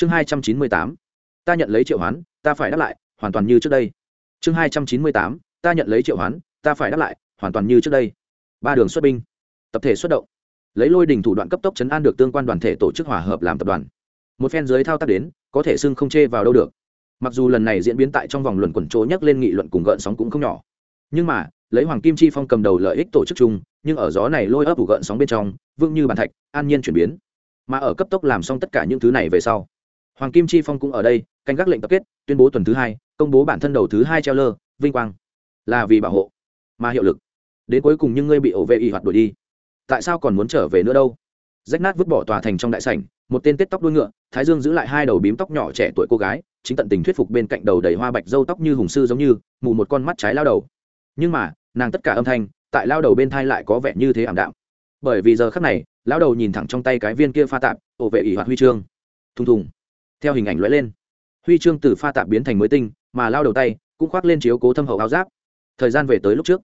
chương hai trăm chín mươi tám. Ta nhận lấy triệu hoán, ta phải đáp lại, hoàn toàn như trước đây. Chương hai trăm chín mươi tám. Ta nhận lấy triệu hoán, ta phải đáp lại, hoàn toàn như trước đây. Ba đường xuất binh. Tập thể xuất động. Lấy lôi đình thủ đoạn cấp tốc chấn an được tương quan đoàn thể tổ chức hòa hợp làm tập đoàn. Một phen dưới thao tác đến, có thể xưng không chê vào đâu được. Mặc dù lần này diễn biến tại trong vòng luận quần chỗ nhắc lên nghị luận cùng gợn sóng cũng không nhỏ. Nhưng mà, lấy hoàng kim chi phong cầm đầu lợi ích tổ chức chung, nhưng ở gió này lôi ấp ủ gợn sóng bên trong, vững như bàn thạch, an nhiên chuyển biến. Mà ở cấp tốc làm xong tất cả những thứ này về sau hoàng kim chi phong cũng ở đây, canh gác lệnh tập kết, tuyên bố tuần thứ hai, công bố bản thân đầu thứ hai treo lơ, vinh quang. Là vì bảo hộ, mà hiệu lực. Đến cuối cùng nhưng ngươi bị ổ vệ y hoạt đuổi đi. Tại sao còn muốn trở về nữa đâu? Rách nát vứt bỏ tòa thành trong đại sảnh, một tên tết tóc đuôi ngựa, thái dương giữ lại hai đầu bím tóc nhỏ trẻ tuổi cô gái, chính tận tình thuyết phục bên cạnh đầu đầy hoa bạch dâu tóc như hùng sư giống như, mù một con mắt trái lao đầu. Nhưng mà, nàng tất cả âm thanh, tại lao đầu bên thai lại có vẻ như thế ảm đạm. Bởi vì giờ khắc này, lao đầu nhìn thẳng trong tay cái viên kia pha tạp, ổ vệ ỷ hoạt huy chương. Thùng thùng theo hình ảnh lóe lên. Huy chương từ pha tạp biến thành mới tinh, mà lao đầu tay cũng khoác lên chiếu cố thâm hậu áo giáp. Thời gian về tới lúc trước.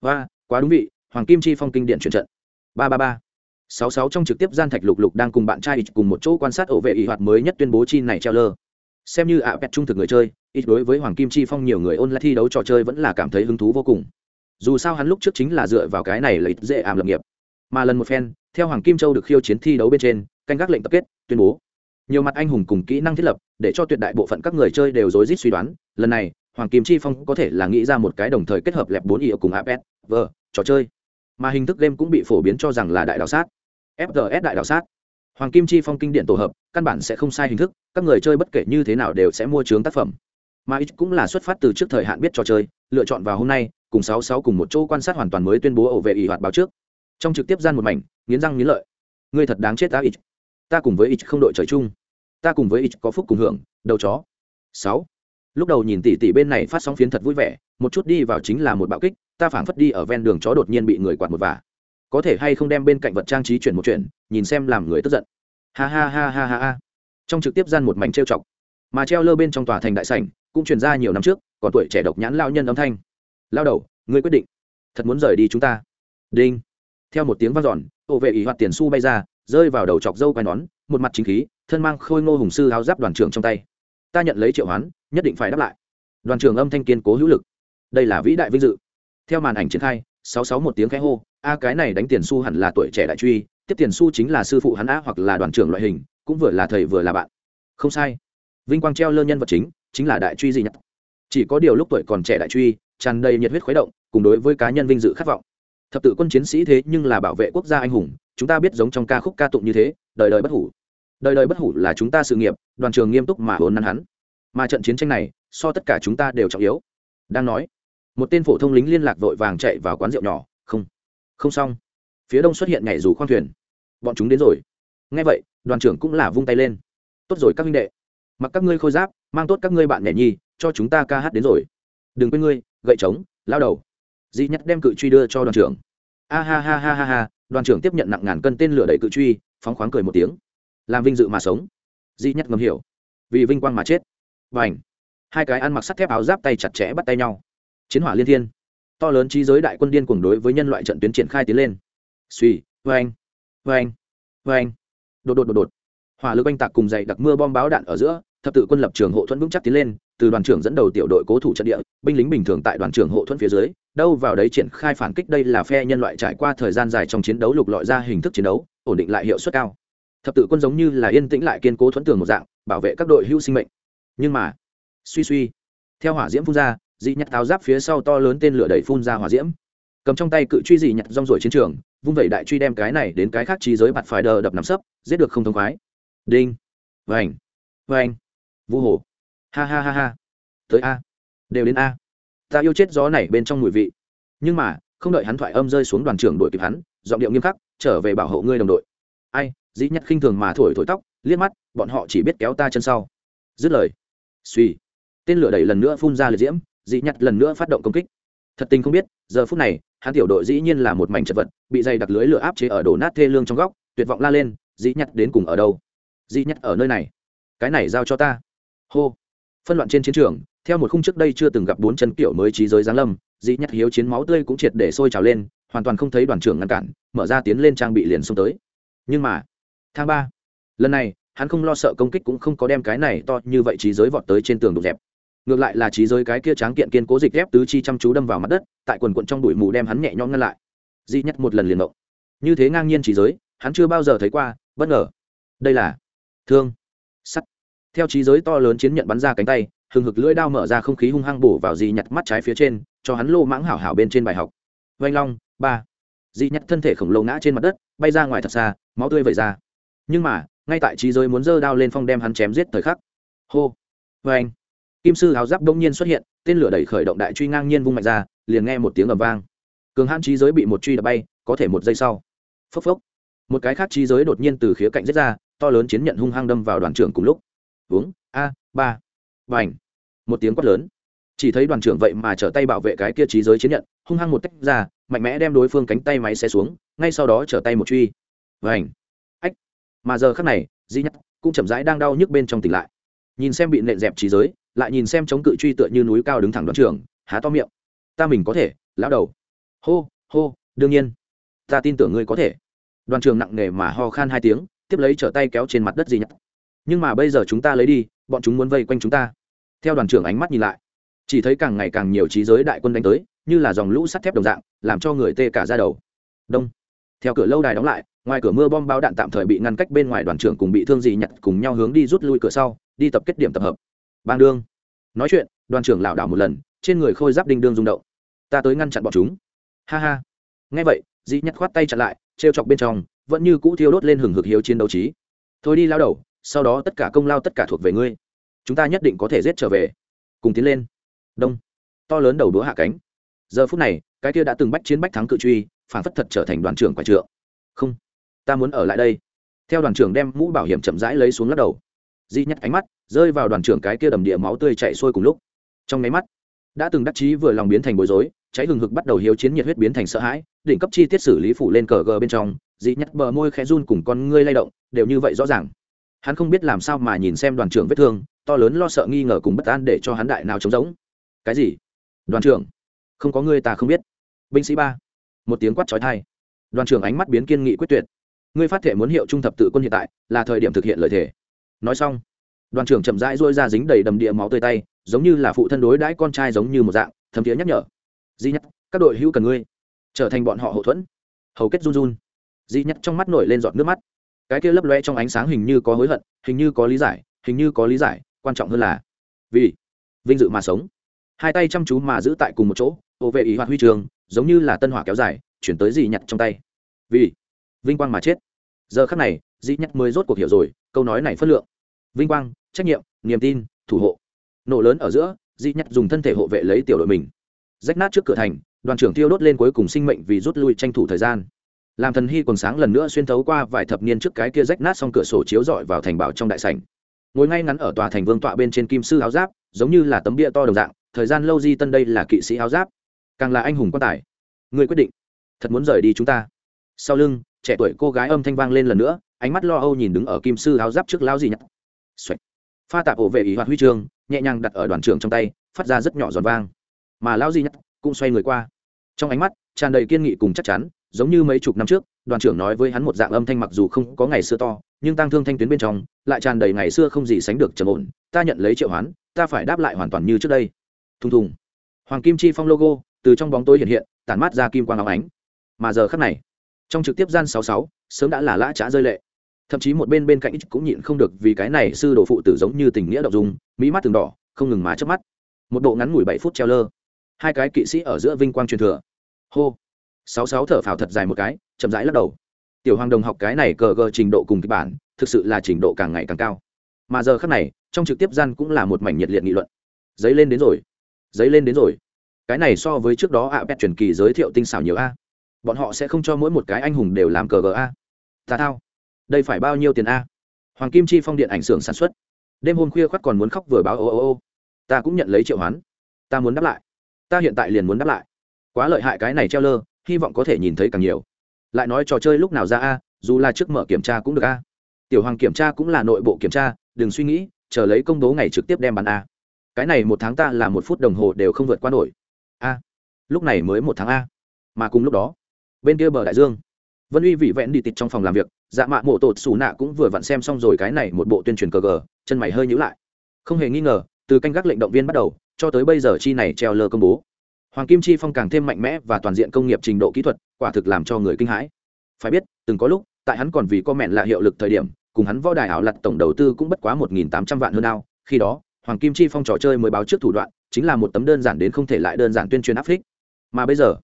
Và quá đúng vị, hoàng kim chi phong kinh điện chuyển trận. Ba ba ba. Sáu sáu trong trực tiếp gian thạch lục lục đang cùng bạn trai cùng một chỗ quan sát ổ vệ y hoạt mới nhất tuyên bố chi này treo lơ. Xem như ạ pet trung thực người chơi ít đối với hoàng kim chi phong nhiều người ôn lại thi đấu trò chơi vẫn là cảm thấy hứng thú vô cùng. Dù sao hắn lúc trước chính là dựa vào cái này lợi dễ ảm lập nghiệp. Mà lần một phen, theo hoàng kim châu được khiêu chiến thi đấu bên trên, canh gác lệnh tập kết, tuyên bố nhiều mặt anh hùng cùng kỹ năng thiết lập, để cho tuyệt đại bộ phận các người chơi đều rối rít suy đoán, lần này, hoàng kim chi phong có thể là nghĩ ra một cái đồng thời kết hợp lẹp bốn ý cùng apes vờ trò chơi. Mà hình thức game cũng bị phổ biến cho rằng là đại đạo sát fts đại đạo sát. Hoàng kim chi phong kinh điển tổ hợp, căn bản sẽ không sai hình thức, các người chơi bất kể như thế nào đều sẽ mua chướng tác phẩm. Mà ít cũng là xuất phát từ trước thời hạn biết trò chơi, lựa chọn vào hôm nay, cùng sáu sáu cùng một chỗ quan sát hoàn toàn mới tuyên bố ổ vệ ỷ hoạt báo trước. Trong trực tiếp gian một mảnh, nghiến răng nghiến lợi. Ngươi thật đáng chết ta ít ta cùng với ít không đội trời chung. Ta cùng với ít có phúc cùng hưởng, đầu chó. Sáu. Lúc đầu nhìn tỷ tỷ bên này phát sóng phiến thật vui vẻ, một chút đi vào chính là một bạo kích, ta phảng phất đi ở ven đường chó đột nhiên bị người quạt một vả. Có thể hay không đem bên cạnh vật trang trí chuyển một chuyện nhìn xem làm người tức giận. Ha ha ha ha ha ha. Trong trực tiếp gian một mảnh trêu chọc. Mà treo lơ bên trong tòa thành đại sảnh, cũng truyền ra nhiều năm trước, còn tuổi trẻ độc nhãn lao nhân âm thanh. Lao đầu, ngươi quyết định. Thật muốn rời đi chúng ta. Đinh. Theo một tiếng vang dọn, ô vệ ý hoạt tiền xu bay ra rơi vào đầu chọc dâu quai nón, một mặt chính khí, thân mang khôi ngô hùng sư áo giáp đoàn trưởng trong tay. Ta nhận lấy triệu hoán, nhất định phải đáp lại. Đoàn trưởng âm thanh kiên cố hữu lực. Đây là vĩ đại vinh dự. Theo màn ảnh triển khai, sáu sáu một tiếng khẽ hô, a, cái này đánh tiền su hẳn là tuổi trẻ đại truy, tiếp tiền su chính là sư phụ hắn a hoặc là đoàn trưởng loại hình, cũng vừa là thầy vừa là bạn. Không sai. Vinh quang treo lơ nhân vật chính chính là đại truy gì nhất. Chỉ có điều lúc tuổi còn trẻ đại truy, tràn đầy nhiệt huyết khuấy động, cùng đối với cá nhân vinh dự khát vọng thập tự quân chiến sĩ thế nhưng là bảo vệ quốc gia anh hùng, chúng ta biết giống trong ca khúc ca tụng như thế, đời đời bất hủ. Đời đời bất hủ là chúng ta sự nghiệp, đoàn trường nghiêm túc mà hồn năn hắn. Mà trận chiến tranh này, so tất cả chúng ta đều trọng yếu. Đang nói, một tên phổ thông lính liên lạc vội vàng chạy vào quán rượu nhỏ, không không xong. Phía đông xuất hiện nhảy dù khoang thuyền. Bọn chúng đến rồi. Ngay vậy, đoàn trưởng cũng là vung tay lên. Tốt rồi các minh đệ. Mặc các ngươi khôi giáp, mang tốt các ngươi bạn nhảy nhi cho chúng ta ca hát đến rồi. Đừng quên ngươi, gậy trống, lao đầu di nhất đem cự truy đưa cho đoàn trưởng. A ha ha ha ha ha, đoàn trưởng tiếp nhận nặng ngàn cân tên lửa đẩy cự truy, phóng khoáng cười một tiếng. Làm vinh dự mà sống. Di nhất ngầm hiểu. Vì vinh quang mà chết. Và ảnh hai cái ăn mặc sắt thép áo giáp tay chặt chẽ bắt tay nhau. Chiến hỏa liên thiên. To lớn trí giới đại quân điên cuồng đối với nhân loại trận tuyến triển khai tiến lên. Suy vê anh vê anh vê anh đột đột đột đột. Hỏa lực oanh tạc cùng dày đặc mưa bom báo đạn ở giữa thập tự quân lập trường hộ thuẫn vững chắc tiến lên, từ đoàn trưởng dẫn đầu tiểu đội cố thủ trận địa, binh lính bình thường tại đoàn trưởng hộ thuẫn phía dưới, đâu vào đấy triển khai phản kích đây là phe nhân loại trải qua thời gian dài trong chiến đấu lục lọi ra hình thức chiến đấu, ổn định lại hiệu suất cao. Thập tự quân giống như là yên tĩnh lại kiên cố thuẫn tường một dạng, bảo vệ các đội hữu sinh mệnh. Nhưng mà, suy suy, theo hỏa diễm phun ra, dị nhặt táo giáp phía sau to lớn tên lửa đẩy phun ra hỏa diễm. Cầm trong tay cự truy dị nhặt rong ruổi chiến trường, vung vẩy đại truy đem cái này đến cái khác trí giới mặt phải đờ đập nằm sấp, giết được không thông khoái. Đinh. Vành. Vành vu hồ. Ha ha ha ha. Tới a. Đều đến a. Ta yêu chết gió này bên trong mùi vị. Nhưng mà, không đợi hắn thoại âm rơi xuống đoàn trưởng đuổi kịp hắn, giọng điệu nghiêm khắc, trở về bảo hộ ngươi đồng đội. Ai, dĩ nhất khinh thường mà thổi thổi tóc, liếc mắt, bọn họ chỉ biết kéo ta chân sau. Dứt lời. Suy tên lửa đẩy lần nữa phun ra liệt diễm, dĩ nhặt lần nữa phát động công kích. Thật tình không biết, giờ phút này, hắn tiểu đội dĩ nhiên là một mảnh chật vật, bị dày đặc lưới lửa áp chế ở đổ nát thê lương trong góc, tuyệt vọng la lên, dĩ nhặt đến cùng ở đâu? Dĩ nhặt ở nơi này. Cái này giao cho ta hô. Phân loạn trên chiến trường, theo một khung trước đây chưa từng gặp bốn chân kiểu mới trí giới giáng lâm dĩ nhắc hiếu chiến máu tươi cũng triệt để sôi trào lên, hoàn toàn không thấy đoàn trưởng ngăn cản, mở ra tiến lên trang bị liền xông tới. Nhưng mà, tháng ba, lần này, hắn không lo sợ công kích cũng không có đem cái này to như vậy trí giới vọt tới trên tường đục dẹp. Ngược lại là trí giới cái kia tráng kiện kiên cố dịch ghép tứ chi chăm chú đâm vào mặt đất, tại quần quận trong bụi mù đem hắn nhẹ nhõm ngăn lại. Di nhất một lần liền động như thế ngang nhiên trí giới, hắn chưa bao giờ thấy qua, bất ngờ. Đây là thương. Sắt theo trí giới to lớn chiến nhận bắn ra cánh tay, hừng hực lưỡi đao mở ra không khí hung hăng bổ vào dì nhặt mắt trái phía trên, cho hắn lô mãng hảo hảo bên trên bài học. Vanh long, ba. Dì nhặt thân thể khổng lồ ngã trên mặt đất, bay ra ngoài thật xa, máu tươi vẩy ra. Nhưng mà, ngay tại trí giới muốn giơ đao lên phong đem hắn chém giết thời khắc. Hô. Vanh kim sư áo giáp đông nhiên xuất hiện, tên lửa đẩy khởi động đại truy ngang nhiên vung mạnh ra, liền nghe một tiếng ầm vang. Cường hãn trí giới bị một truy đập bay, có thể một giây sau. Phốc phốc. Một cái khác trí giới đột nhiên từ khía cạnh giết ra, to lớn chiến nhận hung hăng đâm vào đoàn trưởng cùng lúc uống, a, ba. Và ảnh một tiếng quát lớn. Chỉ thấy đoàn trưởng vậy mà trở tay bảo vệ cái kia trí giới chiến nhận, hung hăng một tách ra, mạnh mẽ đem đối phương cánh tay máy xe xuống, ngay sau đó trở tay một truy. Và ảnh ách. Mà giờ khắc này, di nhắc cũng chậm rãi đang đau nhức bên trong tỉnh lại. Nhìn xem bị nện dẹp trí giới, lại nhìn xem chống cự truy tựa như núi cao đứng thẳng đoàn trưởng, há to miệng. Ta mình có thể, lão đầu. Hô hô, đương nhiên. Ta tin tưởng ngươi có thể. Đoàn trường nặng nề mà ho khan hai tiếng, tiếp lấy trở tay kéo trên mặt đất di nhắc nhưng mà bây giờ chúng ta lấy đi, bọn chúng muốn vây quanh chúng ta. Theo đoàn trưởng ánh mắt nhìn lại, chỉ thấy càng ngày càng nhiều trí giới đại quân đánh tới, như là dòng lũ sắt thép đồng dạng, làm cho người tê cả ra đầu. Đông. Theo cửa lâu đài đóng lại, ngoài cửa mưa bom bao đạn tạm thời bị ngăn cách bên ngoài đoàn trưởng cùng bị thương gì nhặt cùng nhau hướng đi rút lui cửa sau, đi tập kết điểm tập hợp. Bang đương. Nói chuyện, đoàn trưởng lảo đảo một lần, trên người khôi giáp đinh đương rung động. Ta tới ngăn chặn bọn chúng. Ha ha. Nghe vậy dĩ nhặt khoát tay chặn lại, trêu chọc bên trong, vẫn như cũ thiêu đốt lên hừng hực hiếu chiến đấu trí. Thôi đi lao đầu sau đó tất cả công lao tất cả thuộc về ngươi. Chúng ta nhất định có thể giết trở về. Cùng tiến lên. Đông. To lớn đầu đũa hạ cánh. Giờ phút này, cái kia đã từng bách chiến bách thắng cự truy, phản phất thật trở thành đoàn trưởng quả trượng. Không, ta muốn ở lại đây. Theo đoàn trưởng đem mũ bảo hiểm chậm rãi lấy xuống lắc đầu. Di nhắc ánh mắt, rơi vào đoàn trưởng cái kia đầm địa máu tươi chạy sôi cùng lúc. Trong máy mắt, đã từng đắc chí vừa lòng biến thành bối rối, cháy hừng hực bắt đầu hiếu chiến nhiệt huyết biến thành sợ hãi định cấp chi tiết xử lý phủ lên cờ gờ bên trong dị nhắc bờ môi khẽ run cùng con ngươi lay động, đều như vậy rõ ràng hắn không biết làm sao mà nhìn xem đoàn trưởng vết thương, to lớn lo sợ nghi ngờ cùng bất an để cho hắn đại nào trống rỗng. Cái gì? Đoàn trưởng? Không có ngươi ta không biết. Binh sĩ ba. Một tiếng quát trói thai đoàn trưởng ánh mắt biến kiên nghị quyết tuyệt. Ngươi phát thể muốn hiệu trung thập tự quân hiện tại, là thời điểm thực hiện lời thề. Nói xong, đoàn trưởng chậm rãi rôi ra dính đầy đầm địa máu tươi tay, giống như là phụ thân đối đãi con trai giống như một dạng, thấm thiế nhắc nhở. Di nhất, các đội hữu cần ngươi. Trở thành bọn họ hậu thuẫn. Hầu kết run run. Di nhất trong mắt nổi lên giọt nước mắt cái kia lấp loe trong ánh sáng hình như có hối hận, hình như có lý giải, hình như có lý giải, quan trọng hơn là vì vinh dự mà sống. Hai tay chăm chú mà giữ tại cùng một chỗ, ô vệ ý hoạt huy trường, giống như là tân hỏa kéo dài, chuyển tới dị nhặt trong tay. Vì vinh quang mà chết. Giờ khắc này dị nhặt mới rốt cuộc hiểu rồi, câu nói này phất lượng. Vinh quang, trách nhiệm, niềm tin, thủ hộ. Nổ lớn ở giữa dị nhặt dùng thân thể hộ vệ lấy tiểu đội mình. Rách nát trước cửa thành, đoàn trưởng tiêu đốt lên cuối cùng sinh mệnh vì rút lui tranh thủ thời gian làm thần hy quần sáng lần nữa xuyên thấu qua vài thập niên trước cái kia rách nát xong cửa sổ chiếu rọi vào thành bảo trong đại sảnh. Ngồi ngay ngắn ở tòa thành vương tọa bên trên kim sư áo giáp, giống như là tấm bia to đồng dạng, thời gian lâu di tân đây là kỵ sĩ áo giáp. Càng là anh hùng quan tài. Người quyết định. Thật muốn rời đi chúng ta. Sau lưng, trẻ tuổi cô gái âm thanh vang lên lần nữa, ánh mắt lo âu nhìn đứng ở kim sư áo giáp trước lao gì nhặt Xoạch. pha tạp ổ vệ ý hoạt huy chương nhẹ nhàng đặt ở đoàn trưởng trong tay, phát ra rất nhỏ giòn vang. Mà lao gì nhặt cũng xoay người qua. Trong ánh mắt, tràn đầy kiên nghị cùng chắc chắn giống như mấy chục năm trước, đoàn trưởng nói với hắn một dạng âm thanh mặc dù không có ngày xưa to, nhưng tăng thương thanh tuyến bên trong lại tràn đầy ngày xưa không gì sánh được trầm ổn. Ta nhận lấy triệu hoán, ta phải đáp lại hoàn toàn như trước đây. Thùng thùng. Hoàng kim chi phong logo, từ trong bóng tối hiện hiện, tản mát ra kim quang áo ánh. Mà giờ khắc này, trong trực tiếp gian sáu sáu, sớm đã là lã trá rơi lệ. Thậm chí một bên bên cạnh cũng nhịn không được vì cái này sư đồ phụ tử giống như tình nghĩa đậu dùng mỹ mắt từng đỏ, không ngừng má trước mắt. Một độ ngắn ngủi bảy phút treo lơ. Hai cái kỵ sĩ ở giữa vinh quang truyền thừa. Hô sáu sáu thở phào thật dài một cái chậm rãi lắc đầu. Tiểu hoàng đồng học cái này cờ gờ trình độ cùng kịch bản thực sự là trình độ càng ngày càng cao. Mà giờ khắc này trong trực tiếp gian cũng là một mảnh nhiệt liệt nghị luận. Giấy lên đến rồi. Giấy lên đến rồi. Cái này so với trước đó ạ à, truyền kỳ giới thiệu tinh xảo nhiều a. Bọn họ sẽ không cho mỗi một cái anh hùng đều làm cờ gờ a. Ta thao. Đây phải bao nhiêu tiền a? Hoàng kim chi phong điện ảnh xưởng sản xuất. Đêm hôm khuya khoắt còn muốn khóc vừa báo ô ô ô. Ta cũng nhận lấy triệu hoán. Ta muốn đáp lại. Ta hiện tại liền muốn đáp lại. Quá lợi hại cái này treo lơ hy vọng có thể nhìn thấy càng nhiều. Lại nói trò chơi lúc nào ra a, dù là trước mở kiểm tra cũng được a. Tiểu hoàng kiểm tra cũng là nội bộ kiểm tra, đừng suy nghĩ, chờ lấy công bố ngày trực tiếp đem bán a. Cái này một tháng ta là một phút đồng hồ đều không vượt qua nổi. A, lúc này mới một tháng a. Mà cùng lúc đó, bên kia bờ đại dương, vân uy vị vẹn đi tịt trong phòng làm việc dạ mạ mộ tột xù nạ cũng vừa vặn xem xong rồi cái này một bộ tuyên truyền cờ gờ, chân mày hơi nhữ lại. Không hề nghi ngờ, từ canh gác lệnh động viên bắt đầu, cho tới bây giờ chi này treo lơ công bố hoàng kim chi phong càng thêm mạnh mẽ và toàn diện công nghiệp trình độ kỹ thuật, quả thực làm cho người kinh hãi. Phải biết, từng có lúc, tại hắn còn vì có mẹn là hiệu lực thời điểm, cùng hắn võ đài ảo lặt tổng đầu tư cũng bất quá một nghìn tám trăm vạn hơn ao. khi đó, hoàng kim chi phong trò chơi mới báo trước thủ đoạn, chính là một tấm đơn giản đến không thể lại đơn giản tuyên truyền áp phích. Mà bây giờ,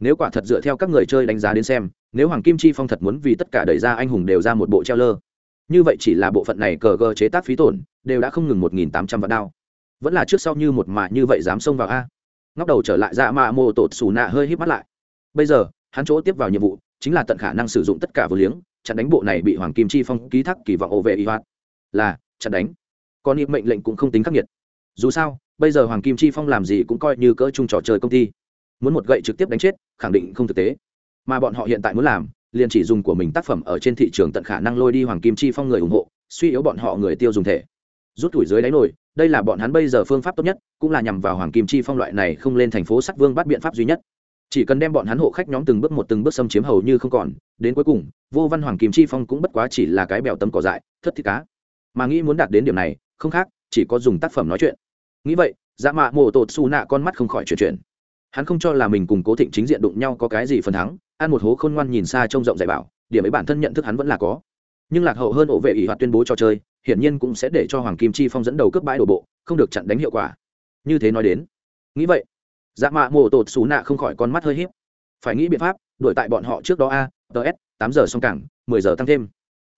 nếu quả thật dựa theo các người chơi đánh giá đến xem, nếu hoàng kim chi phong thật muốn vì tất cả đẩy ra anh hùng đều ra một bộ treo lơ, như vậy chỉ là bộ phận này cờ gờ chế tác phí tổn, đều đã không ngừng một nghìn tám trăm vạn đao vẫn là trước sau như một mà như vậy dám xông vào a ngóc đầu trở lại dạ mạ mô tột xù nạ hơi hít mắt lại. Bây giờ, hắn chỗ tiếp vào nhiệm vụ chính là tận khả năng sử dụng tất cả vừa liếng, chặn đánh bộ này bị hoàng kim chi phong ký thác kỳ vọng ổ vệ y hoạt. Là, chặn đánh. Còn y mệnh lệnh cũng không tính khắc nghiệt. Dù sao, bây giờ hoàng kim chi phong làm gì cũng coi như cỡ chung trò chơi công ty. Muốn một gậy trực tiếp đánh chết, khẳng định không thực tế. Mà bọn họ hiện tại muốn làm, liền chỉ dùng của mình tác phẩm ở trên thị trường tận khả năng lôi đi hoàng kim chi phong người ủng hộ, suy yếu bọn họ người tiêu dùng thể rút tuổi dưới đáy nổi, đây là bọn hắn bây giờ phương pháp tốt nhất, cũng là nhằm vào hoàng kim chi phong loại này không lên thành phố sắt vương bắt biện pháp duy nhất. Chỉ cần đem bọn hắn hộ khách nhóm từng bước một từng bước xâm chiếm hầu như không còn, đến cuối cùng, vô văn hoàng kim chi phong cũng bất quá chỉ là cái bèo tấm cỏ dại, thất thi cá. Mà nghĩ muốn đạt đến điểm này, không khác, chỉ có dùng tác phẩm nói chuyện. Nghĩ vậy dạ mạ mộ tột xù nạ con mắt không khỏi chuyển chuyển. Hắn không cho là mình cùng cố thịnh chính diện đụng nhau có cái gì phần thắng, ăn một hố khôn ngoan nhìn xa trông rộng dạy bảo, điểm ấy bản thân nhận thức hắn vẫn là có. Nhưng lạc hậu hơn ổ vệ ỷ hoạt tuyên bố trò chơi hiển nhiên cũng sẽ để cho hoàng kim chi phong dẫn đầu cướp bãi đổ bộ, không được chặn đánh hiệu quả. Như thế nói đến, nghĩ vậy dạ mạ mộ tột xù nạ không khỏi con mắt hơi h í p phải nghĩ biện pháp, đổi tại bọn họ trước đó a ts tám giờ xong cảng, mười giờ tăng thêm.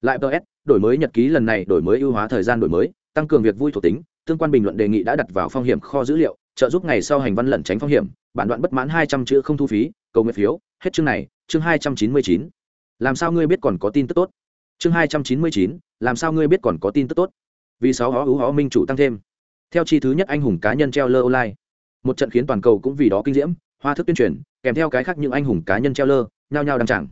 Lại ts đổi mới nhật ký lần này, đổi mới ưu hóa thời gian đổi mới, tăng cường việc vui thuộc tính, tương quan bình luận đề nghị đã đặt vào phong hiểm kho dữ liệu, trợ giúp ngày sau hành văn lẩn tránh phong hiểm, bản đoạn bất mãn hai trăm chữ không thu phí, cầu nguyện phiếu, hết chương này, chương hai trăm chín mươi chín. Làm sao ngươi biết còn có tin tức tốt? Chương hai trăm chín mươi chín, làm sao ngươi biết còn có tin tức tốt? Vì sáu hó hữu hó minh chủ tăng thêm. Theo chi thứ nhất anh hùng cá nhân treo lơ online. Một trận khiến toàn cầu cũng vì đó kinh diễm, hoa thức tuyên truyền, kèm theo cái khác những anh hùng cá nhân treo lơ nhao nhao đăng chẳng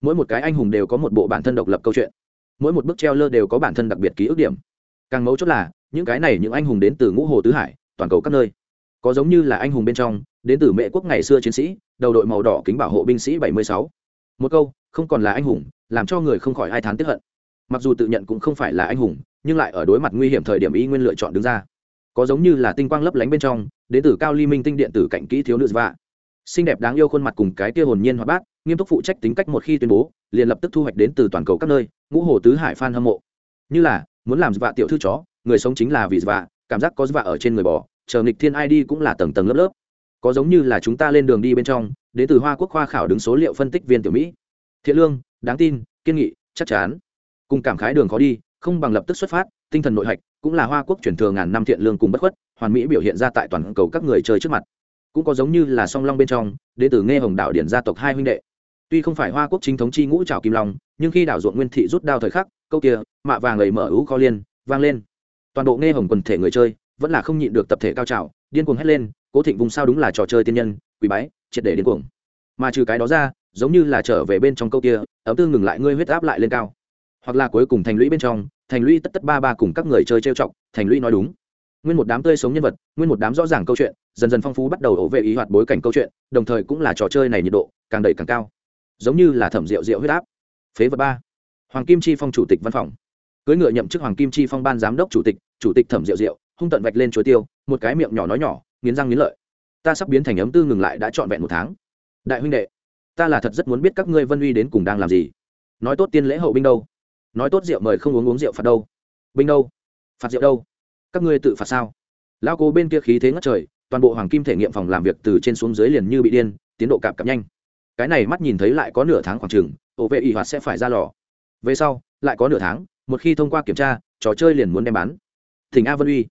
mỗi một cái anh hùng đều có một bộ bản thân độc lập câu chuyện. Mỗi một bức treo lơ đều có bản thân đặc biệt ký ức điểm. Càng mấu chốt là, những cái này những anh hùng đến từ ngũ hồ tứ hải, toàn cầu các nơi. Có giống như là anh hùng bên trong, đến từ mẹ quốc ngày xưa chiến sĩ, đầu đội màu đỏ kính bảo hộ binh sĩ bảy mươi sáu. Một câu không còn là anh hùng, làm cho người không khỏi ai thán tiếp hận. Mặc dù tự nhận cũng không phải là anh hùng, nhưng lại ở đối mặt nguy hiểm thời điểm y nguyên lựa chọn đứng ra. Có giống như là tinh quang lấp lánh bên trong, đến từ cao ly minh tinh điện tử cạnh kỹ thiếu nữ vạ xinh đẹp đáng yêu khuôn mặt cùng cái kia hồn nhiên hoạt bát, nghiêm túc phụ trách tính cách một khi tuyên bố, liền lập tức thu hoạch đến từ toàn cầu các nơi, ngũ hồ tứ hải phan hâm mộ. Như là, muốn làm vạ tiểu thư chó, người sống chính là vì vạ cảm giác có vạ ở trên người bò, chờ nghịch thiên id cũng là tầng tầng lớp lớp. Có giống như là chúng ta lên đường đi bên trong, đến từ hoa quốc khoa khảo đứng số liệu phân tích viên tiểu mỹ thiện lương, đáng tin, kiên nghị, chắc chắn. Cùng cảm khái đường khó đi, không bằng lập tức xuất phát, tinh thần nội hạch, cũng là hoa quốc truyền thừa ngàn năm thiện lương cùng bất khuất, hoàn mỹ biểu hiện ra tại toàn cầu các người chơi trước mặt. Cũng có giống như là song long bên trong đế tử nghe hồng đạo điển gia tộc hai huynh đệ. Tuy không phải hoa quốc chính thống chi ngũ trào kim long, nhưng khi đảo ruộng nguyên thị rút đao thời khắc, câu kia, mạ vàng gầy mở ú kho liên, vang lên. Toàn bộ nghe hồng quần thể người chơi, vẫn là không nhịn được tập thể cao trào điên cuồng hét lên, cố thịnh vùng sao đúng là trò chơi tiên nhân quý bái, triệt để điên cuồng mà trừ cái đó ra, giống như là trở về bên trong câu kia, ấm tư ngừng lại, ngươi huyết áp lại lên cao. Hoặc là cuối cùng thành lũy bên trong, thành lũy tất tất ba ba cùng các người chơi trêu chọc, thành lũy nói đúng. Nguyên một đám tươi sống nhân vật, nguyên một đám rõ ràng câu chuyện, dần dần phong phú bắt đầu ổ vệ ý hoạt bối cảnh câu chuyện, đồng thời cũng là trò chơi này nhiệt độ càng đẩy càng cao. Giống như là thẩm rượu rượu huyết áp. Phế vật ba. Hoàng kim chi phong chủ tịch văn phòng. Cưới ngựa nhậm chức hoàng kim chi phong ban giám đốc chủ tịch chủ tịch thẩm rượu rượu, hung tận vạch lên chuối tiêu, một cái miệng nhỏ nói nhỏ, nghiến răng nghiến lợi. Ta sắp biến thành ấm tư ngừng lại đã trọn vẹn một tháng đại huynh đệ, ta là thật rất muốn biết các ngươi vân uy đến cùng đang làm gì. Nói tốt tiên lễ hậu binh đâu? Nói tốt rượu mời không uống uống rượu phạt đâu? Binh đâu? Phạt rượu đâu? Các ngươi tự phạt sao? Lao cố bên kia khí thế ngất trời, toàn bộ hoàng kim thể nghiệm phòng làm việc từ trên xuống dưới liền như bị điên, tiến độ cạp cạp nhanh. Cái này mắt nhìn thấy lại có nửa tháng khoảng trừng ổ vệ ỷ hoạt sẽ phải ra lò. Về sau, lại có nửa tháng, một khi thông qua kiểm tra, trò chơi liền muốn đem bán. Thỉnh a vân uy,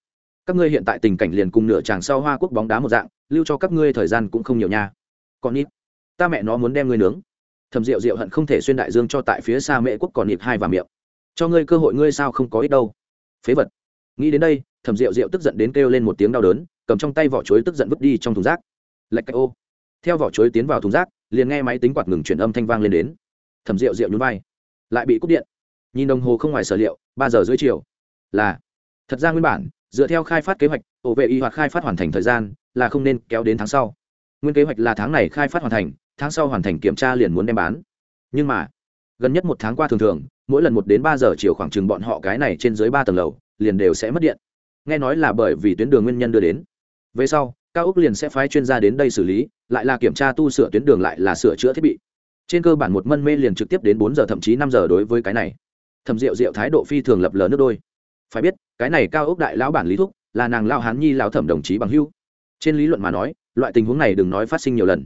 các ngươi hiện tại tình cảnh liền cùng nửa chàng sau hoa quốc bóng đá một dạng, lưu cho các ngươi thời gian cũng không nhiều nha. Còn ít ta mẹ nó muốn đem ngươi nướng. Thầm rượu rượu hận không thể xuyên đại dương cho tại phía xa mễ quốc còn nhịp hai và miệng. Cho ngươi cơ hội ngươi sao không có ích đâu. Phế vật. Nghĩ đến đây thầm rượu rượu tức giận đến kêu lên một tiếng đau đớn, cầm trong tay vỏ chuối tức giận vứt đi trong thùng rác. Lạch cạch ô. Theo vỏ chuối tiến vào thùng rác, liền nghe máy tính quạt ngừng chuyển âm thanh vang lên đến. Thầm rượu rượu nhún vai. Lại bị cúp điện. Nhìn đồng hồ không ngoài sở liệu, ba giờ dưới chiều. Là. Thật ra nguyên bản, dựa theo khai phát kế hoạch, ổ vệ y hoặc khai phát hoàn thành thời gian là không nên kéo đến tháng sau. Nguyên kế hoạch là tháng này khai phát hoàn thành tháng sau hoàn thành kiểm tra liền muốn đem bán. Nhưng mà, gần nhất một tháng qua thường thường, mỗi lần một đến ba giờ chiều khoảng chừng bọn họ cái này trên dưới ba tầng lầu, liền đều sẽ mất điện. Nghe nói là bởi vì tuyến đường nguyên nhân đưa đến. Về sau, cao úc liền sẽ phái chuyên gia đến đây xử lý, lại là kiểm tra tu sửa tuyến đường lại là sửa chữa thiết bị. Trên cơ bản một mân mê liền trực tiếp đến bốn giờ thậm chí năm giờ đối với cái này. Thầm rượu rượu thái độ phi thường lập lờ nước đôi. Phải biết, cái này cao ốc đại lão bản lý thúc, là nàng lao hán nhi lao thẩm đồng chí bằng hưu trên lý luận mà nói, loại tình huống này đừng nói phát sinh nhiều lần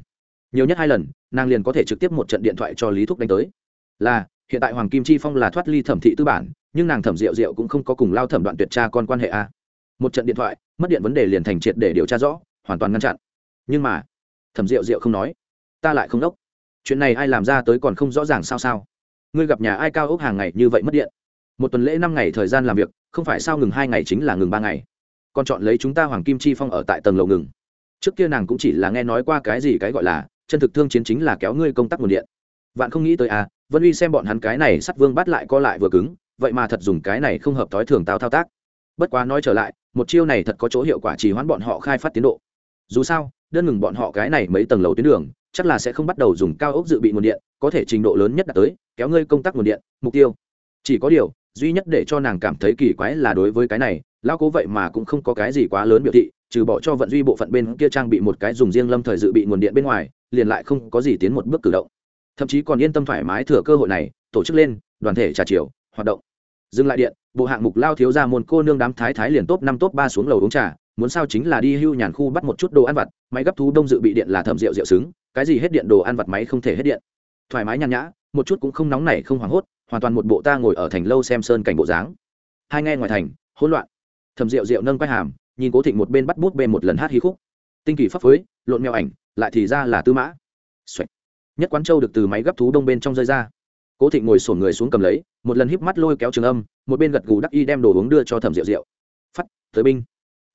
nhiều nhất hai lần, nàng liền có thể trực tiếp một trận điện thoại cho lý thúc đánh tới. Là, hiện tại hoàng kim chi phong là thoát ly thẩm thị tư bản, nhưng nàng thẩm rượu rượu cũng không có cùng lao thẩm đoạn tuyệt tra con quan hệ a. Một trận điện thoại, mất điện vấn đề liền thành triệt để điều tra rõ, hoàn toàn ngăn chặn. Nhưng mà, thẩm rượu rượu không nói. Ta lại không đốc. Chuyện này ai làm ra tới còn không rõ ràng sao sao. Ngươi gặp nhà ai cao ốc hàng ngày như vậy mất điện? Một tuần lễ năm ngày thời gian làm việc, không phải sao ngừng hai ngày chính là ngừng ba ngày. Còn chọn lấy chúng ta hoàng kim chi phong ở tại tầng lầu ngừng. Trước kia nàng cũng chỉ là nghe nói qua cái gì cái gọi là chân thực thương chiến chính là kéo ngươi công tác nguồn điện. Vạn không nghĩ tới à vân uy xem bọn hắn cái này sắt vương bắt lại co lại vừa cứng, vậy mà thật dùng cái này không hợp thói thường tao thao tác. Bất quá nói trở lại, một chiêu này thật có chỗ hiệu quả chỉ hoãn bọn họ khai phát tiến độ. Dù sao, đơn ngừng bọn họ cái này mấy tầng lầu tuyến đường, chắc là sẽ không bắt đầu dùng cao ốc dự bị nguồn điện, có thể trình độ lớn nhất đạt tới, kéo ngươi công tác nguồn điện, mục tiêu. Chỉ có điều, duy nhất để cho nàng cảm thấy kỳ quái là đối với cái này lao cố vậy mà cũng không có cái gì quá lớn biểu thị trừ bỏ cho vận duy bộ phận bên kia trang bị một cái dùng riêng lâm thời dự bị nguồn điện bên ngoài, liền lại không có gì tiến một bước cử động. Thậm chí còn yên tâm thoải mái thừa cơ hội này, tổ chức lên, đoàn thể trà chiều, hoạt động. Dừng lại điện, bộ hạng mục lao thiếu ra môn cô nương đám thái thái liền top năm top ba xuống lầu uống trà, muốn sao chính là đi hưu nhàn khu bắt một chút đồ ăn vặt, máy gấp thú đông dự bị điện là thẩm rượu rượu xứng, cái gì hết điện đồ ăn vặt máy không thể hết điện. Thoải mái nhàn nhã, một chút cũng không nóng nảy không hoảng hốt, hoàn toàn một bộ ta ngồi ở thành lâu xem sơn cảnh bộ dáng. Hai nghe ngoài thành, hỗn loạn. Thẩm rượu rượu nâng quay hàm nhìn cố thịnh một bên bắt bút bê một lần hát hí khúc. Tinh kỳ pháp phối, lộn mèo ảnh, lại thì ra là tư mã. Nhất quán châu được từ máy gấp thú đông bên trong rơi ra. Cố thịnh ngồi sổn người xuống cầm lấy, một lần híp mắt lôi kéo trường âm, một bên gật gù đắc y đem đồ uống đưa cho thẩm rượu rượu phắt, tới binh.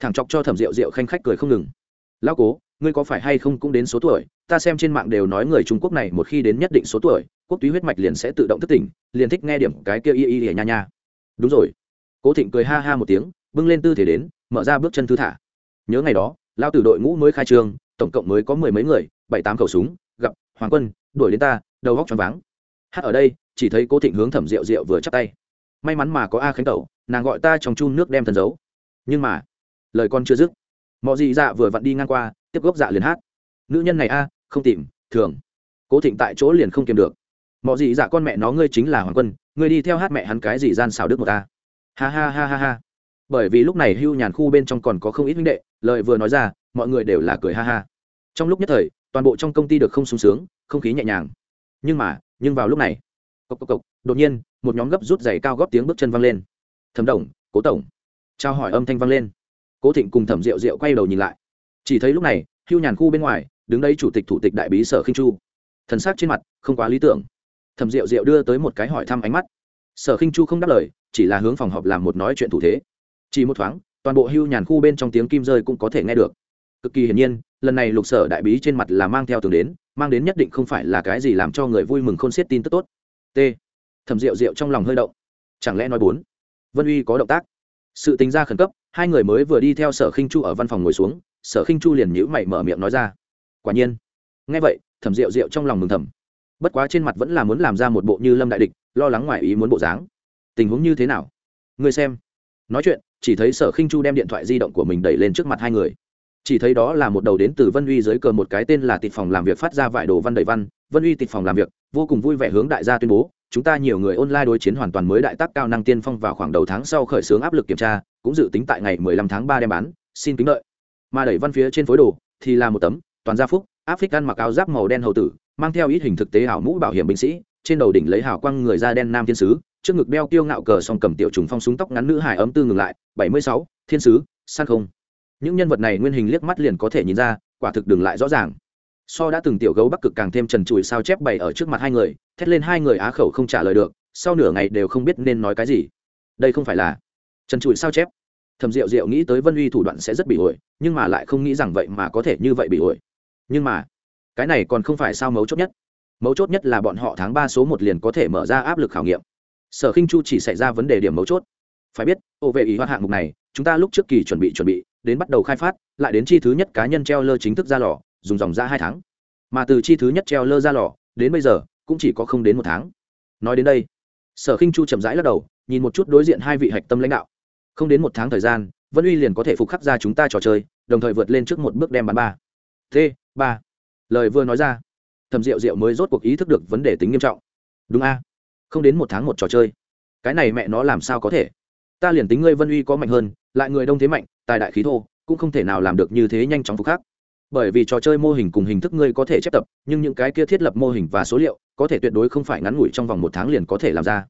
Thẳng chọc cho thẩm rượu rượu khanh khách cười không ngừng. Lão cố, ngươi có phải hay không cũng đến số tuổi, ta xem trên mạng đều nói người trung quốc này một khi đến nhất định số tuổi, quốc túy huyết mạch liền sẽ tự động thức tỉnh, liền thích nghe điểm cái kia y y y nha nha. Đúng rồi. Cố thịnh cười ha ha một tiếng bưng lên tư thế đến, mở ra bước chân thư thả. Nhớ ngày đó lao tử đội ngũ mới khai trương tổng cộng mới có mười mấy người, bảy tám khẩu súng, gặp hoàng quân, đuổi đến ta, đầu góc choáng váng. Hát ở đây, chỉ thấy cố thịnh hướng thẩm rượu rượu vừa chắp tay. May mắn mà có a khánh tẩu, nàng gọi ta trong chun nước đem thần giấu. Nhưng mà, lời con chưa dứt. Mọi gì dạ vừa vặn đi ngang qua, tiếp gốc dạ liền hát. Nữ nhân này a, không tìm, thường. Cố thịnh tại chỗ liền không kiềm được. Mọi gì dạ con mẹ nó ngươi chính là hoàng quân, ngươi đi theo hát mẹ hắn cái gì gian xào đức một ta ha ha ha ha ha bởi vì lúc này hưu nhàn khu bên trong còn có không ít huynh đệ, lời vừa nói ra, mọi người đều là cười ha ha. Trong lúc nhất thời, toàn bộ trong công ty được không sung sướng, không khí nhẹ nhàng. Nhưng mà, nhưng vào lúc này, cộc cộc cộc, đột nhiên, một nhóm gấp rút giày cao góp tiếng bước chân văng lên. Thẩm đồng, cố tổng. Trao hỏi âm thanh vang lên. Cố thịnh cùng thẩm rượu rượu quay đầu nhìn lại. Chỉ thấy lúc này, hưu nhàn khu bên ngoài, đứng đây chủ tịch thủ tịch đại bí sở khinh chu. Thần sắc trên mặt, không quá lý tưởng. Thẩm rượu rượu đưa tới một cái hỏi thăm ánh mắt. Sở khinh chu không đáp lời, chỉ là hướng phòng họp làm một nói chuyện thủ thế chỉ một thoáng, toàn bộ hưu nhàn khu bên trong tiếng kim rơi cũng có thể nghe được. Cực kỳ hiển nhiên, lần này lục sở đại bí trên mặt là mang theo tường đến, mang đến nhất định không phải là cái gì làm cho người vui mừng khôn xiết tin tức tốt. T. Thẩm rượu rượu trong lòng hơi động. Chẳng lẽ nói bốn? Vân uy có động tác. Sự tính ra khẩn cấp, hai người mới vừa đi theo sở khinh chu ở văn phòng ngồi xuống, sở khinh chu liền nhữ mày mở miệng nói ra. Quả nhiên. Nghe vậy, thẩm rượu rượu trong lòng mừng thầm. Bất quá trên mặt vẫn là muốn làm ra một bộ như lâm đại địch, lo lắng ngoài ý muốn bộ dáng. Tình huống như thế nào? Người xem nói chuyện, chỉ thấy sở khinh chu đem điện thoại di động của mình đẩy lên trước mặt hai người. Chỉ thấy đó là một đầu đến từ vân uy dưới cờ một cái tên là tịch phòng làm việc phát ra vải đồ văn đầy văn. Vân uy tịch phòng làm việc, vô cùng vui vẻ hướng đại gia tuyên bố, chúng ta nhiều người online đối chiến hoàn toàn mới đại tác cao năng tiên phong vào khoảng đầu tháng sau khởi xướng áp lực kiểm tra, cũng dự tính tại ngày 15 tháng 3 đem bán. Xin kính lợi mà đẩy văn phía trên phối đồ, thì là một tấm, toàn gia phúc, áp phích ăn mặc áo giáp màu đen hầu tử, mang theo ít hình thực tế hảo mũ bảo hiểm binh sĩ, trên đầu đỉnh lấy hào quang người da đen nam thiên sứ trước ngực đeo tiêu ngạo cờ song cầm tiểu trùng phong súng tóc ngắn nữ hải ấm tư ngừng lại 76, thiên sứ san không. Những nhân vật này nguyên hình liếc mắt liền có thể nhìn ra quả thực đừng lại rõ ràng. So đã từng tiểu gấu bắc cực càng thêm trần trụi sao chép bày ở trước mặt hai người thét lên hai người á khẩu không trả lời được sau nửa ngày đều không biết nên nói cái gì. Đây không phải là trần trụi sao chép. Thầm diệu diệu nghĩ tới vân uy thủ đoạn sẽ rất bị ổi nhưng mà lại không nghĩ rằng vậy mà có thể như vậy bị ổi nhưng mà cái này còn không phải sao mấu chốt nhất. Mấu chốt nhất là bọn họ tháng ba số một liền có thể mở ra áp lực khảo nghiệm sở khinh chu chỉ xảy ra vấn đề điểm mấu chốt. Phải biết, ô vệ ý hoa hạng mục này, chúng ta lúc trước kỳ chuẩn bị chuẩn bị, đến bắt đầu khai phát, lại đến chi thứ nhất cá nhân treo lơ chính thức ra lò, dùng dòng ra hai tháng. Mà từ chi thứ nhất treo lơ ra lò, đến bây giờ, cũng chỉ có không đến một tháng. Nói đến đây, sở khinh chu chậm rãi lắc đầu, nhìn một chút đối diện hai vị hạch tâm lãnh đạo. Không đến một tháng thời gian, vân uy liền có thể phục khắc ra chúng ta trò chơi, đồng thời vượt lên trước một bước đem bán ba. T, ba. Lời vừa nói ra thầm rượu rượu mới rốt cuộc ý thức được vấn đề tính nghiêm trọng. Đúng a không đến một tháng một trò chơi. Cái này mẹ nó làm sao có thể? Ta liền tính ngươi vân uy có mạnh hơn, lại người đông thế mạnh, tài đại khí thô, cũng không thể nào làm được như thế nhanh chóng phục khắc. Bởi vì trò chơi mô hình cùng hình thức ngươi có thể chép tập, nhưng những cái kia thiết lập mô hình và số liệu, có thể tuyệt đối không phải ngắn ngủi trong vòng một tháng liền có thể làm ra.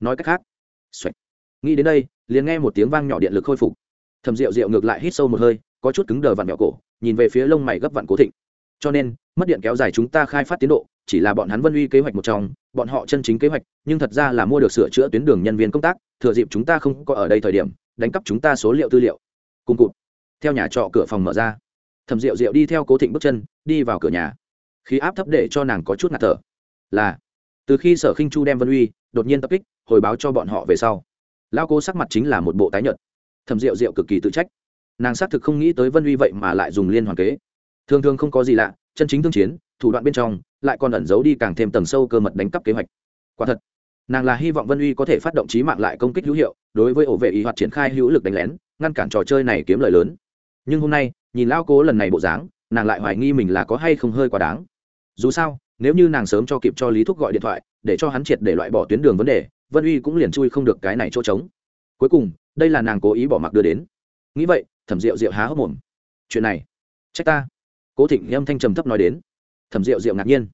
Nói cách khác、Xoạch. Nghĩ đến đây, liền nghe một tiếng vang nhỏ điện lực khôi phục. Thầm rượu rượu ngược lại hít sâu một hơi, có chút cứng đờ vặn vẹo cổ, nhìn về phía lông mày gấp vặn cố thịnh cho nên, mất điện kéo dài chúng ta khai phát tiến độ, chỉ là bọn hắn vân uy kế hoạch một trong, bọn họ chân chính kế hoạch, nhưng thật ra là mua được sửa chữa tuyến đường nhân viên công tác, thừa dịp chúng ta không có ở đây thời điểm, đánh cắp chúng ta số liệu tư liệu. Cùng cụt, theo nhà trọ cửa phòng mở ra thầm rượu rượu đi theo cố thịnh bước chân, đi vào cửa nhà. Khí áp thấp để cho nàng có chút ngạt thở. Là, từ khi sở khinh chu đem vân uy, đột nhiên tập kích, hồi báo cho bọn họ về sau lao cố sắc mặt chính là một bộ tái nhợt. Thầm rượu rượu cực kỳ tự trách. Nàng xác thực không nghĩ tới vân uy vậy mà lại dùng liên hoàn kế thường thường không có gì lạ, chân chính thương chiến, thủ đoạn bên trong, lại còn ẩn giấu đi càng thêm tầng sâu cơ mật đánh cắp kế hoạch. Quả thật, nàng là hy vọng vân uy có thể phát động trí mạng lại công kích hữu hiệu, đối với ổ vệ ý hoạt triển khai hữu lực đánh lén, ngăn cản trò chơi này kiếm lời lớn. Nhưng hôm nay, nhìn lao cố lần này bộ dáng, nàng lại hoài nghi mình là có hay không hơi quá đáng. Dù sao, nếu như nàng sớm cho kịp cho lý thúc gọi điện thoại, để cho hắn triệt để loại bỏ tuyến đường vấn đề, vân uy cũng liền chui không được cái này chỗ trống. Cuối cùng, đây là nàng cố ý bỏ mặc đưa đến. Nghĩ vậy, thẩm rượu rượu há hốc mồm. Chuyện này, trách ta cố thịnh âm thanh trầm thấp nói đến. Thẩm rượu rượu ngạc nhiên.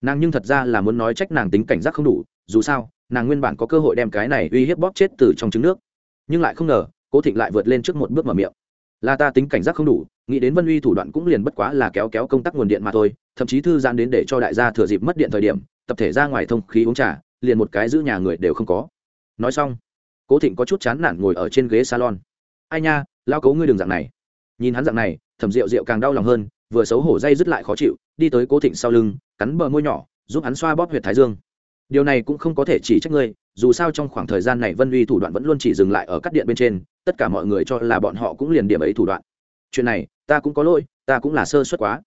Nàng nhưng thật ra là muốn nói trách nàng tính cảnh giác không đủ, dù sao, nàng nguyên bản có cơ hội đem cái này uy hiếp bóp chết từ trong trứng nước. Nhưng lại không ngờ, cố thịnh lại vượt lên trước một bước mở miệng. Là ta tính cảnh giác không đủ, nghĩ đến vân uy thủ đoạn cũng liền bất quá là kéo kéo công tắc nguồn điện mà thôi, thậm chí thư giãn đến để cho đại gia thừa dịp mất điện thời điểm, tập thể ra ngoài thông khí uống trà, liền một cái giữ nhà người đều không có. Nói xong, cố thịnh có chút chán nản ngồi ở trên ghế salon. Ai nha, lao cấu ngươi đường dạng này. Nhìn hắn dạng này, thẩm rượu rượu càng đau lòng hơn vừa xấu hổ dây dứt lại khó chịu, đi tới cố thịnh sau lưng, cắn bờ môi nhỏ, giúp hắn xoa bóp huyệt thái dương. Điều này cũng không có thể chỉ trách ngươi, dù sao trong khoảng thời gian này vân uy thủ đoạn vẫn luôn chỉ dừng lại ở cắt điện bên trên, tất cả mọi người cho là bọn họ cũng liền điểm ấy thủ đoạn. Chuyện này, ta cũng có lỗi, ta cũng là sơ suất quá.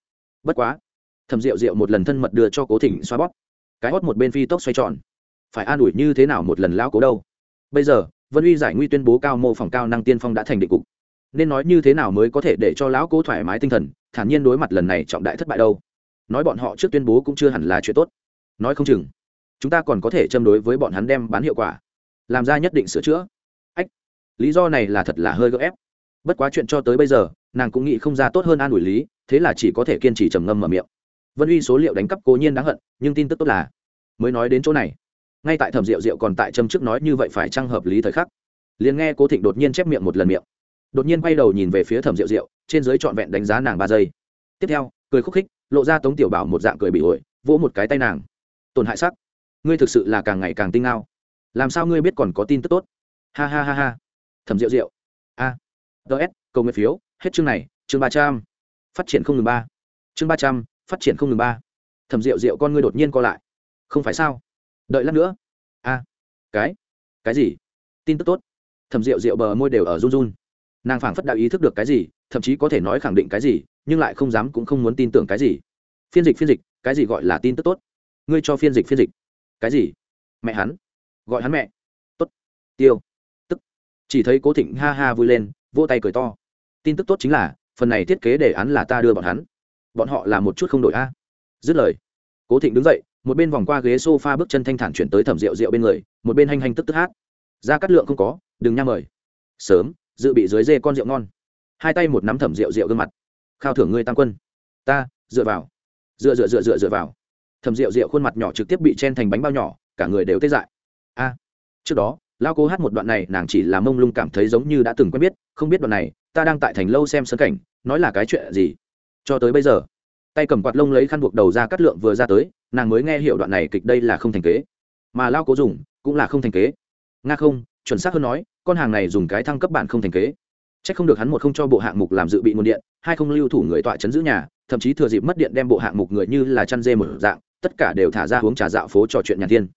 Bất quá thầm rượu rượu một lần thân mật đưa cho cố thịnh xoa bóp. Cái hót một bên phi tốc xoay tròn. Phải an ủi như thế nào một lần lao cố đâu? Bây giờ, vân uy giải nguy tuyên bố cao mô phỏng cao năng tiên phong đã thành định cục. Nên nói như thế nào mới có thể để cho lão cố thoải mái tinh thần thản nhiên đối mặt lần này trọng đại thất bại đâu. Nói bọn họ trước tuyên bố cũng chưa hẳn là chuyện tốt. Nói không chừng, chúng ta còn có thể châm đối với bọn hắn đem bán hiệu quả, làm ra nhất định sửa chữa. Ách, lý do này là thật là hơi gấp ép. Bất quá chuyện cho tới bây giờ, nàng cũng nghĩ không ra tốt hơn an ủi lý, thế là chỉ có thể kiên trì trầm ngâm mở miệng. Vân uy số liệu đánh cắp cố nhiên đáng hận, nhưng tin tức tốt là, mới nói đến chỗ này. Ngay tại thẩm rượu rượu còn tại châm trước nói như vậy phải trăng hợp lý thời khắc? Liền nghe cố thịnh đột nhiên chép miệng một lần miệng đột nhiên quay đầu nhìn về phía thẩm rượu rượu trên dưới trọn vẹn đánh giá nàng ba giây. Tiếp theo, cười khúc khích, lộ ra tống tiểu bảo một dạng cười bị ổi, vỗ một cái tay nàng. Tổn hại sắc. Ngươi thực sự là càng ngày càng tinh ngao. Làm sao ngươi biết còn có tin tức tốt? Ha ha ha ha. Thẩm rượu rượu a. Ts cầu nguyện phiếu, hết chương này, chương ba trăm. Phát triển không ngừng ba. Chương ba trăm, phát triển không ngừng ba. Thẩm rượu rượu con ngươi đột nhiên co lại. Không phải sao? Đợi lát nữa. A. Cái? Cái gì? Tin tức tốt. Thẩm rượu rượu bờ môi đều ở run run nàng phảng phất đạo ý thức được cái gì, thậm chí có thể nói khẳng định cái gì, nhưng lại không dám cũng không muốn tin tưởng cái gì. Phiên dịch phiên dịch, cái gì gọi là tin tức tốt? Ngươi cho phiên dịch phiên dịch. Cái gì? Mẹ hắn. Gọi hắn mẹ. Tốt. Tiêu. Tức. Chỉ thấy cố thịnh ha ha vui lên, vỗ tay cười to. Tin tức tốt chính là, phần này thiết kế đề án là ta đưa bọn hắn. Bọn họ là một chút không đổi a. Dứt lời, cố thịnh đứng dậy, một bên vòng qua ghế s o f a bước chân thanh thản chuyển tới thẩm rượu rượu bên người, một bên hành hành tức tức hát. Ra cắt lượng không có, đừng nha mời. Sớm dự bị dưới dê con rượu ngon. Hai tay một nắm thẩm rượu rượu gương mặt. Khao thưởng ngươi tam quân. Ta, dựa vào. Dựa dựa dựa dựa dựa vào. Thẩm rượu rượu khuôn mặt nhỏ trực tiếp bị chen thành bánh bao nhỏ, cả người đều tê dại. A. Trước đó, lao cố hát một đoạn này, nàng chỉ là mông lung cảm thấy giống như đã từng quen biết, không biết đoạn này, ta đang tại thành lâu xem sân cảnh, nói là cái chuyện gì? Cho tới bây giờ, tay cầm quạt lông lấy khăn buộc đầu ra cắt lượng vừa ra tới, nàng mới nghe hiểu đoạn này kịch đây là không thành kế. Mà lao cố dùng, cũng là không thành kế. Nga không, chuẩn xác hơn nói con hàng này dùng cái thăng cấp bản không thành kế. Chắc không được hắn một không cho bộ hạng mục làm dự bị nguồn điện, hai không lưu thủ người tọa chấn giữ nhà, thậm chí thừa dịp mất điện đem bộ hạng mục người như là chăn dê một dạng, tất cả đều thả ra uống trà dạo phố trò chuyện nhàn thiên.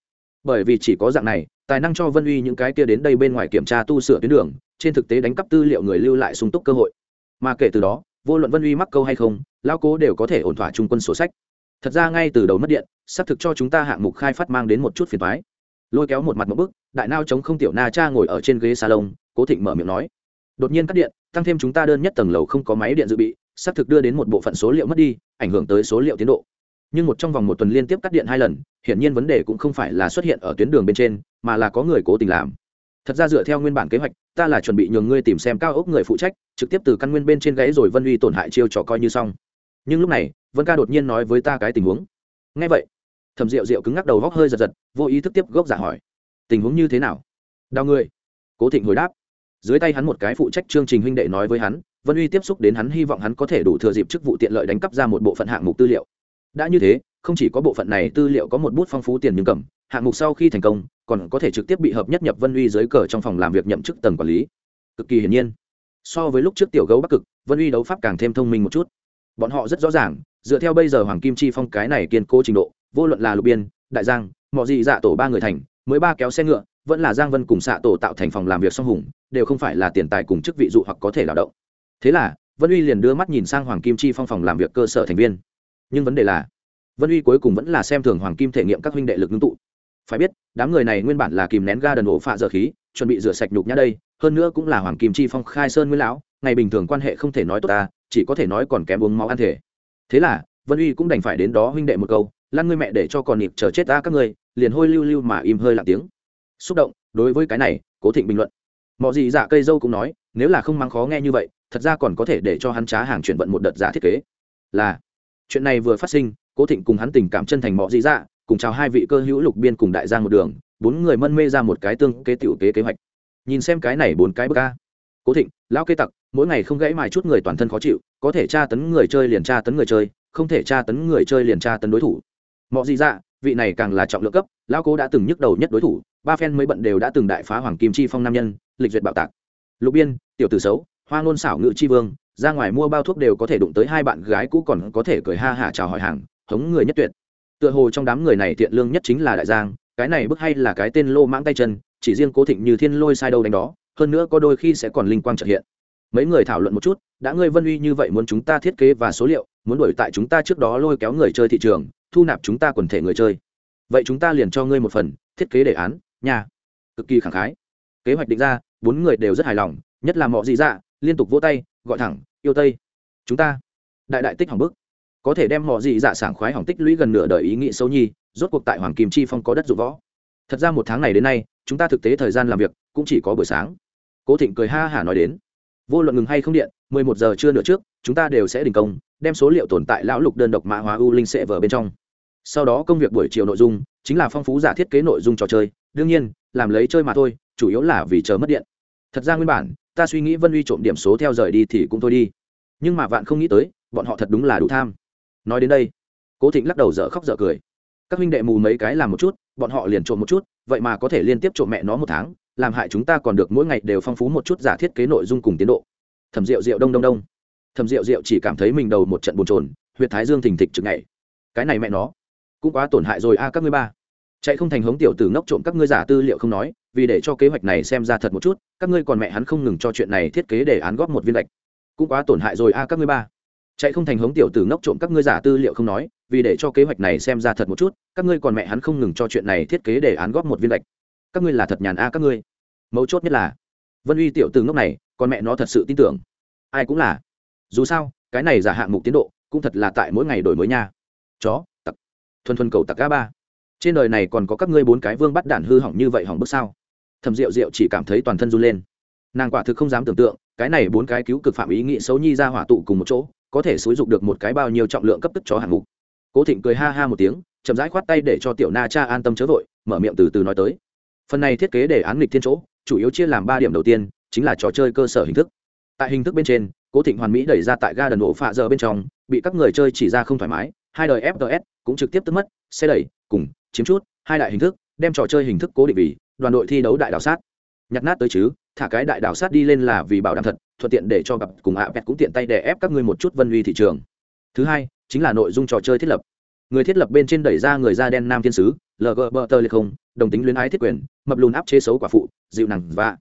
Bởi vì chỉ có dạng này, tài năng cho vân uy những cái kia đến đây bên ngoài kiểm tra tu sửa tuyến đường, trên thực tế đánh cắp tư liệu người lưu lại sung túc cơ hội. Mà kể từ đó, vô luận vân uy mắc câu hay không lao cố đều có thể ổn thỏa trung quân sổ sách. Thật ra ngay từ đầu mất điện, xác thực cho chúng ta hạng mục khai phát mang đến một chút phiền thoái lôi kéo một mặt một bức, đại nao chống không tiểu na cha ngồi ở trên ghế salon, cố thịnh mở miệng nói. Đột nhiên cắt điện, tăng thêm chúng ta đơn nhất tầng lầu không có máy điện dự bị xác thực đưa đến một bộ phận số liệu mất đi, ảnh hưởng tới số liệu tiến độ. Nhưng một trong vòng một tuần liên tiếp cắt điện hai lần, hiển nhiên vấn đề cũng không phải là xuất hiện ở tuyến đường bên trên, mà là có người cố tình làm. Thật ra dựa theo nguyên bản kế hoạch, ta là chuẩn bị nhường ngươi tìm xem cao ốc người phụ trách, trực tiếp từ căn nguyên bên trên gãy rồi vân uy tổn hại chiêu trò coi như xong. Nhưng lúc này, vân ca đột nhiên nói với ta cái tình huống. Ngay vậy thầm rượu rượu cứng ngắc đầu góc hơi giật giật, vô ý thức tiếp gốc giả hỏi, tình huống như thế nào? Đau người. Cố thịnh hồi đáp. Dưới tay hắn một cái phụ trách chương trình huynh đệ nói với hắn, vân uy tiếp xúc đến hắn hy vọng hắn có thể đủ thừa dịp chức vụ tiện lợi đánh cắp ra một bộ phận hạng mục tư liệu. Đã như thế, không chỉ có bộ phận này tư liệu có một bút phong phú tiền nhưng cầm, hạng mục sau khi thành công, còn có thể trực tiếp bị hợp nhất nhập vân uy dưới cờ trong phòng làm việc nhậm chức tầng quản lý. Cực kỳ hiển nhiên. So với lúc trước tiểu gấu bắc cực, vân uy đấu pháp càng thêm thông minh một chút. Bọn họ rất rõ ràng, dựa theo bây giờ hoàng kim chi phong cái này kiên cố trình độ vô luận là lục biên, đại giang mọi gì dạ tổ ba người thành, mới ba kéo xe ngựa, vẫn là giang vân cùng xạ tổ tạo thành phòng làm việc song hùng, đều không phải là tiền tài cùng chức vị dụ hoặc có thể lao động. Thế là, vân uy liền đưa mắt nhìn sang hoàng kim chi phong phòng làm việc cơ sở thành viên. Nhưng vấn đề là, vân uy cuối cùng vẫn là xem thường hoàng kim thể nghiệm các huynh đệ lực ngưng tụ. Phải biết, đám người này nguyên bản là kìm nén ga đần ổ phạ dở khí, chuẩn bị rửa sạch nhục nhã đây, hơn nữa cũng là hoàng kim chi phong khai sơn nguyên lão, ngày bình thường quan hệ không thể nói tốt ta, chỉ có thể nói còn kém uống máu ăn thể. Thế là, vân uy cũng đành phải đến đó huynh đệ một câu lan ngươi mẹ để cho còn nịp chờ chết ta các ngươi, liền hôi lưu lưu mà im hơi lặng tiếng. Xúc động, đối với cái này, cố thịnh bình luận. Mọi gì dạ cây dâu cũng nói, nếu là không mang khó nghe như vậy, thật ra còn có thể để cho hắn trá hàng chuyển vận một đợt giả thiết kế. Là, chuyện này vừa phát sinh, cố thịnh cùng hắn tình cảm chân thành mọi gì dạ cùng chào hai vị cơ hữu lục biên cùng đại giang một đường, bốn người mân mê ra một cái tương kế tiểu kế kế hoạch. Nhìn xem cái này bốn cái bậc ca cố thịnh, lão kê tặc, mỗi ngày không gãy mài chút người toàn thân khó chịu, có thể tra tấn người chơi liền tra tấn người chơi, không thể tra tấn người chơi liền tra tấn đối thủ mọi gì dạ vị này càng là trọng lượng cấp, lão cố đã từng nhức đầu nhất đối thủ, ba phen mới bận đều đã từng đại phá hoàng kim chi phong nam nhân, lịch duyệt bạo tạc. Lục biên, tiểu tử xấu, hoa ngôn xảo ngự chi vương, ra ngoài mua bao thuốc đều có thể đụng tới hai bạn gái cũ còn có thể cười ha hả chào hỏi hàng, hống người nhất tuyệt. Tựa hồ trong đám người này thiện lương nhất chính là đại giang, cái này bức hay là cái tên lô mãng tay chân, chỉ riêng cố thịnh như thiên lôi sai đâu đánh đó, hơn nữa có đôi khi sẽ còn linh quang trợ hiện mấy người thảo luận một chút, đã ngươi vân uy như vậy muốn chúng ta thiết kế và số liệu, muốn đổi tại chúng ta trước đó lôi kéo người chơi thị trường, thu nạp chúng ta quần thể người chơi. Vậy chúng ta liền cho ngươi một phần, thiết kế đề án nhà cực kỳ khẳng khái. Kế hoạch định ra, bốn người đều rất hài lòng, nhất là mọi dị dạ liên tục vỗ tay, gọi thẳng, yêu tây, chúng ta đại đại tích hỏng bức. Có thể đem mọi dị dạ sảng khoái hỏng tích lũy gần nửa đời ý nghĩ xấu nhi, rốt cuộc tại hoàng kim chi phong có đất dụng võ. Thật ra một tháng này đến nay, chúng ta thực tế thời gian làm việc cũng chỉ có buổi sáng. Cố thịnh cười ha hả nói đến vô luận ngừng hay không điện, mười một giờ trưa nửa trước, chúng ta đều sẽ đình công, đem số liệu tồn tại lão lục đơn độc mã hóa u linh sẽ vở bên trong. Sau đó công việc buổi chiều nội dung, chính là phong phú giả thiết kế nội dung trò chơi. Đương nhiên, làm lấy chơi mà thôi, chủ yếu là vì chờ mất điện. Thật ra nguyên bản, ta suy nghĩ vân uy trộm điểm số theo rời đi thì cũng thôi đi. Nhưng mà vạn không nghĩ tới, bọn họ thật đúng là đủ tham. Nói đến đây, cố thịnh lắc đầu dở khóc dở cười. Các huynh đệ mù mấy cái làm một chút, bọn họ liền trộm một chút, vậy mà có thể liên tiếp trộm mẹ nó một tháng làm hại chúng ta còn được mỗi ngày đều phong phú một chút giả thiết kế nội dung cùng tiến độ. Thẩm rượu rượu đông đông đông. Thẩm rượu rượu chỉ cảm thấy mình đầu một trận bồn trồn huyệt thái dương thình thịch chực ngày. Cái này mẹ nó, cũng quá tổn hại rồi a các ngươi ba. Chạy không thành hống tiểu tử ngốc trộm các ngươi giả tư liệu không nói, vì để cho kế hoạch này xem ra thật một chút, các ngươi còn mẹ hắn không ngừng cho chuyện này thiết kế để án góp một viên lệch. Cũng quá tổn hại rồi a các ngươi ba. Chạy không thành hống tiểu tử ngốc trộm các ngươi giả tư liệu không nói, vì để cho kế hoạch này xem ra thật một chút, các ngươi còn mẹ hắn không ngừng cho chuyện này thiết kế để án góp một viên lệch các ngươi là thật nhàn a các ngươi. Mấu chốt nhất là, vân uy tiểu từ ngốc này, con mẹ nó thật sự tin tưởng. Ai cũng là. Dù sao, cái này giả hạng mục tiến độ, cũng thật là tại mỗi ngày đổi mới nha. Chó, tặc. Thuần thuần cầu tặc ga ba. Trên đời này còn có các ngươi bốn cái vương bắt đạn hư hỏng như vậy hỏng bước sao? Thầm rượu rượu chỉ cảm thấy toàn thân run lên. Nàng quả thực không dám tưởng tượng, cái này bốn cái cứu cực phạm ý nghĩ xấu nhi ra hỏa tụ cùng một chỗ, có thể xúi dục được một cái bao nhiêu trọng lượng cấp tức cho hạng mục. Cố thịnh cười ha ha một tiếng, chậm rãi khoát tay để cho tiểu na cha an tâm chớ vội, mở miệng từ từ nói tới phần này thiết kế để án nghịch thiên chỗ, chủ yếu chia làm ba điểm đầu tiên, chính là trò chơi cơ sở hình thức. Tại hình thức bên trên, cố thịnh hoàn mỹ đẩy ra tại ga đần ổ phạ giờ bên trong, bị các người chơi chỉ ra không thoải mái, hai đời fts cũng trực tiếp tức mất, xe đẩy, cùng, chiếm chút, hai đại hình thức, đem trò chơi hình thức cố định vì, đoàn đội thi đấu đại đảo sát. Nhặt nát tới chứ, thả cái đại đảo sát đi lên là vì bảo đảm thật, thuận tiện để cho gặp cùng ạ pet cũng tiện tay để ép các ngươi một chút vân uy thị trường. Thứ hai, chính là nội dung trò chơi thiết lập. Người thiết lập bên trên đẩy ra người da đen nam thiên sứ lg bờ tơ liệt không, đồng tính luyến ái thiết quyền, mập lùn áp chế xấu quả phụ, dịu nặng và.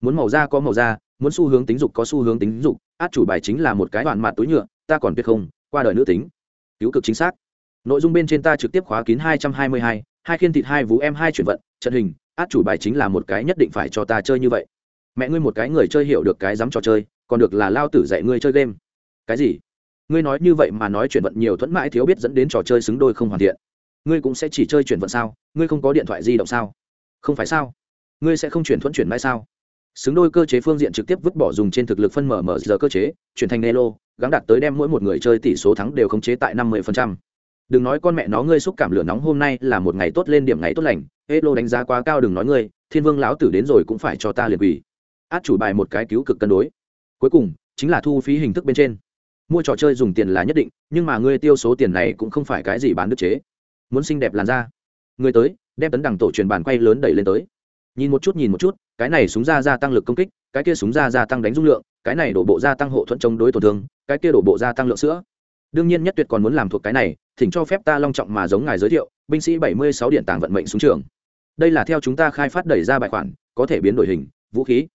Muốn màu da có màu da, muốn xu hướng tính dục có xu hướng tính dục, át chủ bài chính là một cái đoạn mặt túi nhựa, ta còn biết không, qua đời nữ tính. Cứu cực chính xác. Nội dung bên trên ta trực tiếp khóa kín hai trăm hai mươi hai hai khiên thịt hai vú em hai chuyển vận, trận hình, át chủ bài chính là một cái nhất định phải cho ta chơi như vậy. Mẹ ngươi một cái người chơi hiểu được cái dám trò chơi, còn được là lao tử dạy ngươi chơi game. Cái gì? Ngươi nói như vậy mà nói chuyển vận nhiều thuẫn mãi thiếu biết dẫn đến trò chơi xứng đôi không hoàn thiện ngươi cũng sẽ chỉ chơi chuyển vận sao? Ngươi không có điện thoại di động sao? Không phải sao? Ngươi sẽ không chuyển thuẫn chuyển mãi sao? Xứng đôi cơ chế phương diện trực tiếp vứt bỏ dùng trên thực lực phân mở mở giờ cơ chế, chuyển thành nelo gắn đạt tới đem mỗi một người chơi tỷ số thắng đều khống chế tại năm mươi phần trăm. đừng nói con mẹ nó ngươi xúc cảm lửa nóng hôm nay là một ngày tốt lên điểm ngày tốt lành. Hello đánh giá quá cao đừng nói ngươi, thiên vương lão tử đến rồi cũng phải cho ta liền quỷ át chủ bài một cái cứu cực cân đối. Cuối cùng, chính là thu phí hình thức bên trên. Mua trò chơi dùng tiền là nhất định, nhưng mà ngươi tiêu số tiền này cũng không phải cái gì bán đức chế muốn xinh đẹp làn da. Người tới, đem tấn đằng tổ truyền bàn quay lớn đẩy lên tới. Nhìn một chút, nhìn một chút, cái này súng ra gia tăng lực công kích, cái kia súng ra gia tăng đánh dung lượng, cái này đổ bộ gia tăng hộ thuẫn chống đối tổn thương, cái kia đổ bộ gia tăng lượng sữa. Đương nhiên nhất tuyệt còn muốn làm thuộc cái này, thỉnh cho phép ta long trọng mà giống ngài giới thiệu, binh sĩ bảy mươi sáu điện tàng vận mệnh súng trường. Đây là theo chúng ta khai phát đẩy ra bài khoản, có thể biến đổi hình, vũ khí.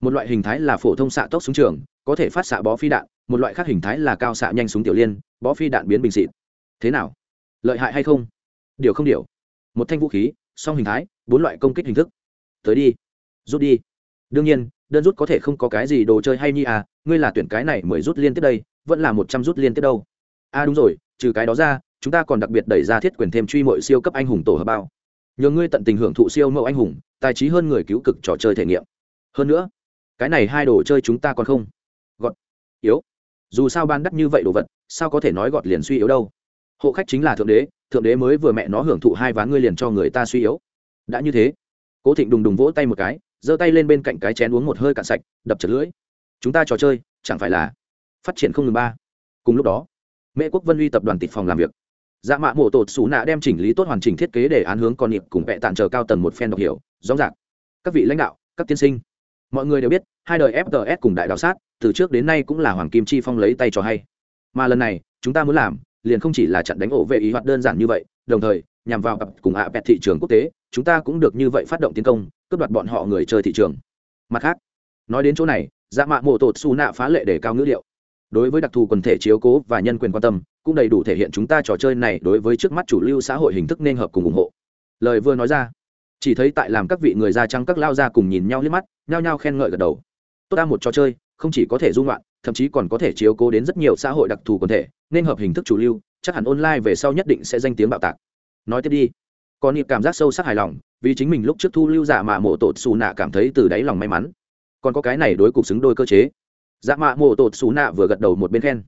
Một loại hình thái là phổ thông xạ tốc súng trường, có thể phát xạ bó phi đạn, một loại khác hình thái là cao xạ nhanh súng tiểu liên, bó phi đạn biến bình xịt. Thế nào? Lợi hại hay không? Điều không điều. Một thanh vũ khí, song hình thái, bốn loại công kích hình thức. Tới đi, rút đi. Đương nhiên, đơn rút có thể không có cái gì đồ chơi hay nhi à ngươi là tuyển cái này mười rút liên tiếp đây, vẫn là một trăm rút liên tiếp đâu. À đúng rồi, trừ cái đó ra, chúng ta còn đặc biệt đẩy ra thiết quyền thêm truy mọi siêu cấp anh hùng tổ hợp bao. Nhờ ngươi tận tình hưởng thụ siêu mẫu anh hùng, tài trí hơn người cứu cực trò chơi thể nghiệm. Hơn nữa, cái này hai đồ chơi chúng ta còn không. Gọt. Yếu. Dù sao ban đắt như vậy đồ vật, sao có thể nói gọt liền suy yếu đâu? Hộ khách chính là thượng đế thượng đế mới vừa mẹ nó hưởng thụ hai ván ngươi liền cho người ta suy yếu. Đã như thế, cố thịnh đùng đùng vỗ tay một cái, giơ tay lên bên cạnh cái chén uống một hơi cạn sạch, đập chật lưỡi. Chúng ta trò chơi, chẳng phải là phát triển không ngừng ba. Cùng lúc đó, mễ quốc vân uy tập đoàn tịch phòng làm việc. Dạ mạ mổ tột xù nạ đem chỉnh lý tốt hoàn chỉnh thiết kế để án hướng con nhịp cùng vẹ tàn chờ cao tầng một phen đọc hiểu, rõ ràng. Các vị lãnh đạo, các tiên sinh, mọi người đều biết, hai đời fts cùng đại đạo sát, từ trước đến nay cũng là hoàng kim chi phong lấy tay cho hay. Mà lần này, chúng ta muốn làm liền không chỉ là chặn đánh ổ vệ ý hoạt đơn giản như vậy, đồng thời, nhằm vào cặp cùng hạ bẹt thị trường quốc tế, chúng ta cũng được như vậy phát động tiến công, cướp đoạt bọn họ người chơi thị trường. Mặt khác, nói đến chỗ này dạ mạ mộ tột su nạ phá lệ để cao ngữ liệu. Đối với đặc thù quần thể chiếu cố và nhân quyền quan tâm, cũng đầy đủ thể hiện chúng ta trò chơi này đối với trước mắt chủ lưu xã hội hình thức nên hợp cùng ủng hộ. Lời vừa nói ra, chỉ thấy tại làm các vị người da trắng các lao ra cùng nhìn nhau liếc mắt, nhao nhao khen ngợi gật đầu. Tốt ta một trò chơi, không chỉ có thể dung loạn, thậm chí còn có thể chiếu cố đến rất nhiều xã hội đặc thù quần thể nên hợp hình thức chủ lưu, chắc hẳn online về sau nhất định sẽ danh tiếng bạo tạc. Nói tiếp đi. Còn nhịp cảm giác sâu sắc hài lòng, vì chính mình lúc trước thu lưu giả mạ mộ tột xù nạ cảm thấy từ đáy lòng may mắn. Còn có cái này đối cục xứng đôi cơ chế. Giả mạ mộ tột xù nạ vừa gật đầu một bên khen.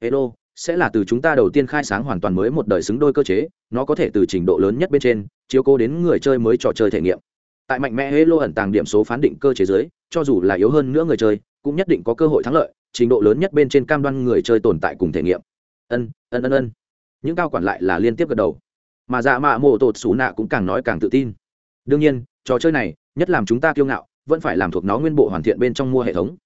Hello, sẽ là từ chúng ta đầu tiên khai sáng hoàn toàn mới một đời xứng đôi cơ chế, nó có thể từ trình độ lớn nhất bên trên, chiếu cố đến người chơi mới trò chơi thể nghiệm. Tại mạnh mẽ hello ẩn tàng điểm số phán định cơ chế giới cho dù là yếu hơn nữa người chơi, cũng nhất định có cơ hội thắng lợi, trình độ lớn nhất bên trên cam đoan người chơi tồn tại cùng thể nghiệm ân ân ân ân. Những cao quản lại là liên tiếp gật đầu. Mà dạ mạ mộ tột xù nạ cũng càng nói càng tự tin. Đương nhiên, trò chơi này, nhất làm chúng ta kiêu ngạo, vẫn phải làm thuộc nó nguyên bộ hoàn thiện bên trong mua hệ thống.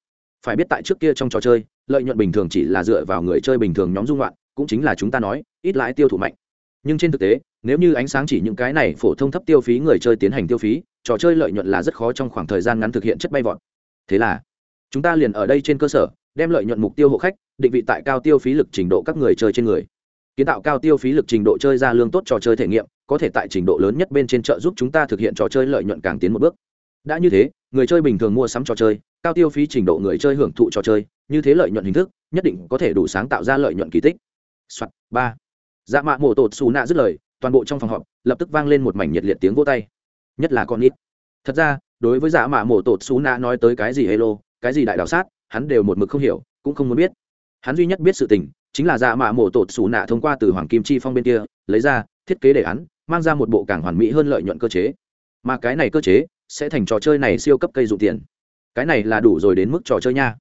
Phải biết tại trước kia trong trò chơi, lợi nhuận bình thường chỉ là dựa vào người chơi bình thường nhóm dung loạn, cũng chính là chúng ta nói, ít lãi tiêu thụ mạnh. Nhưng trên thực tế, nếu như ánh sáng chỉ những cái này phổ thông thấp tiêu phí người chơi tiến hành tiêu phí, trò chơi lợi nhuận là rất khó trong khoảng thời gian ngắn thực hiện chất bay vọt. Thế là, chúng ta liền ở đây trên cơ sở đem lợi nhuận mục tiêu hộ khách định vị tại cao tiêu phí lực trình độ các người chơi trên người. Kiến tạo cao tiêu phí lực trình độ chơi ra lương tốt trò chơi thể nghiệm có thể tại trình độ lớn nhất bên trên chợ giúp chúng ta thực hiện trò chơi lợi nhuận càng tiến một bước. Đã như thế người chơi bình thường mua sắm trò chơi cao tiêu phí trình độ người chơi hưởng thụ trò chơi như thế lợi nhuận hình thức nhất định có thể đủ sáng tạo ra lợi nhuận kỳ tích. Soạn, ba. Dạ mạ mổ tột xù nạ dứt lời toàn bộ trong phòng họp lập tức vang lên một mảnh nhiệt liệt tiếng vô tay. Nhất là con ít thật ra đối với dạ mạ mổ tột xù nạ nói tới cái gì hello cái gì đại đảo sát hắn đều một mực không hiểu, cũng không muốn biết. Hắn duy nhất biết sự tình, chính là dạ mạ mổ tột xù nạ thông qua từ hoàng kim chi phong bên kia, lấy ra, thiết kế đề án, mang ra một bộ càng hoàn mỹ hơn lợi nhuận cơ chế. Mà cái này cơ chế, sẽ thành trò chơi này siêu cấp cây dụ tiền. Cái này là đủ rồi đến mức trò chơi nha.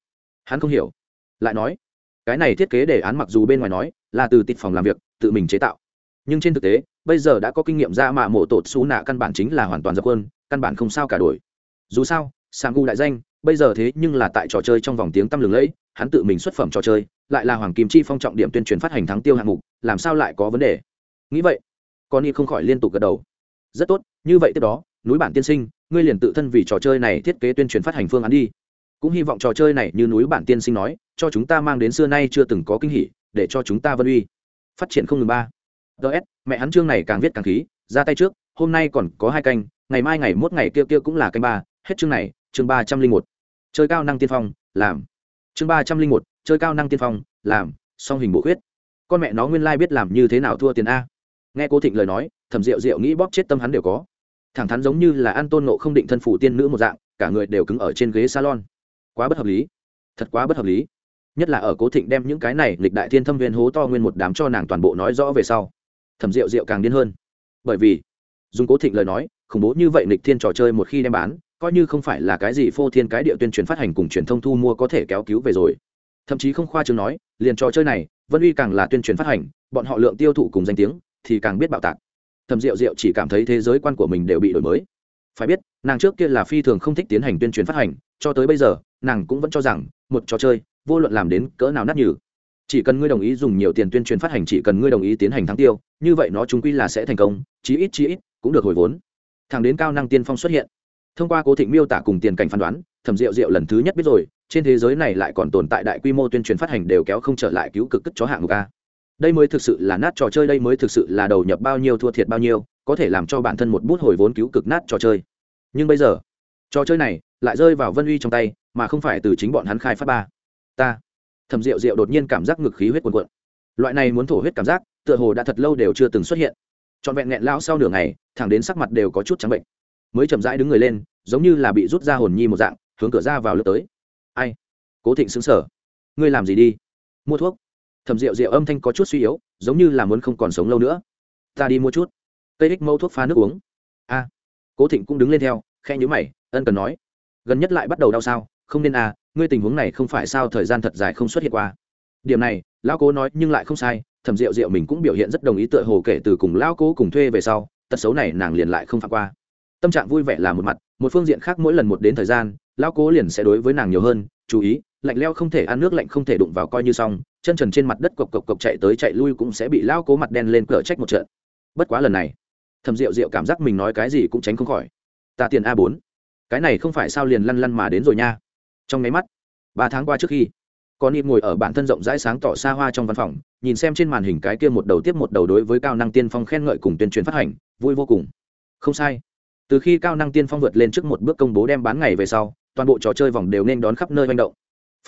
Hắn không hiểu. Lại nói, cái này thiết kế đề án mặc dù bên ngoài nói, là từ tịt phòng làm việc, tự mình chế tạo. Nhưng trên thực tế, bây giờ đã có kinh nghiệm ra mạ mộ tột xú nạ căn bản chính là hoàn toàn dập quân, căn bản không sao cả đổi. Dù sao sang gu đại danh bây giờ thế nhưng là tại trò chơi trong vòng tiếng tăm lừng lẫy, hắn tự mình xuất phẩm trò chơi, lại là hoàng kim chi phong trọng điểm tuyên truyền phát hành thắng tiêu hạng mục, làm sao lại có vấn đề? Nghĩ vậy con y không khỏi liên tục gật đầu. Rất tốt, như vậy tiếp đó, núi bản tiên sinh, ngươi liền tự thân vì trò chơi này thiết kế tuyên truyền phát hành phương án đi. Cũng hy vọng trò chơi này như núi bản tiên sinh nói, cho chúng ta mang đến xưa nay chưa từng có kinh hỉ, để cho chúng ta vân uy. Phát triển không ngừng ba. Ts mẹ hắn chương này càng viết càng khí, ra tay trước, hôm nay còn có hai canh, ngày mai ngày mốt ngày kia kia cũng là canh ba, hết chương này, chương ba trăm linh một chơi cao năng tiên phong, làm. Chương ba trăm linh một, chơi cao năng tiên phong, làm. Song hình bộ khuyết. Con mẹ nó nguyên lai biết làm như thế nào thua tiền a. Nghe cố thịnh lời nói, thẩm rượu rượu nghĩ bóp chết tâm hắn đều có. Thẳng thắn giống như là an tôn nộ không định thân phủ tiên nữ một dạng, cả người đều cứng ở trên ghế salon. Quá bất hợp lý. Thật quá bất hợp lý. Nhất là ở cố thịnh đem những cái này lịch đại thiên thâm viên hố to nguyên một đám cho nàng toàn bộ nói rõ về sau. Thẩm rượu rượu càng điên hơn. Bởi vì, dùng cố thịnh lời nói, khủng bố như vậy lịch thiên trò chơi một khi đem bán coi như không phải là cái gì phô thiên cái địa tuyên truyền phát hành cùng truyền thông thu mua có thể kéo cứu về rồi. Thậm chí không khoa chương nói, liền trò chơi này, vân uy càng là tuyên truyền phát hành, bọn họ lượng tiêu thụ cùng danh tiếng thì càng biết bạo tạc. Thầm rượu rượu chỉ cảm thấy thế giới quan của mình đều bị đổi mới. Phải biết, nàng trước kia là phi thường không thích tiến hành tuyên truyền phát hành, cho tới bây giờ, nàng cũng vẫn cho rằng, một trò chơi, vô luận làm đến cỡ nào nát nhừ. Chỉ cần ngươi đồng ý dùng nhiều tiền tuyên truyền phát hành, chỉ cần ngươi đồng ý tiến hành thắng tiêu, như vậy nó chúng quy là sẽ thành công, chí ít chí ít cũng được hồi vốn. Thẳng đến cao năng tiên phong xuất hiện thông qua cố thịnh miêu tả cùng tiền cảnh phán đoán, thẩm rượu rượu lần thứ nhất biết rồi, trên thế giới này lại còn tồn tại đại quy mô tuyên truyền phát hành đều kéo không trở lại cứu cực cất chó hạng mục a. Đây mới thực sự là nát trò chơi, đây mới thực sự là đầu nhập bao nhiêu thua thiệt bao nhiêu, có thể làm cho bản thân một bút hồi vốn cứu cực nát trò chơi. Nhưng bây giờ, trò chơi này lại rơi vào vân uy trong tay, mà không phải từ chính bọn hắn khai phát ba. Ta. Thẩm rượu rượu đột nhiên cảm giác ngực khí huyết cuồn cuộn. Loại này muốn thổ huyết cảm giác, tựa hồ đã thật lâu đều chưa từng xuất hiện. Trọn vẹn nghẹn lão sau nửa ngày, thẳng đến sắc mặt đều có chút trắng bệnh mới chậm rãi đứng người lên, giống như là bị rút ra hồn nhi một dạng, hướng cửa ra vào lướt tới. Ai? Cố thịnh xứng sở ngươi làm gì đi? Mua thuốc. Thẩm rượu rượu âm thanh có chút suy yếu, giống như là muốn không còn sống lâu nữa. Ta đi mua chút. Cây ích mẫu thuốc pha nước uống. A. Cố thịnh cũng đứng lên theo khe nhữ mày, ân cần nói. Gần nhất lại bắt đầu đau sao? Không nên à ngươi tình huống này không phải sao thời gian thật dài không xuất hiện qua. Điểm này, lão cố nói nhưng lại không sai, thẩm rượu rượu mình cũng biểu hiện rất đồng ý tựa hồ kể từ cùng lão cố cùng thuê về sau, tật xấu này nàng liền lại không phạm qua tâm trạng vui vẻ là một mặt, một phương diện khác mỗi lần một đến thời gian, lão cố liền sẽ đối với nàng nhiều hơn, chú ý, lạnh leo không thể ăn nước lạnh không thể đụng vào coi như xong, chân trần trên mặt đất cộc cộc cộc chạy tới chạy lui cũng sẽ bị lão cố mặt đen lên cờ trách một trận. Bất quá lần này thầm rượu rượu cảm giác mình nói cái gì cũng tránh không khỏi. Ta tiền a bốn. Cái này không phải sao liền lăn lăn mà đến rồi nha. Trong máy mắt, ba tháng qua trước khi, con nịp ngồi ở bản thân rộng rãi sáng tỏ xa hoa trong văn phòng, nhìn xem trên màn hình cái kia một đầu tiếp một đầu đối với cao năng tiên phong khen ngợi cùng tuyên truyền phát hành, vui vô cùng. Không sai từ khi cao năng tiên phong vượt lên trước một bước công bố đem bán ngày về sau, toàn bộ trò chơi vòng đều nên đón khắp nơi manh động.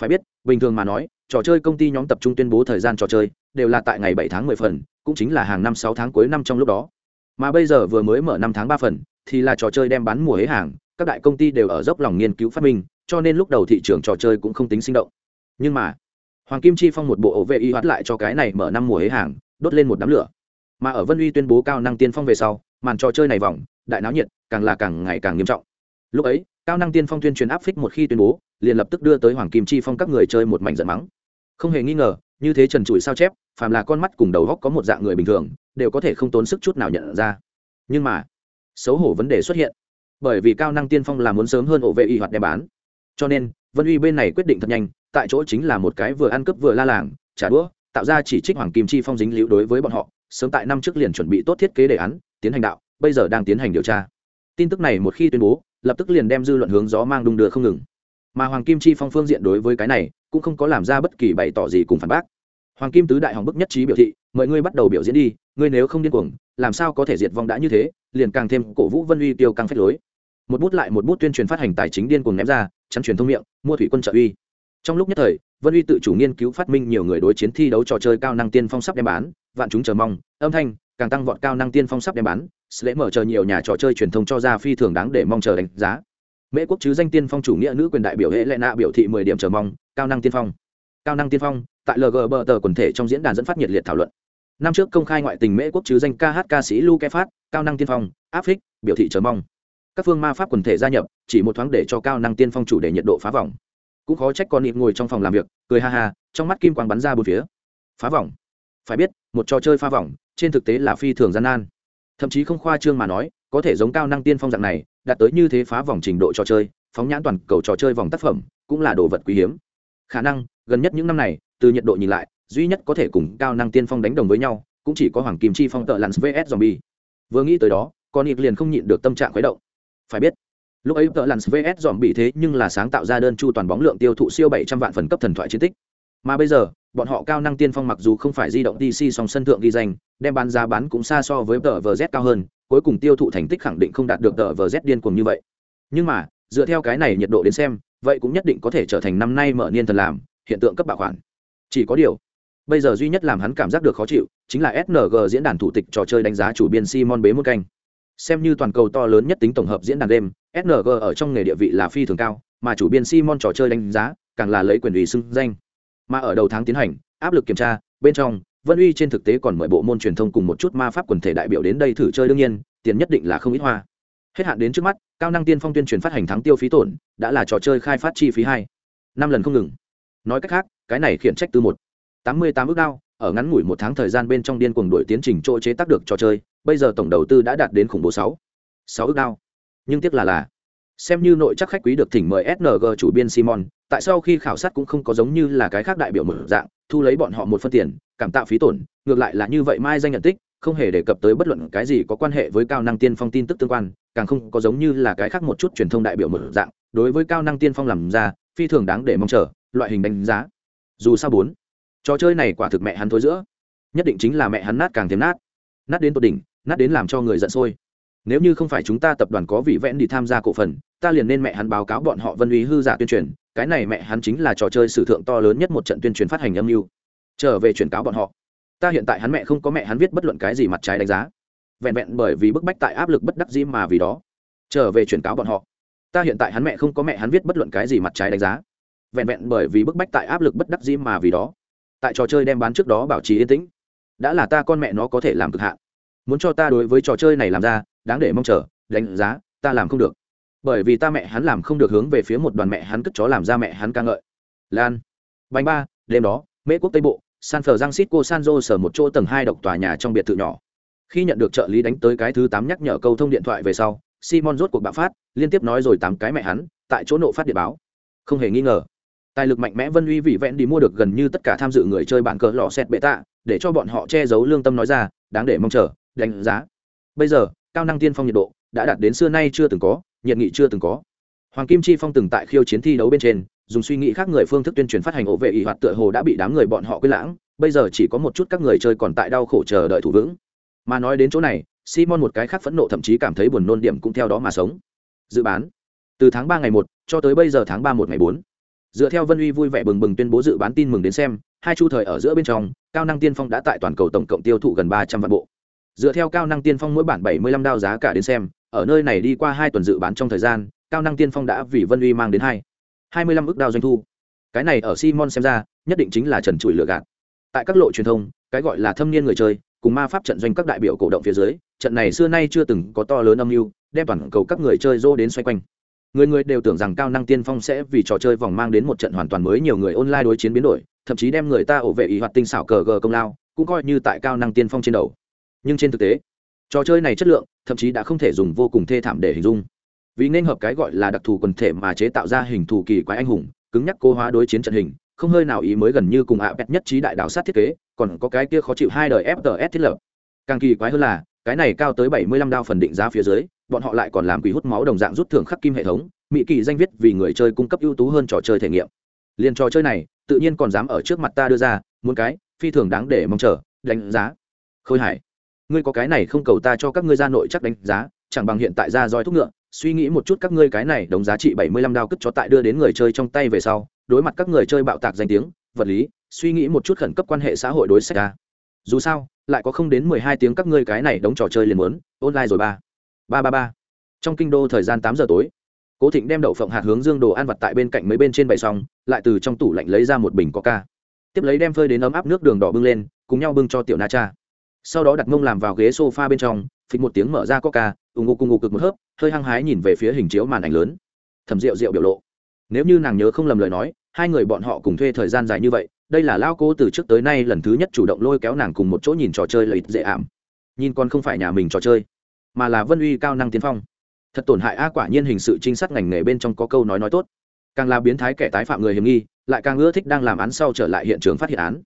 Phải biết, bình thường mà nói, trò chơi công ty nhóm tập trung tuyên bố thời gian trò chơi, đều là tại ngày bảy tháng mười phần, cũng chính là hàng năm sáu tháng cuối năm trong lúc đó. Mà bây giờ vừa mới mở năm tháng ba phần, thì là trò chơi đem bán mùa hế hàng, các đại công ty đều ở dốc lòng nghiên cứu phát minh, cho nên lúc đầu thị trường trò chơi cũng không tính sinh động. Nhưng mà, hoàng kim chi phong một bộ ổ vệ y hoạt lại cho cái này mở năm mùa hế hàng, đốt lên một đám lửa. Mà ở vân uy tuyên bố cao năng tiên phong về sau, màn trò chơi này vòng đại náo nhiệt, càng là càng ngày càng nghiêm trọng. Lúc ấy, cao năng tiên phong tuyên truyền áp phích một khi tuyên bố, liền lập tức đưa tới hoàng kim chi phong các người chơi một mảnh giận mắng. Không hề nghi ngờ, như thế trần trụi sao chép, phàm là con mắt cùng đầu góc có một dạng người bình thường, đều có thể không tốn sức chút nào nhận ra. Nhưng mà, xấu hổ vấn đề xuất hiện. Bởi vì cao năng tiên phong là muốn sớm hơn ổ vệ y hoạt đem bán. Cho nên, vân uy bên này quyết định thật nhanh, tại chỗ chính là một cái vừa ăn cướp vừa la làng, trả đũa, tạo ra chỉ trích hoàng kim chi phong dính liễu đối với bọn họ, sớm tại năm trước liền chuẩn bị tốt thiết kế đề án, tiến hành đạo bây giờ đang tiến hành điều tra. Tin tức này một khi tuyên bố, lập tức liền đem dư luận hướng gió mang đung đưa không ngừng. Mà hoàng kim chi phong phương diện đối với cái này, cũng không có làm ra bất kỳ bày tỏ gì cùng phản bác. Hoàng kim tứ đại hỏng bức nhất trí biểu thị, mọi ngươi bắt đầu biểu diễn đi, ngươi nếu không điên cuồng, làm sao có thể diệt vong đã như thế, liền càng thêm cổ vũ vân uy tiêu căng phép lối. Một bút lại một bút tuyên truyền phát hành tài chính điên cuồng ném ra, chắn truyền thông miệng, mua thủy quân trợ uy. Trong lúc nhất thời, vân uy tự chủ nghiên cứu phát minh nhiều người đối chiến thi đấu trò chơi cao năng tiên phong sắp đem bán, vạn chúng chờ mong, âm thanh, càng tăng vọt cao năng tiên phong sắp đem bán sẽ mở chờ nhiều nhà trò chơi truyền thông cho ra phi thường đáng để mong chờ đánh giá. Mễ quốc chứ danh tiên phong chủ nghĩa nữ quyền đại biểu hệ lệ nạ biểu thị mười điểm chờ mong, cao năng tiên phong. Cao năng tiên phong, tại lg bờ tờ quần thể trong diễn đàn dẫn phát nhiệt liệt thảo luận. Năm trước công khai ngoại tình mễ quốc chứ danh ca hát ca sĩ lu ke phát, cao năng tiên phong, áp phích, biểu thị chờ mong. Các phương ma pháp quần thể gia nhập, chỉ một thoáng để cho cao năng tiên phong chủ đề nhiệt độ phá vòng. Cũng khó trách con nịp ngồi trong phòng làm việc, cười ha ha, trong mắt kim quang bắn ra bốn phía. Phá vòng. Phải biết, một trò chơi phá vòng, trên thực tế là phi thường gian nan thậm chí không khoa trương mà nói, có thể giống cao năng tiên phong dạng này, đạt tới như thế phá vòng trình độ trò chơi, phóng nhãn toàn cầu trò chơi vòng tác phẩm, cũng là đồ vật quý hiếm. Khả năng, gần nhất những năm này, từ nhiệt độ nhìn lại, duy nhất có thể cùng cao năng tiên phong đánh đồng với nhau, cũng chỉ có hoàng kim chi phong tợ lặn vs zombie. Vừa nghĩ tới đó, con ít liền không nhịn được tâm trạng khuấy động. Phải biết, lúc ấy tợ lặn vs dòm bị thế nhưng là sáng tạo ra đơn chu toàn bóng lượng tiêu thụ siêu bảy trăm vạn phần cấp thần thoại chiến tích mà bây giờ, bọn họ cao năng tiên phong mặc dù không phải di động dc song sân thượng ghi danh, đem bán giá bán cũng xa so với tờ vz cao hơn, cuối cùng tiêu thụ thành tích khẳng định không đạt được tờ vờ z điên cuồng như vậy. Nhưng mà, dựa theo cái này nhiệt độ đến xem, vậy cũng nhất định có thể trở thành năm nay mở niên thần làm, hiện tượng cấp bảo khoản. Chỉ có điều, bây giờ duy nhất làm hắn cảm giác được khó chịu, chính là sng diễn đàn thủ tịch trò chơi đánh giá chủ biên simon bế một canh. Xem như toàn cầu to lớn nhất tính tổng hợp diễn đàn đêm sng ở trong nghề địa vị là phi thường cao, mà chủ biên simon trò chơi đánh giá càng là lấy quyền ủy xưng danh mà ở đầu tháng tiến hành, áp lực kiểm tra, bên trong, vân uy trên thực tế còn mời bộ môn truyền thông cùng một chút ma pháp quần thể đại biểu đến đây thử chơi đương nhiên, tiền nhất định là không ít hoa. Hết hạn đến trước mắt, cao năng tiên phong tuyên truyền phát hành thắng tiêu phí tổn, đã là trò chơi khai phát chi phí hai. Năm lần không ngừng. Nói cách khác, cái này khiển trách từ một. Tám mươi tám ước đao, ở ngắn ngủi một tháng thời gian bên trong điên cuồng đổi tiến trình chỗ chế tác được trò chơi, bây giờ tổng đầu tư đã đạt đến khủng bố sáu. Sáu ước đao. Nhưng tiếc là là xem như nội chắc khách quý được thỉnh mời sng chủ biên simon, tại sau khi khảo sát cũng không có giống như là cái khác đại biểu mở dạng, thu lấy bọn họ một phân tiền, cảm tạo phí tổn, ngược lại là như vậy mai danh nhận tích, không hề đề cập tới bất luận cái gì có quan hệ với cao năng tiên phong tin tức tương quan, càng không có giống như là cái khác một chút truyền thông đại biểu mở dạng, đối với cao năng tiên phong làm ra, phi thường đáng để mong chờ, loại hình đánh giá. Dù sao bốn, trò chơi này quả thực mẹ hắn thối giữa, nhất định chính là mẹ hắn nát càng thêm nát. Nát đến tột đỉnh, nát đến làm cho người giận sôi. Nếu như không phải chúng ta tập đoàn có vị vẽn đi tham gia cổ phần ta liền nên mẹ hắn báo cáo bọn họ vân uy hư giả tuyên truyền, cái này mẹ hắn chính là trò chơi sử thượng to lớn nhất một trận tuyên truyền phát hành âm mưu. Trở về truyền cáo bọn họ. Ta hiện tại hắn mẹ không có mẹ hắn viết bất luận cái gì mặt trái đánh giá. Vẹn vẹn bởi vì bức bách tại áp lực bất đắc dĩ mà vì đó. Trở về truyền cáo bọn họ. Ta hiện tại hắn mẹ không có mẹ hắn viết bất luận cái gì mặt trái đánh giá. Vẹn vẹn bởi vì bức bách tại áp lực bất đắc dĩ mà vì đó. Tại trò chơi đem bán trước đó bảo trì yên tĩnh. Đã là ta con mẹ nó có thể làm cực hạn. Muốn cho ta đối với trò chơi này làm ra, đáng để mong chờ, đánh giá, ta làm không được bởi vì ta mẹ hắn làm không được hướng về phía một đoàn mẹ hắn cất chó làm ra mẹ hắn ca ngợi. Lan. Bánh ba, đêm đó, mễ quốc tây bộ, san phờ giang xít cô san jose sở một chỗ tầng hai độc tòa nhà trong biệt thự nhỏ. Khi nhận được trợ lý đánh tới cái thứ tám nhắc nhở câu thông điện thoại về sau, simon rốt cuộc bạo phát, liên tiếp nói rồi tám cái mẹ hắn, tại chỗ nộ phát điện báo. Không hề nghi ngờ, tài lực mạnh mẽ vân uy vị vẹn đi mua được gần như tất cả tham dự người chơi bản cờ lò xét bệ tạ, để cho bọn họ che giấu lương tâm nói ra, đáng để mong chờ, đánh giá. Bây giờ cao năng tiên phong nhiệt độ, đã đạt đến xưa nay chưa từng có, nhiệt nghị chưa từng có. Hoàng kim chi phong từng tại khiêu chiến thi đấu bên trên, dùng suy nghĩ khác người phương thức tuyên truyền phát hành ổ vệ ỷ hoạt tựa hồ đã bị đám người bọn họ quên lãng, bây giờ chỉ có một chút các người chơi còn tại đau khổ chờ đợi thủ vững. Mà nói đến chỗ này, simon một cái khác phẫn nộ thậm chí cảm thấy buồn nôn điểm cũng theo đó mà sống. Dự bán, từ tháng ba ngày một cho tới bây giờ tháng ba một ngày bốn. Dựa theo vân uy vui vẻ bừng bừng tuyên bố dự bán tin mừng đến xem, hai chu thời ở giữa bên trong, cao năng tiên phong đã tại toàn cầu tổng cộng tiêu thụ gần ba trăm vạn bộ dựa theo cao năng tiên phong mỗi bản bảy mươi lăm đao giá cả đến xem, ở nơi này đi qua hai tuần dự bán trong thời gian, cao năng tiên phong đã vì vân uy mang đến hai hai mươi lăm ước đao doanh thu. Cái này ở simon xem ra, nhất định chính là trần trụi lựa gạt. Tại các lộ truyền thông, cái gọi là thâm niên người chơi, cùng ma pháp trận doanh các đại biểu cổ động phía dưới, trận này xưa nay chưa từng có to lớn âm mưu, đem toàn cầu các người chơi dô đến xoay quanh. Người người đều tưởng rằng cao năng tiên phong sẽ vì trò chơi vòng mang đến một trận hoàn toàn mới nhiều người online đối chiến biến đổi, thậm chí đem người ta ổ vệ ý hoạt tinh xảo cờ gờ công lao, cũng coi như tại cao năng tiên phong trên đầu nhưng trên thực tế, trò chơi này chất lượng thậm chí đã không thể dùng vô cùng thê thảm để hình dung. Vì nên hợp cái gọi là đặc thù quần thể mà chế tạo ra hình thù kỳ quái anh hùng, cứng nhắc cố hóa đối chiến trận hình, không hơi nào ý mới gần như cùng ạ bẹt nhất trí đại đảo sát thiết kế, còn có cái kia khó chịu hai đời fts thiết lập. Càng kỳ quái hơn là, cái này cao tới bảy mươi lăm đao phần định giá phía dưới, bọn họ lại còn làm quỷ hút máu đồng dạng rút thưởng khắc kim hệ thống, mỹ kỳ danh viết vì người chơi cung cấp ưu tú hơn trò chơi thể nghiệm. Liền trò chơi này, tự nhiên còn dám ở trước mặt ta đưa ra, muốn cái, phi thường đáng để mong chờ, đánh giá. Khôi hải ngươi có cái này không cầu ta cho các ngươi ra nội chắc đánh giá, chẳng bằng hiện tại ra roi thúc ngựa, suy nghĩ một chút các ngươi cái này đồng giá trị bảy mươi lăm đao cất cho tại đưa đến người chơi trong tay về sau, đối mặt các người chơi bạo tạc danh tiếng, vật lý, suy nghĩ một chút khẩn cấp quan hệ xã hội đối sách ra dù sao, lại có không đến mười hai tiếng các ngươi cái này đóng trò chơi liền muốn, online rồi ba. Ba ba ba. Trong kinh đô thời gian tám giờ tối, cố thịnh đem đậu phộng hạt hướng dương đồ ăn vặt tại bên cạnh mấy bên trên bày xong, lại từ trong tủ lạnh lấy ra một bình coca. Tiếp lấy đem phơi đến ấm áp nước đường đỏ bưng lên, cùng nhau bưng cho tiểu na cha sau đó đặt mông làm vào ghế sofa bên trong, phịch một tiếng mở ra coca, ù ngụ cùng ngụ cực một hớp, hơi hăng hái nhìn về phía hình chiếu màn ảnh lớn. Thầm rượu rượu biểu lộ. Nếu như nàng nhớ không lầm lời nói, hai người bọn họ cùng thuê thời gian dài như vậy, đây là lao cô từ trước tới nay lần thứ nhất chủ động lôi kéo nàng cùng một chỗ nhìn trò chơi lợi dễ ảm. Nhìn con không phải nhà mình trò chơi, mà là vân uy cao năng tiến phong. Thật tổn hại a, quả nhiên hình sự trinh sát ngành nghề bên trong có câu nói nói tốt. Càng là biến thái kẻ tái phạm người hiểm nghi, lại càng ưa thích đang làm án sau trở lại hiện trường phát hiện án.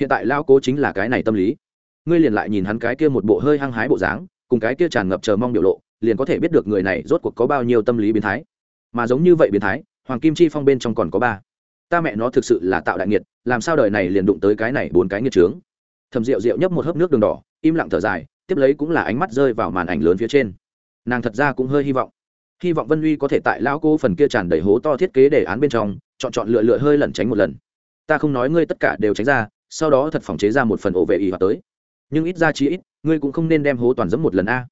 Hiện tại lao cố chính là cái này tâm lý ngươi liền lại nhìn hắn cái kia một bộ hơi hăng hái bộ dáng, cùng cái kia tràn ngập chờ mong biểu lộ, liền có thể biết được người này rốt cuộc có bao nhiêu tâm lý biến thái. Mà giống như vậy biến thái, hoàng kim chi phong bên trong còn có ba. Ta mẹ nó thực sự là tạo đại nghiệt, làm sao đời này liền đụng tới cái này bốn cái nghiệt trướng thầm rượu rượu nhấp một hớp nước đường đỏ, im lặng thở dài, tiếp lấy cũng là ánh mắt rơi vào màn ảnh lớn phía trên. Nàng thật ra cũng hơi hy vọng. Hy vọng vân uy có thể tại lão cô phần kia tràn đầy hố to thiết kế đề án bên trong, chọn chọn lựa lựa hơi lẩn tránh một lần. Ta không nói ngươi tất cả đều tránh ra, sau đó thật phòng chế ra một phần ổ vệ ý hoặc tới nhưng ít ra chí ít, ngươi cũng không nên đem hố toàn dẫm một lần a.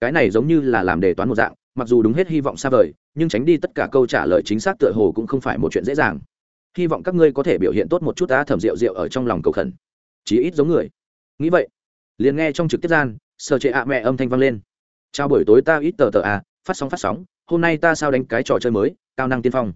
Cái này giống như là làm đề toán một dạng, mặc dù đúng hết hy vọng xa vời, nhưng tránh đi tất cả câu trả lời chính xác tựa hồ cũng không phải một chuyện dễ dàng. Hy vọng các ngươi có thể biểu hiện tốt một chút đã thẩm rượu rượu ở trong lòng cầu khẩn. Chí ít giống người. Nghĩ vậy, liền nghe trong trực tiếp gian sợ chế ạ mẹ âm thanh vang lên. Chào buổi tối ta ít tờ tờ à phát sóng phát sóng, hôm nay ta sao đánh cái trò chơi mới, cao năng tiên phong.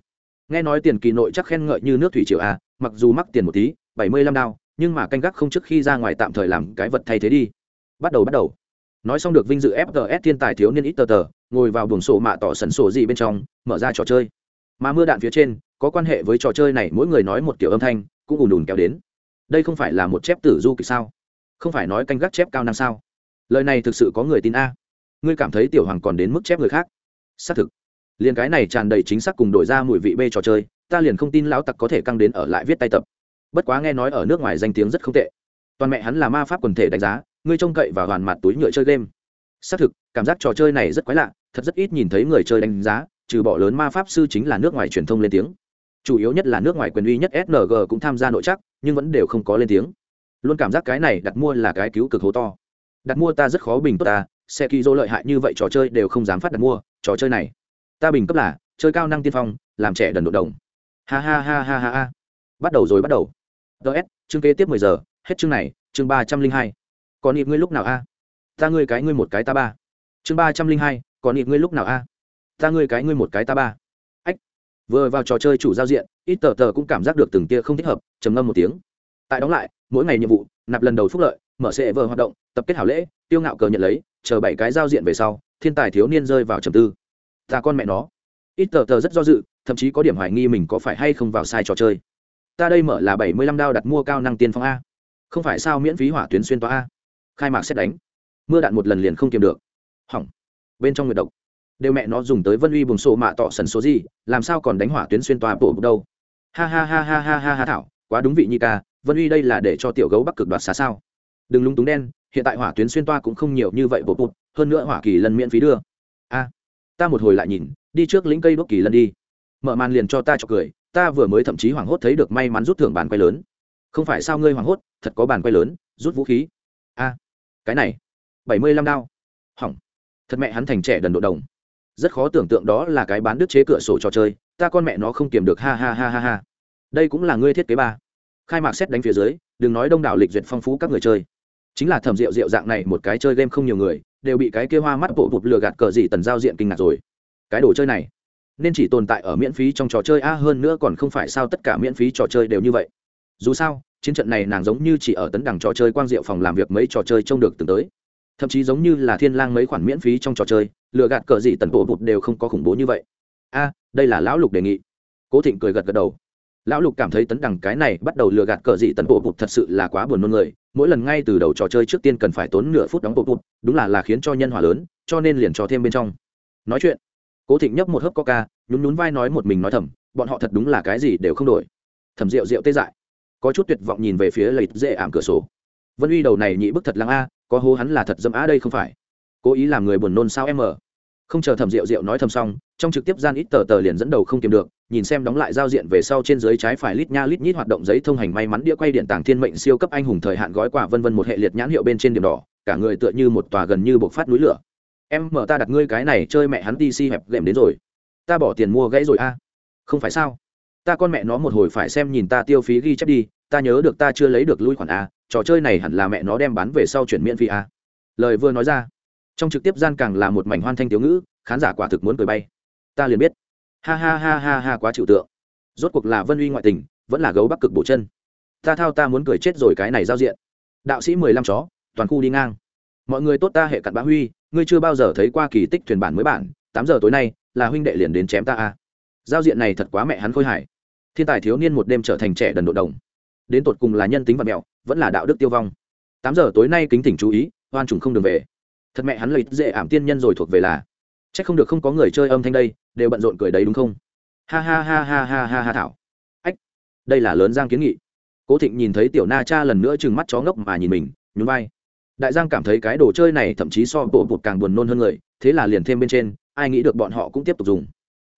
Nghe nói tiền kỳ nội chắc khen ngợi như nước thủy triều à mặc dù mắc tiền một tí, bảy mươi lăm đao nhưng mà canh gác không trước khi ra ngoài tạm thời làm cái vật thay thế đi. Bắt đầu bắt đầu. Nói xong được vinh dự FGS thiên tài thiếu niên ít tờ tờ, ngồi vào buồng sổ mạ tỏ sẩn sổ gì bên trong, mở ra trò chơi. Mà mưa đạn phía trên, có quan hệ với trò chơi này, mỗi người nói một kiểu âm thanh, cũng ùn ùn kéo đến. Đây không phải là một chép tử du kịch sao? Không phải nói canh gác chép cao năng sao? Lời này thực sự có người tin a. Ngươi cảm thấy tiểu hoàng còn đến mức chép người khác? Xác thực. Liền cái này tràn đầy chính xác cùng đổi ra mùi vị bê trò chơi, ta liền không tin lão tặc có thể căng đến ở lại viết tay tập bất quá nghe nói ở nước ngoài danh tiếng rất không tệ. Toàn mẹ hắn là ma pháp quần thể đánh giá, ngươi trông cậy và hoàn mặt túi nhựa chơi game. Xác thực, cảm giác trò chơi này rất quái lạ, thật rất ít nhìn thấy người chơi đánh giá, trừ bỏ lớn ma pháp sư chính là nước ngoài truyền thông lên tiếng. Chủ yếu nhất là nước ngoài quyền uy nhất sng cũng tham gia nội chắc nhưng vẫn đều không có lên tiếng. Luôn cảm giác cái này đặt mua là cái cứu cực hố to. Đặt mua ta rất khó bình tốt ta xe kỳ dô lợi hại như vậy trò chơi đều không dám phát đặt mua, trò chơi này. Ta bình cấp là, chơi cao năng tiên phong, làm trẻ đần độ đồng. Ha ha ha ha ha ha. Bắt đầu rồi bắt đầu ts chương kế tiếp mười giờ, hết chương này, chương ba trăm linh hai. Còn nhịp ngươi lúc nào a? Ta ngươi cái ngươi một cái ta ba. Chương ba trăm linh hai, còn nhịp ngươi lúc nào a? Ta ngươi cái ngươi một cái ta ba. Ách. Vừa vào trò chơi chủ giao diện, ít tờ tờ cũng cảm giác được từng tia không thích hợp, trầm ngâm một tiếng. Tại đóng lại, mỗi ngày nhiệm vụ, nạp lần đầu phúc lợi, mở sệ vờ hoạt động, tập kết hảo lễ, tiêu ngạo cờ nhận lấy, chờ bảy cái giao diện về sau, thiên tài thiếu niên rơi vào trầm tư. Ta con mẹ nó. Ít tờ tờ rất do dự, thậm chí có điểm hoài nghi mình có phải hay không vào sai trò chơi ta đây mở là bảy mươi lăm đao đặt mua cao năng tiên phong a. Không phải sao miễn phí hỏa tuyến xuyên toa a? Khai mạc xét đánh. Mưa đạn một lần liền không kiềm được. Hỏng. Bên trong nguyệt độc. Đều mẹ nó dùng tới vân uy bùng sổ mạ tọ sần số gì, làm sao còn đánh hỏa tuyến xuyên toa bộ đâu? Ha ha ha ha ha ha ha thảo, quá đúng vị nhi ca, vân uy đây là để cho tiểu gấu bắc cực đoạt xá sao? Đừng lúng túng đen, hiện tại hỏa tuyến xuyên toa cũng không nhiều như vậy bộ bụt hơn nữa hỏa kỳ lần miễn phí đưa. A. Ta một hồi lại nhìn, đi trước lĩnh cây đốt kỳ lần đi. Mở màn liền cho ta cho cười ta vừa mới thậm chí hoảng hốt thấy được may mắn rút thưởng bàn quay lớn. Không phải sao ngươi hoảng hốt, thật có bàn quay lớn, rút vũ khí. A, cái này, bảy mươi lăm đao. Hỏng. Thật mẹ hắn thành trẻ đần độ đồng. Rất khó tưởng tượng đó là cái bán đứt chế cửa sổ trò chơi, ta con mẹ nó không kiềm được, ha ha ha ha ha. Đây cũng là ngươi thiết kế ba. Khai mạc xét đánh phía dưới, đừng nói đông đảo lịch duyệt phong phú các người chơi. Chính là thẩm rượu rượu dạng này một cái chơi game không nhiều người, đều bị cái kia hoa mắt bộ bụt lừa gạt cờ gì tần giao diện kinh ngạc rồi. Cái đồ chơi này nên chỉ tồn tại ở miễn phí trong trò chơi. A, hơn nữa còn không phải sao tất cả miễn phí trò chơi đều như vậy. Dù sao, chiến trận này nàng giống như chỉ ở tấn đẳng trò chơi quang diệu phòng làm việc mấy trò chơi trông được từng tới. Thậm chí giống như là thiên lang mấy khoản miễn phí trong trò chơi, lừa gạt cờ gì tần bộ bụt đều không có khủng bố như vậy. A, đây là lão lục đề nghị. Cố thịnh cười gật gật đầu. Lão lục cảm thấy tấn đẳng cái này bắt đầu lừa gạt cờ gì tần bộ bụt thật sự là quá buồn nôn người. Mỗi lần ngay từ đầu trò chơi trước tiên cần phải tốn nửa phút đóng bộ bụt, đúng là là khiến cho nhân hỏa lớn, cho nên liền cho thêm bên trong. Nói chuyện cố thịnh nhấp một hớp coca, nhún nhún vai nói một mình nói thầm, bọn họ thật đúng là cái gì đều không đổi. Thầm rượu rượu tê dại, có chút tuyệt vọng nhìn về phía lầy dễ ảm cửa sổ. Vân uy đầu này nhị bức thật lăng a, có hô hắn là thật dâm á đây không phải. Cố ý làm người buồn nôn sao em ở không chờ thầm rượu rượu nói thầm xong, trong trực tiếp gian ít tờ tờ liền dẫn đầu không kiềm được, nhìn xem đóng lại giao diện về sau trên dưới trái phải lít nha lít nhít hoạt động giấy thông hành may mắn đĩa quay điện tàng thiên mệnh siêu cấp anh hùng thời hạn gói quà vân vân một hệ liệt nhãn hiệu bên trên điểm đỏ, cả người tựa như một tòa gần như bộc phát núi lửa em mở ta đặt ngươi cái này chơi mẹ hắn đi si hẹp lệm đến rồi. Ta bỏ tiền mua gãy rồi a. Không phải sao? Ta con mẹ nó một hồi phải xem nhìn ta tiêu phí ghi chép đi, ta nhớ được ta chưa lấy được lui khoản a, trò chơi này hẳn là mẹ nó đem bán về sau chuyển miễn phí a. Lời vừa nói ra, trong trực tiếp gian càng là một mảnh hoan thanh tiếu ngữ, khán giả quả thực muốn cười bay. Ta liền biết. Ha ha ha ha ha quá chịu tượng. Rốt cuộc là vân uy ngoại tình, vẫn là gấu bắc cực bổ chân. Ta thao ta muốn cười chết rồi cái này giao diện. Đạo sĩ mười lăm chó, toàn khu đi ngang. Mọi người tốt ta hệ cặn bá huy ngươi chưa bao giờ thấy qua kỳ tích thuyền bản mới bản, tám giờ tối nay, là huynh đệ liền đến chém ta a. Giao diện này thật quá mẹ hắn khôi hài. Thiên tài thiếu niên một đêm trở thành trẻ đần độ đồng. Đến tột cùng là nhân tính vật mẹo, vẫn là đạo đức tiêu vong. Tám giờ tối nay kính tỉnh chú ý, hoan trùng không đường về. Thật mẹ hắn lợi dễ ảm tiên nhân rồi thuộc về là. C h ắ c không được không có người chơi âm thanh đây, đều bận rộn cười đấy đúng không? Ha ha ha ha ha ha ha thảo. Ách, đây là lớn giang kiến nghị. Cố thịnh nhìn thấy tiểu na cha lần nữa trừng mắt chó ngốc mà nhìn mình, nhún vai đại giang cảm thấy cái đồ chơi này thậm chí so bộ bột càng buồn nôn hơn người, thế là liền thêm bên trên, ai nghĩ được bọn họ cũng tiếp tục dùng.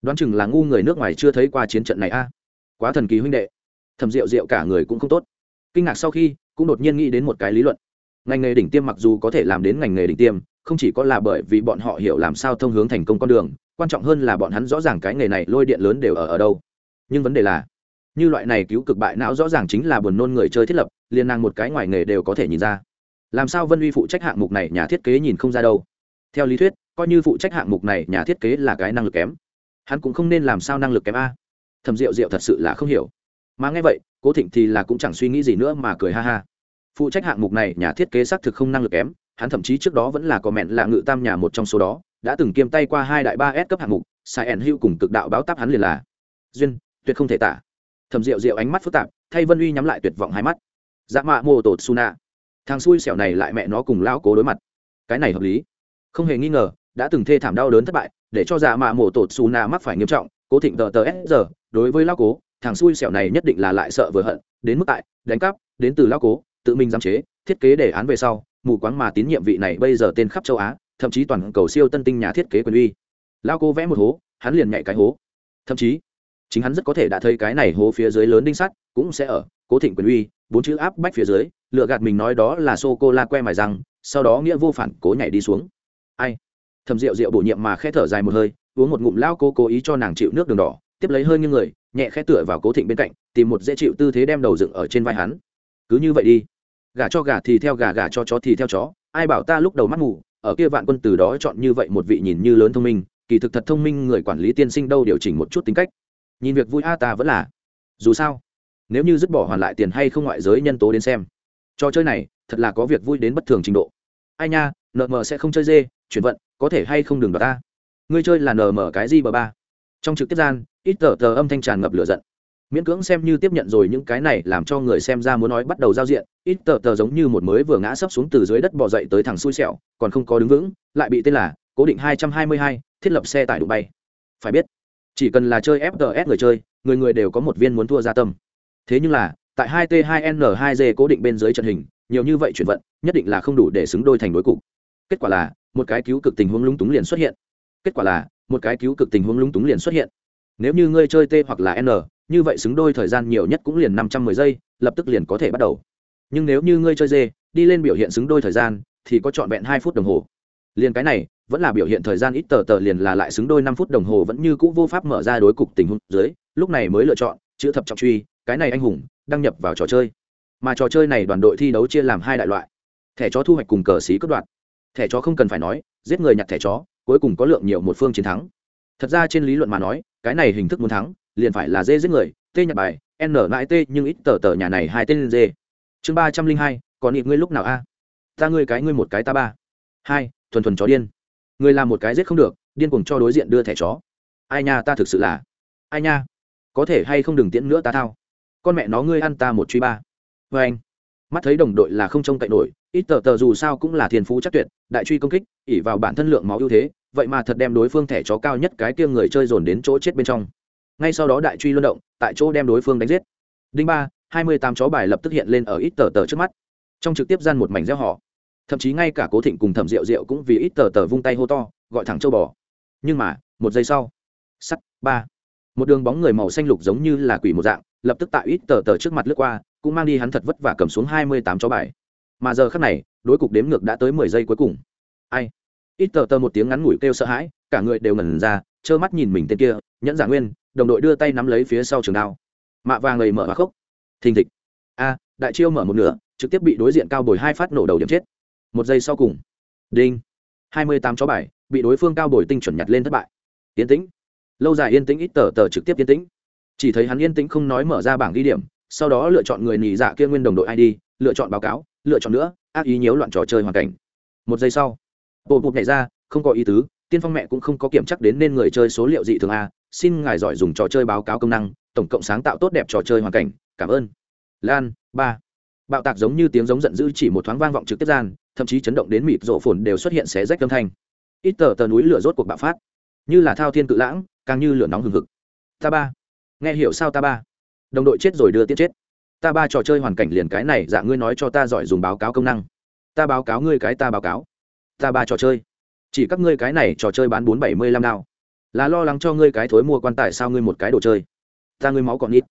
Đoán chừng là ngu người nước ngoài chưa thấy qua chiến trận này a. À. Quá thần kỳ huynh đệ. Thầm rượu rượu cả người cũng không tốt. Kinh ngạc sau khi, cũng đột nhiên nghĩ đến một cái lý luận. Ngành nghề đỉnh tiêm mặc dù có thể làm đến ngành nghề đỉnh tiêm, không chỉ có là bởi vì bọn họ hiểu làm sao thông hướng thành công con đường, quan trọng hơn là bọn hắn rõ ràng cái nghề này lôi điện lớn đều ở ở đâu. Nhưng vấn đề là, như loại này cứu cực bại não rõ ràng chính là buồn nôn người chơi thiết lập, liền năng một cái ngoài nghề đều có thể nhìn ra làm sao vân uy phụ trách hạng mục này, nhà thiết kế nhìn không ra đâu. Theo lý thuyết, coi như phụ trách hạng mục này, nhà thiết kế là cái năng lực kém. Hắn cũng không nên làm sao năng lực kém a. Thầm rượu rượu thật sự là không hiểu. Mà nghe vậy, cố thịnh thì là cũng chẳng suy nghĩ gì nữa mà cười ha ha. Phụ trách hạng mục này, nhà thiết kế xác thực không năng lực kém. Hắn thậm chí trước đó vẫn là có mẹn là ngự tam nhà một trong số đó, đã từng kiêm tay qua hai đại ba s cấp hạng mục, sai ẩn hữu cùng cực đạo báo táp hắn liền là. Duyên, tuyệt không thể tả. Thầm rượu rượu ánh mắt phức tạp, thay vân uy nhắm lại tuyệt vọng hai mắt. Dạ mạ mô tột suna thằng xui xẻo này lại mẹ nó cùng lão cố đối mặt. Cái này hợp lý. Không hề nghi ngờ, đã từng thê thảm đau đớn thất bại, để cho giả mạ mổ tột suna mắc phải nghiêm trọng, cố thịnh tờ tờ s giờ, đối với lão cố, thằng xui xẻo này nhất định là lại sợ vừa hận, đến mức tại, đánh cắp, đến từ lão cố, tự mình giám chế, thiết kế đề án về sau, mù quáng mà tín nhiệm vị này bây giờ tên khắp châu á, thậm chí toàn cầu siêu tân tinh nhà thiết kế quyền uy. Lao cố vẽ một hố, hắn liền nhảy cái hố. Thậm chí, chính hắn rất có thể đã thấy cái này hố phía dưới lớn đinh sắt, cũng sẽ ở, cố thịnh quyền uy, bốn chữ áp bách phía dưới lựa gạt mình nói đó là sô cô la que mài răng, sau đó nghĩa vô phản cố nhảy đi xuống. Ai? Thầm rượu rượu bổ nhiệm mà khẽ thở dài một hơi, uống một ngụm lao cô cố ý cho nàng chịu nước đường đỏ, tiếp lấy hơi như người, nhẹ khẽ tựa vào cố thịnh bên cạnh, tìm một dễ chịu tư thế đem đầu dựng ở trên vai hắn. Cứ như vậy đi. Gà cho gà thì theo gà gà cho chó thì theo chó, ai bảo ta lúc đầu mắt ngủ, ở kia vạn quân từ đó chọn như vậy một vị nhìn như lớn thông minh, kỳ thực thật thông minh người quản lý tiên sinh đâu điều chỉnh một chút tính cách. Nhìn việc vui a ta vẫn là. Dù sao, nếu như dứt bỏ hoàn lại tiền hay không ngoại giới nhân tố đến xem trò chơi này, thật là có việc vui đến bất thường trình độ. Ai nha nợ mờ sẽ không chơi dê, chuyển vận, có thể hay không đừng đoạt ta? Ngươi chơi là nờ mờ cái gì bờ ba? Trong trực tiếp gian, ít tờ tờ âm thanh tràn ngập lửa giận. Miễn cưỡng xem như tiếp nhận rồi những cái này làm cho người xem ra muốn nói bắt đầu giao diện, ít tờ tờ giống như một mới vừa ngã sấp xuống từ dưới đất bỏ dậy tới thằng xui xẻo, còn không có đứng vững, lại bị tên là cố định hai trăm hai mươi hai thiết lập xe tải đụng bay. Phải biết, chỉ cần là chơi fts người chơi, người người đều có một viên muốn thua gia tâm. Thế nhưng là tại hai t 2 n 2 g cố định bên dưới trận hình nhiều như vậy chuyển vận nhất định là không đủ để xứng đôi thành đối cục. Kết quả là một cái cứu cực tình huống lúng túng liền xuất hiện. Kết quả là một cái cứu cực tình huống lúng túng liền xuất hiện. Nếu như ngươi chơi t hoặc là n như vậy xứng đôi thời gian nhiều nhất cũng liền năm trăm mười giây lập tức liền có thể bắt đầu. Nhưng nếu như ngươi chơi D, đi lên biểu hiện xứng đôi thời gian thì có trọn vẹn hai phút đồng hồ. Liền cái này vẫn là biểu hiện thời gian ít tờ tờ liền là lại xứng đôi năm phút đồng hồ vẫn như cũ vô pháp mở ra đối cục tình huống dưới lúc này mới lựa chọn chữ thập trọng truy cái này anh hùng đăng nhập vào trò chơi. Mà trò chơi này đoàn đội thi đấu chia làm hai đại loại. Thẻ chó thu hoạch cùng cờ xí cướp đoạt. Thẻ chó không cần phải nói, giết người nhặt thẻ chó, cuối cùng có lượng nhiều một phương chiến thắng. Thật ra trên lý luận mà nói, cái này hình thức muốn thắng, liền phải là dê giết người t nhặt bài, n mãi t nhưng ít tờ tờ nhà này hai tên dê. Chương ba trăm linh hai, còn ít ngươi lúc nào a? Ta ngươi cái ngươi một cái ta ba. Hai, thuần thuần chó điên. Người làm một cái giết không được, điên cuồng cho đối diện đưa thẻ chó. Ai nha, ta thực sự là. Ai nha. Có thể hay không đừng tiễn nữa ta thao con mẹ nó ngươi ăn ta một truy ba. Vê anh, mắt thấy đồng đội là không trông cậy nổi, ít tờ tờ dù sao cũng là thiên phú chắc tuyệt, đại truy công kích ỉ vào bản thân lượng máu ưu thế, vậy mà thật đem đối phương thẻ chó cao nhất cái kia người chơi dồn đến chỗ chết bên trong. Ngay sau đó đại truy luân động, tại chỗ đem đối phương đánh giết. Đinh ba, hai mươi tám chó bài lập tức hiện lên ở ít tờ tờ trước mắt. Trong trực tiếp gian một mảnh gieo họ. Thậm chí ngay cả cố thịnh cùng thẩm rượu rượu cũng vì ít tờ tờ vung tay hô to, gọi thẳng châu bò. Nhưng mà, một giây sau, sắt, ba. Một đường bóng người màu xanh lục giống như là quỷ một dạng lập tức tại ít tờ tờ trước mặt lướt qua, cũng mang đi hắn thật vất vả cầm xuống hai mươi tám chó bài. Mà giờ khắc này, đối cục đếm ngược đã tới mười giây cuối cùng. Ai? Ít tờ tờ một tiếng ngắn ngủi kêu sợ hãi, cả người đều ngẩn ra, trơ mắt nhìn mình tên kia, nhẫn giả nguyên, đồng đội đưa tay nắm lấy phía sau trường đao. Mạ vàng lầy mở và khốc thình thịch. A, đại chiêu mở một nửa, trực tiếp bị đối diện cao bồi hai phát nổ đầu điểm chết. Một giây sau cùng. Đinh. hai mươi tám chó bài, bị đối phương cao bồi tinh chuẩn nhặt lên thất bại. Yên tĩnh. Lâu dài yên tĩnh, ít tờ tờ trực tiếp yên tĩnh chỉ thấy hắn yên tĩnh không nói mở ra bảng ghi điểm, sau đó lựa chọn người nỉ dạ kia nguyên đồng đội id lựa chọn báo cáo, lựa chọn nữa, ác ý nhiễu loạn trò chơi hoàn cảnh. Một giây sau, bộ bụt nhảy ra, không có ý tứ, tiên phong mẹ cũng không có kiểm chắc đến nên người chơi số liệu dị thường a, xin ngài giỏi dùng trò chơi báo cáo công năng, tổng cộng sáng tạo tốt đẹp trò chơi hoàn cảnh, cảm ơn. Lan, ba. Bạo tạc giống như tiếng giống giận dữ chỉ một thoáng vang vọng trực tiếp gian, thậm chí chấn động đến mịt rộ phồn đều xuất hiện xé rách âm thanh. Ít tờ tờ núi lửa rốt cuộc bạo phát. Như là thao thiên cự lãng, càng như lửa nóng hừng hực. Ta ba nghe hiểu sao ta ba? Đồng đội chết rồi đưa tiết chết. Ta ba trò chơi hoàn cảnh liền cái này dạ ngươi nói cho ta giỏi dùng báo cáo công năng. Ta báo cáo ngươi cái ta báo cáo. Ta ba trò chơi. Chỉ các ngươi cái này trò chơi bán bốn bảy mươi lăm nào là lo lắng cho ngươi cái thối mua quan tài sao ngươi một cái đồ chơi. Ta ngươi máu còn ít.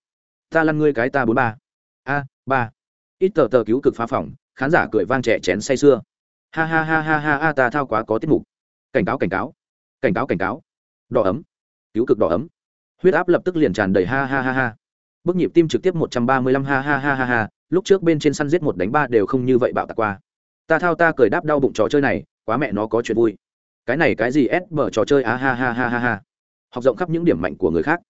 Ta lăn ngươi cái ta bốn ba. A, ba. Ít tờ tờ cứu cực phá phỏng, khán giả cười vang trẻ chén say sưa. Ha ha ha ha ha ha, ta thao quá có tiết mục. Cảnh cáo cảnh cáo. Cảnh cáo cảnh cáo. Đỏ ấm. Cứu cực đỏ ấm huyết áp lập tức liền tràn đầy ha ha ha ha. Bước nhịp tim trực tiếp một trăm ba mươi lăm, ha ha ha ha ha, lúc trước bên trên săn giết một đánh ba đều không như vậy bạo tạc qua. Ta thao ta cười đáp đau bụng trò chơi này, quá mẹ nó có chuyện vui. Cái này cái gì ép mở trò chơi á ha ha ha ha ha. Học rộng khắp những điểm mạnh của người khác.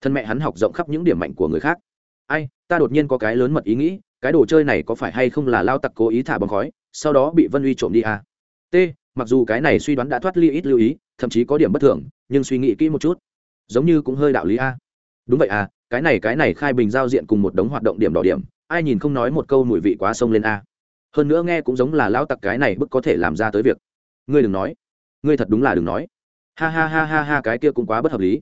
Thân mẹ hắn học rộng khắp những điểm mạnh của người khác. Ai, ta đột nhiên có cái lớn mật ý nghĩ, cái đồ chơi này có phải hay không là lao tặc cố ý thả bóng khói, sau đó bị vân uy trộm đi à? t, mặc dù cái này suy đoán đã thoát ly ít lưu ý, thậm chí có điểm bất thường, nhưng suy nghĩ kỹ một chút giống như cũng hơi đạo lý a. Đúng vậy à cái này cái này khai bình giao diện cùng một đống hoạt động điểm đỏ điểm, ai nhìn không nói một câu mùi vị quá sông lên a. Hơn nữa nghe cũng giống là lao tặc cái này bức có thể làm ra tới việc. Ngươi đừng nói. Ngươi thật đúng là đừng nói. Ha ha ha ha ha, cái kia cũng quá bất hợp lý.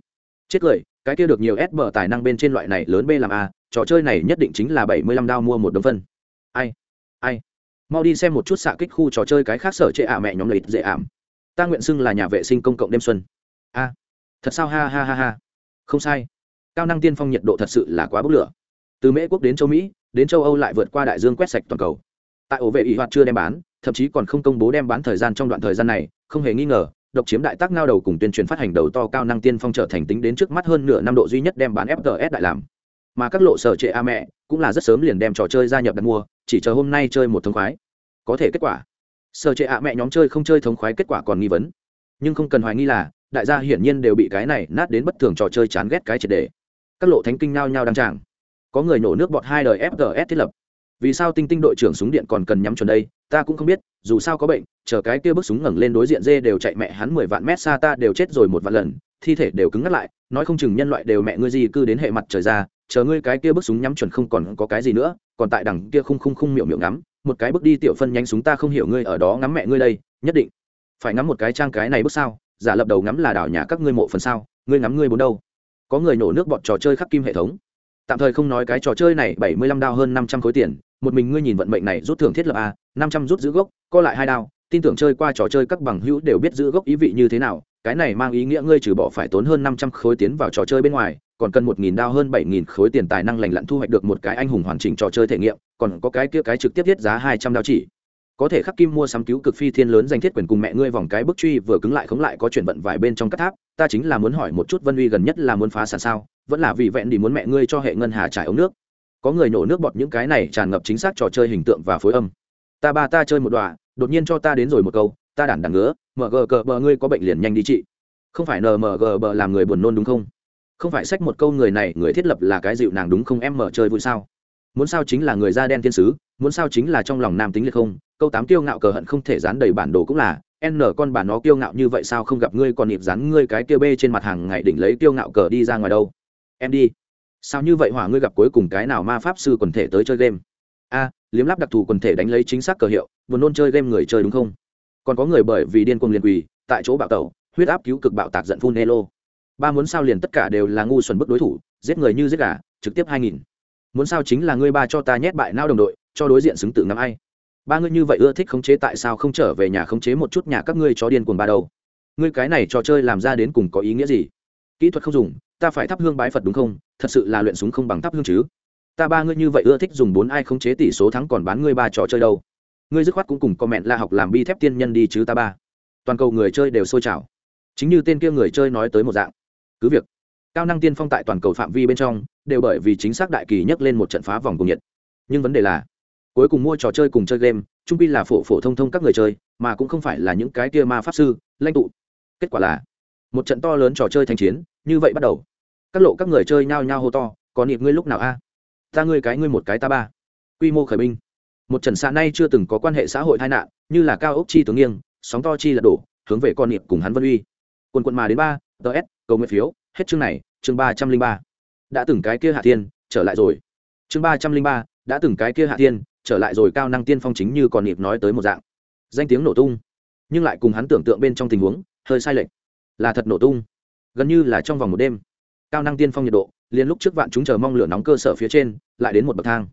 Chết cười, cái kia được nhiều s bờ tài năng bên trên loại này lớn b làm a, trò chơi này nhất định chính là bảy mươi lăm đao mua một đống phân. Ai ai. Mau đi xem một chút xạ kích khu trò chơi cái khác sở trệ à mẹ nhóm lợi dễ ảm. Ta nguyện xưng là nhà vệ sinh công cộng đêm xuân. A thật sao? Ha ha ha ha. Không sai. Cao năng tiên phong nhiệt độ thật sự là quá bốc lửa. Từ mễ quốc đến châu mỹ, đến châu âu lại vượt qua đại dương quét sạch toàn cầu. Tại ổ vệ ỷ hoạt chưa đem bán, thậm chí còn không công bố đem bán thời gian trong đoạn thời gian này, không hề nghi ngờ, độc chiếm đại tác ngao đầu cùng tuyên truyền phát hành đầu to cao năng tiên phong trở thành tính đến trước mắt hơn nửa năm độ duy nhất đem bán fts đại làm. Mà các lộ sở trệ a mẹ cũng là rất sớm liền đem trò chơi gia nhập đặt mua, chỉ chờ hôm nay chơi một thống khoái. Có thể kết quả. Sở trệ a mẹ nhóm chơi không chơi thống khoái kết quả còn nghi vấn. Nhưng không cần hoài nghi là đại gia hiển nhiên đều bị cái này nát đến bất thường trò chơi chán ghét cái triệt đề. Các lộ thánh kinh nao nhau đăng tràng. Có người nổ nước bọt hai đời fgs thiết lập. Vì sao tinh tinh đội trưởng súng điện còn cần nhắm chuẩn đây? Ta cũng không biết, dù sao có bệnh, chờ cái kia bước súng ngẩng lên đối diện dê đều chạy mẹ hắn mười vạn mét xa ta đều chết rồi một vạn lần, thi thể đều cứng ngắt lại, nói không chừng nhân loại đều mẹ ngươi gì cư đến hệ mặt trời ra, chờ ngươi cái kia bước súng nhắm chuẩn không còn có cái gì nữa, còn tại đằng kia khung khung khung miệng miệng ngắm, một cái bước đi tiểu phân nhánh súng ta không hiểu ngươi ở đó ngắm mẹ ngươi đây, nhất định phải ngắm một cái trang cái này bước sao? Giả lập đầu ngắm là đảo nhà các ngươi mộ phần sao, ngươi ngắm ngươi bốn đâu? Có người nổ nước bọn trò chơi khắc kim hệ thống. Tạm thời không nói cái trò chơi này, bảy mươi lăm đao hơn năm trăm khối tiền, một mình ngươi nhìn vận mệnh này rút thưởng thiết lập a năm trăm rút giữ gốc, co lại hai đao, tin tưởng chơi qua trò chơi các bằng hữu đều biết giữ gốc ý vị như thế nào, cái này mang ý nghĩa ngươi trừ bỏ phải tốn hơn năm trăm khối tiến vào trò chơi bên ngoài, còn cần một nghìn đao hơn bảy nghìn khối tiền tài năng lành lặn thu hoạch được một cái anh hùng hoàn chỉnh trò chơi thể nghiệm, còn có cái kia cái trực tiếp thiết giá hai trăm đao chỉ có thể khắc kim mua sắm cứu cực phi thiên lớn danh thiết quyền cùng mẹ ngươi vòng cái bức truy vừa cứng lại khống lại có chuyển vận vài bên trong các tháp, ta chính là muốn hỏi một chút vân uy gần nhất là muốn phá sản sao, vẫn là vì vẹn đi muốn mẹ ngươi cho hệ ngân hà trải ống nước. Có người nổ nước bọt những cái này tràn ngập chính xác trò chơi hình tượng và phối âm. Ta ba ta chơi một đoạn đột nhiên cho ta đến rồi một câu, ta đản đản ngứa mg cờ bờ ngươi có bệnh liền nhanh đi chị. Không phải nmg bờ làm người buồn nôn đúng không? Không phải sách một câu người này, người thiết lập là cái dịu nàng đúng không em mở chơi vui sao? Muốn sao chính là người da đen thiên sứ, muốn sao chính là trong lòng nam tính liệt không? Câu tám kiêu ngạo cờ hận không thể dán đầy bản đồ cũng là, n con bản nó kiêu ngạo như vậy sao không gặp ngươi còn nhịp dán ngươi cái kia bê trên mặt hàng ngày đỉnh lấy kiêu ngạo cờ đi ra ngoài đâu? Em đi. Sao như vậy hỏa ngươi gặp cuối cùng cái nào ma pháp sư quần thể tới chơi game? A à, liếm lắp đặc thù quần thể đánh lấy chính xác cờ hiệu, buồn nôn chơi game người chơi đúng không? Còn có người bởi vì điên cuồng liền quỳ, tại chỗ bạo tẩu, huyết áp cứu cực bạo tạc giận phun nelo ba muốn sao liền tất cả đều là ngu xuẩn bức đối thủ, giết người như giết gà, trực tiếp hai nghìn muốn sao chính là ngươi ba cho ta nhét bại nao đồng đội, cho đối diện xứng tự ngắm ai? Ba ngươi như vậy ưa thích khống chế tại sao không trở về nhà khống chế một chút nhà các ngươi cho điên cuồng ba đầu. ngươi cái này trò chơi làm ra đến cùng có ý nghĩa gì? Kỹ thuật không dùng, ta phải thắp hương bái phật đúng không? Thật sự là luyện súng không bằng thắp hương chứ. Ta ba ngươi như vậy ưa thích dùng bốn ai khống chế tỷ số thắng còn bán ngươi ba trò chơi đâu. Ngươi dứt khoát cũng cùng comment la học làm bi thép tiên nhân đi chứ ta ba. Toàn cầu người chơi đều sôi trào. Chính như tên kia người chơi nói tới một dạng. Cứ việc, cao năng tiên phong tại toàn cầu phạm vi bên trong đều bởi vì chính xác đại kỳ nhấc lên một trận phá vòng cùng nhiệt. Nhưng vấn đề là, cuối cùng mua trò chơi cùng chơi game, trung pi là phổ phổ thông thông các người chơi, mà cũng không phải là những cái kia ma pháp sư, lãnh tụ. Kết quả là, một trận to lớn trò chơi thành chiến, như vậy bắt đầu. Các lộ các người chơi nhao nhao hô to, có niệm ngươi lúc nào a? Ta ngươi cái ngươi một cái ta ba. Quy mô khởi binh. Một trận xạ nay chưa từng có quan hệ xã hội tai nạn, như là cao ốc chi tướng nghiêng, sóng to chi lật đổ, hướng về con niệm cùng hắn vân uy. Quần quận mà đến ba ts cầu nguyện phiếu, hết chương này, chương ba trăm linh ba đã từng cái kia hạ thiên, trở lại rồi. Chương ba trăm linh ba, đã từng cái kia hạ thiên, trở lại rồi cao năng tiên phong chính như còn nhịp nói tới một dạng. Danh tiếng nổ tung, nhưng lại cùng hắn tưởng tượng bên trong tình huống, hơi sai lệch. Là thật nổ tung, gần như là trong vòng một đêm. Cao năng tiên phong nhiệt độ, liền lúc trước vạn chúng chờ mong lửa nóng cơ sở phía trên, lại đến một bậc thang.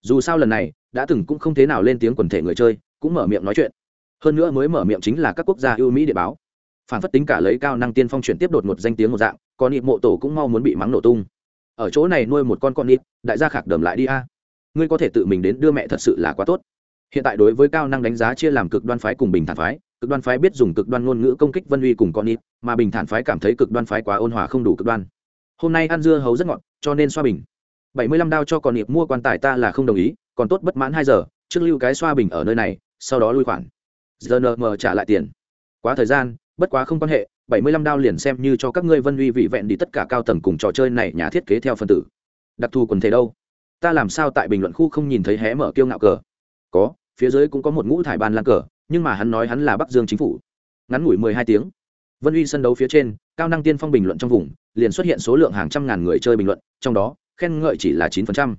Dù sao lần này, đã từng cũng không thế nào lên tiếng quần thể người chơi, cũng mở miệng nói chuyện. Hơn nữa mới mở miệng chính là các quốc gia ưu mỹ địa báo. Phản phất tính cả lấy cao năng tiên phong chuyển tiếp đột một danh tiếng một dạng, còn nhịp mộ tổ cũng mau muốn bị mắng nổ tung ở chỗ này nuôi một con con nít, đại gia khạc đầm lại đi a. Ngươi có thể tự mình đến đưa mẹ thật sự là quá tốt. Hiện tại đối với cao năng đánh giá chia làm cực đoan phái cùng bình thản phái cực đoan phái biết dùng cực đoan ngôn ngữ công kích vân uy cùng con nít, mà bình thản phái cảm thấy cực đoan phái quá ôn hòa không đủ cực đoan. Hôm nay ăn dưa hấu rất ngọt cho nên xoa bình. Bảy mươi lăm đao cho con nịp mua quan tài ta là không đồng ý còn tốt bất mãn hai giờ trước lưu cái xoa bình ở nơi này sau đó lui khoản. Giờ ngờ trả lại tiền. Quá thời gian bất quá không quan hệ bảy mươi lăm đao liền xem như cho các ngươi vân uy, vị vẹn đi tất cả cao tầng cùng trò chơi này nhà thiết kế theo phân tử. Đặc thù quần thể đâu? Ta làm sao tại bình luận khu không nhìn thấy hé mở kiêu ngạo cờ? Có, phía dưới cũng có một ngũ thải ban lan cờ, nhưng mà hắn nói hắn là bắc dương chính phủ. Ngắn ngủi mười hai tiếng. Vân uy sân đấu phía trên, cao năng tiên phong bình luận trong vùng, liền xuất hiện số lượng hàng trăm ngàn người chơi bình luận, trong đó, khen ngợi chỉ là chín phần trăm.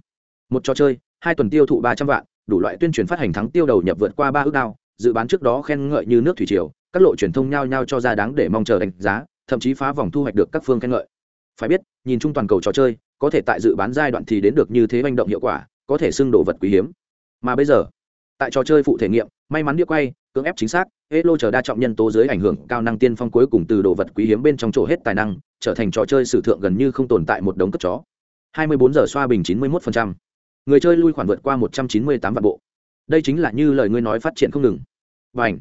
Một trò chơi, hai tuần tiêu thụ ba trăm vạn, đủ loại tuyên truyền phát hành thắng tiêu đầu nhập vượt qua ba ước đao dự bán trước đó khen ngợi như nước thủy triều, các lộ truyền thông nhao nhao cho ra đáng để mong chờ đánh giá, thậm chí phá vòng thu hoạch được các phương khen ngợi. Phải biết, nhìn chung toàn cầu trò chơi, có thể tại dự bán giai đoạn thì đến được như thế manh động hiệu quả, có thể xưng đồ vật quý hiếm. Mà bây giờ, tại trò chơi phụ thể nghiệm, may mắn đĩa quay, cưỡng ép chính xác hệ lô chờ đa trọng nhân tố dưới ảnh hưởng cao năng tiên phong cuối cùng từ đồ vật quý hiếm bên trong chỗ hết tài năng, trở thành trò chơi sử thượng gần như không tồn tại một đống cất chó. 24 giờ xoa bình 91%. người chơi lui khoản vượt qua 198 vạn bộ đây chính là như lời ngươi nói phát triển không ngừng. Và ảnh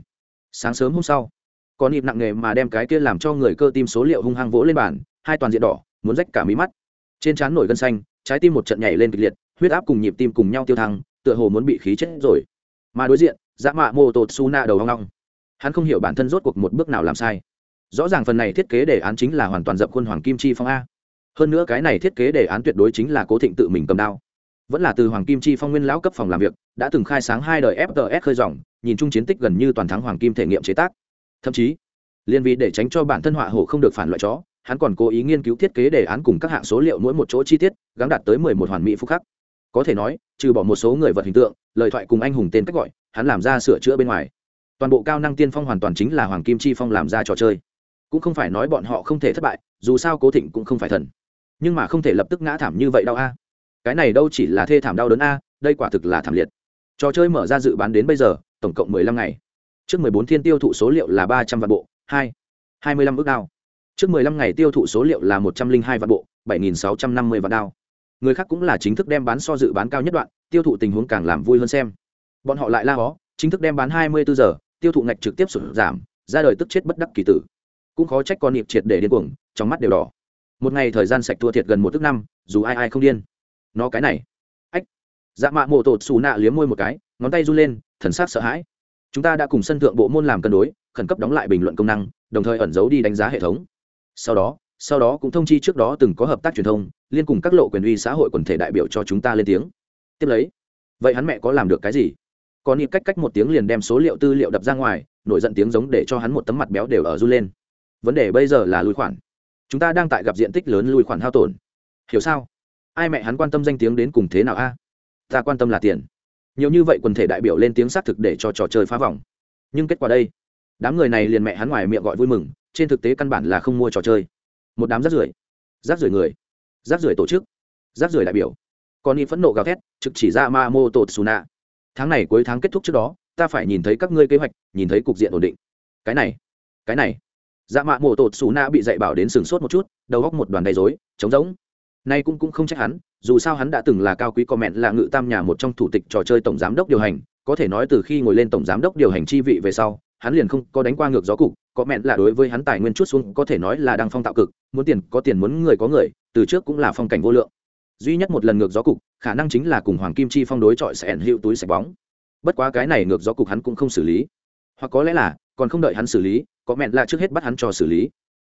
sáng sớm hôm sau, có nhịp nặng nghề mà đem cái kia làm cho người cơ tim số liệu hung hăng vỗ lên bàn, hai toàn diện đỏ, muốn rách cả mí mắt. Trên trán nổi gân xanh, trái tim một trận nhảy lên kịch liệt, huyết áp cùng nhịp tim cùng nhau tiêu thăng, tựa hồ muốn bị khí chết rồi. Mà đối diện dã mạ mô tột su na đầu hoang long hắn không hiểu bản thân rốt cuộc một bước nào làm sai. Rõ ràng phần này thiết kế đề án chính là hoàn toàn dập khuôn hoàng kim chi phong a. Hơn nữa cái này thiết kế đề án tuyệt đối chính là cố thịnh tự mình cầm đao vẫn là từ hoàng kim chi phong nguyên lão cấp phòng làm việc, đã từng khai sáng hai đời fts khơi dòng, nhìn chung chiến tích gần như toàn thắng hoàng kim thể nghiệm chế tác. Thậm chí, liên vì để tránh cho bản thân họa hổ không được phản loại chó, hắn còn cố ý nghiên cứu thiết kế đề án cùng các hạng số liệu mỗi một chỗ chi tiết gắn đạt tới mười một hoàn mỹ phúc khắc. Có thể nói, trừ bỏ một số người vật hình tượng, lời thoại cùng anh hùng tên cách gọi, hắn làm ra sửa chữa bên ngoài. Toàn bộ cao năng tiên phong hoàn toàn chính là hoàng kim chi phong làm ra trò chơi. Cũng không phải nói bọn họ không thể thất bại, dù sao cố thịnh cũng không phải thần. Nhưng mà không thể lập tức ngã thảm như vậy đau a cái này đâu chỉ là thê thảm đau đớn a, đây quả thực là thảm liệt. Trò chơi mở ra dự bán đến bây giờ, tổng cộng mười lăm ngày. Trước mười bốn thiên tiêu thụ số liệu là ba trăm vạn bộ, hai hai mươi lăm ước đao. Trước mười lăm ngày tiêu thụ số liệu là một trăm linh hai vạn bộ, bảy nghìn sáu trăm năm mươi vạn đao. Người khác cũng là chính thức đem bán so dự bán cao nhất đoạn, tiêu thụ tình huống càng làm vui hơn xem. Bọn họ lại la hó, chính thức đem bán hai mươi bốn giờ, tiêu thụ ngạch trực tiếp sụt giảm, ra đời tức chết bất đắc kỳ tử. Cũng khó trách con niệm triệt để điên cuồng, trong mắt đều đỏ. Một ngày thời gian sạch thua thiệt gần một tức năm, dù ai ai không điên nó cái này. Ách. Dạ mạ mộ tột xù nạ liếm môi một cái, ngón tay run lên, thần sắc sợ hãi. Chúng ta đã cùng sân thượng bộ môn làm cân đối, khẩn cấp đóng lại bình luận công năng, đồng thời ẩn giấu đi đánh giá hệ thống. Sau đó sau đó cũng thông chi trước đó từng có hợp tác truyền thông, liên cùng các lộ quyền uy xã hội quần thể đại biểu cho chúng ta lên tiếng. Tiếp lấy, vậy hắn mẹ có làm được cái gì? Còn nhịp cách cách một tiếng liền đem số liệu tư liệu đập ra ngoài, nổi giận tiếng giống để cho hắn một tấm mặt béo đều ở run lên. Vấn đề bây giờ là lùi khoản. Chúng ta đang tại gặp diện tích lớn lùi khoản hao tổn. Hiểu sao? Ai mẹ hắn quan tâm danh tiếng đến cùng thế nào a? Ta quan tâm là tiền. Nhiều như vậy quần thể đại biểu lên tiếng xác thực để cho trò chơi phá vòng. Nhưng kết quả đây? Đám người này liền mẹ hắn ngoài miệng gọi vui mừng, trên thực tế căn bản là không mua trò chơi. Một đám rác rưởi. Rác rưởi người. Rác rưởi tổ chức. Rác rưởi đại biểu. Còn y phẫn nộ gào thét, trực chỉ ra ma mô tột xù nạ tháng này cuối tháng kết thúc trước đó, ta phải nhìn thấy các ngươi kế hoạch, nhìn thấy cục diện ổn định. Cái này. Cái này. Dạ mạ mô tột xù nạ bị dạy bảo đến sừng sốt một chút, đầu góc một đoàn đầy dối trống rỗng nay cũng cũng không trách hắn, dù sao hắn đã từng là cao quý comment là ngự tam nhà một trong thủ tịch trò chơi tổng giám đốc điều hành, có thể nói từ khi ngồi lên tổng giám đốc điều hành chi vị về sau, hắn liền không có đánh qua ngược gió cục có mẹn là đối với hắn tài nguyên chút xuống có thể nói là đang phong tạo cực, muốn tiền có tiền muốn người có người, từ trước cũng là phong cảnh vô lượng. Duy nhất một lần ngược gió cục, khả năng chính là cùng hoàng kim chi phong đối chọi sẽ ẩn hiệu túi sạch bóng. Bất quá cái này ngược gió cục hắn cũng không xử lý. Hoặc có lẽ là, còn không đợi hắn xử lý có mẹn là trước hết bắt hắn cho xử lý.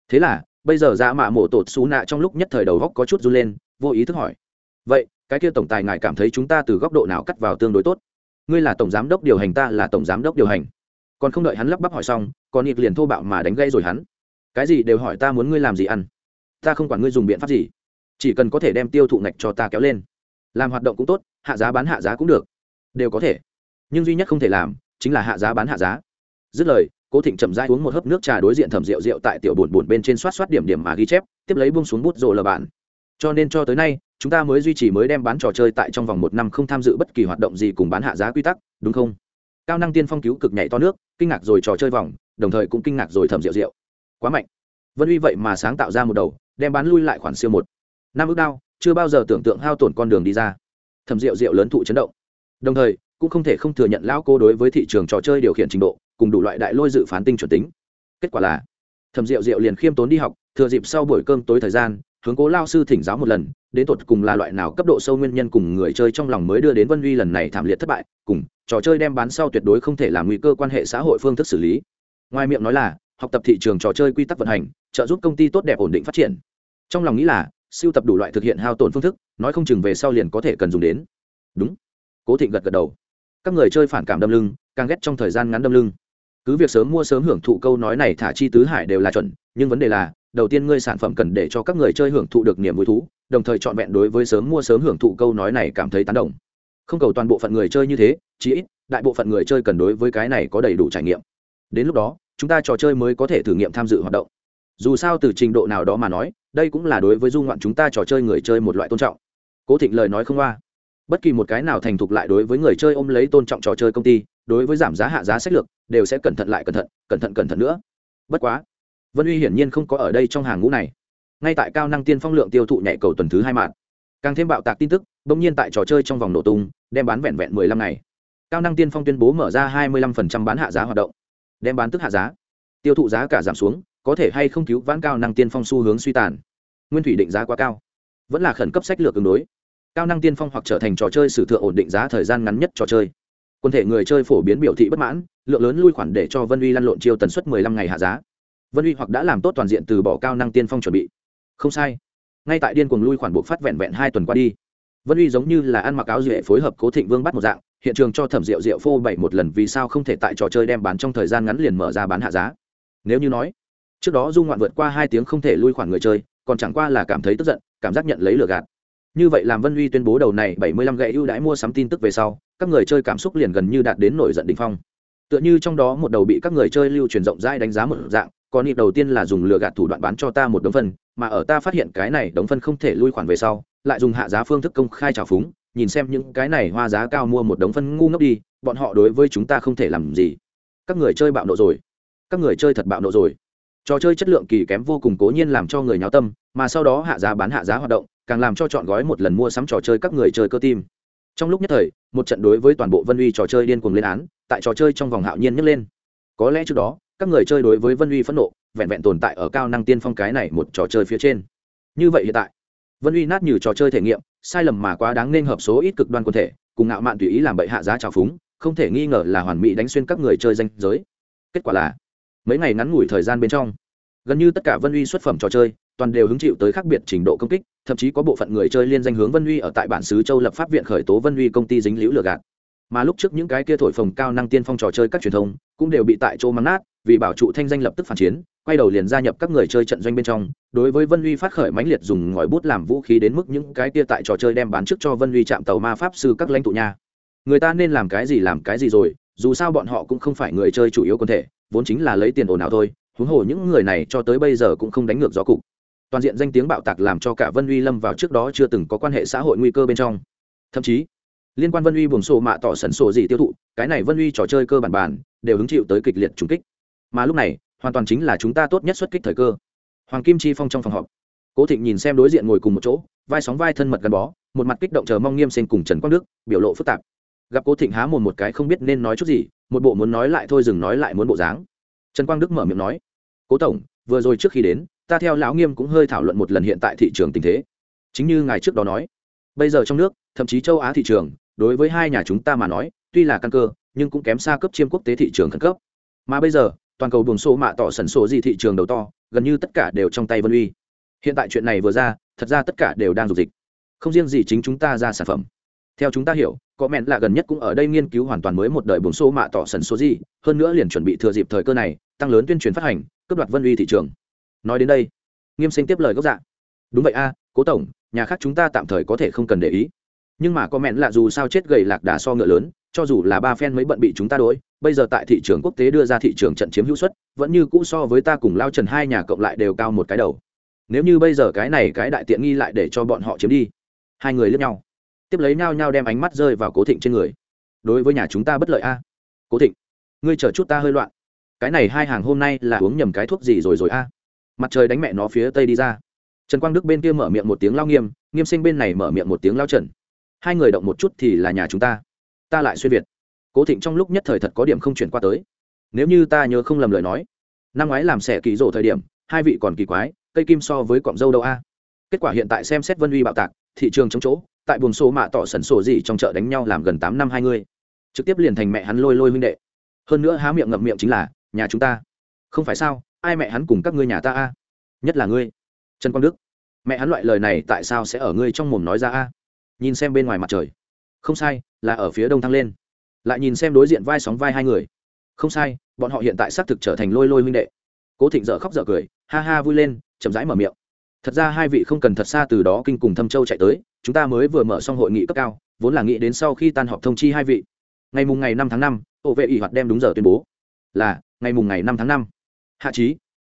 Thế là bây giờ ra mạ mổ tột xú nạ trong lúc nhất thời đầu góc có chút run lên, vô ý thức hỏi. Vậy, cái kia tổng tài ngài cảm thấy chúng ta từ góc độ nào cắt vào tương đối tốt? Ngươi là tổng giám đốc điều hành ta là tổng giám đốc điều hành. Còn không đợi hắn lắp bắp hỏi xong còn nhịp liền thô bạo mà đánh gây rồi hắn. Cái gì đều hỏi ta muốn ngươi làm gì ăn? Ta không quản ngươi dùng biện pháp gì. Chỉ cần có thể đem tiêu thụ ngạch cho ta kéo lên. Làm hoạt động cũng tốt, hạ giá bán hạ giá cũng được. Đều có thể. Nhưng duy nhất không thể làm, chính là hạ giá bán hạ giá. Dứt lời cố thịnh chậm rãi uống một hớp nước trà đối diện thẩm rượu rượu tại tiểu bồn bồn bên trên soát soát điểm điểm mà ghi chép, tiếp lấy buông xuống bút rộ lờ bản cho nên cho tới nay, chúng ta mới duy trì mới đem bán trò chơi tại trong vòng một năm không tham dự bất kỳ hoạt động gì cùng bán hạ giá quy tắc, đúng không? Cao năng tiên phong cứu cực nhảy to nước, kinh ngạc rồi trò chơi vòng, đồng thời cũng kinh ngạc rồi thẩm rượu rượu. Quá mạnh. Vân uy vậy mà sáng tạo ra một đầu, đem bán lui lại khoản siêu một. Năm ước đao, chưa bao giờ tưởng tượng hao tổn con đường đi ra. Thẩm rượu rượu lớn thụ chấn động. Đồng thời, cũng không thể không thừa nhận lão cô đối với thị trường trò chơi điều khiển trình độ cùng đủ loại đại lôi dự phán tinh chuẩn tính. Kết quả là, thẩm rượu rượu liền khiêm tốn đi học, thừa dịp sau buổi cơm tối thời gian, hướng cố lao sư thỉnh giáo một lần, đến tột cùng là loại nào cấp độ sâu nguyên nhân cùng người chơi trong lòng mới đưa đến vân uy lần này thảm liệt thất bại, cùng trò chơi đem bán sau tuyệt đối không thể làm nguy cơ quan hệ xã hội phương thức xử lý. Ngoài miệng nói là, học tập thị trường trò chơi quy tắc vận hành, trợ giúp công ty tốt đẹp ổn định phát triển. Trong lòng nghĩ là, siêu tập đủ loại thực hiện hao tổn phương thức, nói không chừng về sau liền có thể cần dùng đến. Đúng. Cố thịnh gật gật đầu. Các người chơi phản cảm đâm lưng, càng ghét trong thời gian ngắn đâm lưng cứ việc sớm mua sớm hưởng thụ câu nói này thả chi tứ hải đều là chuẩn, nhưng vấn đề là, đầu tiên ngươi sản phẩm cần để cho các người chơi hưởng thụ được niềm vui thú, đồng thời trọn vẹn đối với sớm mua sớm hưởng thụ câu nói này cảm thấy tán đồng. Không cầu toàn bộ phận người chơi như thế chỉ ít, đại bộ phận người chơi cần đối với cái này có đầy đủ trải nghiệm. Đến lúc đó, chúng ta trò chơi mới có thể thử nghiệm tham dự hoạt động. Dù sao từ trình độ nào đó mà nói, đây cũng là đối với du ngoạn chúng ta trò chơi người chơi một loại tôn trọng. Cố thịnh lời nói không qua bất kỳ một cái nào thành thục lại đối với người chơi ôm lấy tôn trọng trò chơi công ty đối với giảm giá hạ giá sách lược, đều sẽ cẩn thận lại cẩn thận cẩn thận cẩn thận nữa. Bất quá, vân uy hiển nhiên không có ở đây trong hàng ngũ này. Ngay tại cao năng tiên phong lượng tiêu thụ nhẹ cầu tuần thứ hai mạng càng thêm bạo tạc tin tức, bỗng nhiên tại trò chơi trong vòng nổ tung, đem bán vẹn vẹn mười lăm ngày. Cao năng tiên phong tuyên bố mở ra hai mươi lăm phần trăm bán hạ giá hoạt động. Đem bán tức hạ giá, tiêu thụ giá cả giảm xuống, có thể hay không cứu vãn cao năng tiên phong xu hướng suy tàn. Nguyên thủy định giá quá cao, vẫn là khẩn cấp sách lược ứng đối. Cao năng tiên phong hoặc trở thành trò chơi sử thượng ổn định giá thời gian ngắn nhất trò chơi quân thể người chơi phổ biến biểu thị bất mãn, lượng lớn lui khoản để cho vân uy lăn lộn chiêu tần suất mười lăm ngày hạ giá. Vân uy hoặc đã làm tốt toàn diện từ bỏ cao năng tiên phong chuẩn bị. Không sai. Ngay tại điên cuồng lui khoản buộc phát vẹn vẹn hai tuần qua đi, vân uy giống như là ăn mặc áo duệ phối hợp cố thịnh vương bắt một dạng, hiện trường cho thẩm rượu rượu phô bảy một lần vì sao không thể tại trò chơi đem bán trong thời gian ngắn liền mở ra bán hạ giá. Nếu như nói, trước đó du ngoạn vượt qua hai tiếng không thể lui khoản người chơi, còn chẳng qua là cảm thấy tức giận, cảm giác nhận lấy lừa gạt như vậy làm vân uy tuyên bố đầu này bảy mươi lăm gậy ưu đãi mua sắm tin tức về sau, các người chơi cảm xúc liền gần như đạt đến nổi giận đ ỉ n h phong. Tựa như trong đó một đầu bị các người chơi lưu truyền rộng rãi đánh giá một dạng, còn nịp đầu tiên là dùng lừa gạt thủ đoạn bán cho ta một đống phân, mà ở ta phát hiện cái này đống phân không thể lui khoản về sau, lại dùng hạ giá phương thức công khai trào phúng, nhìn xem những cái này hoa giá cao mua một đống phân ngu ngốc đi, bọn họ đối với chúng ta không thể làm gì. Các người chơi bạo nộ rồi. Các người chơi thật bạo nộ rồi. Trò chơi chất lượng kỳ kém vô cùng cố nhiên làm cho người nháo tâm, mà sau đó hạ giá bán hạ giá hoạt động càng làm cho chọn gói một lần mua sắm trò chơi các người chơi cơ tim. Trong lúc nhất thời, một trận đối với toàn bộ vân uy trò chơi điên cuồng lên án, tại trò chơi trong vòng hạo nhiên nhấc lên. Có lẽ trước đó, các người chơi đối với vân uy phẫn nộ, vẹn vẹn tồn tại ở cao năng tiên phong cái này một trò chơi phía trên. Như vậy hiện tại, vân uy nát như trò chơi thể nghiệm, sai lầm mà quá đáng nên hợp số ít cực đoan quân thể, cùng ngạo mạn tùy ý làm bậy hạ giá trào phúng, không thể nghi ngờ là hoàn mỹ đánh xuyên các người chơi danh giới. Kết quả là, mấy ngày ngắn ngủi thời gian bên trong gần như tất cả vân uy xuất phẩm trò chơi, toàn đều hứng chịu tới khác biệt trình độ công kích, thậm chí có bộ phận người chơi liên danh hướng vân uy ở tại bản xứ châu lập pháp viện khởi tố vân uy công ty dính liễu lừa gạt. Mà lúc trước những cái kia thổi phồng cao năng tiên phong trò chơi các truyền thông cũng đều bị tại chỗ mắng nát, vì bảo trụ thanh danh lập tức phản chiến, quay đầu liền gia nhập các người chơi trận doanh bên trong, đối với vân uy phát khởi mãnh liệt dùng ngòi bút làm vũ khí đến mức những cái kia tại trò chơi đem bán trước cho vân uy chạm tàu ma pháp sư các lãnh tụ nha. Người ta nên làm cái gì làm cái gì rồi, dù sao bọn họ cũng không phải người chơi chủ yếu quân thể, vốn chính là lấy tiền ồn ào thôi huống hồ những người này cho tới bây giờ cũng không đánh ngược gió cục. Toàn diện danh tiếng bạo tạc làm cho cả vân uy lâm vào trước đó chưa từng có quan hệ xã hội nguy cơ bên trong. Thậm chí, liên quan vân uy buồng sổ mạ tỏ sẩn sổ gì tiêu thụ, cái này vân uy trò chơi cơ bản bản, đều hứng chịu tới kịch liệt trùng kích. Mà lúc này, hoàn toàn chính là chúng ta tốt nhất xuất kích thời cơ. Hoàng kim chi phong trong phòng họp. Cố thịnh nhìn xem đối diện ngồi cùng một chỗ, vai sóng vai thân mật gắn bó, một mặt kích động chờ mong nghiêm sinh cùng trần quang đức, biểu lộ phức tạp. Gặp cố thịnh há mồm một cái không biết nên nói chút gì, một bộ muốn nói lại thôi dừng nói lại muốn bộ dáng trần quang đức mở miệng nói, cố tổng, vừa rồi trước khi đến, ta theo lão nghiêm cũng hơi thảo luận một lần hiện tại thị trường tình thế. Chính như ngài trước đó nói, bây giờ trong nước, thậm chí châu á thị trường, đối với hai nhà chúng ta mà nói, tuy là căn cơ, nhưng cũng kém xa cấp chiêm quốc tế thị trường khẩn cấp. Mà bây giờ, toàn cầu buồng số mạ tỏ sẩn sổ gì thị trường đầu to, gần như tất cả đều trong tay vân uy. Hiện tại chuyện này vừa ra, thật ra tất cả đều đang dục dịch. Không riêng gì chính chúng ta ra sản phẩm theo chúng ta hiểu, có mẹn là gần nhất cũng ở đây nghiên cứu hoàn toàn mới một đời bùng số mạ tỏ sần số gì hơn nữa liền chuẩn bị thừa dịp thời cơ này, tăng lớn tuyên truyền phát hành, cướp đoạt vân uy thị trường. Nói đến đây, nghiêm sinh tiếp lời gốc dạ. Đúng vậy a, cố tổng, nhà khác chúng ta tạm thời có thể không cần để ý. Nhưng mà có mẹn là dù sao chết gầy lạc đà so ngựa lớn, cho dù là ba phen mới bận bị chúng ta đối, bây giờ tại thị trường quốc tế đưa ra thị trường trận chiếm hữu suất, vẫn như cũ so với ta cùng lao trần hai nhà cộng lại đều cao một cái đầu. Nếu như bây giờ cái này cái đại tiện nghi lại để cho bọn họ chiếm đi. Hai người lướt nhau tiếp lấy nhao nhao đem ánh mắt rơi vào cố thịnh trên người đối với nhà chúng ta bất lợi a à? cố thịnh ngươi chờ chút ta hơi loạn cái này hai hàng hôm nay là uống nhầm cái thuốc gì rồi rồi a à? mặt trời đánh mẹ nó phía tây đi ra trần quang đức bên kia mở miệng một tiếng lao nghiêm nghiêm sinh bên này mở miệng một tiếng lao trần hai người động một chút thì là nhà chúng ta ta lại xuyên việt cố thịnh trong lúc nhất thời thật có điểm không chuyển qua tới nếu như ta nhớ không lầm lời nói năm ngoái làm xẻ kỳ rổ thời điểm hai vị còn kỳ quái cây kim so với cọng dâu đâu a à? kết quả hiện tại xem xét vân uy bạo tạc thị trường chống chỗ tại buồng số mạ tỏ sẩn sổ gì trong chợ đánh nhau làm gần tám năm hai người. Trực tiếp liền thành mẹ hắn lôi lôi huynh đệ. Hơn nữa há miệng ngậm miệng chính là, nhà chúng ta. Không phải sao, ai mẹ hắn cùng các ngươi nhà ta a? Nhất là ngươi. Trần quang đức. Mẹ hắn loại lời này tại sao sẽ ở ngươi trong mồm nói ra a? Nhìn xem bên ngoài mặt trời. Không sai, là ở phía đông thăng lên. Lại nhìn xem đối diện vai sóng vai hai người. Không sai, bọn họ hiện tại xác thực trở thành lôi lôi huynh đệ. Cố thịnh dở khóc dở cười, ha ha vui lên, chậm rãi mở miệng thật ra hai vị không cần thật xa từ đó kinh cùng thâm châu chạy tới, chúng ta mới vừa mở xong hội nghị cấp cao, vốn là nghĩ đến sau khi tan họp thông chi hai vị. Ngày mùng ngày năm tháng năm hộ vệ ủy hoạt đem đúng giờ tuyên bố. Là, ngày mùng ngày năm tháng năm. Hạ trí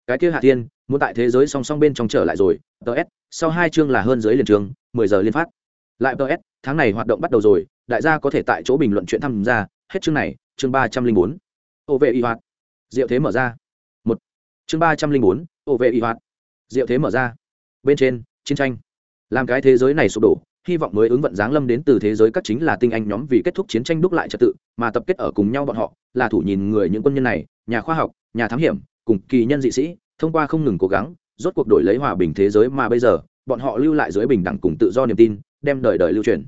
cái kia hạ tiên muốn tại thế giới song song bên trong trở lại rồi ts sau hai chương là hơn dưới liền trường, mười giờ liên phát. Lại ts tháng này hoạt động bắt đầu rồi, đại gia có thể tại chỗ bình luận chuyện tham gia, hết chương này, chương ba trăm linh bốn. Hộ vệ ủy hoạt. Diệu thế mở ra. Một. Chương ba trăm linh bốn hộ vệ ủy hoạt. Diệu thế mở ra bên trên, chiến tranh. Làm cái thế giới này sụp đổ, hy vọng mới ứng vận giáng lâm đến từ thế giới các chính là tinh anh nhóm vì kết thúc chiến tranh đúc lại trật tự, mà tập kết ở cùng nhau bọn họ, là thủ nhìn người những quân nhân này, nhà khoa học, nhà thám hiểm, cùng kỳ nhân dị sĩ, thông qua không ngừng cố gắng, rốt cuộc đổi lấy hòa bình thế giới mà bây giờ, bọn họ lưu lại dưới bình đẳng cùng tự do niềm tin, đem đời đời lưu truyền.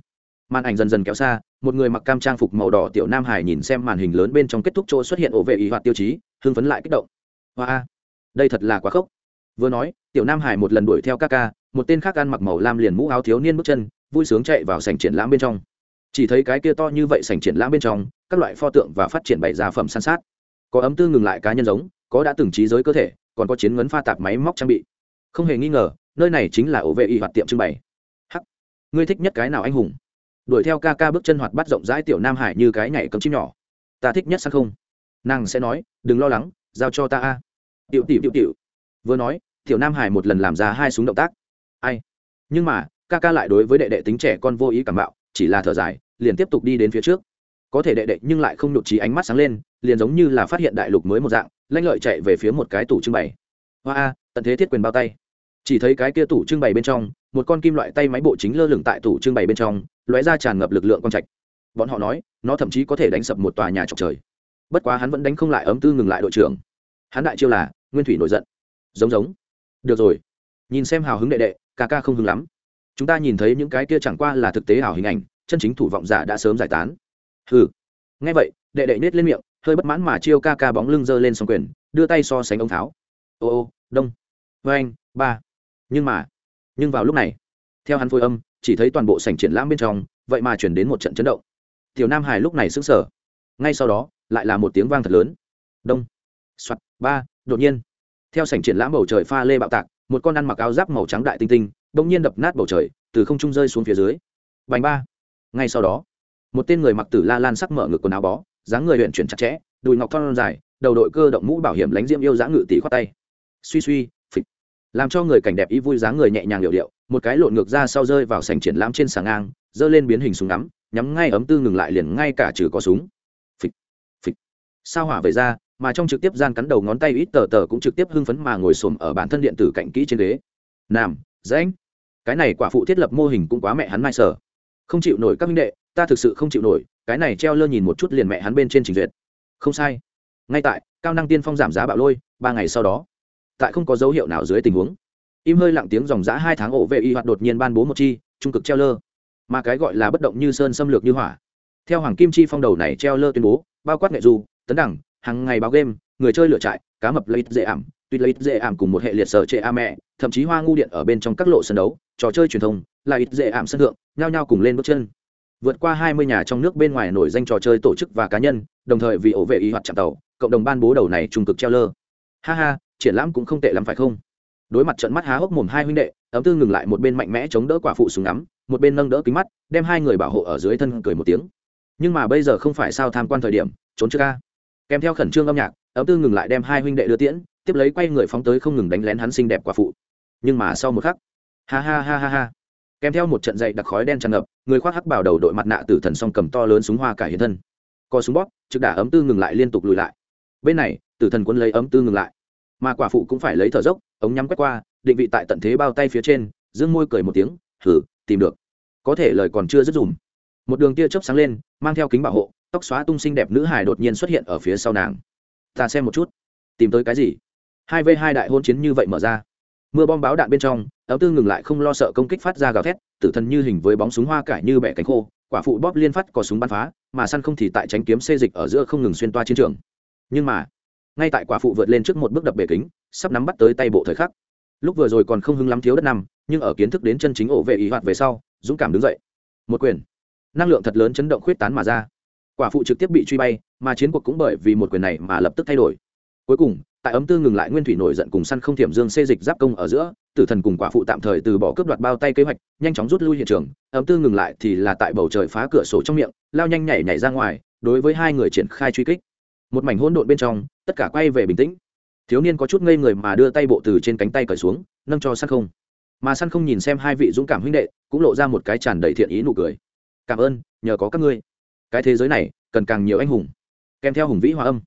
Màn ảnh dần dần kéo xa, một người mặc cam trang phục màu đỏ tiểu nam hải nhìn xem màn hình lớn bên trong kết thúc chỗ xuất hiện ổ vệ ý hoạt tiêu chí, hưng phấn lại kích động. Hoa, đây thật là quá khốc vừa nói, tiểu nam hải một lần đuổi theo ca ca, một tên khác ăn mặc màu lam liền mũ áo thiếu niên bước chân, vui sướng chạy vào sảnh triển lãm bên trong. Chỉ thấy cái kia to như vậy sảnh triển lãm bên trong, các loại pho tượng và phát triển bày ra phẩm san sát. Có ấm tư ngừng lại cá nhân giống, có đã từng trí giới cơ thể, còn có chiến ngấn pha tạp máy móc trang bị. Không hề nghi ngờ, nơi này chính là ổ vệ y hoạt tiệm trưng bày. Hắc, ngươi thích nhất cái nào anh hùng? Đuổi theo ca ca bước chân hoạt bắt rộng rãi tiểu nam hải như cái nhảy cấm chim nhỏ. Ta thích nhất sao không? Nàng sẽ nói, đừng lo lắng, giao cho ta a. Tiểu tiểu tiểu tiểu vừa nói, tiểu nam hải một lần làm ra hai súng động tác. Ai? Nhưng mà, ca ca lại đối với đệ đệ tính trẻ con vô ý cảm bạo, chỉ là thở dài, liền tiếp tục đi đến phía trước. Có thể đệ đệ nhưng lại không nhụt trí ánh mắt sáng lên, liền giống như là phát hiện đại lục mới một dạng, lanh lợi chạy về phía một cái tủ trưng bày. Hoa a, tận thế thiết quyền bao tay. Chỉ thấy cái kia tủ trưng bày bên trong, một con kim loại tay máy bộ chính lơ lửng tại tủ trưng bày bên trong, lóe ra tràn ngập lực lượng con trạch. Bọn họ nói, nó thậm chí có thể đánh sập một tòa nhà trọc trời. Bất quá hắn vẫn đánh không lại ấm tư ngừng lại đội trưởng. Hắn đại chiêu là, nguyên thủy nổi giận giống giống. Được rồi. Nhìn xem hào hứng đệ đệ, ca ca không hứng lắm. Chúng ta nhìn thấy những cái kia chẳng qua là thực tế ảo hình ảnh, chân chính thủ vọng giả đã sớm giải tán. Hừ. Nghe vậy, đệ đệ nết lên miệng, hơi bất mãn mà chiêu ca ca bóng lưng giơ lên song quyền, đưa tay so sánh ông tháo. Ô ô, đông. Vê anh, ba. Nhưng mà, nhưng vào lúc này, theo hắn phôi âm, chỉ thấy toàn bộ sảnh triển lãm bên trong, vậy mà chuyển đến một trận chấn động. Tiểu nam hải lúc này sững sờ. Ngay sau đó, lại là một tiếng vang thật lớn. Đông. Soạt. Ba. Đột nhiên theo sảnh triển lãm bầu trời pha lê bạo tạc, một con ăn mặc áo giáp màu trắng đại tinh tinh, bỗng nhiên đập nát bầu trời, từ không trung rơi xuống phía dưới. Bành ba! Ngay sau đó, một tên người mặc tử la lan sắc mở ngực quần áo bó, dáng người huyện chuyển chặt chẽ, đùi ngọc thon dài, đầu đội cơ động mũ bảo hiểm lánh diễm yêu dã ngự tỷ khoát tay. Suy suy, phịch. Làm cho người cảnh đẹp y vui dáng người nhẹ nhàng liệu điệu, một cái lộn ngược ra sau rơi vào sảnh triển lãm trên sàng ngang, giơ lên biến hình súng ngắm, nhắm ngay ấm tư ngừng lại liền ngay cả trừ có súng. Phịch phịch. Sao hỏa về ra mà trong trực tiếp gian cắn đầu ngón tay ít tờ tờ cũng trực tiếp hưng phấn mà ngồi xổm ở bản thân điện tử cạnh kỹ trên ghế. Nam, rãnh. Cái này quả phụ thiết lập mô hình cũng quá mẹ hắn mai sở. Không chịu nổi các minh đệ, ta thực sự không chịu nổi, cái này treo lơ nhìn một chút liền mẹ hắn bên trên trình duyệt. Không sai. Ngay tại, cao năng tiên phong giảm giá bạo lôi, ba ngày sau đó. Tại không có dấu hiệu nào dưới tình huống, im hơi lặng tiếng dòng giã hai tháng ổ vệ y hoạt đột nhiên ban bố một chi, trung cực treo lơ. Mà cái gọi là bất động như sơn xâm lược như hỏa. Theo hoàng kim chi phong đầu này treo lơ tuyên bố, bao quát nghệ du, tấn đẳng hàng ngày báo game, người chơi lựa trại, cá mập lấy dễ ảm, tuy lấy dễ ảm cùng một hệ liệt sở trệ a mẹ, thậm chí hoa ngu điện ở bên trong các lộ sân đấu, trò chơi truyền thông, là ít dễ ảm sân thượng, nhao nhao cùng lên bước chân. Vượt qua hai mươi nhà trong nước bên ngoài nổi danh trò chơi tổ chức và cá nhân, đồng thời vì ổ vệ ý hoạt chạm tàu, cộng đồng ban bố đầu này trung cực treo lơ. Ha ha, triển lãm cũng không tệ lắm phải không? Đối mặt trận mắt há hốc mồm hai huynh đệ, ấm tư ngừng lại một bên mạnh mẽ chống đỡ quả phụ súng ngắm, một bên nâng đỡ kính mắt, đem hai người bảo hộ ở dưới thân cười một tiếng. Nhưng mà bây giờ không phải sao tham quan thời điểm, trốn chưa ca kèm theo khẩn trương âm nhạc, ấm tư ngừng lại đem hai huynh đệ đưa tiễn, tiếp lấy quay người phóng tới không ngừng đánh lén hắn xinh đẹp quả phụ. Nhưng mà sau một khắc, ha ha ha ha ha, kèm theo một trận dậy đặc khói đen tràn ngập, người khoác hắc bảo đầu đội mặt nạ tử thần song cầm to lớn súng hoa cả hiện thân. Co súng bóp, trực đả ấm tư ngừng lại liên tục lùi lại. Bên này, tử thần quân lấy ấm tư ngừng lại. Mà quả phụ cũng phải lấy thở dốc, ống nhắm quét qua, định vị tại tận thế bao tay phía trên, dương môi cười một tiếng thử tìm được. Có thể lời còn chưa dứt dùm. Một đường tia chớp sáng lên, mang theo kính bảo hộ tóc xóa tung xinh đẹp nữ hải đột nhiên xuất hiện ở phía sau nàng. Ta xem một chút. Tìm tới cái gì? Hai v hai đại hôn chiến như vậy mở ra. Mưa bom báo đạn bên trong, áo tư ngừng lại không lo sợ công kích phát ra gào thét, tử thần như hình với bóng súng hoa cải như bẻ cánh khô, quả phụ bóp liên phát có súng bắn phá, mà săn không thì tại tránh kiếm xê dịch ở giữa không ngừng xuyên toa chiến trường. Nhưng mà, ngay tại quả phụ vượt lên trước một bước đập bể kính, sắp nắm bắt tới tay bộ thời khắc. Lúc vừa rồi còn không hưng lắm thiếu đất năm nhưng ở kiến thức đến chân chính ổ vệ ý hoạt về sau, dũng cảm đứng dậy. Một quyền. Năng lượng thật lớn chấn động khuyết tán mà ra quả phụ trực tiếp bị truy bay, mà chiến cuộc cũng bởi vì một quyền này mà lập tức thay đổi. Cuối cùng, tại ấm tư ngừng lại nguyên thủy nổi giận cùng săn không thiểm dương xê dịch giáp công ở giữa, tử thần cùng quả phụ tạm thời từ bỏ cướp đoạt bao tay kế hoạch, nhanh chóng rút lui hiện trường. Ấm tư ngừng lại thì là tại bầu trời phá cửa sổ trong miệng, lao nhanh nhảy nhảy ra ngoài, đối với hai người triển khai truy kích. Một mảnh hỗn độn bên trong, tất cả quay về bình tĩnh. Thiếu niên có chút ngây người mà đưa tay bộ từ trên cánh tay cởi xuống, nâng cho săn không. Mà săn không nhìn xem hai vị dũng cảm huynh đệ, cũng lộ ra một cái tràn đầy thiện ý nụ cười. Cảm ơn, nhờ có các ngươi cái thế giới này cần càng nhiều anh hùng. Kèm theo hùng vĩ hòa âm.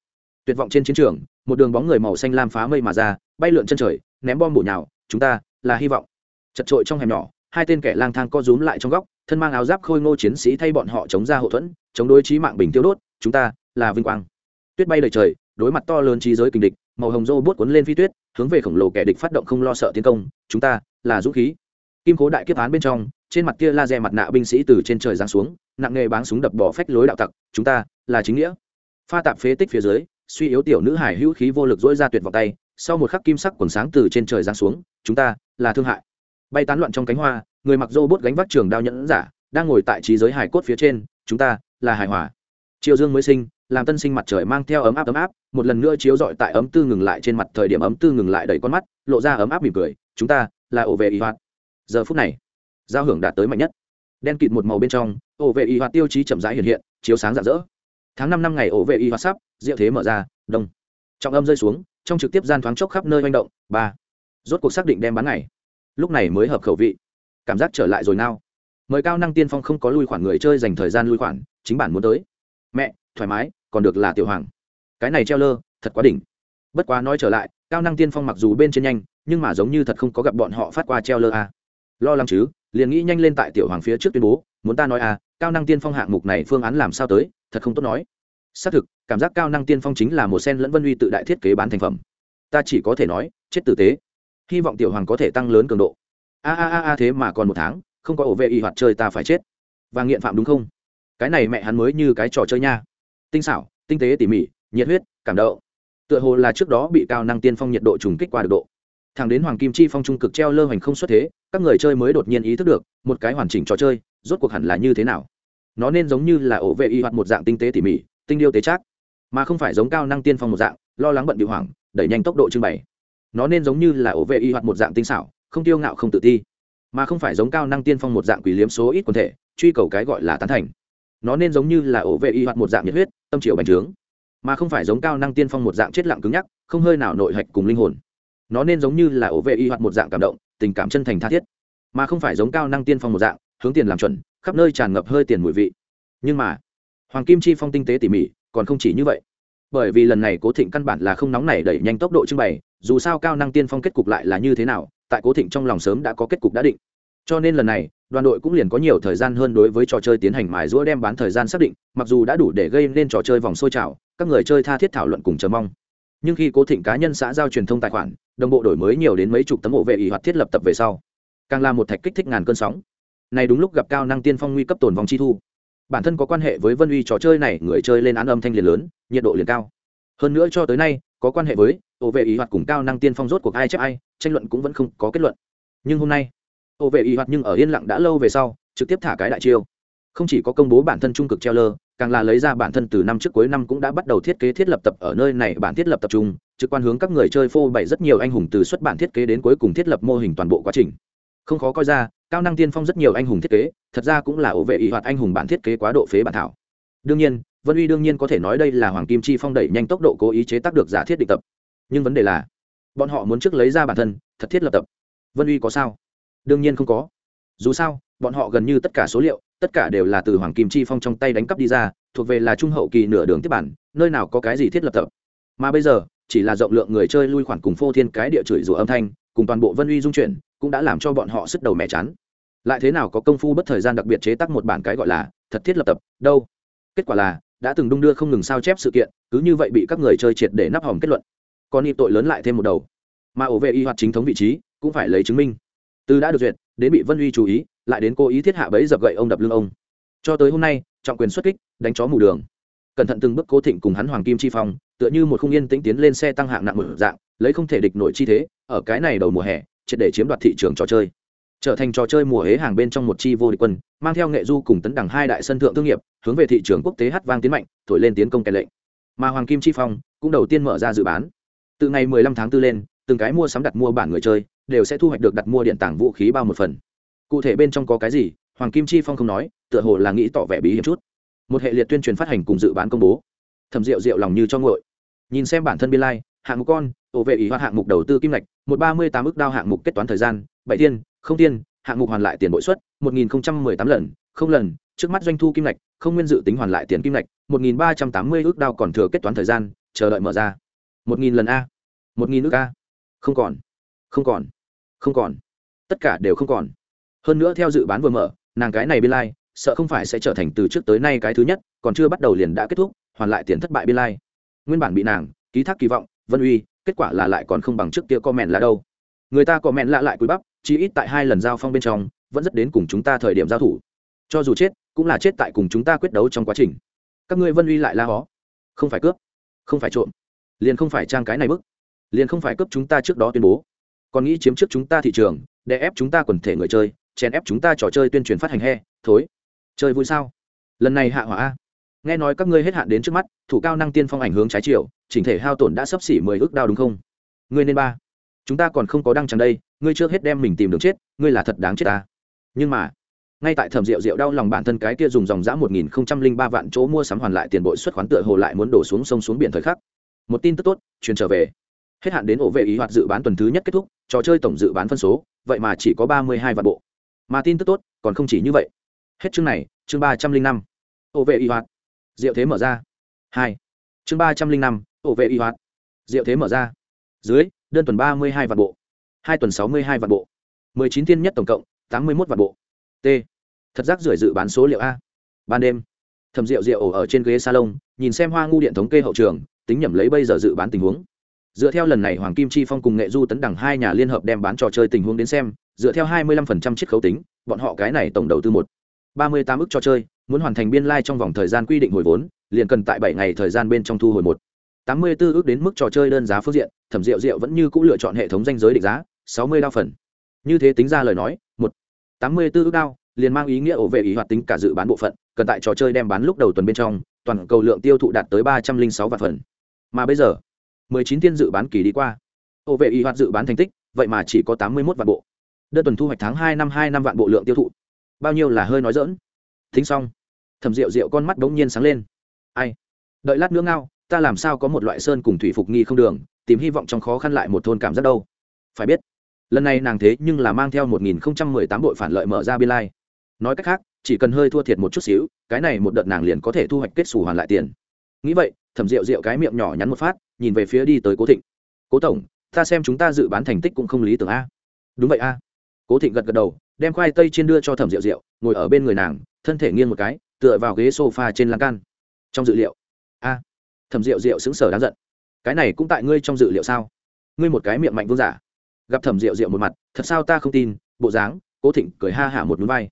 Tuyệt vọng trên chiến trường, một đường bóng người màu xanh lam phá mây mà ra, bay lượn chân trời, ném bom bổ nhào, chúng ta là hy vọng. Chật trội trong hẻm nhỏ, hai tên kẻ lang thang co rúm lại trong góc, thân mang áo giáp khôi ngô chiến sĩ thay bọn họ chống ra hậu thuẫn, chống đối trí mạng bình tiêu đốt, chúng ta là vinh quang. Tuyết bay đầy trời, đối mặt to lớn trí giới kình địch, màu hồng rô bút cuốn lên phi tuyết, hướng về khổng lồ kẻ địch phát động không lo sợ tiến công, chúng ta là dũng khí kim cố đại kiếp án bên trong, trên mặt kia laser mặt nạ binh sĩ từ trên trời giáng xuống, nặng nghề báng súng đập bỏ phách lối đạo tặc, chúng ta, là chính nghĩa. Pha tạp phế tích phía dưới, suy yếu tiểu nữ hải hữu khí vô lực dỗi ra tuyệt vọng tay, sau một khắc kim sắc quần sáng từ trên trời giáng xuống, chúng ta, là thương hại. Bay tán loạn trong cánh hoa, người mặc rô bốt gánh vác trường đao nhẫn giả, đang ngồi tại trí giới hải cốt phía trên, chúng ta, là hải hòa. Triều dương mới sinh, làm tân sinh mặt trời mang theo ấm áp ấm áp, một lần nữa chiếu rọi tại ấm tư ngừng lại trên mặt thời điểm ấm tư ngừng lại đầy con mắt, lộ ra ấm áp mỉm cười, chúng ta, là ổ vệ y hoạt giờ phút này, giao hưởng đạt tới mạnh nhất. Đen kịt một màu bên trong ổ vệ y hoạt tiêu chí chậm rãi hiện hiện, chiếu sáng rạng rỡ. Tháng năm năm ngày ổ vệ y hoạt sắp, diệu thế mở ra, đông. Trọng âm rơi xuống, trong trực tiếp gian thoáng chốc khắp nơi manh động, ba. Rốt cuộc xác định đem bán ngày. Lúc này mới hợp khẩu vị. Cảm giác trở lại rồi nào. Mời cao năng tiên phong không có lui khoản người chơi dành thời gian lui khoản, chính bản muốn tới. Mẹ, thoải mái, còn được là tiểu hoàng. Cái này treo lơ, thật quá đỉnh. Bất quá nói trở lại, cao năng tiên phong mặc dù bên trên nhanh, nhưng mà giống như thật không có gặp bọn họ phát qua treo lơ a à lo lắng chứ liền nghĩ nhanh lên tại tiểu hoàng phía trước tuyên bố muốn ta nói à, cao năng tiên phong hạng mục này phương án làm sao tới thật không tốt nói. Xác thực cảm giác cao năng tiên phong chính là một sen lẫn vân uy tự đại thiết kế bán thành phẩm. Ta chỉ có thể nói chết tử tế. Hy vọng tiểu hoàng có thể tăng lớn cường độ. A a a a thế mà còn một tháng không có ổ vệ y hoạt chơi ta phải chết. Và nghiện phạm đúng không? Cái này mẹ hắn mới như cái trò chơi nha. Tinh xảo tinh tế tỉ mỉ nhiệt huyết cảm động. Tựa hồ là trước đó bị cao năng tiên phong nhiệt độ trùng kích qua được độ thẳng đến hoàng kim chi phong trung cực treo lơ hoành không xuất thế, các người chơi mới đột nhiên ý thức được, một cái hoàn chỉnh trò chơi, rốt cuộc hẳn là như thế nào? Nó nên giống như là ổ vệ y hoạt một dạng tinh tế tỉ mỉ, tinh điêu tế trác, mà không phải giống cao năng tiên phong một dạng, lo lắng bận bị hoảng, đẩy nhanh tốc độ trưng bày. Nó nên giống như là ổ vệ y hoạt một dạng tinh xảo, không tiêu ngạo không tự ti, mà không phải giống cao năng tiên phong một dạng quỷ liếm số ít quần thể, truy cầu cái gọi là tán thành. Nó nên giống như là ổ vệ y hoạt một dạng nhiệt huyết, tâm triệu bành trướng, mà không phải giống cao năng tiên phong một dạng chết lặng cứng nhắc, không hơi nào nội hạch cùng linh hồn nó nên giống như là ổ vệ y hoặc một dạng cảm động, tình cảm chân thành tha thiết, mà không phải giống cao năng tiên phong một dạng, hướng tiền làm chuẩn, khắp nơi tràn ngập hơi tiền mùi vị. Nhưng mà, hoàng kim chi phong tinh tế tỉ mỉ, còn không chỉ như vậy. Bởi vì lần này cố thịnh căn bản là không nóng nảy đẩy nhanh tốc độ trưng bày, dù sao cao năng tiên phong kết cục lại là như thế nào, tại cố thịnh trong lòng sớm đã có kết cục đã định. Cho nên lần này, đoàn đội cũng liền có nhiều thời gian hơn đối với trò chơi tiến hành mài rũa đem bán thời gian xác định, mặc dù đã đủ để gây nên trò chơi vòng sôi trào, các người chơi tha thiết thảo luận cùng chờ mong nhưng khi cố thịnh cá nhân xã giao truyền thông tài khoản, đồng bộ đổi mới nhiều đến mấy chục tấm hộ vệ ý hoạt thiết lập tập về sau. Càng là một thạch kích thích ngàn cơn sóng. Này đúng lúc gặp cao năng tiên phong nguy cấp tồn vòng chi thu. Bản thân có quan hệ với vân uy trò chơi này, người chơi lên án âm thanh liền lớn, nhiệt độ liền cao. Hơn nữa cho tới nay, có quan hệ với hộ vệ ý hoạt cùng cao năng tiên phong rốt cuộc ai chép ai, tranh luận cũng vẫn không có kết luận. Nhưng hôm nay, hộ vệ ý hoạt nhưng ở yên lặng đã lâu về sau, trực tiếp thả cái đại chiêu không chỉ có công bố bản thân trung cực treo lơ, càng là lấy ra bản thân từ năm trước cuối năm cũng đã bắt đầu thiết kế thiết lập tập ở nơi này bản thiết lập tập trung, trực quan hướng các người chơi phô bày rất nhiều anh hùng từ xuất bản thiết kế đến cuối cùng thiết lập mô hình toàn bộ quá trình. Không khó coi ra, cao năng tiên phong rất nhiều anh hùng thiết kế, thật ra cũng là ổ vệ ý hoạt anh hùng bản thiết kế quá độ phế bản thảo. Đương nhiên, vân uy đương nhiên có thể nói đây là hoàng kim chi phong đẩy nhanh tốc độ cố ý chế tác được giả thiết định tập. Nhưng vấn đề là, bọn họ muốn trước lấy ra bản thân, thật thiết lập tập. Vân uy có sao? Đương nhiên không có. Dù sao, bọn họ gần như tất cả số liệu tất cả đều là từ hoàng kim chi phong trong tay đánh cắp đi ra, thuộc về là trung hậu kỳ nửa đường tiếp bản, nơi nào có cái gì thiết lập tập. Mà bây giờ, chỉ là rộng lượng người chơi lui khoản cùng phô thiên cái địa chửi rủa âm thanh, cùng toàn bộ vân uy dung chuyển, cũng đã làm cho bọn họ sức đầu mẹ chán. Lại thế nào có công phu bất thời gian đặc biệt chế tác một bản cái gọi là thật thiết lập tập, đâu? Kết quả là, đã từng đung đưa không ngừng sao chép sự kiện, cứ như vậy bị các người chơi triệt để nắp hỏng kết luận. Còn y tội lớn lại thêm một đầu. Mà ổ vệ y hoạt chính thống vị trí, cũng phải lấy chứng minh. Từ đã được duyệt, đến bị vân uy chú ý lại đến cố ý thiết hạ bẫy dập gậy ông đập lưng ông. Cho tới hôm nay, trọng quyền xuất kích, đánh chó mù đường. Cẩn thận từng bước cố thịnh cùng hắn hoàng kim chi phong, tựa như một khung yên tĩnh tiến lên xe tăng hạng nặng một dạng, lấy không thể địch nổi chi thế, ở cái này đầu mùa hè, triệt để chiếm đoạt thị trường trò chơi. Trở thành trò chơi mùa hế hàng bên trong một chi vô địch quân, mang theo nghệ du cùng tấn đẳng hai đại sân thượng thương nghiệp, hướng về thị trường quốc tế hát vang tiến mạnh, thổi lên tiến công kèn lệnh. Mà hoàng kim chi phong cũng đầu tiên mở ra dự bán. Từ ngày 15 tháng 4 lên, từng cái mua sắm đặt mua bản người chơi, đều sẽ thu hoạch được đặt mua điện tảng vũ khí bao một phần cụ thể bên trong có cái gì hoàng kim chi phong không nói tựa hồ là nghĩ tỏ vẻ bí hiểm chút. Một hệ liệt tuyên truyền phát hành cùng dự bán công bố. Thầm rượu rượu lòng như cho ngội nhìn xem bản thân biên lai、like, hạng mục con ổ vệ ý hoạt hạng mục đầu tư kim ngạch một ba mươi tám ước đao hạng mục kết toán thời gian bảy tiên không tiên hạng mục hoàn lại tiền bội suất một nghìn tám lần không lần trước mắt doanh thu kim ngạch không nguyên dự tính hoàn lại tiền kim ngạch một nghìn ba trăm tám mươi ước đao còn thừa kết toán thời gian chờ đợi mở ra. Một nghìn lần a. Một nghìn ước a. Không còn. Không còn. Không còn. Tất cả đều không còn hơn nữa theo dự bán vừa mở nàng cái này biên lai、like, sợ không phải sẽ trở thành từ trước tới nay cái thứ nhất còn chưa bắt đầu liền đã kết thúc hoàn lại tiền thất bại biên lai、like. nguyên bản bị nàng ký thác kỳ vọng vân uy kết quả là lại còn không bằng trước kia comment là đâu. Người ta comment lạ lại cúi bắp chỉ ít tại hai lần giao phong bên trong vẫn rất đến cùng chúng ta thời điểm giao thủ. Cho dù chết cũng là chết tại cùng chúng ta quyết đấu trong quá trình. Các ngươi vân uy lại la hó. Không phải cướp không phải trộm liền không phải trang cái này bức liền không phải cướp chúng ta trước đó tuyên bố. Còn nghĩ chiếm trước chúng ta thị trường để ép chúng ta quần thể người chơi chèn ép chúng ta trò chơi tuyên truyền phát hành he, thối. Chơi vui sao? Lần này hạ hỏa a. Nghe nói các ngươi hết hạn đến trước mắt, thủ cao năng tiên phong ảnh hướng trái chiều, chỉnh thể hao tổn đã sấp xỉ mười ước đao đúng không? Ngươi nên ba. Chúng ta còn không có đăng chẳng đây, ngươi trước hết đem mình tìm đường chết, ngươi là thật đáng chết ta. Nhưng mà, ngay tại thẩm rượu rượu đau lòng bản thân cái kia dùng dòng giã một nghìn không trăm linh ba vạn chỗ mua sắm hoàn lại tiền bội xuất khoán tựa hồ lại muốn đổ xuống sông xuống biển thời khắc. Một tin tức tốt, truyền trở về. Hết hạn đến ổ vệ ý hoạt dự bán tuần thứ nhất kết thúc, trò chơi tổng dự bán phân số, vậy mà chỉ có ba mươi hai vạn bộ mà tin tức tốt, còn không chỉ như vậy. Hết chương này, chương ba trăm linh năm. Ổ vệ y hoạt. Diệu thế mở ra. Hai. Chương ba trăm linh năm ổ vệ y hoạt. Diệu thế mở ra. Dưới, đơn tuần ba mươi hai vạn bộ. Hai tuần sáu mươi hai vạn bộ. Mười chín thiên nhất tổng cộng, tám mươi một vạn bộ. T. Thật giác rưởi dự bán số liệu a. Ban đêm thầm rượu rượu ổ ở trên ghế salon, nhìn xem hoa ngu điện thống kê hậu trường, tính nhẩm lấy bây giờ dự bán tình huống. Dựa theo lần này hoàng kim chi phong cùng nghệ du tấn đẳng hai nhà liên hợp đem bán trò chơi tình huống đến xem dựa theo hai mươi lăm phần trăm chiết khấu tính, bọn họ cái này tổng đầu tư một, ba mươi tám ức cho chơi, muốn hoàn thành biên lai trong vòng thời gian quy định hồi vốn, liền cần tại bảy ngày thời gian bên trong thu hồi một. tám mươi bốn ước đến mức trò chơi đơn giá phương diện, thẩm Diệu Diệu vẫn như cũ lựa chọn hệ thống danh giới định giá, sáu mươi đao phần. Như thế tính ra lời nói, một, tám mươi bốn ước đao, liền mang ý nghĩa ổ vệ ý hoạt tính cả dự bán bộ phận, cần tại trò chơi đem bán lúc đầu tuần bên trong, toàn cầu lượng tiêu thụ đạt tới ba trăm linh sáu vạn phần. Mà bây giờ, mười chín tiên dự bán kỳ đi qua. Ổ vệ ý hoạt dự bán thành tích, vậy mà chỉ có tám mươi một vạn bộ đơn tuần thu hoạch tháng hai năm hai năm vạn bộ lượng tiêu thụ. Bao nhiêu là hơi nói dỡn thính xong, thẩm rượu rượu con mắt bỗng nhiên sáng lên. Ai? Đợi lát nữa ngao, ta làm sao có một loại sơn cùng thủy phục nghi không đường, tìm hy vọng trong khó khăn lại một thôn cảm giác đâu. Phải biết, lần này nàng thế nhưng là mang theo một nghìn không trăm mười tám đội phản lợi mở ra biên lai. Nói cách khác, chỉ cần hơi thua thiệt một chút xíu, cái này một đợt nàng liền có thể thu hoạch kết xù hoàn lại tiền. Nghĩ vậy, thẩm rượu rượu cái miệng nhỏ nhắn một phát, nhìn về phía đi tới cố thịnh. Cố tổng, ta xem chúng ta dự bán thành tích cũng không lý tưởng a. Đúng vậy a cố thịnh gật gật đầu, đem khoai tây trên đưa cho thẩm rượu rượu ngồi ở bên người nàng, thân thể nghiêng một cái, tựa vào ghế s o f a trên lan can. Trong dự liệu, a, thẩm rượu rượu xứng sở đáng giận. Cái này cũng tại ngươi trong dự liệu sao? Ngươi một cái miệng mạnh vương giả. Gặp thẩm rượu rượu một mặt, thật sao ta không tin, bộ dáng, cố thịnh cười ha hả một núi vai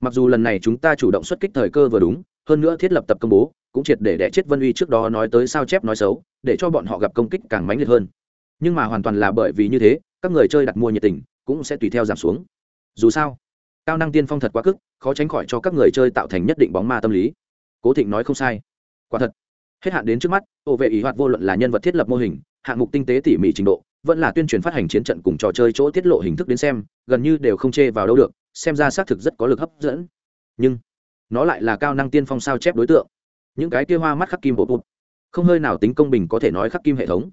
mặc dù lần này chúng ta chủ động xuất kích thời cơ vừa đúng, hơn nữa thiết lập tập công bố, cũng triệt để đẻ chết vân uy trước đó nói tới sao chép nói xấu, để cho bọn họ gặp công kích càng mãnh liệt hơn. Nhưng mà hoàn toàn là bởi vì như thế, các người chơi đặt mua nhiệt tình cũng sẽ tùy theo giảm xuống. Dù sao, cao năng tiên phong thật quá cức, khó tránh khỏi cho các người chơi tạo thành nhất định bóng ma tâm lý. Cố thịnh nói không sai. Quả thật, hết hạn đến trước mắt, ô vệ ý hoạt vô luận là nhân vật thiết lập mô hình, hạng mục tinh tế tỉ mỉ trình độ, vẫn là tuyên truyền phát hành chiến trận cùng trò chơi chỗ tiết lộ hình thức đến xem, gần như đều không chê vào đâu được, xem ra xác thực rất có lực hấp dẫn. Nhưng, nó lại là cao năng tiên phong sao chép đối tượng. Những cái kia hoa mắt khắc kim bộ bụt, không hơi nào tính công bình có thể nói khắc kim hệ thống,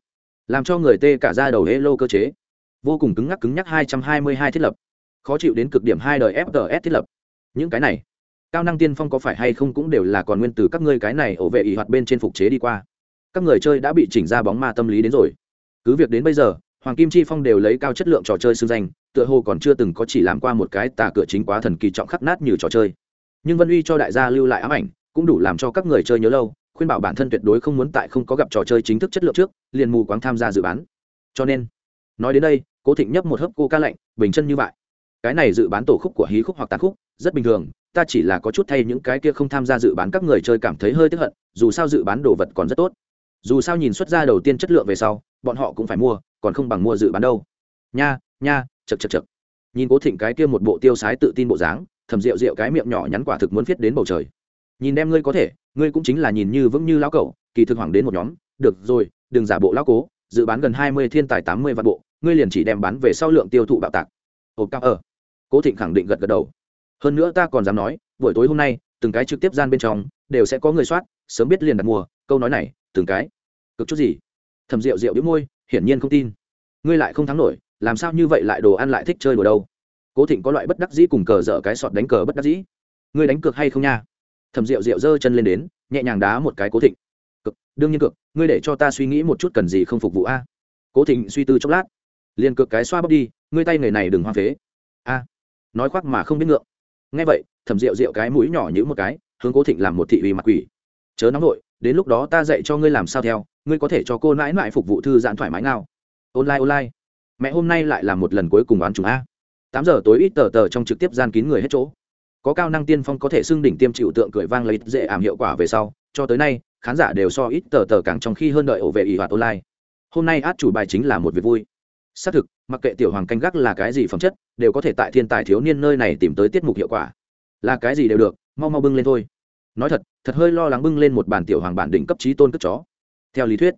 làm cho người tê cả ra đầu hello cơ chế vô cùng cứng ngắc cứng nhắc hai trăm hai mươi hai thiết lập. Khó chịu đến cực điểm hai đời fts thiết lập. Những cái này, cao năng tiên phong có phải hay không cũng đều là còn nguyên từ các ngươi cái này ổ vệ ỷ hoạt bên trên phục chế đi qua. Các người chơi đã bị chỉnh ra bóng ma tâm lý đến rồi. Cứ việc đến bây giờ, hoàng kim chi phong đều lấy cao chất lượng trò chơi xưng danh, tựa hồ còn chưa từng có chỉ làm qua một cái tà cửa chính quá thần kỳ trọng khắc nát như trò chơi. Nhưng vân uy cho đại gia lưu lại ám ảnh, cũng đủ làm cho các người chơi nhớ lâu, khuyên bảo bản thân tuyệt đối không muốn tại không có gặp trò chơi chính thức chất lượng trước, liền mù quáng tham gia dự bán. Cho nên, nói đến đây cố thịnh nhấp một hớp cô ca lạnh, bình chân như vậy. Cái này dự bán tổ khúc của hí khúc hoặc tàn khúc, rất bình thường, ta chỉ là có chút thay những cái kia không tham gia dự bán các người chơi cảm thấy hơi tức hận, dù sao dự bán đồ vật còn rất tốt. Dù sao nhìn xuất ra đầu tiên chất lượng về sau, bọn họ cũng phải mua, còn không bằng mua dự bán đâu. Nha nha chật chật chật nhìn cố thịnh cái kia một bộ tiêu sái tự tin bộ dáng, thầm rượu rượu cái miệng nhỏ nhắn quả thực muốn viết đến bầu trời. Nhìn đem ngươi có thể, ngươi cũng chính là nhìn như vững như lão cẩu, kỳ thực hoàng đến một nhóm. Được rồi, đừng giả bộ lão cố, dự bán gần hai mươi thiên tài tám mươi vạn bộ ngươi liền chỉ đem bán về sau lượng tiêu thụ bạo tạc. Hộp cao ở cố thịnh khẳng định gật gật đầu. Hơn nữa ta còn dám nói, buổi tối hôm nay, từng cái trực tiếp gian bên trong, đều sẽ có người soát, sớm biết liền đặt mua. Câu nói này, từng cái. Cực chút gì? Thầm rượu rượu đĩu môi, hiển nhiên không tin. Ngươi lại không thắng nổi, làm sao như vậy lại đồ ăn lại thích chơi đùa đâu? Cố thịnh có loại bất đắc dĩ cùng cờ dở cái sọt đánh cờ bất đắc dĩ. Ngươi đánh cược hay không nha? Thầm rượu rượu giơ chân lên đến, nhẹ nhàng đá một cái cố thịnh. Cực, đương nhiên cực, ngươi để cho ta suy nghĩ một chút cần gì không phục vụ a? Cố thịnh suy tư chốc lát liền cược cái xoa bóp đi, ngươi tay người này đừng hoa phế. A, nói khoác mà không biết ngượng. Nghe vậy thầm rượu rượu cái mũi nhỏ nhữ một cái, hướng cố thịnh làm một thị uy mặt quỷ. Chớ nóng vội, đến lúc đó ta dạy cho ngươi làm sao theo, ngươi có thể cho cô mãi mãi phục vụ thư giãn thoải mái nào online online. Mẹ hôm nay lại là một lần cuối cùng bán chúng a. Tám giờ tối ít tờ tờ trong trực tiếp gian kín người hết chỗ. Có cao năng tiên phong có thể xưng đỉnh tiêm chịu tượng cười vang lấy dễ ảm hiệu quả về sau, cho tới nay, khán giả đều so ít tờ tờ càng trong khi hơn đợi ổ vệ ỷ hoạt online. Hôm nay át chủ bài chính là một việc vui xác thực, mặc kệ tiểu hoàng canh gác là cái gì phẩm chất, đều có thể tại thiên tài thiếu niên nơi này tìm tới tiết mục hiệu quả. Là cái gì đều được, mau mau bưng lên thôi. Nói thật thật hơi lo lắng bưng lên một bản tiểu hoàng bản đỉnh cấp trí tôn cất chó. Theo lý thuyết,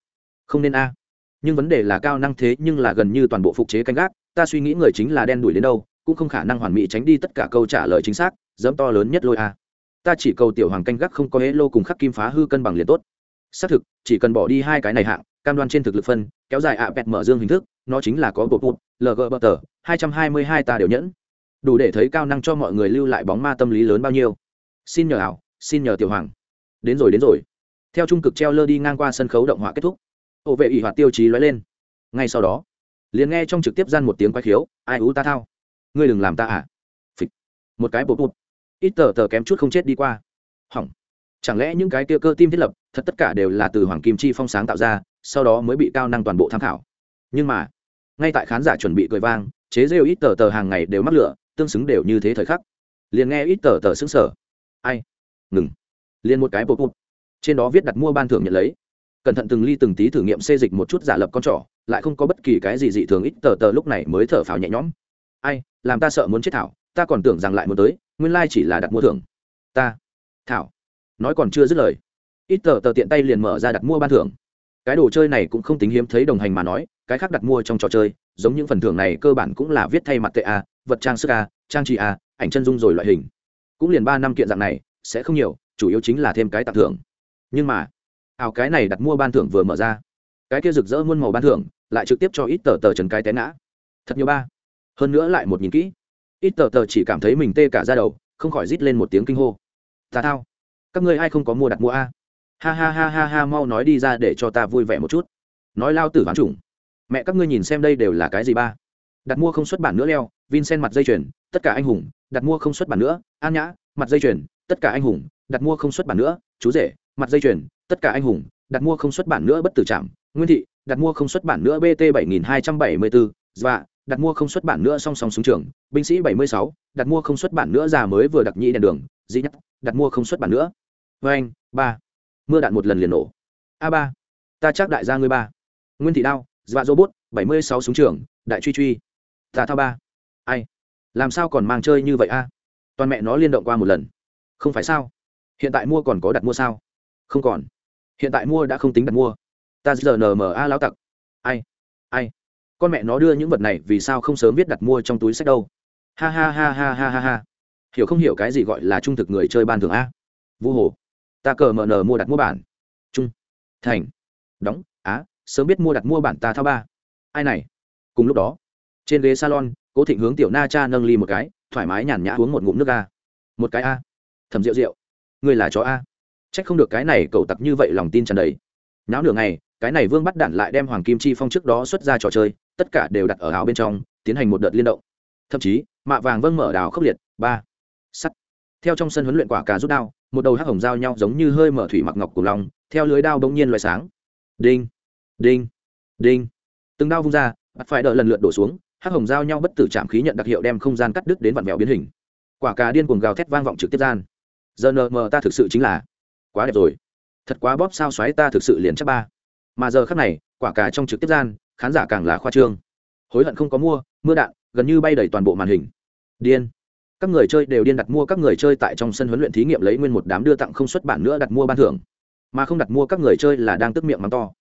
không nên a. Nhưng vấn đề là cao năng thế nhưng là gần như toàn bộ phục chế canh gác, ta suy nghĩ người chính là đen đuổi đến đâu, cũng không khả năng hoàn mỹ tránh đi tất cả câu trả lời chính xác, dẫm to lớn nhất lôi a. Ta chỉ cầu tiểu hoàng canh gác không có hễ lô cùng khắc kim phá hư cân bằng liền tốt. Xác thực, chỉ cần bỏ đi hai cái này hạng cam đoan trên thực lực phân, kéo dài ạ à bẹt mở dương hình thức, nó chính là có bột bột lg bờ tờ, hai trăm hai mươi hai ta đều nhẫn. Đủ để thấy cao năng cho mọi người lưu lại bóng ma tâm lý lớn bao nhiêu. Xin nhờ ảo, xin nhờ tiểu hoàng. Đến rồi đến rồi. Theo trung cực treo lơ đi ngang qua sân khấu động họa kết thúc. Hộ vệ ủy hoạt tiêu chí lóe lên. Ngay sau đó, liền nghe trong trực tiếp gian một tiếng quay khiếu, ai ú ta thao? Ngươi đừng làm ta à Phịch. một cái bột bột ít tờ tờ kém chút không chết đi qua. Hỏng. Chẳng lẽ những cái kia cơ tim thiết lập, thật tất cả đều là từ hoàng kim chi phong sáng tạo ra sau đó mới bị cao năng toàn bộ tham khảo. Nhưng mà, ngay tại khán giả chuẩn bị cười vang, chế rêu ít tờ tờ hàng ngày đều mắc lửa, tương xứng đều như thế thời khắc. Liền nghe ít tờ tờ xứng sở ai? Ngừng. Liền một cái bột bột trên đó viết đặt mua ban thưởng nhận lấy. Cẩn thận từng ly từng tí thử nghiệm xê dịch một chút giả lập con trỏ, lại không có bất kỳ cái gì dị thường ít tờ tờ lúc này mới thở phào nhẹ nhõm. Ai, làm ta sợ muốn chết thảo, ta còn tưởng rằng lại muốn tới, nguyên lai chỉ là đặt mua thưởng. Ta. Thảo. Nói còn chưa dứt lời, ít tờ tờ tiện tay liền mở ra đặt mua ban thưởng cái đồ chơi này cũng không tính hiếm thấy đồng hành mà nói, cái khác đặt mua trong trò chơi, giống những phần thưởng này cơ bản cũng là viết thay mặt tệ a, vật trang sức a, trang trí a, ảnh chân dung rồi loại hình. Cũng liền ba năm kiện dạng này, sẽ không nhiều, chủ yếu chính là thêm cái tặng thưởng. Nhưng mà ảo cái này đặt mua ban thưởng vừa mở ra. Cái kia rực rỡ muôn màu ban thưởng, lại trực tiếp cho ít tờ tờ trần cái té ngã. Thật nhiều ba. Hơn nữa lại một nhìn kỹ. Ít tờ tờ chỉ cảm thấy mình tê cả ra đầu, không khỏi rít lên một tiếng kinh hô. Tà thao, các ngươi ai không có mua đặt mua a? Ha ha ha ha ha, mau nói đi ra để cho ta vui vẻ một chút. Nói lao tử ván chủng. Mẹ các ngươi nhìn xem đây đều là cái gì ba? Đặt mua không xuất bản nữa leo, vincent mặt dây chuyền, tất cả anh hùng, đặt mua không xuất bản nữa, an nhã, mặt dây chuyền, tất cả anh hùng, đặt mua không xuất bản nữa, chú rể, mặt dây chuyền, tất cả anh hùng, đặt mua không xuất bản nữa bất tử trạm nguyên thị, đặt mua không xuất bản nữa bt bảy nghìn hai trăm bảy mươi bốn và dạ, đặt mua không xuất bản nữa song song súng trường, binh sĩ bảy mươi sáu, đặt mua không xuất bản nữa già mới vừa đặc nhĩ đèn đường, dĩ nhất, đặt mua không xuất bản nữa. Vê anh ba mưa đạn một lần liền nổ. A ba, ta chắc đại gia ngươi ba. Nguyên thị đao dạ dọa robot bảy mươi sáu súng trường, đại truy truy. Ta thao ba. Ai? Làm sao còn mang chơi như vậy a? Toàn mẹ nó liên động qua một lần. Không phải sao? Hiện tại mua còn có đặt mua sao? Không còn. Hiện tại mua đã không tính đặt mua. Ta giờ nma lao tặc. Ai? Ai? Con mẹ nó đưa những vật này vì sao không sớm biết đặt mua trong túi sách đâu? Ha ha ha ha ha ha ha. Hiểu không hiểu cái gì gọi là trung thực người chơi ban thường a? Vu hồ ta cờ mờ nờ mua đặt mua bản. Trung. Thành. Đóng. Á, sớm biết mua đặt mua bản ta thao ba. Ai này? Cùng lúc đó, trên ghế salon, cố thịnh hướng tiểu na cha nâng ly một cái, thoải mái nhàn nhã uống một ngụm nước a. Một cái a. Thẩm rượu rượu ngươi là chó a. Trách không được cái này cậu tặc như vậy lòng tin tràn đầy. Náo nửa ngày, cái này vương bắt đạn lại đem hoàng kim chi phong trước đó xuất ra trò chơi, tất cả đều đặt ở áo bên trong, tiến hành một đợt liên động. Thậm chí, mạ vàng vâng mở đào khốc liệt. Ba. Sắt. Theo trong sân huấn luyện quả cà rút đao một đầu hắc hồng giao nhau giống như hơi mở thủy mặc ngọc của lòng theo lưới đao bỗng nhiên loại sáng. Đinh đinh đinh. Từng đao vung ra, bắt phải đợi lần lượt đổ xuống, hắc hồng giao nhau bất tử chạm khí nhận đặc hiệu đem không gian cắt đứt đến vặn vẹo biến hình. Quả cà điên cuồng gào thét vang vọng trực tiếp gian. Giờ nờ mờ ta thực sự chính là quá đẹp rồi. Thật quá bóp sao xoáy ta thực sự liền chắc ba. Mà giờ khắc này, quả cà trong trực tiếp gian, khán giả càng là khoa trương. Hối hận không có mua, mưa đạn, gần như bay đầy toàn bộ màn hình. Điên các người chơi đều điên đặt mua các người chơi tại trong sân huấn luyện thí nghiệm lấy nguyên một đám đưa tặng không xuất bản nữa đặt mua ban thưởng. Mà không đặt mua các người chơi là đang tức miệng mắng to.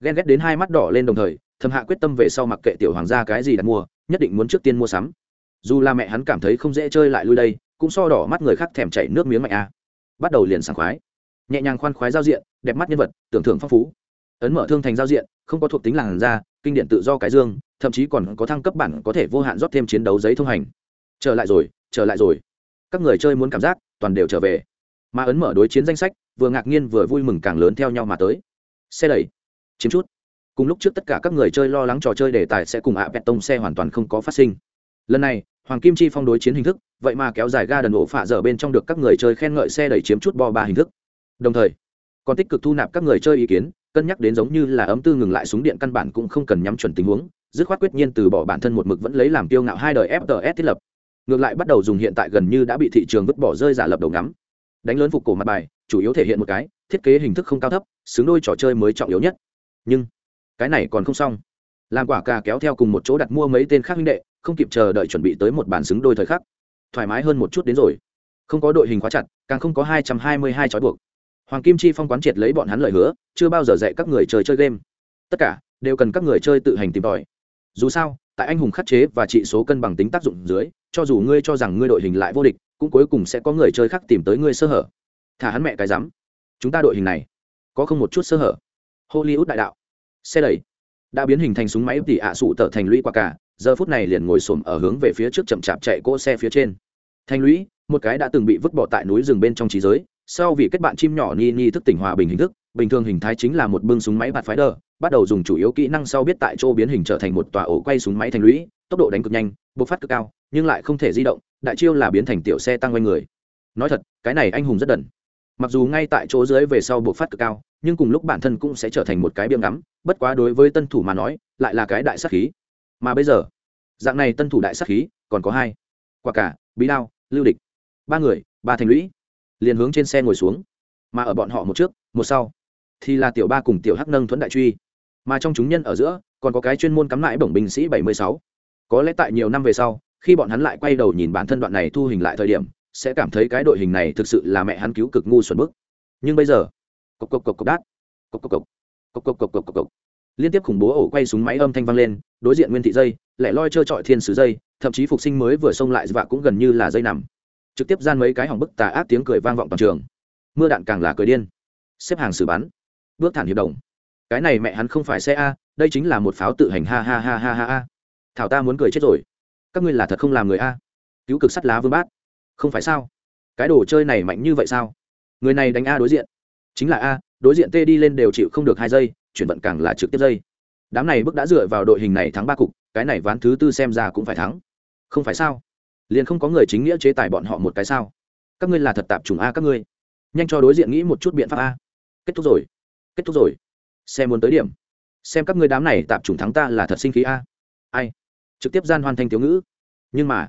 Ghen ghét đến hai mắt đỏ lên đồng thời, thầm hạ quyết tâm về sau mặc kệ tiểu hoàng gia cái gì đặt mua, nhất định muốn trước tiên mua sắm. Dù là mẹ hắn cảm thấy không dễ chơi lại lui đây, cũng so đỏ mắt người khác thèm chảy nước miếng mạnh a. Bắt đầu liền sảng khoái. Nhẹ nhàng khoan khoái giao diện, đẹp mắt nhân vật, tưởng thưởng phong phú. Ấn mở thương thành giao diện, không có thuộc tính làn da, kinh điển tự do cái dương, thậm chí còn có thăng cấp bản có thể vô hạn rót thêm chiến đấu giấy thông hành. Trở lại rồi trở lại rồi. Các người chơi muốn cảm giác, toàn đều trở về. Mà ấn mở đối chiến danh sách, vừa ngạc nhiên vừa vui mừng càng lớn theo nhau mà tới. Xe đẩy, chiếm chút. Cùng lúc trước tất cả các người chơi lo lắng trò chơi đề tài sẽ cùng ạ à tông xe hoàn toàn không có phát sinh. Lần này, hoàng kim chi phong đối chiến hình thức, vậy mà kéo dài ga đần ổ phạ dở bên trong được các người chơi khen ngợi xe đẩy chiếm chút bo ba hình thức. Đồng thời, còn tích cực thu nạp các người chơi ý kiến, cân nhắc đến giống như là ấm tư ngừng lại súng điện căn bản cũng không cần nhắm chuẩn tình huống, dứt khoát quyết nhiên từ bỏ bản thân một mực vẫn lấy làm tiêu ngạo hai đời fts thiết lập ngược lại bắt đầu dùng hiện tại gần như đã bị thị trường vứt bỏ rơi giả lập đầu ngắm. Đánh lớn phục cổ mặt bài, chủ yếu thể hiện một cái, thiết kế hình thức không cao thấp, xứng đôi trò chơi mới trọng yếu nhất. Nhưng, cái này còn không xong. Làm quả cà kéo theo cùng một chỗ đặt mua mấy tên khác huynh đệ, không kịp chờ đợi chuẩn bị tới một bản xứng đôi thời khắc. Thoải mái hơn một chút đến rồi. Không có đội hình quá chặt, càng không có hai trăm hai mươi hai trói buộc. Hoàng kim chi phong quán triệt lấy bọn hắn lời hứa, chưa bao giờ dạy các người chơi chơi game. Tất cả đều cần các người chơi tự hành tìm tòi. Dù sao, tại anh hùng khắc chế và trị số cân bằng tính tác dụng dưới cho dù ngươi cho rằng ngươi đội hình lại vô địch, cũng cuối cùng sẽ có người chơi khác tìm tới ngươi sơ hở. Thả hắn mẹ cái rắm. Chúng ta đội hình này, có không một chút sơ hở. Hollywood đại đạo. Xe đẩy. Đã biến hình thành súng máy tỉ ạ sụ tở thành lũy qua cả, giờ phút này liền ngồi xổm ở hướng về phía trước chậm chạp chạy cỗ xe phía trên. Thành lũy, một cái đã từng bị vứt bỏ tại núi rừng bên trong trí giới, sau vì kết bạn chim nhỏ ni ni thức tỉnh hòa bình hình thức, bình thường hình thái chính là một bưng súng máy bạt phái đờ, bắt đầu dùng chủ yếu kỹ năng sau biết tại chỗ biến hình trở thành một tòa ổ quay súng máy thành lũy tốc độ đánh cực nhanh, bộc phát cực cao, nhưng lại không thể di động, đại chiêu là biến thành tiểu xe tăng quanh người. Nói thật, cái này anh hùng rất đần. Mặc dù ngay tại chỗ dưới về sau bộc phát cực cao, nhưng cùng lúc bản thân cũng sẽ trở thành một cái biếm ngắm, bất quá đối với tân thủ mà nói, lại là cái đại sắc khí. Mà bây giờ, dạng này tân thủ đại sắc khí, còn có hai. Quả cả, bí đao, lưu địch. Ba người, ba thành lũy. Liền hướng trên xe ngồi xuống. Mà ở bọn họ một trước, một sau, thì là tiểu ba cùng tiểu hắc nâng thuẫn đại truy. Mà trong chúng nhân ở giữa, còn có cái chuyên môn cắm lại bổng binh sĩ bảy mươi sáu có lẽ tại nhiều năm về sau, khi bọn hắn lại quay đầu nhìn bản thân đoạn này thu hình lại thời điểm, sẽ cảm thấy cái đội hình này thực sự là mẹ hắn cứu cực ngu xuẩn bức. Nhưng bây giờ, cộc cộc cộc cộc đát, cộc cộc cộc cộc cộc cộc cộc cộc cộc. Liên tiếp khủng bố ổ quay súng máy âm thanh vang lên, đối diện nguyên thị dây, lẻ loi trơ trọi thiên sứ dây, thậm chí phục sinh mới vừa xông lại và cũng gần như là dây nằm. Trực tiếp gian mấy cái hỏng bức tà ác tiếng cười vang vọng toàn trường. Mưa đạn càng là cười điên. Xếp hàng xử bắn bước thản hiệp đồng. Cái này mẹ hắn không phải xe a, đây chính là một pháo tự hành, ha ha ha ha ha ha thảo ta muốn cười chết rồi. Các ngươi là thật không làm người a. Cứu cực sắt lá vương bát. Không phải sao? Cái đồ chơi này mạnh như vậy sao? Người này đánh a đối diện. Chính là a, đối diện t đi lên đều chịu không được hai giây, chuyển vận càng là trực tiếp giây. Đám này bước đã dựa vào đội hình này thắng ba cục, cái này ván thứ tư xem ra cũng phải thắng. Không phải sao? Liền không có người chính nghĩa chế tài bọn họ một cái sao? Các ngươi là thật tạp chủng a các ngươi. Nhanh cho đối diện nghĩ một chút biện pháp a. Kết thúc rồi. Kết thúc rồi. Xem muốn tới điểm. Xem các ngươi đám này tạp chủng thắng ta là thật sinh khí a. Ai? Trực tiếp gian hoàn thành thiếu ngữ. Nhưng mà,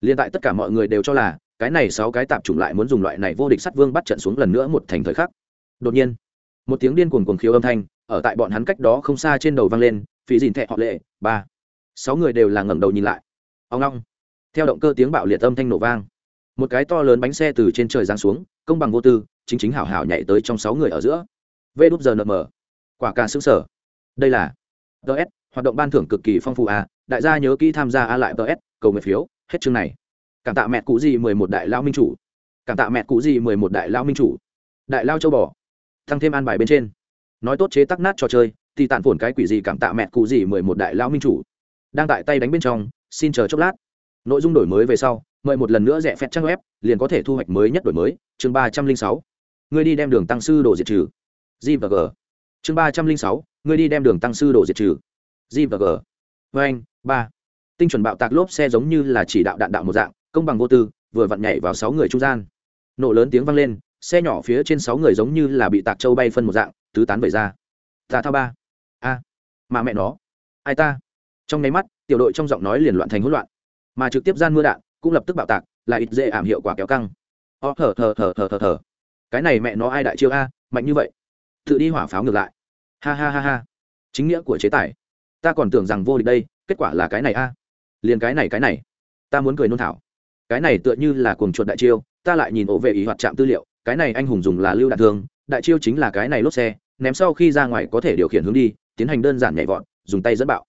liền tại tất cả mọi người đều cho là, cái này sáu cái tạp chủng lại muốn dùng loại này vô địch sắt vương bắt trận xuống lần nữa một thành thời khắc. Đột nhiên, một tiếng điên cuồng cuồng khiếu âm thanh, ở tại bọn hắn cách đó không xa trên đầu vang lên, phí dìn thẹ họ lệ, ba. Sáu người đều là ngẩng đầu nhìn lại. Ông long theo động cơ tiếng bạo liệt âm thanh nổ vang, một cái to lớn bánh xe từ trên trời giáng xuống, công bằng vô tư, chính chính hảo hảo nhảy tới trong sáu người ở giữa. Vê đúp giờ nợ mờ. Quả cà xứng sở đây là ts hoạt động ban thưởng cực kỳ phong phú à đại gia nhớ kỹ tham gia a lại ts cầu nguyện phiếu, hết chương này. Cảm tạ mẹ cụ gì mười một đại lao minh chủ. Cảm tạ mẹ cụ gì mười một đại lao minh chủ. Đại lao châu bò. Tăng thêm an bài bên trên. Nói tốt chế tắc nát trò chơi, thì tàn phổn cái quỷ gì cảm tạ mẹ cụ gì mười một đại lao minh chủ. Đang tại tay đánh bên trong, xin chờ chốc lát. Nội dung đổi mới về sau, mời một lần nữa rẻ phép trang web, liền có thể thu hoạch mới nhất đổi mới. Chương ba trăm linh sáu. Ngươi đi đem đường tăng sư đổ diệt trừ. G và g. Chương ba trăm linh sáu. Ngươi đi đem đường tăng sư đổ diệt trừ. G và g. Vê anh ba. Tinh chuẩn bạo tạc lốp xe giống như là chỉ đạo đạn đạo một dạng, công bằng vô tư, vừa vặn nhảy vào sáu người trung gian. Nổ lớn tiếng vang lên, xe nhỏ phía trên sáu người giống như là bị tạc châu bay phân một dạng, tứ tán vẩy ra. Ta thao ba. A. Mà mẹ nó. Ai ta? Trong nháy mắt, tiểu đội trong giọng nói liền loạn thành hỗn loạn. Mà trực tiếp gian mưa đạn cũng lập tức bạo tạc, là ít dễ ảm hiệu quả kéo căng. Ó thở thở thở thở thở thở cái này mẹ nó ai đại chiêu a, mạnh như vậy. Tự đi hỏa pháo ngược lại. Ha ha ha ha. Chính nghĩa của chế tài. Ta còn tưởng rằng vô địch đây kết quả là cái này a. Liền cái này cái này. Ta muốn cười nôn thảo. Cái này tựa như là cuồng chuột đại chiêu, ta lại nhìn ổ vệ ý hoạt trạm tư liệu, cái này anh hùng dùng là lưu đạn thương, đại chiêu chính là cái này lốp xe, ném sau khi ra ngoài có thể điều khiển hướng đi, tiến hành đơn giản nhảy vọt, dùng tay dẫn bạo.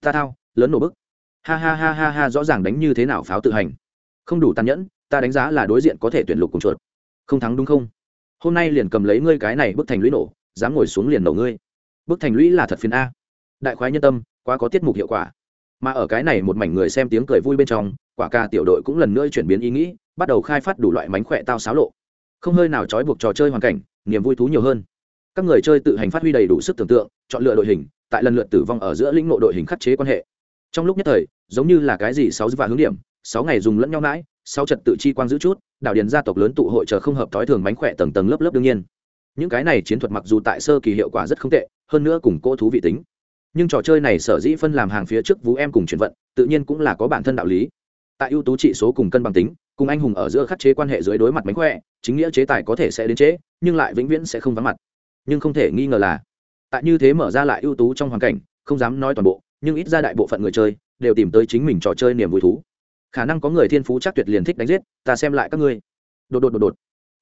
Ta thao, lớn nổ bức. Ha ha ha ha ha, rõ ràng đánh như thế nào pháo tự hành. Không đủ tàn nhẫn, ta đánh giá là đối diện có thể tuyển lục cùng chuột. Không thắng đúng không? Hôm nay liền cầm lấy ngươi cái này bức thành lũy nổ, dám ngồi xuống liền nổ ngươi. Bức thành lũy là thật phiền a. Đại khoái nhân tâm, quá có tiết mục hiệu quả mà ở cái này một mảnh người xem tiếng cười vui bên trong, quả ca tiểu đội cũng lần nữa chuyển biến ý nghĩ, bắt đầu khai phát đủ loại mánh khỏe tao xáo lộ. Không hơi nào trói buộc trò chơi hoàn cảnh, niềm vui thú nhiều hơn. Các người chơi tự hành phát huy đầy đủ sức tưởng tượng, chọn lựa đội hình, tại lần lượt tử vong ở giữa lĩnh nộ đội hình khắc chế quan hệ. Trong lúc nhất thời, giống như là cái gì sáu và hướng điểm, sáu ngày dùng lẫn nhau mãi sau trật tự chi quang giữ chút, đảo điền gia tộc lớn tụ hội chờ không hợp thói thường mánh khỏe tầng tầng lớp lớp đương nhiên. Những cái này chiến thuật mặc dù tại sơ kỳ hiệu quả rất không tệ, hơn nữa cùng cô thú vị tính nhưng trò chơi này sở dĩ phân làm hàng phía trước vũ em cùng chuyển vận, tự nhiên cũng là có bản thân đạo lý. Tại ưu tú trị số cùng cân bằng tính, cùng anh hùng ở giữa khắc chế quan hệ dưới đối mặt mánh khỏe, chính nghĩa chế tài có thể sẽ đến chế, nhưng lại vĩnh viễn sẽ không vắng mặt. Nhưng không thể nghi ngờ là, tại như thế mở ra lại ưu tú trong hoàn cảnh, không dám nói toàn bộ, nhưng ít ra đại bộ phận người chơi đều tìm tới chính mình trò chơi niềm vui thú. Khả năng có người thiên phú chắc tuyệt liền thích đánh giết, ta xem lại các ngươi. Đột đột đột đột.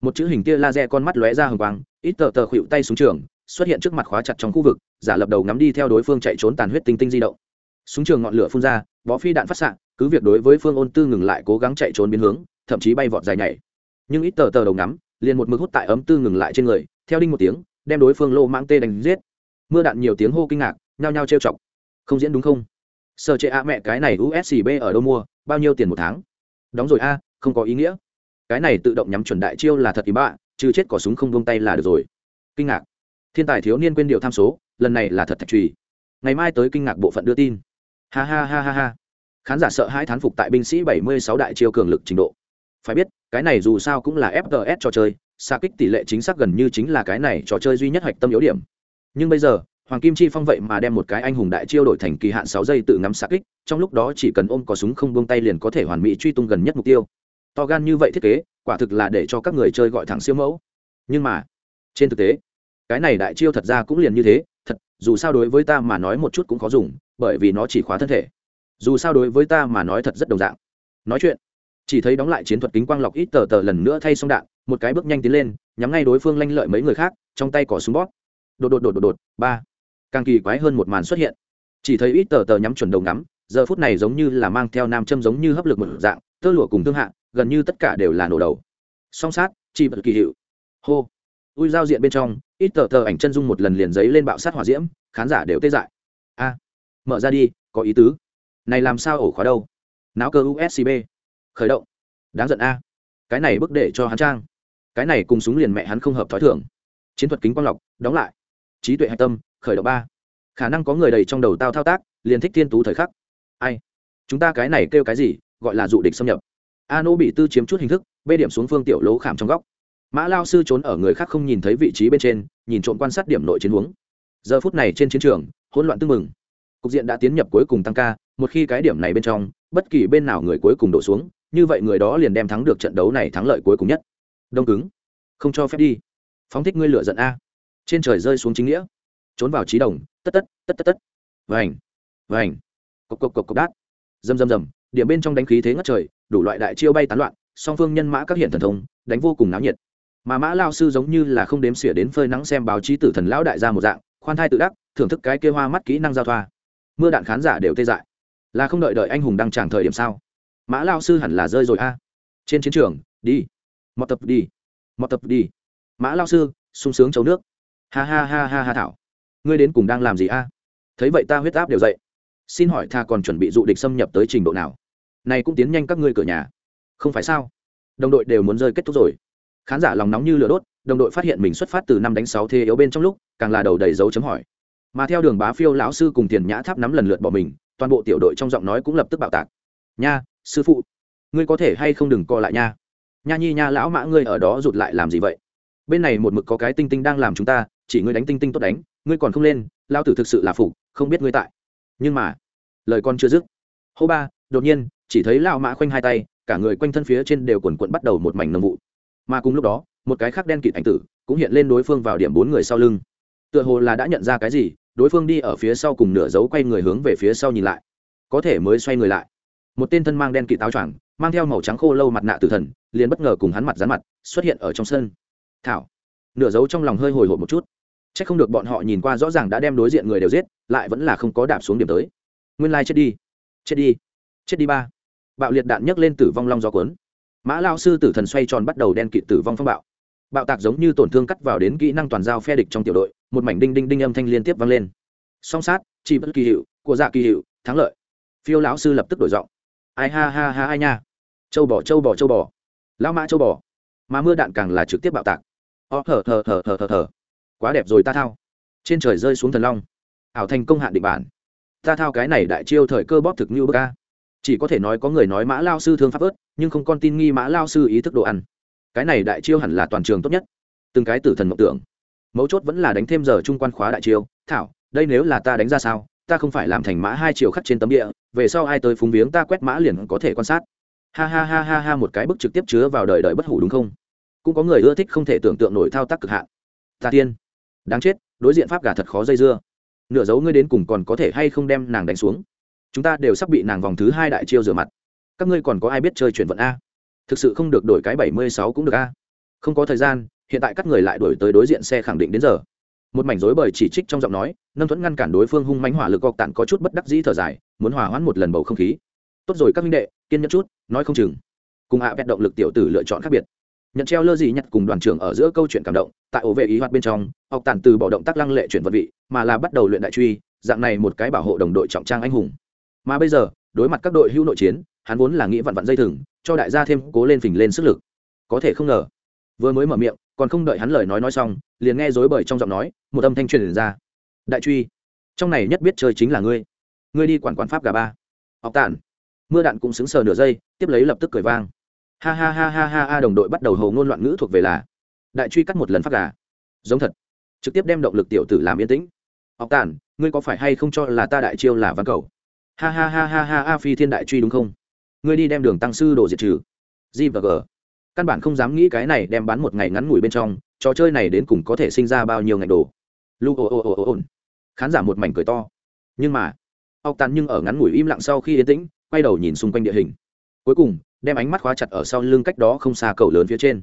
Một chữ hình tia laser con mắt lóe ra hừng quang, ít tờ tờ khuỵu tay xuống trường xuất hiện trước mặt khóa chặt trong khu vực, giả lập đầu ngắm đi theo đối phương chạy trốn tàn huyết tinh tinh di động. Súng trường ngọn lửa phun ra, võ phi đạn phát xạ, cứ việc đối với phương ôn tư ngừng lại cố gắng chạy trốn biến hướng, thậm chí bay vọt dài nhảy. Nhưng ít tờ tờ đầu ngắm, liền một mực hút tại ấm tư ngừng lại trên người, theo đinh một tiếng, đem đối phương lô mang tê đánh giết. Mưa đạn nhiều tiếng hô kinh ngạc, nhao nhao trêu chọc. Không diễn đúng không? Sợ chệ a mẹ, cái này uscb ở đâu mua, bao nhiêu tiền một tháng? Đóng rồi a, không có ý nghĩa. Cái này tự động nhắm chuẩn đại chiêu là thật ý bạ, trừ chết cỏ súng không buông tay là được rồi. Kinh ngạc thiên tài thiếu niên quên điều tham số, lần này là thật thạch trùy ngày mai tới kinh ngạc bộ phận đưa tin. Ha ha ha ha ha. Khán giả sợ hai thán phục tại binh sĩ 76 đại chiêu cường lực trình độ. Phải biết, cái này dù sao cũng là fts trò chơi, xa kích tỷ lệ chính xác gần như chính là cái này trò chơi duy nhất hạch tâm yếu điểm. Nhưng bây giờ, hoàng kim chi phong vậy mà đem một cái anh hùng đại chiêu đổi thành kỳ hạn sáu giây tự ngắm xa kích, trong lúc đó chỉ cần ôm có súng không buông tay liền có thể hoàn mỹ truy tung gần nhất mục tiêu. To gan như vậy thiết kế, quả thực là để cho các người chơi gọi thẳng siêu mẫu. Nhưng mà, trên thực tế cái này đại chiêu thật ra cũng liền như thế, thật, dù sao đối với ta mà nói một chút cũng khó dùng, bởi vì nó chỉ khóa thân thể. Dù sao đối với ta mà nói thật rất đồng dạng. Nói chuyện, chỉ thấy đóng lại chiến thuật kính quang lọc ít tờ tờ lần nữa thay xong đạn, một cái bước nhanh tiến lên, nhắm ngay đối phương lanh lợi mấy người khác, trong tay cỏ súng bót đột đột đột đột đột, ba. Càng kỳ quái hơn một màn xuất hiện. Chỉ thấy ít tờ tờ nhắm chuẩn đầu ngắm, giờ phút này giống như là mang theo nam châm giống như hấp lực một dạng, tơ lụa cùng thương hạ, gần như tất cả đều là nổ đầu. Song sát chỉ bật kỳ hiệu. Hô. Ui giao diện bên trong ít tờ tờ ảnh chân dung một lần liền giấy lên bạo sát hỏa diễm, khán giả đều tê dại. A, mở ra đi, có ý tứ. Này làm sao ổ khóa đâu? Não cơ uscb khởi động. Đáng giận a. Cái này bức để cho hắn trang. Cái này cùng súng liền mẹ hắn không hợp thói thường. Chiến thuật kính quang lọc, đóng lại. Trí tuệ hạch tâm, khởi động ba. Khả năng có người đầy trong đầu tao thao tác, liền thích thiên tú thời khắc. Ai? Chúng ta cái này kêu cái gì, gọi là dụ địch xâm nhập. A nô bị tư chiếm chút hình thức, bê điểm xuống phương tiểu lỗ khảm trong góc mã lao sư trốn ở người khác không nhìn thấy vị trí bên trên, nhìn trộm quan sát điểm nội chiến huống. Giờ phút này trên chiến trường, hỗn loạn tưng mừng cục diện đã tiến nhập cuối cùng tăng ca, một khi cái điểm này bên trong, bất kỳ bên nào người cuối cùng đổ xuống, như vậy người đó liền đem thắng được trận đấu này thắng lợi cuối cùng nhất. Đông cứng. Không cho phép đi. Phóng thích ngươi lựa giận a. Trên trời rơi xuống chính nghĩa. Trốn vào trí đồng, tất tất tất tất tất. Vành vành. Cộc cộc cộc cộc đát. Dầm dầm dầm điểm bên trong đánh khí thế ngất trời, đủ loại đại chiêu bay tán loạn, song phương nhân mã các hiện thần thông, đánh vô cùng náo nhiệt mà mã lao sư giống như là không đếm xỉa đến phơi nắng xem báo chí tử thần lão đại ra một dạng, khoan thai tự đắc, thưởng thức cái kia hoa mắt kỹ năng giao thoa. Mưa đạn khán giả đều tê dại. Là không đợi đợi anh hùng đăng tràng thời điểm sao? Mã lao sư hẳn là rơi rồi a. Trên chiến trường, đi. Mọt tập đi. Mọt tập đi. Mã lao sư, sung sướng chấu nước. Ha ha ha ha ha thảo. Ngươi đến cùng đang làm gì a? Thấy vậy ta huyết áp đều dậy. Xin hỏi tha còn chuẩn bị dụ địch xâm nhập tới trình độ nào? Này cũng tiến nhanh các ngươi cửa nhà. Không phải sao? Đồng đội đều muốn rơi kết thúc rồi khán giả lòng nóng như lửa đốt, đồng đội phát hiện mình xuất phát từ năm đánh sáu thế yếu bên trong lúc, càng là đầu đầy dấu chấm hỏi. Mà theo đường bá phiêu lão sư cùng tiền nhã tháp nắm lần lượt bỏ mình, toàn bộ tiểu đội trong giọng nói cũng lập tức bạo tạc. Nha, sư phụ, ngươi có thể hay không đừng co lại nha? Nha nhi nha lão mã ngươi ở đó rụt lại làm gì vậy? Bên này một mực có cái tinh tinh đang làm chúng ta, chỉ ngươi đánh tinh tinh tốt đánh, ngươi còn không lên lao tử thực sự là phục, không biết ngươi tại. Nhưng mà, lời con chưa dứt, hô ba, đột nhiên, chỉ thấy lao mã khoanh hai tay, cả người quanh thân phía trên đều quần quận bắt đầu một mảnh nồng vụ mà cùng lúc đó, một cái khác đen kịt ảnh tử cũng hiện lên đối phương vào điểm bốn người sau lưng. Tựa hồ là đã nhận ra cái gì, đối phương đi ở phía sau cùng nửa dấu quay người hướng về phía sau nhìn lại. Có thể mới xoay người lại. Một tên thân mang đen kịt áo choàng, mang theo màu trắng khô lâu mặt nạ tử thần, liền bất ngờ cùng hắn mặt dán mặt, xuất hiện ở trong sân. Thảo. Nửa dấu trong lòng hơi hồi hộp một chút. C h ắ c không được bọn họ nhìn qua rõ ràng đã đem đối diện người đều giết, lại vẫn là không có đạp xuống điểm tới. Nguyên lai、like、chết đi. Chết đi. Chết đi ba. Bạo liệt đạn nhấc lên tử vong long gió cuốn mã lao sư tử thần xoay tròn bắt đầu đen kịt tử vong phong bạo. Bạo tạc giống như tổn thương cắt vào đến kỹ năng toàn giao phe địch trong tiểu đội, một mảnh đinh đinh đinh âm thanh liên tiếp vang lên. Song sát, chỉ bất kỳ hiệu, của dạ kỳ hiệu, thắng lợi. Phiêu lão sư lập tức đổi giọng. Ai ha ha ha ai nha. Châu bò châu bò châu bò. Lao mã châu bò. Mà mưa đạn càng là trực tiếp bạo tạc. Ó, thở thở thở thở thở thở. Quá đẹp rồi ta thao. Trên trời rơi xuống thần long. Ảo thành công hạn định bản. Ta thao cái này đại chiêu thời cơ bóp thực như bơ ca chỉ có thể nói có người nói mã lao sư thương pháp ớt, nhưng không con tin nghi mã lao sư ý thức đồ ăn. Cái này đại chiêu hẳn là toàn trường tốt nhất. Từng cái tử thần mộng tưởng. Mấu chốt vẫn là đánh thêm giờ trung quan khóa đại chiêu. Thảo, đây nếu là ta đánh ra sao, ta không phải làm thành mã hai chiều khắc trên tấm địa, về sau ai tới phúng viếng ta quét mã liền có thể quan sát. Ha ha ha ha ha, một cái bức trực tiếp chứa vào đời đời bất hủ đúng không? Cũng có người ưa thích không thể tưởng tượng nổi thao tác cực hạn. Ta tiên. Đáng chết, đối diện pháp gà thật khó dây dưa. Nửa dấu ngươi đến cùng còn có thể hay không đem nàng đánh xuống? Chúng ta đều sắp bị nàng vòng thứ hai đại chiêu rửa mặt. Các ngươi còn có ai biết chơi chuyển vận a? Thực sự không được đổi cái bảy mươi sáu cũng được a. Không có thời gian, hiện tại các người lại đổi tới đối diện xe khẳng định đến giờ. Một mảnh rối bời chỉ trích trong giọng nói nâng thuẫn ngăn cản đối phương hung mánh hỏa lực gọc tản có chút bất đắc dĩ thở dài, muốn hòa hoãn một lần bầu không khí. Tốt rồi các minh đệ, kiên nhẫn chút, nói không chừng. Cùng hạ à vẹn động lực tiểu tử lựa chọn khác biệt. Nhận treo lơ gì nhặt cùng đoàn trưởng ở giữa câu chuyện cảm động, tại ổ vệ ý hoạt bên trong, học tàn từ bỏ động tác lăng lệ chuyển vật vị, mà là bắt đầu luyện đại truy, dạng này một cái bảo hộ đồng đội trọng trang anh hùng mà bây giờ, đối mặt các đội hữu nội chiến, hắn vốn là nghĩ vặn vặn dây thừng, cho đại gia thêm cố lên phình lên sức lực. Có thể không ngờ, vừa mới mở miệng, còn không đợi hắn lời nói nói xong, liền nghe dối bời trong giọng nói, một âm thanh truyền ra. Đại truy, trong này nhất biết chơi chính là ngươi. Ngươi đi quản quản pháp gà ba. Học tản. Mưa đạn cũng xứng sờ nửa giây, tiếp lấy lập tức cười vang. Ha ha ha ha ha ha, đồng đội bắt đầu hầu ngôn loạn ngữ thuộc về là. Đại truy cắt một lần phát gà. Giống thật. Trực tiếp đem động lực tiểu tử làm yên tĩnh. Học tản, ngươi có phải hay không cho là ta đại chiêu là văn cầu? Ha ha ha ha ha a phi thiên đại truy đúng không? Ngươi đi đem đường tăng sư đồ diệt trừ. G và g. Căn bản không dám nghĩ cái này đem bán một ngày ngắn ngủi bên trong, trò chơi này đến cùng có thể sinh ra bao nhiêu ngạch đồ. Lu ồ ồ ồ ồ khán giả một mảnh cười to. Nhưng mà, ốc tàn nhưng ở ngắn ngủi im lặng sau khi yên tĩnh, quay đầu nhìn xung quanh địa hình. Cuối cùng, đem ánh mắt khóa chặt ở sau lưng cách đó không xa cầu lớn phía trên.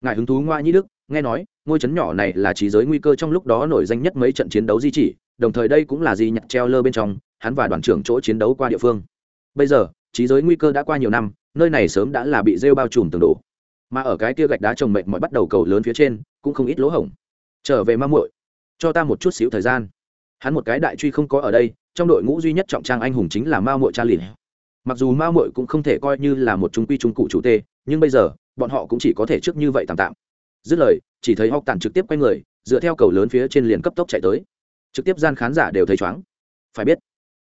Ngài hứng thú ngoa nhĩ đức, nghe nói, ngôi trấn nhỏ này là trí giới nguy cơ trong lúc đó nổi danh nhất mấy trận chiến đấu di chỉ đồng thời đây cũng là gì nhặt treo lơ bên trong, hắn và đoàn trưởng chỗ chiến đấu qua địa phương. Bây giờ, trí giới nguy cơ đã qua nhiều năm, nơi này sớm đã là bị rêu bao trùm tường đổ. Mà ở cái tia gạch đá trồng mệnh mọi bắt đầu cầu lớn phía trên, cũng không ít lỗ hổng. Trở về ma muội, cho ta một chút xíu thời gian. Hắn một cái đại truy không có ở đây, trong đội ngũ duy nhất trọng trang anh hùng chính là ma muội cha lìn. Mặc dù ma muội cũng không thể coi như là một trung quy trung cụ chủ tê, nhưng bây giờ, bọn họ cũng chỉ có thể trước như vậy tạm tạm. Dứt lời, chỉ thấy hóc tàn trực tiếp quay người, dựa theo cầu lớn phía trên liền cấp tốc chạy tới trực tiếp gian khán giả đều thấy chóng. Phải biết,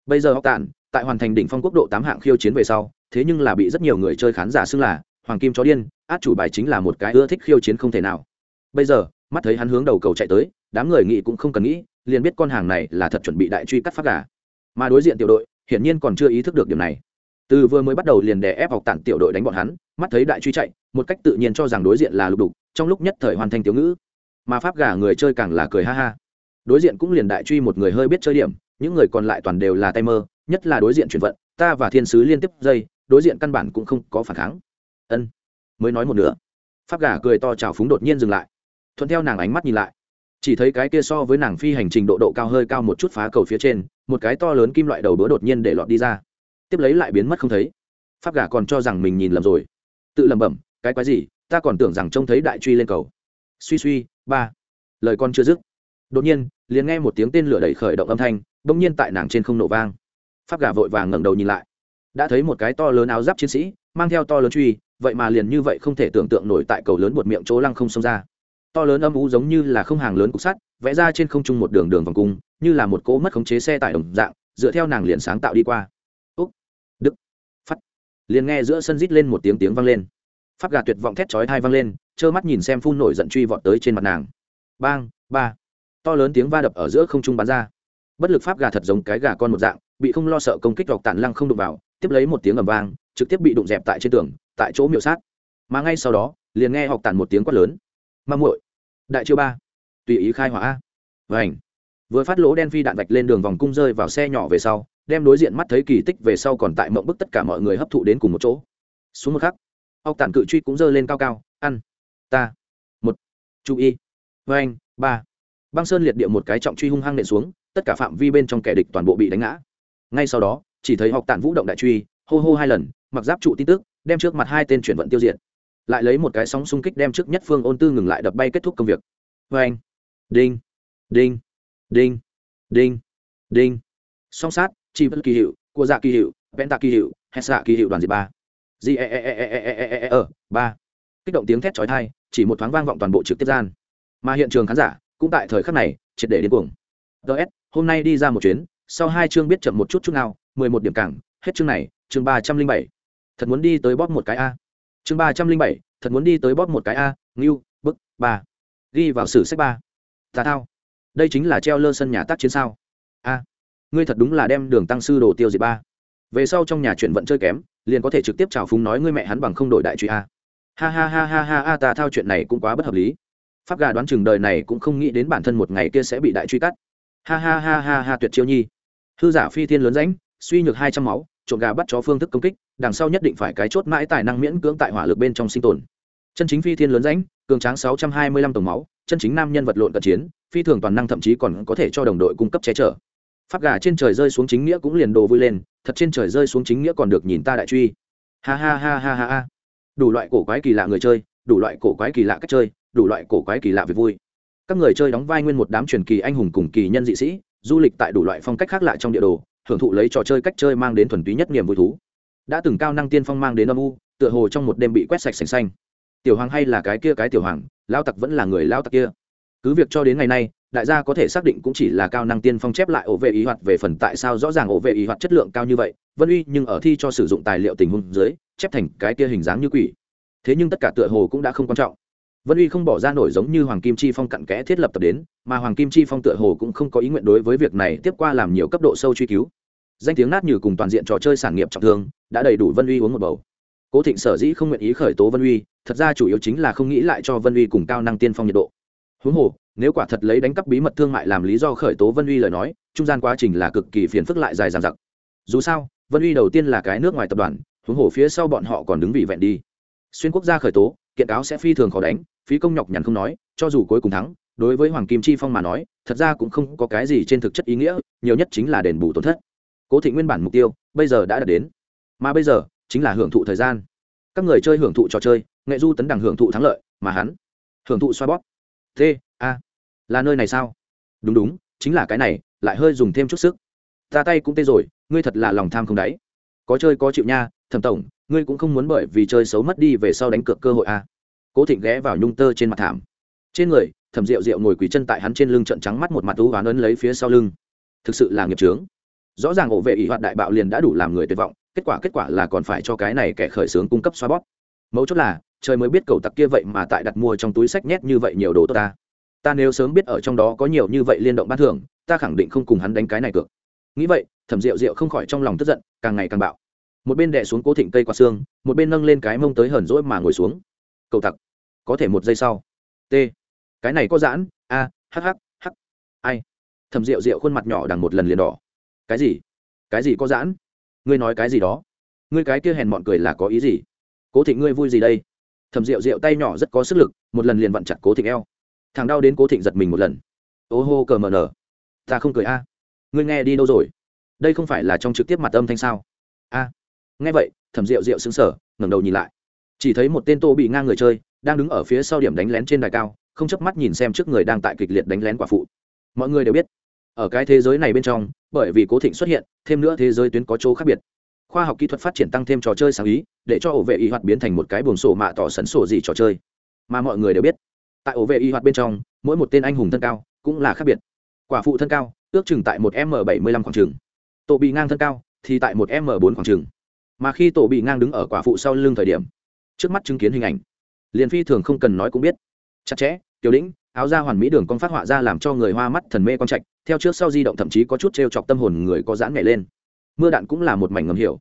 bây giờ học tản, tại hoàn thành đỉnh phong quốc độ tám hạng khiêu chiến về sau, thế nhưng là bị rất nhiều người chơi khán giả xưng là hoàng kim chó điên, át chủ bài chính là một cái ưa thích khiêu chiến không thể nào. Bây giờ, mắt thấy hắn hướng đầu cầu chạy tới, đám người nghĩ cũng không cần nghĩ, liền biết con hàng này là thật chuẩn bị đại truy cắt phát gà. Mà đối diện tiểu đội, hiển nhiên còn chưa ý thức được điểm này. Từ vừa mới bắt đầu liền đè ép học tản tiểu đội đánh bọn hắn, mắt thấy đại truy chạy, một cách tự nhiên cho rằng đối diện là lục đục, trong lúc nhất thời hoàn thành tiểu ngữ. Mà pháp gà người chơi càng là cười ha ha đối diện cũng liền đại truy một người hơi biết chơi điểm, những người còn lại toàn đều là tay mơ, nhất là đối diện chuyển vận, ta và thiên sứ liên tiếp dây, đối diện căn bản cũng không có phản kháng. Ân, mới nói một nửa. Pháp gà cười to trào phúng đột nhiên dừng lại. Thuận theo nàng ánh mắt nhìn lại, chỉ thấy cái kia so với nàng phi hành trình độ độ cao hơi cao một chút phá cầu phía trên, một cái to lớn kim loại đầu bữa đột nhiên để lọt đi ra. Tiếp lấy lại biến mất không thấy. Pháp gà còn cho rằng mình nhìn lầm rồi. Tự lẩm bẩm, cái quái gì? Ta còn tưởng rằng trông thấy đại truy lên cầu. Suy suy, ba. Lời con chưa dứt, đột nhiên liền nghe một tiếng tên lửa đẩy khởi động âm thanh, bỗng nhiên tại nàng trên không nổ vang. Pháp gà vội vàng ngẩng đầu nhìn lại. Đã thấy một cái to lớn áo giáp chiến sĩ, mang theo to lớn truy, vậy mà liền như vậy không thể tưởng tượng nổi tại cầu lớn một miệng chỗ lăng không xông ra. To lớn âm ú giống như là không hàng lớn cục sắt, vẽ ra trên không trung một đường đường vòng cung, như là một cỗ mất khống chế xe tải đồng dạng, dựa theo nàng liền sáng tạo đi qua. Úc đức phát liền nghe giữa sân rít lên một tiếng tiếng vang lên. Pháp gà tuyệt vọng thét chói thai vang lên, trơ mắt nhìn xem phun nổi giận truy vọt tới trên mặt nàng. Bang, ba to lớn tiếng va đập ở giữa không trung bắn ra. Bất lực pháp gà thật giống cái gà con một dạng, bị không lo sợ công kích đọc tản lăng không đụng vào, tiếp lấy một tiếng ầm vang, trực tiếp bị đụng dẹp tại trên tường, tại chỗ miệu sát. Mà ngay sau đó, liền nghe học tản một tiếng quát lớn. Mang muội, đại chiêu ba, tùy ý khai hỏa a. Vảnh vừa phát lỗ đen phi đạn vạch lên đường vòng cung rơi vào xe nhỏ về sau, đem đối diện mắt thấy kỳ tích về sau còn tại mộng bức tất cả mọi người hấp thụ đến cùng một chỗ. Xuống một khắc học tản cự truy cũng giơ lên cao cao, ăn, ta, một, chú ý. Vảnh ba băng sơn liệt địa một cái trọng truy hung hăng nện xuống tất cả phạm vi bên trong kẻ địch toàn bộ bị đánh ngã ngay sau đó chỉ thấy học tản vũ động đại truy hô hô hai lần mặc giáp trụ tin tức đem trước mặt hai tên chuyển vận tiêu diệt lại lấy một cái sóng xung kích đem trước nhất phương ôn tư ngừng lại đập bay kết thúc công việc vê anh đinh đinh đinh đinh đinh song sát chi bất kỳ hiệu của dạ kỳ hiệu vẽn tạ kỳ hiệu hết xạ kỳ hiệu đoàn diệt ba g e e e e e e e e e ba kích động tiếng thét chói tai chỉ một thoáng vang vọng toàn bộ trực tiếp gian mà hiện trường khán giả cũng tại thời khắc này, triệt để điên cuồng. Ts hôm nay đi ra một chuyến, sau hai chương biết chậm một chút chút nào, mười một điểm cảng, hết chương này, chương ba trăm linh bảy. Thật muốn đi tới bóp một cái a. Chương ba trăm linh bảy, thật muốn đi tới bóp một cái a, ngưu, bức, ba. Ghi vào sử sách ba. Tà thao. Đây chính là treo lơ sân nhà tác chiến sao? A. Ngươi thật đúng là đem đường tăng sư đồ tiêu diệt ba. Về sau trong nhà chuyển vận chơi kém, liền có thể trực tiếp chào phúng nói ngươi mẹ hắn bằng không đổi đại truy a. Ha ha ha ha ha ha, tà thao chuyện này cũng quá bất hợp lý pháp gà đoán chừng đời này cũng không nghĩ đến bản thân một ngày kia sẽ bị đại truy cắt. Ha ha ha ha ha tuyệt chiêu nhi. Hư giả phi thiên lớn ránh suy nhược hai trăm máu trộn gà bắt chó phương thức công kích, đằng sau nhất định phải cái chốt mãi tài năng miễn cưỡng tại hỏa lực bên trong sinh tồn. Chân chính phi thiên lớn ránh cường tráng sáu trăm hai mươi lăm tổng máu, chân chính nam nhân vật lộn cận chiến, phi thường toàn năng thậm chí còn có thể cho đồng đội cung cấp che chở. Pháp gà trên trời rơi xuống chính nghĩa cũng liền đồ vui lên, thật trên trời rơi xuống chính nghĩa còn được nhìn ta đại truy. Ha ha ha ha ha ha. Đủ loại cổ quái kỳ lạ người chơi, đủ loại cổ quái kỳ lạ cách chơi đủ loại cổ quái kỳ lạ việc vui. Các người chơi đóng vai nguyên một đám truyền kỳ anh hùng cùng kỳ nhân dị sĩ, du lịch tại đủ loại phong cách khác lạ trong địa đồ hưởng thụ lấy trò chơi cách chơi mang đến thuần túy nhất niềm vui thú. Đã từng cao năng tiên phong mang đến âm u, tựa hồ trong một đêm bị quét sạch sành xanh. Tiểu hoàng hay là cái kia cái tiểu hoàng, lao tặc vẫn là người lao tặc kia. Cứ việc cho đến ngày nay, đại gia có thể xác định cũng chỉ là cao năng tiên phong chép lại ổ vệ ý hoạt về phần tại sao rõ ràng ổ vệ ý hoạt chất lượng cao như vậy, vân uy nhưng ở thi cho sử dụng tài liệu tình huống dưới, chép thành cái kia hình dáng như quỷ. Thế nhưng tất cả tựa hồ cũng đã không quan trọng vân uy không bỏ ra nổi giống như hoàng kim chi phong cặn kẽ thiết lập tập đến, mà hoàng kim chi phong tựa hồ cũng không có ý nguyện đối với việc này tiếp qua làm nhiều cấp độ sâu truy cứu. Danh tiếng nát như cùng toàn diện trò chơi sản nghiệp trọng thương, đã đầy đủ vân uy uống một bầu. Cố thịnh sở dĩ không nguyện ý khởi tố vân uy, thật ra chủ yếu chính là không nghĩ lại cho vân uy cùng cao năng tiên phong nhiệt độ. Huống hồ, nếu quả thật lấy đánh cắp bí mật thương mại làm lý do khởi tố vân uy lời nói, trung gian quá trình là cực kỳ phiền phức lại dài dằng dặc. Dù sao, vân uy đầu tiên là cái nước ngoài tập đoàn, huống hồ phía sau bọn họ còn đứng vị vẹn đi. Xuyên quốc gia khởi tố, kiện cáo sẽ phi thường khó đánh phí công nhọc nhằn không nói, cho dù cuối cùng thắng, đối với hoàng kim chi phong mà nói, thật ra cũng không có cái gì trên thực chất ý nghĩa, nhiều nhất chính là đền bù tổn thất. Cố thị nguyên bản mục tiêu, bây giờ đã đạt đến. Mà bây giờ, chính là hưởng thụ thời gian. Các người chơi hưởng thụ trò chơi, nghệ du tấn đẳng hưởng thụ thắng lợi, mà hắn, hưởng thụ xoa bóp. T, a, là nơi này sao? Đúng đúng, chính là cái này, lại hơi dùng thêm chút sức. Ta tay cũng tê rồi, ngươi thật là lòng tham không đáy. Có chơi có chịu nha, thẩm tổng, ngươi cũng không muốn bởi vì chơi xấu mất đi về sau đánh cược cơ hội à cố thịnh ghé vào nhung tơ trên mặt thảm. Trên người, thẩm rượu rượu ngồi quỳ chân tại hắn trên lưng trận trắng mắt một mặt thú ván ấn lấy phía sau lưng. Thực sự là nghiệp trướng rõ ràng ổ vệ ỷ hoạt đại bạo liền đã đủ làm người tuyệt vọng, kết quả kết quả là còn phải cho cái này kẻ khởi xướng cung cấp xoa bót mấu chốt là, trời mới biết cầu tặc kia vậy mà tại đặt mua trong túi sách nhét như vậy nhiều đồ tốt ta. Ta nếu sớm biết ở trong đó có nhiều như vậy liên động ban thưởng, ta khẳng định không cùng hắn đánh cái này cược. Nghĩ vậy, thẩm rượu rượu không khỏi trong lòng tức giận, càng ngày càng bạo. Một bên đè xuống cố thịnh cây qua xương, một bên nâng lên cái mông tới hờn rỗi mà ngồi xuống. Cầu tặc có thể một giây sau. T. Cái này có giãn. A hh h ai? Thầm rượu rượu khuôn mặt nhỏ đằng một lần liền đỏ. Cái gì? Cái gì có giãn? Ngươi nói cái gì đó? Ngươi cái kia hèn mọn cười là có ý gì? Cố thịnh ngươi vui gì đây? Thầm rượu rượu tay nhỏ rất có sức lực, một lần liền vặn chặt cố thịnh eo. Thằng đau đến cố thịnh giật mình một lần. Ô hô cờ mờ nờ ta không cười a. Ngươi nghe đi đâu rồi? Đây không phải là trong trực tiếp mặt âm thanh sao? A. Nghe vậy, thẩm rượu rượu xứng sở ngẩng đầu nhìn lại. Chỉ thấy một tên tô bị ngang người chơi đang đứng ở phía sau điểm đánh lén trên đài cao, không chớp mắt nhìn xem trước người đang tại kịch liệt đánh lén quả phụ. Mọi người đều biết, ở cái thế giới này bên trong, bởi vì cố thịnh xuất hiện, thêm nữa thế giới tuyến có chỗ khác biệt. Khoa học kỹ thuật phát triển tăng thêm trò chơi sáng ý, để cho ổ vệ y hoạt biến thành một cái buồng sổ mạ tỏ sấn sổ gì trò chơi. Mà mọi người đều biết, tại ổ vệ y hoạt bên trong, mỗi một tên anh hùng thân cao cũng là khác biệt. Quả phụ thân cao, ước chừng tại một m bảy mươi lăm khoảng trường tổ bị ngang thân cao, thì tại một m bốn khoảng trường mà khi tổ bị ngang đứng ở quả phụ sau lưng thời điểm, trước mắt chứng kiến hình ảnh liền phi thường không cần nói cũng biết. Chặt chẽ tiểu đĩnh áo da hoàn mỹ đường con phát họa ra làm cho người hoa mắt thần mê con trạch theo trước sau di động thậm chí có chút t r e o chọc tâm hồn người có giãn nhảy lên. Mưa đạn cũng là một mảnh ngầm hiểu.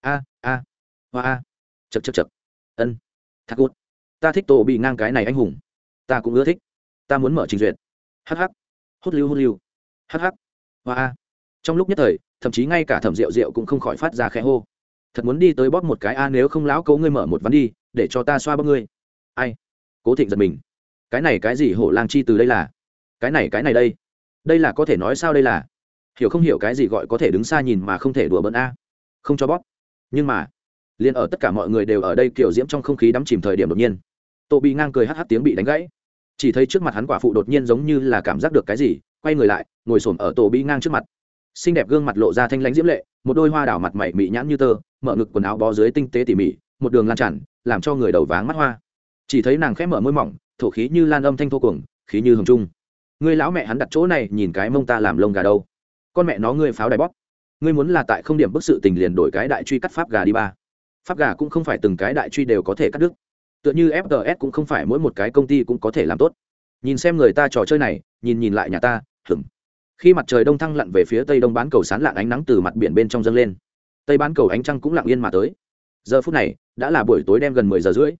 A a hoa a. Chật chật chật ân. Thác út, ta thích tổ bị ngang cái này anh hùng. Ta cũng ưa thích. Ta muốn mở trình duyệt. Hh hốt lưu hốt lưu. Hh hoa a. Trong lúc nhất thời thậm chí ngay cả thẩm rượu rượu cũng không khỏi phát ra khẽ hô. Thật muốn đi tới bóp một cái a nếu không lão cấu ngươi mở một ván đi để cho ta xoa bóp ngươi ai? Cố thịnh giật mình. Cái này cái gì hổ lang chi từ đây là? Cái này cái này đây. Đây là có thể nói sao đây là? Hiểu không hiểu cái gì gọi có thể đứng xa nhìn mà không thể đùa bỡn a? Không cho bóp. Nhưng mà, liền ở tất cả mọi người đều ở đây kiểu diễm trong không khí đắm chìm thời điểm đột nhiên. Tô bị ngang cười hh tiếng bị đánh gãy. Chỉ thấy trước mặt hắn quả phụ đột nhiên giống như là cảm giác được cái gì, quay người lại, ngồi s ở tổ bị ngang trước mặt. Xinh đẹp gương mặt lộ ra thanh lãnh diễm lệ, một đôi hoa đảo mặt mày mị nhãn như tơ, mở ngực quần áo bó dưới tinh tế tỉ mỉ, một đường lan tràn, làm cho người đầu váng mắt hoa chỉ thấy nàng khẽ mở môi mỏng, thổ khí như lan âm thanh thô cuồng, khí như hồng trung. Người lão mẹ hắn đặt chỗ này nhìn cái mông ta làm lông gà đâu? Con mẹ nó ngươi pháo đài bóp. Ngươi muốn là tại không điểm bức sự tình liền đổi cái đại truy cắt pháp gà đi ba. Pháp gà cũng không phải từng cái đại truy đều có thể cắt đứt. Tựa như fts cũng không phải mỗi một cái công ty cũng có thể làm tốt. Nhìn xem người ta trò chơi này, nhìn nhìn lại nhà ta hừng khi mặt trời đông thăng lặn về phía tây đông bán cầu sán lạng ánh nắng từ mặt biển bên trong dâng lên. Tây bán cầu ánh trăng cũng lặng yên mà tới. Giờ phút này, đã là buổi tối đêm gần mười giờ rưỡi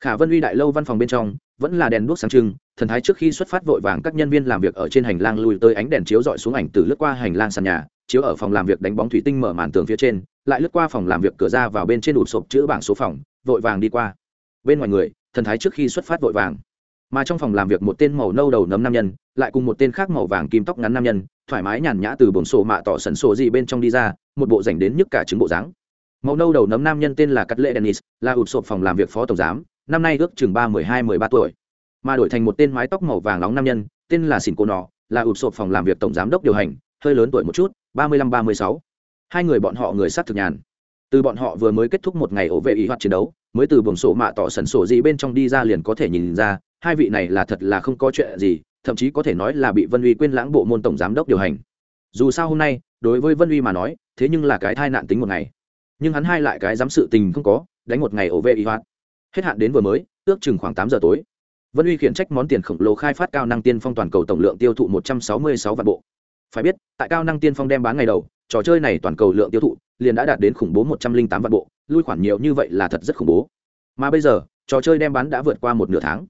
khả vân uy đại lâu văn phòng bên trong, vẫn là đèn đuốc sáng trưng, thần thái trước khi xuất phát vội vàng các nhân viên làm việc ở trên hành lang lùi tới ánh đèn chiếu dọi xuống ảnh từ lướt qua hành lang sàn nhà, chiếu ở phòng làm việc đánh bóng thủy tinh mở màn tường phía trên, lại lướt qua phòng làm việc cửa ra vào bên trên ụp sộp chữ bảng số phòng, vội vàng đi qua. Bên ngoài người, thần thái trước khi xuất phát vội vàng. Mà trong phòng làm việc một tên màu nâu đầu nấm nam nhân, lại cùng một tên khác màu vàng kim tóc ngắn nam nhân, thoải mái nhàn nhã từ bồn sổ mạ tỏ sần sổ gì bên trong đi ra, một bộ dành đến nhức cả trứng bộ dáng. Màu nâu đầu nấm nam nhân tên là cắt lệ dennis, là ụp sộp phòng làm việc phó tổng giám năm nay ước chừng ba mười hai, mười ba tuổi. Mà đổi thành một tên mái tóc màu vàng nóng nam nhân, tên là xỉn cô nọ, là ụp sộp phòng làm việc tổng giám đốc điều hành, hơi lớn tuổi một chút, ba mươi lăm, ba mươi sáu. Hai người bọn họ người sát thực nhàn. Từ bọn họ vừa mới kết thúc một ngày ổ vệ ý hoạt chiến đấu, mới từ buồng sổ mạ tỏ sẩn sổ gì bên trong đi ra liền có thể nhìn ra, hai vị này là thật là không có chuyện gì, thậm chí có thể nói là bị vân uy quên lãng bộ môn tổng giám đốc điều hành. Dù sao hôm nay, đối với vân uy mà nói, thế nhưng là cái thai nạn tính một ngày. Nhưng hắn hai lại cái dám sự tình không có, đánh một ngày ổ vệ ý hoạt hết hạn đến vừa mới, ước chừng khoảng tám giờ tối. Vân uy khiển trách món tiền khổng lồ khai phát cao năng tiên phong toàn cầu tổng lượng tiêu thụ một trăm sáu mươi sáu vạn bộ. Phải biết, tại cao năng tiên phong đem bán ngày đầu, trò chơi này toàn cầu lượng tiêu thụ liền đã đạt đến khủng bố một trăm linh tám vạn bộ, lui khoản nhiều như vậy là thật rất khủng bố. Mà bây giờ, trò chơi đem bán đã vượt qua một nửa tháng.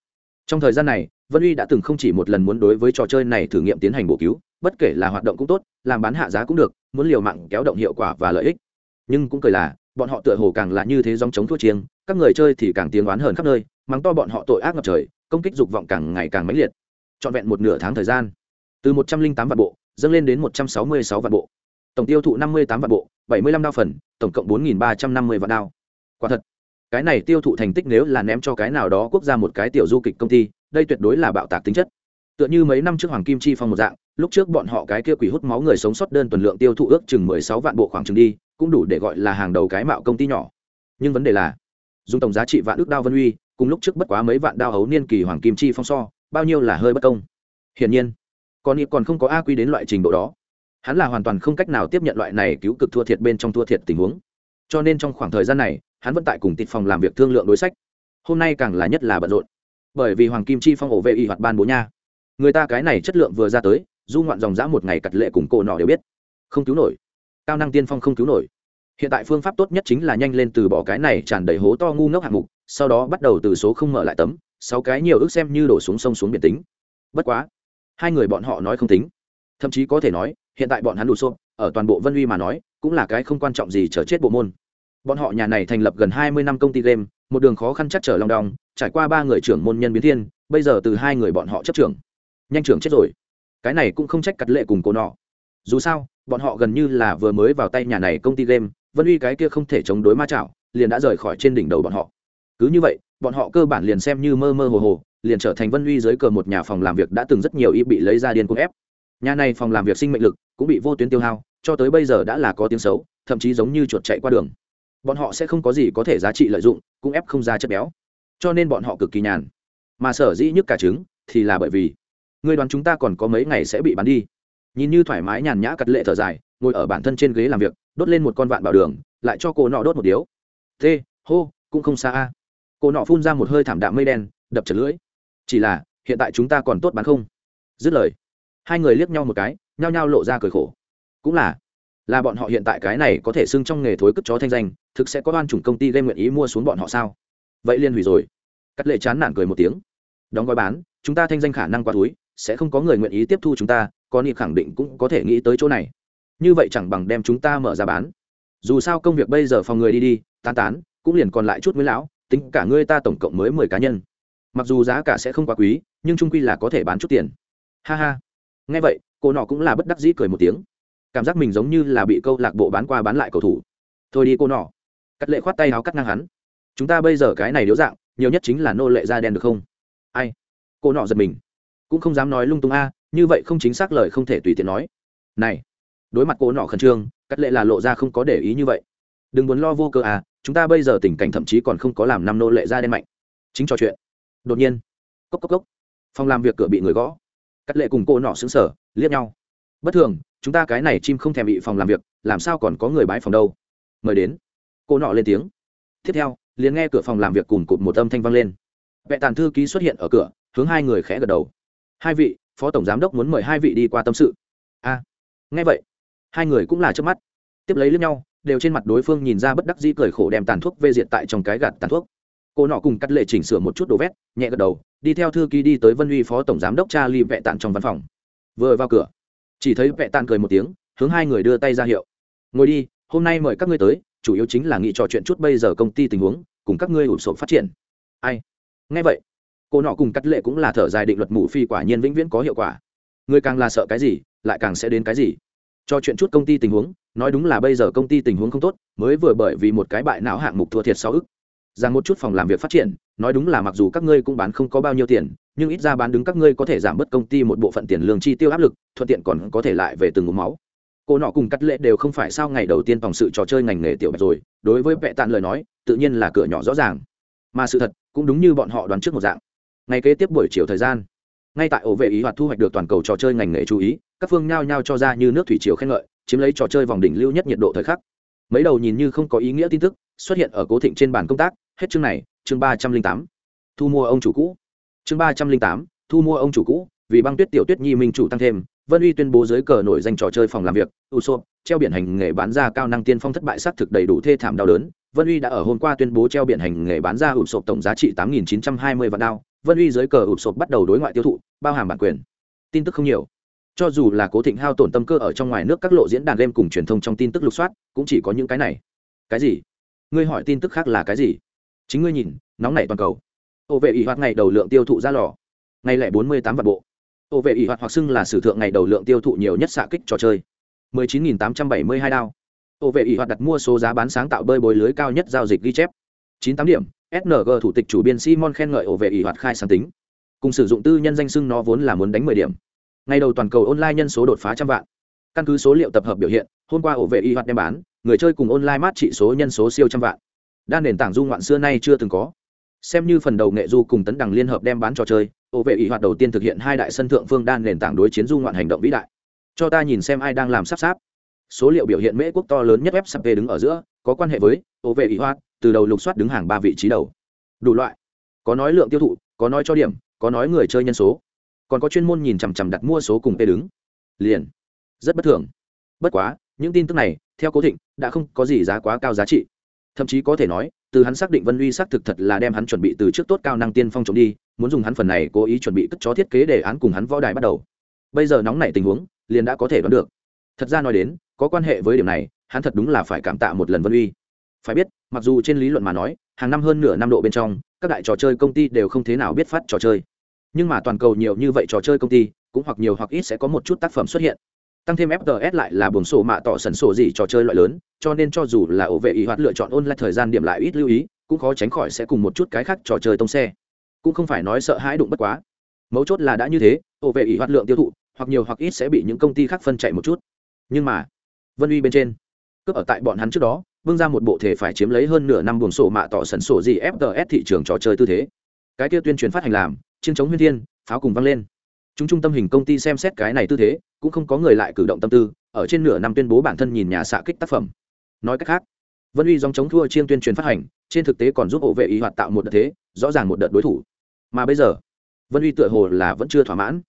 Trong thời gian này, vân uy đã từng không chỉ một lần muốn đối với trò chơi này thử nghiệm tiến hành bổ cứu, bất kể là hoạt động cũng tốt, làm bán hạ giá cũng được, muốn liều mạng kéo động hiệu quả và lợi ích. Nhưng cũng cười là bọn họ tựa hồ càng là như thế dòng chống thua chiêng, các người chơi thì càng tiếng oán hờn khắp nơi, mắng to bọn họ tội ác ngập trời, công kích dục vọng càng ngày càng mãnh liệt. Trọn vẹn một nửa tháng thời gian, từ một trăm linh tám vạn bộ, dâng lên đến một trăm sáu mươi sáu vạn bộ. Tổng tiêu thụ năm mươi tám vạn bộ, bảy mươi lăm đao phần, tổng cộng bốn ba trăm năm mươi vạn đao. Quả thật, cái này tiêu thụ thành tích nếu là ném cho cái nào đó quốc gia một cái tiểu du kịch công ty, đây tuyệt đối là bạo tạc tính chất. Tựa như mấy năm trước hoàng kim chi phong một dạng, lúc trước bọn họ cái kia quỷ hút máu người sống sót đơn tuần lượng tiêu thụ ước chừng mười sáu vạn bộ khoảng chừng đi cũng đủ để gọi là hàng đầu cái mạo công ty nhỏ. Nhưng vấn đề là, dùng tổng giá trị vạn ước đao vân uy, cùng lúc trước bất quá mấy vạn đao hấu niên kỳ hoàng kim chi phong so, bao nhiêu là hơi bất công. Hiển nhiên, còn còn không có a quy đến loại trình độ đó. Hắn là hoàn toàn không cách nào tiếp nhận loại này cứu cực thua thiệt bên trong thua thiệt tình huống. Cho nên trong khoảng thời gian này, hắn vẫn tại cùng tịt phòng làm việc thương lượng đối sách. Hôm nay càng là nhất là bận rộn. Bởi vì hoàng kim chi phong ổ vệ y hoạt ban bố nha. Người ta cái này chất lượng vừa ra tới, du ngoạn dòng dã một ngày cặt lệ cùng cổ nọ đều biết. Không cứu nổi cao năng tiên phong không cứu nổi. Hiện tại phương pháp tốt nhất chính là nhanh lên từ bỏ cái này tràn đầy hố to ngu ngốc hạng mục, sau đó bắt đầu từ số không mở lại tấm, sáu cái nhiều ước xem như đổ xuống sông xuống biển tính. Bất quá, hai người bọn họ nói không tính. Thậm chí có thể nói, hiện tại bọn hắn đủ xô ở toàn bộ vân uy mà nói, cũng là cái không quan trọng gì chờ chết bộ môn. Bọn họ nhà này thành lập gần hai mươi năm công ty game, một đường khó khăn chắc trở lòng đong, trải qua ba người trưởng môn nhân biến thiên, bây giờ từ hai người bọn họ chấp trưởng. Nhanh trưởng chết rồi. Cái này cũng không trách cắt lệ cùng cô nọ. Dù sao bọn họ gần như là vừa mới vào tay nhà này công ty game, vân uy cái kia không thể chống đối ma chảo, liền đã rời khỏi trên đỉnh đầu bọn họ. Cứ như vậy, bọn họ cơ bản liền xem như mơ mơ hồ hồ, liền trở thành vân uy dưới cờ một nhà phòng làm việc đã từng rất nhiều y bị lấy ra điên cuồng ép. Nhà này phòng làm việc sinh mệnh lực cũng bị vô tuyến tiêu hao, cho tới bây giờ đã là có tiếng xấu, thậm chí giống như chuột chạy qua đường. Bọn họ sẽ không có gì có thể giá trị lợi dụng, cũng ép không ra chất béo. Cho nên bọn họ cực kỳ nhàn. Mà sở dĩ nhất cả trứng thì là bởi vì, người đoàn chúng ta còn có mấy ngày sẽ bị bán đi nhìn như thoải mái nhàn nhã cắt lệ thở dài, ngồi ở bản thân trên ghế làm việc, đốt lên một con vạn bảo đường, lại cho cô nọ đốt một điếu. Thế hô cũng không xa a. Cô nọ phun ra một hơi thảm đạm mây đen, đập chật lưỡi. Chỉ là, hiện tại chúng ta còn tốt bán không? Dứt lời, hai người liếc nhau một cái, nhao nhao lộ ra cười khổ. Cũng là là bọn họ hiện tại cái này có thể xưng trong nghề thối cất chó thanh danh, thực sẽ có đoan chủng công ty gây nguyện ý mua xuống bọn họ sao? Vậy liên hủy rồi. Cắt lệ chán nản cười một tiếng. Đóng gói bán, chúng ta thanh danh khả năng qua túi sẽ không có người nguyện ý tiếp thu chúng ta có nịp khẳng định cũng có thể nghĩ tới chỗ này. Như vậy chẳng bằng đem chúng ta mở ra bán. Dù sao công việc bây giờ phòng người đi đi, tán tán, cũng liền còn lại chút mới lão, tính cả ngươi ta tổng cộng mới mười cá nhân. Mặc dù giá cả sẽ không quá quý, nhưng trung quy là có thể bán chút tiền. Ha ha. Nghe vậy, cô nọ cũng là bất đắc dĩ cười một tiếng. Cảm giác mình giống như là bị câu lạc bộ bán qua bán lại cầu thủ. Thôi đi cô nọ. Cắt lệ khoát tay áo cắt ngang hắn. Chúng ta bây giờ cái này điếu dạng, nhiều nhất chính là nô lệ da đen được không? Ai? Cô nọ giật mình. Cũng không dám nói lung tung a như vậy không chính xác lời không thể tùy tiện nói. Này, đối mặt cô nọ khẩn trương, cắt lệ là lộ ra không có để ý như vậy. Đừng muốn lo vô cơ à chúng ta bây giờ tình cảnh thậm chí còn không có làm năm nô lệ ra đen mạnh. Chính trò chuyện. Đột nhiên, cốc cốc cốc. Phòng làm việc cửa bị người gõ. Cắt lệ cùng cô nọ xứng sở liếc nhau. Bất thường, chúng ta cái này chim không thèm bị phòng làm việc, làm sao còn có người bái phòng đâu. Mời đến. Cô nọ lên tiếng. Tiếp theo, liền nghe cửa phòng làm việc cùng cụt một âm thanh vang lên. Vệ tàn thư ký xuất hiện ở cửa, hướng hai người khẽ gật đầu. Hai vị phó tổng giám đốc muốn mời hai vị đi qua tâm sự. A nghe vậy, hai người cũng là trước mắt. Tiếp lấy lướt nhau, đều trên mặt đối phương nhìn ra bất đắc dĩ cười khổ đem tàn thuốc vê diệt tại trong cái gạt tàn thuốc. Cô nọ cùng cắt lệ chỉnh sửa một chút đồ vét, nhẹ gật đầu, đi theo thư ký đi tới vân uy phó tổng giám đốc cha ly vệ tàn trong văn phòng. Vừa vào cửa, chỉ thấy vệ tàn cười một tiếng, hướng hai người đưa tay ra hiệu. Ngồi đi, hôm nay mời các ngươi tới, chủ yếu chính là nghị trò chuyện chút bây giờ công ty tình huống, cùng các ngươi ủn sộp phát triển. Ai? Nghe vậy cô nọ cùng cắt lệ cũng là thở dài định luật mù phi quả nhiên vĩnh viễn có hiệu quả. Người càng là sợ cái gì, lại càng sẽ đến cái gì? Cho chuyện chút công ty tình huống, nói đúng là bây giờ công ty tình huống không tốt, mới vừa bởi vì một cái bại não hạng mục thua thiệt sáu ức. Rằng một chút phòng làm việc phát triển, nói đúng là mặc dù các ngươi cũng bán không có bao nhiêu tiền, nhưng ít ra bán đứng các ngươi có thể giảm bớt công ty một bộ phận tiền lương chi tiêu áp lực, thuận tiện còn có thể lại về từng ngụm máu. Cô nọ cùng cắt lệ đều không phải sao ngày đầu tiên phòng sự trò chơi ngành nghề tiểu bạch rồi, đối với vệ tạn lời nói, tự nhiên là cửa nhỏ rõ ràng. Mà sự thật, cũng đúng như bọn họ đoán trước một dạng ngày kế tiếp buổi chiều thời gian, ngay tại ổ vệ ý hoạt thu hoạch được toàn cầu trò chơi ngành nghề chú ý, các phương nhao nhao cho ra như nước thủy chiều khen ngợi, chiếm lấy trò chơi vòng đỉnh lưu nhất nhiệt độ thời khắc. Mấy đầu nhìn như không có ý nghĩa tin tức, xuất hiện ở cố thịnh trên bàn công tác, hết chương này, chương ba trăm linh tám. Thu mua ông chủ cũ. Chương ba trăm linh tám, thu mua ông chủ cũ, vì băng tuyết tiểu tuyết nhi minh chủ tăng thêm, vân uy tuyên bố dưới cờ nổi danh trò chơi phòng làm việc u sô treo biển hành nghề bán ra cao năng tiên phong thất bại xác thực đầy đủ thê thảm đau đớn. Vân uy đã ở hôm qua tuyên bố treo biển hành nghề bán ra ụp sộp tổng giá trị tám nghìn chín trăm hai mươi vạn đao vân uy dưới cờ ụp sộp bắt đầu đối ngoại tiêu thụ, bao hàm bản quyền. Tin tức không nhiều. Cho dù là cố thịnh hao tổn tâm cơ ở trong ngoài nước các lộ diễn đàn game cùng truyền thông trong tin tức lục soát, cũng chỉ có những cái này. Cái gì? Ngươi hỏi tin tức khác là cái gì? Chính ngươi nhìn, nóng nảy toàn cầu. Ô vệ ỷ hoạt ngày đầu lượng tiêu thụ ra lò. Ngày lẻ bốn mươi tám vạn bộ. Ô vệ ỷ hoạt hoặc xưng là sử thượng ngày đầu lượng tiêu thụ nhiều nhất xạ kích trò chơi. mười chín nghìn tám trăm bảy mươi hai đao. Ô vệ ỷ hoạt đặt mua số giá bán sáng tạo bơi bồi lưới cao nhất giao dịch ghi chép. chín tám điểm sng thủ tịch chủ biên simon khen ngợi ổ vệ ỷ hoạt khai sáng tính. Cùng sử dụng tư nhân danh xưng nó vốn là muốn đánh mười điểm. Ngày đầu toàn cầu online nhân số đột phá trăm vạn. Căn cứ số liệu tập hợp biểu hiện, hôm qua ổ vệ y hoạt đem bán, người chơi cùng online mát trị số nhân số siêu trăm vạn. Đan nền tảng du ngoạn xưa nay chưa từng có. Xem như phần đầu nghệ du cùng tấn đằng liên hợp đem bán trò chơi, ổ vệ y hoạt đầu tiên thực hiện hai đại sân thượng phương đan nền tảng đối chiến du ngoạn hành động vĩ đại. Cho ta nhìn xem ai đang làm sắp sáp. Số liệu biểu hiện mễ quốc to lớn nhất web sắp đứng ở giữa có quan hệ với ô vệ ý hoa từ đầu lục soát đứng hàng ba vị trí đầu. Đủ loại. Có nói lượng tiêu thụ, có nói cho điểm, có nói người chơi nhân số. Còn có chuyên môn nhìn chằm chằm đặt mua số cùng tê đứng. Liền. Rất bất thường. Bất quá, những tin tức này, theo cố thịnh, đã không có gì giá quá cao giá trị. Thậm chí có thể nói, từ hắn xác định vân uy xác thực thật là đem hắn chuẩn bị từ trước tốt cao năng tiên phong trộm đi, muốn dùng hắn phần này cố ý chuẩn bị cất chó thiết kế đề án cùng hắn võ đài bắt đầu. Bây giờ nóng nảy tình huống, liền đã có thể đoán được. Thật ra nói đến, có quan hệ với điểm này hắn thật đúng là phải cảm tạ một lần vân uy. Phải biết, mặc dù trên lý luận mà nói, hàng năm hơn nửa năm độ bên trong, các đại trò chơi công ty đều không thế nào biết phát trò chơi. Nhưng mà toàn cầu nhiều như vậy trò chơi công ty, cũng hoặc nhiều hoặc ít sẽ có một chút tác phẩm xuất hiện. Tăng thêm fts lại là buồng sổ mạ tỏ sần sổ gì trò chơi loại lớn, cho nên cho dù là ổ vệ ý hoạt lựa chọn ôn lại thời gian điểm lại ít lưu ý, cũng khó tránh khỏi sẽ cùng một chút cái khác trò chơi tông xe. Cũng không phải nói sợ hãi đụng bất quá. Mấu chốt là đã như thế, ổ vệ ý hoạt lượng tiêu thụ, hoặc nhiều hoặc ít sẽ bị những công ty khác phân chạy một chút. Nhưng mà, vân uy bên trên cướp ở tại bọn hắn trước đó, vương ra một bộ thể phải chiếm lấy hơn nửa năm buồng sổ mạ tỏ sẩn sổ gì fts thị trường trò chơi tư thế. Cái kia tuyên truyền phát hành làm, chiến chống huyên thiên, pháo cùng vang lên. Chúng trung tâm hình công ty xem xét cái này tư thế, cũng không có người lại cử động tâm tư, ở trên nửa năm tuyên bố bản thân nhìn nhà xạ kích tác phẩm. Nói cách khác, vân uy dòng chống thua chiên tuyên truyền phát hành, trên thực tế còn giúp hộ vệ ý hoạt tạo một đợt thế, rõ ràng một đợt đối thủ. Mà bây giờ, vân uy tựa hồ là vẫn chưa thỏa mãn.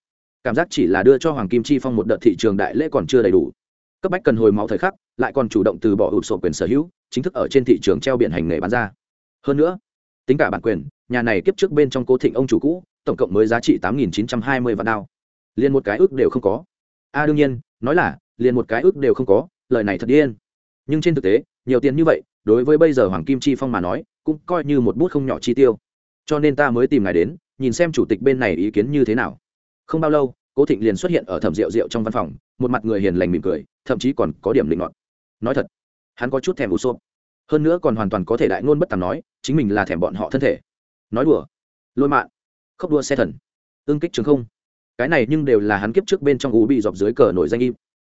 Cảm giác chỉ là đưa cho hoàng kim chi phong một đợt thị trường đại lễ còn chưa đầy đủ. Cấp bách cần hồi máu thời khắc lại còn chủ động từ bỏ ụp sổ quyền sở hữu, chính thức ở trên thị trường treo biển hành nghề bán ra. Hơn nữa, tính cả bản quyền, nhà này kiếp trước bên trong cố thịnh ông chủ cũ, tổng cộng mới giá trị tám nghìn chín trăm hai mươi vạn đao. Liền một cái ước đều không có. A đương nhiên, nói là, liền một cái ước đều không có, lời này thật điên. Nhưng trên thực tế, nhiều tiền như vậy, đối với bây giờ hoàng kim chi phong mà nói, cũng coi như một bút không nhỏ chi tiêu. Cho nên ta mới tìm ngài đến, nhìn xem chủ tịch bên này ý kiến như thế nào. Không bao lâu, cố thịnh liền xuất hiện ở thẩm rượu rượu trong văn phòng, một mặt người hiền lành mỉm cười, thậm chí còn có điểm định ngọt nói thật, hắn có chút thèm ủ xốp hơn nữa còn hoàn toàn có thể đại ngôn bất tàm nói, chính mình là thèm bọn họ thân thể. Nói đùa. Lôi mạng. Khóc đua xe thần. Ương kích trường không. Cái này nhưng đều là hắn kiếp trước bên trong ú bị dọc dưới cờ nổi danh im.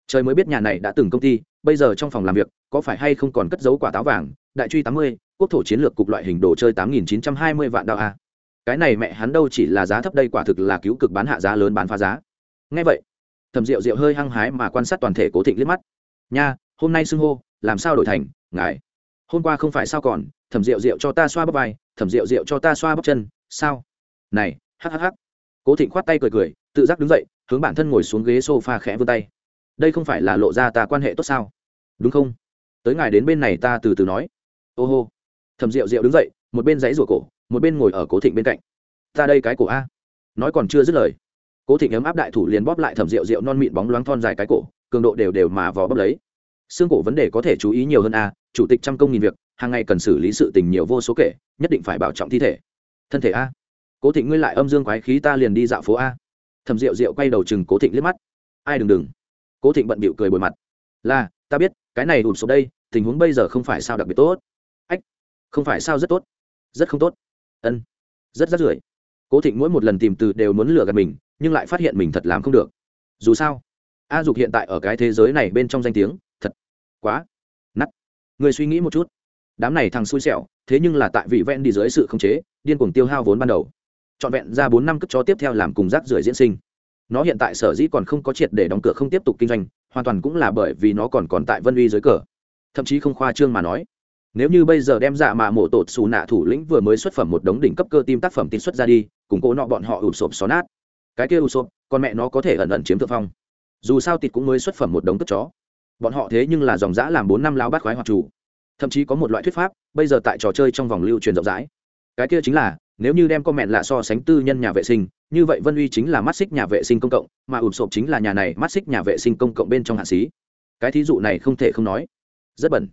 Trời mới biết nhà này đã từng công ty, bây giờ trong phòng làm việc, có phải hay không còn cất giấu quả táo vàng? Đại truy tám mươi, quốc thổ chiến lược cục loại hình đồ chơi tám nghìn chín trăm hai mươi vạn đạo a. Cái này mẹ hắn đâu chỉ là giá thấp đây quả thực là cứu cực bán hạ giá lớn bán phá giá. Ngay vậy, thẩm rượu rượu hơi hăng hái mà quan sát toàn thể cố thịnh liếc mắt. Nha hôm nay xưng hô, làm sao đổi thành, ngài? Hôm qua không phải sao còn, thẩm rượu rượu cho ta xoa bắp vai, thẩm rượu rượu cho ta xoa bắp chân, sao? Này hhh cố thịnh khoát tay cười cười, tự giác đứng dậy, hướng bản thân ngồi xuống ghế s o f a khẽ vươn tay. Đây không phải là lộ ra ta quan hệ tốt sao? Đúng không? Tới ngài đến bên này ta từ từ nói. Ô hô. Thầm rượu rượu đứng dậy, một bên dãy rủa cổ, một bên ngồi ở cố thịnh bên cạnh. Ta đây cái cổ a. Nói còn chưa dứt lời, cố thịnh ấm áp đại thủ liền bóp lại thầm rượu rượu non mịn bóng loáng thon dài cái cổ, cường độ đều đều mà vò bóp lấy xương cổ vấn đề có thể chú ý nhiều hơn a, chủ tịch trăm công nghìn việc, hàng ngày cần xử lý sự tình nhiều vô số kể, nhất định phải bảo trọng thi thể. Thân thể a. Cố thịnh ngươi lại âm dương quái khí ta liền đi dạo phố a. Thầm rượu rượu quay đầu chừng cố thịnh liếc mắt. Ai đừng đừng. Cố thịnh bận bịu cười bồi mặt. Là, ta biết, cái này ụp số đây, tình huống bây giờ không phải sao đặc biệt tốt. Ách, không phải sao rất tốt. Rất không tốt. Ân, rất rất rưởi. Cố thịnh mỗi một lần tìm từ đều muốn lừa gạt mình, nhưng lại phát hiện mình thật làm không được. Dù sao, a dục hiện tại ở cái thế giới này bên trong danh tiếng quá nắt người suy nghĩ một chút. Đám này thằng xui xẻo, thế nhưng là tại vị ven đi dưới sự khống chế, điên cuồng tiêu hao vốn ban đầu. Trọn vẹn ra bốn năm cất cho tiếp theo làm cùng rác rưởi diễn sinh. Nó hiện tại sở dĩ còn không có triệt để đóng cửa không tiếp tục kinh doanh, hoàn toàn cũng là bởi vì nó còn còn tại vân uy dưới cờ. Thậm chí không khoa trương mà nói, nếu như bây giờ đem dạ mạ mổ tột xù nạ thủ lĩnh vừa mới xuất phẩm một đống đỉnh cấp cơ tim tác phẩm tin xuất ra đi, cùng cố nọ bọn họ ụp sộp xó nát. Cái kia ụp sộp, con mẹ nó có thể ẩn ẩn chiếm thượng phong. Dù sao tịt cũng mới xuất phẩm một đống cất chó bọn họ thế nhưng là dòng giã làm bốn năm lao bát khoái hoặc chủ. Thậm chí có một loại thuyết pháp bây giờ tại trò chơi trong vòng lưu truyền rộng rãi. Cái kia chính là nếu như đem con mẹn lạ so sánh tư nhân nhà vệ sinh như vậy vân uy chính là mắt xích nhà vệ sinh công cộng mà ủn sộp chính là nhà này mắt xích nhà vệ sinh công cộng bên trong hạ xí cái thí dụ này không thể không nói. Rất bẩn.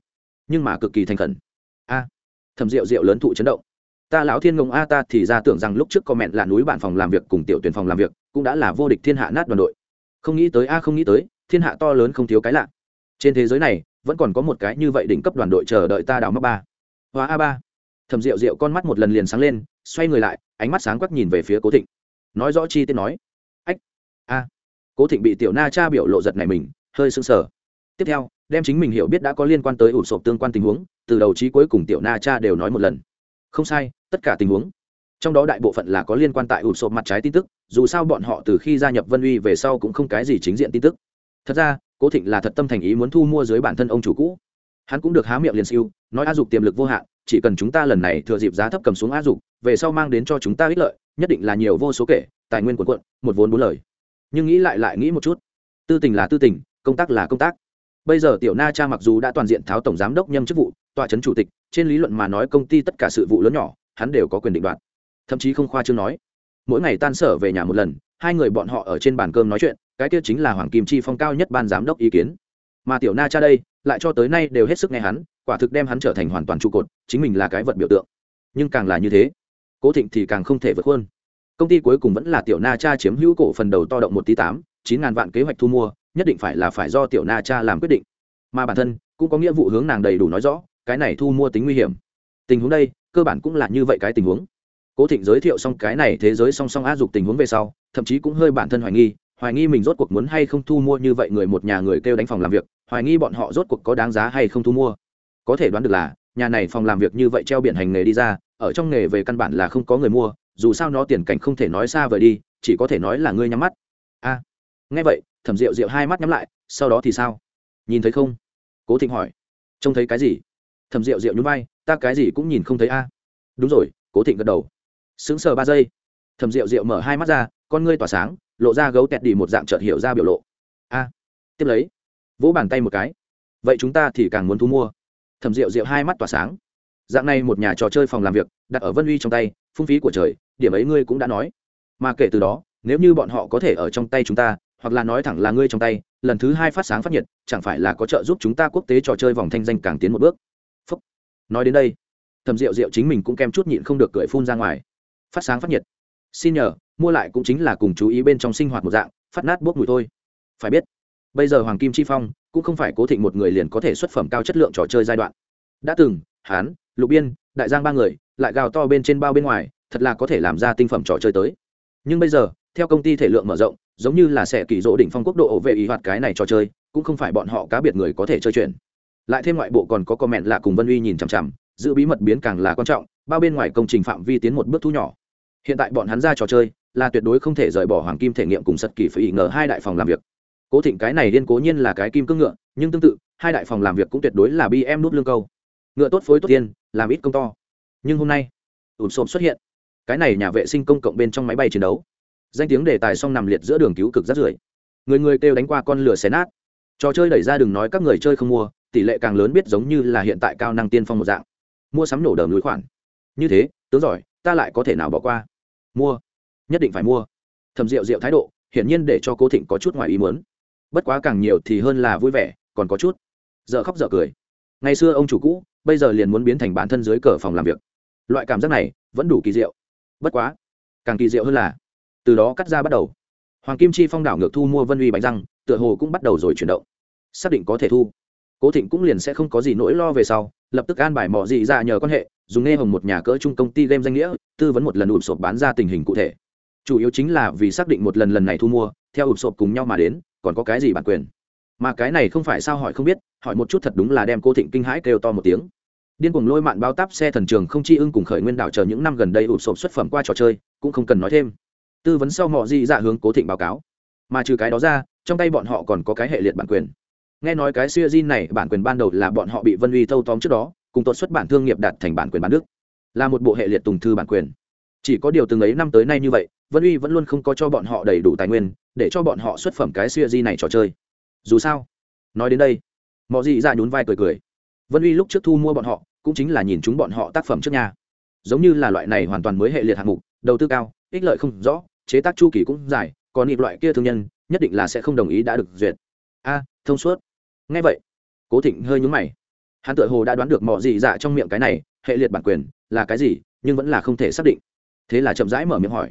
Nhưng mà cực kỳ thành khẩn. A. À, thầm rượu rượu lớn thụ chấn động. Ta lão thiên ngông a ta thì ra tưởng rằng lúc trước comment là núi bạn phòng làm việc cùng tiểu tuyển phòng làm việc cũng đã là vô địch thiên hạ nát đoàn đội. Không nghĩ tới a không nghĩ tới thiên hạ to lớn không thiếu cái lạ trên thế giới này, vẫn còn có một cái như vậy đỉnh cấp đoàn đội chờ đợi ta đào mắc ba. Hóa a ba. Thầm rượu rượu con mắt một lần liền sáng lên, xoay người lại, ánh mắt sáng quắc nhìn về phía cố thịnh. Nói rõ chi tiết nói. Ách. A. Cố thịnh bị tiểu na cha biểu lộ giật này mình, hơi sưng sờ. Tiếp theo, đem chính mình hiểu biết đã có liên quan tới ủ sộp tương quan tình huống, từ đầu trí cuối cùng tiểu na cha đều nói một lần. Không sai, tất cả tình huống. Trong đó đại bộ phận là có liên quan tại ủ sộp mặt trái tin tức, dù sao bọn họ từ khi gia nhập vân uy về sau cũng không cái gì chính diện tin tức. Thật ra cố thịnh là thật tâm thành ý muốn thu mua dưới bản thân ông chủ cũ. Hắn cũng được há miệng liền siêu, nói a dục tiềm lực vô hạn, chỉ cần chúng ta lần này thừa dịp giá thấp cầm xuống a dục, về sau mang đến cho chúng ta ích lợi, nhất định là nhiều vô số kể, tài nguyên quần quận một vốn bốn lời. Nhưng nghĩ lại lại nghĩ một chút. Tư tình là tư tình, công tác là công tác. Bây giờ tiểu na cha mặc dù đã toàn diện tháo tổng giám đốc nhâm chức vụ tọa trấn chủ tịch, trên lý luận mà nói công ty tất cả sự vụ lớn nhỏ, hắn đều có quyền định đoạt. Thậm chí không khoa chương nói. Mỗi ngày tan sở về nhà một lần, hai người bọn họ ở trên bàn cơm nói chuyện cái kia chính là hoàng kim chi phong cao nhất ban giám đốc ý kiến. Mà tiểu na cha đây, lại cho tới nay đều hết sức nghe hắn, quả thực đem hắn trở thành hoàn toàn trụ cột, chính mình là cái vật biểu tượng. Nhưng càng là như thế, cố thịnh thì càng không thể vượt hơn công ty cuối cùng vẫn là tiểu na cha chiếm hữu cổ phần đầu to động một tí tám, chín ngàn vạn kế hoạch thu mua, nhất định phải là phải do tiểu na cha làm quyết định. Mà bản thân cũng có nghĩa vụ hướng nàng đầy đủ nói rõ, cái này thu mua tính nguy hiểm. Tình huống đây, cơ bản cũng là như vậy cái tình huống. Cố thịnh giới thiệu xong cái này, thế giới song song á dụng tình huống về sau, thậm chí cũng hơi bản thân hoài nghi hoài nghi mình rốt cuộc muốn hay không thu mua như vậy người một nhà người kêu đánh phòng làm việc, hoài nghi bọn họ rốt cuộc có đáng giá hay không thu mua. Có thể đoán được là, nhà này phòng làm việc như vậy treo biển hành nghề đi ra, ở trong nghề về căn bản là không có người mua, dù sao nó tiền cảnh không thể nói xa vời đi, chỉ có thể nói là ngươi nhắm mắt. A. Nghe vậy, thẩm rượu rượu hai mắt nhắm lại, sau đó thì sao? Nhìn thấy không? Cố thịnh hỏi. Trông thấy cái gì? Thẩm rượu rượu nhún vai, ta cái gì cũng nhìn không thấy a. Đúng rồi, cố thịnh gật đầu. Sững sờ ba giây. Thẩm rượu rượu mở hai mắt ra, con ngươi tỏa sáng lộ ra gấu tẹt đi một dạng chợt hiểu ra biểu lộ. A, tiếp lấy, vỗ bàn tay một cái. Vậy chúng ta thì càng muốn thu mua. Thẩm rượu rượu hai mắt tỏa sáng. Dạng này một nhà trò chơi phòng làm việc, đặt ở vân uy trong tay, phung phí của trời, điểm ấy ngươi cũng đã nói. Mà kể từ đó, nếu như bọn họ có thể ở trong tay chúng ta, hoặc là nói thẳng là ngươi trong tay, lần thứ hai phát sáng phát nhiệt, chẳng phải là có trợ giúp chúng ta quốc tế trò chơi vòng thanh danh càng tiến một bước? Phúc. nói đến đây thầm rượu rượu chính mình cũng kem chút nhịn không được cười phun ra ngoài. Phát sáng phát nhiệt xin nhờ, mua lại cũng chính là cùng chú ý bên trong sinh hoạt một dạng, phát nát bốc mùi thôi. Phải biết, bây giờ hoàng kim chi phong cũng không phải cố thịnh một người liền có thể xuất phẩm cao chất lượng trò chơi giai đoạn. Đã từng, hán, lục biên, đại giang ba người, lại gào to bên trên bao bên ngoài, thật là có thể làm ra tinh phẩm trò chơi tới. Nhưng bây giờ, theo công ty thể lượng mở rộng, giống như là sẽ kỳ rỗ đỉnh phong quốc độ ổ vệ ý hoạt cái này trò chơi, cũng không phải bọn họ cá biệt người có thể chơi chuyện. Lại thêm ngoại bộ còn có comment là cùng vân uy nhìn chằm chằm, giữ bí mật biến càng là quan trọng, bao bên ngoài công trình phạm vi tiến một bước thu nhỏ hiện tại bọn hắn ra trò chơi là tuyệt đối không thể rời bỏ hoàng kim thể nghiệm cùng sật kỳ phải ý ngờ hai đại phòng làm việc. Cố thịnh cái này điên cố nhiên là cái kim cương ngựa, nhưng tương tự, hai đại phòng làm việc cũng tuyệt đối là bi em nút lương câu. Ngựa tốt phối tốt tiên, làm ít công to. Nhưng hôm nay ủn xộm xuất hiện. Cái này nhà vệ sinh công cộng bên trong máy bay chiến đấu. Danh tiếng đề tài xong nằm liệt giữa đường cứu cực rất rưởi. Người người kêu đánh qua con lửa xé nát. Trò chơi đẩy ra đừng nói các người chơi không mua, tỷ lệ càng lớn biết giống như là hiện tại cao năng tiên phong một dạng. Mua sắm nổ đờm núi khoản. Như thế, tướng giỏi, ta lại có thể nào bỏ qua? Mua. Nhất định phải mua. Thầm rượu rượu thái độ, hiển nhiên để cho cố thịnh có chút ngoài ý muốn. Bất quá càng nhiều thì hơn là vui vẻ, còn có chút. Dợ khóc dợ cười. Ngày xưa ông chủ cũ, bây giờ liền muốn biến thành bản thân dưới cờ phòng làm việc. Loại cảm giác này vẫn đủ kỳ diệu. Bất quá, càng kỳ diệu hơn là, từ đó cắt ra bắt đầu. Hoàng kim chi phong đảo ngược thu mua vân uy bánh răng, tựa hồ cũng bắt đầu rồi chuyển động. Xác định có thể thu. Cố thịnh cũng liền sẽ không có gì nỗi lo về sau lập tức an bài mỏ dị ra nhờ quan hệ, dùng nghe hồng một nhà cỡ chung công ty game danh nghĩa, tư vấn một lần ụp sộp bán ra tình hình cụ thể. Chủ yếu chính là vì xác định một lần lần này thu mua, theo ụp sộp cùng nhau mà đến, còn có cái gì bản quyền. Mà cái này không phải sao hỏi không biết, hỏi một chút thật đúng là đem cô thịnh kinh hãi kêu to một tiếng. Điên cuồng lôi mạn bao táp xe thần trường không chi ưng cùng khởi nguyên đảo chờ những năm gần đây ụp sộp xuất phẩm qua trò chơi, cũng không cần nói thêm. Tư vấn sau mọi gì dạ hướng cố thịnh báo cáo. Mà trừ cái đó ra, trong tay bọn họ còn có cái hệ liệt bản quyền nghe nói cái siêu di này, bản quyền ban đầu là bọn họ bị vân uy thâu tóm trước đó, cùng tuột xuất bản thương nghiệp đạt thành bản quyền bán đức. Là một bộ hệ liệt tùng thư bản quyền. Chỉ có điều từng ấy năm tới nay như vậy, vân uy vẫn luôn không có cho bọn họ đầy đủ tài nguyên, để cho bọn họ xuất phẩm cái siêu di này trò chơi. Dù sao, nói đến đây mọi gì ra nhún vai cười cười. Vân uy lúc trước thu mua bọn họ, cũng chính là nhìn chúng bọn họ tác phẩm trước nhà. Giống như là loại này hoàn toàn mới hệ liệt hạng mục, đầu tư cao, ích lợi không rõ, chế tác chu kỳ cũng dài, còn nghiệp loại kia thương nhân, nhất định là sẽ không đồng ý đã được duyệt. A, thông suốt ngay vậy, cố thịnh hơi nhúng mày. Hắn tự hồ đã đoán được mọi gì dạ trong miệng cái này, hệ liệt bản quyền là cái gì, nhưng vẫn là không thể xác định. Thế là chậm rãi mở miệng hỏi.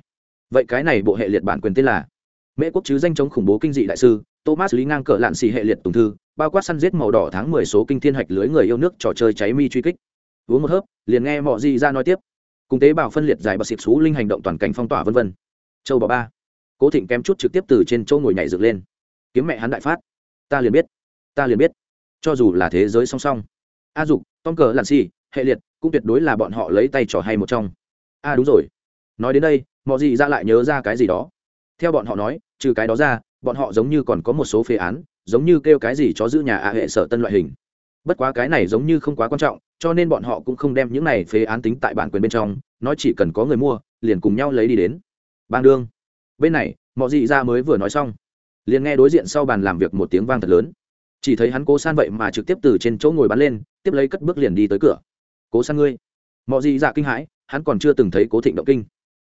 Vậy cái này bộ hệ liệt bản quyền tên là mễ quốc chứ danh chống khủng bố kinh dị đại sư, thomas lý ngang cờ lạn xì hệ liệt tùng thư, bao quát săn giết màu đỏ tháng mười số kinh thiên hạch lưới người yêu nước trò chơi cháy mi truy kích. Uống một hớp, liền nghe mọi gì ra nói tiếp. Cùng tế bào phân liệt giải bật xịt xú linh hành động toàn cảnh phong tỏa vân vân. Châu bà ba. Cố thịnh kém chút trực tiếp từ trên châu ngồi nhảy dựng lên. Kiếm mẹ hắn đại phát. Ta liền biết ta liền biết. Cho dù là thế giới song song. A dục, tom cờ lặn xì, hệ liệt, cũng tuyệt đối là bọn họ lấy tay trò hay một trong. A đúng rồi. Nói đến đây mọi gì ra lại nhớ ra cái gì đó. Theo bọn họ nói, trừ cái đó ra, bọn họ giống như còn có một số phê án, giống như kêu cái gì cho giữ nhà a hệ sở tân loại hình. Bất quá cái này giống như không quá quan trọng, cho nên bọn họ cũng không đem những này phế án tính tại bản quyền bên trong, nói chỉ cần có người mua, liền cùng nhau lấy đi đến. Bang đương. Bên này mọi gì ra mới vừa nói xong, liền nghe đối diện sau bàn làm việc một tiếng vang thật lớn chỉ thấy hắn cố san vậy mà trực tiếp từ trên chỗ ngồi bắn lên, tiếp lấy cất bước liền đi tới cửa. Cố san ngươi. Mọi gì dạ kinh hãi, hắn còn chưa từng thấy cố thịnh động kinh.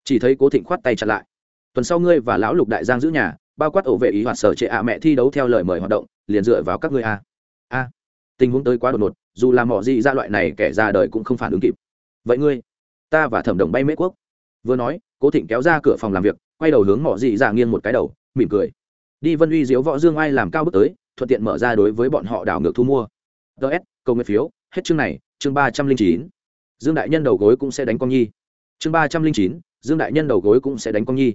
Chỉ thấy cố thịnh khoát tay chặt lại. Tuần sau ngươi và lão lục đại giang giữ nhà, bao quát ổ vệ ý hoạt sở trệ ạ mẹ thi đấu theo lời mời hoạt động, liền dựa vào các ngươi a. A. Tình huống tới quá đột ngột, dù làm mọi gì ra dạ loại này kẻ ra đời cũng không phản ứng kịp. Vậy ngươi, ta và thẩm đồng bay mễ quốc. Vừa nói, cố thịnh kéo ra cửa phòng làm việc, quay đầu hướng mọi gì ra nghiêng một cái đầu, mỉm cười. Đi vân uy diếu võ dương ai làm cao bước tới thuận tiện mở ra đối với bọn họ đảo ngược thu mua. Ts cầu nguyện phiếu, hết chương này, chương ba trăm linh chín. Dương đại nhân đầu gối cũng sẽ đánh con nhi. Chương ba trăm linh chín, dương đại nhân đầu gối cũng sẽ đánh con nhi.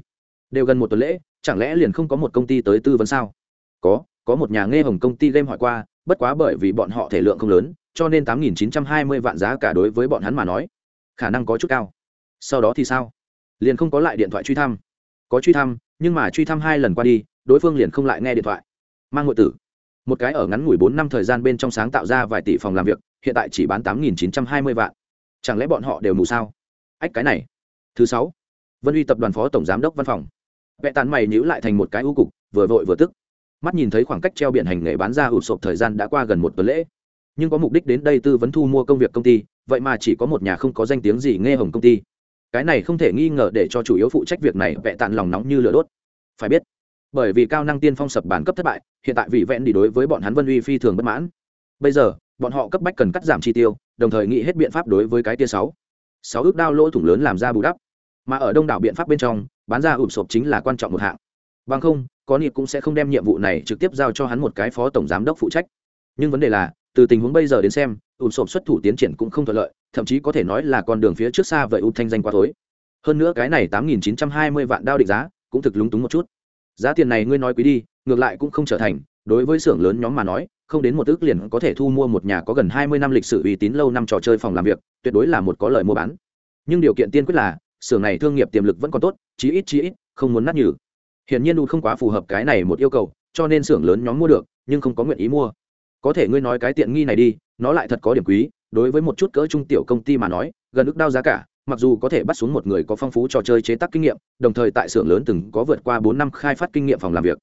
Đều gần một tuần lễ, chẳng lẽ liền không có một công ty tới tư vấn sao? Có có một nhà nghe hồng công ty game hỏi qua, bất quá bởi vì bọn họ thể lượng không lớn, cho nên tám nghìn chín trăm hai mươi vạn giá cả đối với bọn hắn mà nói, khả năng có chút cao. Sau đó thì sao? Liền không có lại điện thoại truy thăm. Có truy thăm, nhưng mà truy thăm hai lần qua đi, đối phương liền không lại nghe điện thoại. Mang ngụ tử một cái ở ngắn ngủi bốn năm thời gian bên trong sáng tạo ra vài tỷ phòng làm việc, hiện tại chỉ bán tám nghìn chín trăm hai mươi vạn. Chẳng lẽ bọn họ đều mù sao? Ách, cái này. Thứ sáu. Vân uy tập đoàn phó tổng giám đốc văn phòng. Vẽ tàn mày nhữ lại thành một cái ưu cục, vừa vội vừa tức. Mắt nhìn thấy khoảng cách treo biển hành nghề bán ra ủ sộp thời gian đã qua gần một tuần lễ. Nhưng có mục đích đến đây tư vấn thu mua công việc công ty, vậy mà chỉ có một nhà không có danh tiếng gì nghe hồng công ty. Cái này không thể nghi ngờ để cho chủ yếu phụ trách việc này vẽ tàn lòng nóng như lửa đốt. Phải biết bởi vì cao năng tiên phong sập bản cấp thất bại, hiện tại vị vẹn đi đối với bọn hắn vân uy phi thường bất mãn. Bây giờ, bọn họ cấp bách cần cắt giảm chi tiêu, đồng thời nghĩ hết biện pháp đối với cái tia sáu. Sáu ước đao lỗ thủng lớn làm ra bù đắp. Mà ở đông đảo biện pháp bên trong, bán ra ụp sộp chính là quan trọng một hạng. Bằng không, có nịp cũng sẽ không đem nhiệm vụ này trực tiếp giao cho hắn một cái phó tổng giám đốc phụ trách. Nhưng vấn đề là, từ tình huống bây giờ đến xem, ụp sộp xuất thủ tiến triển cũng không thuận lợi, thậm chí có thể nói là con đường phía trước xa vậy ụp thanh danh quá thối. Hơn nữa cái này tám nghìn chín trăm hai mươi vạn đao định giá cũng thực lúng túng một chút giá tiền này ngươi nói quý đi, ngược lại cũng không trở thành. Đối với xưởng lớn nhóm mà nói, không đến một ước liền có thể thu mua một nhà có gần hai mươi năm lịch sử uy tín lâu năm trò chơi phòng làm việc, tuyệt đối là một có lời mua bán. Nhưng điều kiện tiên quyết là, xưởng này thương nghiệp tiềm lực vẫn còn tốt, chí ít chí ít, không muốn nát nhừ. Hiển nhiên đụt không quá phù hợp cái này một yêu cầu, cho nên xưởng lớn nhóm mua được, nhưng không có nguyện ý mua. Có thể ngươi nói cái tiện nghi này đi, nó lại thật có điểm quý, đối với một chút cỡ trung tiểu công ty mà nói, gần ước đao giá cả mặc dù có thể bắt xuống một người có phong phú trò chơi chế tác kinh nghiệm, đồng thời tại xưởng lớn từng có vượt qua bốn năm khai phát kinh nghiệm phòng làm việc.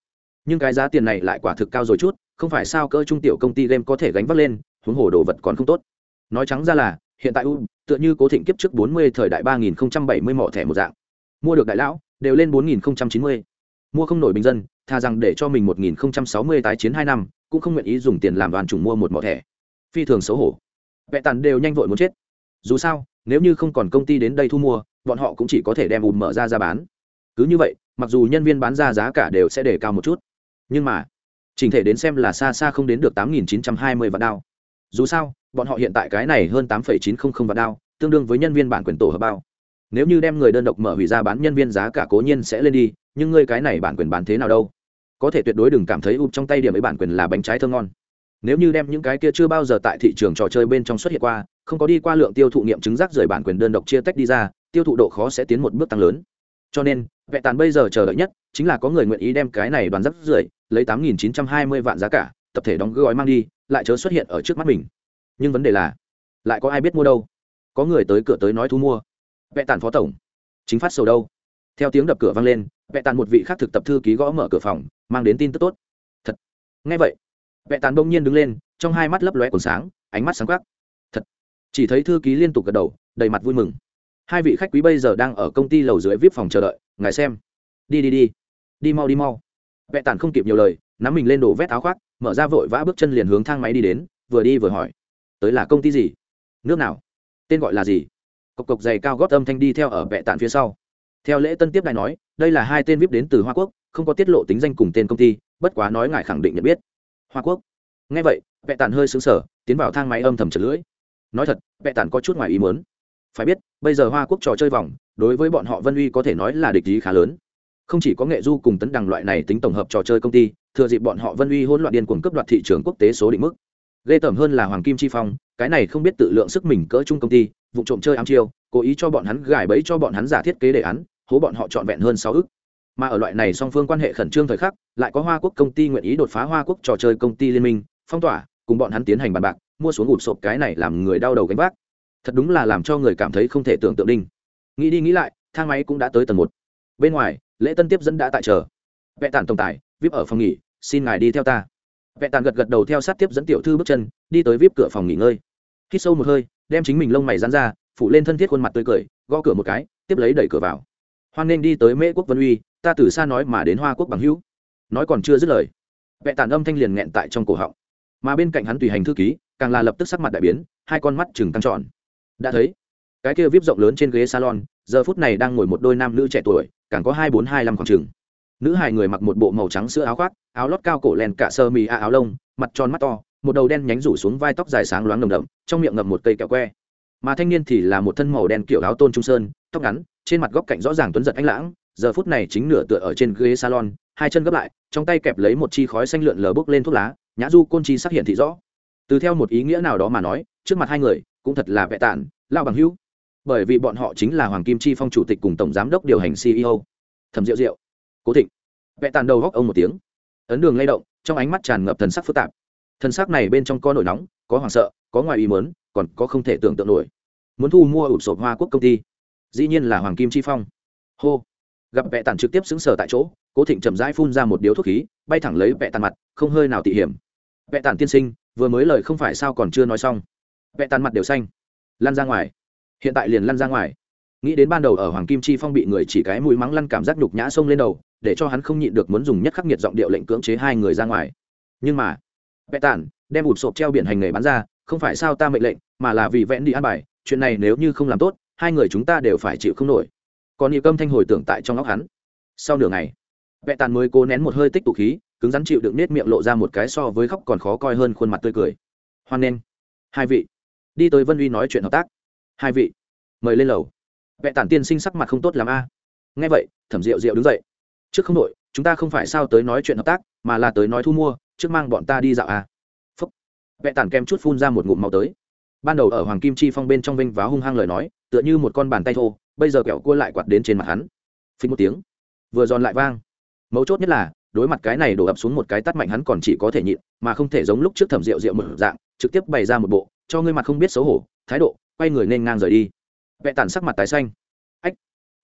Nhưng cái giá tiền này lại quả thực cao rồi chút, không phải sao cỡ trung tiểu công ty game có thể gánh vác lên, huống hồ đồ vật còn không tốt. Nói trắng ra là, hiện tại u, tựa như cố thịnh kiếp trước bốn mươi, thời đại ba nghìn bảy mươi mỏ thẻ một dạng. Mua được đại lão, đều lên bốn nghìn chín mươi. Mua không nổi bình dân thà rằng để cho mình một nghìn sáu mươi tái chiến hai năm, cũng không nguyện ý dùng tiền làm đoàn chủng mua một mỏ thẻ. Phi thường xấu hổ. Vẹ tàn đều nhanh vội muốn chết. Dù sao nếu như không còn công ty đến đây thu mua, bọn họ cũng chỉ có thể đem ùm mở ra ra bán. Cứ như vậy, mặc dù nhân viên bán ra giá cả đều sẽ để cao một chút. Nhưng mà, chỉnh thể đến xem là xa xa không đến được tám nghìn chín trăm hai mươi vạn đao. Dù sao, bọn họ hiện tại cái này hơn tám phẩy chín không không vạn đao, tương đương với nhân viên bản quyền tổ hợp bao. Nếu như đem người đơn độc mở hủy ra bán nhân viên giá cả cố nhiên sẽ lên đi, nhưng ngươi cái này bản quyền bán thế nào đâu? Có thể tuyệt đối đừng cảm thấy ụp trong tay điểm ấy bản quyền là bánh trái thơ ngon. Nếu như đem những cái kia chưa bao giờ tại thị trường trò chơi bên trong xuất hiện qua không có đi qua lượng tiêu thụ nghiệm chứng rác rời bản quyền đơn độc chia tách đi ra, tiêu thụ độ khó sẽ tiến một bước tăng lớn. Cho nên vẹn tàn bây giờ chờ đợi nhất chính là có người nguyện ý đem cái này đoàn rác rưởi lấy tám nghìn chín trăm hai mươi vạn giá cả, tập thể đóng gói mang đi, lại chớ xuất hiện ở trước mắt mình. Nhưng vấn đề là, lại có ai biết mua đâu? Có người tới cửa tới nói thu mua. Vẹn tàn phó tổng, chính phát sầu đâu? Theo tiếng đập cửa vang lên vẹn tàn một vị khác thực tập thư ký gõ mở cửa phòng, mang đến tin tức tốt. Thật. Ngay vậy vẹn tàn bỗng nhiên đứng lên, trong hai mắt lấp lóe còn sáng, ánh mắt sáng quắc chỉ thấy thư ký liên tục gật đầu, đầy mặt vui mừng. Hai vị khách quý bây giờ đang ở công ty lầu dưới vip phòng chờ đợi, ngài xem. Đi đi đi. Đi mau đi mau. Vẹ tản không kịp nhiều lời, nắm mình lên đổ vét áo khoác, mở ra vội vã bước chân liền hướng thang máy đi đến, vừa đi vừa hỏi. Tới là công ty gì? Nước nào? Tên gọi là gì? Cộc cộc giày cao gót âm thanh đi theo ở vẹ tản phía sau. Theo lễ tân tiếp đài nói, đây là hai tên vip đến từ hoa quốc, không có tiết lộ tính danh cùng tên công ty, bất quá nói ngài khẳng định nhận biết. Hoa quốc. Nghe vậy vẹ tản hơi xứng sở tiến vào thang máy âm thầm chật lưỡi nói thật vẹ tàn có chút ngoài ý muốn. Phải biết, bây giờ hoa quốc trò chơi vòng, đối với bọn họ vân uy có thể nói là địch ý khá lớn. Không chỉ có nghệ du cùng tấn đằng loại này tính tổng hợp trò chơi công ty, thừa dịp bọn họ vân uy hỗn loạn điên cuồng cấp đoạt thị trường quốc tế số định mức. Ghê tởm hơn là hoàng kim chi phong, cái này không biết tự lượng sức mình cỡ chung công ty, vụ trộm chơi ám chiêu, cố ý cho bọn hắn gài bẫy cho bọn hắn giả thiết kế đề án, hố bọn họ trọn vẹn hơn sáu ức. Mà ở loại này song phương quan hệ khẩn trương thời khắc, lại có hoa quốc công ty nguyện ý đột phá hoa quốc trò chơi công ty liên minh, phong tỏa, cùng bọn hắn tiến hành bàn bạc mua xuống ụt sộp cái này làm người đau đầu gánh vác. Thật đúng là làm cho người cảm thấy không thể tưởng tượng đinh. Nghĩ đi nghĩ lại, thang máy cũng đã tới tầng một. Bên ngoài, lễ tân tiếp dẫn đã tại chờ. Vẽ tản tổng tài, vip ở phòng nghỉ, xin ngài đi theo ta. Vẽ tản gật gật đầu theo sát tiếp dẫn tiểu thư bước chân, đi tới vip cửa phòng nghỉ ngơi. Khi sâu một hơi, đem chính mình lông mày dán ra, phủ lên thân thiết khuôn mặt tươi cười, gõ cửa một cái, tiếp lấy đẩy cửa vào. Hoan nên đi tới mễ quốc vân uy, ta từ xa nói mà đến hoa quốc bằng hữu. Nói còn chưa dứt lời vẽ tản âm thanh liền nghẹn tại trong cổ họng. Mà bên cạnh hắn tùy hành thư ký càng là lập tức sắc mặt đại biến, hai con mắt chừng căng tròn. Đã thấy, cái kia vip rộng lớn trên ghế salon, giờ phút này đang ngồi một đôi nam nữ trẻ tuổi, càng có hai bốn hai năm khoảng chừng nữ hài người mặc một bộ màu trắng sữa áo khoác, áo lót cao cổ len cả sơ mì a áo lông, mặt tròn mắt to, một đầu đen nhánh rủ xuống vai tóc dài sáng loáng đồng đậm, trong miệng ngậm một cây kẹo que. Mà thanh niên thì là một thân màu đen kiểu áo tôn trung sơn, tóc ngắn, trên mặt góc cạnh rõ ràng tuấn giật ánh lãng, giờ phút này chính nửa tựa ở trên ghế salon, hai chân gấp lại, trong tay kẹp lấy một chi khói xanh lượn lờ bốc lên thuốc lá, nhã du côn chi xác hiện thị rõ từ theo một ý nghĩa nào đó mà nói, trước mặt hai người cũng thật là vẽ tản lao bằng hữu. Bởi vì bọn họ chính là hoàng kim chi phong chủ tịch cùng tổng giám đốc điều hành ceo thẩm diệu diệu. Cố thịnh. Vẽ tản đầu góc ông một tiếng. Ấn đường lay động, trong ánh mắt tràn ngập thần sắc phức tạp. Thần sắc này bên trong có nổi nóng, có hoảng sợ, có ngoài ý mớn còn có không thể tưởng tượng nổi. Muốn thu mua ụp sộp hoa quốc công ty. Dĩ nhiên là hoàng kim chi phong. Hô. Gặp vẽ tản trực tiếp xứng sở tại chỗ, cố thịnh chậm rãi phun ra một điếu thuốc khí, bay thẳng lấy vẽ tản mặt, không hơi nào tị hiểm. Vẽ tản tiên sinh vừa mới lời không phải sao còn chưa nói xong. Vẽ tàn mặt đều xanh, lăn ra ngoài. Hiện tại liền lăn ra ngoài. Nghĩ đến ban đầu ở hoàng kim chi phong bị người chỉ cái mũi mắng lăn cảm giác nhục nhã xông lên đầu, để cho hắn không nhịn được muốn dùng nhất khắc nghiệt giọng điệu lệnh cưỡng chế hai người ra ngoài. Nhưng mà, vẽ tàn đem ụp sộp treo biển hành nghề bán ra, không phải sao ta mệnh lệnh, mà là vì vẽn đi ăn bài, chuyện này nếu như không làm tốt, hai người chúng ta đều phải chịu không nổi. Còn nhị cơm thanh hồi tưởng tại trong óc hắn. Sau nửa ngày, vẽ tàn mới cố nén một hơi tích tụ khí cứng rắn chịu đựng nết miệng lộ ra một cái so với khóc còn khó coi hơn khuôn mặt tươi cười. Hoan nghênh. Hai vị. Đi tới vân uy nói chuyện hợp tác. Hai vị. Mời lên lầu. Vẹ tản tiên sinh sắc mặt không tốt l ắ m a. Nghe vậy, thẩm rượu rượu đứng dậy. Trước không đội, chúng ta không phải sao tới nói chuyện hợp tác, mà là tới nói thu mua, trước mang bọn ta đi dạo a. Phúc. Vẹ tản kem chút phun ra một ngụm màu tới. Ban đầu ở hoàng kim chi phong bên trong vinh và hung hăng lời nói, tựa như một con bàn tay thô, bây giờ kẹo cua lại quạt đến trên mặt hắn. Phí một tiếng. Vừa giòn lại vang. Mấu chốt nhất là đối mặt cái này đổ ập xuống một cái tắt mạnh hắn còn chỉ có thể nhịn, mà không thể giống lúc trước thẩm rượu rượu một dạng, trực tiếp bày ra một bộ, cho ngươi mặt không biết xấu hổ, thái độ, quay người nên ngang rời đi. Vẽ tàn sắc mặt tái xanh. Ách,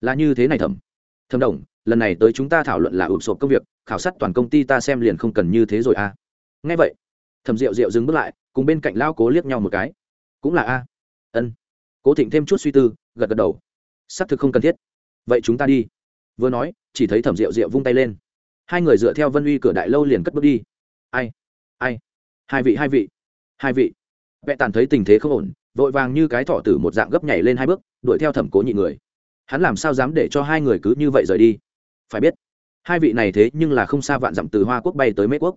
là như thế này thẩm. Thẩm đồng, lần này tới chúng ta thảo luận là ụp sộp công việc, khảo sát toàn công ty ta xem liền không cần như thế rồi à. Nghe vậy, thẩm rượu rượu dừng bước lại, cùng bên cạnh lao cố liếc nhau một cái. Cũng là a. Ân. Cố thịnh thêm chút suy tư, gật gật đầu. Xác thực không cần thiết. Vậy chúng ta đi. Vừa nói, chỉ thấy thẩm rượu rượu vung tay lên hai người dựa theo vân uy cửa đại lâu liền cất bước đi. Ai? Ai? Hai vị hai vị. Hai vị. Vệ tàn thấy tình thế không ổn, vội vàng như cái thỏ tử một dạng gấp nhảy lên hai bước, đuổi theo thẩm cố nhị người. Hắn làm sao dám để cho hai người cứ như vậy rời đi? Phải biết, hai vị này thế nhưng là không xa vạn dặm từ hoa quốc bay tới mễ quốc.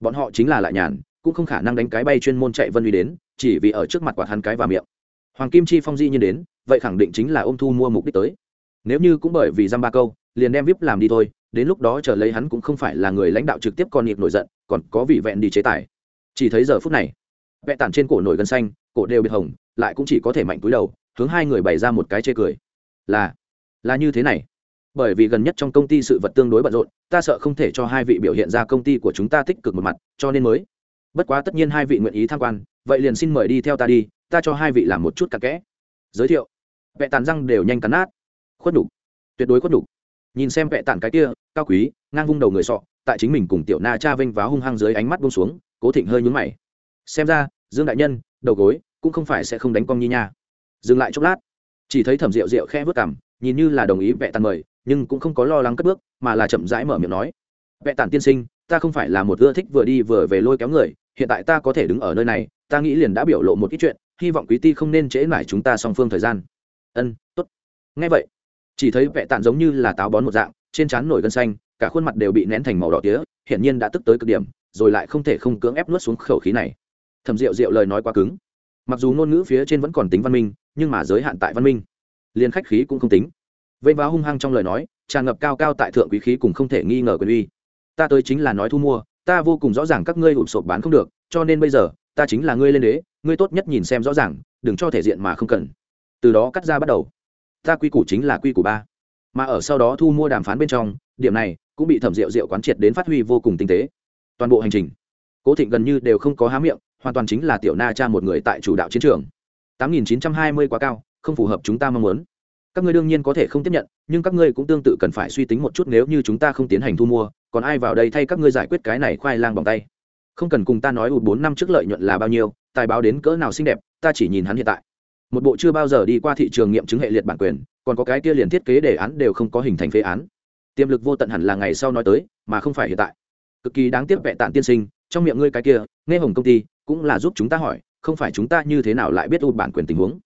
Bọn họ chính là lại nhàn, cũng không khả năng đánh cái bay chuyên môn chạy vân uy đến, chỉ vì ở trước mặt quạt hắn cái và miệng. Hoàng kim chi phong di nhiên đến, vậy khẳng định chính là ôm thu mua mục đích tới. Nếu như cũng bởi vì dăm ba câu liền đem vip làm đi thôi, đến lúc đó chờ lấy hắn cũng không phải là người lãnh đạo trực tiếp con nhịp nổi giận, còn có vị vẹn đi chế tài. Chỉ thấy giờ phút này vẹ tản trên cổ nổi gân xanh, cổ đều biệt hồng, lại cũng chỉ có thể mạnh túi đầu, hướng hai người bày ra một cái chê cười. Là là như thế này. Bởi vì gần nhất trong công ty sự vật tương đối bận rộn, ta sợ không thể cho hai vị biểu hiện ra công ty của chúng ta tích cực một mặt, cho nên mới. Bất quá tất nhiên hai vị nguyện ý tham quan, vậy liền xin mời đi theo ta đi, ta cho hai vị làm một chút cặp kẽ. Giới thiệu. Vẹ tàn răng đều nhanh cắn nát. Khuất đục tuyệt đối khuất đục nhìn xem vẹ tản cái kia, cao quý, ngang vung đầu người sọ, tại chính mình cùng tiểu na cha vinh váo hung hăng dưới ánh mắt bông xuống, cố thịnh hơi nhún mày. Xem ra, dương đại nhân, đầu gối cũng không phải sẽ không đánh con nhi nha. Dừng lại chốc lát. Chỉ thấy thẩm rượu rượu khe vớt cảm nhìn như là đồng ý vẹ tản mời, nhưng cũng không có lo lắng cất bước, mà là chậm rãi mở miệng nói. Vẹ tản tiên sinh, ta không phải là một ưa thích vừa đi vừa về lôi kéo người, hiện tại ta có thể đứng ở nơi này, ta nghĩ liền đã biểu lộ một ít chuyện, hy vọng quý ti không nên trễ mãi chúng ta song phương thời gian. Ân t ố t ngay vậy chỉ thấy vẹ tàn giống như là táo bón một dạng, trên trán nổi gân xanh, cả khuôn mặt đều bị nén thành màu đỏ tía, hiển nhiên đã tức tới cực điểm, rồi lại không thể không cưỡng ép nuốt xuống khẩu khí này. Thầm rượu rượu lời nói quá cứng. Mặc dù ngôn ngữ phía trên vẫn còn tính văn minh, nhưng mà giới hạn tại văn minh, liền khách khí cũng không tính. Vây vá hung hăng trong lời nói, tràn ngập cao cao tại thượng quý khí cùng không thể nghi ngờ quyền uy. Ta tới chính là nói thu mua, ta vô cùng rõ ràng các ngươi ủn sộp bán không được, cho nên bây giờ, ta chính là ngươi lên đế, ngươi tốt nhất nhìn xem rõ ràng, đừng cho thể diện mà không cần. Từ đó cắt ra bắt đầu ta quy củ chính là quy củ ba. Mà ở sau đó thu mua đàm phán bên trong, điểm này cũng bị thẩm rượu rượu quán triệt đến phát huy vô cùng tinh tế. Toàn bộ hành trình, cố thịnh gần như đều không có há miệng, hoàn toàn chính là tiểu na cha một người tại chủ đạo chiến trường. 8.920 quá cao, không phù hợp chúng ta mong muốn. Các ngươi đương nhiên có thể không tiếp nhận, nhưng các ngươi cũng tương tự cần phải suy tính một chút nếu như chúng ta không tiến hành thu mua, còn ai vào đây thay các ngươi giải quyết cái này khoai lang bằng tay? Không cần cùng ta nói ụt bốn năm trước lợi nhuận là bao nhiêu, tài báo đến cỡ nào xinh đẹp, ta chỉ nhìn hắn hiện tại một bộ chưa bao giờ đi qua thị trường nghiệm chứng hệ liệt bản quyền, còn có cái kia liền thiết kế đề án đều không có hình thành phế án. Tiềm lực vô tận hẳn là ngày sau nói tới, mà không phải hiện tại. Cực kỳ đáng tiếc vẹ tạn tiên sinh, trong miệng ngươi cái kia, nghe hồng công ty, cũng là giúp chúng ta hỏi, không phải chúng ta như thế nào lại biết u bản quyền tình huống?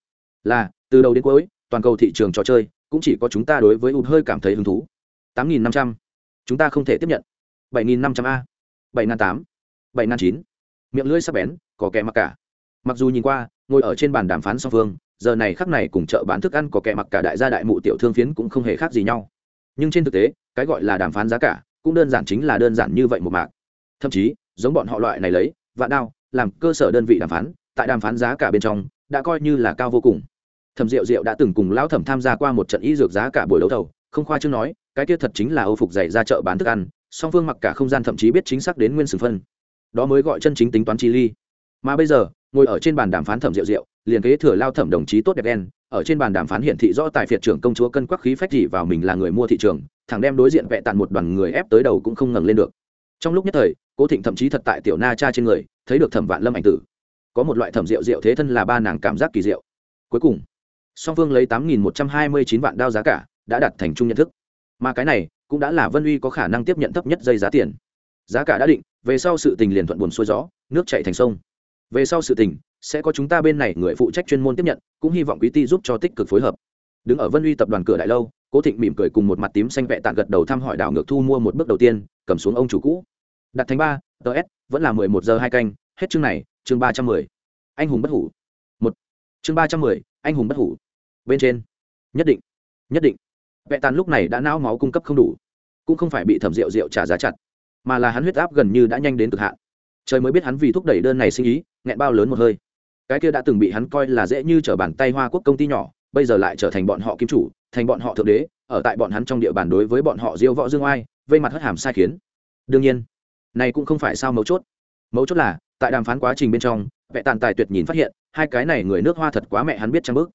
Là, từ đầu đến cuối, toàn cầu thị trường trò chơi, cũng chỉ có chúng ta đối với u hơi cảm thấy hứng thú. Tám nghìn năm trăm. Chúng ta không thể tiếp nhận. Bảy nghìn năm trăm a. Bảy n tám. Bảy n chín. Miệng lưỡi sắp bén, có kẻ mặc cả. Mặc dù nhìn qua ngồi ở trên bàn đàm phán song phương, giờ này khắc này cùng chợ bán thức ăn có kẻ mặc cả đại gia đại mụ tiểu thương phiến cũng không hề khác gì nhau. Nhưng trên thực tế, cái gọi là đàm phán giá cả, cũng đơn giản chính là đơn giản như vậy một mạc. Thậm chí, giống bọn họ loại này lấy, vạn đao, làm cơ sở đơn vị đàm phán, tại đàm phán giá cả bên trong, đã coi như là cao vô cùng. Thẩm diệu diệu đã từng cùng lão thẩm tham gia qua một trận y dược giá cả buổi đấu thầu, không khoa chương nói, cái kia thật chính là âu phục dày ra chợ bán thức ăn, song phương mặc cả không gian thậm chí biết chính xác đến nguyên sừng phân. Đó mới gọi chân chính tính toán chi ly. Mà bây giờ ngồi ở trên bàn đàm phán thẩm diệu diệu liền kế thừa lao thẩm đồng chí tốt đẹp đen, ở trên bàn đàm phán hiển thị rõ tài phiệt trưởng công chúa cân quắc khí phách chỉ vào mình là người mua thị trường, thằng đem đối diện vẹ tàn một đoàn người ép tới đầu cũng không ngẩng lên được. Trong lúc nhất thời, cố thịnh thậm chí thật tại tiểu na cha trên người, thấy được thẩm vạn lâm ảnh tử. Có một loại thẩm rượu rượu thế thân là ba nàng cảm giác kỳ diệu. Cuối cùng, song phương lấy tám nghìn một trăm hai mươi chín vạn đao giá cả, đã đặt thành chung nhận thức. Mà cái này, cũng đã là vân uy có khả năng tiếp nhận thấp nhất dây giá tiền. Giá cả đã định, về sau sự tình liền thuận buồn xuôi gió, nước chạy thành sông về sau sự tình, sẽ có chúng ta bên này người phụ trách chuyên môn tiếp nhận, cũng hy vọng quý ty giúp cho tích cực phối hợp. Đứng ở vân uy tập đoàn cửa đại lâu, cố thịnh mỉm cười cùng một mặt tím xanh vẹ tạng gật đầu thăm hỏi đảo ngược thu mua một bước đầu tiên, cầm xuống ông chủ cũ. Đặt thành ba ts vẫn là mười một giờ hai canh, hết chương này, chương ba trăm mười. Anh hùng bất hủ. Một. Chương ba trăm mười, anh hùng bất hủ. Bên trên. Nhất định. Nhất định. Vẹ tàn lúc này đã não máu cung cấp không đủ. Cũng không phải bị thẩm rượu rượu trả giá chặt, mà là hắn huyết áp gần như đã nhanh đến cực hạn. Trời mới biết hắn vì thúc đẩy đơn này sinh ý nghẹn bao lớn một hơi. Cái kia đã từng bị hắn coi là dễ như trở bàn tay hoa quốc công ty nhỏ, bây giờ lại trở thành bọn họ kim chủ, thành bọn họ thượng đế, ở tại bọn hắn trong địa bàn đối với bọn họ diêu võ dương oai, vây mặt hất hàm sai khiến. Đương nhiên, này cũng không phải sao mấu chốt. Mấu chốt là, tại đàm phán quá trình bên trong vệ tàn tài tuyệt nhìn phát hiện, hai cái này người nước hoa thật quá mẹ hắn biết trang bước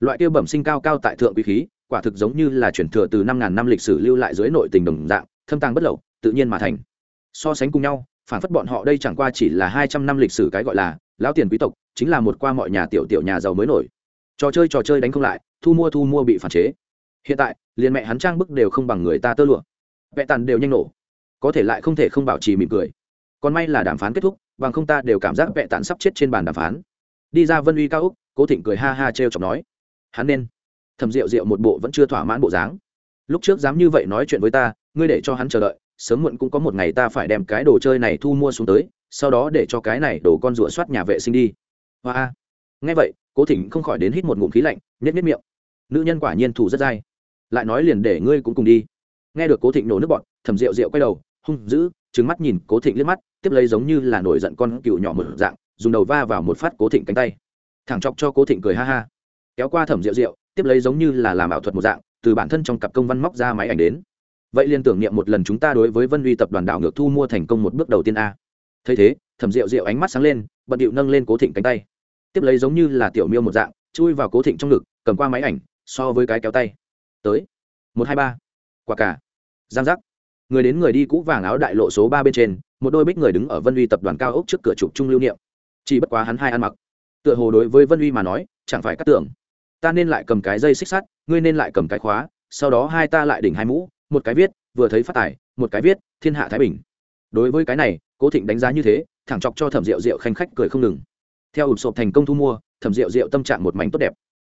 loại kia bẩm sinh cao cao tại thượng quý khí, quả thực giống như là chuyển thừa từ năm ngàn năm lịch sử lưu lại dưới nội tình đồng dạng, thâm tàng bất lậu, tự nhiên mà thành. So sánh cùng nhau phản phất bọn họ đây chẳng qua chỉ là hai trăm năm lịch sử cái gọi là lão tiền quý tộc, chính là một qua mọi nhà tiểu tiểu nhà giàu mới nổi. Trò chơi trò chơi đánh không lại, thu mua thu mua bị phản chế. Hiện tại, liền mẹ hắn trang bức đều không bằng người ta tơ lụa. Vẹ tàn đều nhanh nổ. Có thể lại không thể không bảo trì mỉm cười. Còn may là đàm phán kết thúc, bằng không ta đều cảm giác vẹ tàn sắp chết trên bàn đàm phán. Đi ra vân uy cao úc, cố thịnh cười ha ha t r e o chọc nói. Hắn nên. Thầm rượu rượu một bộ vẫn chưa thỏa mãn bộ dáng. Lúc trước dám như vậy nói chuyện với ta, ngươi để cho hắn chờ đợi sớm muộn cũng có một ngày ta phải đem cái đồ chơi này thu mua xuống tới sau đó để cho cái này đổ con rủa soát nhà vệ sinh đi. Hoa a. Nghe vậy cố thỉnh không khỏi đến hít một ngụm khí lạnh nhất nhất miệng. Nữ nhân quả nhiên thủ rất dai. Lại nói liền để ngươi cũng cùng đi. Nghe được cố thịnh nổ nước bọt, thầm rượu rượu quay đầu hung dữ trứng mắt nhìn cố thịnh liếc mắt tiếp lấy giống như là nổi giận con cựu nhỏ một dạng dùng đầu va vào một phát cố thịnh cánh tay. Thẳng chọc cho cố thịnh cười ha ha. Kéo qua thẩm rượu rượu tiếp lấy giống như là làm ảo thuật một dạng từ bản thân trong cặp công văn móc ra máy ảnh đến vậy liền tưởng niệm một lần chúng ta đối với vân uy tập đoàn đảo ngược thu mua thành công một bước đầu tiên a. Thấy thế, thẩm rượu rượu ánh mắt sáng lên, bận điệu nâng lên cố thịnh cánh tay. Tiếp lấy giống như là tiểu miêu một dạng, chui vào cố thịnh trong ngực, cầm qua máy ảnh, so với cái kéo tay. Tới. Một, hai, ba. Quả cả. Giang giác. Người đến người đi cũ vàng áo đại lộ số ba bên trên, một đôi bích người đứng ở vân uy tập đoàn cao ốc trước cửa chụp trung lưu niệm. Chỉ bất quá hắn hai ăn mặc. Tựa hồ đối với vân uy mà nói, chẳng phải cắt tưởng ta nên lại cầm cái dây xích sắt, ngươi nên lại cầm cái khóa, sau đó hai ta lại đỉnh hai mũ một cái viết, vừa thấy phát tài, một cái viết, thiên hạ thái bình. Đối với cái này, cố thịnh đánh giá như thế, thẳng chọc cho thẩm rượu rượu khanh khách cười không ngừng. Theo ụp sộp thành công thu mua, thẩm rượu rượu tâm trạng một mảnh tốt đẹp.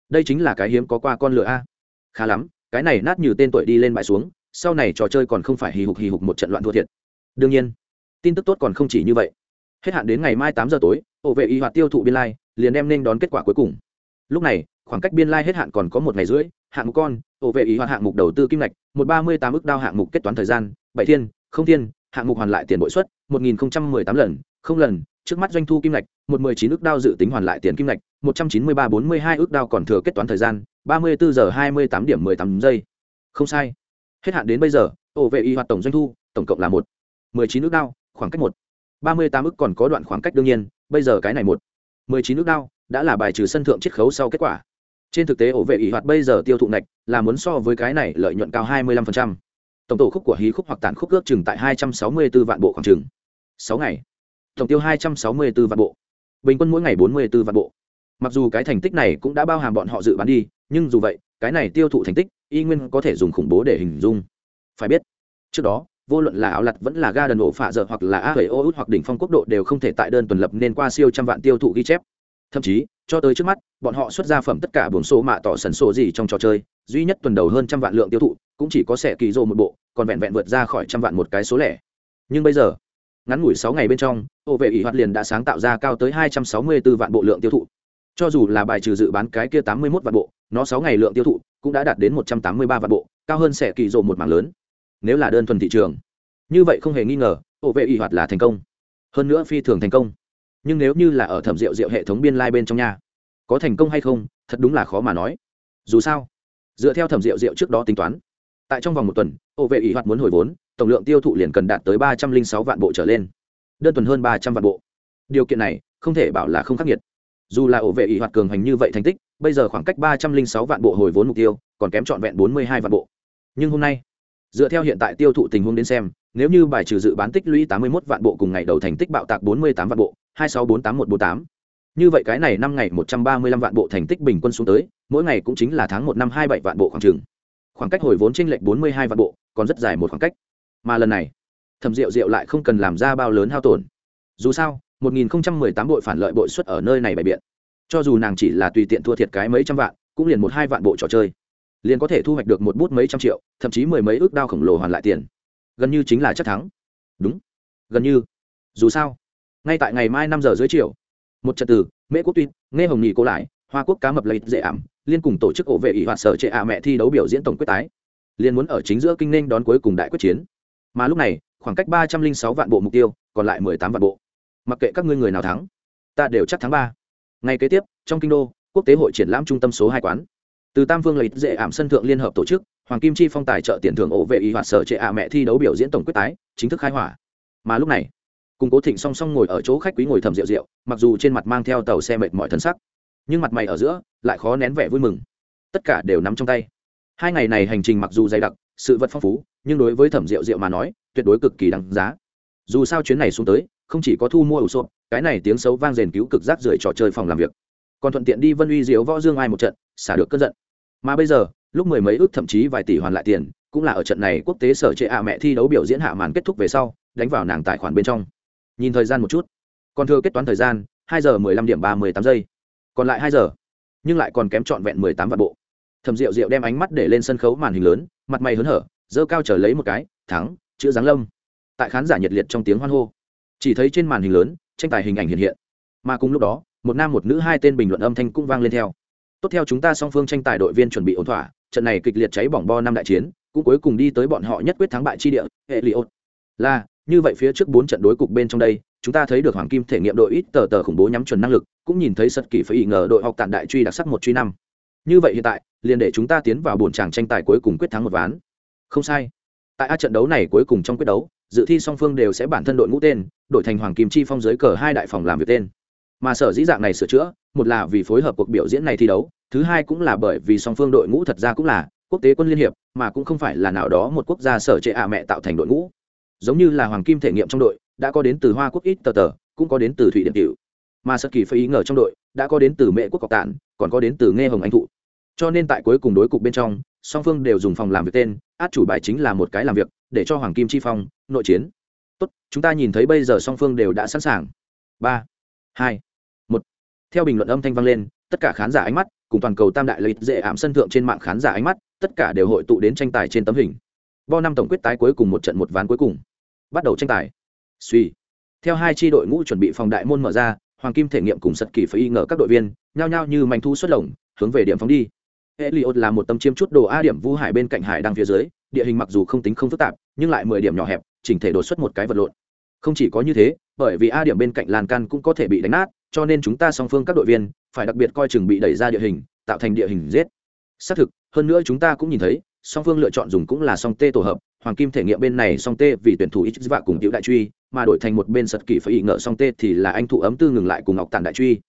Đây chính là cái hiếm có qua con lửa a. Khá lắm, cái này nát như tên tuổi đi lên bãi xuống, sau này trò chơi còn không phải hì hục hì hục một trận loạn thua thiệt. Đương nhiên, tin tức tốt còn không chỉ như vậy. Hết hạn đến ngày mai tám giờ tối, ổ vệ y hoạt tiêu thụ biên lai, liền đem nên đón kết quả cuối cùng. Lúc này, khoảng cách biên lai hết hạn còn có một ngày rưỡi hạng mục con, ổ vệ ý hoạt hạng mục đầu tư kim ngạch, một ba mươi tám ước đao hạng mục kết toán thời gian, bảy thiên, không thiên, hạng mục hoàn lại tiền bội suất, một nghìn tám lần, không lần, trước mắt doanh thu kim ngạch, một mười chín ước đao dự tính hoàn lại tiền kim ngạch, một trăm chín mươi ba bốn mươi hai ước đao còn thừa kết toán thời gian, ba mươi bốn giờ hai mươi tám điểm mười tám giây. Không sai. Hết hạn đến bây giờ, ổ vệ y hoạt tổng doanh thu, tổng cộng là một, mười chín ước đao, khoảng cách một, ba mươi tám ước còn có đoạn khoảng cách đương nhiên, bây giờ cái này một, mười chín ước đao, đã là bài trừ sân thượng chiết khấu sau kết quả trên thực tế ổ vệ ỷ hoạt bây giờ tiêu thụ ngạch là muốn so với cái này lợi nhuận cao 25%. tổng tổ khúc của hí khúc hoặc tản khúc ước chừng tại 264 vạn bộ khoảng chừng. Sáu ngày. Tổng tiêu 264 vạn bộ. Bình quân mỗi ngày 44 vạn bộ. Mặc dù cái thành tích này cũng đã bao hàm bọn họ dự bán đi, nhưng dù vậy, cái này tiêu thụ thành tích, y nguyên có thể dùng khủng bố để hình dung. Phải biết, trước đó, vô luận là áo lặt vẫn là ga đần ổ phạ dở hoặc là a bảy ô út hoặc đỉnh phong quốc độ đều không thể tại đơn tuần lập nên qua siêu trăm vạn tiêu thụ ghi chép. Thậm chí cho tới trước mắt, bọn họ xuất ra phẩm tất cả buồng số mạ tỏ sần sổ gì trong trò chơi, duy nhất tuần đầu hơn trăm vạn lượng tiêu thụ, cũng chỉ có sẻ kỳ rô một bộ, còn vẹn vẹn vượt ra khỏi trăm vạn một cái số lẻ. Nhưng bây giờ, ngắn ngủi sáu ngày bên trong, ô vệ ỷ hoạt liền đã sáng tạo ra cao tới hai trăm sáu mươi 264 vạn bộ lượng tiêu thụ. Cho dù là bài trừ dự bán cái kia tám mươi 81 vạn bộ, nó sáu ngày lượng tiêu thụ cũng đã đạt đến một trăm tám mươi ba vạn bộ, cao hơn sẻ kỳ rô một mảng lớn. Nếu là đơn thuần thị trường. Như vậy không hề nghi ngờ, ô vệ ỷ hoạt là thành công. Hơn nữa phi thường thành công nhưng nếu như là ở thẩm rượu rượu hệ thống biên lai bên trong nhà có thành công hay không, thật đúng là khó mà nói. Dù sao, dựa theo thẩm rượu rượu trước đó tính toán, tại trong vòng một tuần, ô vệ ỷ hoạt muốn hồi vốn, tổng lượng tiêu thụ liền cần đạt tới ba trăm linh sáu vạn bộ trở lên. Đơn tuần hơn ba trăm vạn bộ. Điều kiện này, không thể bảo là không khắc nghiệt. Dù là ổ vệ ỷ hoạt cường hành như vậy thành tích, bây giờ khoảng cách ba trăm linh sáu vạn bộ hồi vốn mục tiêu, còn kém trọn vẹn bốn mươi hai vạn bộ. Nhưng hôm nay, dựa theo hiện tại tiêu thụ tình huống đến xem, nếu như bài trừ dự bán tích lũy tám mươi một vạn bộ cùng ngày đầu thành tích bạo tạc bốn mươi tám vạn bộ hai sáu bốn tám một bốn tám. Như vậy cái này năm ngày một trăm ba mươi lăm vạn bộ thành tích bình quân xuống tới, mỗi ngày cũng chính là tháng một năm hai bảy vạn bộ khoảng trường khoảng cách hồi vốn tranh lệch bốn mươi hai vạn bộ, còn rất dài một khoảng cách. Mà lần này, thẩm rượu rượu lại không cần làm ra bao lớn hao tổn. Dù sao, một nghìn tám bội phản lợi bội xuất ở nơi này bày biện. Cho dù nàng chỉ là tùy tiện thua thiệt cái mấy trăm vạn, cũng liền một hai vạn bộ trò chơi. Liền có thể thu hoạch được một bút mấy trăm triệu, thậm chí mười mấy ước đao khổng lồ hoàn lại tiền. Gần như chính là chắc thắng. Đúng. Gần như. Dù sao ngay tại ngày mai năm giờ dưới chiều, một trận từ mễ quốc tuyên nghe hồng nhì cô lại, hoa quốc cá mập lấy dễ ảm, liên cùng tổ chức ổ vệ ỷ hoạt sở trệ ạ mẹ thi đấu biểu diễn tổng quyết tái. Liên muốn ở chính giữa kinh ninh đón cuối cùng đại quyết chiến. Mà lúc này, khoảng cách ba trăm linh sáu vạn bộ mục tiêu, còn lại mười tám vạn bộ. Mặc kệ các ngươi người nào thắng, ta đều chắc tháng ba. Ngày kế tiếp, trong kinh đô, quốc tế hội triển lãm trung tâm số hai quán. Từ tam Vương lấy dễ ảm sân thượng liên hợp tổ chức, hoàng kim chi phong tài trợ tiền thưởng ổ vệ y hoạt sở trệ ạ mẹ thi đấu biểu diễn tổng quyết tái, chính thức khai hỏa. Mà lúc này cùng cố thịnh song song ngồi ở chỗ khách quý ngồi thầm rượu rượu, mặc dù trên mặt mang theo tàu xe mệt mọi thân sắc, nhưng mặt mày ở giữa lại khó nén vẻ vui mừng. Tất cả đều nắm trong tay. Hai ngày này hành trình mặc dù dày đặc, sự vật phong phú, nhưng đối với thẩm rượu rượu mà nói, tuyệt đối cực kỳ đáng giá. Dù sao chuyến này xuống tới, không chỉ có thu mua ủ sộp, cái này tiếng xấu vang rền cứu cực rác rưởi trò chơi phòng làm việc. Còn thuận tiện đi vân uy diếu võ dương ai một trận, xả được cơn giận. Mà bây giờ, lúc mười mấy ước thậm chí vài tỷ hoàn lại tiền, cũng là ở trận này quốc tế sở trệ ạ mẹ thi đấu biểu diễn hạ màn kết thúc về sau, đánh vào nàng tài khoản bên trong nhìn thời gian một chút. Còn thưa kết toán thời gian, hai giờ mười lăm điểm ba mươi tám giây. Còn lại hai giờ, nhưng lại còn kém trọn vẹn mười tám vạn bộ. Thầm rượu rượu đem ánh mắt để lên sân khấu màn hình lớn, mặt mày hớn hở dơ cao trở lấy một cái, thắng, chữ giáng lông. tại khán giả nhiệt liệt trong tiếng hoan hô. Chỉ thấy trên màn hình lớn, tranh tài hình ảnh hiện hiện. Mà cùng lúc đó, một nam một nữ hai tên bình luận âm thanh cũng vang lên theo. Tốt theo chúng ta song phương tranh tài đội viên chuẩn bị ổn thỏa, trận này kịch liệt cháy bỏng bo năm đại chiến, cũng cuối cùng đi tới bọn họ nhất quyết thắng bại chi địa hệ li ốt là như vậy phía trước bốn trận đối cục bên trong đây, chúng ta thấy được hoàng kim thể nghiệm đội ít tờ tờ khủng bố nhắm chuẩn năng lực, cũng nhìn thấy sật kỳ phải ý ngờ đội học tàn đại truy đặc sắc một truy năm. Như vậy hiện tại, liền để chúng ta tiến vào bổn tràng tranh tài cuối cùng quyết thắng một ván. Không sai. Tại a trận đấu này cuối cùng trong quyết đấu, dự thi song phương đều sẽ bản thân đội ngũ tên, đổi thành hoàng kim chi phong giới cờ hai đại phòng làm việc tên. Mà sở dĩ dạng này sửa chữa, một là vì phối hợp cuộc biểu diễn này thi đấu, thứ hai cũng là bởi vì song phương đội ngũ thật ra cũng là quốc tế quân liên hiệp, mà cũng không phải là nào đó một quốc gia sở trệ ạ mẹ tạo thành đội ngũ giống như là hoàng kim thể nghiệm trong đội, đã có đến từ hoa quốc ít tờ tờ, cũng có đến từ thụy điện cựu mà sơ kỳ phải ý ngờ trong đội, đã có đến từ mẹ quốc cọc tản, còn có đến từ nghe hồng anh thụ. Cho nên tại cuối cùng đối cục bên trong, song phương đều dùng phòng làm việc tên, át chủ bài chính là một cái làm việc, để cho hoàng kim chi phong, nội chiến. Tốt, chúng ta nhìn thấy bây giờ song phương đều đã sẵn sàng. Ba, hai, một. Theo bình luận âm thanh vang lên, tất cả khán giả ánh mắt, cùng toàn cầu tam đại lợi dễ ảm sân thượng trên mạng khán giả ánh mắt, tất cả đều hội tụ đến tranh tài trên tấm hình. Bo năm tổng quyết tái cuối cùng một trận một ván cuối cùng bắt đầu tranh tài suy theo hai tri đội ngũ chuẩn bị phòng đại môn mở ra hoàng kim thể nghiệm cùng sật kỳ phải y ngờ các đội viên nhao nhao như manh thu xuất lồng hướng về điểm phóng đi Eliot là một tâm chiếm chút đồ A điểm vu hải bên cạnh hải đang phía dưới, địa hình mặc dù không tính không phức tạp, nhưng lại mười điểm nhỏ hẹp, chỉnh thể đột xuất một cái vật lộn. Không chỉ có như thế, bởi vì A điểm bên cạnh lan can cũng có thể bị đánh nát, cho nên chúng ta song phương các đội viên phải đặc biệt coi chừng bị đẩy ra địa hình, tạo thành địa hình giết. Xác thực, hơn nữa chúng ta cũng nhìn thấy, song phương lựa chọn dùng cũng là song tê tổ hợp, hoàng kim thể nghiệm bên này song tê vì tuyển thủ ít vạ cùng tiểu đại truy, mà đổi thành một bên sật kỳ phải ý ngờ song tê thì là anh thủ ấm tư ngừng lại cùng ngọc tản đại truy.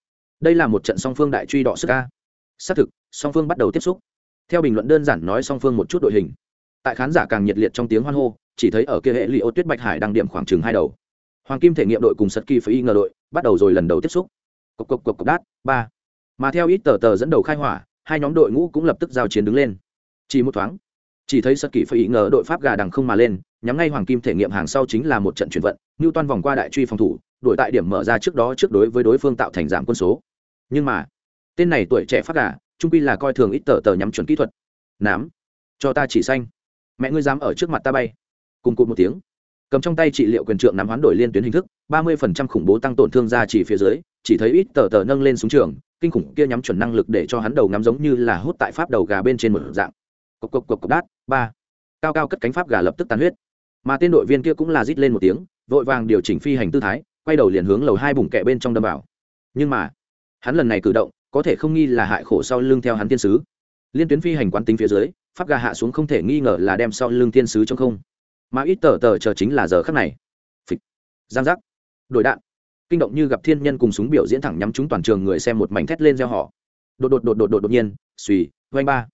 Đây là một trận song phương đại truy đọ sức ca. Xác thực, song phương bắt đầu tiếp xúc. Theo bình luận đơn giản nói song phương một chút đội hình. Tại khán giả càng nhiệt liệt trong tiếng hoan hô chỉ thấy ở kia hệ li ô tuyết bạch hải đang điểm khoảng chừng hai đầu. Hoàng kim thể nghiệm đội cùng sật kỳ phải y ngờ đội bắt đầu rồi lần đầu tiếp xúc. Cộc cộc cộc cộc đát ba. Mà theo ít tờ tờ dẫn đầu khai hỏa hai nhóm đội ngũ cũng lập tức giao chiến đứng lên. Chỉ một thoáng chỉ thấy sật kỳ phải ý ngờ đội pháp gà đằng không mà lên, nhắm ngay hoàng kim thể nghiệm hàng sau chính là một trận chuyển vận như toan vòng qua đại truy phòng thủ đội tại điểm mở ra trước đó trước đối với đối phương tạo thành giảm quân số. Nhưng mà, tên này tuổi trẻ pháp gà, trung quy là coi thường ít tờ tờ nhắm chuẩn kỹ thuật. Nám, cho ta chỉ xanh. Mẹ ngươi dám ở trước mặt ta bay. Cùng cụt một tiếng, cầm trong tay trị liệu quyền trượng nắm hoán đổi liên tuyến hình thức, ba mươi phần trăm khủng bố tăng tổn thương ra chỉ phía dưới, chỉ thấy ít tờ tờ nâng lên xuống trường, kinh khủng kia nhắm chuẩn năng lực để cho hắn đầu ngắm giống như là hút tại pháp đầu gà bên trên một dạng cộc cộc cộc cộc đát, ba. Cao cao cất cánh pháp gà lập tức tàn huyết. Mà tên đội viên kia cũng là rít lên một tiếng, vội vàng điều chỉnh phi hành tư thái, quay đầu liền hướng lầu hai bùng kẹ bên trong đâm vào. Nhưng mà, hắn lần này cử động, có thể không nghi là hại khổ sau lưng theo hắn thiên sứ. Liên tuyến phi hành quán tính phía dưới, pháp gà hạ xuống không thể nghi ngờ là đem sau lưng thiên sứ trong không. Mà ít tờ tờ chờ chính là giờ khắc này. Phịch. Giang giác. Đổi đạn. Kinh động như gặp thiên nhân cùng súng biểu diễn thẳng nhắm chúng toàn trường người xem một mảnh thét lên gieo họ đột đột đột đột đột đột nhiên suy vanh ba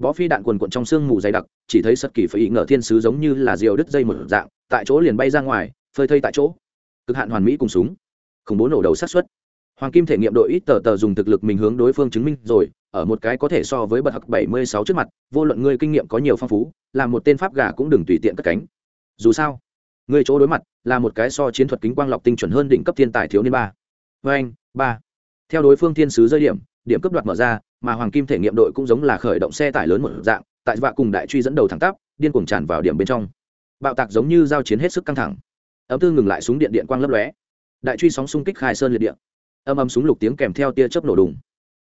bó phi đạn quần quận trong sương mù dày đặc, chỉ thấy sật kỳ phải ý ngờ thiên sứ giống như là diều đứt dây một dạng, tại chỗ liền bay ra ngoài, phơi thây tại chỗ. Cực hạn hoàn mỹ cùng súng. Khủng bố nổ đầu sát xuất hoàng kim thể nghiệm đội ít tờ tờ dùng thực lực mình hướng đối phương chứng minh rồi, ở một cái có thể so với bậc hặc bảy mươi sáu trước mặt, vô luận ngươi kinh nghiệm có nhiều phong phú, là một tên pháp gà cũng đừng tùy tiện cất cánh. Dù sao, ngươi chỗ đối mặt là một cái so chiến thuật kính quang lọc tinh chuẩn hơn đỉnh cấp thiên tài thiếu niên ba. Vê anh ba. Theo đối phương thiên sứ rơi điểm điểm cấp đoạt mở ra mà hoàng kim thể nghiệm đội cũng giống là khởi động xe tải lớn một dạng, tại vạ cùng đại truy dẫn đầu thẳng tắp, điên cuồng tràn vào điểm bên trong. Bạo tạc giống như giao chiến hết sức căng thẳng. Ấm tư ngừng lại súng điện điện quang lấp lóe. Đại truy sóng xung kích khai sơn liệt điện âm âm súng lục tiếng kèm theo tia chớp nổ đùng.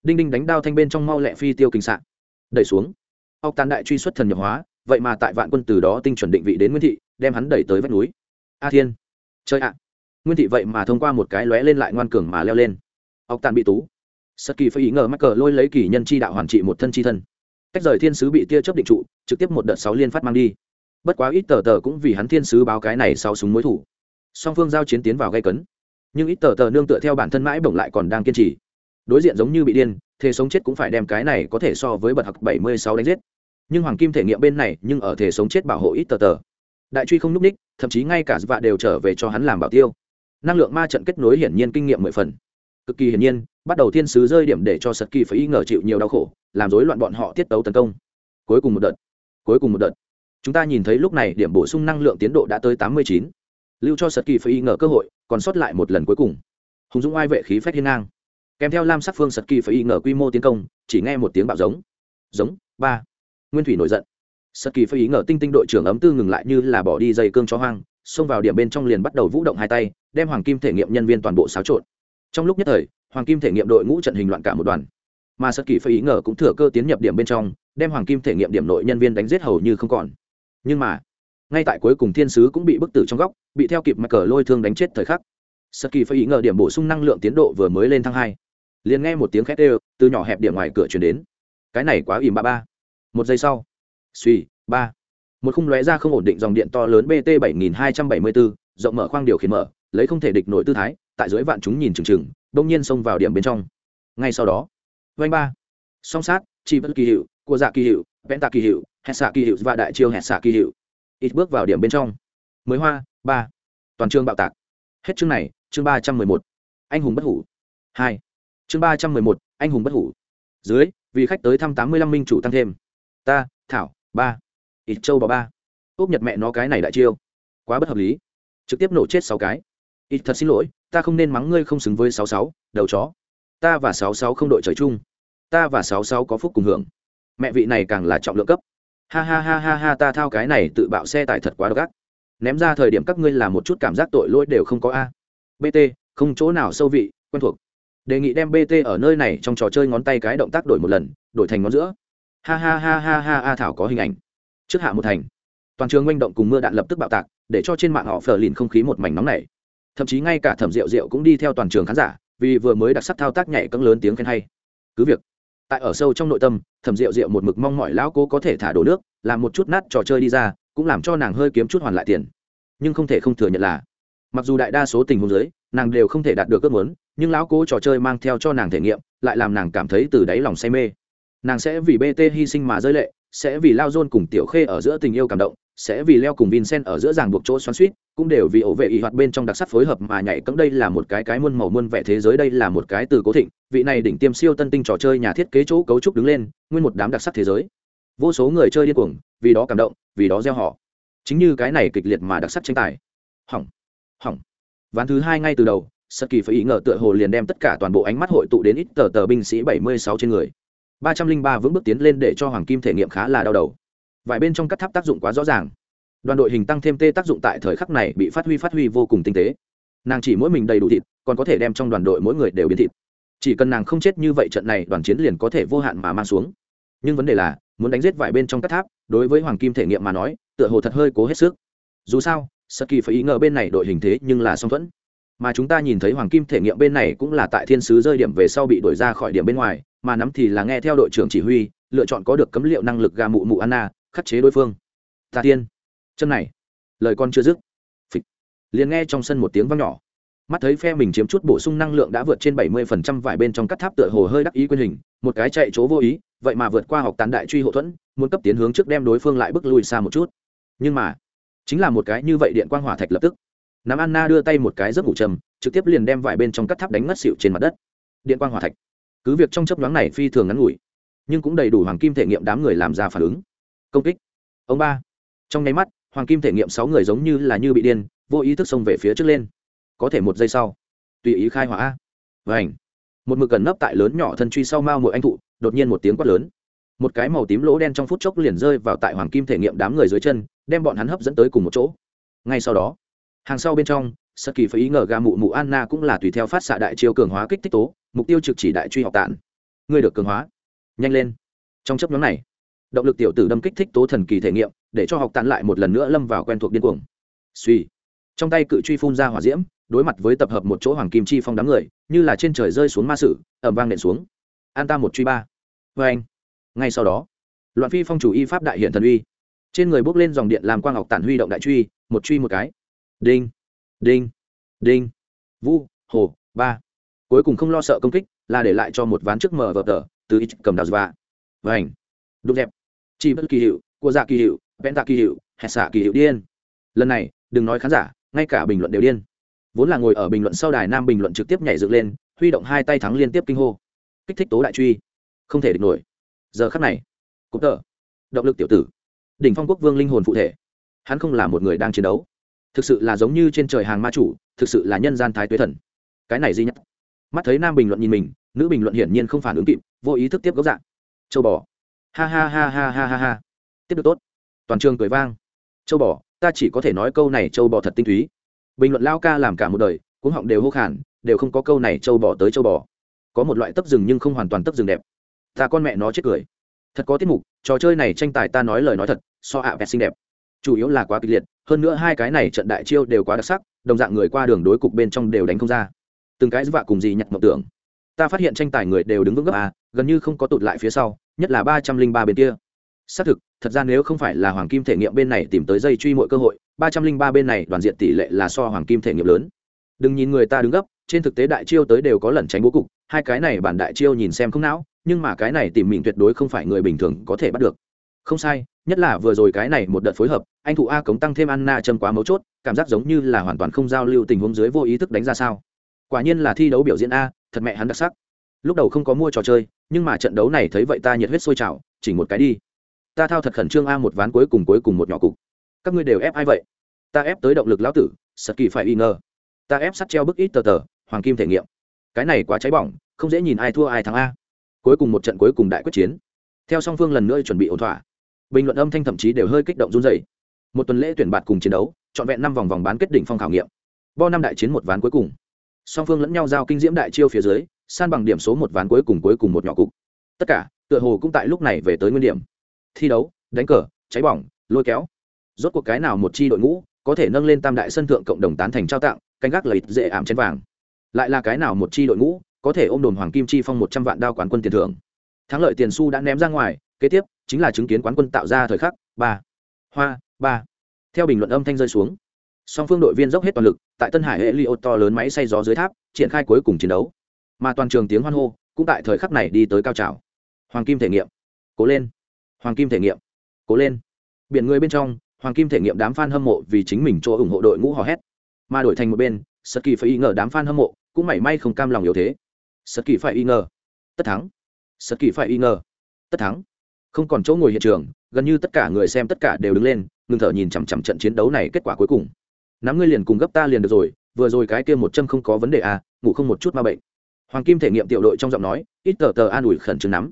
Đinh đinh đánh đao thanh bên trong mau lẹ phi tiêu kinh sạn. Đẩy xuống. Ốc tàn đại truy xuất thần nhập hóa, vậy mà tại vạn quân từ đó tinh chuẩn định vị đến nguyên thị, đem hắn đẩy tới vách núi. A thiên. Chơi ạ. Nguyên thị vậy mà thông qua một cái lóe lên lại ngoan cường mà leo lên. Ốc tàn bị tú sật kỳ phải ý ngờ mắc cờ lôi lấy kỳ nhân chi đạo hoàn trị một thân chi thân. Cách rời thiên sứ bị tia chớp định trụ, trực tiếp một đợt sáu liên phát mang đi. Bất quá ít tờ tờ cũng vì hắn thiên sứ báo cái này sau súng mối thủ. Song phương giao chiến tiến vào gây cấn. Nhưng ít tờ tờ nương tựa theo bản thân mãi bổng lại còn đang kiên trì. Đối diện giống như bị điên thế sống chết cũng phải đem cái này có thể so với bật học bảy mươi sáu đánh giết. Nhưng hoàng kim thể nghiệm bên này, nhưng ở thể sống chết bảo hộ ít tờ tờ. Đại truy không n ú c ních, thậm chí ngay cả vạ đều trở về cho hắn làm bảo tiêu. Năng lượng ma trận kết nối hiển nhiên kinh nghiệm mười phần cực kỳ hiển nhiên, bắt đầu thiên sứ rơi điểm để cho sật kỳ phải y ngờ chịu nhiều đau khổ, làm rối loạn bọn họ tiết tấu tấn công. Cuối cùng một đợt, cuối cùng một đợt. Chúng ta nhìn thấy lúc này điểm bổ sung năng lượng tiến độ đã tới tám mươi chín. Lưu cho sật kỳ phải y ngờ cơ hội, còn sót lại một lần cuối cùng. Hùng dũng ai vệ khí phép hiên ngang. Kèm theo lam sắc phương sật kỳ phải y ngờ quy mô tiến công, chỉ nghe một tiếng bạo giống. Giống, ba. Nguyên thủy nổi giận. Sật kỳ phải y ngờ tinh tinh đội trưởng ấm tư ngừng lại như là bỏ đi dây cương cho hoang, xông vào điểm bên trong liền bắt đầu vũ động hai tay, đem hoàng kim thể nghiệm nhân viên toàn bộ xáo trộn trong lúc nhất thời, hoàng kim thể nghiệm đội ngũ trận hình loạn cả một đoàn. Mà sật kỳ phải ý ngờ cũng thừa cơ tiến nhập điểm bên trong, đem hoàng kim thể nghiệm điểm nội nhân viên đánh giết hầu như không còn. Nhưng mà, ngay tại cuối cùng thiên sứ cũng bị bức tử trong góc, bị theo kịp mặt cờ lôi thương đánh chết thời khắc. Sật kỳ phải ý ngờ điểm bổ sung năng lượng tiến độ vừa mới lên thăng hai. Liền nghe một tiếng khét ê từ nhỏ hẹp điểm ngoài cửa chuyển đến. Cái này quá ìm ba ba. Một giây sau, suy, ba. Một khung lóe ra không ổn định dòng điện to lớn bt bảy nghìn hai trăm bảy mươi bốn, rộng mở khoang điều khiển mở lấy không thể địch nổi tư thái, tại dưới vạn chúng nhìn chừng chừng đông nhiên xông vào điểm bên trong. Ngay sau đó vanh ba. Song sát, chi bất kỳ hiệu, của dạ kỳ hiệu vẽn tạ kỳ hiệu hẹn xạ kỳ hiệu và đại chiêu hẹn xạ kỳ hiệu. Ít bước vào điểm bên trong. Mới hoa, ba. Toàn trường bạo tạc. Hết chương này, chương ba trăm mười một. Anh hùng bất hủ. Hai. Chương ba trăm mười một, anh hùng bất hủ. Dưới, vì khách tới thăm tám mươi lăm minh chủ tăng thêm. Ta, thảo, ba. Ít châu bà ba. Úp nhật mẹ nó cái này đại chiêu. Quá bất hợp lý. Trực tiếp nổ chết sáu cái ít thật xin lỗi, ta không nên mắng ngươi không xứng với sáu sáu, đầu chó. Ta và sáu sáu không đội trời chung. Ta và sáu sáu có phúc cùng hưởng. Mẹ vị này càng là trọng lượng cấp. Ha ha ha ha ha, ta thao cái này tự bạo xe tải thật quá độc ác. Ném ra thời điểm các ngươi làm một chút cảm giác tội lỗi đều không có a. Bt không chỗ nào sâu vị, quen thuộc. Đề nghị đem bt ở nơi này trong trò chơi ngón tay cái động tác đổi một lần, đổi thành ngón giữa. Ha ha ha ha ha, a thảo có hình ảnh. Trước hạ một thành. Toàn trường manh động cùng mưa đạn lập tức bạo tạc, để cho trên mạng họ phờ lìn không khí một mảnh nóng này thậm chí ngay cả thẩm rượu rượu cũng đi theo toàn trường khán giả, vì vừa mới đặc sắc thao tác nhảy cẫng lớn tiếng khen hay. Cứ việc, tại ở sâu trong nội tâm, thẩm rượu rượu một mực mong mọi lão cố có thể thả đổ nước, làm một chút nát trò chơi đi ra, cũng làm cho nàng hơi kiếm chút hoàn lại tiền. Nhưng không thể không thừa nhận là, mặc dù đại đa số tình huống giới nàng đều không thể đạt được ước muốn, nhưng lão cố trò chơi mang theo cho nàng thể nghiệm, lại làm nàng cảm thấy từ đáy lòng say mê. Nàng sẽ vì bt hy sinh mà rơi lệ, sẽ vì lao dôn cùng tiểu khê ở giữa tình yêu cảm động sẽ vì leo cùng vincent ở giữa ràng buộc chỗ xoắn xuýt cũng đều vì ổ vệ y hoạt bên trong đặc sắc phối hợp mà nhảy cẫng đây là một cái cái muôn màu muôn vẻ thế giới, đây là một cái từ cố thịnh, vị này đỉnh tiêm siêu tân tinh trò chơi nhà thiết kế chỗ cấu trúc đứng lên, nguyên một đám đặc sắc thế giới. Vô số người chơi điên cuồng, vì đó cảm động, vì đó gieo họ. Chính như cái này kịch liệt mà đặc sắc tranh tài. Hỏng hỏng. Ván thứ hai ngay từ đầu, sật kỳ phải ý ngờ tựa hồ liền đem tất cả toàn bộ ánh mắt hội tụ đến ít tờ tờ binh sĩ bảy mươi sáu trên người. ba trăm linh ba vững bước tiến lên để cho hoàng kim thể nghiệm khá là đau đầu vài bên trong cắt tháp tác dụng quá rõ ràng. Đoàn đội hình tăng thêm tê tác dụng tại thời khắc này bị phát huy phát huy vô cùng tinh tế. Nàng chỉ mỗi mình đầy đủ thịt, còn có thể đem trong đoàn đội mỗi người đều biến thịt. Chỉ cần nàng không chết như vậy trận này đoàn chiến liền có thể vô hạn mà mang xuống. Nhưng vấn đề là, muốn đánh giết vài bên trong cắt tháp, đối với hoàng kim thể nghiệm mà nói, tựa hồ thật hơi cố hết sức. Dù sao, saki phải ý ngờ bên này đội hình thế nhưng là song thuẫn. Mà chúng ta nhìn thấy hoàng kim thể nghiệm bên này cũng là tại thiên sứ rơi điểm về sau bị đổi ra khỏi điểm bên ngoài, mà nắm thì là nghe theo đội trưởng chỉ huy, lựa chọn có được cấm liệu năng lực gà mụ mụ anna khắc chế đối phương. Ta tiên. Chân này. Lời con chưa dứt. Phịch. Liền nghe trong sân một tiếng vang nhỏ. Mắt thấy phe mình chiếm chút bổ sung năng lượng đã vượt trên bảy mươi phần trăm vải bên trong cắt tháp tựa hồ hơi đắc ý quyên hình, một cái chạy chỗ vô ý, vậy mà vượt qua học tán đại truy hậu thuẫn, muốn cấp tiến hướng trước đem đối phương lại bước lùi xa một chút. Nhưng mà, chính là một cái như vậy điện quang hỏa thạch lập tức. Nắm anna đưa tay một cái giấc ngủ trầm, trực tiếp liền đem vải bên trong cắt tháp đánh ngất xịu trên mặt đất. Điện quang hỏa thạch. Cứ việc trong chấp nhoáng này phi thường ngắn ngủi, nhưng cũng đầy đủ hoàng kim thể nghiệm đám người làm ra phản ứng công kích. Ông ba. Trong nháy mắt, hoàng kim thể nghiệm sáu người giống như là như bị điên, vô ý thức xông về phía trước lên. Có thể một giây sau, tùy ý khai hỏa. Vảnh một mực gần nấp tại lớn nhỏ thân truy sau mao mỗi anh thụ, đột nhiên một tiếng quát lớn. Một cái màu tím lỗ đen trong phút chốc liền rơi vào tại hoàng kim thể nghiệm đám người dưới chân, đem bọn hắn hấp dẫn tới cùng một chỗ. Ngay sau đó, hàng sau bên trong sật kỳ phải ý ngờ gà mụ mụ anna cũng là tùy theo phát xạ đại chiêu cường hóa kích thích tố, mục tiêu trực chỉ đại truy học tản. Ngươi được cường hóa. Nhanh lên. Trong chấp nhóm này động lực tiểu tử đâm kích thích tố thần kỳ thể nghiệm, để cho học tàn lại một lần nữa lâm vào quen thuộc điên cuồng. Suy. Trong tay cự truy phun ra hỏa diễm, đối mặt với tập hợp một chỗ hoàng kim chi phong đám người, như là trên trời rơi xuống ma sử ẩm vang nện xuống. An ta một truy ba. Vê anh. Ngay sau đó, loạn phi phong chủ y pháp đại hiện thần uy. Trên người bước lên dòng điện làm quang học tản huy động đại truy, một truy một cái. Đinh. Đinh. Đinh. Vu. Hồ. Ba. Cuối cùng không lo sợ công kích, là để lại cho một ván trước mở vở tờ, từ ít cầm đào và vảnh đục dẹp chỉ bất kỳ hiệu, của dạ kỳ hiệu vẽn tạ kỳ hiệu, hẹn xạ kỳ hiệu điên. Lần này, đừng nói khán giả, ngay cả bình luận đều điên. Vốn là ngồi ở bình luận sau đài nam bình luận trực tiếp nhảy dựng lên, huy động hai tay thắng liên tiếp kinh hô. Kích thích tố đại truy. Không thể địch nổi. Giờ khắc này cúp tờ, động lực tiểu tử. Đỉnh phong quốc vương linh hồn phụ thể. Hắn không là một người đang chiến đấu. Thực sự là giống như trên trời hàng ma chủ, thực sự là nhân gian thái tuế thần. Cái này duy nhất. Mắt thấy nam bình luận nhìn mình, nữ bình luận hiển nhiên không phản ứng kịp, vô ý thức tiếp gốc dạng châu bò ha ha ha ha ha ha ha. Tiếp được tốt. Toàn trường cười vang. Châu bò, ta chỉ có thể nói câu này châu bò thật tinh túy. Bình luận lao ca làm cả một đời cũng họng đều hô khản đều không có câu này châu bò tới châu bò. Có một loại tấp rừng nhưng không hoàn toàn tấp rừng đẹp. Ta con mẹ nó chết cười. Thật có tiết mục, trò chơi này tranh tài ta nói lời nói thật, so ạ vẹt xinh đẹp. Chủ yếu là quá kịch liệt, hơn nữa hai cái này trận đại chiêu đều quá đặc sắc, đồng dạng người qua đường đối cục bên trong đều đánh không ra. Từng cái vạ cùng gì nhặt mộng tưởng ta phát hiện tranh tài người đều đứng vững gấp a, gần như không có tụt lại phía sau, nhất là ba trăm linh ba bên kia. Xác thực, thật ra nếu không phải là hoàng kim thể nghiệm bên này tìm tới dây truy mọi cơ hội, ba trăm linh ba bên này đoàn diện tỷ lệ là so hoàng kim thể nghiệm lớn. Đừng nhìn người ta đứng gấp, trên thực tế đại chiêu tới đều có lẩn tránh bố cục, hai cái này bản đại chiêu nhìn xem không não, nhưng mà cái này tìm mình tuyệt đối không phải người bình thường có thể bắt được. Không sai, nhất là vừa rồi cái này một đợt phối hợp, anh thụ a cống tăng thêm anna châm quá mấu chốt, cảm giác giống như là hoàn toàn không giao lưu tình huống dưới vô ý thức đánh ra sao quả nhiên là thi đấu biểu diễn a, thật mẹ hắn đặc sắc. Lúc đầu không có mua trò chơi, nhưng mà trận đấu này thấy vậy ta nhiệt huyết sôi trào, chỉ một cái đi. Ta thao thật khẩn trương a, một ván cuối cùng cuối cùng một nhỏ cục. Các ngươi đều ép ai vậy? Ta ép tới động lực lão tử, sật kỳ phải y ngờ. Ta ép sắt treo bức ít tờ tờ, hoàng kim thể nghiệm. Cái này quá cháy bỏng, không dễ nhìn ai thua ai thắng a. Cuối cùng một trận cuối cùng đại quyết chiến. Theo song phương lần nữa chuẩn bị ổn thỏa. Bình luận âm thanh thậm chí đều hơi kích động run dày một tuần lễ tuyển bạt cùng chiến đấu, trọn vẹn năm vòng vòng bán kết đỉnh phong khảo nghiệm. Bo năm đại chiến một ván cuối cùng song phương lẫn nhau giao kinh diễm đại chiêu phía dưới, san bằng điểm số một ván cuối cùng cuối cùng một nhỏ cục. Tất cả, tựa hồ cũng tại lúc này về tới nguyên điểm. Thi đấu, đánh cờ, cháy bỏng, lôi kéo. Rốt cuộc cái nào một chi đội ngũ có thể nâng lên tam đại sân thượng cộng đồng tán thành trao tặng, canh gác lợi dễ ảm chén vàng. Lại là cái nào một chi đội ngũ có thể ôm đồn hoàng kim chi phong một trăm vạn đao quán quân tiền thưởng. Thắng lợi tiền su đã ném ra ngoài, kế tiếp chính là chứng kiến quán quân tạo ra thời khắc ba, hoa, ba. Theo bình luận âm thanh rơi xuống song phương đội viên dốc hết toàn lực, tại tân hải hệ li ô to lớn máy xay gió dưới tháp, triển khai cuối cùng chiến đấu. Mà toàn trường tiếng hoan hô cũng tại thời khắc này đi tới cao trào. Hoàng kim thể nghiệm. Cố lên. Hoàng kim thể nghiệm. Cố lên. Biển người bên trong, hoàng kim thể nghiệm đám f a n hâm mộ vì chính mình chỗ ủng hộ đội ngũ hò hét. Mà đổi thành một bên, sật kỳ phải y ngờ đám f a n hâm mộ cũng mảy may không cam lòng yếu thế. Sật kỳ phải y ngờ. Tất thắng. Sật kỳ phải y ngờ. Tất thắng. Không còn chỗ ngồi hiện trường, gần như tất cả người xem tất cả đều đứng lên, ngừng thở nhìn chằm chằm trận chiến đấu này kết quả cuối cùng nắm ngươi liền cùng gấp ta liền được rồi, vừa rồi cái kia một châm không có vấn đề à ngủ không một chút ma bệnh. Hoàng kim thể nghiệm tiểu đội trong giọng nói, ít tờ tờ an ủi khẩn trương nắm.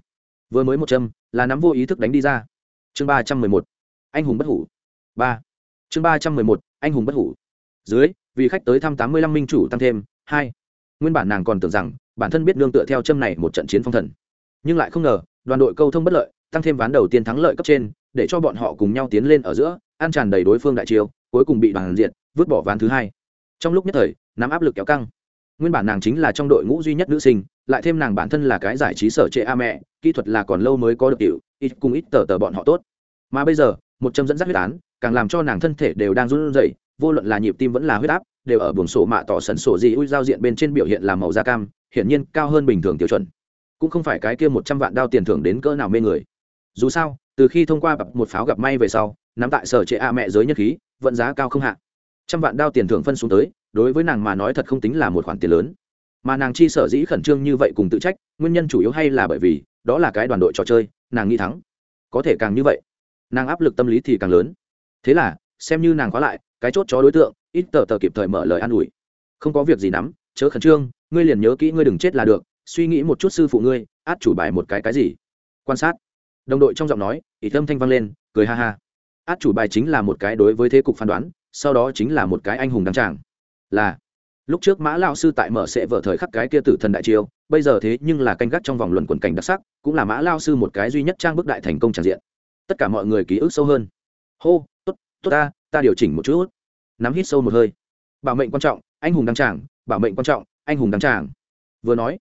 Vừa mới một châm, là nắm vô ý thức đánh đi ra. Chương ba trăm mười một, anh hùng bất hủ. Ba. Chương ba trăm mười một, anh hùng bất hủ. Dưới, vì khách tới thăm tám mươi lăm minh chủ tăng thêm, hai. Nguyên bản nàng còn tưởng rằng, bản thân biết nương tựa theo châm này một trận chiến phong thần. Nhưng lại không ngờ, đoàn đội câu thông bất lợi, tăng thêm ván đầu tiên thắng lợi cấp trên, để cho bọn họ cùng nhau tiến lên ở giữa, an tràn đầy đối phương đại chiêu, cuối cùng bị đoàn diện vứt bỏ ván thứ hai. Trong lúc nhất thời, nắm áp lực kéo căng. Nguyên bản nàng chính là trong đội ngũ duy nhất nữ sinh, lại thêm nàng bản thân là cái giải trí sở trệ a mẹ, kỹ thuật là còn lâu mới có được tiểu, ít cùng ít tờ tờ bọn họ tốt. Mà bây giờ, một châm dẫn dắt huyết án, càng làm cho nàng thân thể đều đang run rẩy, vô luận là nhịp tim vẫn là huyết áp, đều ở buồng sổ mạ tỏ sần sổ gì ui giao diện bên trên biểu hiện làm màu da cam, hiển nhiên cao hơn bình thường tiêu chuẩn. Cũng không phải cái kia một trăm vạn đao tiền thưởng đến cỡ nào mê người. Dù sao, từ khi thông qua một pháo gặp may về sau, nắm tại sở trệ a mẹ giới nhất khí, vận giá cao không hạ trăm vạn đao tiền thưởng phân xuống tới, đối với nàng mà nói thật không tính là một khoản tiền lớn. Mà nàng chi sở dĩ khẩn trương như vậy cùng tự trách, nguyên nhân chủ yếu hay là bởi vì, đó là cái đoàn đội trò chơi, nàng nghĩ thắng. Có thể càng như vậy, nàng áp lực tâm lý thì càng lớn. Thế là, xem như nàng khóa lại, cái chốt chó đối tượng, ít tờ tờ kịp thời mở lời an ủi. Không có việc gì nắm chớ khẩn trương, ngươi liền nhớ kỹ ngươi đừng chết là được, suy nghĩ một chút sư phụ ngươi, át chủ bài một cái cái gì. Quan sát. Đồng đội trong giọng nói, ý tâm thanh vang lên, cười ha ha. Át chủ bài chính là một cái đối với thế cục phán đoán sau đó chính là một cái anh hùng đăng tràng. Là, lúc trước mã lao sư tại mở sẽ vở thời khắc cái kia tử thần đại chiêu, bây giờ thế nhưng là canh gác trong vòng luận quần cảnh đặc sắc, cũng là mã lao sư một cái duy nhất trang bức đại thành công tràn diện. Tất cả mọi người ký ức sâu hơn. Hô, tốt tốt ta ta điều chỉnh một chút. Nắm hít sâu một hơi. Bảo mệnh quan trọng, anh hùng đăng tràng, bảo mệnh quan trọng, anh hùng đăng tràng. Vừa nói,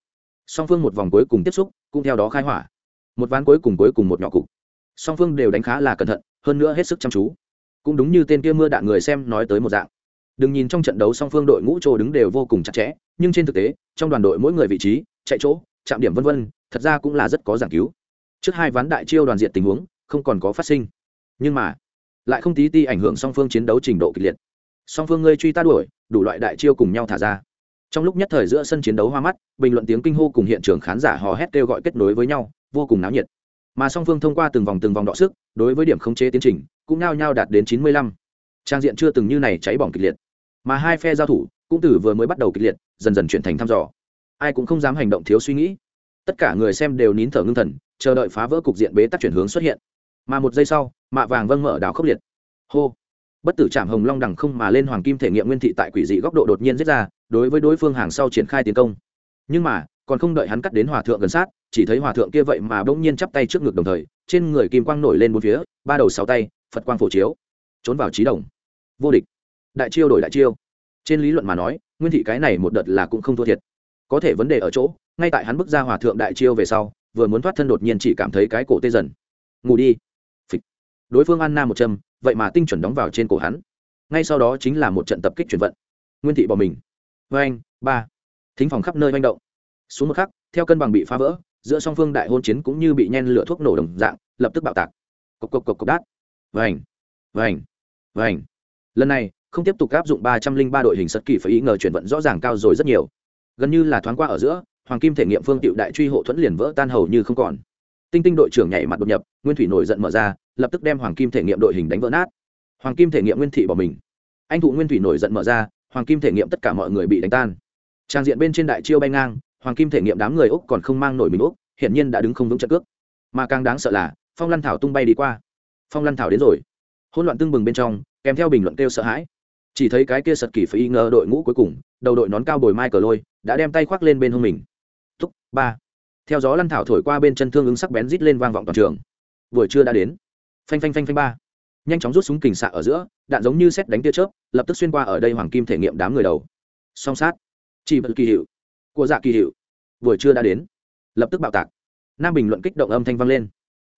song phương một vòng cuối cùng tiếp xúc, cũng theo đó khai hỏa. Một ván cuối cùng cuối cùng một nhỏ cục. Song phương đều đánh khá là cẩn thận, hơn nữa hết sức chăm chú cũng đúng như tên kia mưa đạn người xem nói tới một dạng. Đừng nhìn trong trận đấu song phương đội ngũ trồ đứng đều vô cùng chặt chẽ, nhưng trên thực tế, trong đoàn đội mỗi người vị trí, chạy chỗ, chạm điểm vân vân, thật ra cũng là rất có giảng cứu. Trước hai ván đại chiêu đoàn diện tình huống, không còn có phát sinh. Nhưng mà, lại không tí ti ảnh hưởng song phương chiến đấu trình độ kịch liệt. Song phương ngươi truy ta đuổi, đủ loại đại chiêu cùng nhau thả ra. Trong lúc nhất thời giữa sân chiến đấu hoa mắt, bình luận tiếng kinh hô cùng hiện trường khán giả hò hét kêu gọi kết nối với nhau, vô cùng náo nhiệt. Mà song phương thông qua từng vòng từng vòng đọ sức, đối với điểm khống chế tiến trình cũng nao nhao đạt đến chín mươi lăm. Trang diện chưa từng như này cháy bỏng kịch liệt. Mà hai phe giao thủ cũng từ vừa mới bắt đầu kịch liệt, dần dần chuyển thành thăm dò. Ai cũng không dám hành động thiếu suy nghĩ. Tất cả người xem đều nín thở ngưng thần, chờ đợi phá vỡ cục diện bế tắc chuyển hướng xuất hiện. Mà một giây sau, mạ vàng vâng mở đào khốc liệt. Hô! Bất tử trạm hồng long đằng không mà lên hoàng kim thể nghiệm nguyên thị tại quỷ dị góc độ đột nhiên giết ra, đối với đối phương hàng sau triển khai tiến công. Nhưng mà, còn không đợi hắn cắt đến hòa thượng gần sát, chỉ thấy hòa thượng kia vậy mà bỗng nhiên chắp tay trước ngực đồng thời, trên người kim quang nổi lên bốn phía, ba đầu sáu tay phật quang phổ chiếu, trốn vào trí đồng. Vô địch. Đại chiêu đổi đại chiêu. Trên lý luận mà nói, nguyên thị cái này một đợt là cũng không thua thiệt. Có thể vấn đề ở chỗ, ngay tại hắn bước ra hòa thượng đại chiêu về sau, vừa muốn thoát thân đột nhiên chỉ cảm thấy cái cổ tê dần. Ngủ đi. Phịch. đối phương an na một châm, vậy mà tinh chuẩn đóng vào trên cổ hắn. Ngay sau đó chính là một trận tập kích chuyển vận. Nguyên thị bỏ mình. Vê anh ba. Thính phòng khắp nơi manh động. Xuống một khắc, theo cân bằng bị phá vỡ, giữa song phương đại hôn chiến cũng như bị nhen lửa thuốc nổ đồng dạng, lập tức bạo tạc. Cộc cộc cộc cộc đát vành vành vành. Lần này, không tiếp tục áp dụng ba trăm linh ba đội hình sật kỳ phải ý ngờ chuyển vận rõ ràng cao rồi rất nhiều. Gần như là thoáng qua ở giữa, hoàng kim thể nghiệm phương tiệu đại truy hộ thuẫn liền vỡ tan hầu như không còn. Tinh tinh đội trưởng nhảy mặt đột nhập, nguyên thủy nổi giận mở ra, lập tức đem hoàng kim thể nghiệm đội hình đánh vỡ nát. Hoàng kim thể nghiệm nguyên thị bỏ mình. Anh thụ nguyên thủy nổi giận mở ra, hoàng kim thể nghiệm tất cả mọi người bị đánh tan. Trang diện bên trên đại chiêu bay ngang, hoàng kim thể nghiệm đám người úc còn không mang nổi mình úc, hiển nhiên đã đứng không vững trận cước. Mà càng đáng sợ là, phong lăn thảo tung bay đi qua phong lăn thảo đến rồi. Hỗn loạn tưng bừng bên trong, kèm theo bình luận kêu sợ hãi. Chỉ thấy cái kia sật kỳ phải y ngờ đội ngũ cuối cùng, đầu đội nón cao bồi mai cờ lôi, đã đem tay khoác lên bên hông mình. Thúc ba. Theo gió lăn thảo thổi qua bên chân thương ứng sắc bén rít lên vang vọng toàn trường. Buổi trưa đã đến. Phanh phanh phanh phanh ba. Nhanh chóng rút súng kình xạ ở giữa, đạn giống như xét đánh tia chớp, lập tức xuyên qua ở đây hoàng kim thể nghiệm đám người đầu. Song sát. Chỉ bật kỳ hiệu. Của dạ kỳ hiệu. Buổi trưa đã đến. Lập tức bạo tạc. Nam bình luận kích động âm thanh vang lên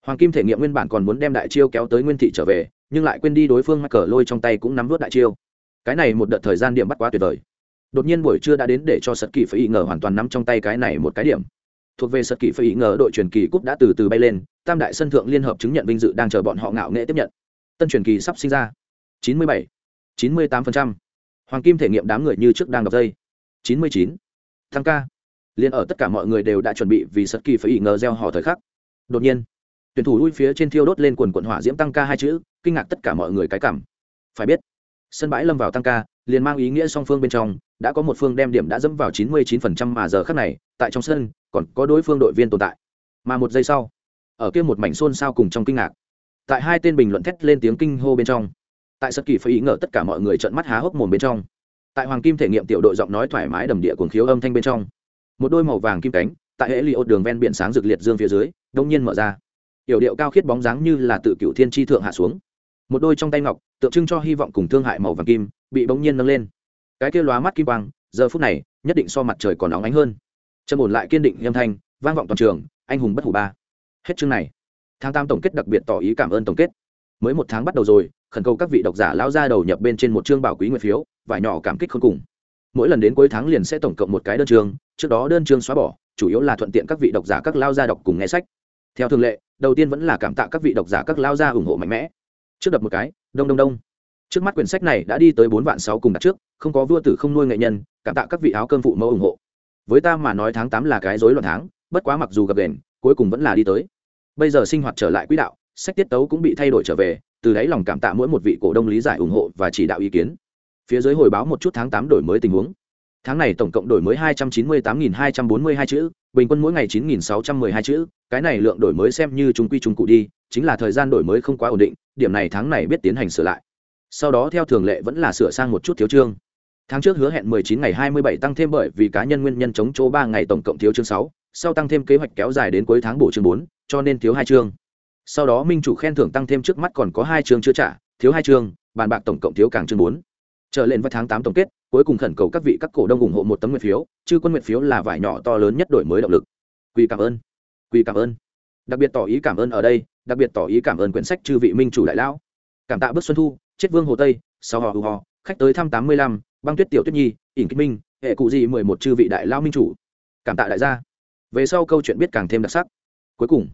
hoàng kim thể nghiệm nguyên bản còn muốn đem đại chiêu kéo tới nguyên thị trở về, nhưng lại quên đi đối phương mắc cờ lôi trong tay cũng nắm vớt đại chiêu. Cái này một đợt thời gian điểm bắt quá tuyệt vời. Đột nhiên buổi trưa đã đến để cho sật kỳ phải ý ngờ hoàn toàn nắm trong tay cái này một cái điểm. Thuộc về sật kỳ phải ý ngờ, đội truyền kỳ cúp đã từ từ bay lên, tam đại sân thượng liên hợp chứng nhận vinh dự đang chờ bọn họ ngạo nghệ tiếp nhận. Tân truyền kỳ sắp sinh ra. Chín mươi bảy, chín mươi tám hoàng kim thể nghiệm đám người như trước đang đọc dây. Chín mươi chín, thăng ca. Liên ở tất cả mọi người đều đã chuẩn bị vì sật kỳ phải ý ngờ gieo họ thời khắc. Đột nhiên tuyển thủ lui phía trên thiêu đốt lên quần quận hỏa diễm tăng ca hai chữ, kinh ngạc tất cả mọi người cái cảm. Phải biết, sân bãi lâm vào tăng ca, liền mang ý nghĩa song phương bên trong, đã có một phương đem điểm đã dẫm vào chín mươi 99% mà giờ khác này, tại trong sân, còn có đối phương đội viên tồn tại. Mà một giây sau, ở kia một mảnh xôn xao cùng trong kinh ngạc, tại hai tên bình luận thét lên tiếng kinh hô bên trong, tại sân kỳ phải ý ngờ tất cả mọi người trợn mắt há hốc mồm bên trong, tại hoàng kim thể nghiệm tiểu đội giọng nói thoải mái đầm địa cuồng khiếu âm thanh bên trong, một đôi màu vàng kim cánh, tại hệ liệu đường ven biển sáng rực liệt dương phía dưới, đông nhiên mở ra yểu điệu cao khiết bóng dáng như là tự cựu thiên tri thượng hạ xuống. Một đôi trong tay ngọc, tượng trưng cho hy vọng cùng thương hại màu vàng kim, bị bỗng nhiên nâng lên. Cái kia lóa mắt kim quang, giờ phút này, nhất định so mặt trời còn nóng ánh hơn. Chân ổn lại kiên định âm thanh, vang vọng toàn trường, anh hùng bất hủ ba. Hết chương này. Tháng tam tổng kết đặc biệt tỏ ý cảm ơn tổng kết. Mới một tháng bắt đầu rồi, khẩn cầu các vị độc giả lao ra đầu nhập bên trên một chương bảo quý nguyện phiếu và nhỏ cảm kích không cùng. Mỗi lần đến cuối tháng liền sẽ tổng cộng một cái đơn chương, trước đó đơn chương xóa bỏ, chủ yếu là thuận tiện các vị độc giả các lao ra đọc cùng nghe sách. Theo thường lệ đầu tiên vẫn là cảm tạ các vị độc giả các lao gia ủng hộ mạnh mẽ. Trước đập một cái, đông đông đông. Trước mắt quyển sách này đã đi tới bốn vạn sáu cùng đặt trước, không có vua tử, không nuôi nghệ nhân, cảm tạ các vị áo cơm phụ mẫu ủng hộ. Với ta mà nói tháng tám là cái rối loạn tháng, bất quá mặc dù gặp đền, cuối cùng vẫn là đi tới. Bây giờ sinh hoạt trở lại quỹ đạo, sách tiết tấu cũng bị thay đổi trở về, từ đấy lòng cảm tạ mỗi một vị cổ đông lý giải ủng hộ và chỉ đạo ý kiến. Phía dưới hồi báo một chút tháng tám đổi mới tình huống tháng này tổng cộng đổi mới hai trăm chín mươi tám nghìn hai trăm bốn mươi hai chữ bình quân mỗi ngày chín nghìn sáu trăm mười hai chữ. Cái này lượng đổi mới xem như chúng quy chúng cụ đi chính là thời gian đổi mới không quá ổn định điểm này tháng này biết tiến hành sửa lại. Sau đó theo thường lệ vẫn là sửa sang một chút thiếu chương. Tháng trước hứa hẹn 19 ngày 27 tăng thêm bởi vì cá nhân nguyên nhân chống chỗ ba ngày tổng cộng thiếu chương 6, sau tăng thêm kế hoạch kéo dài đến cuối tháng bổ chương 4, cho nên thiếu hai chương. Sau đó minh chủ khen thưởng tăng thêm trước mắt còn có hai chương chưa trả thiếu hai chương bàn bạc tổng cộng thiếu càng chương 4 trở lên vào tháng 8 tổng kết, cuối cùng khẩn cầu các vị các cổ đông ủng hộ một tấm nguyện phiếu, chứ quân nguyện phiếu là vải nhỏ to lớn nhất đổi mới động lực. Quy cảm ơn. Quy cảm ơn. Đặc biệt tỏ ý cảm ơn ở đây, đặc biệt tỏ ý cảm ơn quyển sách chư vị minh chủ đại lão. Cảm tạ bước xuân thu, chết vương hồ tây sau họ hù họ khách tới thăm tám mươi lăm, băng tuyết tiểu tuyết nhi, ỉn kinh minh, hệ cụ gì mười một chư vị đại lão minh chủ. Cảm tạ đại gia. Về sau câu chuyện biết càng thêm đặc sắc. Cuối cùng,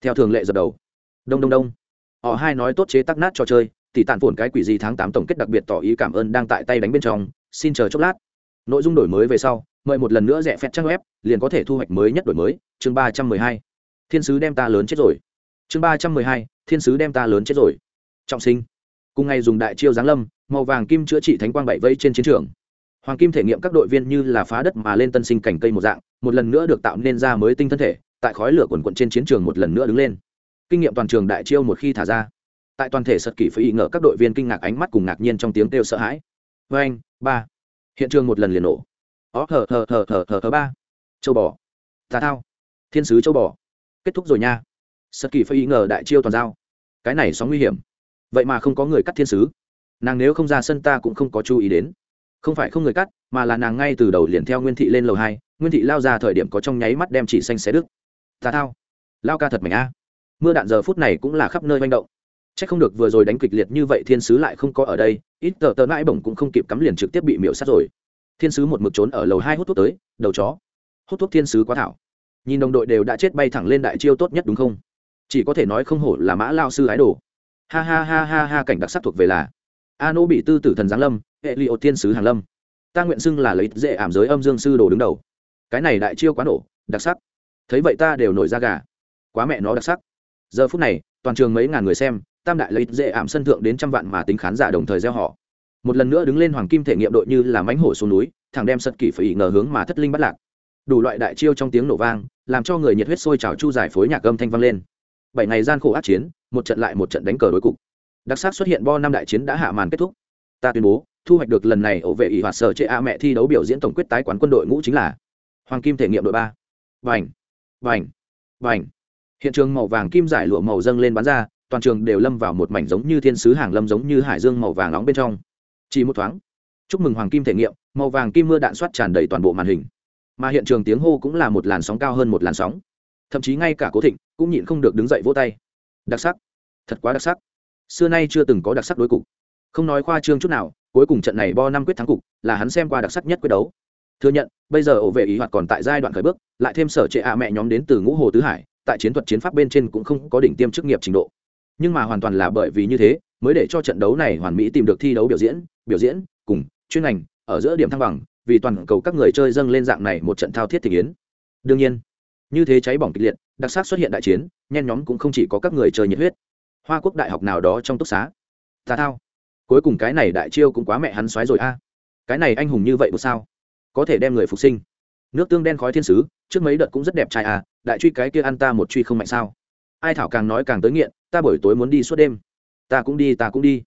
theo thường lệ dập đầu. Đông đông đông. Họ hai nói tốt chế tắc nát trò chơi thì tàn phồn cái quỷ gì tháng tám tổng kết đặc biệt tỏ ý cảm ơn đang tại tay đánh bên trong. Xin chờ chốc lát. Nội dung đổi mới về sau, mời một lần nữa rẻ phép trang web, liền có thể thu hoạch mới nhất đổi mới. Chương ba trăm mười hai. Thiên sứ đem ta lớn chết rồi. Chương ba trăm mười hai. Thiên sứ đem ta lớn chết rồi. Trọng sinh. Cùng ngày dùng đại chiêu giáng lâm, màu vàng kim chữa trị thánh quang bảy vây trên chiến trường. Hoàng kim thể nghiệm các đội viên như là phá đất mà lên tân sinh cảnh cây một dạng, một lần nữa được tạo nên ra mới tinh thân thể, tại khói lửa quần quận trên chiến trường một lần nữa đứng lên. Kinh nghiệm toàn trường đại chiêu một khi thả ra tại toàn thể sật kỷ phải ý ngờ các đội viên kinh ngạc ánh mắt cùng ngạc nhiên trong tiếng kêu sợ hãi. Vê anh, ba. Hiện trường một lần liền nổ. Ó, thờ thờ thờ thờ thờ thờ, ba. Châu bò. Tà thao. Thiên sứ châu bò. Kết thúc rồi nha. Sật kỷ phải ý ngờ đại chiêu toàn giao. Cái này sóng nguy hiểm. Vậy mà không có người cắt thiên sứ. Nàng nếu không ra sân ta cũng không có chú ý đến. Không phải không người cắt, mà là nàng ngay từ đầu liền theo nguyên thị lên lầu hai. Nguyên thị lao ra thời điểm có trong nháy mắt đem chỉ xanh xé đức ta thao. Lao ca thật mạnh a. Mưa đạn giờ phút này cũng là khắp nơi manh động chắc không được vừa rồi đánh kịch liệt như vậy thiên sứ lại không có ở đây, ít tờ tờ mãi bổng cũng không kịp cắm liền trực tiếp bị miểu sát rồi. Thiên sứ một mực trốn ở lầu hai hút thuốc tới, đầu chó. Hút thuốc thiên sứ quá thảo. Nhìn đồng đội đều đã chết bay thẳng lên đại chiêu tốt nhất đúng không? Chỉ có thể nói không hổ là mã lao sư ái đồ. Ha ha ha ha ha, cảnh đặc sắc thuộc về là Ano nô bị tư tử thần giáng lâm hệ li thiên sứ hàng lâm. Ta nguyện xưng là lấy dễ ảm giới âm dương sư đồ đứng đầu. Cái này đại chiêu quá nổ, đặc sắc. Thấy vậy ta đều nổi ra gà. Quá mẹ nó đặc sắc. Giờ phút này, toàn trường mấy ngàn người xem tam đại lấy dễ ảm sân thượng đến trăm vạn mà tính khán giả đồng thời gieo họ. Một lần nữa đứng lên hoàng kim thể nghiệm đội như là mánh hổ xuống núi thằng đem sật kỷ phải ngờ hướng mà thất linh bắt lạc. Đủ loại đại chiêu trong tiếng nổ vang, làm cho người nhiệt huyết sôi trào chu giải phối nhạc âm thanh vang lên. Bảy ngày gian khổ ác chiến, một trận lại một trận đánh cờ đối cục. Đặc sắc xuất hiện bo năm đại chiến đã hạ màn kết thúc. Ta tuyên bố, thu hoạch được lần này ổ vệ ỷ hoạt sở chế a mẹ thi đấu biểu diễn tổng quyết tái quán quân đội ngũ chính là hoàng kim thể nghiệm đội ba. Vành vành vành. Hiện trường màu vàng kim giải lụa màu dâng lên bán ra toàn trường đều lâm vào một mảnh giống như thiên sứ hàng lâm giống như hải dương màu vàng nóng bên trong. Chỉ một thoáng, chúc mừng hoàng kim thể nghiệm, màu vàng kim mưa đạn soát tràn đầy toàn bộ màn hình. Mà hiện trường tiếng hô cũng là một làn sóng cao hơn một làn sóng. Thậm chí ngay cả cố thịnh cũng nhịn không được đứng dậy vỗ tay. Đặc sắc, thật quá đặc sắc. Xưa nay chưa từng có đặc sắc đối cục. Không nói khoa trương chút nào, cuối cùng trận này bo năm quyết thắng cục là hắn xem qua đặc sắc nhất quyết đấu. Thừa nhận, bây giờ ổ vệ ý hoạt còn tại giai đoạn khởi bước, lại thêm sở trệ ạ mẹ nhóm đến từ ngũ hồ tứ hải, tại chiến thuật chiến pháp bên trên cũng không có đỉnh tiêm chức nghiệp trình độ nhưng mà hoàn toàn là bởi vì như thế, mới để cho trận đấu này hoàn mỹ tìm được thi đấu biểu diễn biểu diễn, cùng chuyên ngành, ở giữa điểm thăng bằng, vì toàn cầu các người chơi dâng lên dạng này một trận thao thiết thể yến. Đương nhiên, như thế cháy bỏng kịch liệt, đặc sắc xuất hiện đại chiến, nhen nhóm cũng không chỉ có các người chơi nhiệt huyết. Hoa quốc đại học nào đó trong túc xá. Ta thao. Cuối cùng cái này đại chiêu cũng quá mẹ hắn xoáy rồi a. Cái này anh hùng như vậy một sao? Có thể đem người phục sinh. Nước tương đen khói thiên sứ, trước mấy đợt cũng rất đẹp trai à đại truy cái kia ăn ta một truy không mạnh sao? Ai thảo càng nói càng tới nghiện ta buổi tối muốn đi suốt đêm. Ta cũng đi, ta cũng đi.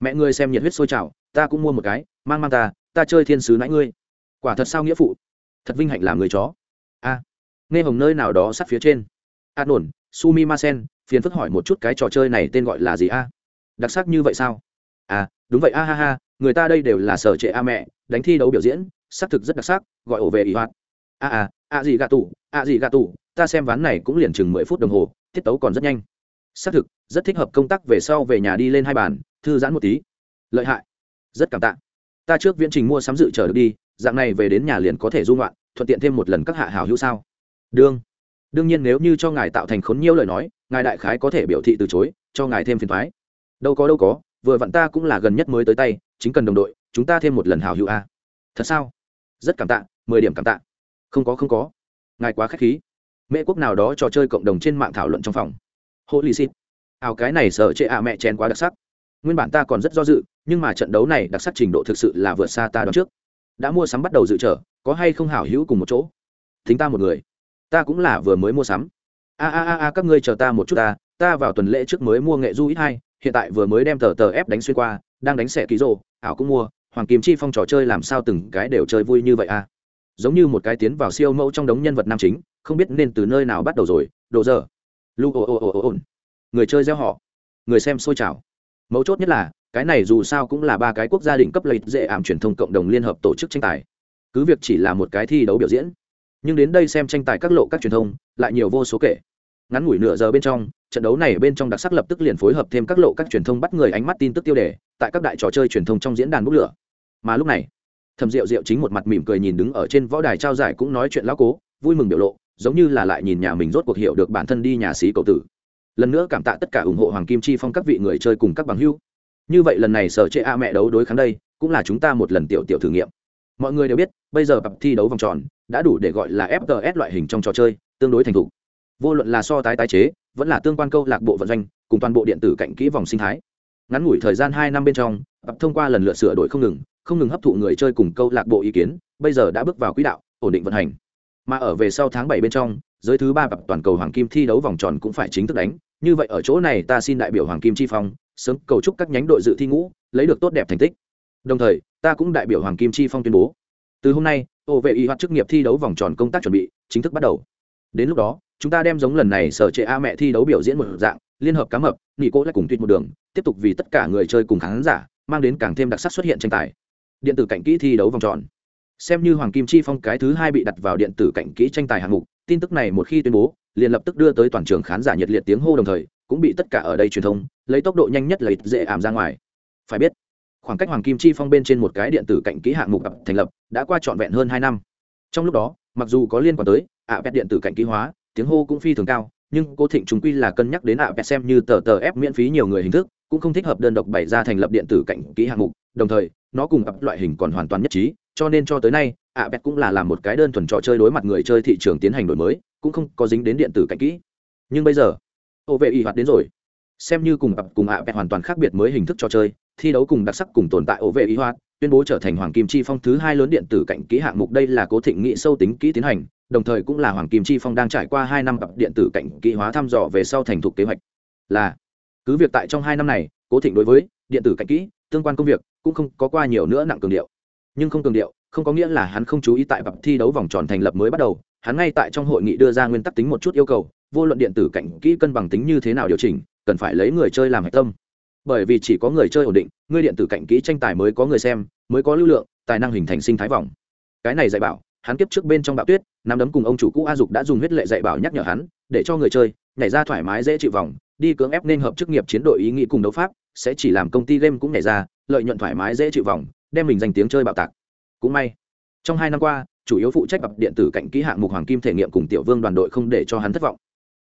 Mẹ ngươi xem nhiệt huyết sôi trào, ta cũng mua một cái, mang mang ta ta chơi thiên sứ nãy ngươi. Quả thật sao nghĩa phụ? Thật vinh hạnh làm người chó. A. Nghe hồng nơi nào đó sát phía trên. A nổn sumi ma sen phiền phức hỏi một chút cái trò chơi này tên gọi là gì a? Đặc sắc như vậy sao? À đúng vậy, a ha ha, người ta đây đều là sở trệ a mẹ, đánh thi đấu biểu diễn, xác thực rất đặc sắc, gọi ổ về ỷ hoạt. A a a gì gà tủ, a gì gà tủ, ta xem ván này cũng liền chừng mười phút đồng hồ, tiết tấu còn rất nhanh xác thực, rất thích hợp công tác về sau về nhà đi lên hai bàn, thư giãn một tí. Lợi hại. Rất cảm tạ. Ta trước viễn trình mua sắm dự trở được đi, dạng này về đến nhà liền có thể du ngoạn, thuận tiện thêm một lần các hạ hảo hữu sao? Đương. Đương nhiên nếu như cho ngài tạo thành khốn nhiêu lời nói, ngài đại khái có thể biểu thị từ chối, cho ngài thêm phiền thoái. Đâu có đâu có, vừa vặn ta cũng là gần nhất mới tới tay, chính cần đồng đội, chúng ta thêm một lần hảo hữu a. Thật sao? Rất cảm tạ, mười điểm cảm tạ. Không có không có. Ngài quá k h á c h khí. Mễ quốc nào đó trò chơi cộng đồng trên mạng thảo luận trong phòng hô lì xịt. Ảo cái này sợ chệ ạ, mẹ chén quá đặc sắc. Nguyên bản ta còn rất do dự, nhưng mà trận đấu này đặc sắc trình độ thực sự là vượt xa ta đón trước. Đã mua sắm bắt đầu dự trở, có hay không hảo hữu cùng một chỗ? Thính ta một người. Ta cũng là vừa mới mua sắm. A a a a, các ngươi chờ ta một chút ta ta vào tuần lễ trước mới mua nghệ du ít hai, hiện tại vừa mới đem tờ tờ ép đánh xuyên qua, đang đánh xẻ ký rồ, ảo cũng mua, hoàng kim chi phong trò chơi làm sao từng cái đều chơi vui như vậy a giống như một cái tiến vào siêu mẫu trong đống nhân vật nam chính, không biết nên từ nơi nào bắt đầu rồi, đồ giờ lu ồ ồ ồ ồ ồn người chơi gieo họ. Người xem xôi trào. Mấu chốt nhất là, cái này dù sao cũng là ba cái quốc gia đỉnh cấp lợi dễ ảm truyền thông cộng đồng liên hợp tổ chức tranh tài. Cứ việc chỉ là một cái thi đấu biểu diễn, nhưng đến đây xem tranh tài các lộ các truyền thông, lại nhiều vô số kể. Ngắn ngủi nửa giờ bên trong, trận đấu này bên trong đặc sắc lập tức liền phối hợp thêm các lộ các truyền thông bắt người ánh mắt tin tức tiêu đề, tại các đại trò chơi truyền thông trong diễn đàn bút lửa. Mà lúc này thầm rượu rượu chính một mặt mỉm cười nhìn đứng ở trên võ đài trao giải cũng nói chuyện lão cố, vui mừng biểu lộ giống như là lại nhìn nhà mình rốt cuộc hiểu được bản thân đi nhà sĩ cậu tử. Lần nữa cảm tạ tất cả ủng hộ hoàng kim chi phong các vị người chơi cùng các bằng hưu như vậy lần này sở chệ a mẹ đấu đối kháng đây, cũng là chúng ta một lần tiểu tiểu thử nghiệm. Mọi người đều biết, bây giờ tập thi đấu vòng tròn, đã đủ để gọi là fts loại hình trong trò chơi, tương đối thành thục. Vô luận là so tái tái chế, vẫn là tương quan câu lạc bộ vận doanh, cùng toàn bộ điện tử cạnh kỹ vòng sinh thái. Ngắn ngủi thời gian hai năm bên trong tập thông qua lần lượt sửa đổi không ngừng không ngừng hấp thụ người chơi cùng câu lạc bộ ý kiến, bây giờ đã bước vào quỹ đạo, ổn định vận hành mà ở về sau tháng bảy bên trong, giới thứ ba tập toàn cầu hoàng kim thi đấu vòng tròn cũng phải chính thức đánh. Như vậy ở chỗ này ta xin đại biểu hoàng kim chi phong, sớm cầu chúc các nhánh đội dự thi ngũ, lấy được tốt đẹp thành tích. Đồng thời, ta cũng đại biểu hoàng kim chi phong tuyên bố. Từ hôm nay, ô vệ y hoạt chức nghiệp thi đấu vòng tròn công tác chuẩn bị chính thức bắt đầu. Đến lúc đó, chúng ta đem giống lần này sở trệ a mẹ thi đấu biểu diễn một dạng, liên hợp cá mập nghị cố lại cùng tuyệt một đường, tiếp tục vì tất cả người chơi cùng khán giả, mang đến càng thêm đặc sắc xuất hiện tranh tài. Điện tử cảnh kỹ thi đấu vòng tròn xem như hoàng kim chi phong cái thứ hai bị đặt vào điện tử cảnh kỹ tranh tài hạng mục, tin tức này một khi tuyên bố, liền lập tức đưa tới toàn trường khán giả nhiệt liệt tiếng hô đồng thời, cũng bị tất cả ở đây truyền thông, lấy tốc độ nhanh nhất lấy dễ ảm ra ngoài. Phải biết, khoảng cách hoàng kim chi phong bên trên một cái điện tử cạnh kỹ hạng mục thành lập, đã qua trọn vẹn hơn hai năm. Trong lúc đó, mặc dù có liên quan tới ạ pet điện tử cạnh kỹ hóa, tiếng hô cũng phi thường cao, nhưng cô thịnh chúng quy là cân nhắc đến ạ pet xem như tờ tờ ép miễn phí nhiều người hình thức, cũng không thích hợp đơn độc bày ra thành lập điện tử cạnh kỹ hạng mục, đồng thời, nó cùng ập loại hình còn hoàn toàn nhất trí cho nên cho tới nay, ạ bẹt cũng là làm một cái đơn thuần trò chơi đối mặt người chơi thị trường tiến hành đổi mới, cũng không có dính đến điện tử cạnh kỹ. Nhưng bây giờ, ô vệ y hoạt đến rồi. Xem như cùng ập cùng ạ bẹt hoàn toàn khác biệt mới hình thức trò chơi, thi đấu cùng đặc sắc cùng tồn tại ô vệ y hoạt, tuyên bố trở thành hoàng kim chi phong thứ hai lớn điện tử cạnh kỹ hạng mục đây là cố thịnh nghị sâu tính kỹ tiến hành, đồng thời cũng là hoàng kim chi phong đang trải qua hai năm ập điện tử cạnh kỹ hóa thăm dò về sau thành thục kế hoạch. Là, cứ việc tại trong hai năm này, cố thịnh đối với điện tử cạnh kỹ, tương quan công việc cũng không có qua nhiều nữa nặng cường điệu nhưng không cường điệu, không có nghĩa là hắn không chú ý tại bậc thi đấu vòng tròn thành lập mới bắt đầu. Hắn ngay tại trong hội nghị đưa ra nguyên tắc tính một chút yêu cầu, vô luận điện tử cạnh kỹ cân bằng tính như thế nào điều chỉnh, cần phải lấy người chơi làm hạch tâm. Bởi vì chỉ có người chơi ổn định, người điện tử cạnh kỹ tranh tài mới có người xem, mới có lưu lượng, tài năng hình thành sinh thái vòng. Cái này dạy bảo, hắn kiếp trước bên trong bạo tuyết, nắm đấm cùng ông chủ cũ a dục đã dùng huyết lệ dạy bảo nhắc nhở hắn, để cho người chơi nhảy ra thoải mái dễ chịu vòng, đi cưỡng ép nên hợp chức nghiệp chiến đội ý nghĩ cùng đấu pháp, sẽ chỉ làm công ty game cũng nhảy ra, lợi nhuận thoải mái dễ chịu vòng đem mình danh tiếng chơi bạo tạc. Cũng may, trong hai năm qua, chủ yếu phụ trách bậc điện tử cạnh kỹ hạng mục hoàng kim thể nghiệm cùng tiểu vương đoàn đội không để cho hắn thất vọng.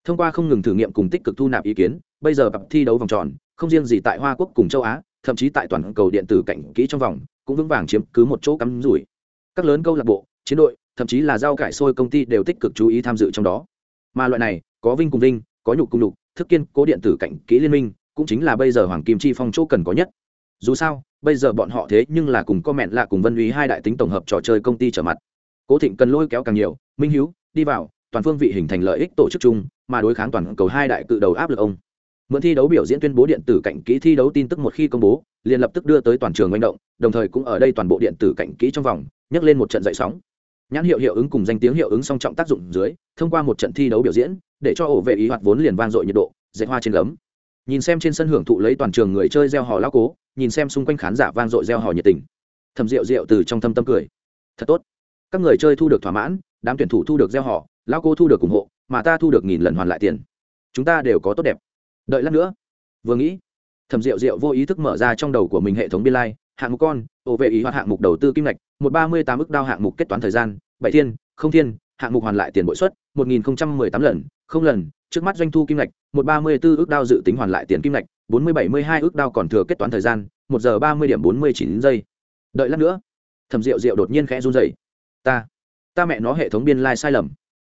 Thông qua không ngừng thử nghiệm cùng tích cực thu nạp ý kiến, bây giờ bậc thi đấu vòng tròn, không riêng gì tại hoa quốc cùng châu á, thậm chí tại toàn cầu điện tử cạnh kỹ trong vòng, cũng vững vàng chiếm cứ một chỗ cắm rủi. Các lớn câu lạc bộ, chiến đội, thậm chí là rau cải sôi công ty đều tích cực chú ý tham dự trong đó. Mà loại này, có vinh cùng vinh, có nhục cùng nhục, thức kiên cố điện tử cạnh kỹ liên minh, cũng chính là bây giờ hoàng kim chi phong chỗ cần có nhất. Dù sao bây giờ bọn họ thế nhưng là cùng có là cùng vân úy hai đại tính tổng hợp trò chơi công ty trở mặt. Cố thịnh cần lôi kéo càng nhiều, minh hiếu, đi vào, toàn phương vị hình thành lợi ích tổ chức chung, mà đối kháng toàn cầu hai đại cự đầu áp lực ông. Mượn thi đấu biểu diễn tuyên bố điện tử cảnh kỹ thi đấu tin tức một khi công bố, liền lập tức đưa tới toàn trường manh động, đồng thời cũng ở đây toàn bộ điện tử cảnh kỹ trong vòng, nhấc lên một trận dậy sóng. Nhãn hiệu hiệu ứng cùng danh tiếng hiệu ứng song trọng tác dụng dưới, thông qua một trận thi đấu biểu diễn, để cho ổ vệ ý hoạt vốn liền vang dội nhiệt độ, dệt hoa trên gấm nhìn xem trên sân hưởng thụ lấy toàn trường người chơi gieo hò lao cố, nhìn xem xung quanh khán giả vang dội gieo hò nhiệt tình. Thầm rượu rượu từ trong thâm tâm cười. Thật tốt. Các người chơi thu được thỏa mãn, đám tuyển thủ thu được gieo họ lao cô thu được ủng hộ, mà ta thu được nghìn lần hoàn lại tiền. Chúng ta đều có tốt đẹp. Đợi lát nữa. Vừa nghĩ, thẩm rượu rượu vô ý thức mở ra trong đầu của mình hệ thống biên lai, hạng mục con, ổ vệ ý hoặc hạng mục đầu tư kim ngạch, một ba mươi tám ước đao hạng mục kết toán thời gian, bảy thiên, không thiên, hạng mục hoàn lại tiền bội suất, một nghìn tám lần, không lần trước mắt doanh thu kim ngạch, một ba mươi bốn ước đao dự tính hoàn lại tiền kim ngạch, bốn mươi bảy mươi hai ước đao còn thừa kết toán thời gian, một giờ ba mươi điểm bốn mươi chín giây. Đợi lát nữa, thẩm rượu rượu đột nhiên khẽ run rẩy. Ta ta mẹ nó hệ thống biên lai sai lầm.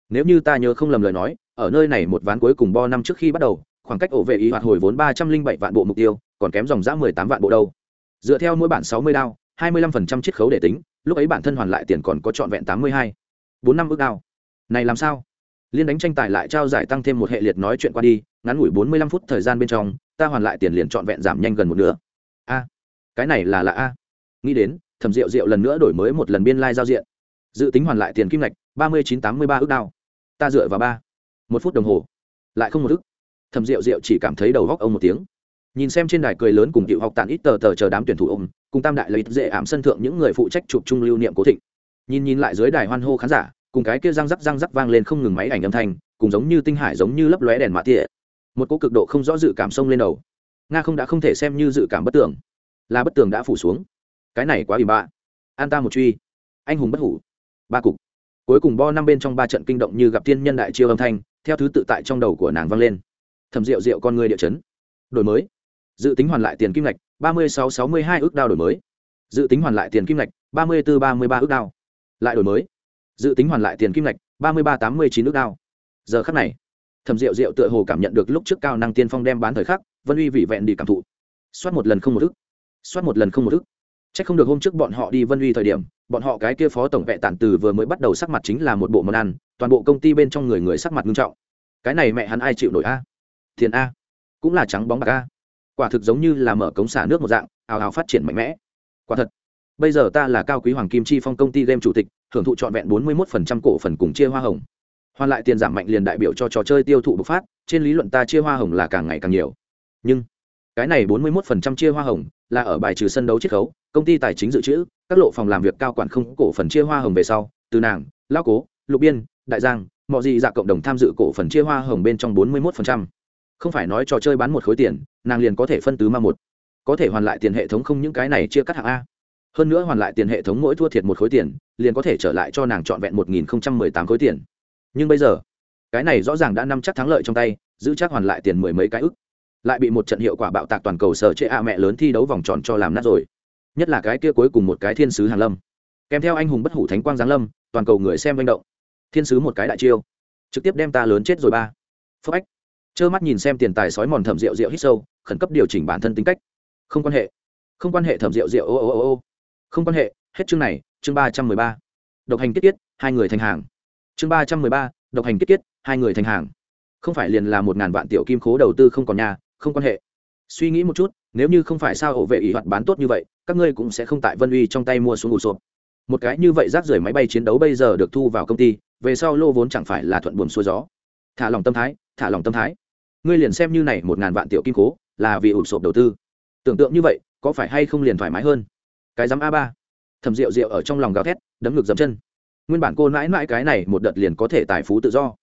Nếu như ta nhớ không lầm lời nói, ở nơi này một ván cuối cùng bo năm trước khi bắt đầu, khoảng cách ổ vệ ý hoạt hồi vốn ba trăm linh bảy vạn bộ mục tiêu, còn kém dòng giã mười tám vạn bộ đâu. Dựa theo mỗi bản sáu mươi đao, hai mươi lăm phần trăm chiết khấu để tính, lúc ấy bản thân hoàn lại tiền còn có trọn vẹn tám mươi hai. Bốn năm ước đao. Này làm sao? Liên đánh tranh tài lại trao giải tăng thêm một hệ liệt nói chuyện qua đi, ngắn ngủi bốn mươi lăm phút thời gian bên trong, ta hoàn lại tiền liền trọn vẹn giảm nhanh gần một nửa. A, cái này là là a. Nghĩ đến, thẩm rượu rượu lần nữa đổi mới một lần biên lai giao diện. Dự tính hoàn lại tiền kim ngạch, ba mươi chín tám mươi ba ước đao. Ta dựa vào ba. Một phút đồng hồ. Lại không một ức. Thầm rượu rượu chỉ cảm thấy đầu góc ông một tiếng. Nhìn xem trên đài cười lớn cùng cựu học tàn ít tờ tờ chờ đám tuyển thủ ông, cùng tam đại lợi dễ ảm sân thượng những người phụ trách chụp chung lưu niệm cố thịnh. Nhìn nhìn lại dưới đài hoan hô khán giả cùng cái kia răng rắc răng rắc vang lên không ngừng máy ảnh âm thanh, cùng giống như tinh hải giống như lấp lóe đèn mạ tịa một cỗ cực độ không rõ dự cảm sông lên đầu. Nga không đã không thể xem như dự cảm bất tường là bất tường đã phủ xuống. Cái này quá ìm bạ an ta một truy. Anh hùng bất hủ. Ba cục. Cuối cùng bo năm bên trong ba trận kinh động như gặp thiên nhân đại chiêu âm thanh, theo thứ tự tại trong đầu của nàng vang lên. Thầm rượu rượu con người địa chấn. Đổi mới. Dự tính hoàn lại tiền kim ngạch, ba mươi sáu sáu mươi hai ước đao đổi mới. Dự tính hoàn lại tiền kim ngạch, ba mươi bốn ba mươi ba ước đao. Lại đổi mới dự tính hoàn lại tiền kim ngạch, ba mươi ba tám mươi chín nước đao. Giờ khắc này thầm rượu rượu tựa hồ cảm nhận được lúc trước cao năng tiên phong đem bán thời khắc, vân uy vị vẹn đi cảm thụ. Soát một lần không một thức soát một lần không một thức c h ắ c không được hôm trước bọn họ đi vân uy thời điểm, bọn họ cái kia phó tổng vệ tản từ vừa mới bắt đầu sắc mặt chính là một bộ món ăn, toàn bộ công ty bên trong người người sắc mặt nghiêm trọng. Cái này mẹ hắn ai chịu nổi a? Thiền a? Cũng là trắng bóng bạc a. Quả thực giống như là mở cống xả nước một dạng, ào ào phát triển mạnh mẽ. Quả thật, bây giờ ta là cao quý hoàng kim chi phong công ty game chủ tịch hưởng thụ trọn vẹn bốn mươi một phần trăm cổ phần cùng chia hoa hồng. Hoàn lại tiền giảm mạnh liền đại biểu cho trò chơi tiêu thụ bộc phát, trên lý luận ta chia hoa hồng là càng ngày càng nhiều. Nhưng, cái này bốn mươi một phần trăm chia hoa hồng là ở bài trừ sân đấu chiết khấu, công ty tài chính dự trữ, các lộ phòng làm việc cao quản không cổ phần chia hoa hồng về sau, từ nàng lão cố, lục biên, đại giang, mọi gì dạ cộng đồng tham dự cổ phần chia hoa hồng bên trong bốn mươi một không phải nói trò chơi bán một khối tiền, nàng liền có thể phân tứ ma một. Có thể hoàn lại tiền hệ thống không những cái này chia cắt hạng a hơn nữa hoàn lại tiền hệ thống mỗi thua thiệt một khối tiền, liền có thể trở lại cho nàng trọn vẹn một nghìn mười tám khối tiền. Nhưng bây giờ, cái này rõ ràng đã nắm chắc thắng lợi trong tay, giữ chắc hoàn lại tiền mười mấy cái ức. Lại bị một trận hiệu quả bạo tạc toàn cầu sở chế a mẹ lớn thi đấu vòng tròn cho làm nát rồi. Nhất là cái kia cuối cùng một cái thiên sứ hàn lâm. Kèm theo anh hùng bất hủ thánh quang giáng lâm, toàn cầu người xem manh động. Thiên sứ một cái đại chiêu. Trực tiếp đem ta lớn chết rồi ba. Phúc ách. Trơ mắt nhìn xem tiền tài sói mòn thẩm rượu rượu hít sâu, khẩn cấp điều chỉnh bản thân tính cách. Không quan hệ. Không quan hệ thẩm rượu rượu, ô ô ô ô không quan hệ, hết chương này, chương ba trăm mười ba. Độc hành kết tiết hai người thành hàng. Chương ba trăm mười ba, độc hành kết tiết hai người thành hàng. Không phải liền là một ngàn vạn tiểu kim khố đầu tư không còn nhà, không quan hệ. Suy nghĩ một chút, nếu như không phải sao ổ vệ ý hoạt bán tốt như vậy, các ngươi cũng sẽ không tại vân uy trong tay mua xuống ngủ sộp. Một cái như vậy rác rưởi máy bay chiến đấu bây giờ được thu vào công ty, về sau lô vốn chẳng phải là thuận buồm xuôi gió. Thả lòng tâm thái, thả lòng tâm thái. Ngươi liền xem như này một ngàn vạn tiểu kim cố là vì ụp sộp đầu tư. Tưởng tượng như vậy, có phải hay không liền thoải mái hơn? Cái dám a ba. Thầm rượu rượu ở trong lòng gào thét, đấm ngực dầm chân. Nguyên bản cô mãi mãi cái này một đợt liền có thể tài phú tự do.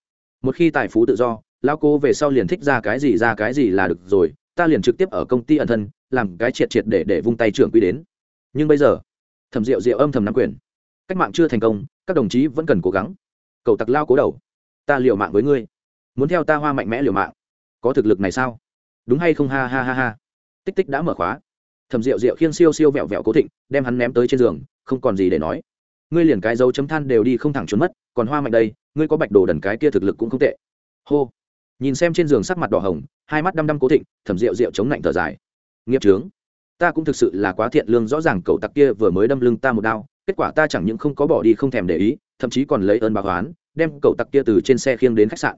Một khi tài phú tự do lao cô về sau liền thích ra cái gì ra cái gì là được rồi, ta liền trực tiếp ở công ty ẩn thân, làm cái triệt triệt để để vung tay trưởng quy đến. Nhưng bây giờ thầm rượu rượu âm thầm nắm quyền. Cách mạng chưa thành công, các đồng chí vẫn cần cố gắng. Cầu tặc lao cố đầu. Ta liều mạng với ngươi. Muốn theo ta hoa mạnh mẽ liều mạng. Có thực lực này sao? Đúng hay không? Ha ha ha ha. Tích tích đã mở khóa thầm rượu rượu khiêng siêu siêu vẹo vẹo cố thịnh, đem hắn ném tới trên giường, không còn gì để nói. Ngươi liền cái dấu chấm than đều đi không thẳng trốn mất, còn hoa mạnh đây, ngươi có bạch đồ đần cái kia thực lực cũng không tệ. Hô. Nhìn xem trên giường sắc mặt đỏ hồng, hai mắt đăm đăm cố thịnh thẩm rượu rượu chống lạnh thở dài. Nghiệp trướng ta cũng thực sự là quá thiện lương, rõ ràng cậu tặc kia vừa mới đâm lưng ta một đao, kết quả ta chẳng những không có bỏ đi, không thèm để ý, thậm chí còn lấy ơn báo oán, đem cậu tặc kia từ trên xe khiêng đến khách sạn.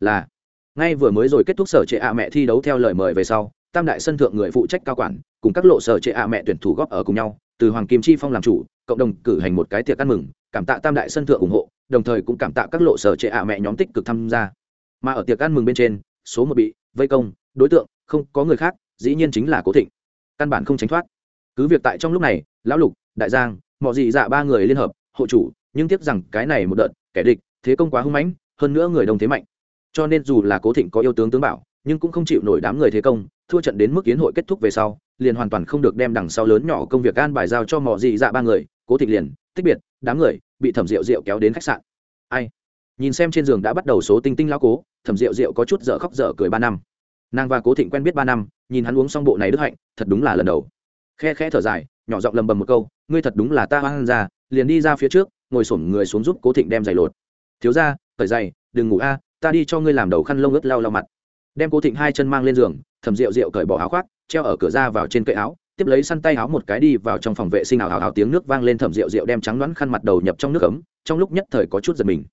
Là, ngay vừa mới rồi kết thúc sở trệ ạ mẹ thi đấu theo lời mời về sau tam đại sân thượng người phụ trách cao quản, cùng các lộ sở trệ ạ mẹ tuyển thủ góp ở cùng nhau, từ hoàng kim chi phong làm chủ, cộng đồng cử hành một cái tiệc ăn mừng, cảm tạ tam đại sân thượng ủng hộ, đồng thời cũng cảm tạ các lộ sở trệ ạ mẹ nhóm tích cực tham gia. Mà ở tiệc ăn mừng bên trên, số một bị, vây công, đối tượng, không có người khác, dĩ nhiên chính là cố thịnh. Căn bản không tránh thoát. Cứ việc tại trong lúc này, lão lục, đại giang, mọi dị dạ ba người liên hợp, hộ chủ, nhưng tiếc rằng cái này một đợt, kẻ địch, thế công quá hung mãnh, hơn nữa người đồng thế mạnh. Cho nên dù là cố thịnh có yêu tướng tướng bảo, nhưng cũng không chịu nổi đám người thế công thua trận đến mức kiến hội kết thúc về sau, liền hoàn toàn không được đem đằng sau lớn nhỏ công việc an bài giao cho mò dị dạ ba người, cố thịnh liền, tích biệt, đám người, bị thẩm rượu rượu kéo đến khách sạn. Ai? Nhìn xem trên giường đã bắt đầu số tinh tinh lao cố, thẩm rượu rượu có chút dở khóc dở cười ba năm. Nàng và cố thịnh quen biết ba năm, nhìn hắn uống xong bộ này đức hạnh, thật đúng là lần đầu. Khe khe thở dài, nhỏ giọng lầm bầm một câu, ngươi thật đúng là ta hoang ra, liền đi ra phía trước, ngồi xổm người xuống giúp cố thịnh đem giày lột. Thiếu ra cởi giày đừng ngủ a, ta đi cho ngươi làm đầu khăn lông ướt lau lau mặt đem cố thịnh hai chân mang lên giường thầm rượu rượu cởi bỏ áo khoác, treo ở cửa ra vào trên cậy áo, tiếp lấy săn tay áo một cái đi vào trong phòng vệ sinh ảo ảo ảo tiếng nước vang lên thầm rượu rượu đem trắng đoán khăn mặt đầu nhập trong nước ấm, trong lúc nhất thời có chút giật mình.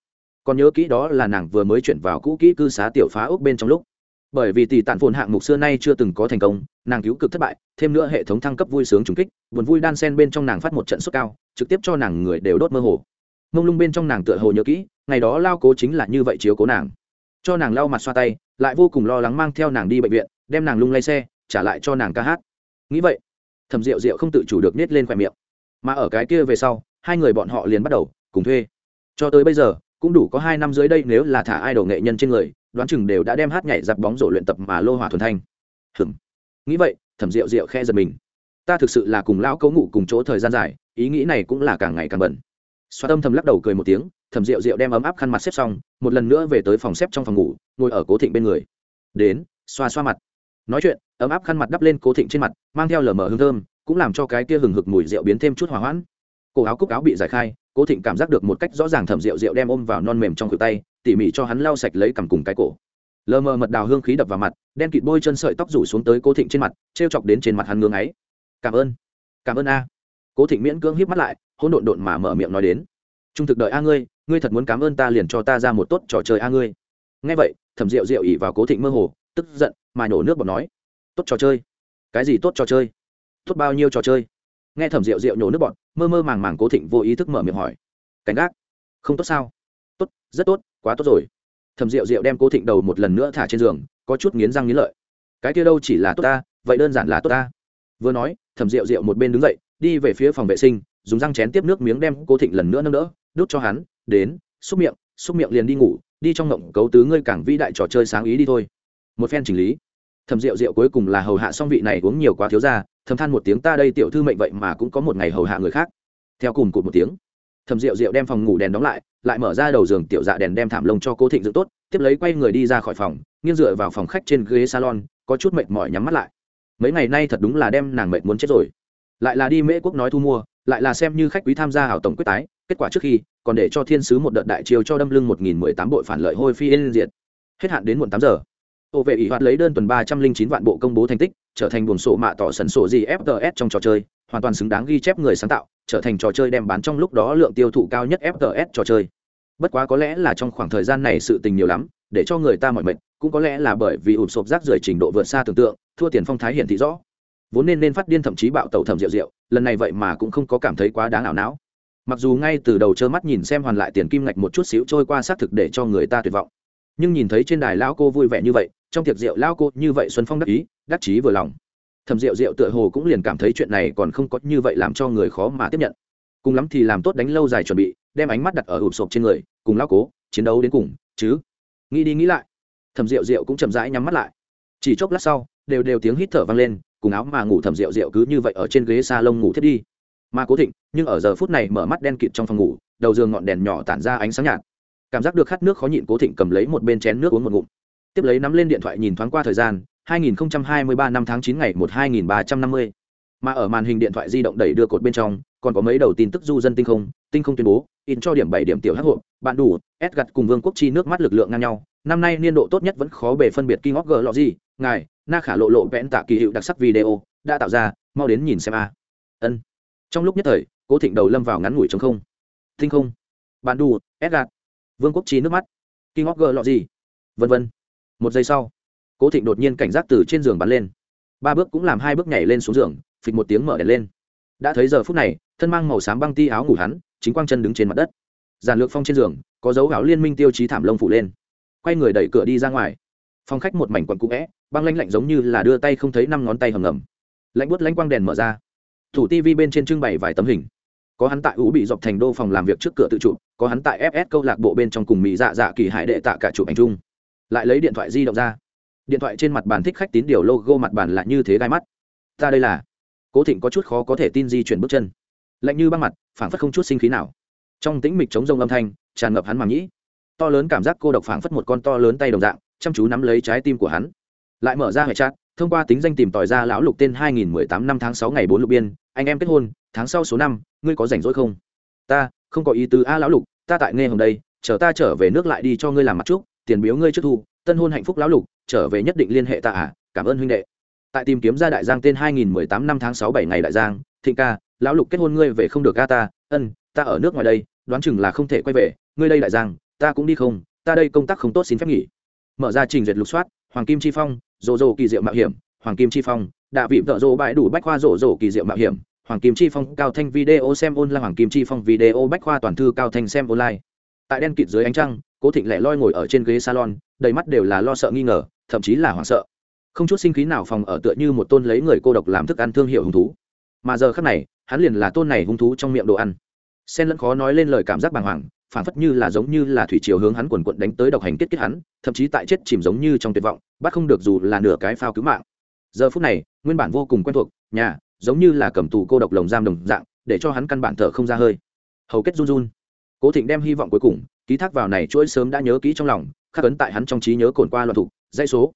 Còn nhớ kỹ đó là nàng vừa mới chuyển vào cũ kỹ cư xá tiểu phá ốc bên trong lúc. Bởi vì tỷ tản phồn hạng mục xưa nay chưa từng có thành công, nàng cứu cực thất bại, thêm nữa hệ thống thăng cấp vui sướng trùng kích, buồn vui đan sen bên trong nàng phát một trận sốt cao, trực tiếp cho nàng người đều đốt mơ hồ. Mông lung bên trong nàng tựa hồ nhớ kỹ, ngày đó lao cố chính là như vậy chiếu cố nàng. Cho nàng lau mặt xoa tay lại vô cùng lo lắng mang theo nàng đi bệnh viện, đem nàng lung lay xe, trả lại cho nàng ca hát. Nghĩ vậy thầm rượu rượu không tự chủ được nết lên khoe miệng. Mà ở cái kia về sau, hai người bọn họ liền bắt đầu cùng thuê. Cho tới bây giờ, cũng đủ có hai năm dưới đây nếu là thả ai đồ nghệ nhân trên người, đoán chừng đều đã đem hát nhảy dập bóng rổ luyện tập mà lô hỏa thuần thanh. Hừm nghĩ vậy, thẩm rượu rượu khe giật mình. Ta thực sự là cùng lão cấu ngủ cùng chỗ thời gian dài, ý nghĩ này cũng là càng ngày càng bẩn. Xoa tâm thầm lắc đầu cười một tiếng thẩm rượu rượu đem ấm áp khăn mặt xếp xong, một lần nữa về tới phòng xếp trong phòng ngủ, ngồi ở cố thịnh bên người. Đến, xoa xoa mặt. Nói chuyện, ấm áp khăn mặt đắp lên cố thịnh trên mặt, mang theo lờ mờ hương thơm, cũng làm cho cái kia hừng hực mùi rượu biến thêm chút hỏa hoãn. Cổ áo cúc áo bị giải khai, cố thịnh cảm giác được một cách rõ ràng thẩm rượu rượu đem ôm vào non mềm trong cửa tay, tỉ mỉ cho hắn lau sạch lấy cằm cùng cái cổ. Lờ mờ mật đào hương khí đập vào mặt, đen kịt bôi chân sợi tóc rủ xuống tới cố thịnh trên mặt t r e o chọc đến trên mặt hắn ngưng ấy cảm ơn cảm ơn a. Cố thịnh miễn cưỡng híp mắt lại, hỗn độn độn mà mở miệng nói đến trung thực đợi a ngươi ngươi thật muốn cảm ơn ta liền cho ta ra một tốt trò chơi a ngươi. Ngay vậy, thẩm rượu rượu ỉ vào cố thịnh mơ hồ, tức giận, mà nhổ nước bọt nói, tốt trò chơi. Cái gì tốt trò chơi? Tốt bao nhiêu trò chơi? Nghe thẩm rượu rượu nhổ nước bọt, mơ mơ màng màng cố thịnh vô ý thức mở miệng hỏi, cảnh gác, không tốt sao? Tốt, rất tốt, quá tốt rồi. Thẩm rượu rượu đem cố thịnh đầu một lần nữa thả trên giường, có chút nghiến răng nghiến lợi. Cái kia đâu chỉ là tốt ta, vậy đơn giản là tốt ta. Vừa nói, thẩm rượu rượu một bên đứng dậy, đi về phía phòng vệ sinh, dùng răng chén tiếp nước miếng đem cố thịnh lần nữa nâng đỡ đút cho hắn, đến, xúc miệng xúc miệng liền đi ngủ, đi trong ngộng cấu tứ ngươi càng vĩ đại trò chơi sáng ý đi thôi. Một phen chỉnh lý. Thẩm rượu rượu cuối cùng là hầu hạ xong vị này uống nhiều quá thiếu ra thầm than một tiếng ta đây tiểu thư mệnh vậy mà cũng có một ngày hầu hạ người khác. Theo cùng cụt một tiếng thầm rượu rượu đem phòng ngủ đèn đóng lại lại mở ra đầu giường tiểu dạ đèn đem thảm lông cho cố thịnh dựng tốt, tiếp lấy quay người đi ra khỏi phòng, nghiêng dựa vào phòng khách trên ghế salon, có chút mệt mỏi nhắm mắt lại. Mấy ngày nay thật đúng là đem nàng mệt muốn chết rồi. Lại là đi mễ quốc nói thu mua lại là xem như khách quý tham gia hảo tổng quyết tái, kết quả trước khi, còn để cho thiên sứ một đợt đại chiêu cho đâm lưng một nghìn mười tám bội phản lợi hôi phi yên diệt. Hết hạn đến muộn tám giờ. Ô vệ ỷ hoạt lấy đơn tuần ba trăm linh chín vạn bộ công bố thành tích, trở thành buồng sổ mạ tỏ sần sổ gì fts trong trò chơi, hoàn toàn xứng đáng ghi chép người sáng tạo, trở thành trò chơi đem bán trong lúc đó lượng tiêu thụ cao nhất fts trò chơi. Bất quá có lẽ là trong khoảng thời gian này sự tình nhiều lắm, để cho người ta mọi mệnh cũng có lẽ là bởi vì ụp sộp rác rưởi trình độ vượt xa tưởng tượng, thua tiền phong thái hiển thị rõ vốn nên nên phát điên thậm chí bạo tẩu thẩm rượu rượu, lần này vậy mà cũng không có cảm thấy quá đáng ảo não. Mặc dù ngay từ đầu trơ mắt nhìn xem hoàn lại tiền kim ngạch một chút xíu trôi qua xác thực để cho người ta tuyệt vọng, nhưng nhìn thấy trên đài lão cô vui vẻ như vậy, trong tiệc rượu lao cô như vậy xuân phong đắc ý, đắc chí vừa lòng. Thẩm rượu rượu tựa hồ cũng liền cảm thấy chuyện này còn không có như vậy làm cho người khó mà tiếp nhận. Cùng lắm thì làm tốt đánh lâu dài chuẩn bị, đem ánh mắt đặt ở ụp sộp trên người, cùng lao cố, chiến đấu đến cùng, chứ. Nghĩ đi nghĩ lại, thẩm rượu rượu cũng chậm rãi nhắm mắt lại. Chỉ chốc lát sau, đều đều tiếng hít thở vang lên cùng áo mà ngủ thầm rượu rượu cứ như vậy ở trên ghế s a lông ngủ thiết đi. Mà cố thịnh nhưng ở giờ phút này mở mắt đen kịt trong phòng ngủ đầu giường ngọn đèn nhỏ tản ra ánh sáng nhạt. Cảm giác được khát nước khó nhịn cố thịnh cầm lấy một bên chén nước uống một ngụm. Tiếp lấy nắm lên điện thoại nhìn thoáng qua thời gian 2023 năm tháng 9 ngày 1 2350. Mà ở màn hình điện thoại di động đẩy đưa cột bên trong, còn có mấy đầu tin tức du dân tinh không, tinh không tuyên bố, in cho điểm bảy điểm tiểu hắc hộp bạn đủ, Edgar cùng Vương Quốc chi nước mắt lực lượng ngang nhau, năm nay niên độ tốt nhất vẫn khó bề phân biệt King gờ G gì, ngài, Na khả lộ lộ vẽn tạ kỳ hiệu đặc sắc video, đã tạo ra, mau đến nhìn xem a. Ân. Trong lúc nhất thời, Cố Thịnh đầu lâm vào ngắn ngủi trống không. Tinh không, bạn đủ, Edgar, Vương Quốc chi nước mắt, King gờ G gì, vân vân. Một giây sau cố thịnh đột nhiên cảnh giác từ trên giường bắn lên. Ba bước cũng làm hai bước nhảy lên xuống giường phịch một tiếng mở đèn lên. Đã thấy giờ phút này thân mang màu xám băng ti áo ngủ hắn chính quang chân đứng trên mặt đất. Giàn lược phong trên giường, có dấu áo liên minh tiêu chí thảm lông phủ lên. Quay người đẩy cửa đi ra ngoài. Phòng khách một mảnh quần cũ vẽ băng lanh lạnh giống như là đưa tay không thấy năm ngón tay hầm ngầm. Lạnh bút lãnh quang đèn mở ra. Thủ tivi bên trên trưng bày vài tấm hình. Có hắn tại ú bị dọc thành đô phòng làm việc trước cửa tự chụp, có hắn tại fs câu lạc bộ bên trong cùng mỹ dạ dạ kỳ hải đệ tạ cả chụp ảnh chung. Lại lấy điện thoại di động ra. Điện thoại trên mặt bàn thích khách tín điều logo mặt bàn lại như thế gai mắt. Ta đây là. Cố thịnh có chút khó có thể tin di chuyển bước chân lạnh như băng mặt, phảng phất không chút sinh khí nào. Trong tĩnh mịch chống rông âm thanh, tràn ngập hắn màng nhĩ. To lớn cảm giác cô độc phảng phất một con to lớn tay đồng dạng, chăm chú nắm lấy trái tim của hắn. Lại mở ra hệ chat, thông qua tính danh tìm tòi ra lão lục tên 2018 năm tháng 6 ngày 4 lục biên, anh em kết hôn, tháng sau số năm, ngươi có rảnh rỗi không? Ta, không có ý tứ a lão lục, ta tại nghe hồng đây, chờ ta trở về nước lại đi cho ngươi làm mặt trúc tiền biếu ngươi trước thu, tân hôn hạnh phúc lão lục, trở về nhất định liên hệ ta à cảm ơn huynh đệ. Tại tìm kiếm ra đại giang tên 2018 năm tháng 6 7 ngày đại giang, thịnh ca lão lục kết hôn ngươi về không được ca ta, ân, ta ở nước ngoài đây, đoán chừng là không thể quay về, ngươi đây đại giang, ta cũng đi không, ta đây công tác không tốt xin phép nghỉ. Mở ra trình duyệt lục soát, hoàng kim chi phong rồ rồ kỳ diệu mạo hiểm, hoàng kim chi phong, đạ vị vợ rồ bãi đủ bách khoa rồ rồ kỳ diệu mạo hiểm, hoàng kim chi phong cao thanh video xem online, hoàng kim chi phong video bách khoa toàn thư cao thanh xem online. Tại đen kịt dưới ánh trăng, cố thịnh lẻ loi ngồi ở trên ghế salon, đầy mắt đều là lo sợ nghi ngờ, thậm chí là hoảng sợ. Không chút sinh khí nào phòng ở tựa như một tôn lấy người cô độc làm thức ăn thương hiệu hung thú. Mà giờ khắc này hắn liền là tôn này hung thú trong miệng đồ ăn. Sen lẫn khó nói lên lời cảm giác bàng hoàng phản phất như là giống như là thủy chiều hướng hắn quần quận đánh tới độc hành kết kết hắn, thậm chí tại chết chìm giống như trong tuyệt vọng, bắt không được dù là nửa cái phao cứu mạng. Giờ phút này, nguyên bản vô cùng quen thuộc, nhà, giống như là cầm tù cô độc lồng giam đồng dạng, để cho hắn căn bản thở không ra hơi. Hầu kết run run. Cố thịnh đem hy vọng cuối cùng, ký thác vào này chuỗi sớm đã nhớ kỹ trong lòng, khắc ấn tại hắn trong trí nhớ cồn qua loạn thục, dãy số.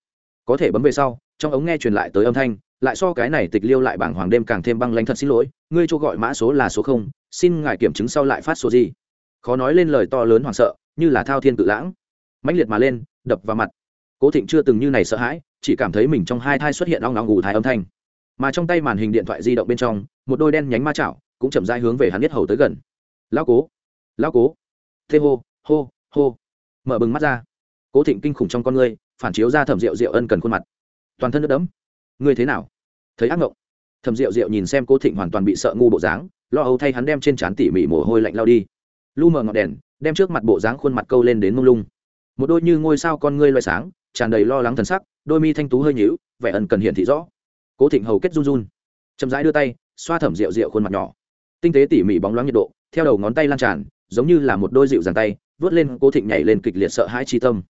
Có thể bấm về sau, trong ống nghe truyền lại tới âm thanh lại so cái này tịch liêu lại bảng hoàng đêm càng thêm băng lanh thật xin lỗi, ngươi cho gọi mã số là số không, xin ngài kiểm chứng sau lại phát số gì. Khó nói lên lời to lớn hoảng sợ, như là thao thiên tự lãng. Mãnh liệt mà lên, đập vào mặt. Cố thịnh chưa từng như này sợ hãi, chỉ cảm thấy mình trong hai thai xuất hiện ong ong ngủ thái âm thanh. Mà trong tay màn hình điện thoại di động bên trong, một đôi đen nhánh ma chảo cũng chậm rãi hướng về hắn biết hầu tới gần. Lao cố lao cố. Thê hô hô hô. Mở bừng mắt ra. Cố thịnh kinh khủng trong con ngươi, phản chiếu ra thẩm rượu rượu ân cần khuôn mặt. Toàn thân nước đẫm ngươi thế nào? Thấy ác mộng. Thẩm rượu rượu nhìn xem cố thịnh hoàn toàn bị sợ ngu bộ dáng, lo âu thay hắn đem trên trán tỉ mỉ mồ hôi lạnh lao đi. Lu mờ ngọn đèn, đem trước mặt bộ dáng khuôn mặt câu lên đến mông lung. Một đôi như ngôi sao con ngươi loay sáng, tràn đầy lo lắng thần sắc, đôi mi thanh tú hơi nhíu, vẻ ẩn cần hiện thị rõ. Cố thịnh hầu kết run run. Chậm rãi đưa tay, xoa thẩm rượu rượu khuôn mặt nhỏ. Tinh tế tỉ mỉ bóng loáng nhiệt độ, theo đầu ngón tay lan tràn, giống như là một đôi dịu dàn tay, vớt lên cố thịnh nhảy lên kịch liệt sợ hãi chi tâm.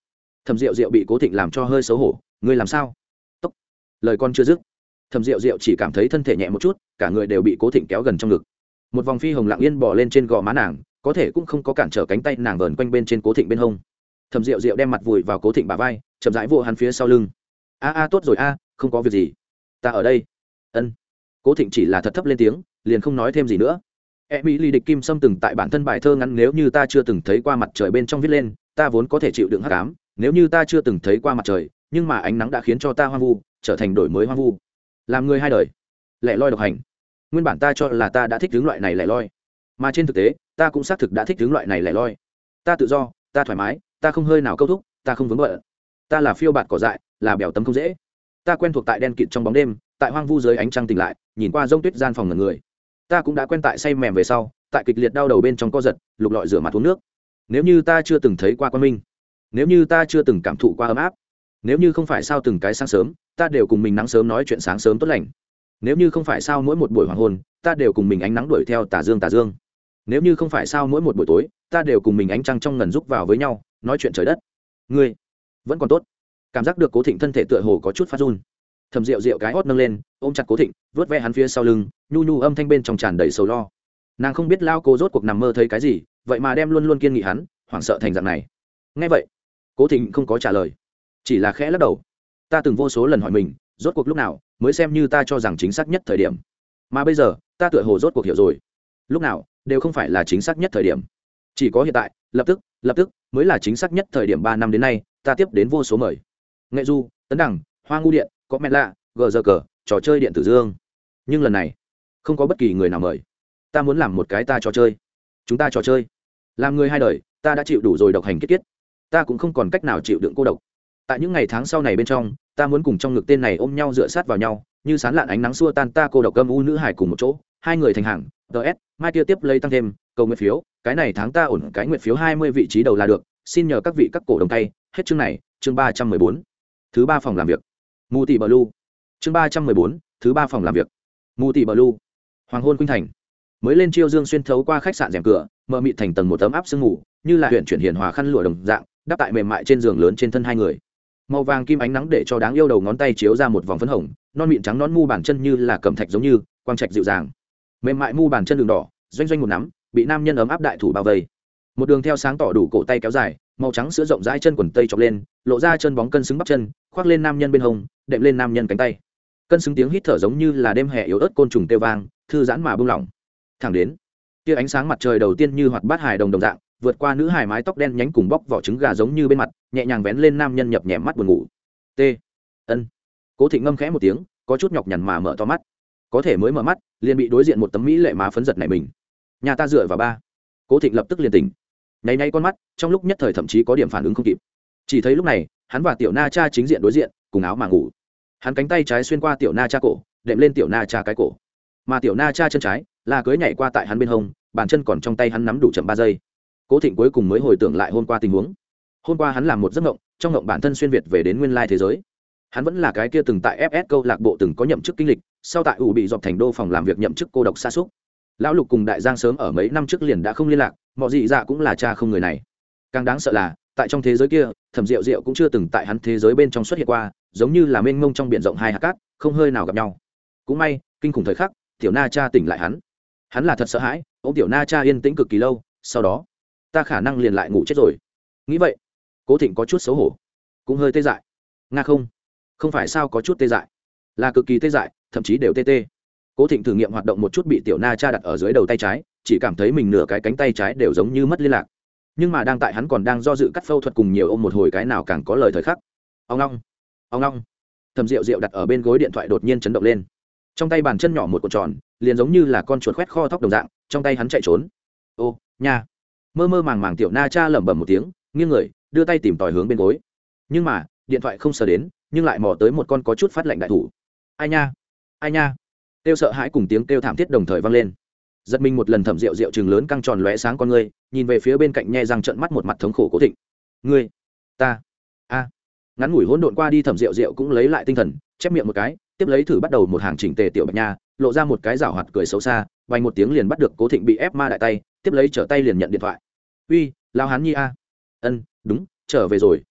Thẩm rượu rượu bị cố thịnh làm cho hơi xấu hổ, ngươi làm sao? Lời con chưa dứt. Thẩm rượu rượu chỉ cảm thấy thân thể nhẹ một chút, cả người đều bị cố thịnh kéo gần trong ngực. Một vòng phi hồng lặng yên bỏ lên trên gò má nàng, có thể cũng không có cản trở cánh tay nàng vờn quanh bên trên cố thịnh bên hông. Thẩm rượu rượu đem mặt vùi vào cố thịnh bà vai, chậm rãi vô hắn phía sau lưng. A a, tốt rồi a, không có việc gì. Ta ở đây. Ân. Cố thịnh chỉ là thật thấp lên tiếng, liền không nói thêm gì nữa. E mỹ ly địch kim sâm từng tại bản thân bài thơ ngắn nếu như ta chưa từng thấy qua mặt trời bên trong viết lên, ta vốn có thể chịu đựng hát cám nếu như ta chưa từng thấy qua mặt trời, nhưng mà ánh nắng đã khiến cho ta hoang vu trở thành đổi mới hoang vu. Làm người hai đời, lẻ loi độc hành. Nguyên bản ta cho là ta đã thích hướng loại này lẻ loi, mà trên thực tế, ta cũng xác thực đã thích hướng loại này lẻ loi. Ta tự do, ta thoải mái, ta không hơi nào câu thúc, ta không vướng bận. Ta là phiêu bạt cỏ dại, là bèo tấm không dễ. Ta quen thuộc tại đen kịt trong bóng đêm, tại hoang vu dưới ánh trăng tỉnh lại, nhìn qua rông tuyết gian phòng ngần người. Ta cũng đã quen tại say mềm về sau, tại kịch liệt đau đầu bên trong co giật, lục lọi rửa mặt uống nước. Nếu như ta chưa từng thấy qua quan minh, nếu như ta chưa từng cảm thụ qua ấm áp nếu như không phải sao từng cái sáng sớm, ta đều cùng mình nắng sớm nói chuyện sáng sớm tốt lành. Nếu như không phải sao mỗi một buổi hoàng hôn, ta đều cùng mình ánh nắng đuổi theo tà dương tà dương. Nếu như không phải sao mỗi một buổi tối, ta đều cùng mình ánh trăng trong ngần rúc vào với nhau, nói chuyện trời đất. Ngươi, vẫn còn tốt. Cảm giác được cố thịnh thân thể tựa hồ có chút phát run. Thầm rượu rượu cái hót nâng lên, ôm chặt cố thịnh, vớt ve hắn phía sau lưng, nhu nhu âm thanh bên trong tràn đầy sầu lo. Nàng không biết lao cố rốt cuộc nằm mơ thấy cái gì, vậy mà đem luôn luôn kiên nghị hắn, hoảng sợ thành dạng này. Ngay vậy, cố thịnh không có trả lời chỉ là khẽ lắc đầu. Ta từng vô số lần hỏi mình, rốt cuộc lúc nào mới xem như ta cho rằng chính xác nhất thời điểm. Mà bây giờ, ta tựa hồ rốt cuộc hiểu rồi. Lúc nào đều không phải là chính xác nhất thời điểm. Chỉ có hiện tại, lập tức lập tức mới là chính xác nhất thời điểm ba năm đến nay, ta tiếp đến vô số mời. Nghệ du, tấn đẳng hoa ngu điện, có mẹ lạ gờ giờ cờ trò chơi điện tử dương. Nhưng lần này, không có bất kỳ người nào mời. Ta muốn làm một cái ta trò chơi. Chúng ta trò chơi. Làm người hai đời, ta đã chịu đủ rồi độc hành kết kết ta cũng không còn cách nào chịu đựng cô độc tại những ngày tháng sau này bên trong, ta muốn cùng trong ngực tên này ôm nhau dựa sát vào nhau, như sán lạn ánh nắng xua tan ta cô độc âm u nữ hải cùng một chỗ, hai người thành hàng ts mai kia tiếp lấy tăng thêm, cầu nguyện phiếu, cái này tháng ta ổn, cái nguyện phiếu hai mươi vị trí đầu là được, xin nhờ các vị các cổ đồng tay, hết chương này, chương ba trăm mười bốn. Thứ ba phòng làm việc, mù tỷ bờ lu. Chương ba trăm mười bốn, thứ ba phòng làm việc, mù tỷ bờ lu. Hoàng hôn khuynh thành. Mới lên chiêu dương xuyên thấu qua khách sạn rèm cửa mờ mịt thành tầng một tấm áp sương ngủ như là huyện chuyển hiền hòa khăn lụa đồng dạng, đắp tại mềm mại trên giường lớn trên thân hai người màu vàng kim ánh nắng để cho đáng yêu đầu ngón tay chiếu ra một vòng phấn hồng, non mịn trắng non mu bàn chân như là cầm thạch giống như, quang trạch dịu dàng. Mềm mại mu bàn chân đường đỏ, doanh doanh một nắm, bị nam nhân ấm áp đại thủ bao vây. Một đường theo sáng tỏ đủ cổ tay kéo dài, màu trắng sữa rộng rãi chân quần tây chọc lên, lộ ra chân bóng cân xứng bắp chân, khoác lên nam nhân bên hông, đệm lên nam nhân cánh tay. Cân xứng tiếng hít thở giống như là đêm hè yếu ớt côn trùng têu vang, thư giãn mà bung lỏng. Thẳng đến, tia ánh sáng mặt trời đầu tiên như hoạt bát hài đồng đồng dạng vượt qua nữ hài mái tóc đen nhánh cùng bóc vỏ trứng gà giống như bên mặt, nhẹ nhàng vén lên nam nhân nhập nhẹ mắt buồn ngủ. T. Ân. Cố thị ngâm khẽ một tiếng, có chút nhọc nhằn mà mở to mắt. Có thể mới mở mắt, liền bị đối diện một tấm mỹ lệ má phấn giật này mình. Nhà ta dựa vào ba. Cố thịnh lập tức liền tỉnh. Nháy nháy con mắt, trong lúc nhất thời thậm chí có điểm phản ứng không kịp. Chỉ thấy lúc này, hắn và tiểu na cha chính diện đối diện, cùng áo mà ngủ. Hắn cánh tay trái xuyên qua tiểu na cha cổ, đệm lên tiểu na cha cái cổ. Mà tiểu na cha chân trái, là cưới nhảy qua tại hắn bên hông, bàn chân còn trong tay hắn nắm đủ chậm ba giây cố thịnh cuối cùng mới hồi tưởng lại hôm qua tình huống. Hôm qua hắn làm một giấc ngộng trong ngộng bản thân xuyên việt về đến nguyên lai thế giới. Hắn vẫn là cái kia từng tại fs câu lạc bộ từng có nhậm chức kinh lịch, sau tại ủ bị dọc thành đô phòng làm việc nhậm chức cô độc xa xúc. Lão lục cùng đại giang sớm ở mấy năm trước liền đã không liên lạc mọi dị dạ cũng là cha không người này. Càng đáng sợ là, tại trong thế giới kia, thẩm rượu rượu cũng chưa từng tại hắn thế giới bên trong xuất hiện qua, giống như là mênh mông trong b i ể n rộng hai hạt cát, không hơi nào gặp nhau. Cũng may, kinh khủng thời khắc, tiểu na cha tỉnh lại hắn. Hắn là thật sợ hãi ô tiểu na cha yên tĩnh cực kỳ lâu, sau đó ta khả năng liền lại ngủ chết rồi. Nghĩ vậy, cố thịnh có chút xấu hổ, cũng hơi tê dại. Nga không không phải sao có chút tê dại, là cực kỳ tê dại, thậm chí đều tê tê. Cố thịnh thử nghiệm hoạt động một chút bị tiểu na cha đặt ở dưới đầu tay trái, chỉ cảm thấy mình nửa cái cánh tay trái đều giống như mất liên lạc. Nhưng mà đang tại hắn còn đang do dự cắt phẫu thuật cùng nhiều ôm một hồi cái nào càng có lời thời khắc. Ông long ông long. Thầm rượu rượu đặt ở bên gối điện thoại đột nhiên chấn động lên. Trong tay bàn chân nhỏ một cột tròn, liền giống như là con chuột khoét kho thóc đồng dạng, trong tay hắn chạy trốn. Ô, nha mơ mơ màng màng tiểu na cha lẩm bẩm một tiếng, nghiêng người, đưa tay tìm tòi hướng bên gối. Nhưng mà, điện thoại không sờ đến, nhưng lại mò tới một con có chút phát lệnh đại thủ. Ai nha? Ai nha? Kêu sợ hãi cùng tiếng kêu thảm thiết đồng thời vang lên. Giật mình một lần thẩm rượu rượu chừng lớn căng tròn lóe sáng con ngươi, nhìn về phía bên cạnh nhe răng trận mắt một mặt thống khổ cố thịnh. Ngươi, ta, a. Ngắn ngủi hỗn độn qua đi thẩm rượu rượu cũng lấy lại tinh thần, chép miệng một cái, tiếp lấy thử bắt đầu một hàng chỉnh tề tiểu bạch nha, lộ ra một cái rảo hoạt cười xấu xa vành một tiếng liền bắt được cố thịnh bị ép ma đại tay tiếp lấy trở tay liền nhận điện thoại. Uy, lao hán nhi a. Ân, đúng, trở về rồi.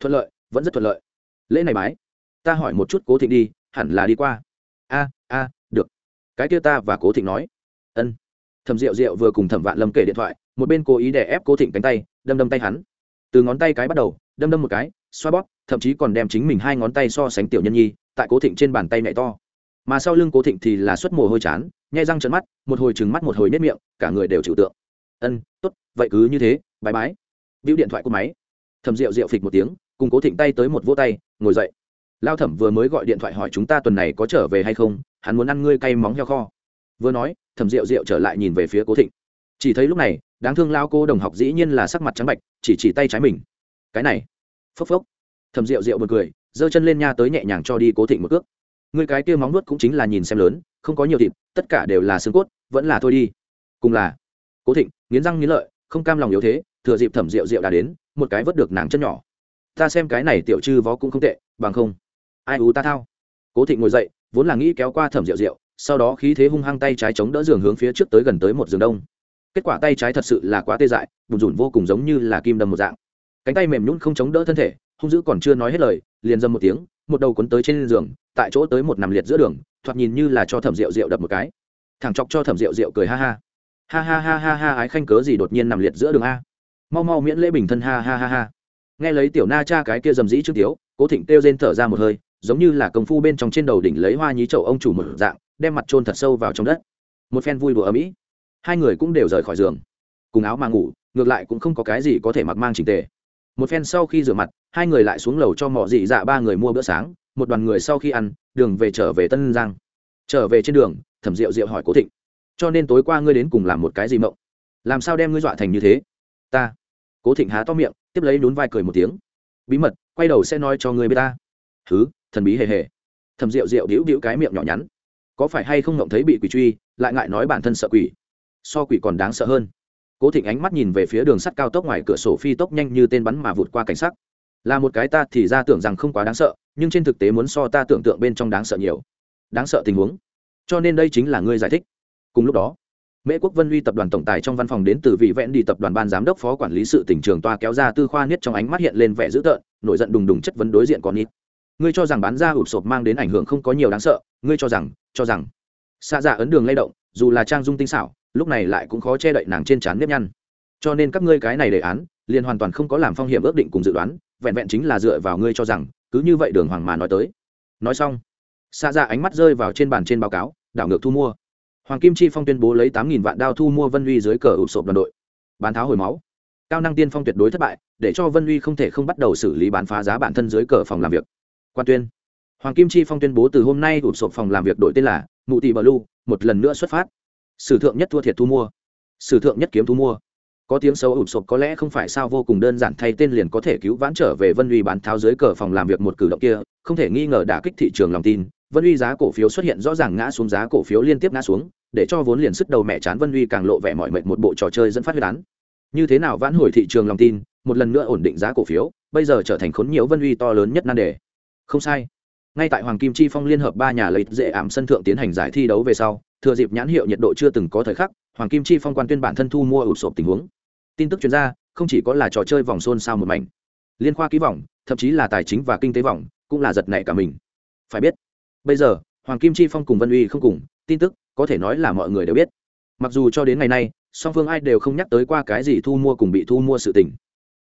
Thuận lợi, vẫn rất thuận lợi. Lễ này bái, ta hỏi một chút cố thịnh đi, hẳn là đi qua. A a, được. Cái kia ta và cố thịnh nói. Ân. Thẩm rượu rượu vừa cùng thẩm vạn lâm kể điện thoại, một bên cố ý để ép cố thịnh cánh tay, đâm đâm tay hắn. Từ ngón tay cái bắt đầu, đâm đâm một cái, xoa bóp, thậm chí còn đem chính mình hai ngón tay so sánh tiểu nhân nhi, tại cố thịnh trên bàn tay mẹ to. Mà sau lưng cố thịnh thì là xuất mồ hôi chán, nhai răng trận mắt, một hồi trừng mắt, một hồi nếp miệng, cả người đều chịu tượng ân, tốt, vậy cứ như thế bãi bái. Bĩu điện thoại của máy. Thầm rượu rượu phịch một tiếng, cùng cố thịnh tay tới một vô tay, ngồi dậy. Lao thẩm vừa mới gọi điện thoại hỏi chúng ta tuần này có trở về hay không, hắn muốn ăn ngươi cay móng heo kho. Vừa nói, thẩm rượu rượu trở lại nhìn về phía cố thịnh. Chỉ thấy lúc này, đáng thương lao cô đồng học dĩ nhiên là sắc mặt trắng bạch, chỉ chỉ tay trái mình. Cái này. Phốc phốc. Thẩm rượu rượu b u ồ n cười, giơ chân lên nha tới nhẹ nhàng cho đi cố thịnh một cước. Người cái kia móng nuốt cũng chính là nhìn xem lớn, không có nhiều thịt, tất cả đều là xương cốt, vẫn là thôi đi. Cùng là cố thịnh, nghiến răng nghiến lợi, không cam lòng yếu thế, thừa dịp thẩm rượu rượu đã đến, một cái vớt được nàng chân nhỏ. Ta xem cái này tiểu chư vó cũng không tệ, bằng không. Ai ú ta thao? Cố thịnh ngồi dậy, vốn là nghĩ kéo qua thẩm rượu rượu, sau đó khí thế hung hăng tay trái chống đỡ giường hướng phía trước tới gần tới một giường đông. Kết quả tay trái thật sự là quá tê dại, bùn rủn vô cùng giống như là kim đâm một dạng. Cánh tay mềm nhún không chống đỡ thân thể, hung dữ còn chưa nói hết lời, liền dâm một tiếng, một đầu cuốn tới trên giường, tại chỗ tới một nằm liệt giữa đường, thoạt nhìn như là cho thẩm rượu rượu đập một cái. Thằng chọc cho thẩm rượu rượu cười ha ha ha ha ha ha ha, ái khanh cớ gì đột nhiên nằm liệt giữa đường a? Mau mau miễn lễ bình thân, ha ha ha ha. Nghe lấy tiểu na cha cái kia dầm dĩ trước tiếu, cố thịnh kêu rên thở ra một hơi, giống như là công phu bên trong trên đầu đỉnh lấy hoa nhí chậu ông chủ một dạng, đem mặt trôn thật sâu vào trong đất. Một phen vui đùa ở mỹ hai người cũng đều rời khỏi giường. Cùng áo mà ngủ, ngược lại cũng không có cái gì có thể mặc mang trình tề. Một phen sau khi rửa mặt, hai người lại xuống lầu cho mỏ dị dạ ba người mua bữa sáng, một đoàn người sau khi ăn, đường về trở về tân giang. Trở về trên đường, thẩm rượu rượu hỏi cố thịnh cho nên tối qua ngươi đến cùng làm một cái gì mộng? Làm sao đem ngươi dọa thành như thế? Ta. Cố thịnh há to miệng, tiếp lấy nhún vai cười một tiếng. Bí mật, quay đầu sẽ nói cho ngươi biết ta. Thứ thần bí hề hề. Thầm rượu rượu đĩu đĩu cái miệng nhỏ nhắn. Có phải hay không ngộng thấy bị quỷ truy, lại ngại nói bản thân sợ quỷ? So quỷ còn đáng sợ hơn. Cố thịnh ánh mắt nhìn về phía đường sắt cao tốc ngoài cửa sổ phi tốc nhanh như tên bắn mà vụt qua cảnh sắc. Là một cái ta thì ra tưởng rằng không quá đáng sợ, nhưng trên thực tế muốn so ta tưởng tượng bên trong đáng sợ nhiều. Đáng sợ tình huống. Cho nên đây chính là ngươi giải thích cùng lúc đó, mễ quốc vân uy tập đoàn tổng tài trong văn phòng đến từ vị vẹn đi tập đoàn ban giám đốc phó quản lý sự tỉnh trường toa kéo ra tư khoa niết trong ánh mắt hiện lên vẻ dữ tợn, nổi giận đùng đùng chất vấn đối diện còn ít ngươi cho rằng bán ra ụp sộp mang đến ảnh hưởng không có nhiều đáng sợ, ngươi cho rằng cho rằng. Xa dạ ấn đường lay động, dù là trang dung tinh xảo, lúc này lại cũng khó che đậy nàng trên trán nếp nhăn. Cho nên các ngươi cái này đề án, liền hoàn toàn không có làm phong hiểm ước định cùng dự đoán, vẹn vẹn chính là dựa vào ngươi cho rằng, cứ như vậy đường hoàng mà nói tới. Nói xong xa dạ ánh mắt rơi vào trên bàn trên báo cáo, đảo ngược thu mua hoàng kim chi phong tuyên bố lấy tám nghìn vạn đao thu mua vân uy dưới cờ ụp sộp đoàn đội. Bán tháo hồi máu. Cao năng tiên phong tuyệt đối thất bại, để cho vân uy không thể không bắt đầu xử lý bán phá giá bản thân dưới cờ phòng làm việc. Quan tuyên. Hoàng kim chi phong tuyên bố từ hôm nay ụp sộp phòng làm việc đổi tên là mụ tỷ bờ lu, một lần nữa xuất phát. Sử thượng nhất thua thiệt thu mua. Sử thượng nhất kiếm thu mua. Có tiếng xấu ụp sộp có lẽ không phải sao vô cùng đơn giản, thay tên liền có thể cứu vãn trở về vân uy bán tháo dưới cờ phòng làm việc một cử động kia, không thể nghi ngờ đã kích thị trường lòng tin vân uy giá cổ phiếu xuất hiện rõ ràng ngã xuống, giá cổ phiếu liên tiếp ngã xuống, để cho vốn liền sức đầu mẹ chán vân uy càng lộ vẻ mọi mệt một bộ trò chơi dẫn phát huyết án. Như thế nào vãn hồi thị trường lòng tin, một lần nữa ổn định giá cổ phiếu, bây giờ trở thành khốn nhiễu vân uy to lớn nhất nan đề. Không sai. Ngay tại hoàng kim chi phong liên hợp ba nhà lợi dễ ảm sân thượng tiến hành giải thi đấu về sau, thừa dịp nhãn hiệu nhiệt độ chưa từng có thời khắc, hoàng kim chi phong quan tuyên bản thân thu mua ụp sộp tình huống. Tin tức chuyên gia không chỉ có là trò chơi vòng xôn xao một mảnh, liên khoa ký vòng thậm chí là tài chính và kinh tế vòng cũng là giật nảy cả mình. Phải biết bây giờ, hoàng kim chi phong cùng vân uy không cùng, tin tức, có thể nói là mọi người đều biết. Mặc dù cho đến ngày nay, song phương ai đều không nhắc tới qua cái gì thu mua cùng bị thu mua sự tình.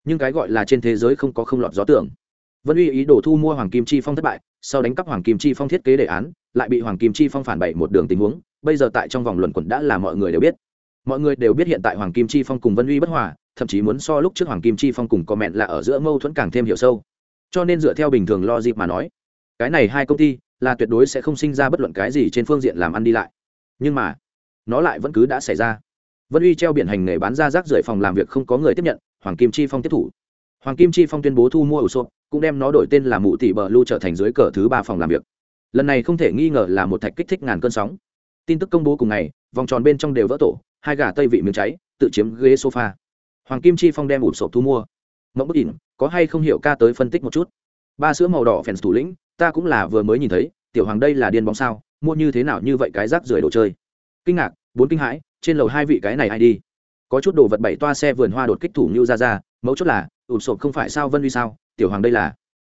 Nhưng cái gọi là trên thế giới không có không lọt gió tưởng. Vân uy ý đồ thu mua hoàng kim chi phong thất bại, sau đánh cắp hoàng kim chi phong thiết kế đề án, lại bị hoàng kim chi phong phản bậy một đường tình huống, bây giờ tại trong vòng luận quẩn đã là mọi người đều biết. Mọi người đều biết hiện tại hoàng kim chi phong cùng vân uy bất hòa, thậm chí muốn so lúc trước hoàng kim chi phong cùng có mẹn là ở giữa mâu thuẫn càng thêm hiểu sâu. Cho nên dựa theo bình thường lo dịp mà nói, cái này hai công ty là tuyệt đối sẽ không sinh ra bất luận cái gì trên phương diện làm ăn đi lại. Nhưng mà, nó lại vẫn cứ đã xảy ra. Vân uy treo biển hành nghề bán ra rác rưởi phòng làm việc không có người tiếp nhận, hoàng kim chi phong tiếp thủ. Hoàng kim chi phong tuyên bố thu mua ủ sộp, cũng đem nó đổi tên là mụ tỷ bờ lưu trở thành dưới cờ thứ ba phòng làm việc. Lần này không thể nghi ngờ là một thạch kích thích ngàn cơn sóng. Tin tức công bố cùng ngày, vòng tròn bên trong đều vỡ tổ, hai gà tây vị miếng cháy, tự chiếm ghế sofa. Hoàng kim chi phong đem ủ sộp thu mua. Mẫu bất ỉn, có hay không hiểu ca tới phân tích một chút. Ba sữa màu đỏ phèn thủ lĩnh ta cũng là vừa mới nhìn thấy, tiểu hoàng đây là điên bóng sao, mua như thế nào như vậy cái rác rưởi đồ chơi. Kinh ngạc, bốn kinh hãi, trên lầu hai vị cái này ai đi? Có chút đồ vật bảy toa xe vườn hoa đột kích thủ như ra ra mấu chốt là ụp sộp không phải sao vân uy sao, tiểu hoàng đây là.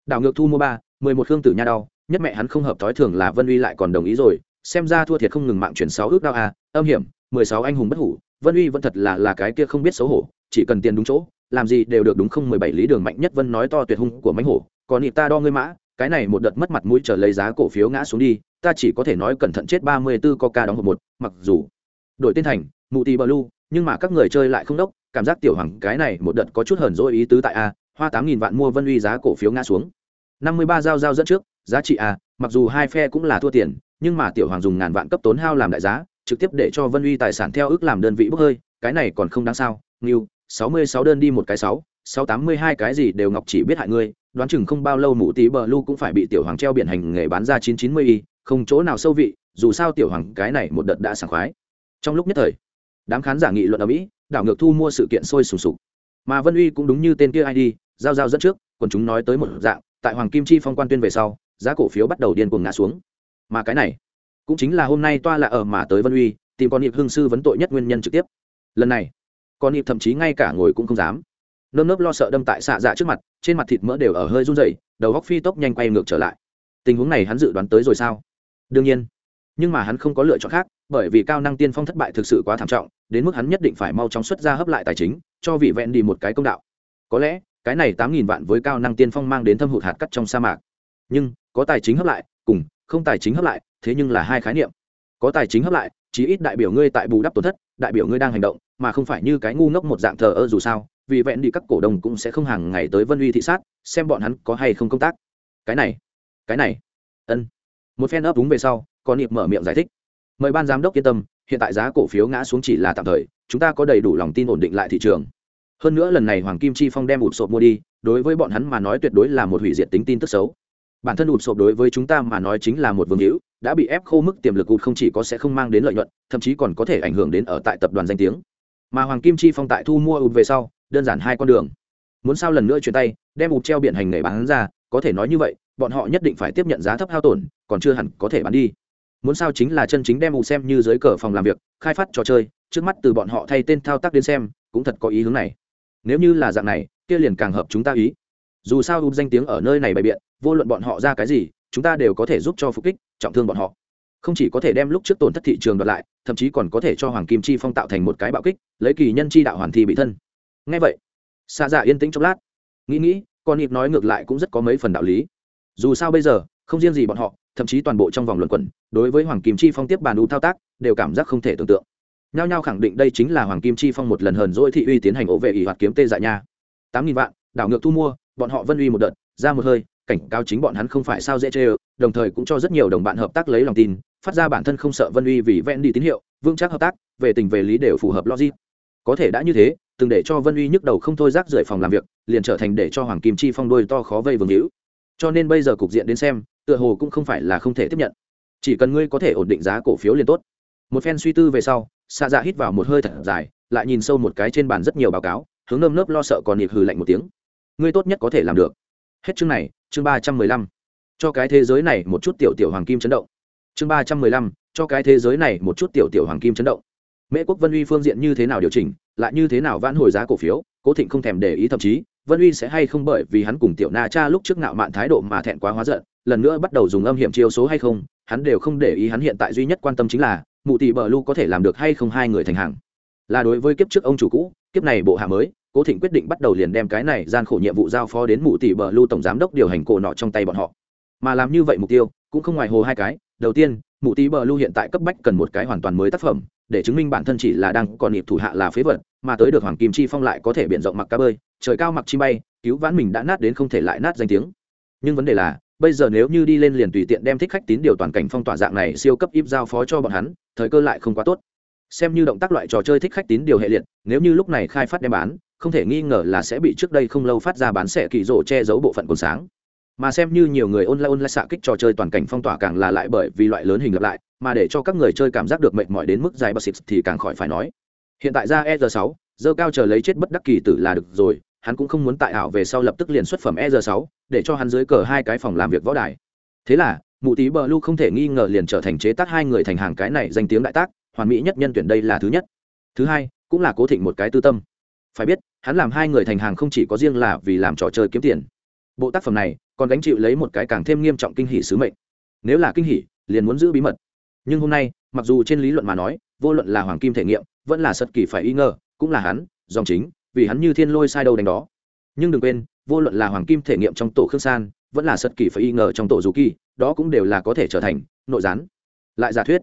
Đảo ngược thu mua ba, mười một hương tử nha đau, nhất mẹ hắn không hợp thói thường là vân uy lại còn đồng ý rồi, xem ra thua thiệt không ngừng mạng chuyển sáu ước đau à âm hiểm, mười sáu anh hùng bất hủ, vân uy vẫn thật là là cái kia không biết xấu hổ, chỉ cần tiền đúng chỗ, làm gì đều được đúng không mười bảy lý đường mạnh nhất vân nói to tuyệt hung của mánh hổ, còn nị ta đo ngươi mã cái này một đợt mất mặt mũi trở lấy giá cổ phiếu ngã xuống đi, ta chỉ có thể nói cẩn thận chết ba mươi 34 coca đóng hộp một, mặc dù đổi tên thành mụ tì nhưng mà các người chơi lại không đốc, cảm giác tiểu hoàng cái này một đợt có chút hờn dỗi ý tứ tại a, hoa tám nghìn vạn mua vân uy giá cổ phiếu ngã xuống. năm mươi ba giao giao dẫn trước, giá trị a, mặc dù hai phe cũng là thua tiền, nhưng mà tiểu hoàng dùng ngàn vạn cấp tốn hao làm đại giá, trực tiếp để cho vân uy tài sản theo ước làm đơn vị bốc hơi, cái này còn không đáng sao nghiêu sáu mươi sáu đơn đi một cái sáu sáu tám mươi hai cái gì đều ngọc chỉ biết hại ngươi đoán chừng không bao lâu mụ tí bờ lu cũng phải bị tiểu hoàng treo biển hành nghề bán ra chín chín mươi y, không chỗ nào sâu vị, dù sao tiểu hoàng cái này một đợt đã sảng khoái. Trong lúc nhất thời, đám khán giả nghị luận ở mỹ, đảo ngược thu mua sự kiện sôi sùng sục. Mà vân uy cũng đúng như tên kia id giao giao dẫn trước, còn chúng nói tới một dạng, tại hoàng kim chi phong quan tuyên về sau, giá cổ phiếu bắt đầu điên cuồng ngã xuống. Mà cái này, cũng chính là hôm nay toa là ở mà tới vân uy, tìm con nhịp hương sư vấn tội nhất nguyên nhân trực tiếp. Lần này, con nhịp thậm chí ngay cả ngồi cũng không dám. Nơm nớp lo sợ đâm tại xạ dạ trước mặt trên mặt thịt mỡ đều ở hơi run rẩy, đầu góc phi tốc nhanh quay ngược trở lại. Tình huống này hắn dự đoán tới rồi sao? Đương nhiên. Nhưng mà hắn không có lựa chọn khác, bởi vì cao năng tiên phong thất bại thực sự quá thảm trọng, đến mức hắn nhất định phải mau chóng xuất ra hấp lại tài chính, cho vị vẹn đi một cái công đạo. Có lẽ, cái này tám nghìn vạn với cao năng tiên phong mang đến thâm hụt hạt cắt trong sa mạc. Nhưng, có tài chính hấp lại, cùng, không tài chính hấp lại, thế nhưng là hai khái niệm. Có tài chính hấp lại, chí ít đại biểu ngươi tại bù đắp tổn thất, đại biểu ngươi đang hành động, mà không phải như cái ngu ngốc một dạng thờ ơ dù sao vì vẹn đi các cổ đông cũng sẽ không hàng ngày tới vân uy thị sát, xem bọn hắn có hay không công tác. Cái này cái này. Ân. Một phen ấp đúng về sau có niệm mở miệng giải thích. Mời ban giám đốc yên tâm, hiện tại giá cổ phiếu ngã xuống chỉ là tạm thời, chúng ta có đầy đủ lòng tin ổn định lại thị trường. Hơn nữa lần này hoàng kim chi phong đem ụp sộp mua đi, đối với bọn hắn mà nói tuyệt đối là một hủy diệt tính tin tức xấu. Bản thân ụp sộp đối với chúng ta mà nói chính là một vương hữu, đã bị ép khô mức tiềm lực ụt không chỉ có sẽ không mang đến lợi nhuận, thậm chí còn có thể ảnh hưởng đến ở tại tập đoàn danh tiếng. Mà hoàng kim chi phong tại thu mua ụt về sau đơn giản hai con đường. Muốn sao lần nữa chuyển tay, đem ụp treo biển hành nghề bán ra, có thể nói như vậy, bọn họ nhất định phải tiếp nhận giá thấp hao tổn, còn chưa hẳn có thể bán đi. Muốn sao chính là chân chính đem ụp xem như dưới cờ phòng làm việc, khai phát trò chơi, trước mắt từ bọn họ thay tên thao tác đến xem, cũng thật có ý hướng này. Nếu như là dạng này, kia liền càng hợp chúng ta ý. Dù sao ụp danh tiếng ở nơi này bày biện, vô luận bọn họ ra cái gì, chúng ta đều có thể giúp cho phục kích, trọng thương bọn họ. Không chỉ có thể đem lúc trước tổn thất thị trường đoạt lại, thậm chí còn có thể cho hoàng kim chi phong tạo thành một cái bạo kích, lấy kỳ nhân chi đạo hoàn thi bị thân ngay vậy xa dạ yên tĩnh chốc lát. Nghĩ nghĩ, con nịp nói ngược lại cũng rất có mấy phần đạo lý. Dù sao bây giờ, không riêng gì bọn họ, thậm chí toàn bộ trong vòng luận quẩn, đối với hoàng kim chi phong tiếp bàn u thao tác, đều cảm giác không thể tưởng tượng. Nhao nhao khẳng định đây chính là hoàng kim chi phong một lần hờn dỗi thị uy tiến hành ổ vệ ỷ hoạt kiếm tê dại nha. Tám nghìn vạn, đảo ngược thu mua, bọn họ vân uy một đợt, ra một hơi, cảnh cáo chính bọn hắn không phải sao dễ chê đồng thời cũng cho rất nhiều đồng bạn hợp tác lấy lòng tin, phát ra bản thân không sợ vân uy vì vẽn đi tín hiệu, vững chắc hợp tác, về tình về lý đều phù hợp logic. Có thể đã như thế từng để cho vân uy nhức đầu không thôi rác rưởi phòng làm việc, liền trở thành để cho hoàng kim chi phong đôi to khó vây vương hữu. Cho nên bây giờ cục diện đến xem, tựa hồ cũng không phải là không thể tiếp nhận. Chỉ cần ngươi có thể ổn định giá cổ phiếu liền tốt. Một phen suy tư về sau xa dạ hít vào một hơi thật dài, lại nhìn sâu một cái trên bàn rất nhiều báo cáo, hướng nơm nớp lo sợ còn nhịp hừ lạnh một tiếng. Ngươi tốt nhất có thể làm được. Hết chương này, chương ba trăm mười lăm. Cho cái thế giới này một chút tiểu tiểu hoàng kim chấn động. Chương ba trăm mười lăm, cho cái thế giới này một chút tiểu tiểu hoàng kim chấn động mễ quốc vân uy phương diện như thế nào điều chỉnh, lại như thế nào vãn hồi giá cổ phiếu, cố thịnh không thèm để ý thậm chí, vân uy sẽ hay không bởi vì hắn cùng tiểu na cha lúc trước ngạo mạn thái độ mà thẹn quá hóa giận, lần nữa bắt đầu dùng âm hiểm chiêu số hay không, hắn đều không để ý hắn hiện tại duy nhất quan tâm chính là, mụ tỷ bờ lu có thể làm được hay không hai người thành hàng. Là đối với kiếp trước ông chủ cũ, kiếp này bộ hạ mới, cố thịnh quyết định bắt đầu liền đem cái này gian khổ nhiệm vụ giao phó đến mụ tỷ bờ lu tổng giám đốc điều hành cổ nọ trong tay bọn họ. Mà làm như vậy mục tiêu, cũng không ngoài hồ hai cái, đầu tiên mụ tí bờ lu hiện tại cấp bách cần một cái hoàn toàn mới tác phẩm, để chứng minh bản thân chỉ là đang còn nhịp thủ hạ là phế vật, mà tới được hoàng kim chi phong lại có thể biện rộng mặc cá bơi, trời cao mặc chi bay, cứu vãn mình đã nát đến không thể lại nát danh tiếng. Nhưng vấn đề là, bây giờ nếu như đi lên liền tùy tiện đem thích khách tín điều toàn cảnh phong tỏa dạng này siêu cấp íp giao phó cho bọn hắn, thời cơ lại không quá tốt. Xem như động tác loại trò chơi thích khách tín điều hệ liệt, nếu như lúc này khai phát đem bán, không thể nghi ngờ là sẽ bị trước đây không lâu phát ra bán sẻ kỳ rộ che giấu bộ phận còn sáng mà xem như nhiều người online online xạ kích trò chơi toàn cảnh phong tỏa càng là lại bởi vì loại lớn hình lặp lại, mà để cho các người chơi cảm giác được mệt mỏi đến mức dài bạc xịt thì càng khỏi phải nói. Hiện tại ra e r 6 dơ cao chờ lấy chết bất đắc kỳ tử là được rồi, hắn cũng không muốn tại ảo về sau lập tức liền xuất phẩm e r 6 để cho hắn dưới cờ hai cái phòng làm việc võ đài. Thế là, mụ tí bờ lu không thể nghi ngờ liền trở thành chế tác hai người thành hàng cái này danh tiếng đại tác, hoàn mỹ nhất nhân tuyển đây là thứ nhất. Thứ hai, cũng là cố thịnh một cái tư tâm. Phải biết, hắn làm hai người thành hàng không chỉ có riêng là vì làm trò chơi kiếm tiền bộ tác phẩm này còn gánh chịu lấy một cái càng thêm nghiêm trọng kinh hỷ sứ mệnh. Nếu là kinh hỷ liền muốn giữ bí mật. Nhưng hôm nay, mặc dù trên lý luận mà nói, vô luận là hoàng kim thể nghiệm, vẫn là sật kỳ phải y ngờ, cũng là hắn, dòng chính, vì hắn như thiên lôi sai đâu đánh đó. Nhưng đừng quên, vô luận là hoàng kim thể nghiệm trong tổ khương san, vẫn là sật kỳ phải y ngờ trong tổ dù kỳ, đó cũng đều là có thể trở thành nội gián. Lại giả thuyết,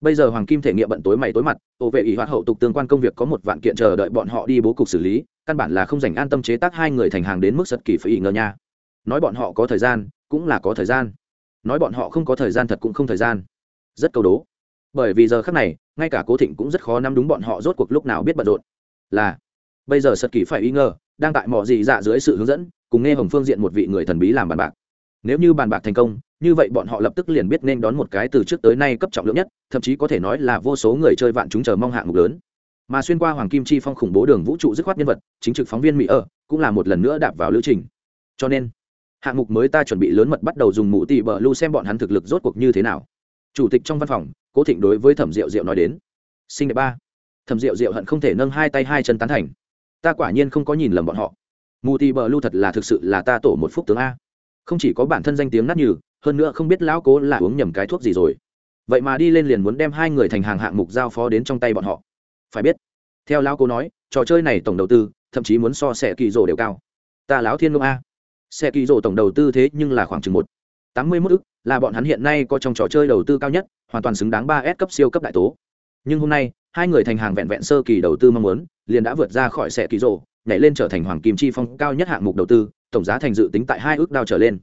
bây giờ hoàng kim thể nghiệm bận tối mày tối mặt, ô vệ ủy hoạt hậu tục tương quan công việc có một vạn kiện chờ đợi bọn họ đi bố cục xử lý, căn bản là không dành an tâm chế tác hai người thành hàng đến mức sật kỳ phải y ngờ nha nói bọn họ có thời gian, cũng là có thời gian. Nói bọn họ không có thời gian thật cũng không thời gian. Rất câu đố. Bởi vì giờ khác này, ngay cả cố thịnh cũng rất khó nắm đúng bọn họ rốt cuộc lúc nào biết bận rộn. Là, bây giờ sật kỳ phải y ngờ, đang tại mọi gì dạ dưới sự hướng dẫn, cùng nghe hồng phương diện một vị người thần bí làm bàn bạc. Nếu như bàn bạc thành công, như vậy bọn họ lập tức liền biết nên đón một cái từ trước tới nay cấp trọng lượng nhất, thậm chí có thể nói là vô số người chơi vạn chúng chờ mong hạng mục lớn. Mà xuyên qua hoàng kim chi phong khủng bố đường vũ trụ dứt khoát nhân vật, chính trực phóng viên mỹ ở, cũng là một lần nữa đạp vào lữ trình. Cho nên hạng mục mới ta chuẩn bị lớn mật bắt đầu dùng mũ tị bờ lưu xem bọn hắn thực lực rốt cuộc như thế nào. Chủ tịch trong văn phòng, cố thịnh đối với thẩm diệu diệu nói đến. Sinh đẹp ba. Thẩm diệu diệu hận không thể nâng hai tay hai chân tán thành. Ta quả nhiên không có nhìn lầm bọn họ. Mù tì bờ lưu thật là thực sự là ta tổ một phúc tướng a. Không chỉ có bản thân danh tiếng nát nhừ, hơn nữa không biết lão cố là uống nhầm cái thuốc gì rồi. Vậy mà đi lên liền muốn đem hai người thành hàng hạng mục giao phó đến trong tay bọn họ. Phải biết, theo lão cố nói, trò chơi này tổng đầu tư, thậm chí muốn so sẻ kỳ rổ đều cao. Ta lão thiên ngông a xe kỳ rổ tổng đầu tư thế nhưng là khoảng chừng một. tám mươi mốt ức, là bọn hắn hiện nay có trong trò chơi đầu tư cao nhất, hoàn toàn xứng đáng ba s cấp siêu cấp đại tố. Nhưng hôm nay, hai người thành hàng vẹn vẹn sơ kỳ đầu tư mong muốn, liền đã vượt ra khỏi xe kỳ rổ nhảy lên trở thành hoàng kim chi phong cao nhất hạng mục đầu tư, tổng giá thành dự tính tại hai ước đao trở lên.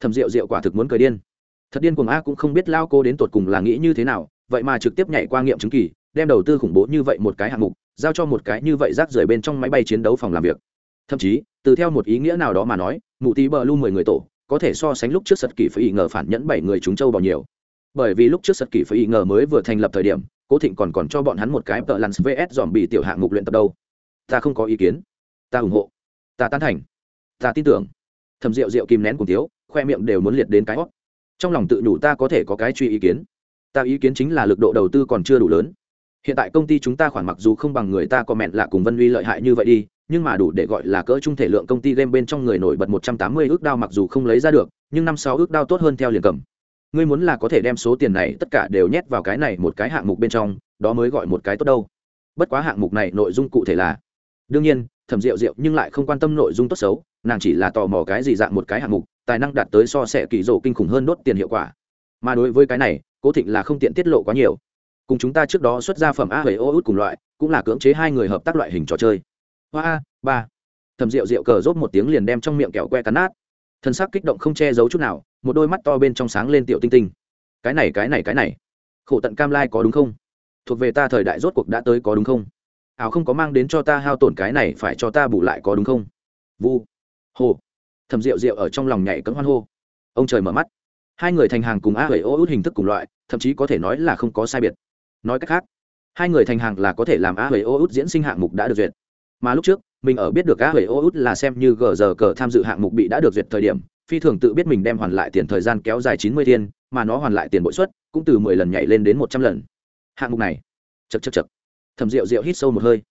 Thầm rượu rượu quả thực muốn cười điên. Thật điên cuồng a cũng không biết lao cô đến tột cùng là nghĩ như thế nào, vậy mà trực tiếp nhảy qua nghiệm chứng kỳ, đem đầu tư khủng bố như vậy một cái hạng mục, giao cho một cái như vậy rác rưởi bên trong máy bay chiến đấu phòng làm việc thậm chí, từ theo một ý nghĩa nào đó mà nói, mụ tí bờ lu mười người tổ, có thể so sánh lúc trước sật kỷ phải ý ngờ phản nhẫn bảy người chúng châu bao nhiều bởi vì lúc trước sật kỷ phải ý ngờ mới vừa thành lập thời điểm, cố thịnh còn còn cho bọn hắn một cái tợ lăn vs dòm bị tiểu hạng mục luyện tập đâu. Ta không có ý kiến. Ta ủng hộ. Ta tán thành. Ta tin tưởng. Thầm rượu rượu kìm nén cùng tiếu khoe miệng đều muốn liệt đến cái hót. Trong lòng tự đủ ta có thể có cái truy ý kiến. Ta ý kiến chính là lực độ đầu tư còn chưa đủ lớn. Hiện tại công ty chúng ta khoản mặc dù không bằng người ta có mẹn là cùng vân uy lợi hại như vậy đi nhưng mà đủ để gọi là cỡ trung thể lượng công ty game bên trong người nổi bật một trăm tám mươi ước đao mặc dù không lấy ra được, nhưng năm sáu ước đao tốt hơn theo liền cầm. Ngươi muốn là có thể đem số tiền này tất cả đều nhét vào cái này một cái hạng mục bên trong, đó mới gọi một cái tốt đâu. Bất quá hạng mục này nội dung cụ thể là, đương nhiên, thẩm diệu diệu nhưng lại không quan tâm nội dung tốt xấu, nàng chỉ là tò mò cái gì dạng một cái hạng mục, tài năng đạt tới so sẻ kỳ rồ kinh khủng hơn đốt tiền hiệu quả. Mà đối với cái này, cố thịnh là không tiện tiết lộ quá nhiều. Cùng chúng ta trước đó xuất ra phẩm a hầy ô út cùng loại, cũng là cưỡng chế hai người hợp tác loại hình trò chơi hoa a ba. Thầm rượu rượu cờ rốt một tiếng liền đem trong miệng kẹo que cắn nát. Thân xác kích động không che giấu chút nào, một đôi mắt to bên trong sáng lên tiểu tinh tinh. Cái này cái này cái này. Khổ tận cam lai có đúng không? Thuộc về ta thời đại rốt cuộc đã tới có đúng không? Ảo không có mang đến cho ta hao tổn cái này phải cho ta bù lại có đúng không? Vu. Hồ. Thầm rượu rượu ở trong lòng nhảy cấm hoan hô. Ông trời mở mắt. Hai người thành hàng cùng a hầy ô út hình thức cùng loại, thậm chí có thể nói là không có sai biệt. Nói cách khác, hai người thành hàng là có thể làm a hầy ô út diễn sinh hạng mục đã được duyệt mà lúc trước, mình ở biết được a hầy ô út là xem như gờ giờ cờ tham dự hạng mục bị đã được duyệt thời điểm, phi thường tự biết mình đem hoàn lại tiền thời gian kéo dài chín mươi thiên, mà nó hoàn lại tiền bội suất cũng từ mười lần nhảy lên đến một trăm lần. Hạng mục này chật chật chật thầm rượu rượu hít sâu một hơi.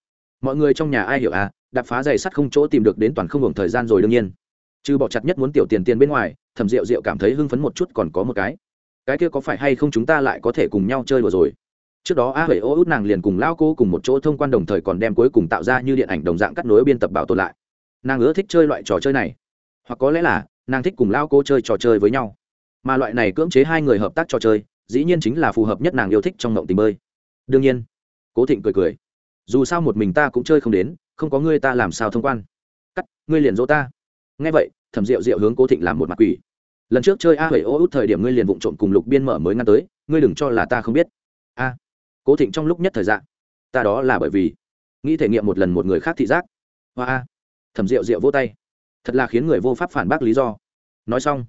Mọi người trong nhà ai hiểu à đạp phá giày sắt không chỗ tìm được đến toàn không hưởng thời gian rồi đương nhiên. Trừ bỏ chặt nhất muốn tiểu tiền tiền bên ngoài, thẩm rượu rượu cảm thấy hưng phấn một chút còn có một cái. Cái kia có phải hay không chúng ta lại có thể cùng nhau chơi đùa rồi? Trước đó a huệ ô út nàng liền cùng lao cô cùng một chỗ thông quan đồng thời còn đem cuối cùng tạo ra như điện ảnh đồng dạng cắt nối biên tập bảo tồn lại. Nàng ưa thích chơi loại trò chơi này. Hoặc có lẽ là, nàng thích cùng lao cô chơi trò chơi với nhau. Mà loại này cưỡng chế hai người hợp tác trò chơi, dĩ nhiên chính là phù hợp nhất nàng yêu thích trong ngộng tình bơi. Đương nhiên, cố thịnh cười cười. Dù sao một mình ta cũng chơi không đến, không có ngươi ta làm sao thông quan? Cắt, ngươi liền dỗ ta. Nghe vậy, thẩm rượu rượu hướng cố thịnh làm một mặt quỷ. Lần trước chơi a huệ ô út thời điểm ngươi liền vụng trộm cùng lục biên mở mới ngăn tới, ngươi đừng cho là ta không biết. A cố thịnh trong lúc nhất thời gian ta đó là bởi vì nghĩ thể nghiệm một lần một người khác thị giác. Hoa a, thẩm rượu rượu vô tay. Thật là khiến người vô pháp phản bác lý do. Nói xong,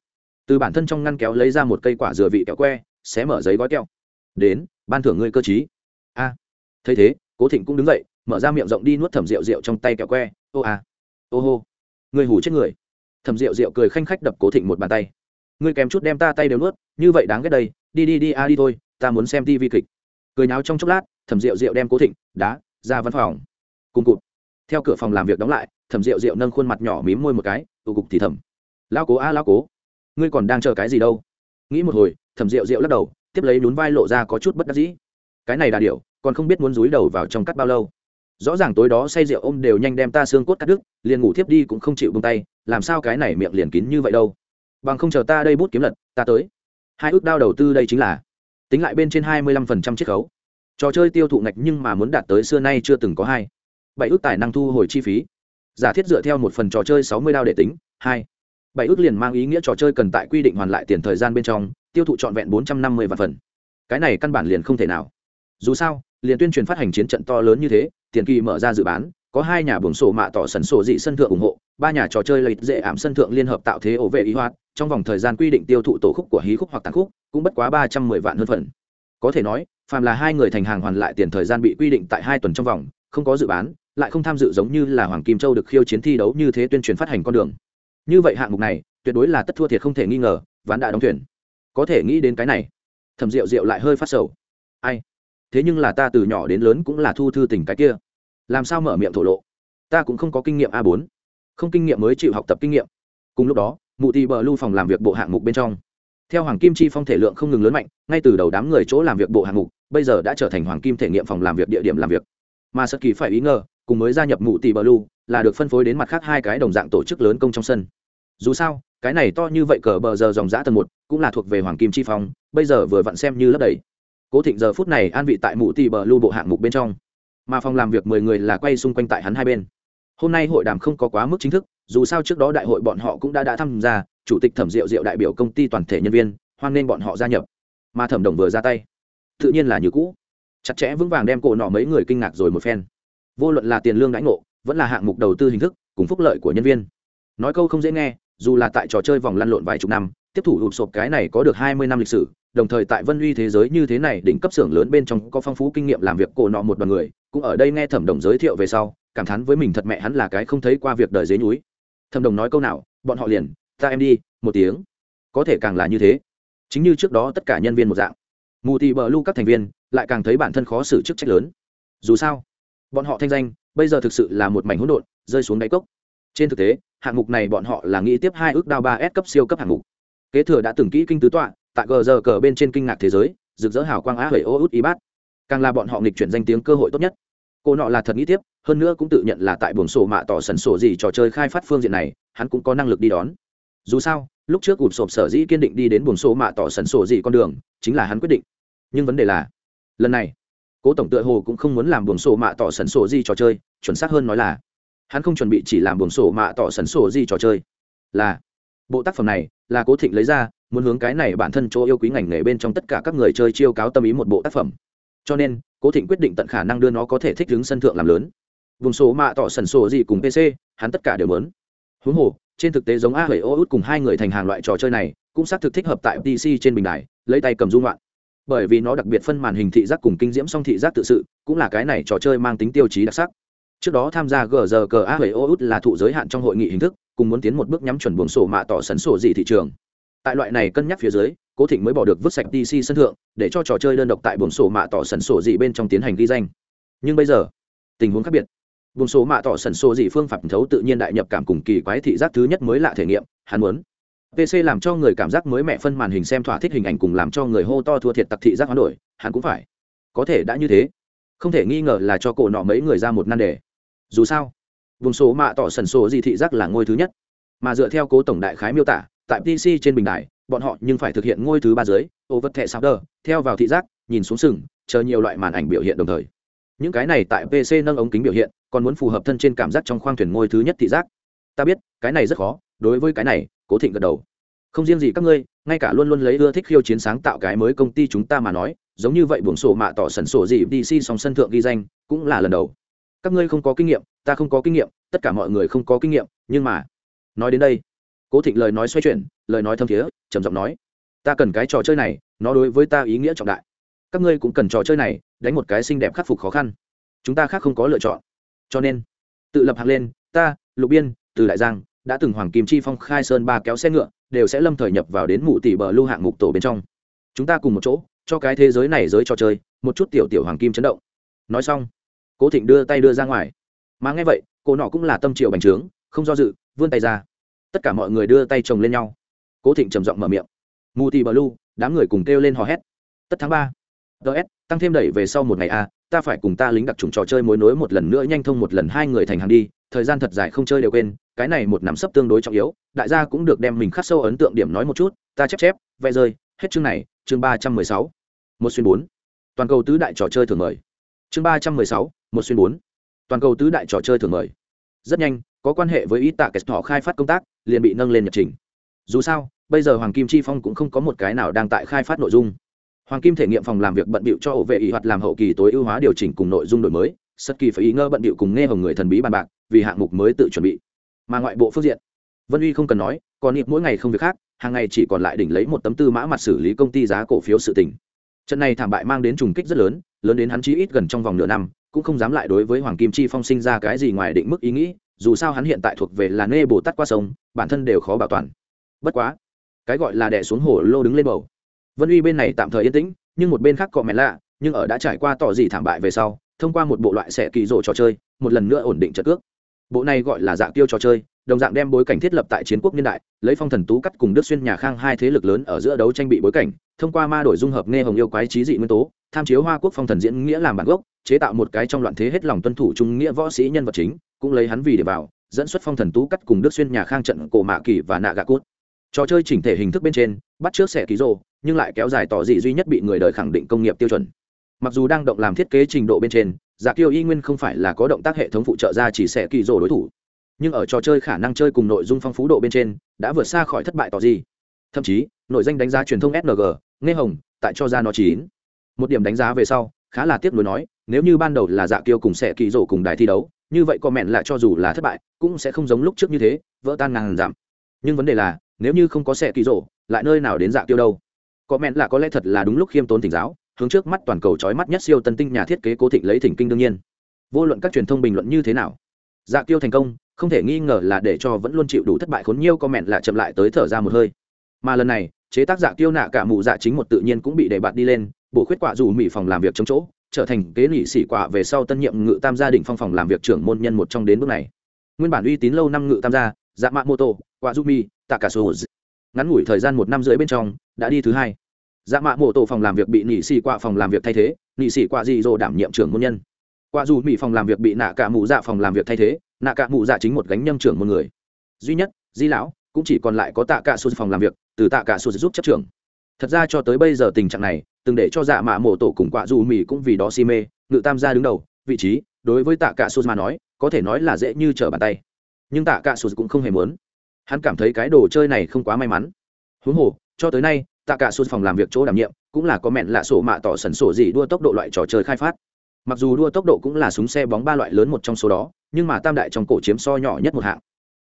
từ bản thân trong ngăn kéo lấy ra một cây quả dừa vị kẹo que, xé mở giấy gói kẹo. Đến, ban thưởng ngươi cơ chí a, thấy thế, cố thịnh cũng đứng dậy, mở ra miệng rộng đi nuốt thẩm rượu rượu trong tay kẹo que. Ô a, ô hô người hủ chết người. Thẩm rượu rượu cười khanh khách đập cố thịnh một bàn tay. Ngươi kèm chút đem ta tay đều nuốt, như vậy đáng ghét đây, đi đi đi, a, đi thôi, ta muốn xem tivi kịch cười náo trong chốc lát thẩm rượu rượu đem cố thịnh đá ra văn phòng. Cùng cụt. Theo cửa phòng làm việc đóng lại thẩm rượu rượu nâng khuôn mặt nhỏ mím môi một cái tụ cục thì thầm. Lao cố a à, lao cố ngươi còn đang chờ cái gì đâu? Nghĩ một hồi thẩm rượu rượu lắc đầu tiếp lấy nhún vai lộ ra có chút bất đắc dĩ. Cái này đà điệu còn không biết muốn rúi đầu vào trong cắt bao lâu. Rõ ràng tối đó say rượu ôm đều nhanh đem ta xương cốt cắt đứt liền ngủ thiếp đi cũng không chịu bông tay làm sao cái này miệng liền kín như vậy đâu. Bằng không chờ ta đây bút kiếm lật ta tới. Hai ước đao đầu tư đây chính là tính lại bên trên hai mươi lăm phần trăm chiết khấu. Trò chơi tiêu thụ ngạch nhưng mà muốn đạt tới xưa nay chưa từng có hai. Bảy ước tài năng thu hồi chi phí. Giả thiết dựa theo một phần trò chơi sáu mươi đao để tính, hai. Bảy ước liền mang ý nghĩa trò chơi cần tại quy định hoàn lại tiền thời gian bên trong, tiêu thụ trọn vẹn bốn trăm năm mươi vạn phần. Cái này căn bản liền không thể nào. Dù sao, liền tuyên truyền phát hành chiến trận to lớn như thế, tiền kỳ mở ra dự bán, có hai nhà buồng sổ mạ tỏ sần sổ dị sân thượng ủng hộ ba nhà trò chơi lợi dễ ảm sân thượng liên hợp tạo thế ổ vệ ý hoạt, trong vòng thời gian quy định tiêu thụ tổ khúc của hí khúc hoặc tàn khúc, cũng bất quá ba trăm mười vạn hơn phần. Có thể nói, phàm là hai người thành hàng hoàn lại tiền thời gian bị quy định tại hai tuần trong vòng, không có dự bán, lại không tham dự giống như là hoàng kim châu được khiêu chiến thi đấu như thế tuyên truyền phát hành con đường. Như vậy hạng mục này, tuyệt đối là tất thua thiệt không thể nghi ngờ, ván đã đóng thuyền. Có thể nghĩ đến cái này. Thầm rượu rượu lại hơi phát sầu. Ai? Thế nhưng là ta từ nhỏ đến lớn cũng là thu thư tình cái kia. Làm sao mở miệng thổ lộ? Ta cũng không có kinh nghiệm a bốn không kinh nghiệm mới chịu học tập kinh nghiệm. Cùng lúc đó, mụ tì bờ lưu phòng làm việc bộ hạng mục bên trong. Theo hoàng kim chi phong thể lượng không ngừng lớn mạnh, ngay từ đầu đám người chỗ làm việc bộ hạng mục, bây giờ đã trở thành hoàng kim thể nghiệm phòng làm việc địa điểm làm việc. Mà sơ kỳ phải ý ngờ, cùng mới gia nhập mụ tì bờ lưu, là được phân phối đến mặt khác hai cái đồng dạng tổ chức lớn công trong sân. Dù sao, cái này to như vậy cờ bờ giờ dòng giã tầng một, cũng là thuộc về hoàng kim chi phong, bây giờ vừa vặn xem như lấp đầy. Cố thịnh giờ phút này an vị tại mụ tì bờ lưu bộ hạng mục bên trong. Mà phòng làm việc mười người là quay xung quanh tại hắn hai bên hôm nay hội đàm không có quá mức chính thức, dù sao trước đó đại hội bọn họ cũng đã đã tham gia, chủ tịch thẩm diệu diệu đại biểu công ty toàn thể nhân viên, hoan nên bọn họ gia nhập. Mà thẩm đồng vừa ra tay, tự nhiên là như cũ. Chặt chẽ vững vàng đem cổ nọ mấy người kinh ngạc rồi một phen. Vô luận là tiền lương đãi ngộ, vẫn là hạng mục đầu tư hình thức, cùng phúc lợi của nhân viên. Nói câu không dễ nghe, dù là tại trò chơi vòng lăn lộn vài chục năm, tiếp thủ ụp sộp cái này có được hai mươi năm lịch sử, đồng thời tại vân uy thế giới như thế này đỉnh cấp xưởng lớn bên trong có phong phú kinh nghiệm làm việc cổ nọ một đoàn người, cũng ở đây nghe thẩm đồng giới thiệu về sau cảm thán với mình thật mẹ hắn là cái không thấy qua việc đời dế núi thầm đồng nói câu nào, bọn họ liền, ta em đi, một tiếng. Có thể càng là như thế. Chính như trước đó tất cả nhân viên một dạng. Mù tì bờ lưu các thành viên lại càng thấy bản thân khó xử chức trách lớn. Dù sao, bọn họ thanh danh bây giờ thực sự là một mảnh hỗn độn, rơi xuống đáy cốc. Trên thực tế, hạng mục này bọn họ là nghĩ tiếp hai ước đao ba s cấp siêu cấp hạng mục. Kế thừa đã từng kỹ kinh tứ tọa, tại gờ giờ cờ bên trên kinh ngạc thế giới, rực rỡ hào quang á hẩy ô út y bát. Càng là bọn họ nghịch chuyển danh tiếng cơ hội tốt nhất. Cô nọ là thật nghĩ tiếp hơn nữa cũng tự nhận là tại buồng sổ mạ tỏ sần sổ gì trò chơi khai phát phương diện này, hắn cũng có năng lực đi đón. Dù sao, lúc trước ụp sộp sở dĩ kiên định đi đến buồng sổ mạ tỏ sần sổ gì con đường, chính là hắn quyết định. Nhưng vấn đề là, lần này, cố tổng tựa hồ cũng không muốn làm buồng sổ mạ tỏ sần sổ gì trò chơi, chuẩn xác hơn nói là, hắn không chuẩn bị chỉ làm buồng sổ mạ tỏ sần sổ gì trò chơi. Là, bộ tác phẩm này, là cố thịnh lấy ra, muốn hướng cái này bản thân chỗ yêu quý ngành nghề bên trong tất cả các người chơi chiêu cáo tâm ý một bộ tác phẩm. Cho nên, cố thịnh quyết định tận khả năng đưa nó có thể thích ứng sân thượng làm lớn vùng số mạ tỏ sần sổ gì cùng pc hắn tất cả đều lớn huống hồ, trên thực tế giống a hẩy ô út cùng hai người thành hàng loại trò chơi này, cũng xác thực thích hợp tại pc trên bình đài, lấy tay cầm dung loạn. Bởi vì nó đặc biệt phân màn hình thị giác cùng kinh diễm song thị giác tự sự, cũng là cái này trò chơi mang tính tiêu chí đặc sắc. Trước đó tham gia gờ giờ cờ a hẩy ô út là thụ giới hạn trong hội nghị hình thức, cùng muốn tiến một bước nhắm chuẩn buồng sổ mạ tỏ sấn sổ gì thị trường. Tại loại này cân nhắc phía dưới, cố thịnh mới bỏ được vứt sạch dc sân thượng, để cho trò chơi đơn độc tại buồng sổ mạ tỏ sấn sổ gì bên trong tiến hành ghi danh. Nhưng bây giờ, tình huống khác biệt vùng số mạ tỏ sần số gì phương pháp thấu tự nhiên đại nhập cảm cùng kỳ quái thị giác thứ nhất mới lạ thể nghiệm, hắn muốn. Pc làm cho người cảm giác mới mẹ phân màn hình xem thỏa thích hình ảnh cùng làm cho người hô to thua thiệt tặc thị giác hoán đổi, hắn cũng phải. Có thể đã như thế. Không thể nghi ngờ là cho cổ nọ mấy người ra một nan đề. Dù sao, vùng số mạ tỏ sần số gì thị giác là ngôi thứ nhất. Mà dựa theo cố tổng đại khái miêu tả, tại pc trên bình đài, bọn họ nhưng phải thực hiện ngôi thứ ba dưới ô vật thẻ sao đờ theo vào thị giác, nhìn xuống sừng, chờ nhiều loại màn ảnh biểu hiện đồng thời những cái này tại pc nâng ống kính biểu hiện, còn muốn phù hợp thân trên cảm giác trong khoang thuyền ngôi thứ nhất thị giác. Ta biết, cái này rất khó, đối với cái này, cố thịnh gật đầu. Không riêng gì các ngươi, ngay cả luôn luôn lấy ưa thích khiêu chiến sáng tạo cái mới công ty chúng ta mà nói, giống như vậy buồng sổ mạ tỏ sẩn sổ gì dc song sân thượng ghi danh, cũng là lần đầu. Các ngươi không có kinh nghiệm, ta không có kinh nghiệm, tất cả mọi người không có kinh nghiệm, nhưng mà, nói đến đây, cố thịnh lời nói xoay chuyển, lời nói thâm thiế, trầm giọng nói, ta cần cái trò chơi này, nó đối với ta ý nghĩa trọng đại các ngươi cũng cần trò chơi này, đánh một cái xinh đẹp khắc phục khó khăn. Chúng ta khác không có lựa chọn. Cho nên, tự lập hạng lên, ta, lục biên, từ đại giang đã từng hoàng kim chi phong khai sơn ba kéo xe ngựa, đều sẽ lâm thời nhập vào đến mụ tỷ bờ lưu hạng mục tổ bên trong. Chúng ta cùng một chỗ, cho cái thế giới này giới trò chơi, một chút tiểu tiểu hoàng kim chấn động. Nói xong, cố thịnh đưa tay đưa ra ngoài. Mà nghe vậy, cô nọ cũng là tâm triệu bành trướng, không do dự, vươn tay ra. Tất cả mọi người đưa tay chồng lên nhau. Cố thịnh trầm giọng mở miệng. Mù tì bờ lu đám người cùng kêu lên hò hét. Tất tháng ba ts tăng thêm đẩy về sau một ngày a, ta phải cùng ta lính đặc trùng trò chơi mối nối một lần nữa nhanh thông một lần hai người thành hàng đi, thời gian thật dài không chơi đều quên, cái này một nắm sấp tương đối trọng yếu, đại gia cũng được đem mình khắc sâu ấn tượng điểm nói một chút, ta chép chép, vẽ rơi, hết chương này, chương ba trăm mười sáu. Một xuyên bốn. Toàn cầu tứ đại trò chơi thường mời. Chương ba trăm mười sáu, một xuyên bốn. Toàn cầu tứ đại trò chơi thường mời. Rất nhanh, có quan hệ với ý tạ kẹt họ khai phát công tác, liền bị nâng lên nhật trình. Dù sao, bây giờ hoàng kim chi phong cũng không có một cái nào đang tại khai phát nội dung hoàng kim thể nghiệm phòng làm việc bận bịu cho ổ vệ ý hoạt làm hậu kỳ tối ưu hóa điều chỉnh cùng nội dung đổi mới sất kỳ phải ý ngơ bận bịu cùng nghe hồng người thần bí bàn bạc, vì hạng mục mới tự chuẩn bị. Mà ngoại bộ phương diện, vân uy không cần nói, còn nịp mỗi ngày không việc khác, hàng ngày chỉ còn lại đỉnh lấy một tấm tư mã mặt xử lý công ty giá cổ phiếu sự tỉnh trận này thảm bại mang đến trùng kích rất lớn lớn đến hắn chí ít gần trong vòng nửa năm, cũng không dám lại đối với hoàng kim chi phong sinh ra cái gì ngoài định mức ý nghĩ, dù sao hắn hiện tại thuộc về là nê bồ tát qua sông, bản thân đều khó bảo toàn. Bất quá, cái gọi là đẻ xuống hổ lô đứng lên bầu vân uy bên này tạm thời yên tĩnh, nhưng một bên khác cọ mẹ lạ, nhưng ở đã trải qua tỏ gì thảm bại về sau, thông qua một bộ loại xẻ kỳ rộ trò chơi, một lần nữa ổn định trận cước. Bộ này gọi là dạng tiêu trò chơi, đồng dạng đem bối cảnh thiết lập tại chiến quốc niên đại, lấy phong thần tú cắt cùng đức xuyên nhà khang hai thế lực lớn ở giữa đấu tranh bị bối cảnh, thông qua ma đổi dung hợp nghe hồng yêu quái trí dị nguyên tố, tham chiếu hoa quốc phong thần diễn nghĩa làm bản gốc, chế tạo một cái trong loạn thế hết lòng tuân thủ trung nghĩa võ sĩ nhân vật chính, cũng lấy hắn vì để vào, dẫn xuất phong thần tú cắt cùng đức xuyên nhà khang trận cổ mạ kỳ và nạ gà cốt trò chơi chỉnh thể hình thức bên trên, bắt trước xẻ ký rô nhưng lại kéo dài tỏ dị duy nhất bị người đời khẳng định công nghiệp tiêu chuẩn. Mặc dù đang động làm thiết kế trình độ bên trên giả kiêu y nguyên không phải là có động tác hệ thống phụ trợ ra chỉ sẽ kỳ rồ đối thủ. Nhưng ở trò chơi khả năng chơi cùng nội dung phong phú độ bên trên, đã vượt xa khỏi thất bại tỏ gì thậm chí nội danh đánh giá truyền thông sng nghe hồng, tại cho ra nó chín. Một điểm đánh giá về sau, khá là tiếc nuối nói, nếu như ban đầu là dạ kiêu cùng sẽ kỳ rổ cùng đài thi đấu, như vậy comment lại cho dù là thất bại, cũng sẽ không giống lúc trước như thế, vỡ tan ngàn giảm. Nhưng vấn đề là, nếu như không có sẽ kỳ rổ lại nơi nào đến dạ kiêu đâu? Có comment là có lẽ thật là đúng lúc khiêm tốn thỉnh giáo, hướng trước mắt toàn cầu chói mắt nhất siêu tân tinh nhà thiết kế cố thịnh lấy thỉnh kinh đương nhiên. Vô luận các truyền thông bình luận như thế nào dạ kiêu thành công, không thể nghi ngờ là để cho vẫn luôn chịu đủ thất bại khốn nhiêu mệt là chậm lại tới thở ra một hơi. Mà lần này, chế tác dạ kiêu nạ cả mụ dạ chính một tự nhiên cũng bị đề bạt đi lên, bổ khuyết quả dù mỹ phòng làm việc chống chỗ, trở thành kế lỵ sĩ quả về sau tân nhiệm ngự tam gia đình phong phòng làm việc trưởng môn nhân một trong đến bước này. Nguyên bản uy tín lâu năm ngự tam gia dạ mạ mô tô, quả dù mi tạ cả sô ngắn ngủi thời gian một năm rưỡi bên trong, đã đi thứ hai dạ mạ mô tổ phòng làm việc bị nỉ xì qua phòng làm việc thay thế, nỉ xì qua dị dỗ đảm nhiệm trưởng môn nhân. Qua dù mỹ phòng làm việc bị nạ cả mụ dạ phòng làm việc thay thế, nạ cả mụ dạ chính một gánh nhâm trưởng một người. Duy nhất, di lão, cũng chỉ còn lại có tạ cả số phòng làm việc, từ tạ cả số giúp chấp trưởng. Thật ra cho tới bây giờ tình trạng này, từng để cho dạ mạ mổ tổ cùng quả dù mỹ cũng vì đó si mê, ngự tam gia đứng đầu, vị trí, đối với tạ cả số mà nói, có thể nói là dễ như trở bàn tay. Nhưng tạ cả số cũng không hề muốn. Hắn cảm thấy cái đồ chơi này không quá may mắn. Huống hồ, cho tới nay tạ cả số phòng làm việc chỗ đảm nhiệm, cũng là có mẹn lạ sổ mạ tỏ sẩn sổ gì đua tốc độ loại trò chơi khai phát. Mặc dù đua tốc độ cũng là súng xe bóng ba loại lớn một trong số đó, nhưng mà tam đại trong cổ chiếm so nhỏ nhất một hạng.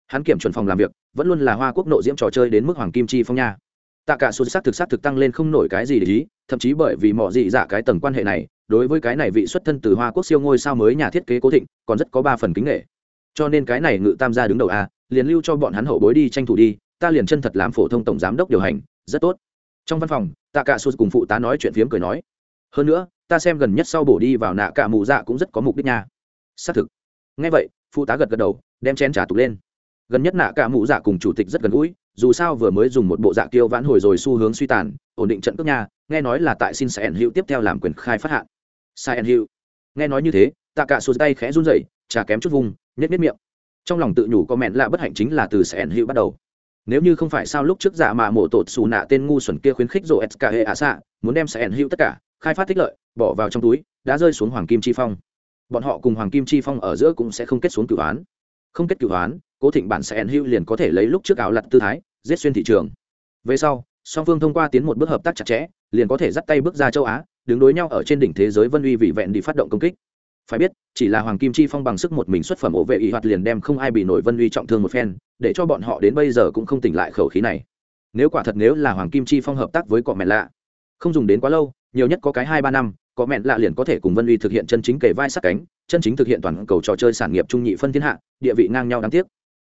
Hắn kiểm chuẩn phòng làm việc, vẫn luôn là hoa quốc nội diễm trò chơi đến mức hoàng kim chi phong nha. Tạ cả số sắc thực sắc thực tăng lên không nổi cái gì để ý, thậm chí bởi vì mọi dị dạ cái tầng quan hệ này, đối với cái này vị xuất thân từ hoa quốc siêu ngôi sao mới nhà thiết kế cố thịnh còn rất có ba phần kính nghệ cho nên cái này ngự tam gia đứng đầu a, liền lưu cho bọn hắn hậu bối đi tranh thủ đi, ta liền chân thật làm phổ thông tổng giám đốc điều hành, rất tốt trong văn phòng tạ cả sụt cùng phụ tá nói chuyện phiếm cười nói, hơn nữa, ta xem gần nhất sau bổ đi vào nạ cả mù dạ cũng rất có mục đích nha. Xác thực. Ngay vậy, phụ tá gật gật đầu, đem chén trả tục lên. Gần nhất nạ cả mụ dạ cùng chủ tịch rất gần gũi, dù sao vừa mới dùng một bộ dạ kiêu vãn hồi rồi xu hướng suy tàn, ổn định trận cước nha, nghe nói là tại xin sai hữu tiếp theo làm quyền khai phát hạn. Sai hữu nghe nói như thế tạ cả sụt tay khẽ run rẩy, trà kém chút vùng nhất nhất miệng. Trong lòng tự nhủ có mẹn lạ bất hạnh chính là từ sai hữu bắt đầu nếu như không phải sao lúc trước giả mà mổ tột xù nạ tên ngu xuẩn kia khuyến khích rổ s k hệ ạ xạ, muốn đem sẻn hữu tất cả, khai phát tích lợi, bỏ vào trong túi, đã rơi xuống hoàng kim chi phong. Bọn họ cùng hoàng kim chi phong ở giữa cũng sẽ không kết xuống cửu hoán. Không kết cửu hoán, cố thịnh bản sẻn hữu liền có thể lấy lúc trước ảo lặt tư thái, giết xuyên thị trường. Về sau, song phương thông qua tiến một bước hợp tác chặt chẽ, liền có thể dắt tay bước ra châu á, đứng đối nhau ở trên đỉnh thế giới vân uy vị vẹn đi phát động công kích phải biết, chỉ là hoàng kim chi phong bằng sức một mình xuất phẩm ổ vệ y hoạt liền đem không ai bị nổi vân uy trọng thương một phen, để cho bọn họ đến bây giờ cũng không tỉnh lại khẩu khí này. Nếu quả thật nếu là hoàng kim chi phong hợp tác với cọ mẹ lạ, không dùng đến quá lâu, nhiều nhất có cái hai ba năm có mẹn lạ liền có thể cùng vân uy thực hiện chân chính kề vai sát cánh, chân chính thực hiện toàn cầu trò chơi sản nghiệp trung nhị phân thiên hạ, địa vị ngang nhau đáng tiếc.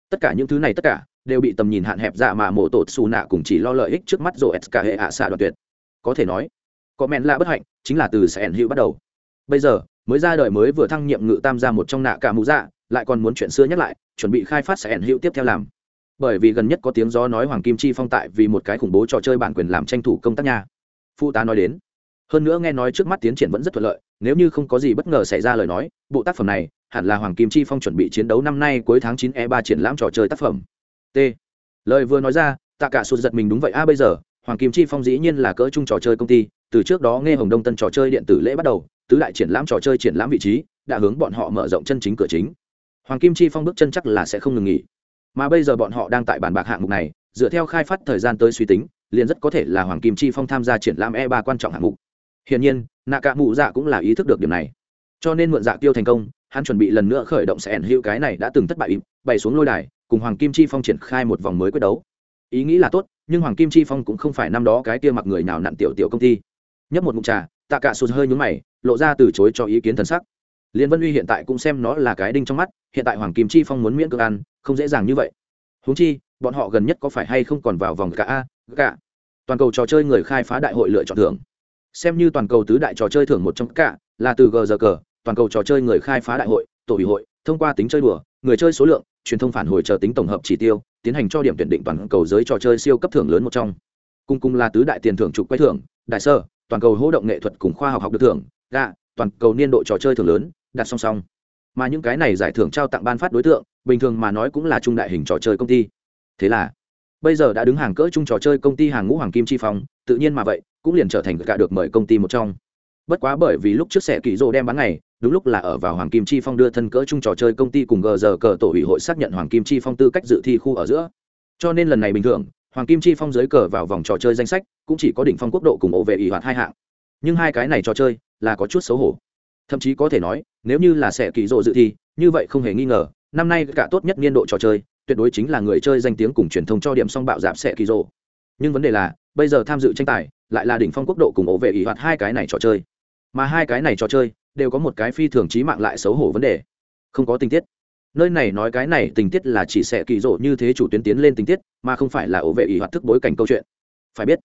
Tất cả những thứ này tất cả, đều bị tầm nhìn hạn hẹp dạ mà mổ tột xù nạ cùng chỉ lo lợi ích trước mắt rồi cả hệ ạ xạ đoạn tuyệt. Có thể nói có mẹn lạ bất hạnh, chính là từ sẻn hữu bắt đầu. Bây giờ mới ra đời mới vừa thăng nhiệm ngự tam gia một trong nạ cả mũ dạ lại còn muốn chuyện xưa nhắc lại, chuẩn bị khai phát sẻn hữu tiếp theo làm. Bởi vì gần nhất có tiếng gió nói hoàng kim chi phong tại vì một cái khủng bố trò chơi bản quyền làm tranh thủ công tác nha. Phụ tá nói đến. Hơn nữa nghe nói trước mắt tiến triển vẫn rất thuận lợi, nếu như không có gì bất ngờ xảy ra lời nói, bộ tác phẩm này hẳn là hoàng kim chi phong chuẩn bị chiến đấu năm nay cuối tháng chín e ba triển lãm trò chơi tác phẩm. T. Lời vừa nói ra, tạ cả sụt giật mình đúng vậy. A, bây giờ, hoàng kim chi phong dĩ nhiên là cỡ chung trò chơi công ty, từ trước đó nghe hồng đông tân trò chơi điện tử lễ bắt đầu tứ đại triển lãm trò chơi triển lãm vị trí đã hướng bọn họ mở rộng chân chính cửa chính. Hoàng kim chi phong bước chân chắc là sẽ không ngừng nghỉ. Mà bây giờ bọn họ đang tại bàn bạc hạng mục này, dựa theo khai phát thời gian tới suy tính, liền rất có thể là hoàng kim chi phong tham gia triển lãm e ba quan trọng hạng mục. Hiển nhiên nạ cả mụ dạ cũng là ý thức được điểm này. Cho nên mượn dạ tiêu thành công, hắn chuẩn bị lần nữa khởi động sẽ ẩn hữu cái này đã từng thất bại im, bày xuống lôi đài, cùng hoàng kim chi phong triển khai một vòng mới quyết đấu. Ý nghĩ là tốt, nhưng hoàng kim chi phong cũng không phải năm đó cái kia mặc người nào nặn tiểu tiểu công ty. Nhấp một mụn trà tạ cả sụt hơi nhúng mày lộ ra từ chối cho ý kiến thần sắc. Liên vân uy hiện tại cũng xem nó là cái đinh trong mắt, hiện tại hoàng kim chi phong muốn miễn cưỡng ăn, không dễ dàng như vậy. Huống chi, bọn họ gần nhất có phải hay không còn vào vòng cả a cả toàn cầu trò chơi người khai phá đại hội lựa chọn thưởng. Xem như toàn cầu tứ đại trò chơi thưởng một trong cả, là từ gờ giờ cờ toàn cầu trò chơi người khai phá đại hội, tổ ủy hội, thông qua tính chơi đùa, người chơi số lượng, truyền thông phản hồi chờ tính tổng hợp chỉ tiêu, tiến hành cho điểm tuyển định toàn cầu giới trò chơi siêu cấp thưởng lớn một trong. Cùng cùng là tứ đại tiền thưởng trục quay thưởng, đại sơ, toàn cầu hỗ động nghệ thuật cùng khoa học học được thưởng gạ toàn cầu niên độ trò chơi thưởng lớn, đặt song song. Mà những cái này giải thưởng trao tặng ban phát đối tượng, bình thường mà nói cũng là trung đại hình trò chơi công ty. Thế là, bây giờ đã đứng hàng cỡ chung trò chơi công ty hàng ngũ hoàng kim chi phong, tự nhiên mà vậy, cũng liền trở thành cả được mời công ty một trong. Bất quá bởi vì lúc trước sẽ kỳ rô đem bán ngày, đúng lúc là ở vào hoàng kim chi phong đưa thân cỡ chung trò chơi công ty cùng gờ giờ cờ tổ ủy hội xác nhận hoàng kim chi phong tư cách dự thi khu ở giữa. Cho nên lần này bình thường, hoàng kim chi phong dưới cờ vào vòng trò chơi danh sách, cũng chỉ có đỉnh phong quốc độ cùng ổ vệ ỷ hoạt hai hạng. Nhưng hai cái này trò chơi là có chút xấu hổ. Thậm chí có thể nói, nếu như là sẽ kỳ rộ dự thi, như vậy không hề nghi ngờ, năm nay cả tốt nhất niên độ trò chơi, tuyệt đối chính là người chơi danh tiếng cùng truyền thông cho điểm song bạo giảm sẽ kỳ rộ nhưng vấn đề là, bây giờ tham dự tranh tài, lại là đỉnh phong quốc độ cùng ổ vệ ỷ hoạt hai cái này trò chơi. Mà hai cái này trò chơi, đều có một cái phi thường trí mạng lại xấu hổ vấn đề. Không có tình tiết. Nơi này nói cái này tình tiết là chỉ sẽ kỳ rộ như thế chủ tuyến tiến lên tình tiết, mà không phải là ổ vệ ỷ hoạt thức bối cảnh câu chuyện. Phải biết,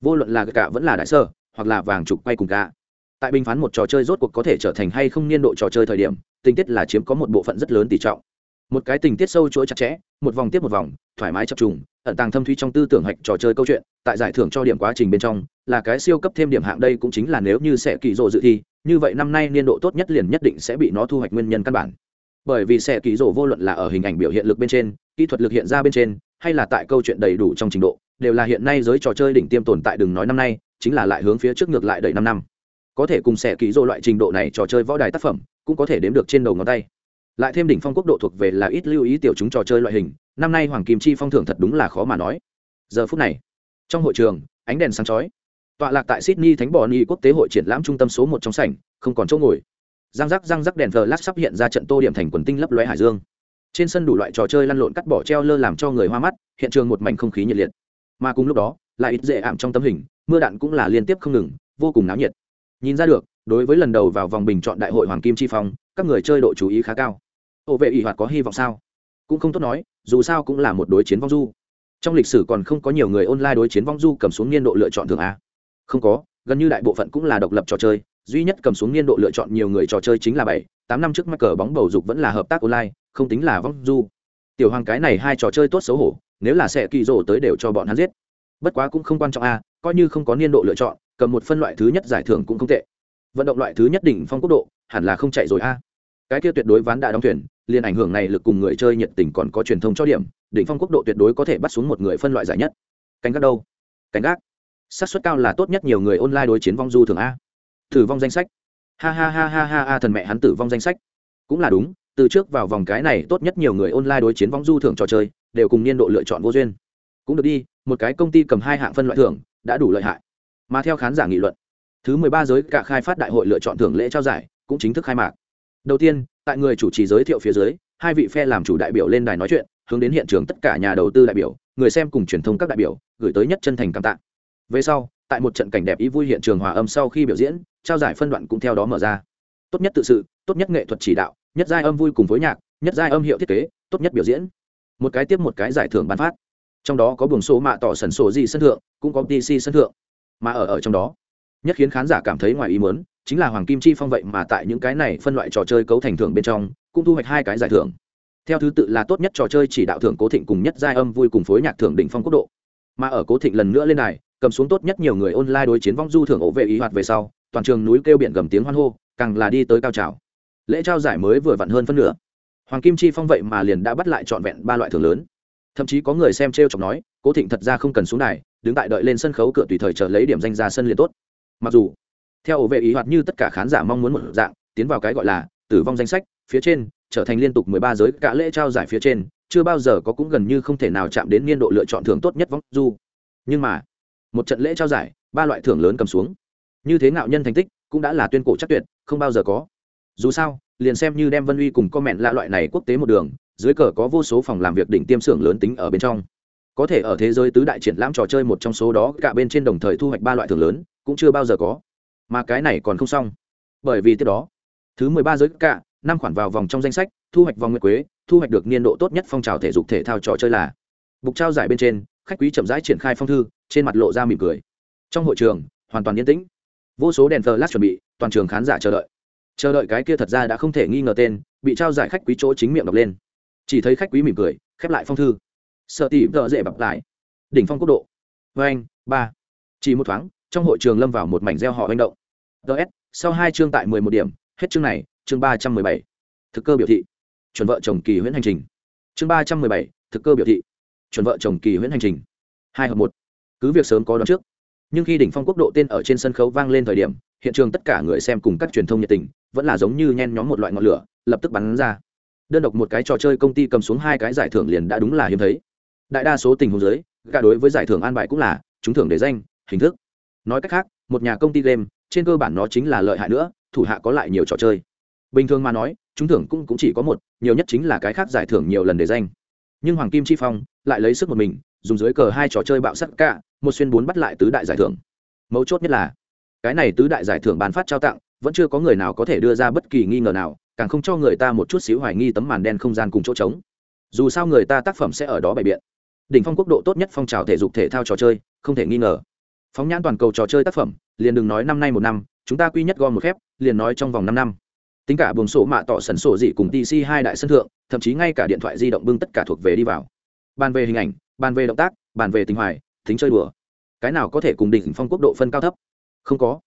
vô luận là cả vẫn là đại sơ, hoặc là vàng trục quay cùng cả tại bình phán một trò chơi rốt cuộc có thể trở thành hay không niên độ trò chơi thời điểm, tình tiết là chiếm có một bộ phận rất lớn tỷ trọng. Một cái tình tiết sâu chuỗi chặt chẽ, một vòng tiếp một vòng, thoải mái chập trùng, ẩn tàng thâm thúy trong tư tưởng hạch trò chơi câu chuyện, tại giải thưởng cho điểm quá trình bên trong, là cái siêu cấp thêm điểm hạng đây cũng chính là nếu như sẽ kỳ rộ dự thi, như vậy năm nay niên độ tốt nhất liền nhất định sẽ bị nó thu hoạch nguyên nhân căn bản. Bởi vì sẽ kỳ rộ vô luận là ở hình ảnh biểu hiện lực bên trên, kỹ thuật lực hiện ra bên trên, hay là tại câu chuyện đầy đủ trong trình độ, đều là hiện nay giới trò chơi đỉnh tiêm tồn tại đừng nói năm nay, chính là lại hướng phía trước ngược lại đầy năm năm có thể cùng xẻ kỹ rô loại trình độ này trò chơi võ đài tác phẩm, cũng có thể đếm được trên đầu ngón tay. Lại thêm đỉnh phong quốc độ thuộc về là ít lưu ý tiểu chúng trò chơi loại hình, năm nay hoàng kim chi phong thưởng thật đúng là khó mà nói. Giờ phút này, trong hội trường, ánh đèn sáng chói. Tọa lạc tại sydney thánh bò ni quốc tế hội triển lãm trung tâm số một trong sảnh, không còn chỗ ngồi. Răng rắc răng rắc đèn thờ lát sắp hiện ra trận tô điểm thành quần tinh lấp lóe hải dương. Trên sân đủ loại trò chơi lăn lộn cắt bỏ treo lơ làm cho người hoa mắt, hiện trường một mảnh không khí nhiệt liệt. Mà cùng lúc đó, lại ít dễ ảm trong tấm hình, mưa đạn cũng là liên tiếp không ngừng, vô cùng náo nhiệt nhìn ra được, đối với lần đầu vào vòng bình chọn đại hội hoàng kim chi phong, các người chơi độ chú ý khá cao. Ổ vệ ỷ hoạt có hy vọng sao? Cũng không tốt nói, dù sao cũng là một đối chiến vong du. Trong lịch sử còn không có nhiều người online đối chiến vong du cầm xuống niên độ lựa chọn thường a. Không có, gần như đại bộ phận cũng là độc lập trò chơi, duy nhất cầm xuống niên độ lựa chọn nhiều người trò chơi chính là bảy, tám năm trước mắc cờ bóng bầu dục vẫn là hợp tác online, không tính là vong du. Tiểu hoàng cái này hai trò chơi tốt xấu hổ, nếu là sẽ kỳ rổ tới đều cho bọn hắn giết. Bất quá cũng không quan trọng a, coi như không có niên độ lựa chọn cầm một phân loại thứ nhất giải thưởng cũng không tệ. Vận động loại thứ nhất đỉnh phong quốc độ, hẳn là không chạy rồi a. Cái kia tuyệt đối ván đã đóng thuyền, liền ảnh hưởng này lực cùng người chơi nhiệt tình còn có truyền thông cho điểm, đỉnh phong quốc độ tuyệt đối có thể bắt xuống một người phân loại giải nhất. Cánh gác đâu? Cánh gác. Xác suất cao là tốt nhất nhiều người online đối chiến vong du thường a. Tử vong danh sách. Ha ha ha ha ha ha, thần mẹ hắn tử vong danh sách. Cũng là đúng, từ trước vào vòng cái này tốt nhất nhiều người online đối chiến vong du thưởng trò chơi, đều cùng niên độ lựa chọn vô duyên. Cũng được đi, một cái công ty cầm hai hạng phân loại thưởng, đã đủ lợi hại mà theo khán giả nghị luận, thứ mười ba giới cả khai phát đại hội lựa chọn thưởng lễ trao giải cũng chính thức khai mạc. Đầu tiên, tại người chủ trì giới thiệu phía dưới, hai vị phe làm chủ đại biểu lên đài nói chuyện, hướng đến hiện trường tất cả nhà đầu tư đại biểu, người xem cùng truyền thông các đại biểu, gửi tới nhất chân thành cảm tạ. Về sau, tại một trận cảnh đẹp ý vui hiện trường hòa âm sau khi biểu diễn, trao giải phân đoạn cũng theo đó mở ra. Tốt nhất tự sự, tốt nhất nghệ thuật chỉ đạo, nhất giai âm vui cùng với nhạc, nhất giai âm hiệu thiết kế, tốt nhất biểu diễn. Một cái tiếp một cái giải thưởng bán phát. Trong đó có buồng số mạ tỏ sần sổ gì sân thượng, cũng có dc sân thượng mà ở ở trong đó. Nhất khiến khán giả cảm thấy ngoài ý muốn, chính là hoàng kim chi phong vậy mà tại những cái này phân loại trò chơi cấu thành thưởng bên trong, cũng thu hoạch hai cái giải thưởng. Theo thứ tự là tốt nhất trò chơi chỉ đạo thưởng cố thịnh cùng nhất giai âm vui cùng phối nhạc thưởng đỉnh phong quốc độ. Mà ở cố thịnh lần nữa lên này cầm xuống tốt nhất nhiều người online đối chiến vong du thưởng ổ vệ ý hoạt về sau, toàn trường núi kêu biển gầm tiếng hoan hô, càng là đi tới cao trào. Lễ trao giải mới vừa vặn hơn phân nửa. Hoàng kim chi phong vậy mà liền đã bắt lại trọn vẹn ba loại thưởng lớn. Thậm chí có người xem t r e o chọc nói, cố thịnh thật ra không cần xuống này đứng tại đợi lên sân khấu cửa tùy thời chờ lấy điểm danh ra sân liền tốt. Mặc dù, theo ổ vệ ý hoạt như tất cả khán giả mong muốn một dạng, tiến vào cái gọi là tử vong danh sách, phía trên trở thành liên tục mười ba giới cả lễ trao giải phía trên, chưa bao giờ có cũng gần như không thể nào chạm đến niên độ lựa chọn thưởng tốt nhất vong du. Nhưng mà, một trận lễ trao giải, ba loại thưởng lớn cầm xuống. Như thế ngạo nhân thành tích cũng đã là tuyên cổ chắc tuyệt, không bao giờ có. Dù sao, liền xem như đem vân uy cùng comment lạ loại này quốc tế một đường, dưới cờ có vô số phòng làm việc đỉnh tiêm xưởng lớn tính ở bên trong có thể ở thế giới tứ đại triển lãm trò chơi một trong số đó, cả bên trên đồng thời thu hoạch ba loại thưởng lớn, cũng chưa bao giờ có. Mà cái này còn không xong. Bởi vì tiếp đó, thứ mười ba giới cả, năm khoản vào vòng trong danh sách, thu hoạch vòng nguyệt quế, thu hoạch được niên độ tốt nhất phong trào thể dục thể thao trò chơi là bục trao giải bên trên, khách quý chậm rãi triển khai phong thư, trên mặt lộ ra mỉm cười. Trong hội trường, hoàn toàn yên tĩnh. Vô số đèn thờ lát chuẩn bị, toàn trường khán giả chờ đợi. Chờ đợi cái kia thật ra đã không thể nghi ngờ tên, bị trao giải khách quý chỗ chính miệng đọc lên. Chỉ thấy khách quý mỉm cười, khép lại phong thư sợ tỉ vợ dễ bập lại. Đỉnh phong quốc độ. Vê anh, ba. Chỉ một thoáng, trong hội trường lâm vào một mảnh gieo họ manh động. Ts sau hai chương tại mười một điểm, hết chương này, chương ba trăm mười bảy. Thực cơ biểu thị. Chuẩn vợ chồng kỳ huyễn hành trình. Chương ba trăm mười bảy, thực cơ biểu thị. Chuẩn vợ chồng kỳ huyễn hành trình. Hai hợp một. Cứ việc sớm có đón trước, nhưng khi đỉnh phong quốc độ tên ở trên sân khấu vang lên thời điểm, hiện trường tất cả người xem cùng các truyền thông nhiệt tình, vẫn là giống như nhen nhóm một loại ngọn lửa, lập tức bắn ra. Đơn độc một cái trò chơi công ty cầm xuống hai cái giải thưởng liền đã đúng là hiếm thấy đại đa số tình huống giới cả đối với giải thưởng an bài cũng là trúng thưởng để danh hình thức. Nói cách khác một nhà công ty game trên cơ bản nó chính là lợi hại nữa thủ hạ có lại nhiều trò chơi. Bình thường mà nói trúng thưởng cũng, cũng chỉ có một nhiều nhất chính là cái khác giải thưởng nhiều lần để danh. Nhưng hoàng kim chi phong lại lấy sức một mình dùng dưới cờ hai trò chơi bạo sắc cả một xuyên bốn bắt lại tứ đại giải thưởng. Mấu chốt nhất là cái này tứ đại giải thưởng bán phát trao tặng vẫn chưa có người nào có thể đưa ra bất kỳ nghi ngờ nào càng không cho người ta một chút xíu hoài nghi tấm màn đen không gian cùng chỗ trống. Dù sao người ta tác phẩm sẽ ở đó bày biện đỉnh phong quốc độ tốt nhất phong trào thể dục thể thao trò chơi, không thể nghi ngờ. Phóng nhãn toàn cầu trò chơi tác phẩm, liền đừng nói năm nay một năm, chúng ta quy nhất gom một khép, liền nói trong vòng năm năm. Tính cả buồng sổ mạ tỏ sần sổ dị cùng tc hai đại sân thượng, thậm chí ngay cả điện thoại di động bưng tất cả thuộc về đi vào. Bàn về hình ảnh, bàn về động tác, bàn về tình hoài, tính chơi đùa. Cái nào có thể cùng đỉnh phong quốc độ phân cao thấp? Không có.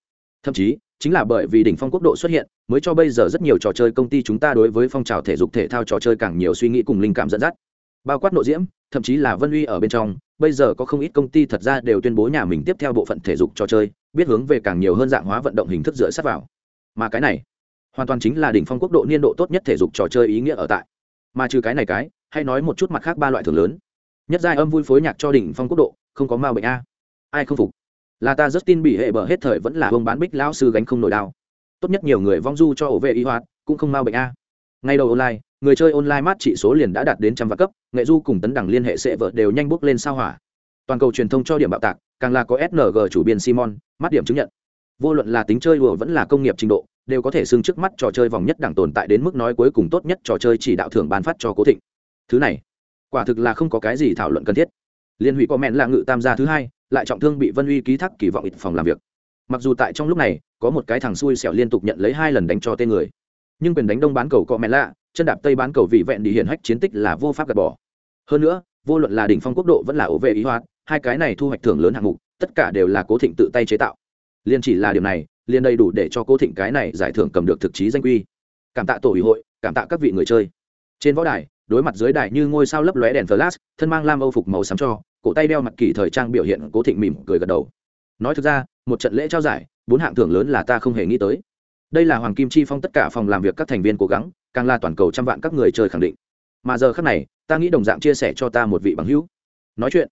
Thậm chí, chính là bởi vì đỉnh phong quốc độ xuất hiện, mới cho bây giờ rất nhiều trò chơi công ty chúng ta đối với phong trào thể dục thể thao trò chơi càng nhiều suy nghĩ cùng linh cảm dẫn dắt. Bao quát nội diễm thậm chí là vân uy ở bên trong, bây giờ có không ít công ty thật ra đều tuyên bố nhà mình tiếp theo bộ phận thể dục trò chơi, biết hướng về càng nhiều hơn dạng hóa vận động hình thức dựa sát vào. Mà cái này, hoàn toàn chính là đỉnh phong quốc độ niên độ tốt nhất thể dục trò chơi ý nghĩa ở tại. Mà trừ cái này cái, hay nói một chút mặt khác ba loại thường lớn. Nhất giai âm vui phối nhạc cho đỉnh phong quốc độ, không có ma bệnh a. Ai không phục? Là ta rất tin bị hệ bở hết thời vẫn là ông bán bích lão sư gánh không nổi đao tốt nhất nhiều người vong du cho ổ vệ y hoạt, cũng không ma bệnh a ngay đầu online, người chơi online mát trị số liền đã đạt đến trăm vạn cấp, nghệ du cùng tấn đẳng liên hệ sẽ vợ đều nhanh bước lên sao hỏa. Toàn cầu truyền thông cho điểm bạo tạc, càng là có sng chủ biên simon mắt điểm chứng nhận. Vô luận là tính chơi đùa vẫn là công nghiệp trình độ, đều có thể xưng trước mắt trò chơi vòng nhất đẳng tồn tại đến mức nói cuối cùng tốt nhất trò chơi chỉ đạo thưởng ban phát cho cố thịnh. Thứ này, quả thực là không có cái gì thảo luận cần thiết. Liên hủy có mẹn là ngự tam gia thứ hai, lại trọng thương bị vân uy ký thác kỳ vọng ít phòng làm việc. Mặc dù tại trong lúc này, có một cái thằng xui xẻo liên tục nhận lấy hai lần đánh cho tên người nhưng quyền đánh đông bán cầu cọ mẹ lạ, chân đạp tây bán cầu vị vẹn đi hiển hách chiến tích là vô pháp gạt bỏ. Hơn nữa, vô luận là đỉnh phong quốc độ vẫn là ổ vệ ý hoạt hai cái này thu hoạch thưởng lớn hạng mục, tất cả đều là cố thịnh tự tay chế tạo. Liên chỉ là điều này, liên đầy đủ để cho cố thịnh cái này giải thưởng cầm được thực chí danh quy. Cảm tạ tổ ủy hội, cảm tạ các vị người chơi. Trên võ đài, đối mặt dưới đài như ngôi sao lấp lóe đèn flash, thân mang lam âu phục màu xám cho, cổ tay đeo mặt kỳ thời trang biểu hiện cố thịnh mỉm cười gật đầu. Nói thực ra, một trận lễ trao giải, bốn hạng thưởng lớn là ta không hề nghĩ tới đây là hoàng kim chi phong tất cả phòng làm việc các thành viên cố gắng, càng là toàn cầu trăm vạn các người chơi khẳng định. Mà giờ khác này, ta nghĩ đồng dạng chia sẻ cho ta một vị bằng hữu. Nói chuyện.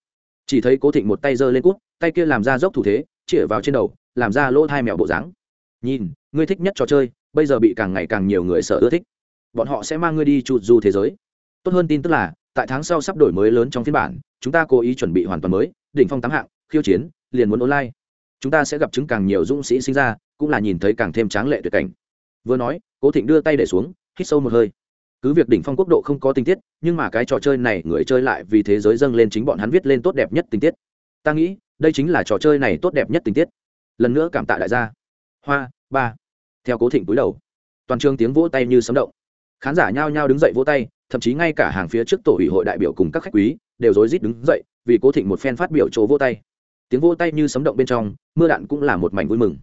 Chỉ thấy cố thịnh một tay giơ lên cút, tay kia làm ra dốc thủ thế, chĩa vào trên đầu, làm ra lỗ thai mẹo bộ dáng. Nhìn, ngươi thích nhất trò chơi, bây giờ bị càng ngày càng nhiều người sợ ưa thích. Bọn họ sẽ mang ngươi đi chụt du thế giới. Tốt hơn tin tức là, tại tháng sau sắp đổi mới lớn trong phiên bản, chúng ta cố ý chuẩn bị hoàn toàn mới, đỉnh phong tám hạng, khiêu chiến, liền muốn online. Chúng ta sẽ gặp chứng càng nhiều dũng sĩ sinh ra cũng là nhìn thấy càng thêm tráng lệ tuyệt cảnh. Vừa nói, cố thịnh đưa tay để xuống, hít sâu một hơi. Cứ việc đỉnh phong quốc độ không có tình tiết, nhưng mà cái trò chơi này người chơi lại vì thế giới dâng lên chính bọn hắn viết lên tốt đẹp nhất tình tiết. Ta nghĩ, đây chính là trò chơi này tốt đẹp nhất tình tiết. Lần nữa cảm tạ đại gia. Hoa, ba. Theo cố thịnh túi đầu, toàn trường tiếng vỗ tay như sấm động. Khán giả nhao nhao đứng dậy vỗ tay, thậm chí ngay cả hàng phía trước tổ ủy hội đại biểu cùng các khách quý đều rối rít đứng dậy vì cố thịnh một phen phát biểu chỗ vỗ tay. Tiếng vỗ tay như sấm động bên trong, mưa đạn cũng là một mảnh vui mừng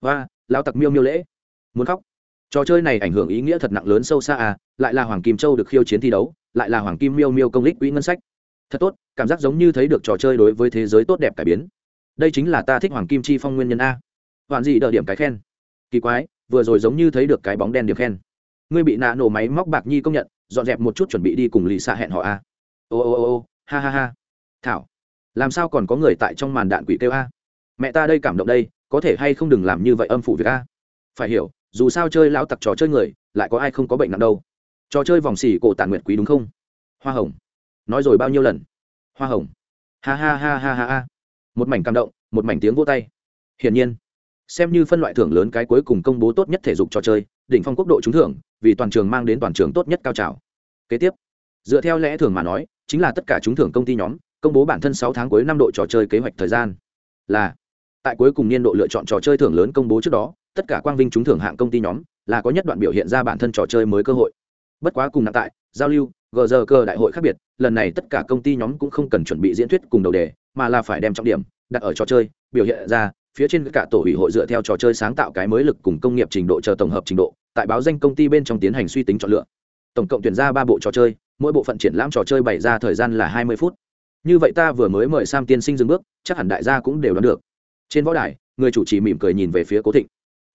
và lao tặc miêu miêu lễ. Muốn khóc. Trò chơi này ảnh hưởng ý nghĩa thật nặng lớn sâu xa à lại là hoàng kim châu được khiêu chiến thi đấu, lại là hoàng kim miêu miêu công lích quỹ ngân sách. Thật tốt, cảm giác giống như thấy được trò chơi đối với thế giới tốt đẹp cải biến. Đây chính là ta thích hoàng kim chi phong nguyên nhân a. Hoàn gì đợi điểm cái khen. Kỳ quái, vừa rồi giống như thấy được cái bóng đen điểm khen. Ngươi bị nạ nổ máy móc bạc nhi công nhận, dọn dẹp một chút chuẩn bị đi cùng lì xạ hẹn họ a. Ô ô ô ô, ha ha ha. Thảo, làm sao còn có người tại trong màn đạn quỷ kêu a? Mẹ ta đây cảm động đây có thể hay không đừng làm như vậy âm phủ việc a? Phải hiểu, dù sao chơi lão tặc trò chơi người, lại có ai không có bệnh nặng đâu. Trò chơi vòng xỉ cổ tản nguyện quý đúng không? Hoa hồng. Nói rồi bao nhiêu lần? Hoa hồng. Ha ha ha ha ha ha. Một mảnh cảm động, một mảnh tiếng vô tay. Hiển nhiên, xem như phân loại thưởng lớn cái cuối cùng công bố tốt nhất thể dục trò chơi, đỉnh phong quốc độ trúng thưởng, vì toàn trường mang đến toàn trường tốt nhất cao trào. Kế tiếp, dựa theo lẽ thường mà nói, chính là tất cả trúng thưởng công ty nhóm, công bố bản thân sáu tháng cuối năm độ trò chơi kế hoạch thời gian là tại cuối cùng niên độ lựa chọn trò chơi thưởng lớn công bố trước đó, tất cả quang vinh trúng thưởng hạng công ty nhóm là có nhất đoạn biểu hiện ra bản thân trò chơi mới cơ hội. Bất quá cùng nặng tại, giao lưu, gờ giờ cơ đại hội khác biệt, lần này tất cả công ty nhóm cũng không cần chuẩn bị diễn thuyết cùng đầu đề, mà là phải đem trọng điểm đặt ở trò chơi, biểu hiện ra, phía trên cả tổ ủy hội dựa theo trò chơi sáng tạo cái mới lực cùng công nghiệp trình độ chờ tổng hợp trình độ, tại báo danh công ty bên trong tiến hành suy tính chọn lựa. Tổng cộng tuyển ra ba bộ trò chơi, mỗi bộ phận triển lãm trò chơi bày ra thời gian là hai mươi phút. Như vậy ta vừa mới mời sam tiên sinh dừng bước, chắc hẳn đại gia cũng đều đoán được trên võ đài, người chủ trì mỉm cười nhìn về phía cố thịnh.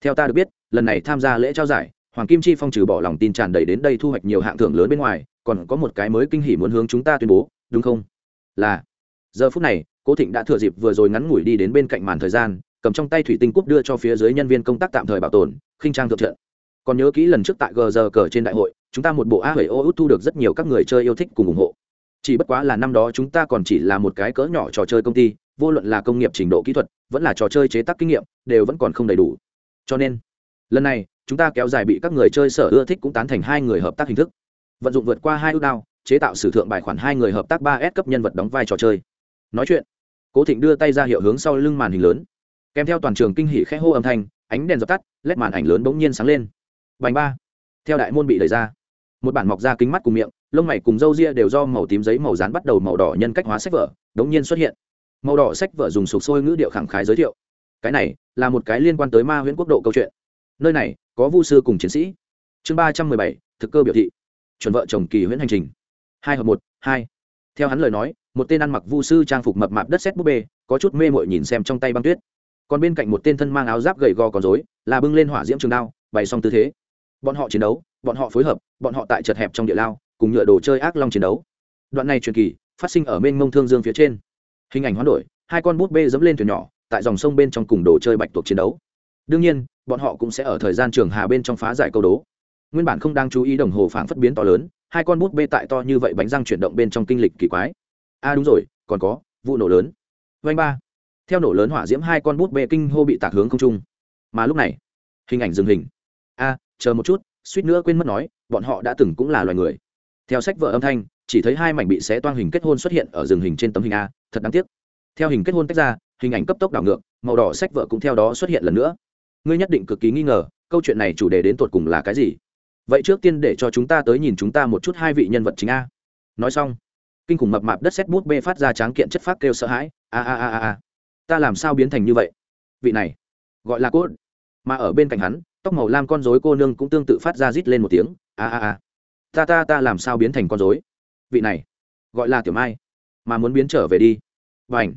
Theo ta được biết, lần này tham gia lễ trao giải, hoàng kim chi phong trừ bỏ lòng tin tràn đầy đến đây thu hoạch nhiều hạng thưởng lớn bên ngoài, còn có một cái mới kinh hỉ muốn hướng chúng ta tuyên bố, đúng không? Là, giờ phút này, cố thịnh đã thừa dịp vừa rồi ngắn ngủi đi đến bên cạnh màn thời gian, cầm trong tay thủy tinh cúp đưa cho phía dưới nhân viên công tác tạm thời bảo tồn, khinh trang thượng trận. Còn nhớ kỹ lần trước tại gờ giờ cờ trên đại hội, chúng ta một bộ a bảy ô út thu được rất nhiều các người chơi yêu thích cùng ủng hộ. Chỉ bất quá là năm đó chúng ta còn chỉ là một cái cỡ nhỏ trò chơi công ty, vô luận là công nghiệp trình độ kỹ thuật vẫn là trò chơi chế tác kinh nghiệm, đều vẫn còn không đầy đủ. Cho nên, lần này, chúng ta kéo dài bị các người chơi sở ưa thích cũng tán thành hai người hợp tác hình thức. Vận dụng vượt qua hai ước đao, chế tạo sử thượng bài khoản hai người hợp tác ba s cấp nhân vật đóng vai trò chơi. Nói chuyện, cố thịnh đưa tay ra hiệu hướng sau lưng màn hình lớn. Kèm theo toàn trường kinh hỉ khẽ hô âm thanh, ánh đèn dập tắt, lét màn ảnh lớn bỗng nhiên sáng lên. Vành ba. Theo đại môn bị đẩy ra, một bản mọc ra kính mắt cùng miệng, lông mày cùng râu ria đều do màu tím giấy màu rán bắt đầu màu đỏ nhân cách hóa sách vở, đống nhiên xuất hiện màu đỏ sách vợ dùng sục sôi ngữ điệu khẳng khái giới thiệu. Cái này là một cái liên quan tới ma huyễn quốc độ câu chuyện. Nơi này có vu sư cùng chiến sĩ. Chương ba trăm mười bảy, thực cơ biểu thị. Chuẩn vợ chồng kỳ huyễn hành trình. Hai hợp một, hai. Theo hắn lời nói, một tên ăn mặc vu sư trang phục mập mạp đất xét búp bê, có chút mê mội nhìn xem trong tay băng tuyết. Còn bên cạnh một tên thân mang áo giáp gầy gò còn dối là bưng lên hỏa diễm trường đao, bày xong tư thế. Bọn họ chiến đấu, bọn họ phối hợp, bọn họ tại chật hẹp trong địa lao, cùng nhựa đồ chơi ác long chiến đấu. Đoạn này truyền kỳ, phát sinh ở mênh mông thương dương phía trên hình ảnh hoán đổi, hai con bút bê dẫm lên thuyền nhỏ, tại dòng sông bên trong cùng đồ chơi bạch tuộc chiến đấu. Đương nhiên, bọn họ cũng sẽ ở thời gian trường hà bên trong phá giải câu đố. Nguyên bản không đang chú ý đồng hồ phảng phất biến to lớn, hai con bút bê tại to như vậy bánh răng chuyển động bên trong kinh lịch kỳ quái. A à đúng rồi, còn có, vụ nổ lớn. Vanh ba. Theo nổ lớn hỏa diễm hai con bút bê kinh hô bị tạc hướng không trung. Mà lúc này, hình ảnh dừng hình. A chờ một chút, suýt nữa quên mất nói, bọn họ đã từng cũng là loài người. Theo sách vở âm thanh, chỉ thấy hai mảnh bị xé toang hình kết hôn xuất hiện ở rừng hình trên tấm hình a thật đáng tiếc. Theo hình kết hôn tách ra, hình ảnh cấp tốc đảo ngược, màu đỏ sách vợ cũng theo đó xuất hiện lần nữa. Ngươi nhất định cực kỳ nghi ngờ, câu chuyện này chủ đề đến tột cùng là cái gì? Vậy trước tiên để cho chúng ta tới nhìn chúng ta một chút hai vị nhân vật chính a. Nói xong, kinh khủng mập mạp đất xét bút bê phát ra tráng kiện chất phát kêu sợ hãi. A a a a a. Ta làm sao biến thành như vậy? Vị này, gọi là cốt. Mà ở bên cạnh hắn, tóc màu lam con rối cô nương cũng tương tự phát ra rít lên một tiếng. A a a. Ta ta ta làm sao biến thành con rối? Vị này, gọi là tiểu mai mà muốn biến trở về đi. Và ảnh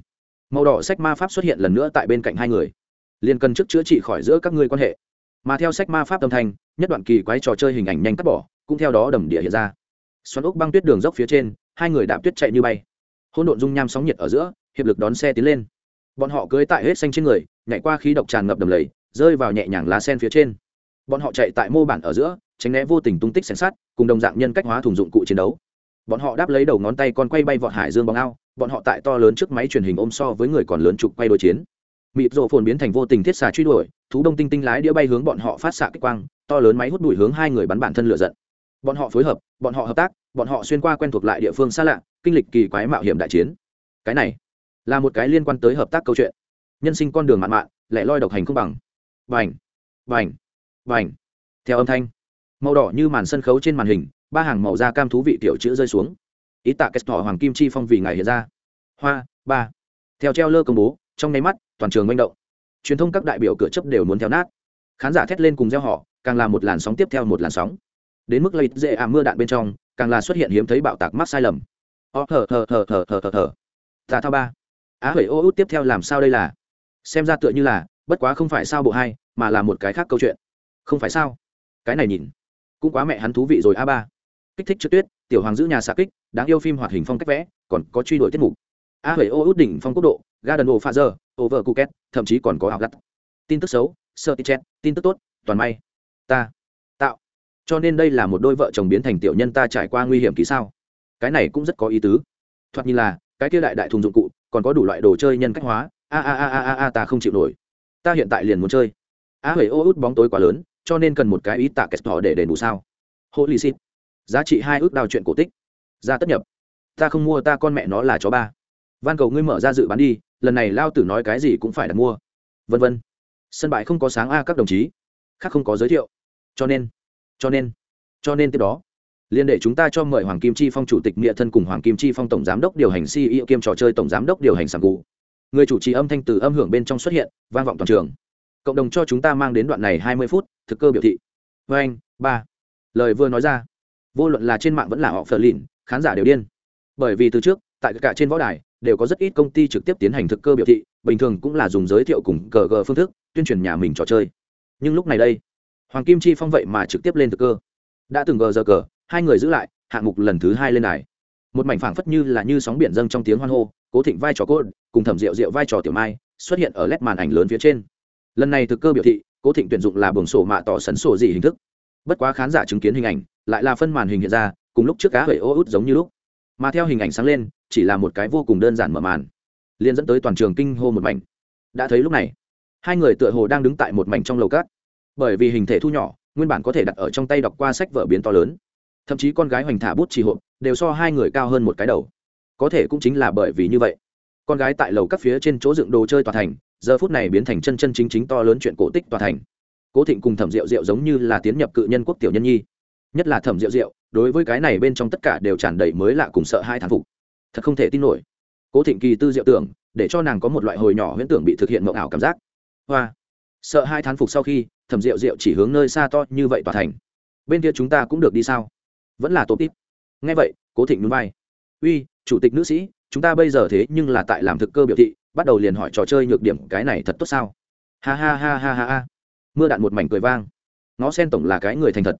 màu đỏ sách ma pháp xuất hiện lần nữa tại bên cạnh hai người. Liền cần trước chữa trị khỏi giữa các ngươi quan hệ. Mà theo sách ma pháp âm thanh, nhất đoạn kỳ quái trò chơi hình ảnh nhanh cắt bỏ, cũng theo đó đầm địa hiện ra. Xoắn ốc băng tuyết đường dốc phía trên, hai người đạp tuyết chạy như bay. Hỗn độn dung nham sóng nhiệt ở giữa, hiệp lực đón xe tiến lên. Bọn họ cưới tại hết xanh trên người, nhảy qua khí độc tràn ngập đầm lầy, rơi vào nhẹ nhàng lá sen phía trên. Bọn họ chạy tại mô bản ở giữa, tránh né vô tình tung tích xén sát cùng đồng dạng nhân cách hóa thùng dụng cụ chiến đấu bọn họ đáp lấy đầu ngón tay con quay bay vọt hải dương bóng ao, bọn họ tại to lớn trước máy truyền hình ôm so với người còn lớn trục quay đối chiến. Mịp rộ phồn biến thành vô tình thiết xà truy đuổi, thú đông tinh tinh lái đĩa bay hướng bọn họ phát xạ kích quang, to lớn máy hút đuổi hướng hai người bắn bản thân lựa giận. Bọn họ phối hợp, bọn họ hợp tác, bọn họ xuyên qua quen thuộc lại địa phương xa lạ, kinh lịch kỳ quái mạo hiểm đại chiến. Cái này là một cái liên quan tới hợp tác câu chuyện. Nhân sinh con đường mạn mạn, lẻ loi độc hành không bằng. Vành vành vành theo âm thanh, màu đỏ như màn sân khấu trên màn hình ba hàng màu da cam thú vị tiểu chữ rơi xuống. Ý tạ kết thỏ hoàng kim chi phong vì ngày hiện ra. Hoa, ba. Theo treo lơ công bố, trong nháy mắt, toàn trường manh động. Truyền thông các đại biểu cửa chấp đều muốn theo nát. Khán giả thét lên cùng gieo họ càng là một làn sóng tiếp theo một làn sóng. Đến mức lấy dễ à mưa đạn bên trong, càng là xuất hiện hiếm thấy bạo tạc mắc sai lầm. Ó thở thở thở thở thở thở thở tà thao ba. Á hủy ô út tiếp theo làm sao đây là? Xem ra tựa như là, bất quá không phải sao bộ hai, mà là một cái khác câu chuyện. Không phải sao? Cái này nhìn, cũng quá mẹ hắn thú vị rồi, a ba kích thích trước tuyết, tiểu hoàng giữ nhà xạ kích, đáng yêu phim hoạt hình phong cách vẽ, còn có truy đuổi tiết mục. A huệ ô út đỉnh phong quốc độ, garden of pha giờ over cuket thậm chí còn có học gắt tin tức xấu sơ tichet, tin tức tốt, toàn may. Ta, tạo. Cho nên đây là một đôi vợ chồng biến thành tiểu nhân ta trải qua nguy hiểm ký sao? Cái này cũng rất có ý tứ. Thoạt như là, cái kia đại đại thùng dụng cụ, còn có đủ loại đồ chơi nhân cách hóa. A a a a a ta không chịu nổi. Ta hiện tại liền muốn chơi. A huệ ô út bóng tối quá lớn, cho nên cần một cái ý tạ kẹt họ để đền bù sao? Holy shit giá trị hai ước đào chuyện cổ tích. Ra tất nhập. Ta không mua, ta con mẹ nó là chó ba. Van cầu ngươi mở ra dự bán đi, lần này lao tử nói cái gì cũng phải đặt mua. Vân vân. Sân bãi không có sáng a các đồng chí. Khác không có giới thiệu. Cho nên cho nên cho nên tiếp đó, liên để chúng ta cho mời hoàng kim chi phong chủ tịch nghĩa thân cùng hoàng kim chi phong tổng giám đốc điều hành ceo kiêm trò chơi tổng giám đốc điều hành sàng cụ. Người chủ trì âm thanh từ âm hưởng bên trong xuất hiện, vang vọng toàn trường. Cộng đồng cho chúng ta mang đến đoạn này hai mươi phút, thực cơ biểu thị. Vê anh ba. Lời vừa nói ra vô luận là trên mạng vẫn là họ phờ lìn, khán giả đều điên. Bởi vì từ trước, tại cả trên võ đài, đều có rất ít công ty trực tiếp tiến hành thực cơ biểu thị, bình thường cũng là dùng giới thiệu cùng cờ gờ phương thức, tuyên truyền nhà mình trò chơi. Nhưng lúc này đây, hoàng kim chi phong vậy mà trực tiếp lên thực cơ. Đã từng gờ giờ cờ, hai người giữ lại, hạng mục lần thứ hai lên đài. Một mảnh phảng phất như là như sóng biển dâng trong tiếng hoan hô, cố thịnh vai trò cốt, cùng thẩm rượu rượu vai trò tiểu mai, xuất hiện ở led màn ảnh lớn phía trên. Lần này thực cơ biểu thị, cố thịnh tuyển dụng là buồng sổ mạ tỏ sấn sổ gì hình thức. Bất quá khán giả chứng kiến hình ảnh lại là phân màn hình hiện ra, cùng lúc trước cá hởi ô út giống như lúc. Mà theo hình ảnh sáng lên, chỉ là một cái vô cùng đơn giản mở màn. Liên dẫn tới toàn trường kinh hô một mảnh. Đã thấy lúc này, hai người tựa hồ đang đứng tại một mảnh trong lầu cát. Bởi vì hình thể thu nhỏ, nguyên bản có thể đặt ở trong tay đọc qua sách vở biến to lớn. Thậm chí con gái hoành thả bút trì hộp, đều so hai người cao hơn một cái đầu. Có thể cũng chính là bởi vì như vậy, con gái tại lầu các phía trên chỗ dựng đồ chơi tòa thành, giờ phút này biến thành chân chân chính chính to lớn chuyện cổ tích tòa thành. Cố thịnh cùng thẩm rượu rượu giống như là tiến nhập cự nhân quốc tiểu nhân nhi nhất là thẩm rượu rượu, đối với cái này bên trong tất cả đều tràn đầy mới lạ cùng sợ hai thán phục. Thật không thể tin nổi. Cố thịnh kỳ tư diệu tưởng, để cho nàng có một loại hồi nhỏ huyễn tưởng bị thực hiện mộng ảo cảm giác. Hoa. Sợ hai thán phục sau khi, thẩm rượu rượu chỉ hướng nơi xa to như vậy tòa thành. Bên kia chúng ta cũng được đi sao? Vẫn là tốt tít nghe vậy, cố thịnh núi vai. Uy, chủ tịch nữ sĩ, chúng ta bây giờ thế nhưng là tại làm thực cơ biểu thị, bắt đầu liền hỏi trò chơi nhược điểm, cái này thật tốt sao? Ha ha ha ha ha ha. Mưa đạn một mảnh cười vang. Ngó sen tổng là cái người thành thật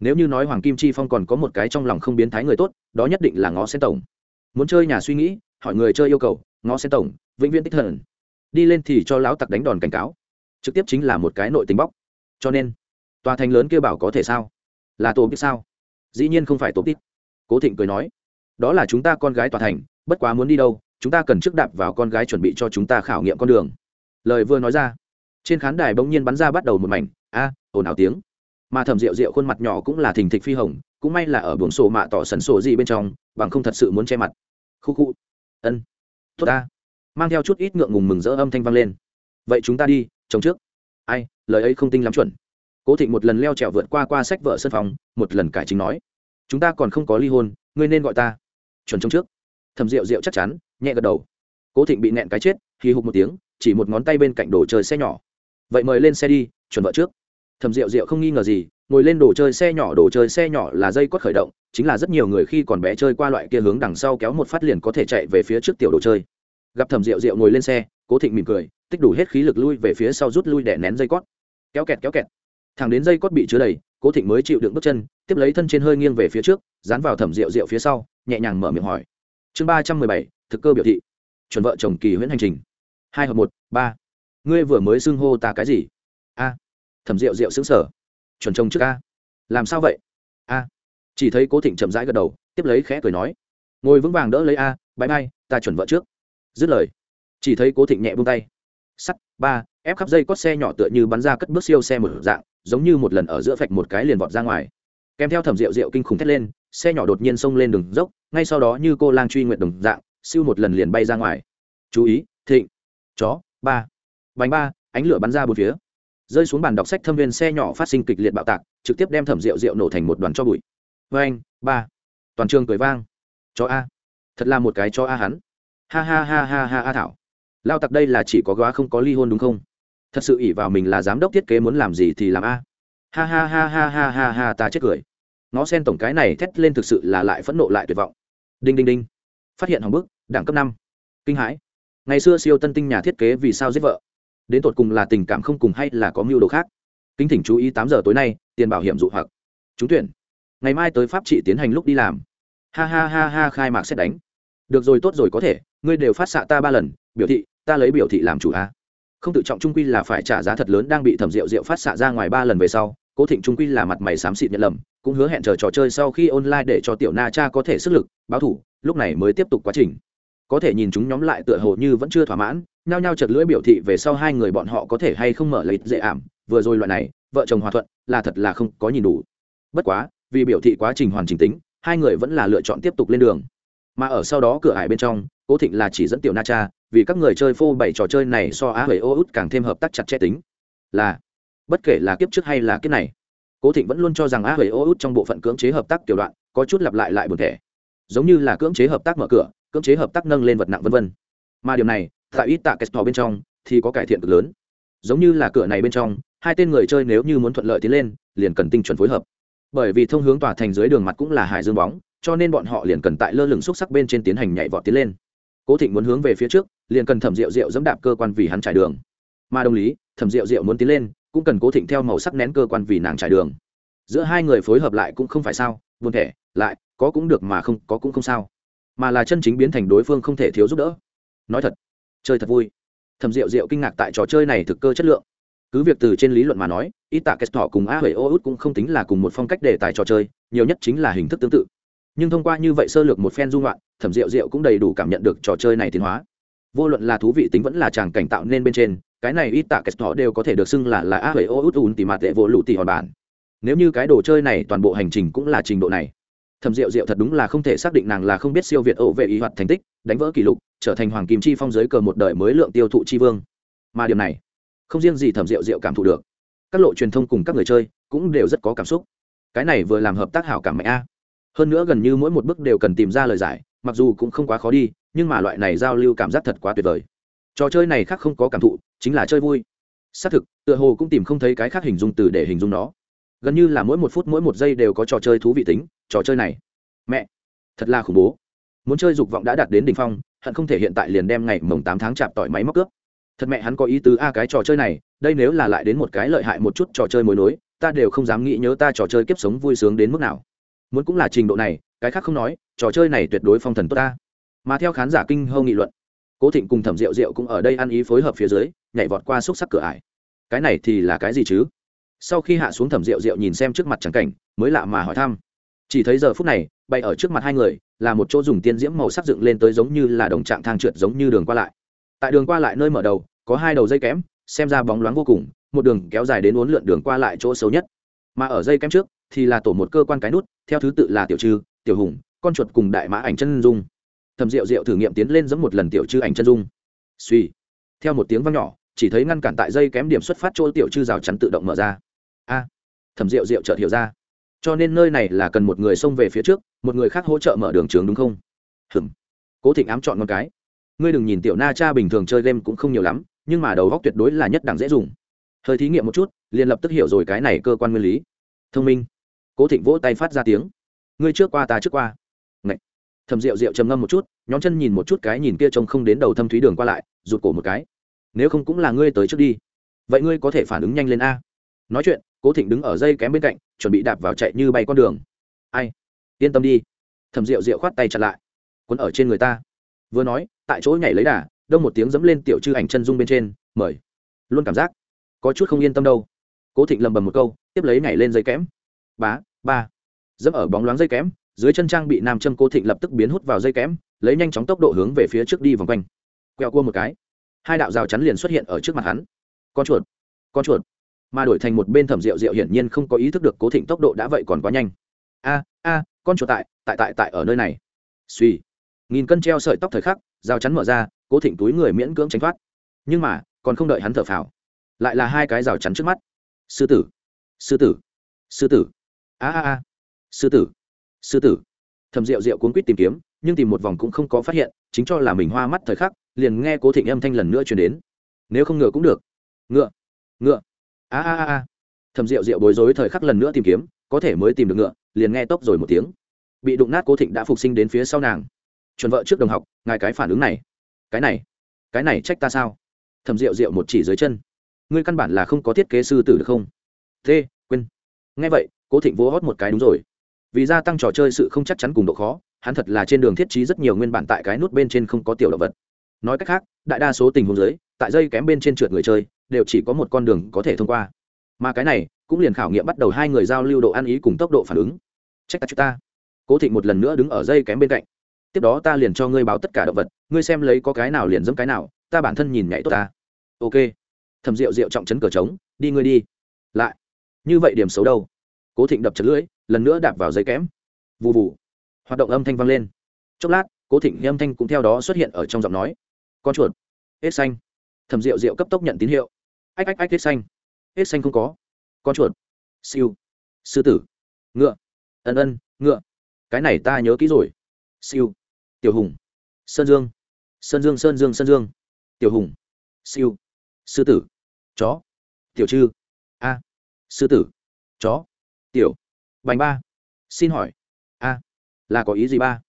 nếu như nói hoàng kim chi phong còn có một cái trong lòng không biến thái người tốt, đó nhất định là ngó sen tổng. Muốn chơi nhà suy nghĩ, hỏi người chơi yêu cầu, ngó sen tổng, vĩnh viễn tích thần. Đi lên thì cho lão tặc đánh đòn cảnh cáo. Trực tiếp chính là một cái nội tình bóc. Cho nên, tòa thành lớn kia bảo có thể sao? Là tổ biết sao? Dĩ nhiên không phải tổ tít cố thịnh cười nói, đó là chúng ta con gái tòa thành, bất quá muốn đi đâu, chúng ta cần trước đạp vào con gái chuẩn bị cho chúng ta khảo nghiệm con đường. Lời vừa nói ra, trên khán đài bỗng nhiên bắn ra bắt đầu một mảnh. A, ồn ào tiếng mà thẩm rượu rượu khuôn mặt nhỏ cũng là thình thịch phi hồng, cũng may là ở buồng sổ mạ tỏ sần sổ gì bên trong, bằng không thật sự muốn che mặt. Khu khu. Ân. Tốt ta. Mang theo chút ít ngượng ngùng mừng rỡ âm thanh vang lên. Vậy chúng ta đi, chồng trước. Ai, lời ấy không tinh lắm chuẩn. Cố thịnh một lần leo trèo vượt qua qua sách vợ sân phòng, một lần cải chính nói. Chúng ta còn không có ly hôn, ngươi nên gọi ta. Chuẩn chồng trước. Thầm rượu rượu chắc chắn, nhẹ gật đầu. Cố thịnh bị nẹn cái chết, hì hục một tiếng, chỉ một ngón tay bên cạnh đồ chơi xe nhỏ. Vậy mời lên xe đi, chuẩn vợ trước thầm rượu rượu không nghi ngờ gì, ngồi lên đồ chơi xe nhỏ, đồ chơi xe nhỏ là dây cót khởi động, chính là rất nhiều người khi còn bé chơi qua loại kia hướng đằng sau kéo một phát liền có thể chạy về phía trước tiểu đồ chơi. Gặp thầm rượu rượu ngồi lên xe, cố thịnh mỉm cười, tích đủ hết khí lực lui về phía sau rút lui để nén dây cót kéo kẹt kéo kẹt. Thằng đến dây cót bị chứa đầy, cố thịnh mới chịu đựng bước chân, tiếp lấy thân trên hơi nghiêng về phía trước, dán vào thẩm rượu rượu phía sau, nhẹ nhàng mở miệng hỏi. Chương ba trăm mười bảy, thực cơ biểu thị. Chuẩn vợ chồng kỳ huyễn hành trình. Hai hợp một, ba. Ngươi vừa mới xưng hô ta cái gì? A thẩm rượu rượu xứng sở. Chuẩn trông trước a làm sao vậy? A. Chỉ thấy cố thịnh chậm rãi gật đầu, tiếp lấy khẽ cười nói. Ngồi vững vàng đỡ lấy a, bãi bay ta chuẩn vợ trước. Dứt lời, chỉ thấy cố thịnh nhẹ buông tay. Sắt, ba, ép khắp dây cót xe nhỏ tựa như bắn ra cất bước siêu xe một dạng, giống như một lần ở giữa phạch một cái liền vọt ra ngoài. Kèm theo thẩm rượu rượu kinh khủng thét lên, xe nhỏ đột nhiên xông lên đường dốc, ngay sau đó như cô lang truy nguyện đồng dạng, siêu một lần liền bay ra ngoài. Chú ý, thịnh, chó, ba. Bánh ba, ánh lửa bắn ra bốn phía rơi xuống bàn đọc sách thâm viên xe nhỏ phát sinh kịch liệt bạo tạc, trực tiếp đem thẩm rượu rượu nổ thành một đoàn cho bụi. Vê anh, ba. Toàn trường cười vang. Cho a. Thật là một cái cho a hắn. Ha ha ha ha ha a thảo. Lao tặc đây là chỉ có góa không có ly hôn đúng không? Thật sự ỉ vào mình là giám đốc thiết kế muốn làm gì thì làm a. Ha ha ha ha ha ha ha, ta chết cười. Ngó sen tổng cái này thét lên thực sự là lại phẫn nộ lại tuyệt vọng. Đinh đinh đinh. Phát hiện hỏng bức, đẳng cấp năm. Kinh hãi. Ngày xưa siêu tân tinh nhà thiết kế vì sao giết vợ? Đến tột cùng là tình cảm không cùng hay là có mưu đồ khác. Kính thỉnh chú ý tám giờ tối nay, tiền bảo hiểm dụ hoặc. Trúng tuyển. Ngày mai tới pháp trị tiến hành lúc đi làm. Ha ha ha ha, khai mạc xét đánh. Được rồi, tốt rồi, có thể. Ngươi đều phát xạ ta ba lần. Biểu thị, ta lấy biểu thị làm chủ a. Không tự trọng trung quy là phải trả giá thật lớn, đang bị thẩm rượu rượu phát xạ ra ngoài ba lần về sau, cố thịnh trung quy là mặt mày xám xịt nhận lầm, cũng hứa hẹn chờ trò chơi sau khi online để cho tiểu na cha có thể sức lực, báo thủ, lúc này mới tiếp tục quá trình. Có thể nhìn chúng nhóm lại tựa hồ như vẫn chưa thỏa mãn nhao nhao chật lưỡi biểu thị về sau hai người bọn họ có thể hay không mở lấy dễ ảm. Vừa rồi loại này, vợ chồng hòa thuận là thật là không có nhìn đủ. Bất quá, vì biểu thị quá trình hoàn chỉnh tính, hai người vẫn là lựa chọn tiếp tục lên đường. Mà ở sau đó cửa ải bên trong, cố thịnh là chỉ dẫn tiểu na cha, vì các người chơi phô bảy trò chơi này so á hầy ô út càng thêm hợp tác chặt chẽ tính. Là, bất kể là kiếp trước hay là kiếp này, cố thịnh vẫn luôn cho rằng á hầy ô út trong bộ phận cưỡng chế hợp tác tiểu đoạn, có chút lặp lại lại buồn thẻ. Giống như là cưỡng chế hợp tác mở cửa, cưỡng chế hợp tác nâng lên vật nặng vân vân. Mà điều này tại ít tạ kết bên trong thì có cải thiện cực lớn. Giống như là cửa này bên trong, hai tên người chơi nếu như muốn thuận lợi tiến lên, liền cần tinh chuẩn phối hợp. Bởi vì thông hướng tòa thành dưới đường mặt cũng là hải dương bóng, cho nên bọn họ liền cần tại lơ lửng xúc sắc bên trên tiến hành nhảy vọt tiến lên. Cố thịnh muốn hướng về phía trước, liền cần thẩm rượu rượu dẫm đạp cơ quan vì hắn trải đường. Mà đồng lý, thẩm rượu rượu muốn tiến lên, cũng cần cố thịnh theo màu sắc nén cơ quan vì nàng trải đường. Giữa hai người phối hợp lại cũng không phải sao, buồn thẻ, lại, có cũng được mà không, có cũng không sao. Mà là chân chính biến thành đối phương không thể thiếu giúp đỡ. Nói thật chơi thật vui. Thầm rượu rượu kinh ngạc tại trò chơi này thực cơ chất lượng. Cứ việc từ trên lý luận mà nói ít tạ kết thọ cùng a huệ ô út cũng không tính là cùng một phong cách đề tài trò chơi, nhiều nhất chính là hình thức tương tự. Nhưng thông qua như vậy sơ lược một phen dung loạn thẩm rượu rượu cũng đầy đủ cảm nhận được trò chơi này tiến hóa. Vô luận là thú vị tính vẫn là tràng cảnh tạo nên bên trên, cái này ít tạ kết thọ đều có thể được xưng là là a huệ ô út ùn tỉ mặt tệ vô lụ tỉ hòn bản. Nếu như cái đồ chơi này toàn bộ hành trình cũng là trình độ này thẩm diệu diệu thật đúng là không thể xác định nàng là không biết siêu việt ổ vệ ý hoạt thành tích, đánh vỡ kỷ lục, trở thành hoàng kim chi phong giới cờ một đời mới lượng tiêu thụ chi vương. Mà điểm này, không riêng gì thẩm rượu rượu cảm thụ được, các lộ truyền thông cùng các người chơi cũng đều rất có cảm xúc. Cái này vừa làm hợp tác hảo cảm mạnh a. Hơn nữa gần như mỗi một bước đều cần tìm ra lời giải, mặc dù cũng không quá khó đi, nhưng mà loại này giao lưu cảm giác thật quá tuyệt vời. Trò chơi này khác không có cảm thụ, chính là chơi vui. Xác thực, tựa hồ cũng tìm không thấy cái khác hình dung từ để hình dung nó gần như là mỗi một phút mỗi một giây đều có trò chơi thú vị tính, trò chơi này. Mẹ, thật là khủng bố. Muốn chơi dục vọng đã đạt đến đ ỉ n h phong, hận không thể hiện tại liền đem ngày mồng tám tháng chạp tỏi máy móc cướp. Thật mẹ, hắn có ý tứ a, cái trò chơi này, đây nếu là lại đến một cái lợi hại một chút trò chơi mối nối, ta đều không dám nghĩ nhớ ta trò chơi kiếp sống vui sướng đến mức nào. Muốn cũng là trình độ này, cái khác không nói, trò chơi này tuyệt đối phong thần tốt ta mà theo khán giả kinh hâu nghị luận, cố thịnh cùng thẩm rượu rượu cũng ở đây ăn ý phối hợp phía dưới, nhảy vọt qua xúc sắc cửa ải. Cái này thì là cái gì chứ? Sau khi hạ xuống thẩm rượu rượu nhìn xem trước mặt trắng cảnh, mới lạ mà hỏi thăm. Chỉ thấy giờ phút này bay ở trước mặt hai người, là một chỗ dùng tiên diễm màu sắc dựng lên tới giống như là đồng trạng thang trượt giống như đường qua lại. Tại đường qua lại nơi mở đầu, có hai đầu dây kém, xem ra bóng loáng vô cùng, một đường kéo dài đến uốn lượn đường qua lại chỗ xấu nhất. Mà ở dây kém trước, thì là tổ một cơ quan cái nút, theo thứ tự là tiểu trư, tiểu hùng, con chuột cùng đại mã ảnh chân dung. Thầm rượu rượu thử nghiệm tiến lên giống một lần tiểu chư ảnh chân dung. Suy theo một tiếng vang nhỏ, chỉ thấy ngăn cản tại dây kém điểm xuất phát chỗ tiểu chư rào chắn tự động mở ra a. Thẩm rượu rượu chợt hiểu ra. Cho nên nơi này là cần một người xông về phía trước, một người khác hỗ trợ mở đường trường đúng không? Hừm. Cố thịnh ám chọn con cái. Ngươi đừng nhìn tiểu na cha bình thường chơi game cũng không nhiều lắm, nhưng mà đầu góc tuyệt đối là nhất đẳng dễ dùng. Hơi thí nghiệm một chút, liền lập tức hiểu rồi cái này cơ quan nguyên lý. Thông minh. Cố thịnh vỗ tay phát ra tiếng. Ngươi trước qua ta trước qua. Ngậy. thầm rượu rượu trầm ngâm một chút nhóm chân nhìn một chút cái nhìn kia trông không đến đầu thâm thúy đường qua lại, rụt cổ một cái. Nếu không cũng là ngươi tới trước đi. Vậy ngươi có thể phản ứng nhanh lên a nói chuyện, cố thịnh đứng ở dây kém bên cạnh, chuẩn bị đạp vào chạy như bay con đường. Ai? Yên tâm đi. Thầm rượu rượu khoát tay chặt lại. Quấn ở trên người ta. Vừa nói, tại chỗ nhảy lấy đà, đông một tiếng dẫm lên tiểu chư ảnh chân dung bên trên, mời. Luôn cảm giác, có chút không yên tâm đâu. Cố thịnh lầm bầm một câu, tiếp lấy nhảy lên dây kém. Bá, ba. Dẫm ở bóng loáng dây kém, dưới chân trang bị nam châm cố thịnh lập tức biến hút vào dây kém, lấy nhanh chóng tốc độ hướng về phía trước đi vòng quanh. Quẹo cua một cái. Hai đạo rào chắn liền xuất hiện ở trước mặt hắn. Con chuột con chuột mà đổi thành một bên thẩm rượu rượu hiển nhiên không có ý thức được cố thịnh tốc độ đã vậy còn quá nhanh. A a, con chuột tại tại tại tại ở nơi này. Suy nghìn cân treo sợi tóc thời khắc, rào chắn mở ra, cố thịnh túi người miễn cưỡng tránh thoát. Nhưng mà, còn không đợi hắn thở phào, lại là hai cái rào chắn trước mắt. Sư tử sư tử sư tử. A a a. Sư tử sư tử. Thầm rượu rượu cuốn quýt tìm kiếm, nhưng tìm một vòng cũng không có phát hiện, chính cho là mình hoa mắt thời khắc, liền nghe cố thịnh âm thanh lần nữa chuyển đến. Nếu không ngựa cũng được. Ngựa ngựa a a a thầm rượu rượu bối rối thời khắc lần nữa tìm kiếm, có thể mới tìm được ngựa, liền nghe tốc rồi một tiếng. Bị đụng nát cố thịnh đã phục sinh đến phía sau nàng. Chuẩn vợ trước đồng học, ngài cái phản ứng này. Cái này cái này trách ta sao? Thầm rượu rượu một chỉ dưới chân. Ngươi căn bản là không có thiết kế sư tử được không? Thế, quên. Nghe vậy, cố thịnh vỗ hót một cái đúng rồi. Vì gia tăng trò chơi sự không chắc chắn cùng độ khó, hắn thật là trên đường thiết trí rất nhiều nguyên bản tại cái nút bên trên không có tiểu động vật. Nói cách khác, đại đa số tình huống dưới, tại dây kém bên trên trượt người chơi đều chỉ có một con đường có thể thông qua. Mà cái này, cũng liền khảo nghiệm bắt đầu hai người giao lưu độ ăn ý cùng tốc độ phản ứng. Trách ta chúng ta. Cố thịnh một lần nữa đứng ở dây kém bên cạnh. Tiếp đó ta liền cho ngươi báo tất cả động vật, ngươi xem lấy có cái nào liền dẫm cái nào, ta bản thân nhìn nhảy tốt ta. Ok. Thầm rượu rượu trọng chấn cờ trống, đi ngươi đi. Lại. Như vậy điểm xấu đâu? Cố thịnh đập chật lưỡi, lần nữa đạp vào dây kém. Vụ vụ hoạt động âm thanh vang lên. Chốc lát, cố thịnh âm thanh cũng theo đó xuất hiện ở trong giọng nói. Con chuột. Hết xanh. Thầm rượu rượu cấp tốc nhận tín hiệu ách ách ách, hết xanh. Hết xanh không có. Con chuột. Siêu. Sư tử. Ngựa. Ân ân, ngựa. Cái này ta nhớ kỹ rồi. Siêu. Tiểu hùng. Sơn dương. Sơn dương sơn dương sơn dương. Tiểu hùng. Siêu. Sư tử. Chó. Tiểu trư. A. Sư tử. Chó. Tiểu. Bành ba. Xin hỏi. A. Là có ý gì ba?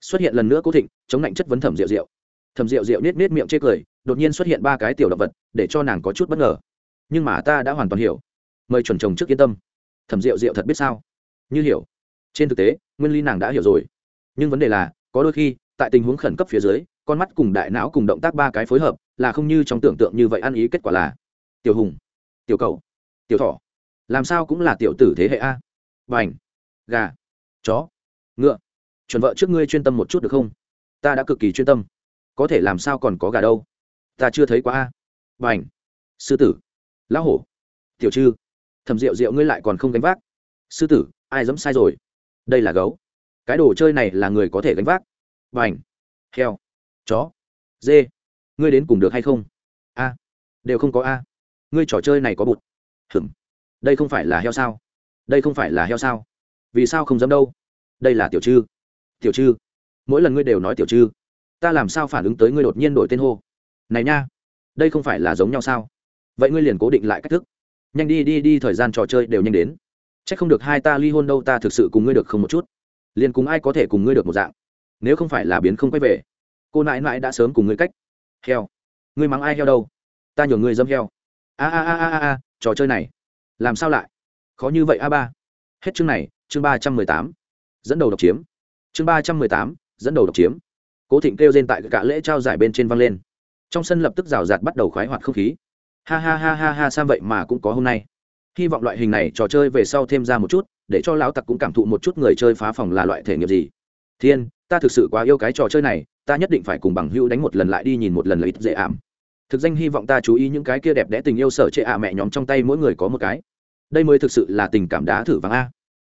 Xuất hiện lần nữa cố thịnh, chống lạnh chất vấn thẩm rượu rượu thẩm rượu rượu nết nết miệng chê cười đột nhiên xuất hiện ba cái tiểu động vật, để cho nàng có chút bất ngờ. Nhưng mà ta đã hoàn toàn hiểu. Mời chuẩn chồng trước yên tâm. Thẩm rượu rượu thật biết sao? Như hiểu. Trên thực tế, nguyên ly nàng đã hiểu rồi. Nhưng vấn đề là, có đôi khi, tại tình huống khẩn cấp phía dưới, con mắt cùng đại não cùng động tác ba cái phối hợp, là không như trong tưởng tượng như vậy ăn ý kết quả là. Tiểu hùng, tiểu cầu tiểu thỏ. Làm sao cũng là tiểu tử thế hệ a. Vành, gà, chó, ngựa. Chuẩn vợ trước ngươi chuyên tâm một chút được không? Ta đã cực kỳ chuyên tâm. Có thể làm sao còn có gà đâu? Ta chưa thấy quá a. Vành sư tử. Lão hổ. Tiểu trư. Thầm rượu rượu ngươi lại còn không gánh vác. Sư tử, ai dẫm sai rồi? Đây là gấu. Cái đồ chơi này là người có thể gánh vác. Bành. Heo. Chó. Dê. Ngươi đến cùng được hay không? A. Đều không có a. Ngươi trò chơi này có bụt. Hừm đây không phải là heo sao? Đây không phải là heo sao? Vì sao không dám đâu? Đây là tiểu chư tiểu chư mỗi lần ngươi đều nói tiểu chư ta làm sao phản ứng tới ngươi đột nhiên đổi tên hô? Này nha, đây không phải là giống nhau sao? Vậy ngươi liền cố định lại cách thức. Nhanh đi đi đi, thời gian trò chơi đều nhanh đến. C h ắ c không được hai ta ly hôn đâu, ta thực sự cùng ngươi được không một chút. Liền cùng ai có thể cùng ngươi được một dạng? Nếu không phải là biến không quay về. Cô nãi nãi đã sớm cùng ngươi cách. Heo. Ngươi mắng ai heo đâu? Ta nhường ngươi dâm heo. A a a a a trò chơi này. Làm sao lại? Khó như vậy, a ba. Hết chương này, chương ba trăm mười tám. Dẫn đầu độc chiếm. Chương ba trăm mười tám, dẫn đầu độc chiếm. Cố thịnh kêu trên tại cả lễ trao giải bên trên văng lên trong sân lập tức rào rạt bắt đầu khoái hoạt không khí. Ha ha ha ha ha, sam vậy mà cũng có hôm nay. Hy vọng loại hình này trò chơi về sau thêm ra một chút, để cho lão tặc cũng cảm thụ một chút người chơi phá phòng là loại thể nghiệm gì. Thiên, ta thực sự quá yêu cái trò chơi này, ta nhất định phải cùng bằng hữu đánh một lần lại đi nhìn một lần lợi ích dễ ảm. Thực danh hy vọng ta chú ý những cái kia đẹp đẽ tình yêu sở chệ ạ mẹ nhóm trong tay mỗi người có một cái. Đây mới thực sự là tình cảm đá thử vàng a.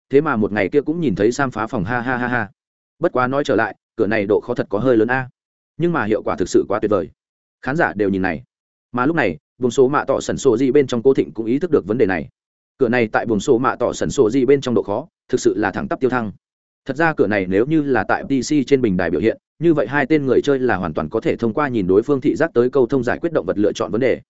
Thế mà một ngày kia cũng nhìn thấy sam phá phòng, ha ha ha ha. Bất quá nói trở lại, cửa này độ khó thật có hơi lớn a. Nhưng mà hiệu quả thực sự quá tuyệt vời khán giả đều nhìn này. Mà lúc này, vùng số mạ tỏ sẩn sổ gì bên trong cô thịnh cũng ý thức được vấn đề này. Cửa này tại vùng số mạ tỏ sẩn sổ gì bên trong độ khó, thực sự là thẳng tắp tiêu thăng. Thật ra cửa này nếu như là tại pc trên bình đài biểu hiện, như vậy hai tên người chơi là hoàn toàn có thể thông qua nhìn đối phương thị giác tới câu thông giải quyết động vật lựa chọn vấn đề.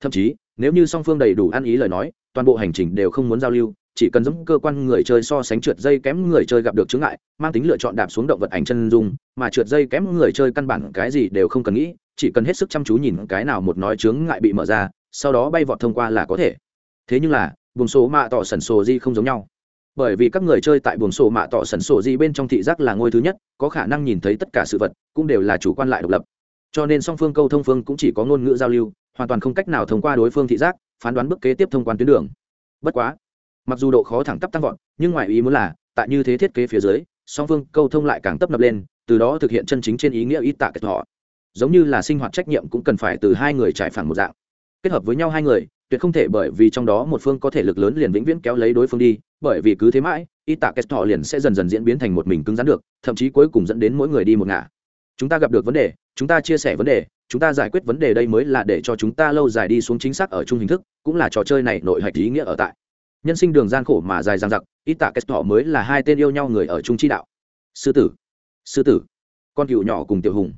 Thậm chí, nếu như song phương đầy đủ ăn ý lời nói, toàn bộ hành trình đều không muốn giao lưu chỉ cần giống cơ quan người chơi so sánh trượt dây kém người chơi gặp được chướng ngại, mang tính lựa chọn đạp xuống động vật ảnh chân dung, mà trượt dây kém người chơi căn bản cái gì đều không cần nghĩ, chỉ cần hết sức chăm chú nhìn cái nào một nói chướng ngại bị mở ra, sau đó bay vọt thông qua là có thể. Thế nhưng là, buồng số mạ tỏ sẩn sổ di không giống nhau. Bởi vì các người chơi tại buồng sổ mạ tỏ sẩn sổ di bên trong thị giác là ngôi thứ nhất, có khả năng nhìn thấy tất cả sự vật, cũng đều là chủ quan lại độc lập. Cho nên song phương câu thông phương cũng chỉ có ngôn ngữ giao lưu, hoàn toàn không cách nào thông qua đối phương thị giác, phán đoán bước kế tiếp thông quan tuyến đường. Bất quá mặc dù độ khó thẳng tắp tăng vọt, nhưng ngoài ý muốn là, tại như thế thiết kế phía dưới, song phương câu thông lại càng tấp nập lên, từ đó thực hiện chân chính trên ý nghĩa ít tạ kết họ. Giống như là sinh hoạt trách nhiệm cũng cần phải từ hai người trải phẳng một dạng. Kết hợp với nhau hai người, tuyệt không thể bởi vì trong đó một phương có thể lực lớn liền vĩnh viễn kéo lấy đối phương đi, bởi vì cứ thế mãi ít tạ kết họ liền sẽ dần dần diễn biến thành một mình cứng rắn được, thậm chí cuối cùng dẫn đến mỗi người đi một ngả. Chúng ta gặp được vấn đề, chúng ta chia sẻ vấn đề, chúng ta giải quyết vấn đề đây mới là để cho chúng ta lâu dài đi xuống chính xác ở chung hình thức, cũng là trò chơi này nội hạch ý nghĩa ở tại nhân sinh đường gian khổ mà dài dằng dặc, ít tạ kết họ mới là hai tên yêu nhau người ở chung chi đạo. Sư tử sư tử, con cựu nhỏ cùng tiểu hùng.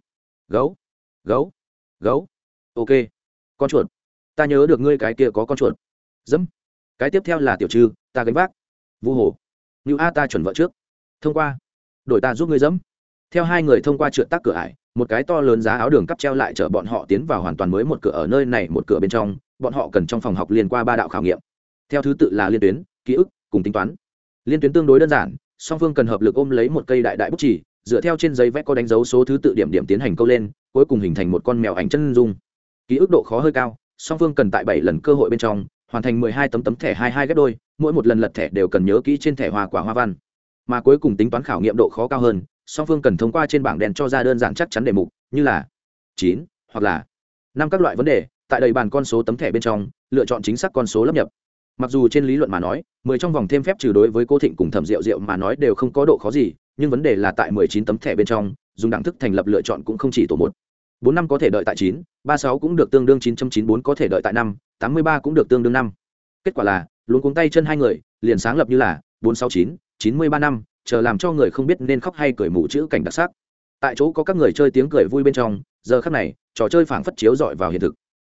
Gấu gấu gấu. Ok, con chuột, ta nhớ được ngươi cái kia có con chuột. Dẫm, cái tiếp theo là tiểu trư, ta gánh vác. Vu hồ như a ta chuẩn vợ trước. Thông qua, đổi ta giúp ngươi dẫm. Theo hai người thông qua trượt tác cửa ải, một cái to lớn giá áo đường cắp treo lại chở bọn họ tiến vào hoàn toàn mới một cửa ở nơi này, một cửa bên trong. Bọn họ cần trong phòng học liên qua ba đạo khảo nghiệm theo thứ tự là liên tuyến, ký ức, cùng tính toán. Liên tuyến tương đối đơn giản, song phương cần hợp lực ôm lấy một cây đại đại bút chỉ dựa theo trên giấy vẽ có đánh dấu số thứ tự điểm điểm tiến hành câu lên, cuối cùng hình thành một con mèo ảnh chân dung. Ký ức độ khó hơi cao, song phương cần tại bảy lần cơ hội bên trong, hoàn thành mười hai tấm tấm thẻ hai hai ghép đôi, mỗi một lần lật thẻ đều cần nhớ kỹ trên thẻ hoa quả hoa văn. Mà cuối cùng tính toán khảo nghiệm độ khó cao hơn, song phương cần thông qua trên bảng đèn cho ra đơn giản chắc chắn đề mục, như là chín hoặc là năm các loại vấn đề, tại đầy bàn con số tấm thẻ bên trong, lựa chọn chính xác con số lấp nhập mặc dù trên lý luận mà nói, mười trong vòng thêm phép trừ đối với cô thịnh cùng thẩm rượu rượu mà nói đều không có độ khó gì, nhưng vấn đề là tại mười chín tấm thẻ bên trong, dùng đẳng thức thành lập lựa chọn cũng không chỉ tổ một. Bốn năm có thể đợi tại chín, ba sáu cũng được tương đương chín trăm chín bốn có thể đợi tại năm, tám mươi ba cũng được tương đương năm. Kết quả là luôn cuống tay chân hai người, liền sáng lập như là bốn sáu chín chín mươi ba năm, chờ làm cho người không biết nên khóc hay cười mù chữ cảnh đặc sắc. Tại chỗ có các người chơi tiếng cười vui bên trong, giờ khắc này, trò chơi phảng phất chiếu dọi vào hiện thực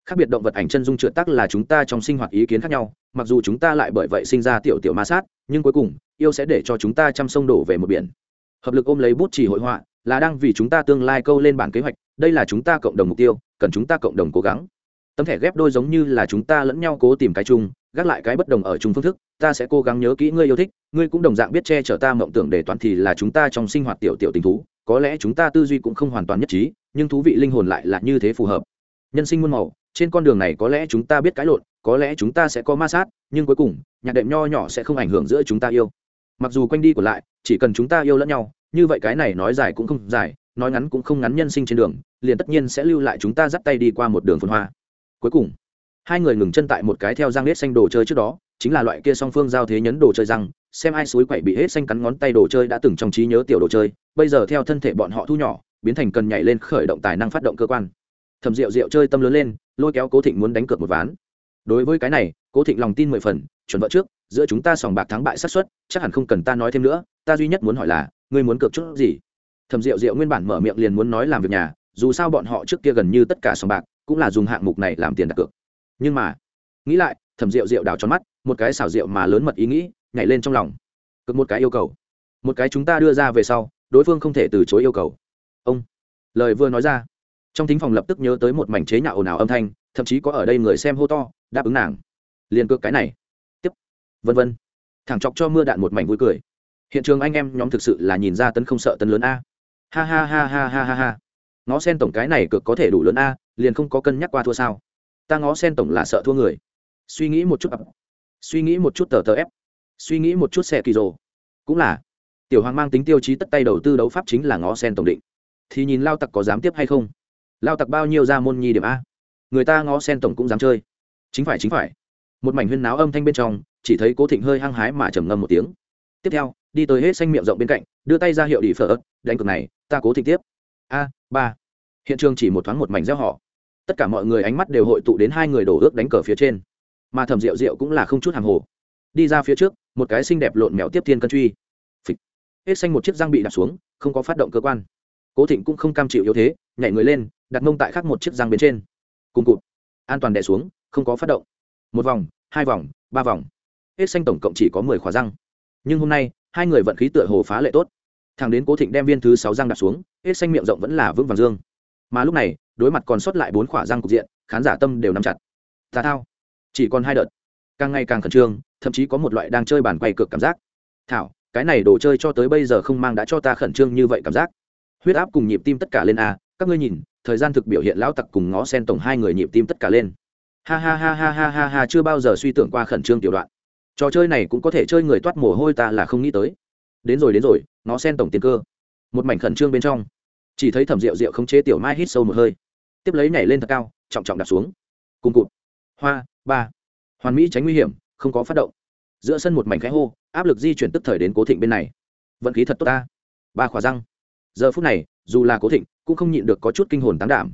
khác biệt động vật ảnh chân dung trượt tác là chúng ta trong sinh hoạt ý kiến khác nhau, mặc dù chúng ta lại bởi vậy sinh ra tiểu tiểu ma sát, nhưng cuối cùng, yêu sẽ để cho chúng ta chăm sông đổ về một biển. Hợp lực ôm lấy bút chỉ hội họa, là đang vì chúng ta tương lai câu lên bản kế hoạch, đây là chúng ta cộng đồng mục tiêu, cần chúng ta cộng đồng cố gắng. Tấm thẻ ghép đôi giống như là chúng ta lẫn nhau cố tìm cái chung, gác lại cái bất đồng ở chung phương thức, ta sẽ cố gắng nhớ kỹ ngươi yêu thích, ngươi cũng đồng dạng biết che chở ta mộng tưởng để toàn thì là chúng ta trong sinh hoạt tiểu tiểu tình thú, có lẽ chúng ta tư duy cũng không hoàn toàn nhất trí, nhưng thú vị linh hồn lại là như thế phù hợp. Nhân sinh muôn màu trên con đường này có lẽ chúng ta biết cãi lộn, có lẽ chúng ta sẽ có ma sát, nhưng cuối cùng, nhạc đệm nho nhỏ sẽ không ảnh hưởng giữa chúng ta yêu. Mặc dù quanh đi còn lại, chỉ cần chúng ta yêu lẫn nhau, như vậy cái này nói dài cũng không dài, nói ngắn cũng không ngắn nhân sinh trên đường, liền tất nhiên sẽ lưu lại chúng ta dắt tay đi qua một đường phun hoa. Cuối cùng, hai người ngừng chân tại một cái theo răng nết xanh đồ chơi trước đó, chính là loại kia song phương giao thế nhấn đồ chơi răng, xem ai suối quậy bị hết xanh cắn ngón tay đồ chơi đã từng trong trí nhớ tiểu đồ chơi, bây giờ theo thân thể bọn họ thu nhỏ, biến thành cần nhảy lên khởi động tài năng phát động cơ quan. Thầm rượu rượu chơi tâm lớn lên lôi kéo cố thịnh muốn đánh cược một ván. Đối với cái này, cố thịnh lòng tin mười phần, chuẩn vợ trước, giữa chúng ta sòng bạc thắng bại sát xuất chắc hẳn không cần ta nói thêm nữa, ta duy nhất muốn hỏi là, ngươi muốn cược chút gì? Thầm rượu rượu nguyên bản mở miệng liền muốn nói làm việc nhà, dù sao bọn họ trước kia gần như tất cả sòng bạc, cũng là dùng hạng mục này làm tiền đặt cược. Nhưng mà, nghĩ lại thầm rượu rượu đào tròn mắt, một cái xảo rượu mà lớn mật ý nghĩ, nhảy lên trong lòng. Cực một cái yêu cầu. Một cái chúng ta đưa ra về sau, đối phương không thể từ chối yêu cầu. Ông, lời vừa nói ra trong thính phòng lập tức nhớ tới một mảnh chế nhạo ồn ào âm thanh, thậm chí có ở đây người xem hô to, đáp ứng nàng. Liền cược cái này. Tiếp. Vân vân. Thẳng chọc cho mưa đạn một mảnh vui cười. Hiện trường anh em nhóm thực sự là nhìn ra tấn không sợ tấn lớn a. Ha ha ha ha ha ha ha. Ngó sen tổng cái này cực có thể đủ lớn a, liền không có cân nhắc qua thua sao. Ta ngó sen tổng là sợ thua người. Suy nghĩ một chút ập. Suy nghĩ một chút tờ tờ ép. Suy nghĩ một chút xe kỳ rồ. Cũng là. Tiểu hoàng mang tính tiêu chí tất tay đầu tư đấu pháp chính là ngó sen tổng định. Thì nhìn lao tặc có dám tiếp hay không? Lao tặc bao nhiêu ra môn nhi điểm a? Người ta ngó sen tổng cũng dám chơi. Chính phải chính phải. Một mảnh huyên náo âm thanh bên trong, chỉ thấy cố thịnh hơi hăng hái mà trầm ngâm một tiếng. Tiếp theo, đi tới hết xanh miệng rộng bên cạnh, đưa tay ra hiệu đi phở ớt, đánh cược này, ta cố thịnh tiếp. A, ba. Hiện trường chỉ một thoáng một mảnh gieo họ. Tất cả mọi người ánh mắt đều hội tụ đến hai người đổ ước đánh cờ phía trên. Mà thầm rượu rượu cũng là không chút hàng hồ. Đi ra phía trước, một cái xinh đẹp lộn mèo tiếp thiên cân truy. Phịch. Hết xanh một chiếc răng bị đặt xuống, không có phát động cơ quan cố thịnh cũng không cam chịu yếu thế, nhảy người lên, đặt mông tại khắc một chiếc răng bên trên. Cùng cụt. An toàn đè xuống, không có phát động. Một vòng, hai vòng, ba vòng. Hết xanh tổng cộng chỉ có mười khóa răng. Nhưng hôm nay, hai người vận khí tựa hồ phá lệ tốt. Thằng đến cố thịnh đem viên thứ sáu răng đặt xuống, hết xanh miệng rộng vẫn là vững vàng dương. Mà lúc này, đối mặt còn sót lại bốn khỏa răng cục diện, khán giả tâm đều nắm chặt. Tà thao. Chỉ còn hai đợt. Càng ngày càng khẩn trương, thậm chí có một loại đang chơi bàn quay cược cảm giác. Thảo, cái này đồ chơi cho tới bây giờ không mang đã cho ta khẩn trương như vậy cảm giác huyết áp cùng nhịp tim tất cả lên a, các ngươi nhìn, thời gian thực biểu hiện lão tặc cùng ngó sen tổng hai người nhịp tim tất cả lên. Ha ha ha ha ha ha ha, chưa bao giờ suy tưởng qua khẩn trương tiểu đoạn. Trò chơi này cũng có thể chơi người toát mồ hôi ta là không nghĩ tới. Đến rồi đến rồi, ngó sen tổng tiền cơ. Một mảnh khẩn trương bên trong. Chỉ thấy thẩm rượu rượu không chế tiểu mai hít sâu một hơi. Tiếp lấy nhảy lên thật cao, trọng trọng đặt xuống. Cùng cụt. Hoa, ba. Hoàn mỹ tránh nguy hiểm, không có phát động. Giữa sân một mảnh khẽ hô, áp lực di chuyển tức thời đến cố thịnh bên này. Vận khí thật tốt ta. Ba khỏa răng giờ phút này, dù là cố thịnh, cũng không nhịn được có chút kinh hồn tán đảm.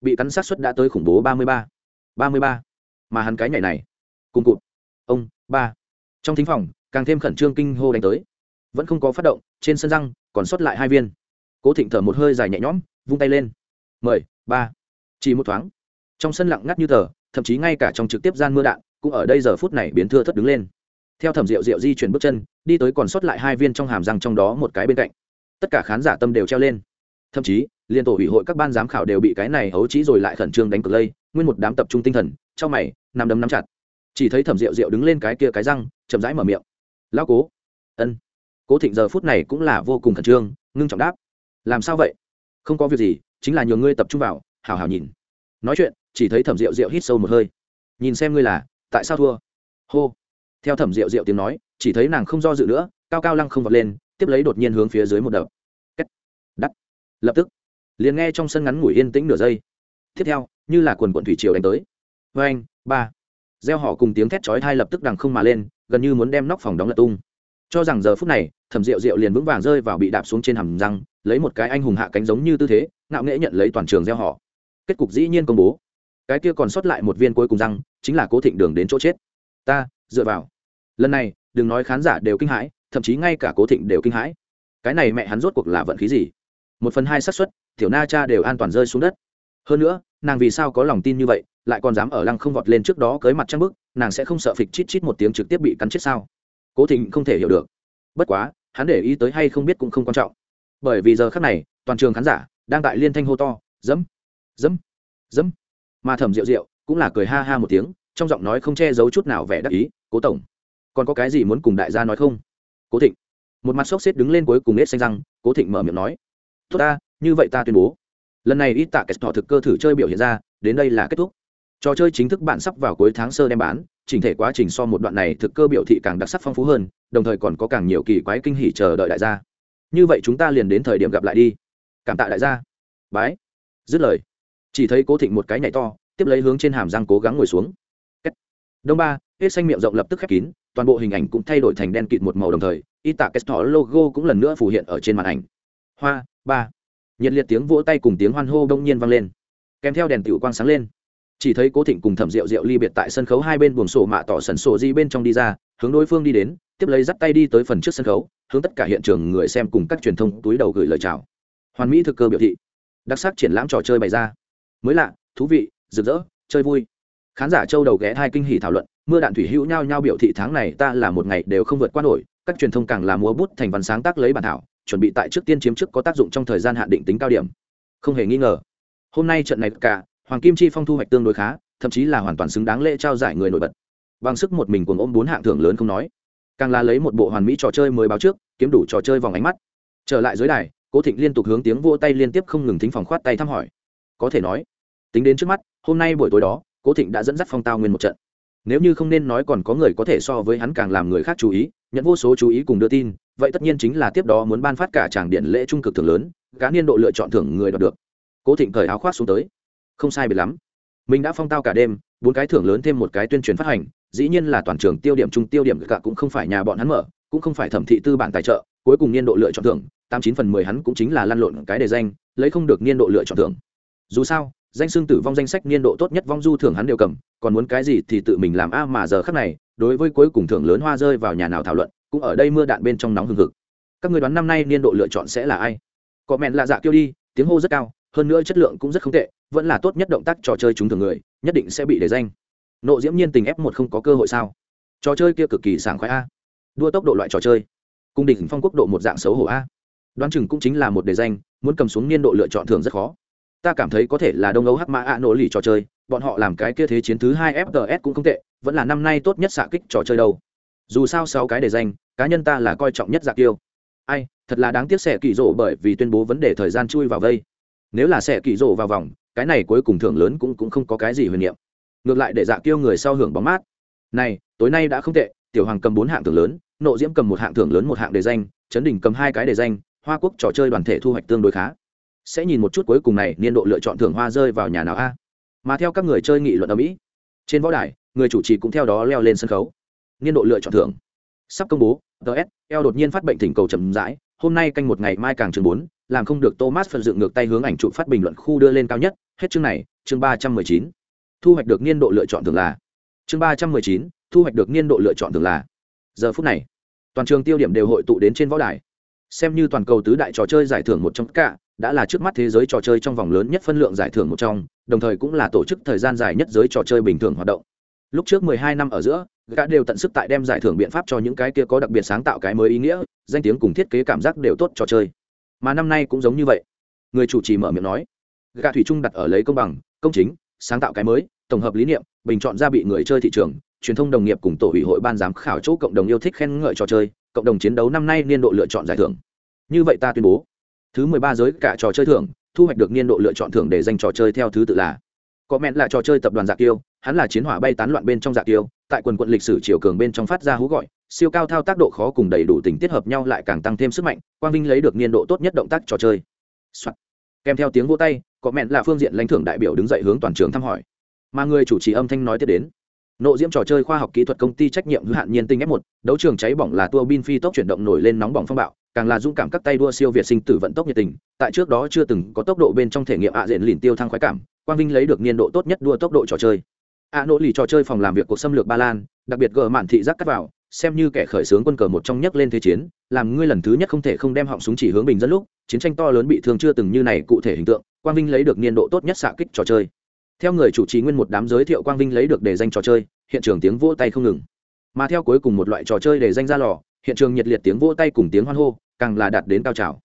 Bị cắn sát xuất đã tới khủng bố ba mươi ba. ba mươi ba. Mà hắn cái nhảy này. Cùng cụt. Ông, ba. Trong thính phòng, càng thêm khẩn trương kinh hô đánh tới. Vẫn không có phát động, trên sân răng, còn sót lại hai viên. Cố thịnh thở một hơi dài nhẹ nhõm, vung tay lên. Mười ba. Chỉ một thoáng. Trong sân lặng ngắt như tờ, thậm chí ngay cả trong trực tiếp gian mưa đạn, cũng ở đây giờ phút này biến thưa thất đứng lên. Theo thẩm rượu rượu di chuyển bước chân, đi tới còn sót lại hai viên trong hàm răng trong đó một cái bên cạnh tất cả khán giả tâm đều treo lên. Thậm chí, liên tổ ủy hội các ban giám khảo đều bị cái này hấu trí rồi lại khẩn trương đánh cược lây, nguyên một đám tập trung tinh thần trong mày, nằm đấm nắm chặt. Chỉ thấy thẩm rượu rượu đứng lên cái kia cái răng, chậm rãi mở miệng. Lão cố. Ân. Cố thịnh giờ phút này cũng là vô cùng khẩn trương, ngưng trọng đáp. Làm sao vậy? Không có việc gì, chính là nhờ ngươi tập trung vào hào hào nhìn. Nói chuyện, chỉ thấy thẩm rượu rượu hít sâu một hơi. Nhìn xem ngươi là, tại sao thua? Hô. Theo thẩm rượu rượu tiếng nói, chỉ thấy nàng không do dự nữa, cao cao lăng không vọt lên tiếp lấy đột nhiên hướng phía dưới một đập. Đắt lập tức, liền nghe trong sân ngắn ngủi yên tĩnh nửa giây. Tiếp theo, như là quần quận thủy triều đánh tới. Vê anh ba. Gieo họ cùng tiếng thét chói thai lập tức đằng không mà lên, gần như muốn đem nóc phòng đóng lật tung. Cho rằng giờ phút này, thẩm rượu rượu liền vững vàng rơi vào bị đạp xuống trên hầm răng, lấy một cái anh hùng hạ cánh giống như tư thế, ngạo nghễ nhận lấy toàn trường gieo họ. Kết cục dĩ nhiên công bố. Cái kia còn sót lại một viên cuối cùng răng, chính là cố thịnh đường đến chỗ chết. Ta, dựa vào. Lần này, đừng nói khán giả đều kinh hãi thậm chí ngay cả cố thịnh đều kinh hãi. Cái này mẹ hắn rốt cuộc là vận khí gì? Một phần hai xác suất, tiểu na cha đều an toàn rơi xuống đất. Hơn nữa, nàng vì sao có lòng tin như vậy, lại còn dám ở lăng không vọt lên trước đó cưới mặt trăng bức, nàng sẽ không sợ phịch chít chít một tiếng trực tiếp bị cắn chết sao? Cố thịnh không thể hiểu được. Bất quá, hắn để ý tới hay không biết cũng không quan trọng. Bởi vì giờ khắc này, toàn trường khán giả đang tại liên thanh hô to dẫm dẫm dẫm mà thẩm rượu rượu cũng là cười ha ha một tiếng, trong giọng nói không che giấu chút nào vẻ đắc ý, cố tổng, còn có cái gì muốn cùng đại gia nói không? Cố thịnh một mặt sốc xếp đứng lên cuối cùng nết xanh răng cố thịnh mở miệng nói tốt ta như vậy ta tuyên bố lần này ít tạ Kẻ thọ thực cơ thử chơi biểu hiện ra đến đây là kết thúc trò chơi chính thức bạn sắp vào cuối tháng sơ đem bán chỉnh thể quá trình so một đoạn này thực cơ biểu thị càng đặc sắc phong phú hơn đồng thời còn có càng nhiều kỳ quái kinh hỉ chờ đợi đại gia như vậy chúng ta liền đến thời điểm gặp lại đi cảm tạ đại gia bái dứt lời chỉ thấy cố thịnh một cái nhảy to tiếp lấy hướng trên hàm răng cố gắng ngồi xuống đông ba hết xanh miệng rộng lập tức khép kín toàn bộ hình ảnh cũng thay đổi thành đen kịt một màu đồng thời y tạ kết thỏ logo cũng lần nữa phủ hiện ở trên màn ảnh. Hoa, ba. Nhiệt liệt tiếng vỗ tay cùng tiếng hoan hô đông nhiên vang lên. Kèm theo đèn tiểu quang sáng lên. Chỉ thấy cố thịnh cùng thẩm rượu rượu ly biệt tại sân khấu hai bên buồng sổ mạ tỏ sần sổ di bên trong đi ra, hướng đối phương đi đến, tiếp lấy dắt tay đi tới phần trước sân khấu, hướng tất cả hiện trường người xem cùng các truyền thông túi đầu gửi lời chào. Hoàn mỹ thực cơ biểu thị. Đặc sắc triển lãm trò chơi bày ra. Mới lạ, thú vị, rực rỡ, chơi vui. Khán giả châu đầu ghé hai kinh hỉ thảo luận mưa đạn thủy hữu nhau nhau biểu thị tháng này ta là một ngày đều không vượt qua nổi, các truyền thông càng là múa bút thành văn sáng tác lấy bản thảo, chuẩn bị tại trước tiên chiếm trước có tác dụng trong thời gian hạn định tính cao điểm. Không hề nghi ngờ, hôm nay trận này cả, hoàng kim chi phong thu hoạch tương đối khá, thậm chí là hoàn toàn xứng đáng lễ trao giải người nổi bật. Bằng sức một mình cùng ôm bốn hạng thưởng lớn không nói, càng là lấy một bộ hoàn mỹ trò chơi mới báo trước, kiếm đủ trò chơi vòng ánh mắt. Trở lại dưới đài, cố thịnh liên tục hướng tiếng vô tay liên tiếp không ngừng thính phòng khoát tay thăm hỏi. Có thể nói, tính đến trước mắt, hôm nay buổi tối đó, cố thịnh đã dẫn dắt phong tao nguyên một trận nếu như không nên nói còn có người có thể so với hắn càng làm người khác chú ý, nhận vô số chú ý cùng đưa tin, vậy tất nhiên chính là tiếp đó muốn ban phát cả tràng điện lễ trung cực thưởng lớn cá niên độ lựa chọn thưởng người đoạt được. Cố thịnh cởi áo khoác xuống tới. Không sai biệt lắm. Mình đã phong tao cả đêm, bốn cái thưởng lớn thêm một cái tuyên truyền phát hành, dĩ nhiên là toàn trường tiêu điểm trung tiêu điểm cả cũng không phải nhà bọn hắn mở, cũng không phải thẩm thị tư bản tài trợ, cuối cùng niên độ lựa chọn thưởng, tám chín phần mười hắn cũng chính là lăn lộn cái đề danh, lấy không được niên độ lựa chọn thưởng. Dù sao danh xương tử vong danh sách niên độ tốt nhất vong du thưởng hắn đều cầm, còn muốn cái gì thì tự mình làm. A mà giờ khắc này, đối với cuối cùng thưởng lớn hoa rơi vào nhà nào thảo luận, cũng ở đây mưa đạn bên trong nóng hừng hực. Các người đoán năm nay niên độ lựa chọn sẽ là ai? Có mẹn lạ dạ kêu đi, tiếng hô rất cao, hơn nữa chất lượng cũng rất không tệ, vẫn là tốt nhất động tác trò chơi chúng thường người, nhất định sẽ bị để danh. Nộ diễm nhiên tình f một không có cơ hội sao? Trò chơi kia cực kỳ sảng khoái a. Đua tốc độ loại trò chơi. Cung đỉnh phong quốc độ một dạng xấu hổ a. Đoán chừng cũng chính là một đề danh, muốn cầm xuống niên độ lựa chọn thường rất khó ta cảm thấy có thể là đông âu hắc mã ạ nổ lì trò chơi, bọn họ làm cái kia thế chiến thứ hai fts cũng không tệ, vẫn là năm nay tốt nhất xạ kích trò chơi đâu. Dù sao sáu cái để danh, cá nhân ta là coi trọng nhất dạ giặc tiêu ai, thật là đáng tiếc sẽ kỳ rộ bởi vì tuyên bố vấn đề thời gian chui vào vây. Nếu là sẽ kỳ rộ vào vòng, cái này cuối cùng thưởng lớn cũng cũng không có cái gì huyền niệm. Ngược lại để dạ kiêu người sau hưởng bóng mát. Này, tối nay đã không tệ, tiểu hoàng cầm bốn hạng thưởng lớn, nộ diễm cầm một hạng thưởng lớn một hạng đề danh, chấn đỉnh cầm hai cái đề danh, hoa quốc trò chơi đoàn thể thu hoạch tương đối khá sẽ nhìn một chút cuối cùng này, niên độ lựa chọn thưởng hoa rơi vào nhà nào a? Mà theo các người chơi nghị luận ở mỹ, trên võ đài, người chủ trì cũng theo đó leo lên sân khấu. Niên độ lựa chọn thưởng. Sắp công bố ts eo đột nhiên phát bệnh thỉnh cầu chậm rãi, hôm nay canh một ngày mai càng chương bốn, làm không được thomas phần dựng ngược tay hướng ảnh trụ phát bình luận khu đưa lên cao nhất, hết chương này, chương ba trăm mười chín. Thu hoạch được niên độ lựa chọn thường là, chương ba trăm mười chín, thu hoạch được niên độ lựa chọn thường là. Giờ phút này, toàn trường tiêu điểm đều hội tụ đến trên võ đài. Xem như toàn cầu tứ đại trò chơi giải thưởng một trong cả đã là trước mắt thế giới trò chơi trong vòng lớn nhất phân lượng giải thưởng một trong, đồng thời cũng là tổ chức thời gian dài nhất giới trò chơi bình thường hoạt động. Lúc trước mười hai năm ở giữa, gã đều tận sức tại đem giải thưởng biện pháp cho những cái kia có đặc biệt sáng tạo cái mới ý nghĩa, danh tiếng cùng thiết kế cảm giác đều tốt trò chơi. Mà năm nay cũng giống như vậy. Người chủ trì mở miệng nói, gã thủy trung đặt ở lấy công bằng, công chính, sáng tạo cái mới, tổng hợp lý niệm, bình chọn ra bị người chơi thị trường, truyền thông đồng nghiệp cùng tổ ủy hội ban giám khảo chỗ cộng đồng yêu thích khen ngợi trò chơi, cộng đồng chiến đấu năm nay niên độ lựa chọn giải thưởng. Như vậy ta tuyên bố thứ mười ba giới cả trò chơi thưởng, thu hoạch được niên độ lựa chọn thưởng để dành trò chơi theo thứ tự là có mẹn là trò chơi tập đoàn dạ tiêu hắn là chiến hỏa bay tán loạn bên trong dạ tiêu tại quần quận lịch sử triều cường bên trong phát ra hú gọi, siêu cao thao tác độ khó cùng đầy đủ tình tiết hợp nhau lại càng tăng thêm sức mạnh, quang vinh lấy được niên độ tốt nhất động tác trò chơi、Soạn. kèm theo tiếng vô tay, có mẹn là phương diện lãnh thưởng đại biểu đứng dậy hướng toàn trường thăm hỏi. Mà người chủ trì âm thanh nói tiếp đến. Nộ diễm trò chơi khoa học kỹ thuật công ty trách nhiệm hữu hạn nhiên tinh f một, đấu trường cháy bỏng là tua bin phi tốc chuyển động nổi lên nóng bỏng phong bạo càng là dũng cảm các tay đua siêu việt sinh tử vận tốc nhiệt tình, tại trước đó chưa từng có tốc độ bên trong thể nghiệm ạ diện lìn tiêu thăng khoái cảm, quang vinh lấy được niên độ tốt nhất đua tốc độ trò chơi. Ạ nỗ lì trò chơi phòng làm việc cuộc xâm lược ba lan, đặc biệt gờ mạn thị giác cắt vào, xem như kẻ khởi xướng quân cờ một trong nhấc lên thế chiến, làm ngươi lần thứ nhất không thể không đem họng súng chỉ hướng bình dân lúc, chiến tranh to lớn bị thương chưa từng như này cụ thể hình tượng, quang vinh lấy được niên độ tốt nhất xạ kích trò chơi. Theo người chủ trì nguyên một đám giới thiệu quang vinh lấy được đề danh trò chơi, hiện trường tiếng vỗ tay không ngừng. Mà theo cuối cùng một loại trò chơi đề danh ra lò, hiện trường nhiệt liệt tiếng vỗ tay cùng tiếng hoan hô càng là đạt đến cao trào.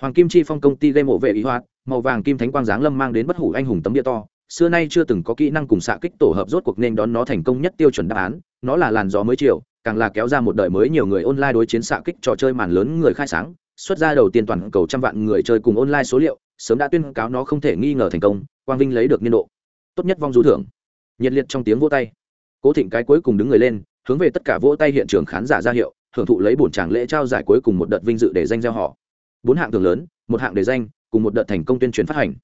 Hoàng kim chi phong công ty gây mộ vệ ý hoạt, màu vàng kim thánh quang giáng lâm mang đến bất hủ anh hùng tấm địa to. Xưa nay chưa từng có kỹ năng cùng xạ kích tổ hợp rốt cuộc nên đón nó thành công nhất tiêu chuẩn đáp án. Nó là làn gió mới chiều, càng là kéo ra một đời mới nhiều người online đối chiến xạ kích trò chơi màn lớn người khai sáng. Xuất ra đầu tiên toàn cầu trăm vạn người chơi cùng online số liệu, sớm đã tuyên cáo nó không thể nghi ngờ thành công. Quang vinh lấy được niên độ. Tốt nhất vong du thưởng. Nhiệt liệt trong tiếng vỗ tay. Cố thịnh cái cuối cùng đứng người lên, hướng về tất cả vỗ tay hiện trường khán giả ra hiệu hưởng thụ lấy bổn tràng lễ trao giải cuối cùng một đợt vinh dự để danh gieo họ. Bốn hạng thường lớn, một hạng để danh, cùng một đợt thành công tuyên truyền phát hành.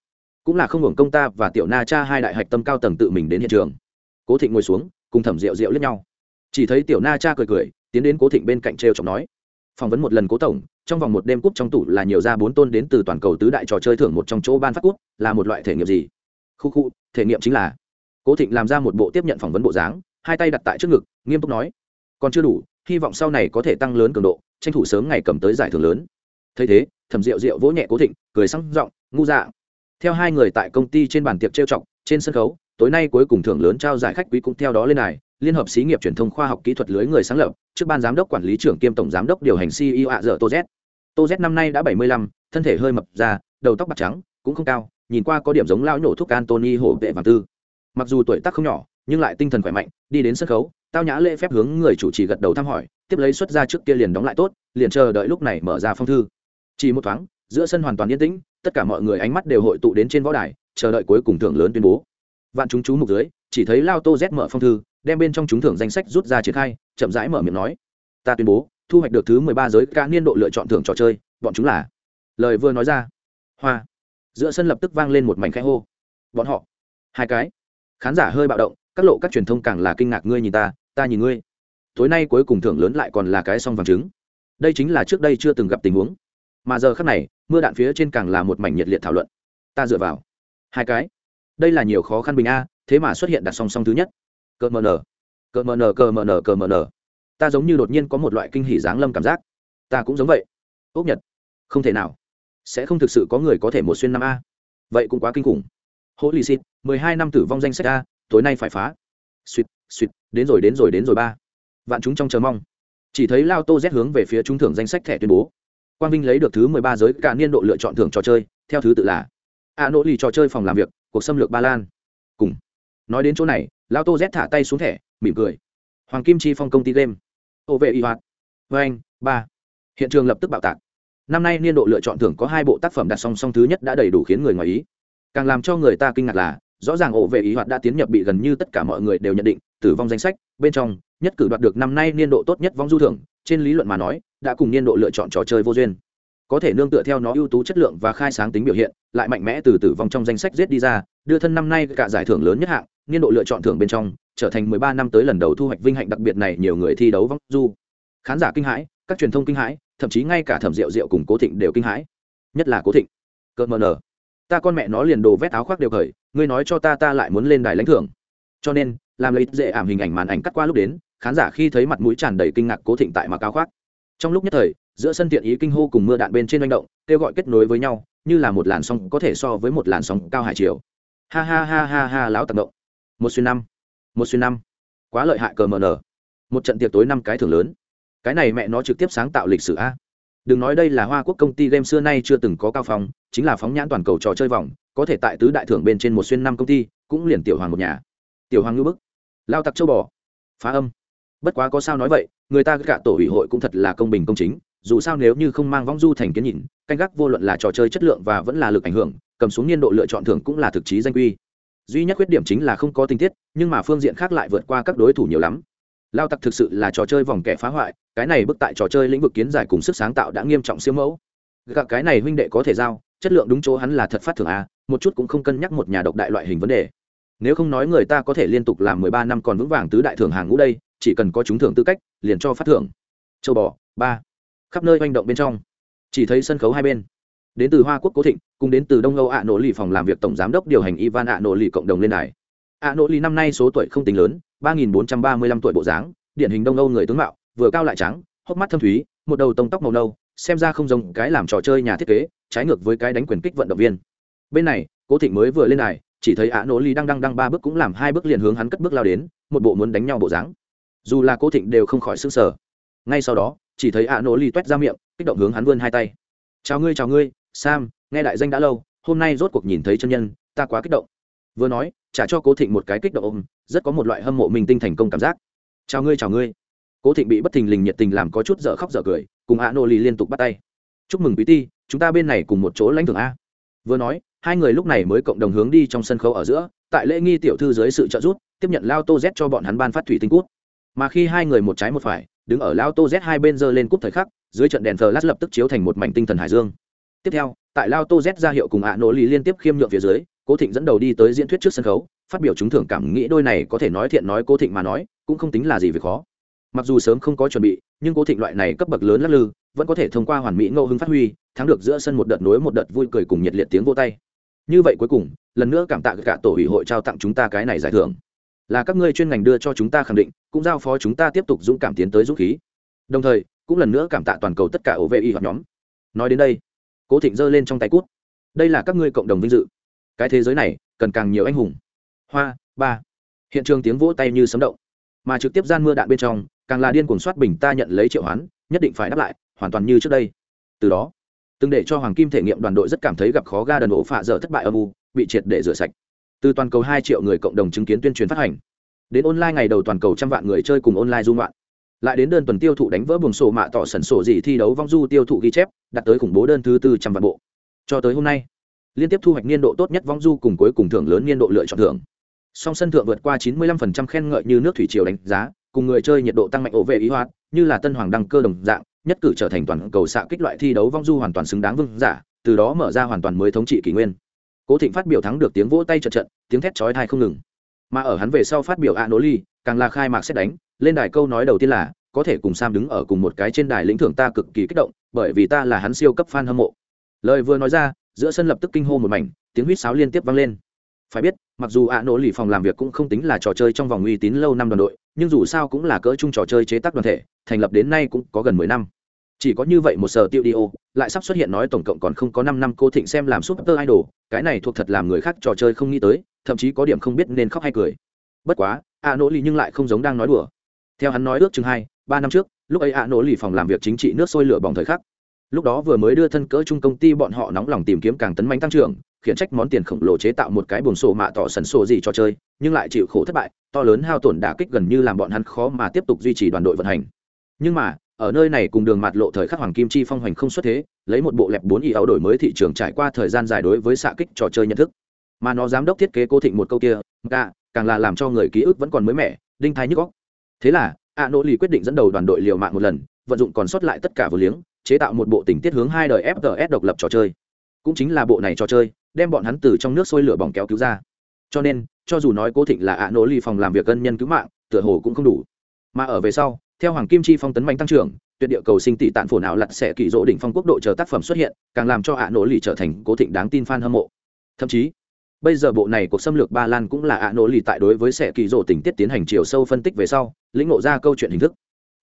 Cũng là không hưởng công ta và tiểu na cha hai đại hạch tâm cao tầng tự mình đến hiện trường. Cố thịnh ngồi xuống, cùng thẩm rượu rượu lướt nhau. Chỉ thấy tiểu na cha cười cười, tiến đến cố thịnh bên cạnh t r chọc nói, phỏng vấn một lần cố tổng, trong vòng một đêm cúp trong tủ là nhiều ra bốn tôn đến từ toàn cầu tứ đại trò chơi thưởng một trong chỗ ban phát cúp, là một loại thể nghiệm gì? Khu khu, thể nghiệm chính là cố thịnh làm ra một bộ tiếp nhận phỏng vấn bộ dáng, hai tay đặt tại trước ngực, nghiêm túc nói, còn chưa đủ hy vọng sau này có thể tăng lớn cường độ, tranh thủ sớm ngày cầm tới giải thưởng lớn. Thấy thế, thẩm rượu rượu vỗ nhẹ cố thịnh, cười sang giọng, ngu dạ theo hai người tại công ty trên bàn tiệc trêu chọc, trên sân khấu, tối nay cuối cùng thưởng lớn trao giải khách quý cũng theo đó lên này liên hợp xí nghiệp truyền thông khoa học kỹ thuật lưới người sáng lập, trước ban giám đốc quản lý trưởng kiêm tổng giám đốc điều hành ceo ạ dở tô z. Tô z năm nay đã bảy mươi lăm, thân thể hơi mập ra, đầu tóc bạc trắng, cũng không cao, nhìn qua có điểm giống lao nhổ thuốc antony hổ vệ vàng tư. Mặc dù tuổi tác không nhỏ nhưng lại tinh thần khỏe mạnh, đi đến sân khấu, tao nhã lễ phép hướng người chủ trì gật đầu thăm hỏi, tiếp lấy xuất ra trước kia liền đóng lại tốt, liền chờ đợi lúc này mở ra phong thư. Chỉ một thoáng, giữa sân hoàn toàn yên tĩnh, tất cả mọi người ánh mắt đều hội tụ đến trên võ đài, chờ đợi cuối cùng thưởng lớn tuyên bố. Vạn chúng chú mục dưới, chỉ thấy lao tô z mở phong thư, đem bên trong chúng thưởng danh sách rút ra triển khai, chậm rãi mở miệng nói, ta tuyên bố, thu hoạch được thứ mười ba giới ca niên độ lựa chọn thưởng trò chơi, bọn chúng là lời vừa nói ra, hoa, giữa sân lập tức vang lên một mảnh khẽ hô. Bọn họ, hai cái, khán giả hơi bạo động các lộ các truyền thông càng là kinh ngạc, ngươi nhìn ta ta nhìn ngươi. Tối nay cuối cùng thưởng lớn lại còn là cái song vàng trứng. Đây chính là trước đây chưa từng gặp tình huống. Mà giờ khắc này, mưa đạn phía trên càng là một mảnh nhiệt liệt thảo luận. Ta dựa vào. Hai cái. Đây là nhiều khó khăn bình a, thế mà xuất hiện đặt song song thứ nhất. Cờ mờ nờ. Cờ mờ nờ, cờ mờ nờ, cờ mờ nờ. Ta giống như đột nhiên có một loại kinh hỉ dáng lâm cảm giác. Ta cũng giống vậy. Ốc nhật. Không thể nào. Sẽ không thực sự có người có thể một xuyên năm a. Vậy cũng quá kinh khủng. Hỗ lì xịt mười hai năm tử vong danh sách a tối nay phải phá. Suýt suýt đến rồi đến rồi đến rồi ba. Vạn chúng trong chờ mong. Chỉ thấy lao tô z hướng về phía trúng thưởng danh sách thẻ tuyên bố. Quang vinh lấy được thứ mười ba giới, cả niên độ lựa chọn thưởng trò chơi, theo thứ tự là a nỗ lì trò chơi phòng làm việc, cuộc xâm lược ba lan. Cùng. Nói đến chỗ này, lao tô z thả tay xuống thẻ, mỉm cười. Hoàng kim chi phong công ty game. Ô vệ y hoạt. Vê anh, ba. Hiện trường lập tức bạo tạc. Năm nay niên độ lựa chọn thưởng có hai bộ tác phẩm đặt song song thứ nhất đã đầy đủ khiến người ngoài ý. Càng làm cho người ta kinh ngạc là rõ ràng ổ vệ ý hoạt đã tiến nhập bị gần như tất cả mọi người đều nhận định, tử vong danh sách, bên trong, nhất cử đoạt được năm nay niên độ tốt nhất vong du thưởng, trên lý luận mà nói, đã cùng niên độ lựa chọn trò chơi vô duyên. Có thể nương tựa theo nó ưu tú chất lượng và khai sáng tính biểu hiện, lại mạnh mẽ từ tử vong trong danh sách giết đi ra, đưa thân năm nay cả giải thưởng lớn nhất hạng, niên độ lựa chọn thưởng bên trong, trở thành mười ba năm tới lần đầu thu hoạch vinh hạnh đặc biệt này nhiều người thi đấu vong du. Khán giả kinh hãi, các truyền thông kinh hãi, thậm chí ngay cả thẩm rượu rượu cùng cố thịnh đều kinh hãi. Nhất là cố thịnh. Cợt mờ nở. Ta con mẹ nó liền đồ vét áo khoác đều khởi ngươi nói cho ta ta lại muốn lên đài lãnh thưởng. Cho nên, làm lấy dễ ảm hình ảnh màn ảnh cắt qua lúc đến, khán giả khi thấy mặt mũi tràn đầy kinh ngạc cố thịnh tại mặc áo khoác. Trong lúc nhất thời, giữa sân tiện ý kinh hô cùng mưa đạn bên trên manh động, kêu gọi kết nối với nhau, như là một làn sóng có thể so với một làn sóng cao hải triều. Ha ha ha ha ha láo tạc động một xuyên năm. Một xuyên năm. Quá lợi hại cờ mờ nở một trận tiệc tối năm cái thưởng lớn. Cái này mẹ nó trực tiếp sáng tạo lịch sử a. Đừng nói đây là hoa quốc công ty game xưa nay chưa từng có cao phong chính là phóng nhãn toàn cầu trò chơi vòng, có thể tại tứ đại thưởng bên trên một xuyên năm công ty, cũng liền tiểu hoàng một nhà. Tiểu hoàng ngưu bức, lao tặc châu bò, phá âm. Bất quá có sao nói vậy, người ta cả tổ ủy hội cũng thật là công bình công chính, dù sao nếu như không mang vong du thành kiến nhìn, canh gác vô luận là trò chơi chất lượng và vẫn là lực ảnh hưởng, cầm xuống niên độ lựa chọn thưởng cũng là thực chí danh quy. Duy nhất khuyết điểm chính là không có tình tiết, nhưng mà phương diện khác lại vượt qua các đối thủ nhiều lắm. Lao tặc thực sự là trò chơi vòng kẻ phá hoại, cái này bức tại trò chơi lĩnh vực kiến giải cùng sức sáng tạo đã nghiêm trọng siêu mẫu. Gạ cái này huynh đệ có thể giao chất lượng đúng chỗ hắn là thật phát thưởng a, một chút cũng không cân nhắc một nhà độc đại loại hình vấn đề. Nếu không nói người ta có thể liên tục làm mười ba năm còn vững vàng tứ đại thưởng hàng ngũ đây, chỉ cần có trúng thưởng tư cách, liền cho phát thưởng. Châu bò, ba. Khắp nơi manh động bên trong. Chỉ thấy sân khấu hai bên. Đến từ hoa quốc cố thịnh, cùng đến từ đông âu ạ nỗ lì phòng làm việc tổng giám đốc điều hành ivan ạ nỗ lì cộng đồng lên đài. Ạ nỗ lì năm nay số tuổi không tính lớn, ba nghìn bốn trăm ba mươi lăm tuổi bộ dáng, điển hình đông âu người tướng mạo, vừa cao lại trắng, hốc mắt thâm thúy, một đầu tông tóc màu nâu xem ra không giống cái làm trò chơi nhà thiết kế, trái ngược với cái đánh quyền kích vận động viên. Bên này, cố thịnh mới vừa lên đài, chỉ thấy ạ nỗ lì đang đang đang ba bước cũng làm hai bước liền hướng hắn cất bước lao đến, một bộ muốn đánh nhau bộ dáng. Dù là cố thịnh đều không khỏi s ư n g sở ngay sau đó, chỉ thấy ạ nỗ lì t u é t ra miệng, kích động hướng hắn vươn hai tay. Chào ngươi chào ngươi, sam, nghe đại danh đã lâu, hôm nay rốt cuộc nhìn thấy chân nhân, ta quá kích động. Vừa nói, trả cho cố thịnh một cái kích động ôm, rất có một loại hâm mộ mình tinh thành công cảm giác. Chào ngươi chào ngươi cố thịnh bị bất thình lình nhiệt tình làm có chút dở khóc dở cười, cùng a nô lì liên tục bắt tay. Chúc mừng quý ti, chúng ta bên này cùng một chỗ lãnh thưởng a. Vừa nói, hai người lúc này mới cộng đồng hướng đi trong sân khấu ở giữa, tại lễ nghi tiểu thư dưới sự trợ giúp, tiếp nhận lao tô z cho bọn hắn ban phát thủy tinh cút. Mà khi hai người một trái một phải, đứng ở lao tô z hai bên giơ lên cúp thời khắc, dưới trận đèn thờ lát lập tức chiếu thành một mảnh tinh thần hải dương. Tiếp theo, tại lao tô z ra hiệu cùng ạ nỗ lì liên tiếp khiêm nhượng phía dưới, cố thịnh dẫn đầu đi tới diễn thuyết trước sân khấu, phát biểu chúng thưởng cảm nghĩ đôi này có thể nói thiện nói cố thịnh mà nói, cũng không tính là gì về khó mặc dù sớm không có chuẩn bị, nhưng cố thịnh loại này cấp bậc lớn lắc lư, vẫn có thể thông qua hoàn mỹ ngẫu hứng phát huy, thắng được giữa sân một đợt nối một đợt vui cười cùng nhiệt liệt tiếng vô tay. Như vậy cuối cùng, lần nữa cảm tạ cả tổ ủy hội trao tặng chúng ta cái này giải thưởng. Là các ngươi chuyên ngành đưa cho chúng ta khẳng định, cũng giao phó chúng ta tiếp tục dũng cảm tiến tới dũng khí. Đồng thời, cũng lần nữa cảm tạ toàn cầu tất cả ổ vệ y hoặc nhóm. Nói đến đây, cố thịnh giơ lên trong tay cút. Đây là các ngươi cộng đồng vinh dự. Cái thế giới này, cần càng nhiều anh hùng. Hoa, ba. Hiện trường tiếng vỗ tay như sấm động. Mà trực tiếp gian mưa đạn bên trong càng là điên cuồng soát bình ta nhận lấy triệu hoán, nhất định phải đáp lại, hoàn toàn như trước đây. Từ đó, từng để cho hoàng kim thể nghiệm đoàn đội rất cảm thấy gặp khó ga đần ổ phạ dở thất bại âm u, bị triệt để rửa sạch. Từ toàn cầu hai triệu người cộng đồng chứng kiến tuyên truyền phát hành, đến online ngày đầu toàn cầu trăm vạn người chơi cùng online dung loạn. Lại đến đơn tuần tiêu thụ đánh vỡ buồng sổ mạ tỏ sẩn sổ gì thi đấu vong du tiêu thụ ghi chép, đạt tới khủng bố đơn thứ tư trăm vạn bộ. Cho tới hôm nay, liên tiếp thu hoạch niên độ tốt nhất vong du cùng cuối cùng thưởng lớn niên độ lựa chọn thưởng. Song sân thượng vượt qua 95% khen ngợi như nước thủy triều đánh giá cùng người chơi nhiệt độ tăng mạnh ổ vệ ý hoạt, như là tân hoàng đăng cơ đồng dạng, nhất cử trở thành toàn cầu xạ kích loại thi đấu vong du hoàn toàn xứng đáng vương giả, từ đó mở ra hoàn toàn mới thống trị kỷ nguyên. Cố thịnh phát biểu thắng được tiếng vỗ tay trận trận tiếng thét chói tai không ngừng. Mà ở hắn về sau phát biểu a nỗ ly, càng là khai mạc xét đánh, lên đài câu nói đầu tiên là, có thể cùng sam đứng ở cùng một cái trên đài lĩnh thưởng ta cực kỳ kích động, bởi vì ta là hắn siêu cấp fan hâm mộ. Lời vừa nói ra, giữa sân lập tức kinh hô một mảnh, tiếng huýt sáo liên tiếp vang lên phải biết, mặc dù ạ nỗ lì phòng làm việc cũng không tính là trò chơi trong vòng uy tín lâu năm đoàn đội, nhưng dù sao cũng là cỡ chung trò chơi chế tác đoàn thể, thành lập đến nay cũng có gần mười năm. Chỉ có như vậy một sở tiêu đi ô, lại sắp xuất hiện nói tổng cộng còn không có năm năm cô thịnh xem làm super idol, cái này thuộc thật làm người khác trò chơi không nghĩ tới, thậm chí có điểm không biết nên khóc hay cười. Bất quá, ạ nỗ lì nhưng lại không giống đang nói đùa. Theo hắn nói ước chừng hai, ba năm trước, lúc ấy ạ nỗ lì phòng làm việc chính trị nước sôi lửa bỏng thời khắc. Lúc đó vừa mới đưa thân cỡ chung công ty bọn họ nóng lòng tìm kiếm càng tấn mạnh tăng trưởng khiển trách món tiền khổng lồ chế tạo một cái buồn sổ mạ tỏ sần sổ gì cho chơi, nhưng lại chịu khổ thất bại, to lớn hao tổn đả kích gần như làm bọn hắn khó mà tiếp tục duy trì đoàn đội vận hành. Nhưng mà, ở nơi này cùng đường mặt lộ thời khắc hoàng kim chi phong hoành không xuất thế, lấy một bộ lẹp bốn y áo đổi mới thị trường trải qua thời gian dài đối với xạ kích trò chơi nhận thức. Mà nó giám đốc thiết kế cô thịnh một câu kia cả càng là làm cho người ký ức vẫn còn mới mẻ, đinh thái nhức góc thế là, a nỗ lì quyết định dẫn đầu đoàn đội liều mạng một lần, vận dụng còn sót lại tất cả vừa liếng, chế tạo một bộ tình tiết hướng hai đời fts độc lập trò chơi. Cũng chính là bộ này trò chơi đem bọn hắn từ trong nước sôi lửa bỏng kéo cứu ra. Cho nên, cho dù nói cố thịnh là ạ nỗ ly phòng làm việc ân nhân cứu mạng, tựa hồ cũng không đủ. Mà ở về sau, theo hoàng kim chi phong tấn mạnh tăng trưởng, tuyệt địa cầu sinh tỷ tạn phổ nào lặt sẽ kỳ dỗ đỉnh phong quốc độ chờ tác phẩm xuất hiện, càng làm cho ạ nỗ lì trở thành cố thịnh đáng tin fan hâm mộ. Thậm chí, bây giờ bộ này cuộc xâm lược ba lan cũng là ạ nỗ lì tại đối với sẽ kỳ dỗ tình tiết tiến hành chiều sâu phân tích về sau, lĩnh ngộ ra câu chuyện hình thức.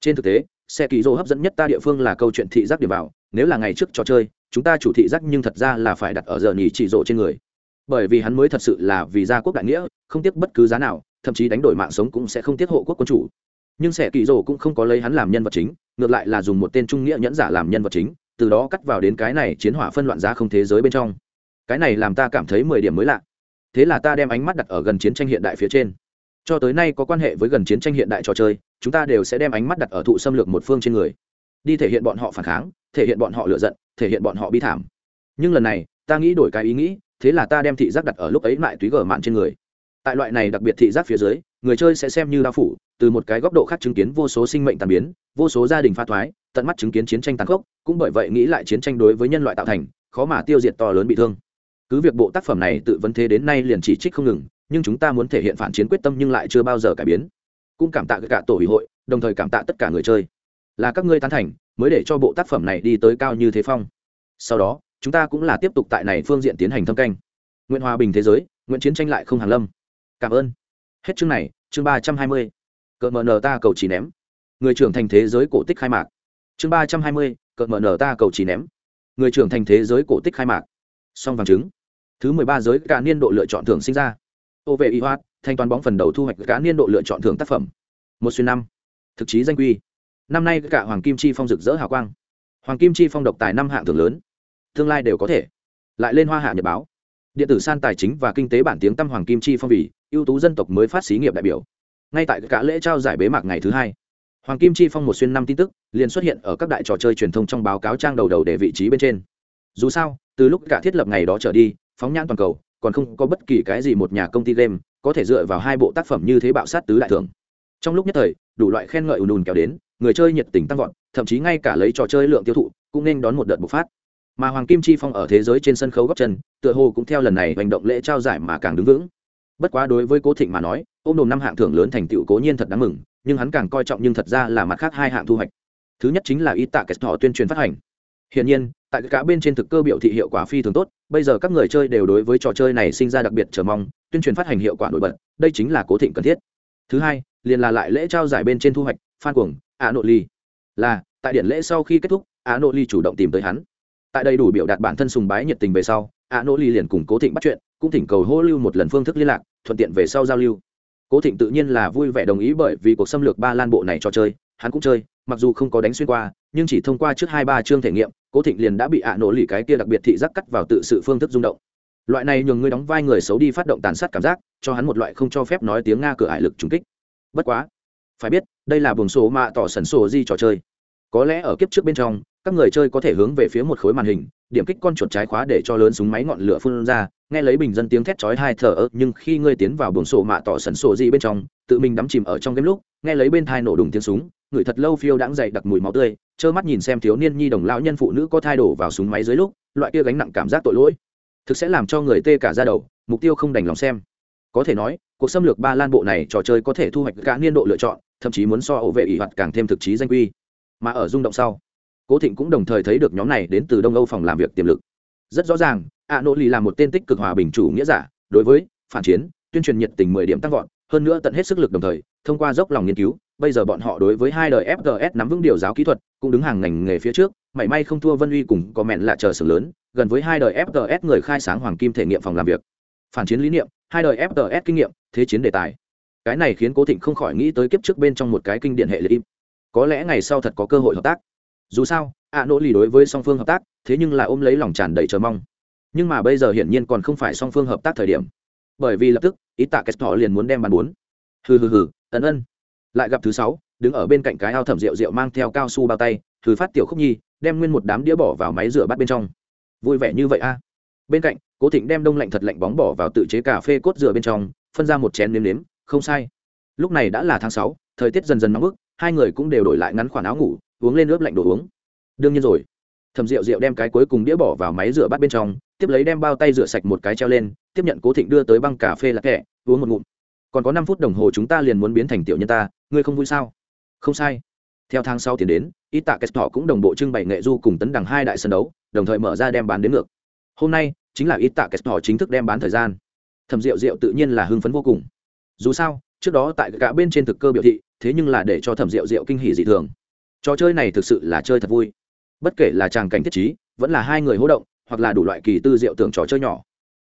Trên thực tế, sẽ kỳ dỗ hấp dẫn nhất ta địa phương là câu chuyện thị giác điểm vào, nếu là ngày trước trò chơi chúng ta chủ thị giác nhưng thật ra là phải đặt ở giờ nhì chỉ rộ trên người. Bởi vì hắn mới thật sự là vì gia quốc đại nghĩa, không tiếc bất cứ giá nào, thậm chí đánh đổi mạng sống cũng sẽ không tiếc hộ quốc quân chủ. Nhưng xe kỳ rộ cũng không có lấy hắn làm nhân vật chính, ngược lại là dùng một tên trung nghĩa nhẫn giả làm nhân vật chính, từ đó cắt vào đến cái này chiến hỏa phân loạn giá không thế giới bên trong. Cái này làm ta cảm thấy mười điểm mới lạ. Thế là ta đem ánh mắt đặt ở gần chiến tranh hiện đại phía trên. Cho tới nay có quan hệ với gần chiến tranh hiện đại trò chơi, chúng ta đều sẽ đem ánh mắt đặt ở thụ xâm lược một phương trên người đi thể hiện bọn họ phản kháng, thể hiện bọn họ lựa giận, thể hiện bọn họ bi thảm. Nhưng lần này, ta nghĩ đổi cái ý nghĩ, thế là ta đem thị giác đặt ở lúc ấy lại túy gở mạn trên người. Tại loại này đặc biệt thị giác phía dưới, người chơi sẽ xem như đao phủ, từ một cái góc độ khác chứng kiến vô số sinh mệnh tàn biến, vô số gia đình pha thoái, tận mắt chứng kiến chiến tranh tàn khốc, cũng bởi vậy nghĩ lại chiến tranh đối với nhân loại tạo thành, khó mà tiêu diệt to lớn bị thương. Cứ việc bộ tác phẩm này tự vấn thế đến nay liền chỉ trích không ngừng, nhưng chúng ta muốn thể hiện phản chiến quyết tâm nhưng lại chưa bao giờ cải biến. Cũng cảm tạ cả tổ ủy hội, đồng thời cảm tạ tất cả người chơi là các ngươi tán thành, mới để cho bộ tác phẩm này đi tới cao như thế phong. Sau đó, chúng ta cũng là tiếp tục tại này phương diện tiến hành thâm canh. Nguyện hòa bình thế giới, nguyện chiến tranh lại không hàng lâm. Cảm ơn. Hết chương này, chương ba trăm hai mươi. Cỡ mờ nờ ta cầu chỉ ném. Người trưởng thành thế giới cổ tích khai mạc. Chương ba trăm hai mươi cỡ mờ nờ ta cầu chỉ ném. Người trưởng thành thế giới cổ tích khai mạc. Song vàng trứng. Thứ mười ba giới cả niên độ lựa chọn thưởng sinh ra. Ô vệ y hoạt thanh toán bóng phần đầu thu hoạch cả niên độ lựa chọn thưởng tác phẩm. Một xuyên năm. Thực chí danh quy năm nay cả hoàng kim chi phong rực rỡ hào quang. Hoàng kim chi phong độc tài năm hạng thưởng lớn. Tương lai đều có thể. Lại lên hoa hạ nhật báo. Điện tử san tài chính và kinh tế bản tiếng tăm hoàng kim chi phong vì ưu tú dân tộc mới phát xí nghiệp đại biểu. Ngay tại cả lễ trao giải bế mạc ngày thứ hai, hoàng kim chi phong một xuyên năm tin tức liền xuất hiện ở các đại trò chơi truyền thông trong báo cáo trang đầu đầu để vị trí bên trên. Dù sao, từ lúc cả thiết lập ngày đó trở đi, phóng nhãn toàn cầu, còn không có bất kỳ cái gì một nhà công ty game có thể dựa vào hai bộ tác phẩm như thế bạo sát tứ đại thưởng. Trong lúc nhất thời, đủ loại khen ngợi ùn ùn kéo đến người chơi nhiệt tình tăng vọt, thậm chí ngay cả lấy trò chơi lượng tiêu thụ, cũng nên đón một đợt bộc phát. Mà hoàng kim chi phong ở thế giới trên sân khấu góc chân, tựa hồ cũng theo lần này hành động lễ trao giải mà càng đứng vững. Bất quá đối với cố thịnh mà nói, ôm đồm năm hạng thưởng lớn thành tựu cố nhiên thật đáng mừng, nhưng hắn càng coi trọng nhưng thật ra là mặt khác hai hạng thu hoạch. Thứ nhất chính là ít tạ kết thọ tuyên truyền phát hành. Hiển nhiên, tại cả bên trên thực cơ biểu thị hiệu quả phi thường tốt, bây giờ các người chơi đều đối với trò chơi này sinh ra đặc biệt chờ mong, tuyên truyền phát hành hiệu quả nổi bật, đây chính là cố thịnh cần thiết. Thứ hai, liền là lại lễ trao giải bên trên thu hoạch, phan cuồng a nội ly. Là, tại điện lễ sau khi kết thúc, a nội ly chủ động tìm tới hắn. Tại đây đủ biểu đạt bản thân sùng bái nhiệt tình về sau, a nội ly liền cùng cố thịnh bắt chuyện, cũng thỉnh cầu hô lưu một lần phương thức liên lạc, thuận tiện về sau giao lưu. Cố thịnh tự nhiên là vui vẻ đồng ý bởi vì cuộc xâm lược ba lan bộ này cho chơi, hắn cũng chơi, mặc dù không có đánh xuyên qua, nhưng chỉ thông qua trước hai ba chương thể nghiệm, cố thịnh liền đã bị ạ nổ lì cái kia đặc biệt thị giác cắt vào tự sự phương thức rung động. Loại này nhường ngươi đóng vai người xấu đi phát động tàn sát cảm giác, cho hắn một loại không cho phép nói tiếng nga cửa ải lực trúng kích. Bất quá, phải biết đây là buồng số mạ tỏ sần sổ di trò chơi. Có lẽ ở kiếp trước bên trong, các người chơi có thể hướng về phía một khối màn hình, điểm kích con chuột trái khóa để cho lớn súng máy ngọn lửa phun ra, nghe lấy bình dân tiếng thét chói hai thở ơ, nhưng khi ngươi tiến vào buồng sổ mạ tỏ sần sổ di bên trong, tự mình đắm chìm ở trong game lúc, nghe lấy bên thai nổ đùng tiếng súng, người thật lâu phiêu đãng dậy đặc mùi máu tươi, trơ mắt nhìn xem thiếu niên nhi đồng lão nhân phụ nữ có thay đổ vào súng máy dưới lúc, loại kia gánh nặng cảm giác tội lỗi, thực sẽ làm cho người tê cả ra đầu, mục tiêu không đành lòng xem. Có thể nói, cuộc xâm lược ba lan bộ này trò chơi có thể thu hoạch cả niên độ lựa chọn thậm chí muốn so ổ vệ ỷ hoạt càng thêm thực chí danh quy. Mà ở rung động sau, cố thịnh cũng đồng thời thấy được nhóm này đến từ đông âu phòng làm việc tiềm lực. Rất rõ ràng, a nỗ lì là một tên tích cực hòa bình chủ nghĩa giả, đối với phản chiến, tuyên truyền nhiệt tình mười điểm tăng vọt, hơn nữa tận hết sức lực đồng thời, thông qua dốc lòng nghiên cứu, bây giờ bọn họ đối với hai đời fgs nắm vững điều giáo kỹ thuật, cũng đứng hàng ngành nghề phía trước, mảy may không thua vân uy cùng có mẹn lạ chờ sừng lớn, gần với hai đời fgs người khai sáng hoàng kim thể nghiệm phòng làm việc. Phản chiến lý niệm, hai đời fgs kinh nghiệm, thế chiến đề tài cái này khiến cố thịnh không khỏi nghĩ tới kiếp trước bên trong một cái kinh điển hệ liệt im. Có lẽ ngày sau thật có cơ hội hợp tác. Dù sao ạ nỗ lì đối với song phương hợp tác, thế nhưng là ôm lấy lòng tràn đầy chờ mong. Nhưng mà bây giờ hiển nhiên còn không phải song phương hợp tác thời điểm. Bởi vì lập tức, ý tạ kết thọ liền muốn đem bàn bốn. Hừ hừ hừ, ân ân. Lại gặp thứ sáu, đứng ở bên cạnh cái ao thẩm rượu rượu mang theo cao su bao tay, thử phát tiểu khúc nhi, đem nguyên một đám đĩa bỏ vào máy rửa bát bên trong. Vui vẻ như vậy a. Bên cạnh, cố thịnh đem đông lạnh thật lạnh bóng bỏ vào tự chế cà phê cốt rửa bên trong, phân ra một chén nếm nếm không sai. Lúc này đã là tháng sáu, thời tiết dần dần nóng bức, hai người cũng đều đổi lại ngắn khoản áo ngủ, uống lên nước lạnh đồ uống. Đương nhiên rồi. Thầm rượu rượu đem cái cuối cùng đĩa bỏ vào máy rửa bát bên trong, tiếp lấy đem bao tay rửa sạch một cái treo lên, tiếp nhận cố thịnh đưa tới băng cà phê lạc kẹ, uống một ngụm. Còn có năm phút đồng hồ chúng ta liền muốn biến thành tiểu nhân ta, ngươi không vui sao? Không sai. Theo tháng sau tiến đến ít tạ kết thọ cũng đồng bộ trưng bày nghệ du cùng tấn đằng hai đại sân đấu, đồng thời mở ra đem bán đến ngược. Hôm nay, chính là ít tạ kết thọ chính thức đem bán thời gian. Thầm rượu rượu tự nhiên là hưng phấn vô cùng dù sao, trước đó tại cả bên trên thực cơ biểu thị, thế nhưng là để cho thẩm rượu rượu kinh hỉ dị thường. Trò chơi này thực sự là chơi thật vui. Bất kể là tràng cảnh thiết trí, vẫn là hai người hỗ động, hoặc là đủ loại kỳ tư rượu tưởng trò chơi nhỏ.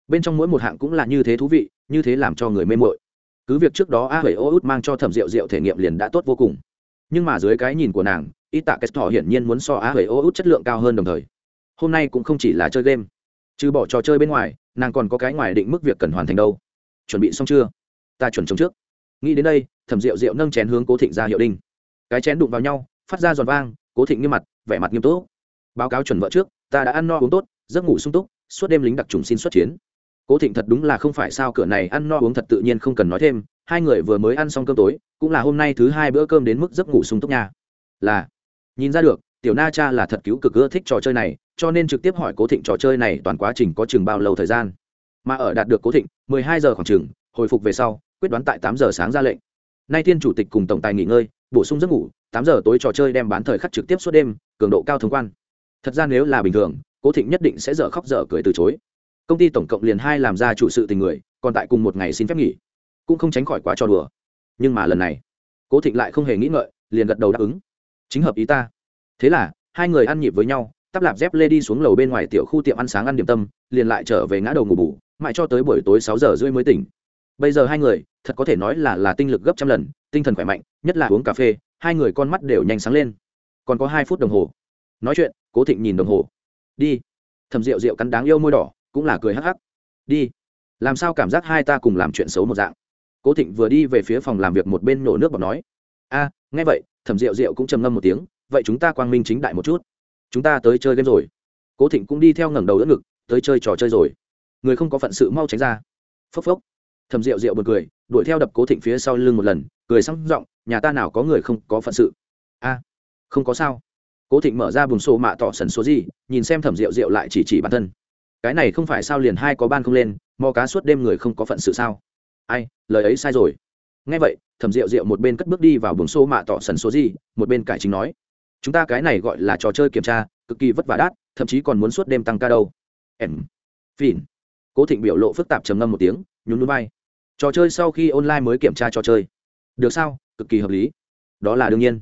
Bên trong mỗi một hạng cũng là như thế thú vị, như thế làm cho người mê mội cứ việc trước đó a hẩy ô út mang cho thẩm rượu rượu thể nghiệm liền đã tốt vô cùng. Nhưng mà dưới cái nhìn của nàng ít tạ kết thỏ hiển nhiên muốn so a hẩy ô út chất lượng cao hơn đồng thời. Hôm nay cũng không chỉ là chơi game. Trừ bỏ trò chơi bên ngoài, nàng còn có cái ngoài định mức việc cần hoàn thành đâu. Chuẩn bị xong chưa? Ta chuẩn chống trước. Nghĩ đến đây, thẩm rượu rượu nâng chén hướng cố thịnh ra hiệu đinh. Cái chén đụng vào nhau, phát ra giòn vang, cố thịnh nghiêm mặt, vẻ mặt nghiêm túc. Báo cáo chuẩn vợ trước, ta đã ăn no uống tốt, giấc ngủ sung túc, suốt đêm lính đặc trùng xin xuất chiến. Cố thịnh thật đúng là không phải sao cửa này ăn no uống thật tự nhiên không cần nói thêm, hai người vừa mới ăn xong cơm tối, cũng là hôm nay thứ hai bữa cơm đến mức giấc ngủ sung túc nha. Là, nhìn ra được, tiểu na cha là thật cứu cực ưa thích trò chơi này, cho nên trực tiếp hỏi cố thịnh trò chơi này toàn quá trình có chừng bao lâu thời gian. Mà ở đạt được cố thịnh, mười hai giờ khoảng chừng, hồi phục về sau quyết đoán tại tám giờ sáng ra lệnh. Nay tiên chủ tịch cùng tổng tài nghỉ ngơi bổ sung giấc ngủ tám giờ tối trò chơi đem bán thời khắc trực tiếp suốt đêm cường độ cao thông quan. Thật ra nếu là bình thường cố thịnh nhất định sẽ dở khóc dở cười từ chối. Công ty tổng cộng liền hai làm ra chủ sự tình người còn tại cùng một ngày xin phép nghỉ. Cũng không tránh khỏi quá trò đùa. Nhưng mà lần này cố thịnh lại không hề nghĩ ngợi liền gật đầu đáp ứng. Chính hợp ý ta. Thế là hai người ăn nhịp với nhau tắp lạp dép lê đi xuống lầu bên ngoài tiểu khu tiệm ăn sáng ăn điểm tâm liền lại trở về ngã đầu ngủ bù, mãi cho tới buổi tối sáu giờ rưỡi mới tỉnh bây giờ hai người, thật có thể nói là là tinh lực gấp trăm lần, tinh thần khỏe mạnh, nhất là uống cà phê, hai người con mắt đều nhanh sáng lên. Còn có hai phút đồng hồ. Nói chuyện, cố thịnh nhìn đồng hồ. Đi. Thầm rượu rượu cắn đáng yêu môi đỏ, cũng là cười hắc hắc. Đi. Làm sao cảm giác hai ta cùng làm chuyện xấu một dạng? Cố thịnh vừa đi về phía phòng làm việc một bên nổ nước bọc nói. A, nghe vậy, thẩm rượu rượu cũng trầm ngâm một tiếng. Vậy chúng ta quang minh chính đại một chút. Chúng ta tới chơi game rồi. Cố thịnh cũng đi theo ngẩng đầu đỡ ngực, tới chơi trò chơi rồi. Người không có phận sự mau tránh ra. Phốc phốc thầm rượu rượu bật cười, đuổi theo đập cố thịnh phía sau lưng một lần, cười sang giọng, nhà ta nào có người không có phận sự? A, không có sao. Cố thịnh mở ra bùn xô mạ tỏ sần số gì, nhìn xem thẩm rượu rượu lại chỉ chỉ bản thân. Cái này không phải sao liền hai có ban không lên, mò cá suốt đêm người không có phận sự sao? Ai, lời ấy sai rồi. Ngay vậy thẩm rượu rượu một bên cất bước đi vào buồng xô mạ tỏ sần số gì, một bên cải chính nói, chúng ta cái này gọi là trò chơi kiểm tra, cực kỳ vất vả đát, thậm chí còn muốn suốt đêm tăng ca đâu. Em, phìn. Cố thịnh biểu lộ phức tạp trầm ngâm một tiếng, nhún núi bay trò chơi sau khi online mới kiểm tra trò chơi. Được sao? Cực kỳ hợp lý. Đó là đương nhiên.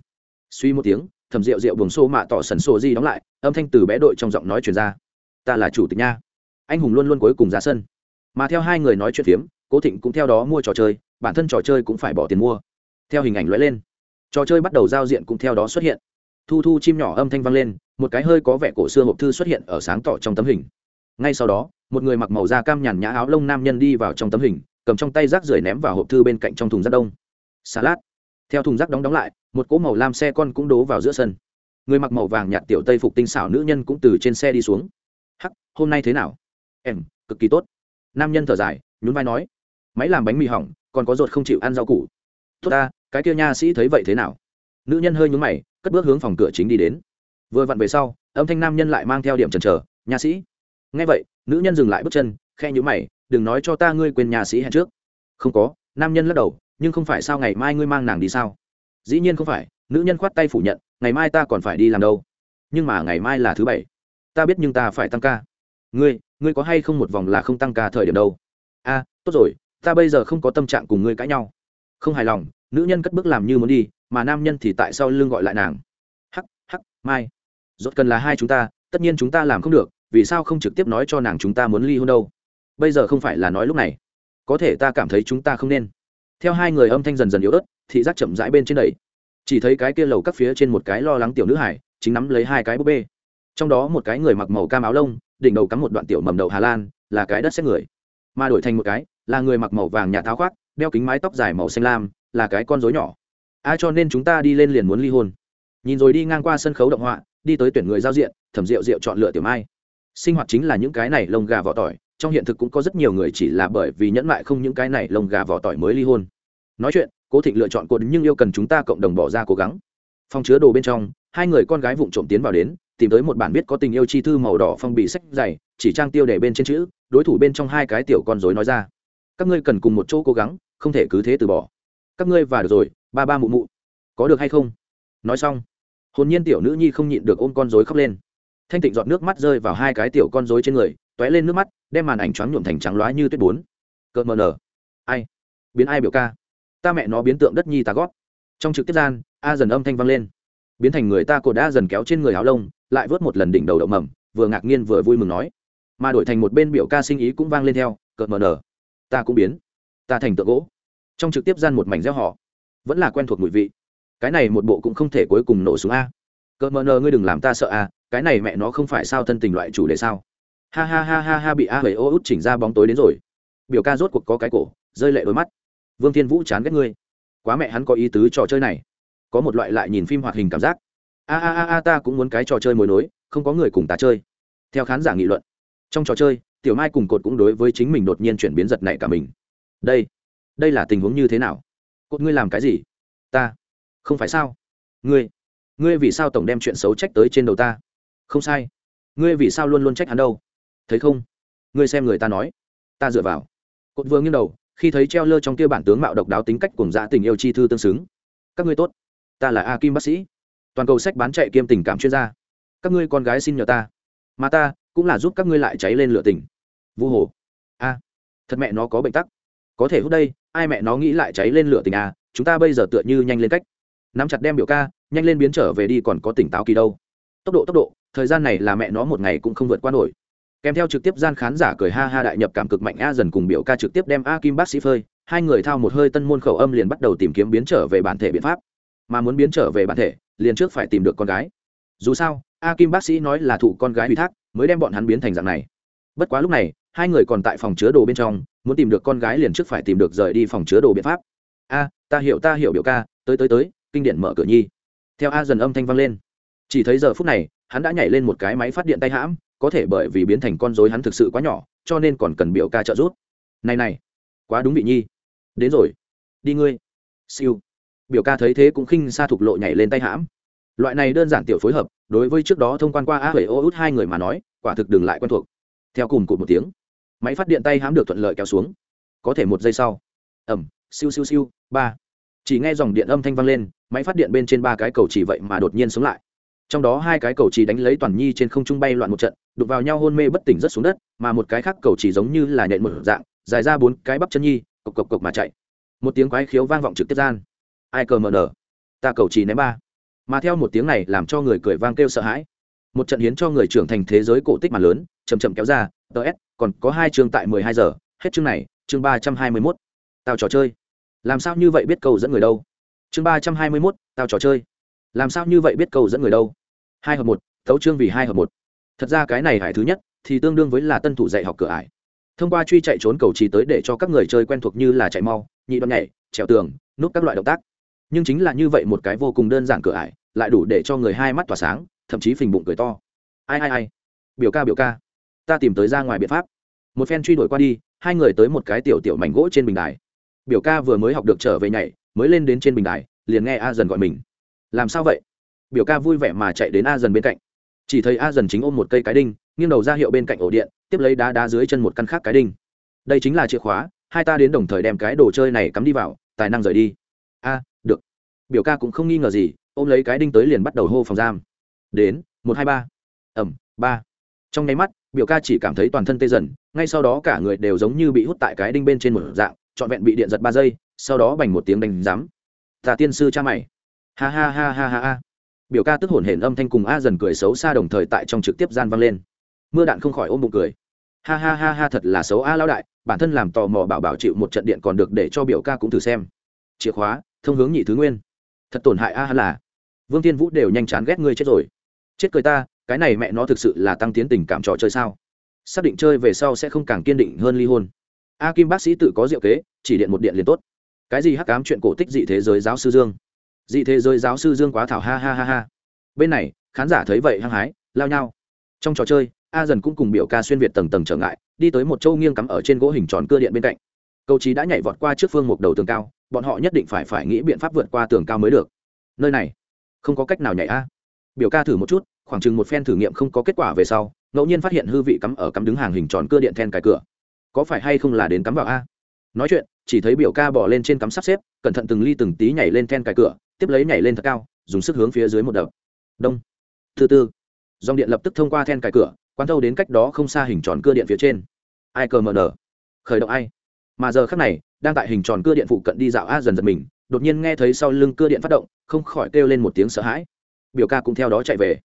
Suy một tiếng thầm rượu rượu buồng xô mạ tỏ sần sổ di đóng lại, âm thanh từ bé đội trong giọng nói chuyển ra. Ta là chủ tịch nha. Anh hùng luôn luôn cuối cùng ra sân. Mà theo hai người nói chuyện phiếm, cố thịnh cũng theo đó mua trò chơi, bản thân trò chơi cũng phải bỏ tiền mua. Theo hình ảnh lóe lên, trò chơi bắt đầu giao diện cũng theo đó xuất hiện. Thu thu chim nhỏ âm thanh vang lên, một cái hơi có vẻ cổ xưa hộp thư xuất hiện ở sáng tỏ trong tấm hình. Ngay sau đó, một người mặc màu da cam nhàn nhã áo lông nam nhân đi vào trong tấm hình cầm trong tay rác rưởi ném vào hộp thư bên cạnh trong thùng rác đông. Salad. Theo thùng rác đóng đóng lại, một cỗ màu lam xe con cũng đố vào giữa sân. Người mặc màu vàng nhạt tiểu tây phục tinh xảo nữ nhân cũng từ trên xe đi xuống. Hắc, hôm nay thế nào? Em, cực kỳ tốt. Nam nhân thở dài, nhún vai nói. Máy làm bánh mì hỏng, còn có ruột không chịu ăn rau củ. Tốt ta, cái kia nha sĩ thấy vậy thế nào? Nữ nhân hơi nhún mày, cất bước hướng phòng cửa chính đi đến. Vừa vặn về sau, âm thanh nam nhân lại mang theo điểm chần chờ, nha sĩ. Nghe vậy, nữ nhân dừng lại bước chân, khe nhũ mày đừng nói cho ta ngươi quên nhà sĩ hẹn trước. Không có, nam nhân lắc đầu, nhưng không phải sao ngày mai ngươi mang nàng đi sao? Dĩ nhiên không phải, nữ nhân khoát tay phủ nhận, ngày mai ta còn phải đi làm đâu. Nhưng mà ngày mai là thứ bảy. Ta biết nhưng ta phải tăng ca. Ngươi ngươi có hay không một vòng là không tăng ca thời điểm đâu? A, tốt rồi, ta bây giờ không có tâm trạng cùng ngươi cãi nhau. Không hài lòng, nữ nhân cất bước làm như muốn đi, mà nam nhân thì tại sao lưng gọi lại nàng. Hắc hắc, mai. Rốt cần là hai chúng ta, tất nhiên chúng ta làm không được, vì sao không trực tiếp nói cho nàng chúng ta muốn ly hôn đâu? Bây giờ không phải là nói lúc này. Có thể ta cảm thấy chúng ta không nên. Theo hai người âm thanh dần dần yếu ớt, thị giác chậm rãi bên trên đầy chỉ thấy cái kia lầu các phía trên một cái lo lắng tiểu nữ hải, chính nắm lấy hai cái búp bê. Trong đó một cái người mặc màu cam áo lông, đỉnh đầu cắm một đoạn tiểu mầm đậu hà lan, là cái đất xét người. Mà đổi thành một cái, là người mặc màu vàng nhà tháo khoác, đeo kính mái tóc dài màu xanh lam, là cái con rối nhỏ. Ai cho nên chúng ta đi lên liền muốn ly hôn. Nhìn rồi đi ngang qua sân khấu động họa, đi tới tuyển người giao diện, thẩm rượu rượu chọn lựa tiểu mai. Sinh hoạt chính là những cái này lông gà vỏ tỏi trong hiện thực cũng có rất nhiều người chỉ là bởi vì nhẫn mại không những cái này lông gà vỏ tỏi mới ly hôn. Nói chuyện, cố thịnh lựa chọn cột nhưng yêu cần chúng ta cộng đồng bỏ ra cố gắng. Phòng chứa đồ bên trong, hai người con gái vụng trộm tiến vào đến, tìm tới một bản viết có tình yêu chi thư màu đỏ phong bì sách dày, chỉ trang tiêu để bên trên chữ, đối thủ bên trong hai cái tiểu con dối nói ra. Các ngươi cần cùng một chỗ cố gắng, không thể cứ thế từ bỏ. Các ngươi và được rồi, ba ba mụ mụ. Có được hay không? Nói xong, hồn nhiên tiểu nữ nhi không nhịn được ôm con dối khóc lên thanh tịnh giọt nước mắt rơi vào hai cái tiểu con rối trên người t ó é lên nước mắt, đem màn ảnh choáng nhuộm thành trắng loá như tuyết bốn. Cợt mờ nở. Ai? Biến ai biểu ca? Ta mẹ nó biến tượng đất nhi ta gót. Trong trực tiếp gian, a dần âm thanh vang lên. Biến thành người ta cột a dần kéo trên người áo lông, lại vớt một lần đỉnh đầu đậu mầm, vừa ngạc nhiên vừa vui mừng nói. Mà đổi thành một bên biểu ca sinh ý cũng vang lên theo, cợt mờ nở. Ta cũng biến. Ta thành tượng gỗ. Trong trực tiếp gian một mảnh gieo họ vẫn là quen thuộc mùi vị. Cái này một bộ cũng không thể cuối cùng nổ xuống a. Cợt mờ nở, ngươi đừng làm ta sợ a cái này mẹ nó không phải sao thân tình loại chủ đề sao? Ha ha ha ha ha, bị a hầy ô út chỉnh ra bóng tối đến rồi. Biểu ca rốt cuộc có cái cổ, rơi lệ đôi mắt. Vương thiên vũ chán ghét ngươi. Quá mẹ hắn có ý tứ trò chơi này. Có một loại lại nhìn phim hoạt hình cảm giác. A a a a, ta cũng muốn cái trò chơi mối nối, không có người cùng ta chơi. Theo khán giả nghị luận, trong trò chơi, tiểu mai cùng cột cũng đối với chính mình đột nhiên chuyển biến giật này cả mình. Đây đây là tình huống như thế nào? Cột ngươi làm cái gì? Ta, không phải sao? Ngươi ngươi vì sao tổng đem chuyện xấu trách tới trên đầu ta? Không sai. Ngươi vì sao luôn luôn trách hắn đâu? Thấy không? Ngươi xem người ta nói. Ta dựa vào. Cột vừa nghiêng đầu, khi thấy treo lơ trong kia bản tướng mạo độc đáo tính cách cùng dạ tình yêu chi thư tương xứng. Các ngươi tốt. Ta là a kim bác sĩ. Toàn cầu sách bán chạy kiêm tình cảm chuyên gia. Các ngươi con gái xin nhờ ta. Mà ta cũng là giúp các ngươi lại cháy lên lửa tình. Vu hồ. A. Thật mẹ nó có bệnh tắc. Có thể hút đây, ai mẹ nó nghĩ lại cháy lên lửa tình à? Chúng ta bây giờ tựa như nhanh lên cách. Nắm chặt đem biểu ca, nhanh lên biến trở về đi còn có tỉnh táo kỳ đâu. Tốc độ tốc độ thời gian này là mẹ nó một ngày cũng không vượt qua nổi. Kèm theo trực tiếp gian khán giả cười ha ha đại nhập cảm cực mạnh a dần cùng biểu ca trực tiếp đem a kim bác sĩ phơi, hai người thao một hơi tân môn khẩu âm liền bắt đầu tìm kiếm biến trở về bản thể biện pháp. Mà muốn biến trở về bản thể, liền trước phải tìm được con gái. Dù sao, a kim bác sĩ nói là thụ con gái ủy thác, mới đem bọn hắn biến thành dạng này. Bất quá lúc này, hai người còn tại phòng chứa đồ bên trong, muốn tìm được con gái liền trước phải tìm được rời đi phòng chứa đồ biện pháp. A, ta hiểu ta hiểu biểu ca, tới tới tới, kinh điển mở cửa nhi. Theo a dần âm thanh vang lên. Chỉ thấy giờ phút này hắn đã nhảy lên một cái máy phát điện tay hãm, có thể bởi vì biến thành con dối hắn thực sự quá nhỏ, cho nên còn cần biểu ca trợ giúp. Này này, quá đúng vị nhi. Đến rồi. Đi ngươi. Siêu. Biểu ca thấy thế cũng khinh xa thục lộ nhảy lên tay hãm. Loại này đơn giản tiểu phối hợp, đối với trước đó thông quan qua a hủy ô út hai người mà nói, quả thực đừng lại quen thuộc. Theo cùng cụt một tiếng, máy phát điện tay hãm được thuận lợi kéo xuống. Có thể một giây sau. Ẩm siêu siêu siêu, ba. Chỉ nghe dòng điện âm thanh vang lên, máy phát điện bên trên ba cái cầu chỉ vậy mà đột nhiên sống lại trong đó hai cái cầu chỉ đánh lấy toàn nhi trên không trung bay loạn một trận, đụng vào nhau hôn mê bất tỉnh rất xuống đất, mà một cái khác cầu chỉ giống như là nhện một dạng, dài ra bốn cái bắp chân nhi, cộc cộc cộc mà chạy. Một tiếng quái khiếu vang vọng trực tiếp gian. Ai cờ mờ nở? Ta cầu chỉ ném ba. Mà theo một tiếng này làm cho người cười vang kêu sợ hãi. Một trận hiến cho người trưởng thành thế giới cổ tích mà lớn chầm chậm kéo ra ts còn có hai chương tại mười hai giờ, hết chương này, chương ba trăm hai mươi mốt. Tao trò chơi. Làm sao như vậy biết cầu dẫn người đâu? Chương ba trăm hai mươi mốt, tao trò chơi làm sao như vậy biết cầu dẫn người đâu? Hai hợp một, thấu chương vì hai hợp một. Thật ra cái này hải thứ nhất thì tương đương với là tân thủ dạy học cửa ải. Thông qua truy chạy trốn cầu chỉ tới để cho các người chơi quen thuộc như là chạy mau, nhị đoạn nhảy, trèo tường nút các loại động tác. Nhưng chính là như vậy một cái vô cùng đơn giản cửa ải, lại đủ để cho người hai mắt tỏa sáng, thậm chí phình bụng cười to. Ai ai ai? Biểu ca biểu ca. Ta tìm tới ra ngoài biện pháp. Một phen truy đuổi qua đi, hai người tới một cái tiểu tiểu mảnh gỗ trên bình đài. Biểu ca vừa mới học được trở về nhảy, mới lên đến trên bình đài, liền nghe a dần gọi mình làm sao vậy? Biểu ca vui vẻ mà chạy đến a dần bên cạnh. Chỉ thấy a dần chính ôm một cây cái đinh, nghiêng đầu ra hiệu bên cạnh ổ điện, tiếp lấy đá đá dưới chân một căn khác cái đinh. Đây chính là chìa khóa, hai ta đến đồng thời đem cái đồ chơi này cắm đi vào, tài năng rời đi. A, được. Biểu ca cũng không nghi ngờ gì, ôm lấy cái đinh tới liền bắt đầu hô phòng giam. Đến, một, hai, ba. Ẩm, ba. Trong nháy mắt, biểu ca chỉ cảm thấy toàn thân tê dần, ngay sau đó cả người đều giống như bị hút tại cái đinh bên trên một dạng, trọn vẹn bị điện giật ba giây, sau đó bành một tiếng đánh giám. Ta tiên sư cha mày ha ha ha ha ha ha. Biểu ca tức hổn hển âm thanh cùng a dần cười xấu xa đồng thời tại trong trực tiếp gian vang lên. Mưa đạn không khỏi ôm bụng cười. Ha ha ha ha thật là xấu a lão đại, bản thân làm tò mò bảo bảo chịu một trận điện còn được để cho biểu ca cũng thử xem. Chìa khóa, thông hướng nhị thứ nguyên. Thật tổn hại a là. Vương tiên vũ đều nhanh chán ghét ngươi chết rồi. Chết cười ta, cái này mẹ nó thực sự là tăng tiến tình cảm trò chơi sao? Xác định chơi về sau sẽ không càng kiên định hơn ly hôn. A kim bác sĩ tự có diệu kế, chỉ điện một điện liền tốt. Cái gì hắc cám chuyện cổ tích dị thế giới giáo sư dương? Dị thế giới giáo sư dương quá thảo ha ha ha ha. Bên này, khán giả thấy vậy hăng hái, lao nhau. Trong trò chơi, a dần cũng cùng biểu ca xuyên việt tầng tầng trở ngại, đi tới một châu nghiêng cắm ở trên gỗ hình tròn cưa điện bên cạnh. Cầu trí đã nhảy vọt qua trước phương một đầu tường cao, bọn họ nhất định phải phải nghĩ biện pháp vượt qua tường cao mới được. Nơi này, không có cách nào nhảy a. Biểu ca thử một chút, khoảng chừng một phen thử nghiệm không có kết quả về sau, ngẫu nhiên phát hiện hư vị cắm ở cắm đứng hàng hình tròn cưa điện then cài cửa. Có phải hay không là đến cắm vào a? Nói chuyện, chỉ thấy biểu ca bỏ lên trên cắm sắp xếp, cẩn thận từng ly từng tí nhảy lên then cài cửa tiếp lấy nhảy lên thật cao, dùng sức hướng phía dưới một đập. Đông. Thứ tư dòng điện lập tức thông qua then cài cửa, quán thâu đến cách đó không xa hình tròn cưa điện phía trên. Ai cờ mờ nở? Khởi động ai? Mà giờ khắc này, đang tại hình tròn cưa điện phụ cận đi dạo a dần dần mình, đột nhiên nghe thấy sau lưng cưa điện phát động, không khỏi kêu lên một tiếng sợ hãi. Biểu ca cũng theo đó chạy về.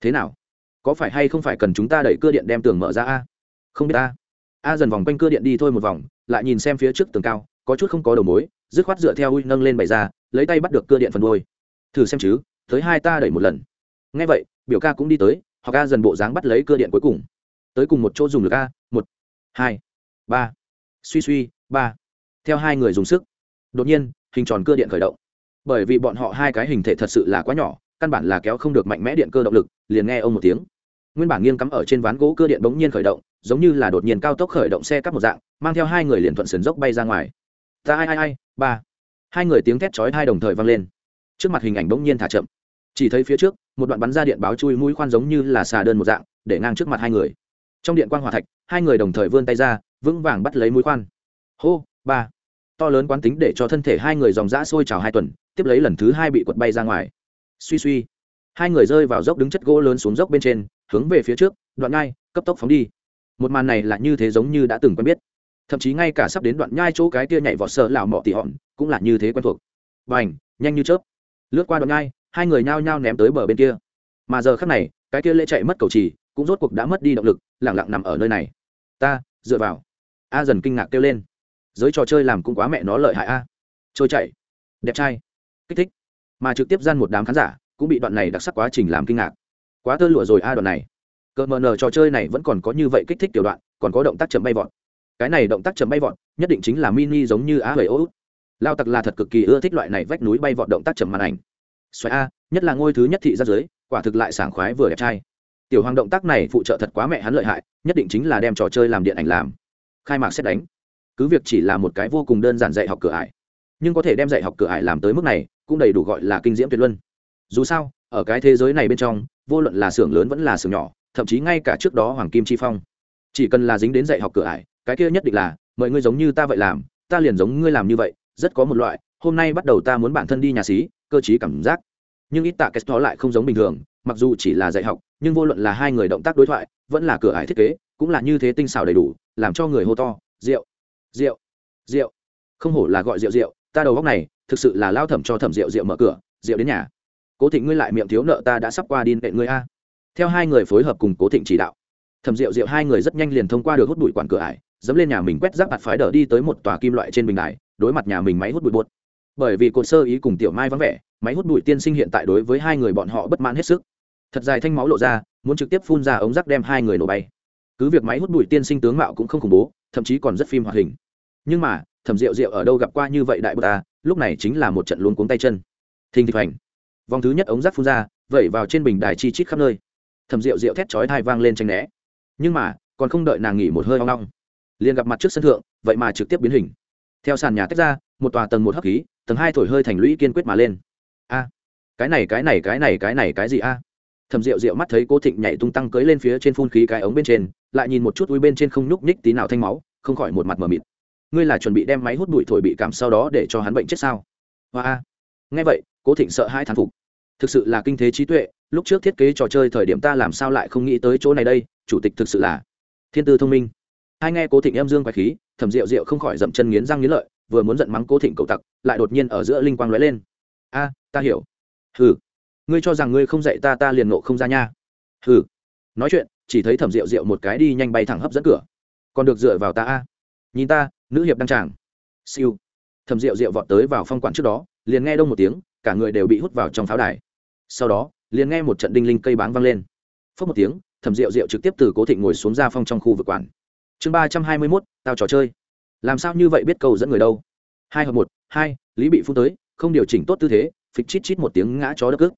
Thế nào? Có phải hay không phải cần chúng ta đẩy cưa điện đem tường mở ra a? Không biết a. A dần vòng quanh cưa điện đi thôi một vòng, lại nhìn xem phía trước tường cao, có chút không có đầu mối dứt khoát dựa theo ui nâng lên bày ra, lấy tay bắt được cưa điện phần đôi thử xem chứ, tới hai ta đẩy một lần. Ngay vậy, biểu ca cũng đi tới họ ca dần bộ dáng bắt lấy cưa điện cuối cùng. Tới cùng một chỗ dùng lực a, một, hai, ba. Suy suy, ba. Theo hai người dùng sức. Đột nhiên, hình tròn cưa điện khởi động. Bởi vì bọn họ hai cái hình thể thật sự là quá nhỏ, căn bản là kéo không được mạnh mẽ điện cơ động lực, liền nghe ông một tiếng. Nguyên bản nghiêng cắm ở trên ván gỗ cưa điện bỗng nhiên khởi động, giống như là đột nhiên cao tốc khởi động xe cắp một dạng, mang theo hai người liền thuận sườn dốc bay ra ngoài ta ai ai ai, ba. Hai người tiếng thét chói hai đồng thời vang lên. Trước mặt hình ảnh bỗng nhiên thả chậm. Chỉ thấy phía trước, một đoạn bắn ra điện báo chui mũi khoan giống như là xà đơn một dạng, để ngang trước mặt hai người. Trong điện quan hòa thạch, hai người đồng thời vươn tay ra, vững vàng bắt lấy mũi khoan. Hô, ba. To lớn quán tính để cho thân thể hai người dòng dã sôi trào hai tuần, tiếp lấy lần thứ hai bị quật bay ra ngoài. Suy suy. Hai người rơi vào dốc đứng chất gỗ lớn xuống dốc bên trên, hướng về phía trước, đoạn ngay cấp tốc phóng đi. Một màn này là như thế giống như đã từng quen biết thậm chí ngay cả sắp đến đoạn nhai chỗ cái tia nhảy vọt sợ lào mọ tỉ hòn, cũng là như thế quen thuộc. B à n h nhanh như chớp. Lướt qua đoạn nhai, hai người nhao nhao ném tới bờ bên kia. Mà giờ khắc này, cái kia lễ chạy mất cầu trì, cũng rốt cuộc đã mất đi động lực lẳng lặng nằm ở nơi này. Ta, dựa vào. A dần kinh ngạc kêu lên. Giới trò chơi làm cũng quá mẹ nó lợi hại a. Trôi chạy đẹp trai. Kích thích. Mà trực tiếp gian một đám khán giả, cũng bị đoạn này đặc sắc quá trình làm kinh ngạc. Quá tơ lụa rồi a, đoạn này. Cờ mờ nờ trò chơi này vẫn còn có như vậy kích thích tiểu đoạn, còn có động tác chậm bay vọt cái này động tác chậm bay vọt, nhất định chính là mini giống như á huệ ô lao tặc là thật cực kỳ ưa thích loại này vách núi bay vọt động tác chậm màn ảnh. Xoáy a, nhất là ngôi thứ nhất thị ra dưới quả thực lại sảng khoái vừa đẹp trai. Tiểu hoàng động tác này phụ trợ thật quá mẹ hắn lợi hại, nhất định chính là đem trò chơi làm điện ảnh làm. Khai mạc xét đánh. Cứ việc chỉ là một cái vô cùng đơn giản dạy học cửa ải, nhưng có thể đem dạy học cửa ải làm tới mức này, cũng đầy đủ gọi là kinh diễm tuyệt luân. Dù sao, ở cái thế giới này bên trong, vô luận là xưởng lớn vẫn là xưởng nhỏ, thậm chí ngay cả trước đó hoàng kim chi phong, chỉ cần là dính đến dạy học cửa ải cái kia nhất định là, mời ngươi giống như ta vậy làm, ta liền giống ngươi làm như vậy, rất có một loại, hôm nay bắt đầu ta muốn bản thân đi nhà xí, cơ chí cảm giác. Nhưng ít tạ cái đó lại không giống bình thường, mặc dù chỉ là dạy học, nhưng vô luận là hai người động tác đối thoại, vẫn là cửa ải thiết kế, cũng là như thế tinh xảo đầy đủ, làm cho người hô to, rượu rượu rượu. Không hổ là gọi rượu rượu, ta đầu góc này, thực sự là lao thẩm cho thẩm rượu rượu mở cửa, rượu đến nhà. Cố thịnh ngươi lại miệng thiếu nợ ta đã sắp qua đi nệ ngươi a. Theo hai người phối hợp cùng cố thịnh chỉ đạo. Thẩm rượu rượu hai người rất nhanh liền thông qua được hút bụi quản cửa ải dẫm lên nhà mình quét rác mặt phái đỡ đi tới một tòa kim loại trên bình đài, đối mặt nhà mình máy hút bụi bột. Bởi vì cột sơ ý cùng tiểu mai vắng vẻ, máy hút bụi tiên sinh hiện tại đối với hai người bọn họ bất mãn hết sức. Thật dài thanh máu lộ ra, muốn trực tiếp phun ra ống rác đem hai người nổ bay. Cứ việc máy hút bụi tiên sinh tướng mạo cũng không khủng bố, thậm chí còn rất phim hoạt hình. Nhưng mà, thẩm rượu rượu ở đâu gặp qua như vậy đại bờ ta, lúc này chính là một trận luống cuống tay chân. Thình thịch hành vòng thứ nhất ống rác phun ra, vẩy vào trên bình đài chi chít khắp nơi. Thẩm rượu rượu thét chói thai vang lên tranh né. Nhưng mà, còn không đợi nàng nghỉ một hơi hoang long liền gặp mặt trước sân thượng, vậy mà trực tiếp biến hình. Theo sàn nhà tách ra, một tòa tầng một hấp khí, tầng hai thổi hơi thành lũy kiên quyết mà lên. A, cái này cái này cái này cái này, cái gì a? Thầm rượu rượu mắt thấy cô thịnh nhảy tung tăng cưới lên phía trên phun khí cái ống bên trên, lại nhìn một chút ui bên trên không nhúc nhích tí nào thanh máu, không khỏi một mặt mờ mịt. Ngươi là chuẩn bị đem máy hút bụi thổi bị cảm sau đó để cho hắn bệnh chết sao? Hoa a. Nghe vậy, cố thịnh sợ hai thán phục. Thực sự là kinh thế trí tuệ, lúc trước thiết kế trò chơi thời điểm ta làm sao lại không nghĩ tới chỗ này đây, chủ tịch thực sự là thiên tư thông minh hai nghe cố thịnh em dương quái khí thẩm rượu rượu không khỏi dậm chân nghiến răng nghiến lợi, vừa muốn giận mắng cố thịnh cầu tặc, lại đột nhiên ở giữa linh quang lóe lên. A, ta hiểu. Hừ, ngươi cho rằng ngươi không dạy ta ta liền nộ không ra nha. Hừ. Nói chuyện, chỉ thấy thẩm rượu rượu một cái đi nhanh bay thẳng hấp dẫn cửa. Còn được dựa vào ta a. Nhìn ta, nữ hiệp đăng tràng. Siêu. Thẩm rượu rượu vọt tới vào phong quản trước đó, liền nghe đông một tiếng, cả người đều bị hút vào trong pháo đài. Sau đó, liền nghe một trận đinh linh cây báng văng lên. Phớt một tiếng thẩm rượu rượu trực tiếp từ cố thịnh ngồi xuống ra phong trong khu vực quản chương ba trăm hai mươi mốt, tao trò chơi. Làm sao như vậy biết cầu dẫn người đâu? Hai hợp một, hai, lý bị phun tới, không điều chỉnh tốt tư thế, phịch chít chít một tiếng ngã chó đất cước.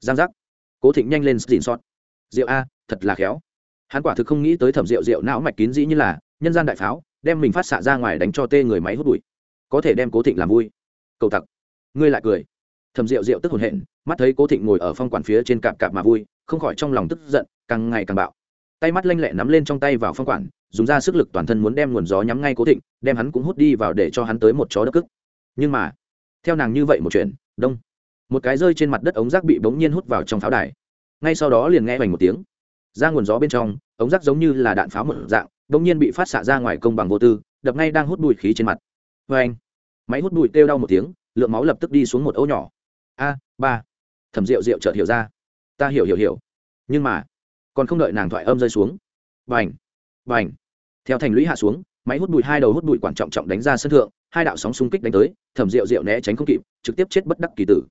Giang giác. Cố thịnh nhanh lên xịn xót rượu a, thật là khéo. Hắn quả thực không nghĩ tới thẩm rượu rượu não mạch kín dĩ như là, nhân gian đại pháo, đem mình phát xạ ra ngoài đánh cho tê người máy hút bụi. Có thể đem cố thịnh làm vui. Cầu tặc. Ngươi lại cười. Thẩm rượu rượu tức hồn hện, mắt thấy cố thịnh ngồi ở phong quản phía trên cạp cạp mà vui, không khỏi trong lòng tức giận, càng ngày càng bạo tay mắt lanh lẹ nắm lên trong tay vào phong quản, dùng ra sức lực toàn thân muốn đem nguồn gió nhắm ngay cố thịnh, đem hắn cũng hút đi vào để cho hắn tới một chó đất cức. Nhưng mà, theo nàng như vậy một chuyện, đông, một cái rơi trên mặt đất ống rác bị bỗng nhiên hút vào trong pháo đài. Ngay sau đó liền nghe hoành một tiếng, ra nguồn gió bên trong, ống rác giống như là đạn pháo một dạng, bỗng nhiên bị phát xạ ra ngoài công bằng vô tư, đập ngay đang hút bụi khí trên mặt. Vê anh máy hút bụi kêu đau một tiếng, lượng máu lập tức đi xuống một ấu nhỏ. A, ba. Thẩm rượu rượu chợt hiểu ra. Ta hiểu hiểu hiểu. Nhưng mà còn không đợi nàng thoại âm rơi xuống. Vành vành theo thành lũy hạ xuống, máy hút bụi hai đầu hút bụi quản trọng trọng đánh ra sân thượng, hai đạo sóng xung kích đánh tới, thẩm rượu rượu né tránh không kịp, trực tiếp chết bất đắc kỳ tử.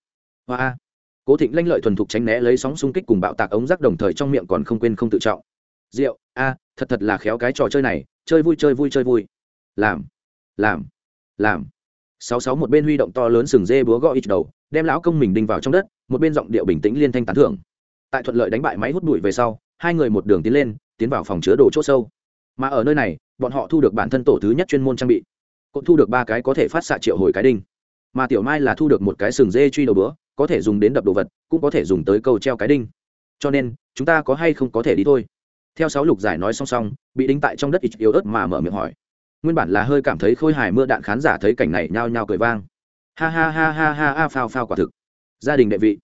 Hoa! Cố thịnh lanh lợi thuần thục tránh né lấy sóng xung kích cùng bạo tạc ống rác đồng thời trong miệng còn không quên không tự trọng. Rượu! A, thật thật là khéo cái trò chơi này, chơi vui chơi vui chơi vui. Làm! Làm! Làm! Sáu sáu một bên huy động to lớn sừng dê búa gõ ít đầu, đem lão công mình đinh vào trong đất, một bên giọng điệu bình tĩnh liên thanh tán thưởng. Tại thuận lợi đánh bại máy hút bụi về sau hai người một đường tiến lên, tiến vào phòng chứa đồ c h ỗ sâu. Mà ở nơi này, bọn họ thu được bản thân tổ thứ nhất chuyên môn trang bị. Cậu thu được ba cái có thể phát xạ triệu hồi cái đinh. Mà tiểu mai là thu được một cái sừng dê truy đầu bữa, có thể dùng đến đập đồ vật, cũng có thể dùng tới câu treo cái đinh. Cho nên, chúng ta có hay không có thể đi thôi. Theo sáu lục giải nói song song, bị đinh tại trong đất ít yếu ớt mà mở miệng hỏi. Nguyên bản là hơi cảm thấy khôi hài mưa đạn khán giả thấy cảnh này nhao nhao cười vang. Ha ha ha ha ha ha, phao phao quả thực. Gia đình địa vị.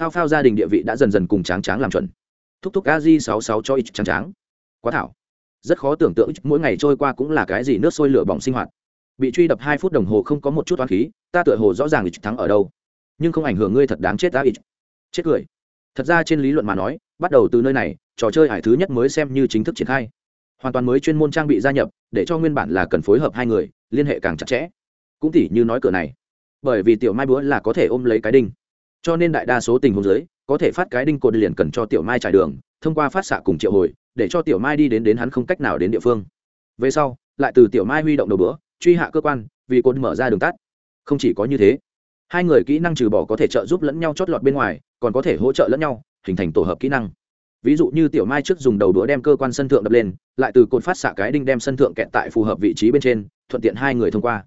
Phao phao gia đình địa vị đã dần dần cùng tráng tráng làm chuẩn thúc thúc a di sáu sáu cho ít trắng tráng. Quá thảo. Rất khó tưởng tượng mỗi ngày trôi qua cũng là cái gì nước sôi lửa bỏng sinh hoạt. Bị truy đập hai phút đồng hồ không có một chút toán khí, ta tựa hồ rõ ràng ít thắng ở đâu. Nhưng không ảnh hưởng ngươi thật đáng chết ta ít. Chết cười. Thật ra trên lý luận mà nói, bắt đầu từ nơi này, trò chơi hải thứ nhất mới xem như chính thức triển khai. Hoàn toàn mới chuyên môn trang bị gia nhập, để cho nguyên bản là cần phối hợp hai người, liên hệ càng chặt chẽ. Cũng tỉ như nói cửa này. Bởi vì tiểu mai búa là có thể ôm lấy cái đinh. Cho nên đại đa số tình huống giới có thể phát cái đinh cột liền cần cho tiểu mai trải đường, thông qua phát xạ cùng triệu hồi, để cho tiểu mai đi đến đến hắn không cách nào đến địa phương. Về sau, lại từ tiểu mai huy động đầu bữa, truy hạ cơ quan, vì cột mở ra đường tắt. Không chỉ có như thế, hai người kỹ năng trừ bỏ có thể trợ giúp lẫn nhau chót lọt bên ngoài, còn có thể hỗ trợ lẫn nhau, hình thành tổ hợp kỹ năng. Ví dụ như tiểu mai trước dùng đầu đũa đem cơ quan sân thượng đập lên, lại từ cột phát xạ cái đinh đem sân thượng kẹt tại phù hợp vị trí bên trên, thuận tiện hai người thông qua.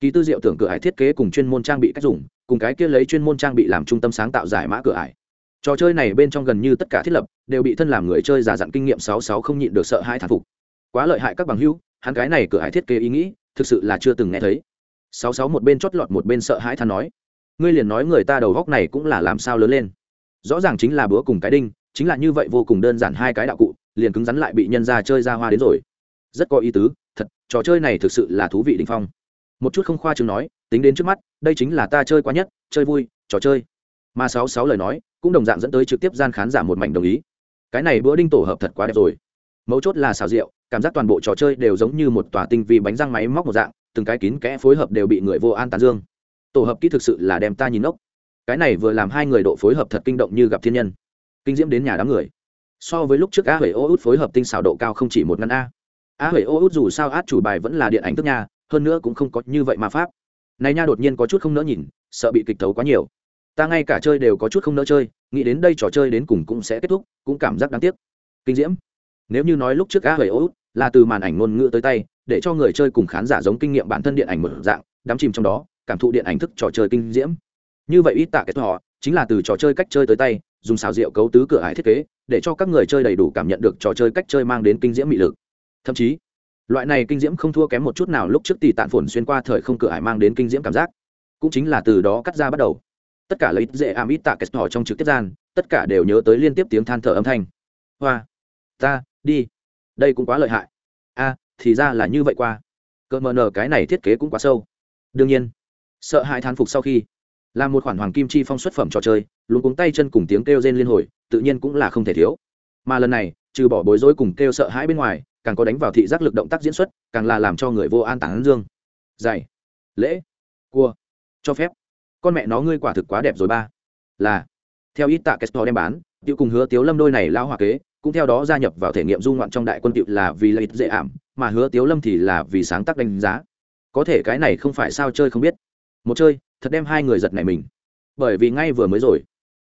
Ký tư diệu tưởng cửa ải thiết kế cùng chuyên môn trang bị cách dùng, cùng cái kia lấy chuyên môn trang bị làm trung tâm sáng tạo giải mã cửa ải trò chơi này bên trong gần như tất cả thiết lập đều bị thân làm người chơi giả dặn kinh nghiệm sáu sáu không nhịn được sợ hai thán phục. Quá lợi hại các bằng hữu, hắn cái này cửa hải thiết kế ý nghĩ, thực sự là chưa từng nghe thấy. Sáu sáu một bên chót lọt một bên sợ hãi than nói, ngươi liền nói người ta đầu góc này cũng là làm sao lớn lên. Rõ ràng chính là búa cùng cái đinh, chính là như vậy vô cùng đơn giản hai cái đạo cụ, liền cứng rắn lại bị nhân ra chơi ra hoa đến rồi. Rất có ý tứ, thật, trò chơi này thực sự là thú vị đình phong. Một chút không khoa chừng nói, tính đến trước mắt, đây chính là ta chơi quá nhất, chơi vui, trò chơi mà sáu sáu lời nói cũng đồng dạng dẫn tới trực tiếp gian khán giả một mảnh đồng ý. Cái này bữa đinh tổ hợp thật quá đẹp rồi. Mấu chốt là xào rượu, cảm giác toàn bộ trò chơi đều giống như một tòa tinh vi bánh răng máy móc một dạng, từng cái kín kẽ phối hợp đều bị người vô an tán dương. Tổ hợp kỹ thực sự là đem ta nhìn ốc cái này vừa làm hai người độ phối hợp thật kinh động như gặp thiên nhân. Kinh diễm đến nhà đám người. So với lúc trước a huệ ô út phối hợp tinh xảo độ cao không chỉ một ngăn a. A huệ ô út dù sao át chủ bài vẫn là điện ảnh tức nha, hơn nữa cũng không có như vậy mà pháp. Này nha đột nhiên có chút không nỡ nhìn, sợ bị kịch tấu quá nhiều ta ngay cả chơi đều có chút không nỡ chơi, nghĩ đến đây trò chơi đến cùng cũng sẽ kết thúc, cũng cảm giác đáng tiếc. Kinh diễm. Nếu như nói lúc trước a hầy ô út là từ màn ảnh ngôn ngữ tới tay, để cho người chơi cùng khán giả giống kinh nghiệm bản thân điện ảnh một dạng, đắm chìm trong đó, cảm thụ điện ảnh thức trò chơi kinh diễm. Như vậy ít tạ kết họ chính là từ trò chơi cách chơi tới tay, dùng xào rượu cấu tứ cửa ải thiết kế, để cho các người chơi đầy đủ cảm nhận được trò chơi cách chơi mang đến kinh diễm mị lực. Thậm chí, loại này kinh diễm không thua kém một chút nào lúc trước tỷ tạn phồn xuyên qua thời không cửa ải mang đến kinh diễm cảm giác. Cũng chính là từ đó cắt ra bắt đầu tất cả lấy dễ ảm ít tạ kết họ trong trực tiếp gian, tất cả đều nhớ tới liên tiếp tiếng than thở âm thanh. Hoa, ta, đi. Đây cũng quá lợi hại. A, thì ra là như vậy qua. Cỡ mờ nờ cái này thiết kế cũng quá sâu. Đương nhiên, sợ hãi thán phục sau khi là một khoản hoàng kim chi phong xuất phẩm trò chơi, luôn cuống tay chân cùng tiếng kêu rên liên hồi, tự nhiên cũng là không thể thiếu. Mà lần này, trừ bỏ bối rối cùng kêu sợ hãi bên ngoài, càng có đánh vào thị giác lực động tác diễn xuất, càng là làm cho người vô an tản dương. Dày lễ, cua, cho phép con mẹ nó ngươi quả thực quá đẹp rồi ba. Là, theo ít tạ kesto đem bán, tiểu cùng hứa tiếu lâm đôi này lao hòa kế, cũng theo đó gia nhập vào thể nghiệm du ngoạn trong đại quân tiệu là vì lợi ích dễ ảm, mà hứa tiếu lâm thì là vì sáng tác đánh giá. Có thể cái này không phải sao chơi không biết. Một chơi, thật đem hai người giật này mình. Bởi vì ngay vừa mới rồi,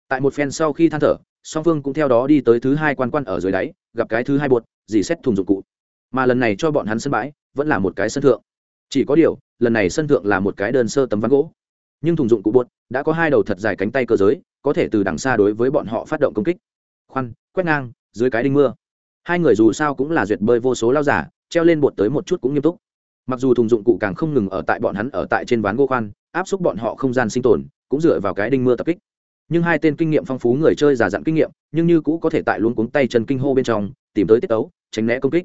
tại một phen sau khi than thở, song phương cũng theo đó đi tới thứ hai quan quan ở dưới đáy, gặp cái thứ hai bột dì xét thùng dụng cụ. Mà lần này cho bọn hắn sân bãi, vẫn là một cái sân thượng. Chỉ có điều, lần này sân thượng là một cái đơn sơ tấm ván gỗ nhưng thùng dụng cụ bột đã có hai đầu thật dài cánh tay cơ giới, có thể từ đằng xa đối với bọn họ phát động công kích. Khoan, quét ngang, dưới cái đinh mưa. Hai người dù sao cũng là duyệt bơi vô số lao giả, treo lên bột tới một chút cũng nghiêm túc. Mặc dù thùng dụng cụ càng không ngừng ở tại bọn hắn ở tại trên ván gỗ khoan, áp xúc bọn họ không gian sinh tồn, cũng dựa vào cái đinh mưa tập kích. Nhưng hai tên kinh nghiệm phong phú người chơi giả dặn kinh nghiệm, nhưng như cũ có thể tại luôn cuống tay chân kinh hô bên trong, tìm tới tiết tấu, tránh né công kích.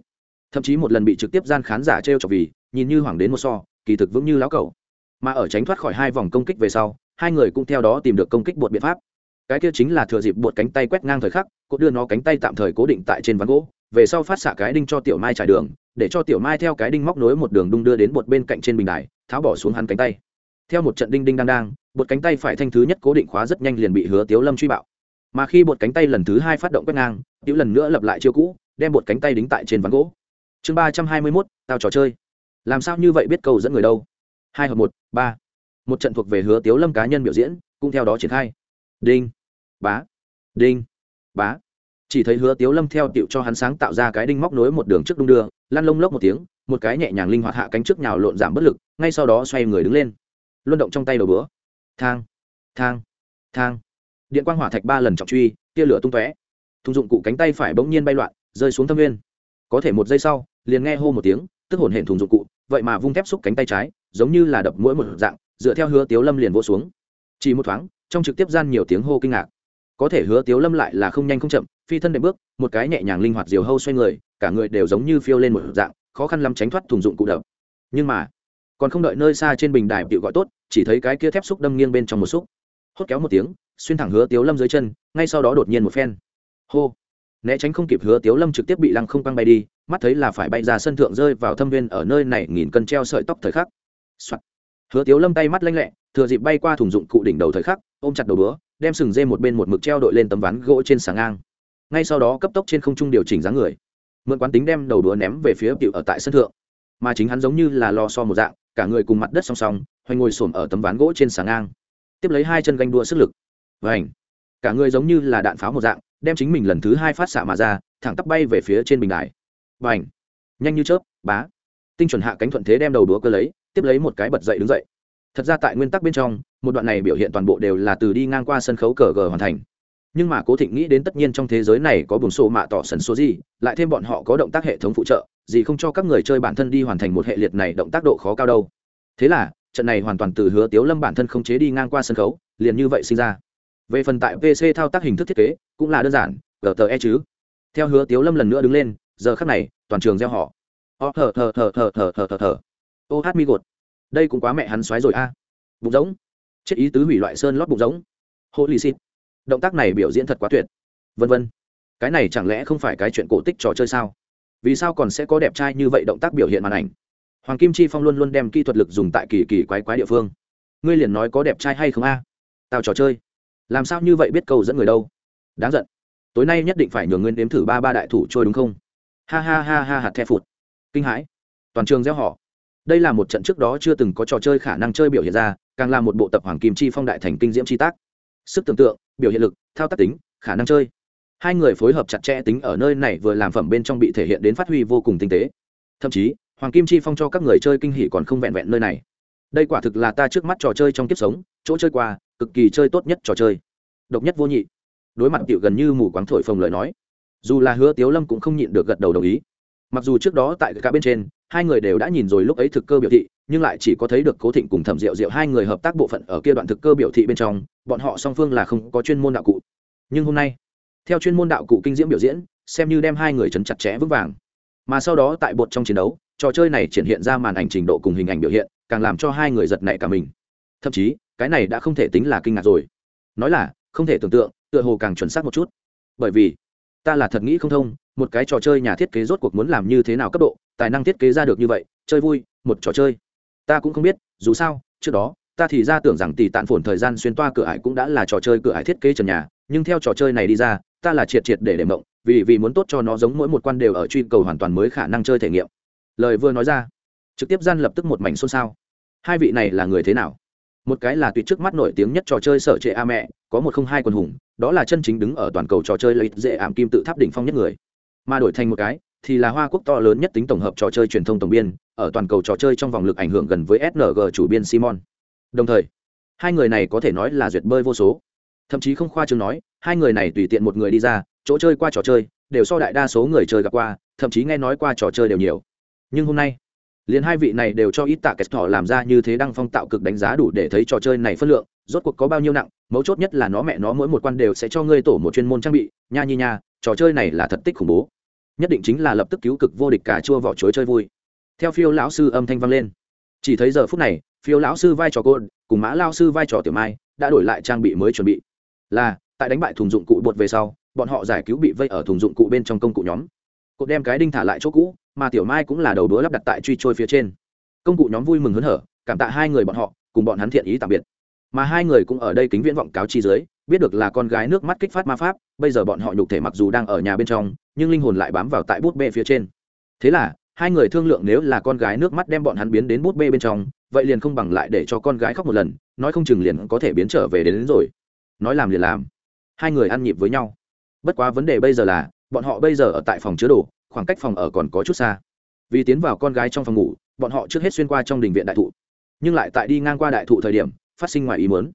Thậm chí một lần bị trực tiếp gian khán giả t r e o trọc vì, nhìn như hoảng đến một so, kỳ thực vững như lão cầu mà ở tránh thoát khỏi hai vòng công kích về sau, hai người cũng theo đó tìm được công kích bột biện pháp. Cái kia chính là thừa dịp bột cánh tay quét ngang thời khắc, cô đưa nó cánh tay tạm thời cố định tại trên ván gỗ, về sau phát xạ cái đinh cho tiểu mai trải đường, để cho tiểu mai theo cái đinh móc nối một đường đung đưa đến bột bên cạnh trên bình đài, tháo bỏ xuống hắn cánh tay. Theo một trận đinh đinh đang đang, bột cánh tay phải thanh thứ nhất cố định khóa rất nhanh liền bị hứa tiếu lâm truy bạo. Mà khi bột cánh tay lần thứ hai phát động quét ngang tiểu lần nữa lập lại chiêu cũ, đem bột cánh tay đính tại trên ván gỗ. Chương ba trăm hai mươi mốt, tao trò chơi. Làm sao như vậy biết cầu dẫn người đâu? Hai hợp một, ba. Một trận thuộc về hứa tiếu lâm cá nhân biểu diễn, cũng theo đó triển khai. Đinh. Bá. Đinh. Bá. Chỉ thấy hứa tiếu lâm theo tiệu cho hắn sáng tạo ra cái đinh móc nối một đường trước đung đưa, lăn lông lốc một tiếng, một cái nhẹ nhàng linh hoạt hạ cánh trước nhào lộn giảm bất lực, ngay sau đó xoay người đứng lên. Luân động trong tay đầu bữa. Thang. Thang. Thang. Điện quang hỏa thạch ba lần trọng truy, tia lửa tung tóe. Thùng dụng cụ cánh tay phải bỗng nhiên bay loạn, rơi xuống thâm nguyên. Có thể một giây sau, liền nghe hô một tiếng, tức hồn hển thùng dụng cụ, vậy mà vung thép xúc cánh tay trái giống như là đập mỗi một dạng, dựa theo hứa tiếu lâm liền vỗ xuống. Chỉ một thoáng, trong trực tiếp gian nhiều tiếng hô kinh ngạc. Có thể hứa tiếu lâm lại là không nhanh không chậm, phi thân đệm bước, một cái nhẹ nhàng linh hoạt diều hâu xoay người, cả người đều giống như phiêu lên một dạng, khó khăn lắm tránh thoát thùng dụng cụ đập. Nhưng mà, còn không đợi nơi xa trên bình đài bịu gọi tốt, chỉ thấy cái kia thép xúc đâm nghiêng bên trong một xúc. Hốt kéo một tiếng, xuyên thẳng hứa tiếu lâm dưới chân, ngay sau đó đột nhiên một phen. Hô! Né tránh không kịp hứa tiếu lâm trực tiếp bị lăng không băng bay đi, mắt thấy là phải bay ra sân thượng rơi vào thâm viên ở nơi này nghìn cân treo sợi tóc thời khắc、Soạn. hứa tiếu lâm tay mắt lanh lẹ, thừa dịp bay qua thùng dụng cụ đỉnh đầu thời khắc, ôm chặt đầu búa đem sừng dê một bên một mực treo đội lên tấm ván gỗ trên sáng ngang. Ngay sau đó cấp tốc trên không trung điều chỉnh dáng người. Mượn quán tính đem đầu đũa ném về phía cựu ở tại sân thượng. Mà chính hắn giống như là lo so một dạng, cả người cùng mặt đất song song, hoành ngồi xổm ở tấm ván gỗ trên sáng ngang. Tiếp lấy hai chân ganh đua sức lực. Và ảnh cả người giống như là đạn pháo một dạng, đem chính mình lần thứ hai phát xạ mà ra, thẳng tắp bay về phía trên bình đài. Và ảnh nhanh như chớp, bá. Tinh chuẩn hạ cánh thuận thế đem đầu đũa cơ lấy tiếp lấy một cái bật dậy đứng dậy. Thật ra tại nguyên tắc bên trong, một đoạn này biểu hiện toàn bộ đều là từ đi ngang qua sân khấu cờ gờ hoàn thành. Nhưng mà cố thịnh nghĩ đến tất nhiên trong thế giới này có buồng sổ mạ tỏ sần số gì, lại thêm bọn họ có động tác hệ thống phụ trợ, gì không cho các người chơi bản thân đi hoàn thành một hệ liệt này động tác độ khó cao đâu. Thế là, trận này hoàn toàn từ hứa tiếu lâm bản thân không chế đi ngang qua sân khấu, liền như vậy sinh ra. Về phần tại pc thao tác hình thức thiết kế, cũng là đơn giản gte chứ. Theo hứa tiếu lâm lần nữa đứng lên, giờ khắc này, toàn trường gieo họ. Ờ, Ô thờ thở thở thở thở thở thở thở ô hát mi gột. Đây cũng quá mẹ hắn xoáy rồi a. Bụng giống chết ý tứ hủy loại sơn lót bụng giống hô lì xịt động tác này biểu diễn thật quá tuyệt. Vân vân. Cái này chẳng lẽ không phải cái chuyện cổ tích trò chơi sao? Vì sao còn sẽ có đẹp trai như vậy động tác biểu hiện màn ảnh? Hoàng kim chi phong luôn luôn đem kỹ thuật lực dùng tại kỳ kỳ quái quái địa phương. Ngươi liền nói có đẹp trai hay không a? Tao trò chơi. Làm sao như vậy biết cầu dẫn người đâu? Đáng giận. Tối nay nhất định phải nhường nguyên đếm thử ba ba đại thủ trôi đúng không? Ha ha ha ha hạt the phụt. Kinh hãi. Toàn trường gieo họ đây là một trận trước đó chưa từng có trò chơi khả năng chơi biểu hiện ra, càng là một bộ tập hoàng kim chi phong đại thành kinh diễm chi tác. Sức tưởng tượng, biểu hiện lực, thao tác tính, khả năng chơi. Hai người phối hợp chặt chẽ tính ở nơi này vừa làm phẩm bên trong bị thể hiện đến phát huy vô cùng tinh tế. Thậm chí, hoàng kim chi phong cho các người chơi kinh hỉ còn không vẹn vẹn nơi này. Đây quả thực là ta trước mắt trò chơi trong kiếp sống, chỗ chơi qua, cực kỳ chơi tốt nhất trò chơi. Độc nhất vô nhị. Đối mặt tiểu gần như mù quáng thổi phồng lời nói. Dù là hứa tiếu lâm cũng không nhịn được gật đầu đồng ý. Mặc dù trước đó tại cả bên trên hai người đều đã nhìn rồi lúc ấy thực cơ biểu thị, nhưng lại chỉ có thấy được cố thịnh cùng thẩm diệu diệu hai người hợp tác bộ phận ở kia đoạn thực cơ biểu thị bên trong, bọn họ song phương là không có chuyên môn đạo cụ. Nhưng hôm nay, theo chuyên môn đạo cụ kinh diễm biểu diễn, xem như đem hai người chấn chặt chẽ vững vàng. Mà sau đó tại bột trong chiến đấu, trò chơi này triển hiện ra màn ảnh trình độ cùng hình ảnh biểu hiện, càng làm cho hai người giật nảy cả mình. Thậm chí, cái này đã không thể tính là kinh ngạc rồi. Nói là, không thể tưởng tượng, tựa hồ càng chuẩn xác một chút. Bởi vì, ta là thật nghĩ không thông, một cái trò chơi nhà thiết kế rốt cuộc muốn làm như thế nào cấp độ tài năng thiết kế ra được như vậy, chơi vui, một trò chơi. Ta cũng không biết, dù sao, trước đó, ta thì ra tưởng rằng tỷ tạn phồn thời gian xuyên toa cửa ải cũng đã là trò chơi cửa ải thiết kế trần nhà, nhưng theo trò chơi này đi ra, ta là triệt triệt để để mộng, vì vì muốn tốt cho nó giống mỗi một quan đều ở truy cầu hoàn toàn mới khả năng chơi thể nghiệm. Lời vừa nói ra, trực tiếp gian lập tức một mảnh xôn xao. Hai vị này là người thế nào? Một cái là tuyệt trước mắt nổi tiếng nhất trò chơi sở trệ a mẹ, có một không hai quần hùng, đó là chân chính đứng ở toàn cầu trò chơi lấy dễ ảm kim tự tháp đỉnh phong nhất người. Mà đổi thành một cái thì là hoa quốc to lớn nhất tính tổng hợp trò chơi truyền thông tổng biên, ở toàn cầu trò chơi trong vòng lực ảnh hưởng gần với sng chủ biên simon. Đồng thời, hai người này có thể nói là duyệt bơi vô số. Thậm chí không khoa chương nói, hai người này tùy tiện một người đi ra, chỗ chơi qua trò chơi, đều so đại đa số người chơi gặp qua, thậm chí nghe nói qua trò chơi đều nhiều. Nhưng hôm nay, liền hai vị này đều cho ít tạ kết thỏ làm ra như thế đăng phong tạo cực đánh giá đủ để thấy trò chơi này phân lượng, rốt cuộc có bao nhiêu nặng, mấu chốt nhất là nó mẹ nó mỗi một quan đều sẽ cho ngươi tổ một chuyên môn trang bị, nha nhi nha, trò chơi này là thật tích khủng bố nhất định chính là lập tức cứu cực vô địch cả chua vỏ chuối chơi vui. Theo phiêu lão sư âm thanh vang lên. Chỉ thấy giờ phút này, phiêu lão sư vai trò cô, cùng mã lao sư vai trò tiểu mai, đã đổi lại trang bị mới chuẩn bị. Là, tại đánh bại thùng dụng cụ bột về sau, bọn họ giải cứu bị vây ở thùng dụng cụ bên trong công cụ nhóm. Cột đem cái đinh thả lại chỗ cũ, mà tiểu mai cũng là đầu đũa lắp đặt tại truy trôi phía trên. Công cụ nhóm vui mừng hớn hở, cảm tạ hai người bọn họ, cùng bọn hắn thiện ý tạm biệt. Mà hai người cũng ở đây kính viễn vọng cáo chi dưới, biết được là con gái nước mắt kích phát ma pháp, bây giờ bọn họ nhục thể mặc dù đang ở nhà bên trong nhưng linh hồn lại bám vào tại bút bê phía trên. Thế là hai người thương lượng nếu là con gái nước mắt đem bọn hắn biến đến bút bê bên trong vậy liền không bằng lại để cho con gái khóc một lần nói không chừng liền có thể biến trở về đến, đến rồi. Nói làm liền làm. Hai người ăn nhịp với nhau. Bất quá vấn đề bây giờ là bọn họ bây giờ ở tại phòng chứa đồ khoảng cách phòng ở còn có chút xa. Vì tiến vào con gái trong phòng ngủ bọn họ trước hết xuyên qua trong đình viện đại thụ. Nhưng lại tại đi ngang qua đại thụ thời điểm phát sinh ngoài ý muốn.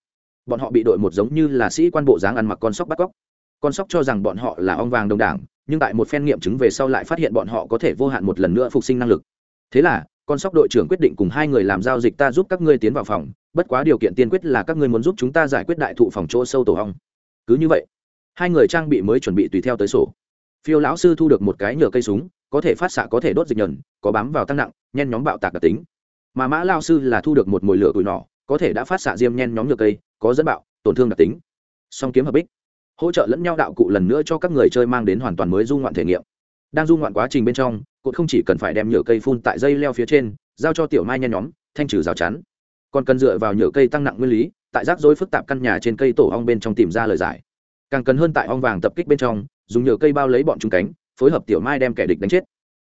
Bọn họ bị đội một giống như là sĩ quan bộ dáng ăn mặc con sóc bắt cóc. Con sóc cho rằng bọn họ là ong vàng đồng đảng nhưng tại một phen nghiệm chứng về sau lại phát hiện bọn họ có thể vô hạn một lần nữa phục sinh năng lực. Thế là, con sóc đội trưởng quyết định cùng hai người làm giao dịch ta giúp các ngươi tiến vào phòng, bất quá điều kiện tiên quyết là các ngươi muốn giúp chúng ta giải quyết đại thụ phòng chỗ sâu tổ hong cứ như vậy, hai người trang bị mới chuẩn bị tùy theo tới sổ. Phiêu lão sư thu được một cái nhựa cây súng, có thể phát xạ, có thể đốt dịch nhờn, có bám vào tăng nặng, nhen nhóm bạo tạc đặc tính. Mà mã lao sư là thu được một mồi lửa củi nỏ có thể đã phát xạ diêm nhen nhóm nhựa cây, có dẫn bạo, tổn thương đặc tính. Song kiếm hợp bích hỗ trợ lẫn nhau đạo cụ lần nữa cho các người chơi mang đến hoàn toàn mới du ngoạn thể nghiệm. Đang du ngoạn quá trình bên trong, cột không chỉ cần phải đem nhựa cây phun tại dây leo phía trên, giao cho tiểu mai nhen nhóm, thanh trừ rào chắn. Còn cần dựa vào nhựa cây tăng nặng nguyên lý, tại rác rối phức tạp căn nhà trên cây tổ ong bên trong tìm ra lời giải. Càng cần hơn tại ong vàng tập kích bên trong, dùng nhựa cây bao lấy bọn chúng cánh, phối hợp tiểu mai đem kẻ địch đánh chết.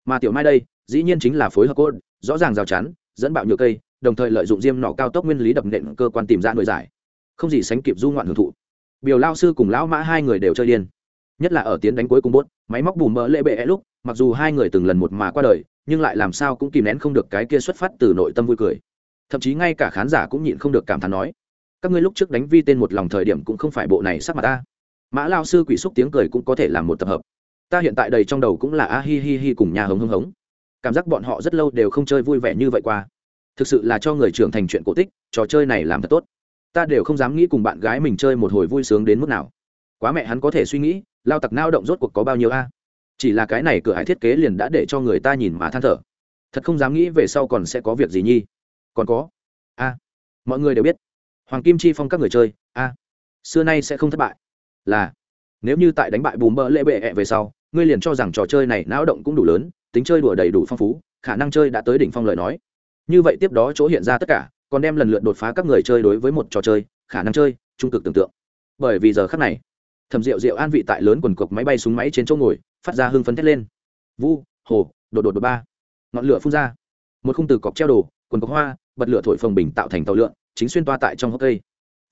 Mà tiểu mai đây, dĩ nhiên chính là phối hợp cốt, rõ ràng rào chắn, dẫn bạo nhựa cây, đồng thời lợi dụng diêm nọ cao tốc nguyên lý đập nện cơ quan tìm ra nội giải. Không gì sánh kịp du ngoạn hưởng thụ biểu lao sư cùng lão mã hai người đều chơi điên. Nhất là ở tiến đánh cuối cùng bốt máy móc bùm mỡ lệ bệ lúc, mặc dù hai người từng lần một mà qua đời, nhưng lại làm sao cũng kìm nén không được cái kia xuất phát từ nội tâm vui cười. Thậm chí ngay cả khán giả cũng nhịn không được cảm thán nói, các ngươi lúc trước đánh vi tên một lòng thời điểm cũng không phải bộ này sắc mặt ta. Mã lao sư quỷ xúc tiếng cười cũng có thể làm một tập hợp. Ta hiện tại đầy trong đầu cũng là a hi hi hi cùng nhà hống hống hống. Cảm giác bọn họ rất lâu đều không chơi vui vẻ như vậy qua. Thực sự là cho người trưởng thành chuyện cổ tích, trò chơi này làm thật tốt ta đều không dám nghĩ cùng bạn gái mình chơi một hồi vui sướng đến mức nào. Quá mẹ hắn có thể suy nghĩ, lao tặc nao động rốt cuộc có bao nhiêu a? Chỉ là cái này cửa hải thiết kế liền đã để cho người ta nhìn mà than thở. Thật không dám nghĩ về sau còn sẽ có việc gì nhi. Còn có? A. Mọi người đều biết. Hoàng kim chi phong các người chơi, a. Xưa nay sẽ không thất bại. Là, nếu như tại đánh bại bùm bơ lễ bệ ẹ về sau, ngươi liền cho rằng trò chơi này não động cũng đủ lớn, tính chơi đùa đầy đủ phong phú, khả năng chơi đã tới đỉnh phong lời nói. Như vậy tiếp đó chỗ hiện ra tất cả còn đem lần lượt đột phá các người chơi đối với một trò chơi, khả năng chơi, trung cực tưởng tượng. Bởi vì giờ khắc này thầm rượu rượu an vị tại lớn quần cộc máy bay súng máy trên chỗ ngồi, phát ra hưng phấn thét lên. Vu, hồ, đột đột đột ba. Ngọn lửa phun ra. Một khung từ cọc treo đồ, quần cộc hoa, bật lửa thổi phồng bình tạo thành tàu lượn, chính xuyên toa tại trong hốc cây.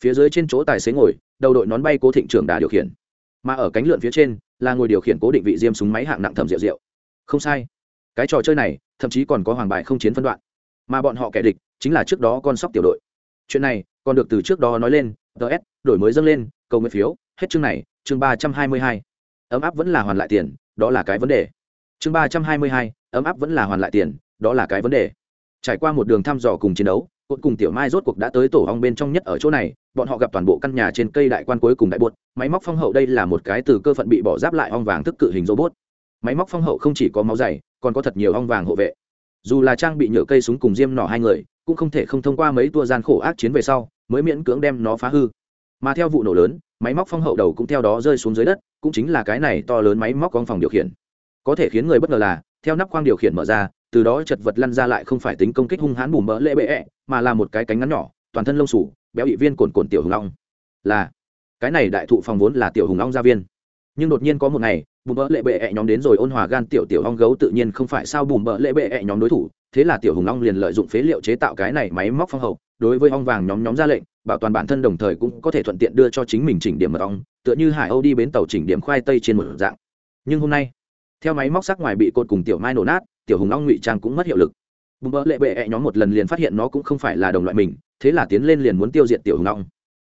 Phía dưới trên chỗ tài xế ngồi, đầu đội nón bay cố thịnh trưởng đà điều khiển. Mà ở cánh lượn phía trên, là ngồi điều khiển cố định vị diêm súng máy hạng nặng thầm rượu rượu không sai. Cái trò chơi này, thậm chí còn có hoàng bài không chiến phân đoạn mà bọn họ kẻ địch chính là trước đó con sóc tiểu đội. Chuyện này còn được từ trước đó nói lên ts đổi mới dâng lên, cầu nguyện phiếu, hết chương này, chương ba trăm hai mươi hai. Ấm áp vẫn là hoàn lại tiền, đó là cái vấn đề. Chương ba trăm hai mươi hai, ấm áp vẫn là hoàn lại tiền, đó là cái vấn đề. Trải qua một đường thăm dò cùng chiến đấu cột cùng tiểu mai rốt cuộc đã tới tổ ong bên trong nhất ở chỗ này, bọn họ gặp toàn bộ căn nhà trên cây đại quan cuối cùng đại bột máy móc phong hậu đây là một cái từ cơ phận bị bỏ giáp lại ong vàng thức cự hình robot. Máy móc phong hậu không chỉ có máu dày, còn có thật nhiều ong vàng hộ vệ dù là trang bị nhựa cây súng cùng diêm nỏ hai người, cũng không thể không thông qua mấy tua gian khổ ác chiến về sau, mới miễn cưỡng đem nó phá hư. Mà theo vụ nổ lớn, máy móc phong hậu đầu cũng theo đó rơi xuống dưới đất, cũng chính là cái này to lớn máy móc con phòng điều khiển. Có thể khiến người bất ngờ là, theo nắp khoang điều khiển mở ra, từ đó chật vật lăn ra lại không phải tính công kích hung hãn bùm mỡ lễ bệ ẹ, mà là một cái cánh ngắn nhỏ, toàn thân lông sủ béo ị viên cồn cồn tiểu hùng long là, cái này đại thụ phòng vốn là tiểu hùng long gia viên nhưng đột nhiên có một ngày, bùm bỡ lệ bệ ẹ nhóm đến rồi ôn hòa gan tiểu tiểu ong gấu tự nhiên không phải sao bùm bỡ lệ bệ ẹ nhóm đối thủ, thế là tiểu hùng long liền lợi dụng phế liệu chế tạo cái này máy móc phong hậu, đối với ong vàng nhóm nhóm ra lệnh, bảo toàn bản thân đồng thời cũng có thể thuận tiện đưa cho chính mình chỉnh điểm mật ong, tựa như hải âu đi bến tàu chỉnh điểm khoai tây trên một dạng. Nhưng hôm nay, theo máy móc sắc ngoài bị cột cùng tiểu mai nổ nát, tiểu hùng long ngụy trang cũng mất hiệu lực. Bùm bỡ lệ bệ ẹ nhóm một lần liền phát hiện nó cũng không phải là đồng loại mình, thế là tiến lên liền muốn tiêu diệt tiểu hùng long.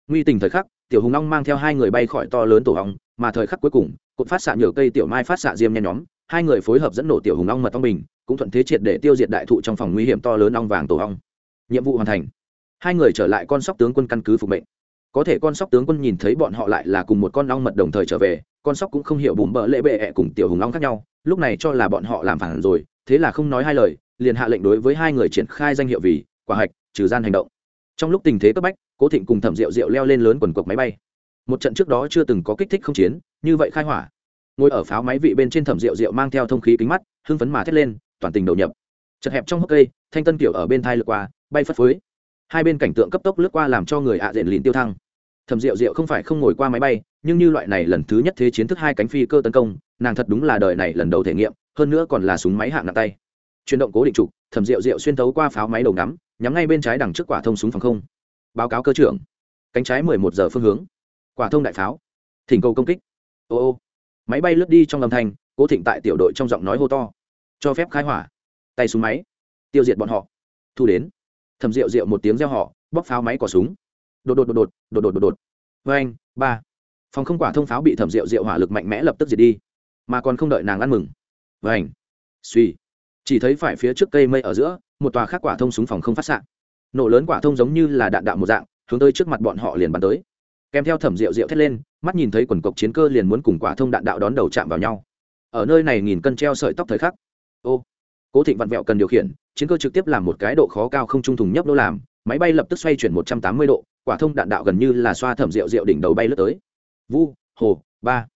Nguy tình thời khắc, tiểu hùng long mang theo hai người bay khỏi to lớn tổ ong mà thời khắc cuối cùng, cột phát xạ nhựa cây tiểu mai phát xạ diêm nhen nhóm, hai người phối hợp dẫn nổ tiểu hùng ong mật ong bình, cũng thuận thế triệt để tiêu diệt đại thụ trong phòng nguy hiểm to lớn ong vàng tổ ong. Nhiệm vụ hoàn thành. Hai người trở lại con sóc tướng quân căn cứ phục mệnh. Có thể con sóc tướng quân nhìn thấy bọn họ lại là cùng một con ong mật đồng thời trở về, con sóc cũng không hiểu bùm bỡ lễ bệ ẹ cùng tiểu hùng ong khác nhau, lúc này cho là bọn họ làm phản rồi, thế là không nói hai lời, liền hạ lệnh đối với hai người triển khai danh hiệu vì quả hạch, trừ gian hành động. Trong lúc tình thế cấp bách, cố thịnh cùng thẩm rượu rượu leo lên lớn quần cộc máy bay một trận trước đó chưa từng có kích thích không chiến, như vậy khai hỏa. Ngồi ở pháo máy vị bên trên thẩm rượu rượu mang theo thông khí kính mắt, hưng phấn mà thét lên, toàn tình đầu nhập. Chật hẹp trong hốc cây, thanh tân kiểu ở bên thai lượt qua, bay phất phới. Hai bên cảnh tượng cấp tốc lướt qua làm cho người ạ à diện lìn tiêu thăng. Thẩm rượu rượu không phải không ngồi qua máy bay, nhưng như loại này lần thứ nhất thế chiến thức hai cánh phi cơ tấn công, nàng thật đúng là đời này lần đầu thể nghiệm, hơn nữa còn là súng máy hạng nặng tay. Chuyển động cố định trục thẩm rượu rượu xuyên thấu qua pháo máy đầu ngắm, nhắm ngay bên trái đằng trước quả thông súng phòng không. Báo cáo cơ trưởng. Cánh trái mười một giờ phương hướng quả thông đại pháo. Thỉnh cầu công kích. Ô ô. Máy bay lướt đi trong âm thanh, cố thịnh tại tiểu đội trong giọng nói hô to. Cho phép khai hỏa. Tay súng máy. Tiêu diệt bọn họ. Thu đến. Thầm rượu rượu một tiếng reo họ bóc pháo máy cỏ súng. Đột đột đột đột đột đột đột đột. Vê anh ba. Phòng không quả thông pháo bị thẩm rượu rượu hỏa lực mạnh mẽ lập tức diệt đi, mà còn không đợi nàng ăn mừng. Vê anh suy chỉ thấy phải phía trước cây mây ở giữa, một tòa khác quả thông súng phòng không phát s nổ lớn quả thông giống như là đạn đạo một dạng, hướng tới trước mặt bọn họ liền bắn tới kèm theo thẩm rượu rượu thét lên, mắt nhìn thấy quần cộc chiến cơ liền muốn cùng quả thông đạn đạo đón đầu chạm vào nhau. Ở nơi này nghìn cân treo sợi tóc thời khắc. Ô, cố thịnh vặn vẹo cần điều khiển, chiến cơ trực tiếp làm một cái độ khó cao không trung thùng nhấp đô làm, máy bay lập tức xoay chuyển một trăm tám mươi độ, quả thông đạn đạo gần như là xoa thẩm rượu rượu đỉnh đầu bay lướt tới. Vu, hồ, ba.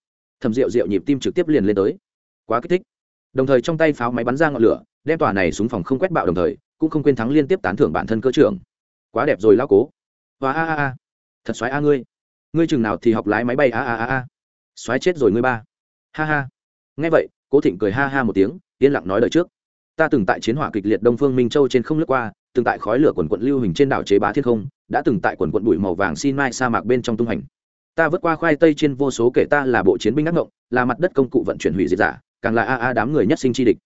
Thẩm rượu rượu nhịp tim trực tiếp liền lên tới. Quá kích thích. Đồng thời trong tay pháo máy bắn ra ngọn lửa, đem tòa này xuống phòng không quét bạo đồng thời, cũng không quên thắng liên tiếp tán thưởng bản thân cơ trưởng. Quá đẹp rồi lao cố. Và a a a thật xoáy a ngươi ngươi chừng nào thì học lái máy bay, a a a a. Xoáy chết rồi ngươi ba. Ha ha. Nghe vậy, cố thịnh cười ha ha một tiếng, yên lặng nói lời trước. Ta từng tại chiến hỏa kịch liệt đông phương minh châu trên không lướt qua, từng tại khói lửa quần quận lưu hình trên đảo chế bá thiên không, đã từng tại quần quận bụi màu vàng xin mai sa mạc bên trong tung hành. Ta vượt qua khoai tây trên vô số kể ta là bộ chiến binh ác ngộng, là mặt đất công cụ vận chuyển hủy diệt giả, càng là a a đám người nhất sinh chi địch.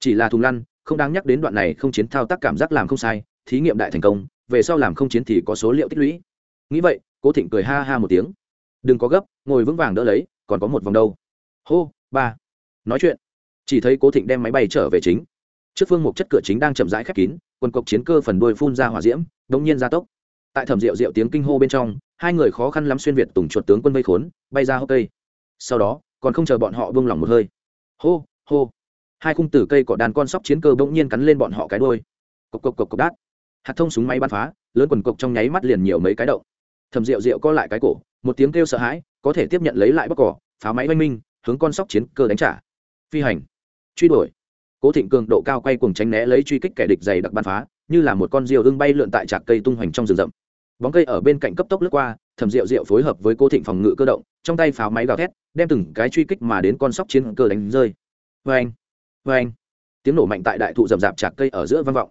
Chỉ là thùng lăn, không đáng nhắc đến đoạn này không chiến thao tác cảm giác làm không sai, thí nghiệm đại thành công, về sau làm không chiến thì có số liệu tích lũy. Nghĩ vậy cố thịnh cười ha ha một tiếng. Đừng có gấp, ngồi vững vàng đỡ lấy, còn có một vòng đâu. Hô, ba. Nói chuyện. Chỉ thấy cố thịnh đem máy bay trở về chính. Trước phương một chất cửa chính đang chậm rãi khép kín, quân cộc chiến cơ phần đuôi phun ra hỏa diễm đống nhiên gia tốc. Tại thẩm rượu rượu tiếng kinh hô bên trong, hai người khó khăn lắm xuyên việt tùng chuột tướng quân vây khốn, bay ra hốc cây. Sau đó, còn không chờ bọn họ buông lỏng một hơi. Hô hô. Hai khung tử cây cỏ đàn con sóc chiến cơ bỗng nhiên cắn lên bọn họ cái đôi cộc cộc cộc cộc đát. Hạt thông súng máy bắn phá, lớn quần cộc trong nháy mắt liền nhiều mấy cái động thầm rượu rượu co lại cái cổ, một tiếng kêu sợ hãi, có thể tiếp nhận lấy lại bóc cỏ pháo máy oanh minh, hướng con sóc chiến cơ đánh trả. Phi hành. Truy đuổi. Cố thịnh cường độ cao quay cùng tránh né lấy truy kích kẻ địch dày đặc bắn phá, như là một con diều ưng bay lượn tại trạc cây tung hoành trong rừng rậm. Bóng cây ở bên cạnh cấp tốc lướt qua thẩm rượu rượu phối hợp với cố thịnh phòng ngự cơ động, trong tay pháo máy gào thét, đem từng cái truy kích mà đến con sóc chiến cơ đánh rơi. Vê anh vê anh tiếng nổ mạnh tại đại thụ rậm rạp chạc cây ở giữa vang vọng.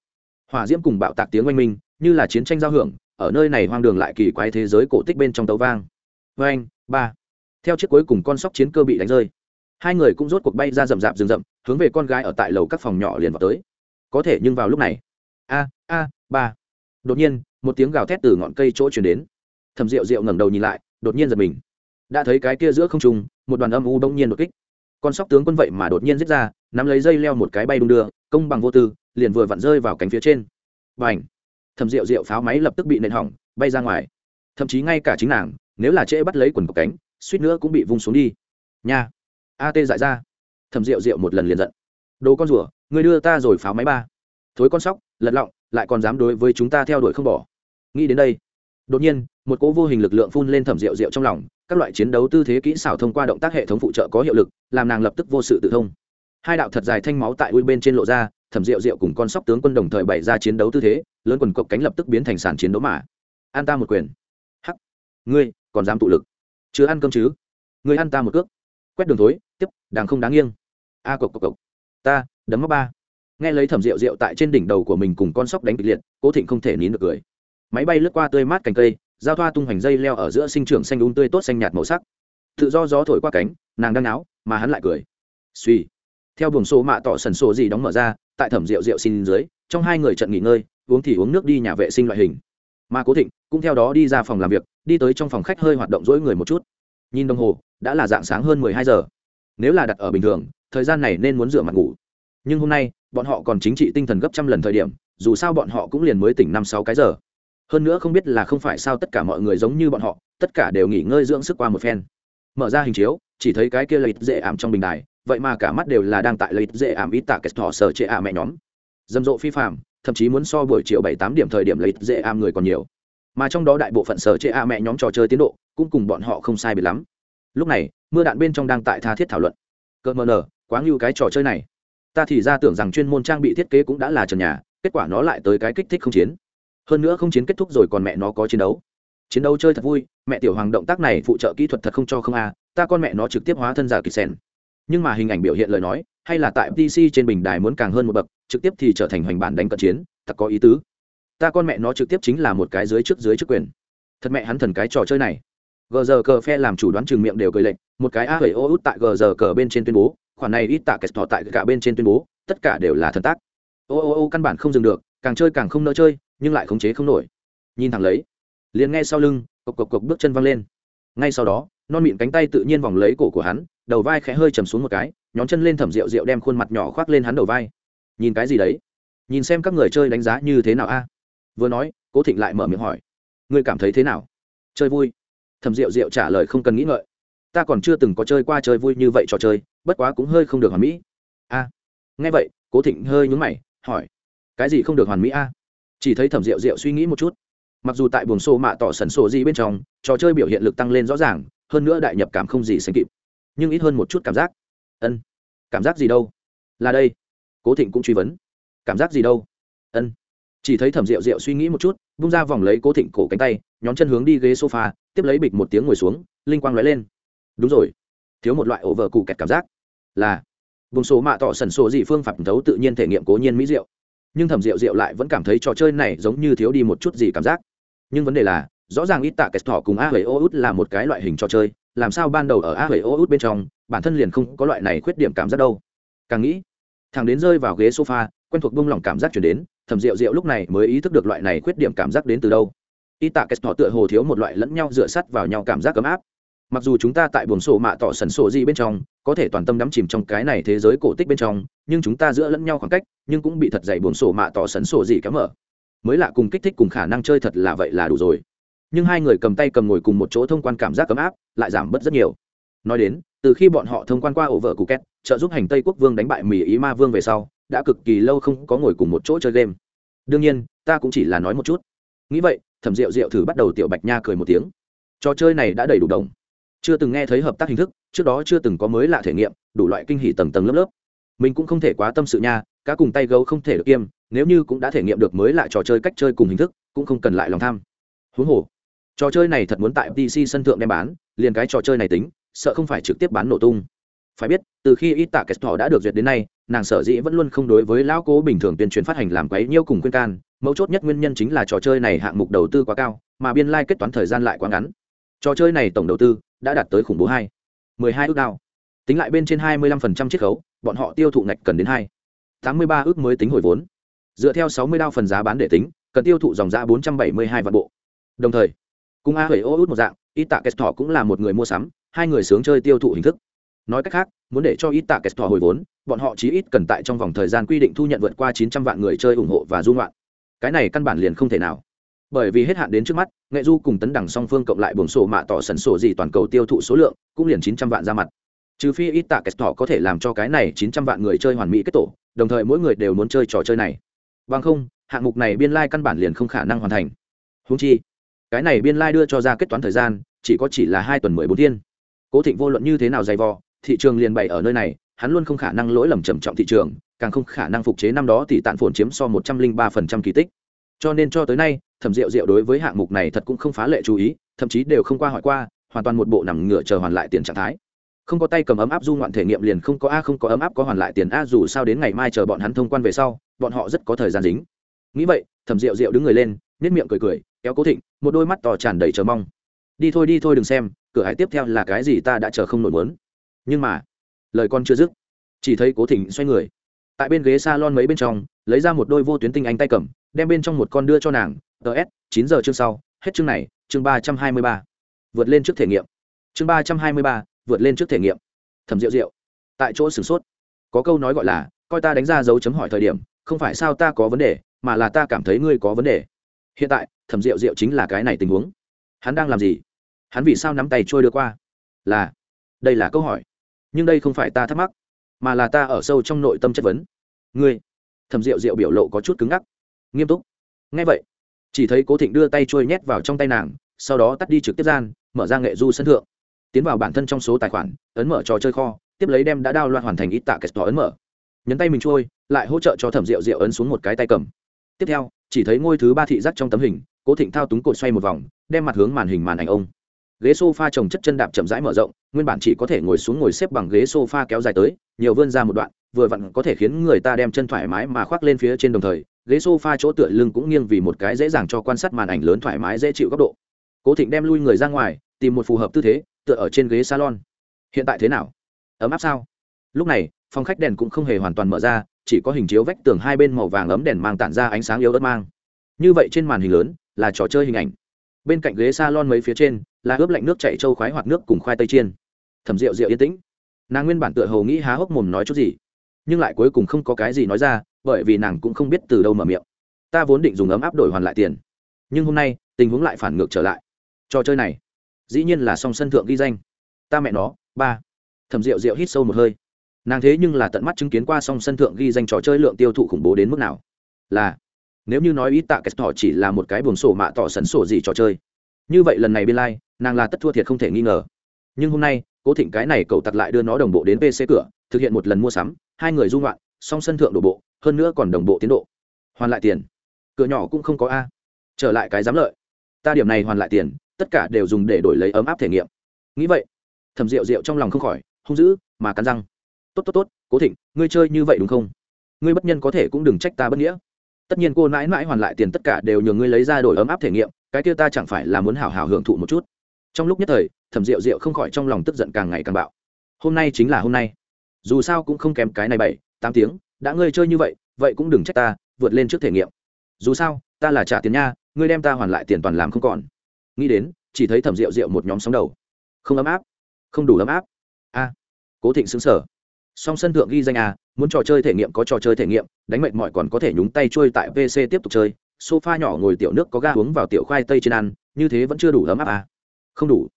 Hỏa diễm cùng bạo tạc tiếng oanh minh, như là chiến tranh giao hưởng ở nơi này hoang đường lại kỳ quái thế giới cổ tích bên trong tấu vang. Vê anh, ba. Theo chiếc cuối cùng con sóc chiến cơ bị đánh rơi, hai người cũng rốt cuộc bay ra rậm rạp rừng rậm, hướng về con gái ở tại lầu các phòng nhỏ liền vào tới. Có thể nhưng vào lúc này, a a, ba. Đột nhiên, một tiếng gào thét từ ngọn cây chỗ chuyển đến. Thầm rượu rượu ngẩng đầu nhìn lại, đột nhiên giật mình. Đã thấy cái kia giữa không trung, một đoàn âm u bỗng nhiên đột kích. Con sóc tướng quân vậy mà đột nhiên giết ra, nắm lấy dây leo một cái bay đung đưa, công bằng vô tư, liền vừa vặn rơi vào cánh phía trên. Và ảnh thầm rượu rượu pháo máy lập tức bị nện hỏng, bay ra ngoài. Thậm chí ngay cả chính nàng, nếu là trễ bắt lấy quần cọc cánh, suýt nữa cũng bị vung xuống đi. Nha. A tê dại ra. Thầm rượu rượu một lần liền giận. Đồ con rùa người đưa ta rồi pháo máy ba. Thối con sóc, lật lọng, lại còn dám đối với chúng ta theo đuổi không bỏ. Nghĩ đến đây, đột nhiên, một cỗ vô hình lực lượng phun lên thẩm rượu rượu trong lòng, các loại chiến đấu tư thế kỹ xảo thông qua động tác hệ thống phụ trợ có hiệu lực, làm nàng lập tức vô sự tự thông. Hai đạo thật dài thanh máu tại ui bên trên lộ ra thẩm rượu rượu cùng con sóc tướng quân đồng thời bày ra chiến đấu tư thế, lớn quần cộc cánh lập tức biến thành sàn chiến đấu mà. An ta một quyền. Hắc. Ngươi, còn dám tụ lực? Chưa ăn cơm chứ? Ngươi ăn ta một cước. Quét đường thối, tiếp, đàng không đáng nghiêng. A cộc cộc cộc. Ta, đấm móc ba. Nghe lấy thẩm rượu rượu tại trên đỉnh đầu của mình cùng con sóc đánh kịch liệt, cố thịnh không thể nín được cười. Máy bay lướt qua tươi mát cành cây, giao thoa tung hoành dây leo ở giữa sinh trưởng xanh đúng tươi tốt xanh nhạt màu sắc. Tự do gió thổi qua cánh, nàng đang náo, mà hắn lại cười. Suy theo buồng sổ mạ tỏ sần sổ gì đóng mở ra tại thẩm rượu rượu xin dưới, trong hai người trận nghỉ ngơi, uống thì uống nước đi nhà vệ sinh loại hình. Mà cố thịnh cũng theo đó đi ra phòng làm việc, đi tới trong phòng khách hơi hoạt động dỗi người một chút. Nhìn đồng hồ, đã là dạng sáng hơn mười hai giờ. Nếu là đặt ở bình thường, thời gian này nên muốn rửa mặt ngủ. Nhưng hôm nay, bọn họ còn chính trị tinh thần gấp trăm lần thời điểm, dù sao bọn họ cũng liền mới tỉnh năm sáu cái giờ. Hơn nữa không biết là không phải sao tất cả mọi người giống như bọn họ, tất cả đều nghỉ ngơi dưỡng sức qua một phen. Mở ra hình chiếu, chỉ thấy cái kia lệch dễ ảm trong bình đài vậy mà cả mắt đều là đang tại lấy dễ ảm ít tạ kết thọ sở trệ à mẹ nhóm. Dâm rộ phi phạm thậm chí muốn so buổi chiều bảy tám điểm thời điểm lấy dễ ảm người còn nhiều. Mà trong đó đại bộ phận sở trệ à mẹ nhóm trò chơi tiến độ, cũng cùng bọn họ không sai biệt lắm. Lúc này, mưa đạn bên trong đang tại tha thiết thảo luận. Cơ mờ nở quá ngưu cái trò chơi này. Ta thì ra tưởng rằng chuyên môn trang bị thiết kế cũng đã là trần nhà, kết quả nó lại tới cái kích thích không chiến. Hơn nữa không chiến kết thúc rồi còn mẹ nó có chiến đấu. Chiến đấu chơi thật vui, mẹ tiểu hoàng động tác này phụ trợ kỹ thuật thật không cho không a, ta con mẹ nó trực tiếp hóa thân giả kỳ sen nhưng mà hình ảnh biểu hiện lời nói, hay là tại pc trên bình đài muốn càng hơn một bậc, trực tiếp thì trở thành hoành bản đánh cận chiến, thật có ý tứ. Ta con mẹ nó trực tiếp chính là một cái dưới trước dưới trước quyền. Thật mẹ hắn thần cái trò chơi này. Gờ giờ cờ phe làm chủ đoán chừng miệng đều cười lệnh một cái a hầy ô út tại gờ giờ cờ bên trên tuyên bố, khoản này ít tạ kẹt thọ tại cả bên trên tuyên bố, tất cả đều là thần tác. Ô ô ô, căn bản không dừng được, càng chơi càng không nỡ chơi, nhưng lại khống chế không nổi. Nhìn thẳng lấy, liền nghe sau lưng, cộc cộc cộc bước chân văng lên. Ngay sau đó, non mịn cánh tay tự nhiên vòng lấy cổ của hắn đầu vai khẽ hơi chầm xuống một cái, nhón chân lên thẩm rượu rượu đem khuôn mặt nhỏ khoác lên hắn đầu vai. Nhìn cái gì đấy? Nhìn xem các người chơi đánh giá như thế nào a? Vừa nói, cố thịnh lại mở miệng hỏi. Ngươi cảm thấy thế nào? Chơi vui. Thẩm rượu rượu trả lời không cần nghĩ ngợi. Ta còn chưa từng có chơi qua chơi vui như vậy trò chơi, bất quá cũng hơi không được hoàn mỹ. A. Nghe vậy, cố thịnh hơi nhúng mày, hỏi. Cái gì không được hoàn mỹ a? Chỉ thấy thẩm rượu rượu suy nghĩ một chút. Mặc dù tại buồng xô mạ tỏ sần sổ gì bên trong, trò chơi biểu hiện lực tăng lên rõ ràng, hơn nữa đại nhập cảm không gì sánh kịp nhưng ít hơn một chút cảm giác. Ân. Cảm giác gì đâu? Là đây. Cố thịnh cũng truy vấn. Cảm giác gì đâu? Ân. Chỉ thấy thẩm rượu rượu suy nghĩ một chút, bung ra vòng lấy cố thịnh cổ cánh tay, nhón chân hướng đi ghế sofa, tiếp lấy bịch một tiếng ngồi xuống, linh quang lóe lên. Đúng rồi. Thiếu một loại ổ vợ cụ kẹt cảm giác. Là. Vùng số mạ tỏ sần sổ gì phương pháp thấu tự nhiên thể nghiệm cố nhiên mỹ diệu. Nhưng thẩm rượu rượu lại vẫn cảm thấy trò chơi này giống như thiếu đi một chút gì cảm giác. Nhưng vấn đề là, rõ ràng ít tạ kẹt thỏ cùng a hầy ô út là một cái loại hình trò chơi làm sao ban đầu ở a hầy ô út bên trong, bản thân liền không có loại này khuyết điểm cảm giác đâu. Càng nghĩ, thằng đến rơi vào ghế sofa, quen thuộc bông lỏng cảm giác chuyển đến thẩm rượu rượu lúc này mới ý thức được loại này khuyết điểm cảm giác đến từ đâu. Y tạ kết thỏ tựa hồ thiếu một loại lẫn nhau dựa sắt vào nhau cảm giác ấm áp. Mặc dù chúng ta tại buồng sổ mạ tỏ sần sổ gì bên trong, có thể toàn tâm đắm chìm trong cái này thế giới cổ tích bên trong, nhưng chúng ta giữa lẫn nhau khoảng cách, nhưng cũng bị thật dày buồng sổ mạ tỏ sần sổ gì kém mở. Mới lạ cùng kích thích cùng khả năng chơi thật là vậy là đủ rồi nhưng hai người cầm tay cầm ngồi cùng một chỗ thông quan cảm giác cấm áp, lại giảm bớt rất nhiều. Nói đến, từ khi bọn họ thông quan qua ổ vợ cụ két, trợ giúp hành tây quốc vương đánh bại mỹ ý ma vương về sau, đã cực kỳ lâu không có ngồi cùng một chỗ chơi game. Đương nhiên, ta cũng chỉ là nói một chút. Nghĩ vậy, thẩm rượu rượu thử bắt đầu tiểu bạch nha cười một tiếng. Trò chơi này đã đầy đủ đồng. Chưa từng nghe thấy hợp tác hình thức, trước đó chưa từng có mới lạ thể nghiệm, đủ loại kinh hỉ tầng tầng lớp lớp. Mình cũng không thể quá tâm sự nha, cá cùng tay gấu không thể được kiêm, nếu như cũng đã thể nghiệm được mới lại trò chơi cách chơi cùng hình thức, cũng không cần lại lòng tham. Huống hồ trò chơi này thật muốn tại pc sân thượng đem bán, liền cái trò chơi này tính, sợ không phải trực tiếp bán nổ tung. Phải biết, từ khi ít tạ kết thỏ đã được duyệt đến nay, nàng sở dĩ vẫn luôn không đối với lão cố bình thường tuyên truyền phát hành làm quấy nhiêu cùng khuyên can, mấu chốt nhất nguyên nhân chính là trò chơi này hạng mục đầu tư quá cao, mà biên lai、like、kết toán thời gian lại quá ngắn. Trò chơi này tổng đầu tư đã đạt tới khủng bố hai, mười hai ước đao. Tính lại bên trên hai mươi lăm phần trăm chiết khấu, bọn họ tiêu thụ ngạch cần đến hai, tám mươi ba ước mới tính hồi vốn. Dựa theo sáu mươi đao phần giá bán để tính, cần tiêu thụ dòng giá bốn trăm bảy mươi hai vạn bộ. Đồng thời cùng a hẩy ô út một dạng ít tạ kết thỏ cũng là một người mua sắm, hai người sướng chơi tiêu thụ hình thức. Nói cách khác, muốn để cho ít tạ kết thỏ hồi vốn, bọn họ chí ít cần tại trong vòng thời gian quy định thu nhận vượt qua chín trăm vạn người chơi ủng hộ và dung loạn cái này căn bản liền không thể nào. Bởi vì hết hạn đến trước mắt, nghệ du cùng tấn đẳng song phương cộng lại buồng sổ mạ tỏ sần sổ gì toàn cầu tiêu thụ số lượng, cũng liền chín trăm vạn ra mặt. Trừ phi ít tạ kết thỏ có thể làm cho cái này chín trăm vạn người chơi hoàn mỹ kết tổ, đồng thời mỗi người đều muốn chơi trò chơi này. Bằng không, hạng mục này biên lai căn bản liền không khả năng hoàn thành. Húng chi cái này biên lai đưa cho ra kết toán thời gian, chỉ có chỉ là hai tuần mười bốn thiên. Cố thịnh vô luận như thế nào dày vò, thị trường liền bày ở nơi này, hắn luôn không khả năng lỗi lầm trầm trọng thị trường, càng không khả năng phục chế năm đó thì tạn phồn chiếm so một trăm linh ba phần trăm kỳ tích. Cho nên cho tới nay, thẩm rượu rượu đối với hạng mục này thật cũng không phá lệ chú ý, thậm chí đều không qua hỏi qua, hoàn toàn một bộ nằm ngửa chờ hoàn lại tiền trạng thái. Không có tay cầm ấm áp du ngoạn thể nghiệm liền không có a, không có ấm áp có hoàn lại tiền a, dù sao đến ngày mai chờ bọn hắn thông quan về sau, bọn họ rất có thời gian dính. Nghĩ vậy, thẩm rượu rượu đứng người lên nếp miệng cười cười kéo cố thịnh, một đôi mắt to tràn đầy chờ mong. Đi thôi đi thôi, đừng xem, cửa hải tiếp theo là cái gì ta đã chờ không nổi muốn. Nhưng mà, lời con chưa dứt, chỉ thấy cố thịnh xoay người. Tại bên ghế s a lon mấy bên trong, lấy ra một đôi vô tuyến tinh anh tay cầm, đem bên trong một con đưa cho nàng ts chín giờ chương sau, hết chương này, chương ba trăm hai mươi ba. Vượt lên trước thể nghiệm. Chương ba trăm hai mươi ba, vượt lên trước thể nghiệm. Thẩm rượu rượu tại chỗ sửng sốt. Có câu nói gọi là, coi ta đánh ra dấu chấm hỏi thời điểm, không phải sao ta có vấn đề, mà là ta cảm thấy ngươi có vấn đề hiện tại, thẩm rượu rượu chính là cái này tình huống. Hắn đang làm gì? Hắn vì sao nắm tay trôi đưa qua? Là, đây là câu hỏi. Nhưng đây không phải ta thắc mắc, mà là ta ở sâu trong nội tâm chất vấn. Ngươi, thẩm rượu rượu biểu lộ có chút cứng ngắc. Nghiêm túc. Ngay vậy, chỉ thấy cố thịnh đưa tay trôi nhét vào trong tay nàng, sau đó tắt đi trực tiếp gian, mở ra nghệ du sân thượng. Tiến vào bản thân trong số tài khoản, ấn mở trò chơi kho, tiếp lấy đem đã đao loạn hoàn thành ít tạ kết tỏ ấn mở. Nhấn tay mình trôi, lại hỗ trợ cho thẩm rượu rượu ấn xuống một cái tay cầm. Tiếp theo chỉ thấy ngôi thứ ba thị giác trong tấm hình, cố thịnh thao túng cột xoay một vòng, đem mặt hướng màn hình màn ảnh ông. Ghế s o f a trồng chất chân đạp chậm rãi mở rộng, nguyên bản chỉ có thể ngồi xuống ngồi xếp bằng ghế s o f a kéo dài tới, nhiều vươn ra một đoạn, vừa vặn có thể khiến người ta đem chân thoải mái mà khoác lên phía trên đồng thời, ghế s o f a chỗ tựa lưng cũng nghiêng vì một cái dễ dàng cho quan sát màn ảnh lớn thoải mái dễ chịu góc độ. Cố thịnh đem lui người ra ngoài, tìm một phù hợp tư thế, tựa ở trên ghế salon. Hiện tại thế nào? Ấm áp sao? Lúc này, phòng khách đèn cũng không hề hoàn toàn mở ra chỉ có hình chiếu vách tường hai bên màu vàng ấm đèn mang tản ra ánh sáng yếu ớt mang. Như vậy trên màn hình lớn, là trò chơi hình ảnh. Bên cạnh ghế s a lon mấy phía trên, là ướp lạnh nước chạy trâu khoái hoặc nước cùng khoai tây chiên. Thẩm rượu rượu yên tĩnh. Nàng nguyên bản tựa hầu nghĩ há hốc mồm nói chút gì, nhưng lại cuối cùng không có cái gì nói ra, bởi vì nàng cũng không biết từ đâu mở miệng. Ta vốn định dùng ấm áp đổi hoàn lại tiền, nhưng hôm nay, tình huống lại phản ngược trở lại. Trò chơi này, dĩ nhiên là song sân thượng ghi danh. Ta mẹ nó, ba. Thẩm rượu rượu hít sâu một hơi nàng thế nhưng là tận mắt chứng kiến qua song sân thượng ghi danh trò chơi lượng tiêu thụ khủng bố đến mức nào. Là nếu như nói ít tạ cái tỏ chỉ là một cái buồng sổ mạ tỏ sẩn sổ gì trò chơi như vậy lần này biên lai、like, nàng là tất thua thiệt không thể nghi ngờ. Nhưng hôm nay cố thịnh cái này cậu tặc lại đưa nó đồng bộ đến pc cửa thực hiện một lần mua sắm hai người dung loạn song sân thượng đổ bộ hơn nữa còn đồng bộ tiến độ. Hoàn lại tiền. Cửa nhỏ cũng không có a. Trở lại cái giám lợi. Ta điểm này hoàn lại tiền tất cả đều dùng để đổi lấy ấm áp thể nghiệm. Nghĩ vậy thầm rượu rượu trong lòng không khỏi hung dữ mà cắn răng tốt tốt tốt, cố thịnh, ngươi chơi như vậy đúng không? Ngươi bất nhân có thể cũng đừng trách ta bất nghĩa. Tất nhiên cô mãi mãi hoàn lại tiền tất cả đều nhờ ngươi lấy ra đổi ấm áp thể nghiệm, cái kia ta chẳng phải là muốn hảo hảo hưởng thụ một chút. Trong lúc nhất thời, thẩm rượu rượu không khỏi trong lòng tức giận càng ngày càng bạo. Hôm nay chính là hôm nay. Dù sao cũng không kém cái này bảy, tám tiếng, đã ngươi chơi như vậy vậy cũng đừng trách ta, vượt lên trước thể nghiệm. Dù sao, ta là trả tiền nha, ngươi đem ta hoàn lại tiền toàn làm không còn. Nghĩ đến, chỉ thấy thẩm rượu rượu một nhóm sóng đầu. Không ấm áp. Không đủ ấm áp. A. Cố thịnh xứng sở song sân thượng ghi danh à muốn trò chơi thể nghiệm có trò chơi thể nghiệm, đánh mệt mỏi còn có thể nhúng tay trôi tại pc tiếp tục chơi. Sofa nhỏ ngồi tiểu nước có ga uống vào tiểu khoai tây trên ăn, như thế vẫn chưa đủ ấm áp à không đủ.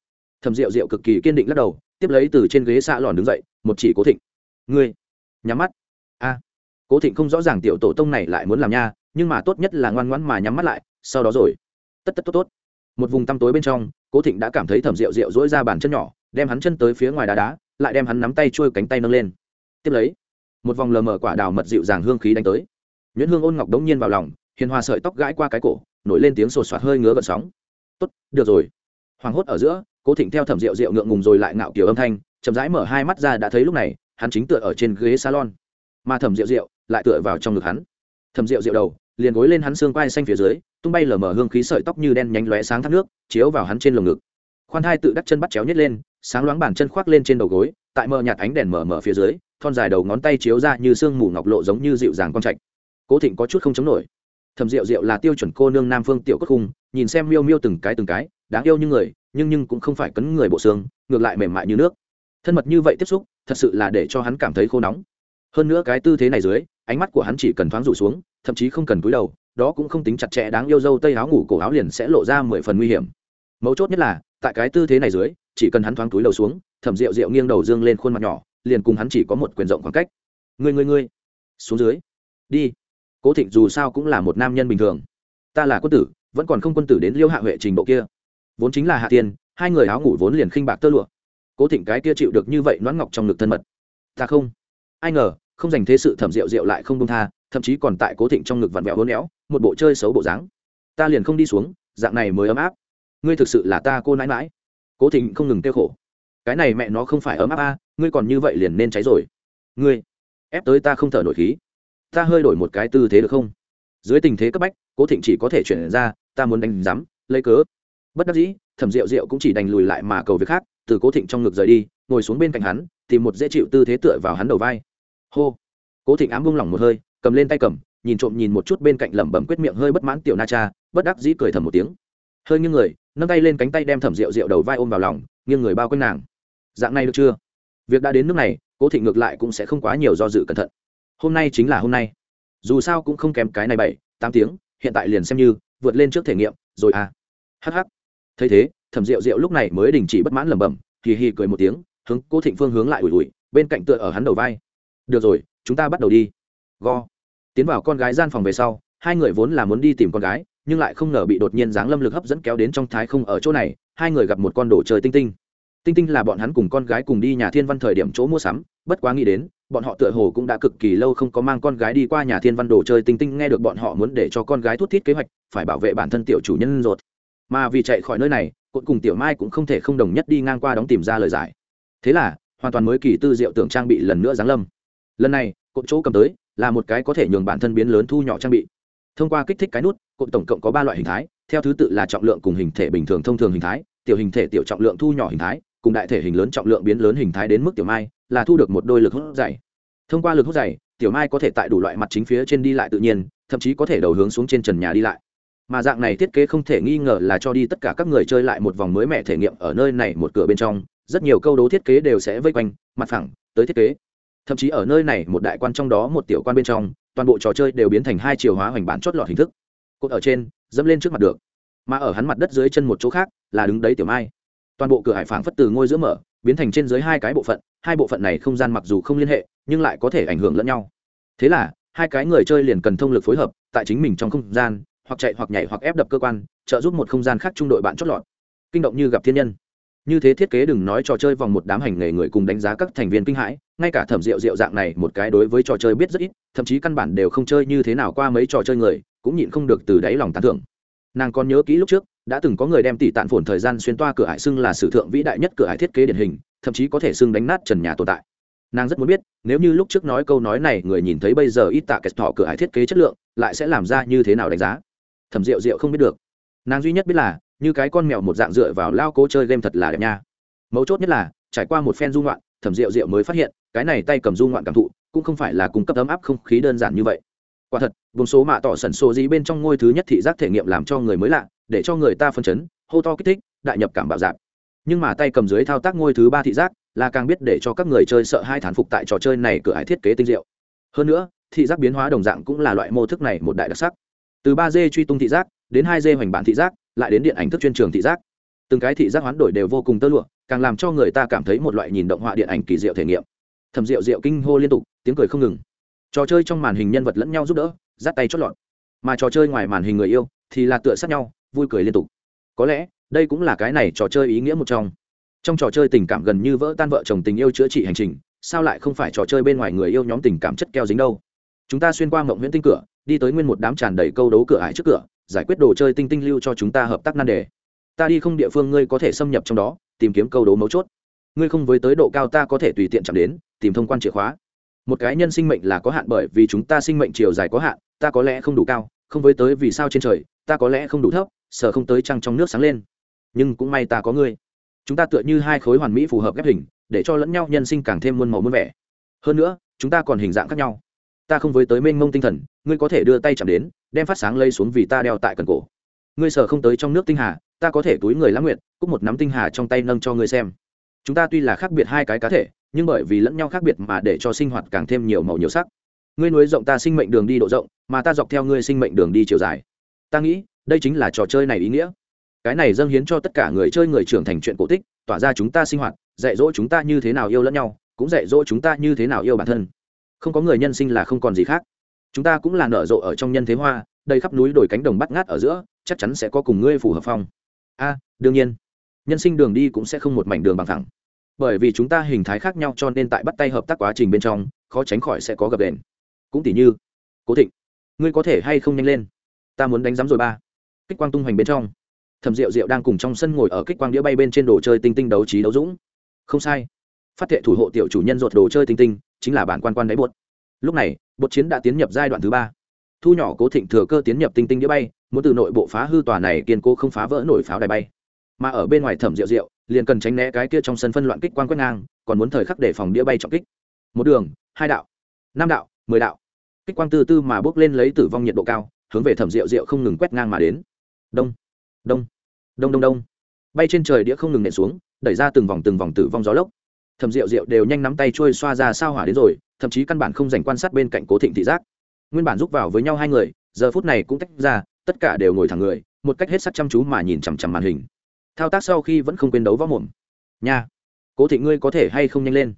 Thầm rượu rượu cực kỳ kiên định lắc đầu, tiếp lấy từ trên ghế xạ lòn đứng dậy, một chỉ cố thịnh. Ngươi, nhắm mắt. A. Cố thịnh không rõ ràng tiểu tổ tông này lại muốn làm nha, nhưng mà tốt nhất là ngoan ngoãn mà nhắm mắt lại, sau đó rồi. Tất tất, tốt tốt. Một vùng tăm tối bên trong, cố thịnh đã cảm thấy thẩm rượu rượu dỗi ra bàn chân nhỏ, đem hắn chân tới phía ngoài đá đá, lại đem hắn nắm tay trôi cánh tay nâng lên tiếp lấy. Một vòng lờ mờ quả đào mật dịu dàng hương khí đánh tới. Nhuyễn hương ôn ngọc đống nhiên vào lòng, hiền hòa sợi tóc gãi qua cái cổ, nổi lên tiếng sột soạt hơi ngứa gợn sóng. Tốt, được rồi. Hoàng hốt ở giữa, cố thịnh theo thẩm rượu rượu ngượng ngùng rồi lại ngạo kiểu âm thanh, chậm rãi mở hai mắt ra đã thấy lúc này, hắn chính tựa ở trên ghế salon. Mà thẩm rượu rượu lại tựa vào trong ngực hắn. Thẩm rượu rượu đầu, liền gối lên hắn xương quai xanh phía dưới, tung bay lờ mờ hương khí sợi tóc như đen nhánh lóe sáng thác nước, chiếu vào hắn trên lồng ngực. Khoan hai tự đắc chân bắt chéo nhét lên, sáng loáng bàn chân khoác lên trên đầu gối, tại mờ nhạt ánh đèn mở mở phía dưới thon dài đầu ngón tay chiếu ra như sương mù ngọc lộ giống như dịu dàng con trạch. Cố thịnh có chút không chống nổi. Thầm rượu rượu là tiêu chuẩn cô nương nam phương tiểu cốt khung, nhìn xem miêu miêu từng cái từng cái, đáng yêu như người, nhưng nhưng cũng không phải cấn người bộ xương, ngược lại mềm mại như nước. Thân mật như vậy tiếp xúc, thật sự là để cho hắn cảm thấy khô nóng. Hơn nữa cái tư thế này dưới, ánh mắt của hắn chỉ cần thoáng rủ xuống, thậm chí không cần cúi đầu, đó cũng không tính chặt chẽ đáng yêu dâu tây áo ngủ cổ áo liền sẽ lộ ra mười phần nguy hiểm. Mấu chốt nhất là, tại cái tư thế này dưới, chỉ cần hắn thoáng túi đầu xuống, thẩm rượu rượu nghiêng đầu dương lên khuôn mặt nhỏ liền cùng hắn chỉ có một quyền rộng khoảng cách. Người người người xuống dưới. Đi. Cố thịnh dù sao cũng là một nam nhân bình thường. Ta là quân tử, vẫn còn không quân tử đến liêu hạ huệ trình độ kia. Vốn chính là hạ tiên, hai người áo ngủ vốn liền khinh bạc tơ lụa. Cố thịnh cái kia chịu được như vậy noãn ngọc trong ngực thân mật. Ta không. Ai ngờ, không dành thế sự thẩm rượu rượu lại không buông tha, thậm chí còn tại cố thịnh trong ngực vặn vẹo hôn éo, một bộ chơi xấu bộ dáng. Ta liền không đi xuống, dạng này mới ấm áp. Ngươi thực sự là ta cô nãi mãi. Cố thịnh không ngừng tiêu khổ. Cái này mẹ nó không phải ấm áp a ngươi còn như vậy liền nên cháy rồi. Ngươi, ép tới ta không thở nổi khí. Ta hơi đổi một cái tư thế được không? Dưới tình thế cấp bách, cố thịnh chỉ có thể chuyển ra, ta muốn đánh giám lấy cớ. Bất đắc dĩ, thẩm rượu rượu cũng chỉ đành lùi lại mà cầu việc khác, từ cố thịnh trong ngực rời đi, ngồi xuống bên cạnh hắn, tìm một dễ chịu tư thế tựa vào hắn đầu vai. Hô. Cố thịnh ám buông lỏng một hơi, cầm lên tay cầm, nhìn trộm nhìn một chút bên cạnh lẩm bẩm quyết miệng hơi bất mãn tiểu na cha, bất đắc dĩ cười thầm một tiếng. Hơi nghiêng người, nâng tay lên cánh tay đem thẩm rượu rượu đầu vai ôm vào lòng, nghiêng người bao quanh nàng. Dạng này được chưa? Việc đã đến nước này, cố thịnh ngược lại cũng sẽ không quá nhiều do dự cẩn thận. Hôm nay chính là hôm nay. Dù sao cũng không kém cái này bảy, tám tiếng, hiện tại liền xem như vượt lên trước thể nghiệm, rồi à. Hh thấy thế, thẩm rượu rượu lúc này mới đình chỉ bất mãn lẩm bẩm, hì hì cười một tiếng, hướng cố thịnh phương hướng lại ủi ủi, bên cạnh tựa ở hắn đầu vai. Được rồi, chúng ta bắt đầu đi. Go. Tiến vào con gái gian phòng về sau, hai người vốn là muốn đi tìm con gái, nhưng lại không ngờ bị đột nhiên dáng lâm lực hấp dẫn kéo đến trong thái không ở chỗ này, hai người gặp một con đồ chơi tinh tinh tinh tinh là bọn hắn cùng con gái cùng đi nhà thiên văn thời điểm chỗ mua sắm, bất quá nghĩ đến, bọn họ tựa hồ cũng đã cực kỳ lâu không có mang con gái đi qua nhà thiên văn đồ chơi. Tinh tinh nghe được bọn họ muốn để cho con gái thút thít kế hoạch, phải bảo vệ bản thân tiểu chủ nhân ruột. Mà vì chạy khỏi nơi này cuộn cùng tiểu mai cũng không thể không đồng nhất đi ngang qua đóng tìm ra lời giải. Thế là, hoàn toàn mới kỳ tư diệu tưởng trang bị lần nữa giáng lâm. Lần này, cột chỗ cầm tới, là một cái có thể nhường bản thân biến lớn thu nhỏ trang bị. Thông qua kích thích cái nút, cột tổng cộng có ba loại hình thái, theo thứ tự là trọng lượng cùng hình thể bình thường thông thường hình thái, tiểu hình thể tiểu trọng lượng thu nhỏ hình thái cùng đại thể hình lớn trọng lượng biến lớn hình thái đến mức tiểu mai, là thu được một đôi lực hút dày. Thông qua lực hút dày, tiểu mai có thể tại đủ loại mặt chính phía trên đi lại tự nhiên, thậm chí có thể đầu hướng xuống trên trần nhà đi lại. Mà dạng này thiết kế không thể nghi ngờ là cho đi tất cả các người chơi lại một vòng mới mẻ thể nghiệm ở nơi này một cửa bên trong. Rất nhiều câu đố thiết kế đều sẽ vây quanh, mặt phẳng, tới thiết kế. Thậm chí ở nơi này một đại quan trong đó một tiểu quan bên trong, toàn bộ trò chơi đều biến thành hai chiều hóa hoành bản chót lọt hình thức. Cột ở trên, dẫm lên trước mặt được. Mà ở hắn mặt đất dưới chân một chỗ khác, là đứng đấy tiểu mai toàn bộ cửa hải phảng phất từ ngôi giữa mở, biến thành trên dưới hai cái bộ phận, hai bộ phận này không gian mặc dù không liên hệ, nhưng lại có thể ảnh hưởng lẫn nhau. Thế là, hai cái người chơi liền cần thông lực phối hợp, tại chính mình trong không gian, hoặc chạy hoặc nhảy hoặc ép đập cơ quan, trợ giúp một không gian khác trung đội bạn chót lọt. Kinh động như gặp thiên nhân. Như thế thiết kế đừng nói trò chơi vòng một đám hành nghề người cùng đánh giá các thành viên kinh hãi, ngay cả thẩm rượu rượu dạng này một cái đối với trò chơi biết rất ít, thậm chí căn bản đều không chơi như thế nào qua mấy trò chơi người, cũng nhịn không được từ đáy lòng tán thưởng. Nàng còn nhớ kỹ lúc trước đã từng có người đem tỷ tạn phồn thời gian xuyên toa cửa hải xưng là sử thượng vĩ đại nhất cửa hải thiết kế điển hình, thậm chí có thể xưng đánh nát trần nhà tồn tại. Nàng rất muốn biết, nếu như lúc trước nói câu nói này người nhìn thấy bây giờ ít tạ kẹt thọ cửa hải thiết kế chất lượng, lại sẽ làm ra như thế nào đánh giá? Thẩm rượu rượu không biết được. Nàng duy nhất biết là, như cái con mèo một dạng dựa vào lao cố chơi game thật là đẹp nha. Mấu chốt nhất là, trải qua một phen du loạn, thẩm rượu rượu mới phát hiện, cái này tay cầm du loạn cảm thụ, cũng không phải là cung cấp ấm áp không khí đơn giản như vậy quả thật, vùng số mạ tỏ sẩn sổ gì bên trong ngôi thứ nhất thị giác thể nghiệm làm cho người mới lạ, để cho người ta phân chấn, hô to kích thích, đại nhập cảm bạo dạp nhưng mà tay cầm dưới thao tác ngôi thứ ba thị giác là càng biết để cho các người chơi sợ hai thán phục tại trò chơi này cửa hải thiết kế tinh diệu. Hơn nữa, thị giác biến hóa đồng dạng cũng là loại mô thức này một đại đặc sắc. Từ ba d truy tung thị giác, đến hai d hoành bản thị giác, lại đến điện ảnh thức chuyên trường thị giác. Từng cái thị giác hoán đổi đều vô cùng tơ lụa, càng làm cho người ta cảm thấy một loại nhìn động họa điện ảnh kỳ diệu thể nghiệm. Thầm rượu rượu kinh hô liên tục, tiếng cười không ngừng trò chơi trong màn hình nhân vật lẫn nhau giúp đỡ, dắt tay chót lọt. Mà trò chơi ngoài màn hình người yêu thì là tựa sát nhau, vui cười liên tục. Có lẽ, đây cũng là cái này trò chơi ý nghĩa một trong. Trong trò chơi tình cảm gần như vỡ tan vợ chồng tình yêu chữa trị hành trình, sao lại không phải trò chơi bên ngoài người yêu nhóm tình cảm chất keo dính đâu? Chúng ta xuyên qua mộng nguyễn tinh cửa, đi tới nguyên một đám tràn đầy câu đấu cửa ải trước cửa, giải quyết đồ chơi tinh tinh lưu cho chúng ta hợp tác nan đề. Ta đi không địa phương ngươi có thể xâm nhập trong đó, tìm kiếm câu đấu mấu chốt. Ngươi không với tới độ cao ta có thể tùy tiện chạm đến, tìm thông quan chìa khóa một cái nhân sinh mệnh là có hạn bởi vì chúng ta sinh mệnh chiều dài có hạn, ta có lẽ không đủ cao, không với tới vì sao trên trời, ta có lẽ không đủ thấp, sợ không tới trăng trong nước sáng lên. Nhưng cũng may ta có ngươi. Chúng ta tựa như hai khối hoàn mỹ phù hợp ghép hình, để cho lẫn nhau nhân sinh càng thêm muôn màu muôn vẻ. Hơn nữa, chúng ta còn hình dạng khác nhau. Ta không với tới mênh mông tinh thần, ngươi có thể đưa tay chạm đến, đem phát sáng lây xuống vì ta đeo tại cần cổ. Ngươi sợ không tới trong nước tinh hà, ta có thể túi người lãng nguyện cúc một nắm tinh hà trong tay nâng cho ngươi xem. Chúng ta tuy là khác biệt hai cái cá thể nhưng bởi vì lẫn nhau khác biệt mà để cho sinh hoạt càng thêm nhiều màu nhiều sắc. Ngươi nối rộng ta sinh mệnh đường đi độ rộng, mà ta dọc theo ngươi sinh mệnh đường đi chiều dài. Ta nghĩ, đây chính là trò chơi này ý nghĩa. Cái này dâng hiến cho tất cả người chơi người trưởng thành chuyện cổ tích, tỏa ra chúng ta sinh hoạt, dạy dỗ chúng ta như thế nào yêu lẫn nhau, cũng dạy dỗ chúng ta như thế nào yêu bản thân. Không có người nhân sinh là không còn gì khác. Chúng ta cũng là nở rộ ở trong nhân thế hoa, đầy khắp núi đồi cánh đồng bắt ngát ở giữa, chắc chắn sẽ có cùng ngươi phù hợp phong. A, đương nhiên. Nhân sinh đường đi cũng sẽ không một mảnh đường bằng thẳng bởi vì chúng ta hình thái khác nhau cho nên tại bắt tay hợp tác quá trình bên trong, khó tránh khỏi sẽ có gập đền. Cũng tỉ như, cố thịnh, ngươi có thể hay không nhanh lên? Ta muốn đánh giám rồi ba. Kích quang tung hoành bên trong, thẩm rượu rượu đang cùng trong sân ngồi ở kích quang đĩa bay bên trên đồ chơi tinh tinh đấu trí đấu dũng. Không sai. Phát thệ thủ hộ tiểu chủ nhân ruột đồ chơi tinh tinh, chính là bản quan quan đáy bột. Lúc này, bột chiến đã tiến nhập giai đoạn thứ ba. Thu nhỏ cố thịnh thừa cơ tiến nhập tinh tinh đĩa bay, muốn từ nội bộ phá hư tòa này kiên cố không phá vỡ nổi pháo đài bay. Mà ở bên ngoài thẩm rượu rượu liền cần tránh né cái kia trong sân phân loạn kích quang quét ngang, còn muốn thời khắc để phòng đĩa bay trọng kích. Một đường, hai đạo, năm đạo, mười đạo. Kích quang tư tư mà bước lên lấy tử vong nhiệt độ cao, hướng về thẩm rượu rượu không ngừng quét ngang mà đến. Đông đông đông đông đông. Bay trên trời đĩa không ngừng nện xuống, đẩy ra từng vòng từng vòng tử vong gió lốc. Thẩm rượu rượu đều nhanh nắm tay trôi xoa ra sao hỏa đến rồi, thậm chí căn bản không dành quan sát bên cạnh cố thịnh thị giác. Nguyên bản giúp vào với nhau hai người, giờ phút này cũng tách ra, tất cả đều ngồi thẳng người, một cách hết sắc chăm chú mà nhìn chằm chằm màn hình thao tác sau khi vẫn không quên đấu võ mồm. Nha, cố thị ngươi có thể hay không nhanh lên?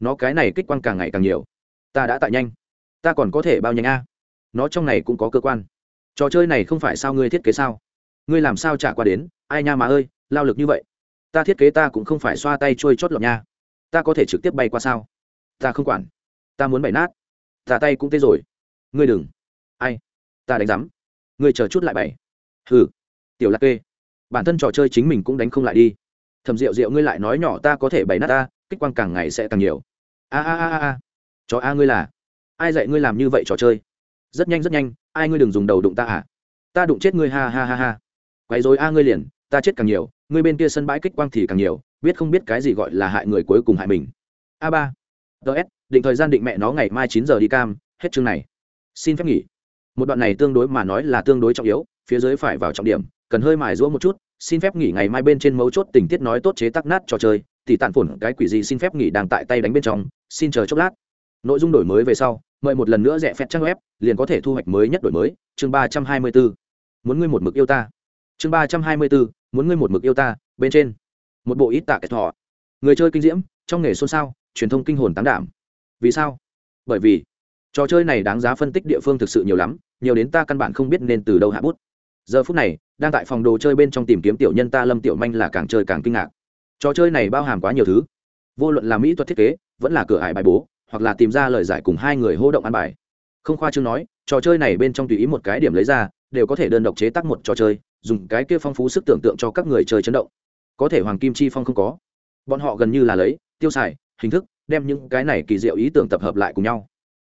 Nó cái này kích quang càng ngày càng nhiều. Ta đã tại nhanh. Ta còn có thể bao nhanh a? Nó trong này cũng có cơ quan. Trò chơi này không phải sao ngươi thiết kế sao? Ngươi làm sao trả qua đến? Ai nha mà ơi, lao lực như vậy. Ta thiết kế ta cũng không phải xoa tay trôi chót lọt nha. Ta có thể trực tiếp bay qua sao? Ta không quản. Ta muốn bày nát. Ta tay cũng tê rồi. Ngươi đừng. Ai? Ta đánh rắm ngươi chờ chút lại bày hừ. Tiểu lạc kê bản thân trò chơi chính mình cũng đánh không lại đi. Thầm rượu rượu ngươi lại nói nhỏ ta có thể bày nát ta, kích quang càng ngày sẽ càng nhiều. A a a a chó a ngươi là? Ai dạy ngươi làm như vậy trò chơi? Rất nhanh rất nhanh. Ai ngươi đừng dùng đầu đụng ta à? Ta đụng chết ngươi, ha ha ha ha. Quay rồi a ngươi liền, ta chết càng nhiều. Ngươi bên kia sân bãi kích quang thì càng nhiều. Biết không biết cái gì gọi là hại người cuối cùng hại mình. A ba. Ts định thời gian định mẹ nó ngày mai chín giờ đi cam. Hết chương này. Xin phép nghỉ. Một đoạn này tương đối mà nói là tương đối trọng yếu, phía dưới phải vào trọng điểm cần hơi mài rũa một chút, xin phép nghỉ ngày mai bên trên mấu chốt tình tiết nói tốt chế tắc nát trò chơi, thì tàn phổn cái quỷ gì xin phép nghỉ đang tại tay đánh bên trong, xin chờ chốc lát. Nội dung đổi mới về sau, mời một lần nữa rẻ phép trang web, liền có thể thu hoạch mới nhất đổi mới, chương ba trăm hai mươi bốn muốn ngươi một mực yêu ta. Chương ba trăm hai mươi bốn muốn ngươi một mực yêu ta, bên trên. Một bộ ít tạ kẹt thọ. Người chơi kinh diễm, trong nghề xôn xao, truyền thông kinh hồn tán đảm. Vì sao? Bởi vì, trò chơi này đáng giá phân tích địa phương thực sự nhiều lắm, nhiều đến ta căn bản không biết nên từ đâu hạ bút giờ phút này, đang tại phòng đồ chơi bên trong tìm kiếm tiểu nhân ta lâm tiểu manh là càng chơi càng kinh ngạc. Trò chơi này bao hàm quá nhiều thứ. Vô luận là mỹ thuật thiết kế, vẫn là cửa hải bài bố, hoặc là tìm ra lời giải cùng hai người hô động ăn bài. Không khoa chương nói, trò chơi này bên trong tùy ý một cái điểm lấy ra, đều có thể đơn độc chế tác một trò chơi, dùng cái kia phong phú sức tưởng tượng cho các người chơi chấn động. Có thể hoàng kim chi phong không có. Bọn họ gần như là lấy, tiêu xài, hình thức, đem những cái này kỳ diệu ý tưởng tập hợp lại cùng nhau.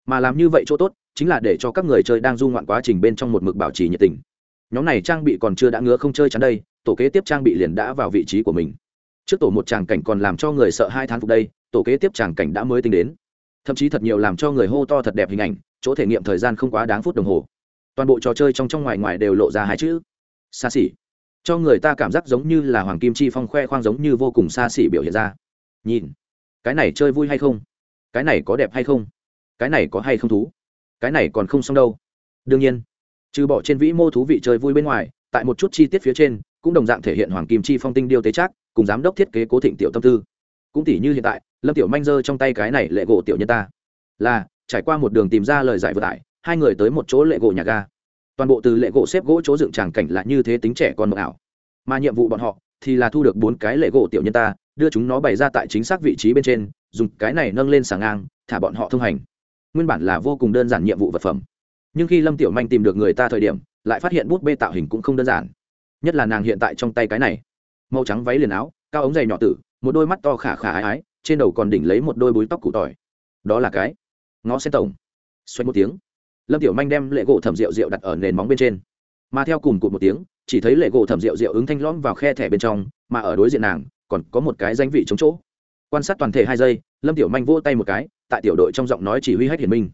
Mà làm như vậy chỗ tốt, chính là để cho các người chơi đang du ngoạn quá trình bên trong một mực bảo trì nhiệt tình nhóm này trang bị còn chưa đã ngứa không chơi chắn đây, tổ kế tiếp trang bị liền đã vào vị trí của mình. Trước tổ một tràng cảnh còn làm cho người sợ hai tháng phục đây, tổ kế tiếp tràng cảnh đã mới tính đến. Thậm chí thật nhiều làm cho người hô to thật đẹp hình ảnh, chỗ thể nghiệm thời gian không quá đáng phút đồng hồ. Toàn bộ trò chơi trong trong ngoài ngoài đều lộ ra hai chữ, xa xỉ. Cho người ta cảm giác giống như là hoàng kim chi phong khoe khoang giống như vô cùng xa xỉ biểu hiện ra. Nhìn, cái này chơi vui hay không? Cái này có đẹp hay không? Cái này có hay không thú? Cái này còn không xong đâu. Đương nhiên trừ bỏ trên vĩ mô thú vị chơi vui bên ngoài, tại một chút chi tiết phía trên, cũng đồng dạng thể hiện hoàng kim chi phong tinh điêu tế trác, cùng giám đốc thiết kế cố thịnh tiểu tâm tư. Cũng tỷ như hiện tại, lâm tiểu manh dơ trong tay cái này lệ gỗ tiểu nhân ta. Là, trải qua một đường tìm ra lời giải vừa tải, hai người tới một chỗ lệ gỗ nhà ga. Toàn bộ từ lệ gỗ xếp gỗ chỗ dựng tràng cảnh là như thế tính trẻ con mộng ảo. Mà nhiệm vụ bọn họ, thì là thu được bốn cái lệ gỗ tiểu nhân ta, đưa chúng nó bày ra tại chính xác vị trí bên trên, dùng cái này nâng lên sàng ngang, thả bọn họ thông hành. Nguyên bản là vô cùng đơn giản nhiệm vụ vật phẩm nhưng khi lâm tiểu manh tìm được người ta thời điểm, lại phát hiện bút bê tạo hình cũng không đơn giản. Nhất là nàng hiện tại trong tay cái này. Màu trắng váy liền áo, cao ống giày nhỏ tử, một đôi mắt to khả khả ái ái, trên đầu còn đỉnh lấy một đôi búi tóc củ tỏi. Đó là cái ngó sen tổng. Xoay một tiếng, lâm tiểu manh đem lệ gỗ thẩm rượu rượu đặt ở nền móng bên trên. Mà theo cùng cụt một tiếng, chỉ thấy lệ gỗ thẩm rượu rượu ứng thanh lõm vào khe thẻ bên trong, mà ở đối diện nàng, còn có một cái danh vị chống chỗ. Quan sát toàn thể hai giây, lâm tiểu manh vỗ tay một cái, tại tiểu đội trong giọng nói chỉ huy hách hiển minh.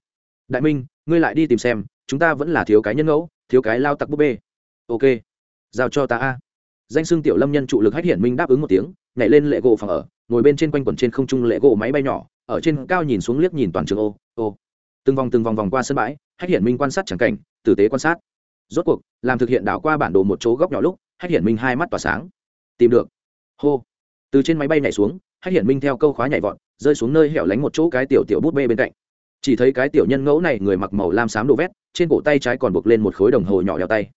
Đại minh ngươi lại đi tìm xem, chúng ta vẫn là thiếu cái nhân ngẫu, thiếu cái lao tặc búp bê. Ok, giao cho ta a. Danh xưng tiểu lâm nhân trụ lực hách hiển minh đáp ứng một tiếng, nhảy lên lệ gỗ phòng ở, ngồi bên trên quanh quẩn trên không trung lệ gỗ máy bay nhỏ, ở trên cao nhìn xuống liếc nhìn toàn trường ô ô. Từng vòng từng vòng vòng qua sân bãi, hách hiển minh quan sát chẳng cảnh, tử tế quan sát. Rốt cuộc, làm thực hiện đảo qua bản đồ một chỗ góc nhỏ lúc, hách hiển minh hai mắt tỏa sáng. Tìm được. Hô. Từ trên máy bay nhảy xuống, hách hiển minh theo câu khóa nhảy vọt, rơi xuống nơi hẻo lánh một chỗ cái tiểu tiểu bút bê bên cạnh chỉ thấy cái tiểu nhân ngẫu này người mặc màu lam xám đồ vét, trên cổ tay trái còn buộc lên một khối đồng hồ nhỏ đeo tay.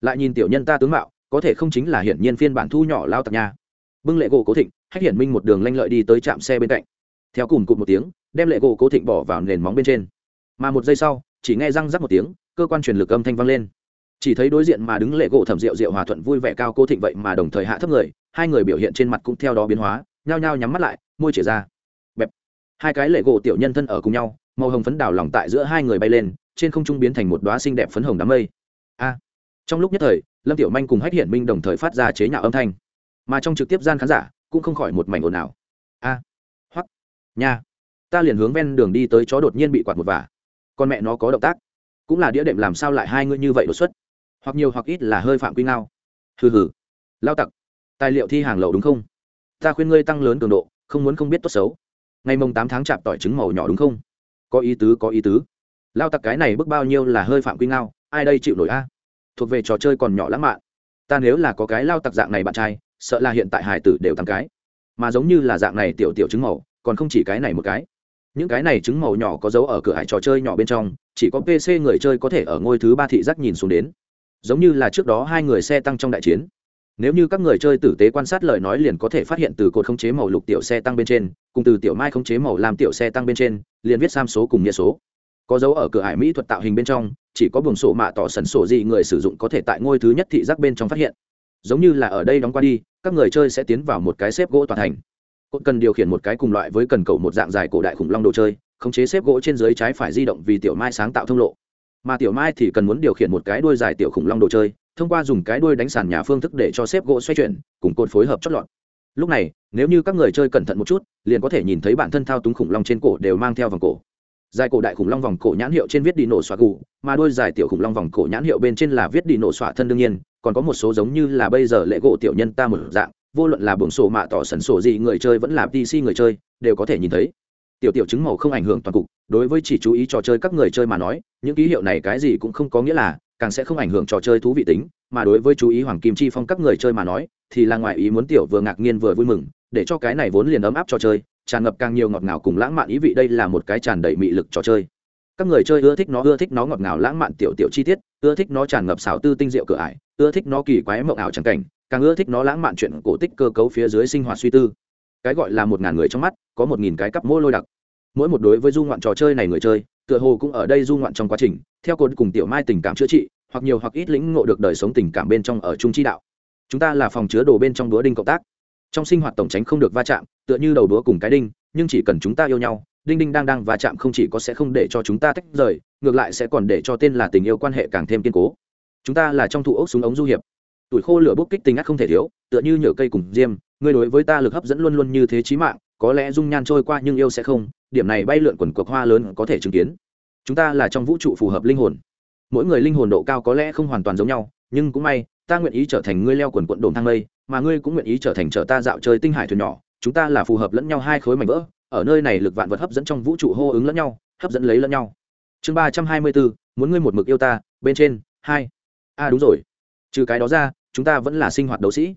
Lại nhìn tiểu nhân ta tướng mạo, có thể không chính là hiển nhiên phiên bản thu nhỏ lao tặc nha. Bưng lệ gỗ cố thịnh, hách hiển minh một đường lanh lợi đi tới trạm xe bên cạnh. Theo cùng cụt một tiếng, đem lệ gỗ cố thịnh bỏ vào nền móng bên trên. Mà một giây sau, chỉ nghe răng rắc một tiếng, cơ quan truyền lực âm thanh vang lên. Chỉ thấy đối diện mà đứng lệ gỗ thẩm rượu rượu hòa thuận vui vẻ cao cố thịnh vậy mà đồng thời hạ thấp người, hai người biểu hiện trên mặt cũng theo đó biến hóa, nhao nhao nhắm mắt lại, môi chỉ ra. Bẹp. Hai cái lệ gỗ tiểu nhân thân ở cùng nhau màu hồng phấn đảo lỏng tại giữa hai người bay lên trên không trung biến thành một đoá xinh đẹp phấn hồng đám mây. A! Trong lúc nhất thời lâm tiểu manh cùng hách hiển minh đồng thời phát ra chế nhạo âm thanh. Mà trong trực tiếp gian khán giả cũng không khỏi một mảnh ồn ào. A! À, hoắc! Nha! Ta liền hướng ven đường đi tới chó đột nhiên bị quạt một vả. Con mẹ nó có động tác. Cũng là đĩa đệm làm sao lại hai ngươi như vậy đột xuất? Hoặc nhiều hoặc ít là hơi phạm quy ngao. Hừ hừ. Lao tặc. Tài liệu thi hàng lậu đúng không? Ta khuyên ngươi tăng lớn cường độ không muốn không biết tốt xấu. Ngày mồng tám tháng chạp tỏi trứng màu nhỏ đúng không? Có ý tứ, có ý tứ. Lao tặc cái này bước bao nhiêu là hơi phạm quy ngao, ai đây chịu nổi a? Thuộc về trò chơi còn nhỏ lãng mạn. Ta nếu là có cái lao tặc dạng này bạn trai, sợ là hiện tại hải tử đều tăng cái. Mà giống như là dạng này tiểu tiểu trứng màu, còn không chỉ cái này một cái. Những cái này trứng màu nhỏ có dấu ở cửa hải trò chơi nhỏ bên trong, chỉ có pc người chơi có thể ở ngôi thứ ba thị giác nhìn xuống đến. Giống như là trước đó hai người xe tăng trong đại chiến. Nếu như các người chơi tử tế quan sát lời nói liền có thể phát hiện từ cột khống chế màu lục tiểu xe tăng bên trên cùng từ tiểu mai khống chế màu làm tiểu xe tăng bên trên, liền viết sam số cùng nghĩa số. Có dấu ở cửa hải mỹ thuật tạo hình bên trong, chỉ có buồng sổ mạ tỏ sần sổ gì người sử dụng có thể tại ngôi thứ nhất thị giác bên trong phát hiện. Giống như là ở đây đóng qua đi, các người chơi sẽ tiến vào một cái xếp gỗ toàn thành. Cột cần điều khiển một cái cùng loại với cần cầu một dạng dài cổ đại khủng long đồ chơi, khống chế xếp gỗ trên dưới trái phải di động vì tiểu mai sáng tạo thông lộ. Mà tiểu mai thì cần muốn điều khiển một cái đuôi dài tiểu khủng long đồ chơi, thông qua dùng cái đuôi đánh sàn nhà phương thức để cho xếp gỗ xoay chuyển, cùng cột phối hợp chót lọt lúc này, nếu như các người chơi cẩn thận một chút, liền có thể nhìn thấy bản thân thao túng khủng long trên cổ đều mang theo vòng cổ. Dài cổ đại khủng long vòng cổ nhãn hiệu trên viết đi nổ xoa gù, mà đôi dài tiểu khủng long vòng cổ nhãn hiệu bên trên là viết đi nổ xoa thân đương nhiên, còn có một số giống như là bây giờ lệ gỗ tiểu nhân ta một dạng, vô luận là buồng sổ mạ tỏ sẩn sổ gì người chơi vẫn là pc người chơi, đều có thể nhìn thấy. Tiểu tiểu chứng màu không ảnh hưởng toàn cục, đối với chỉ chú ý trò chơi các người chơi mà nói, những ký hiệu này cái gì cũng không có nghĩa là, càng sẽ không ảnh hưởng trò chơi thú vị tính mà đối với chú ý hoàng kim chi phong các người chơi mà nói, thì là ngoài ý muốn tiểu vừa ngạc nhiên vừa vui mừng, để cho cái này vốn liền ấm áp trò chơi, tràn ngập càng nhiều ngọt ngào cùng lãng mạn ý vị đây là một cái tràn đầy mị lực trò chơi. Các người chơi ưa thích nó, ưa thích nó ngọt ngào lãng mạn tiểu tiểu chi tiết, ưa thích nó tràn ngập xảo tư tinh diệu cửa ải, ưa thích nó kỳ quái mộng ảo trắng cảnh, càng ưa thích nó lãng mạn chuyện cổ tích cơ cấu phía dưới sinh hoạt suy tư. Cái gọi là một ngàn người trong mắt, có một nghìn cái cắp mỗi lôi đặc. Mỗi một đối với du ngoạn trò chơi này người chơi, tựa hồ cũng ở đây du ngoạn trong quá trình, theo cột cùng tiểu mai tình cảm chữa trị hoặc nhiều hoặc ít lĩnh ngộ được đời sống tình cảm bên trong ở trung chi đạo. Chúng ta là phòng chứa đồ bên trong đũa đinh cộng tác. Trong sinh hoạt tổng tránh không được va chạm, tựa như đầu đũa cùng cái đinh, nhưng chỉ cần chúng ta yêu nhau, đinh đinh đang đang va chạm không chỉ có sẽ không để cho chúng ta tách rời, ngược lại sẽ còn để cho tên là tình yêu quan hệ càng thêm kiên cố. Chúng ta là trong thụ ốc súng ống du hiệp. Tuổi khô lửa bốc kích tình ác không thể thiếu, tựa như nhựa cây cùng diêm ngươi đối với ta lực hấp dẫn luôn luôn như thế chí mạng, có lẽ dung nhan trôi qua nhưng yêu sẽ không, điểm này bay lượn quần cuộc hoa lớn có thể chứng kiến. Chúng ta là trong vũ trụ phù hợp linh hồn mỗi người linh hồn độ cao có lẽ không hoàn toàn giống nhau, nhưng cũng may, ta nguyện ý trở thành ngươi leo quần quận đồn thang mây, mà ngươi cũng nguyện ý trở thành trở ta dạo chơi tinh hải thuyền nhỏ. Chúng ta là phù hợp lẫn nhau hai khối mảnh vỡ, ở nơi này lực vạn vật hấp dẫn trong vũ trụ hô ứng lẫn nhau, hấp dẫn lấy lẫn nhau. Chương ba trăm hai mươi bốn, muốn ngươi một mực yêu ta, bên trên, hai. A đúng rồi. Trừ cái đó ra, chúng ta vẫn là sinh hoạt đấu sĩ.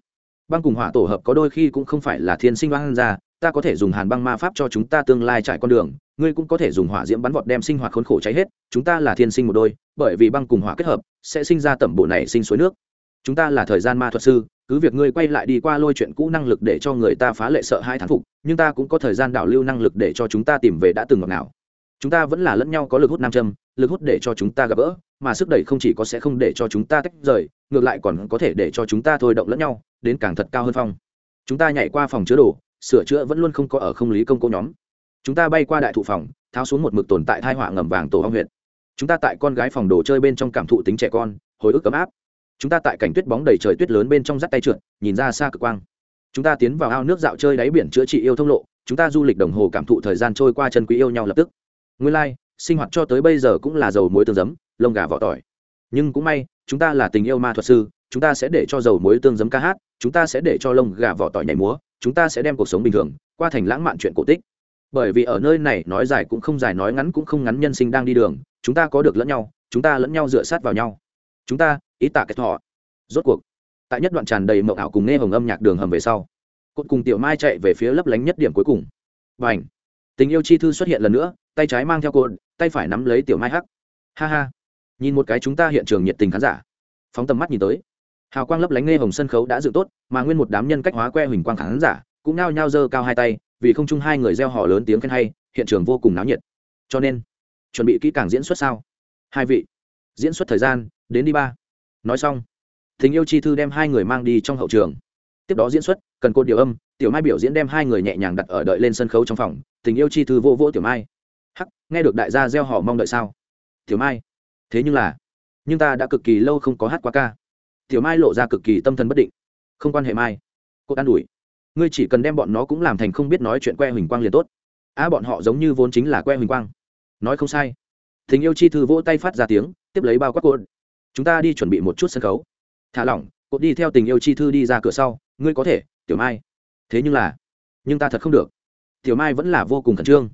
Băng cùng hỏa tổ hợp có đôi khi cũng không phải là thiên sinh băng ra ta có thể dùng hàn băng ma pháp cho chúng ta tương lai trải con đường ngươi cũng có thể dùng hỏa diễm bắn vọt đem sinh hoạt khốn khổ cháy hết, chúng ta là thiên sinh một đôi, bởi vì băng cùng hỏa kết hợp, sẽ sinh ra tẩm bộ này sinh suối nước. Chúng ta là thời gian ma thuật sư, cứ việc ngươi quay lại đi qua lôi chuyện cũ năng lực để cho người ta phá lệ sợ hai thán phục, nhưng ta cũng có thời gian đảo lưu năng lực để cho chúng ta tìm về đã từng ngọt nào chúng ta vẫn là lẫn nhau có lực hút nam châm, lực hút để cho chúng ta gặp gỡ, mà sức đẩy không chỉ có sẽ không để cho chúng ta tách rời, ngược lại còn có thể để cho chúng ta thôi động lẫn nhau, đến càng thật cao hơn phong. Chúng ta nhảy qua phòng chứa đồ, sửa chữa vẫn luôn không có ở không lý công cố nhóm chúng ta bay qua đại thụ phòng tháo xuống một mực tồn tại thai họa ngầm vàng tổ hong huyện chúng ta tại con gái phòng đồ chơi bên trong cảm thụ tính trẻ con hồi ức ấm áp. Chúng ta tại cảnh tuyết bóng đầy trời tuyết lớn bên trong rắt tay trượt nhìn ra xa cực quang. Chúng ta tiến vào ao nước dạo chơi đáy biển chữa trị yêu thông lộ chúng ta du lịch đồng hồ cảm thụ thời gian trôi qua chân quý yêu nhau lập tức. Nguyên lai、like, sinh hoạt cho tới bây giờ cũng là dầu muối tương giấm lông gà vỏ tỏi. Nhưng cũng may chúng ta là tình yêu ma thuật sư chúng ta sẽ để cho dầu muối tương giấm ca hát chúng ta sẽ để cho lông gà vỏ tỏi nhảy múa chúng ta sẽ đem cuộc sống bình thường qua thành lãng mạn chuyện cổ tích bởi vì ở nơi này nói dài cũng không dài, nói ngắn cũng không ngắn, nhân sinh đang đi đường, chúng ta có được lẫn nhau, chúng ta lẫn nhau dựa sát vào nhau. Chúng ta, ý tạ kết họ. Rốt cuộc, tại nhất đoạn tràn đầy mộng ảo cùng nghe hồng âm nhạc đường hầm về sau, cột cùng tiểu mai chạy về phía lấp lánh nhất điểm cuối cùng. Và ảnh tình yêu chi thư xuất hiện lần nữa, tay trái mang theo cột, tay phải nắm lấy tiểu mai hắc. Ha ha! Nhìn một cái chúng ta hiện trường nhiệt tình khán giả. Phóng tầm mắt nhìn tới. Hào quang lấp lánh nghe hồng sân khấu đã dự tốt, mà nguyên một đám nhân cách hóa que huỳnh quang khán giả cũng nao nhao giơ cao hai tay vì không chung hai người gieo họ lớn tiếng khen hay, hiện trường vô cùng náo nhiệt. Cho nên, chuẩn bị kỹ càng diễn xuất sao? Hai vị, diễn xuất thời gian, đến đi ba. Nói xong tình yêu chi thư đem hai người mang đi trong hậu trường. Tiếp đó diễn xuất, cần cột điều âm, tiểu mai biểu diễn đem hai người nhẹ nhàng đặt ở đợi lên sân khấu trong phòng tình yêu chi thư vô vô tiểu mai. Hắc, nghe được đại gia gieo họ mong đợi sao? Tiểu mai, thế nhưng là, nhưng ta đã cực kỳ lâu không có hát qua ca. Tiểu mai lộ ra cực kỳ tâm thần bất định. Không quan hệ mai. Cô an ủi ngươi chỉ cần đem bọn nó cũng làm thành không biết nói chuyện que huỳnh quang liền tốt. A à, bọn họ giống như vốn chính là que huỳnh quang. Nói không sai. Tình yêu chi thư vỗ tay phát ra tiếng, tiếp lấy bao quát cột. Chúng ta đi chuẩn bị một chút sân khấu. Thả lỏng, cột đi theo tình yêu chi thư đi ra cửa sau. Ngươi có thể, tiểu mai. Thế nhưng là, nhưng ta thật không được. Tiểu mai vẫn là vô cùng khẩn trương.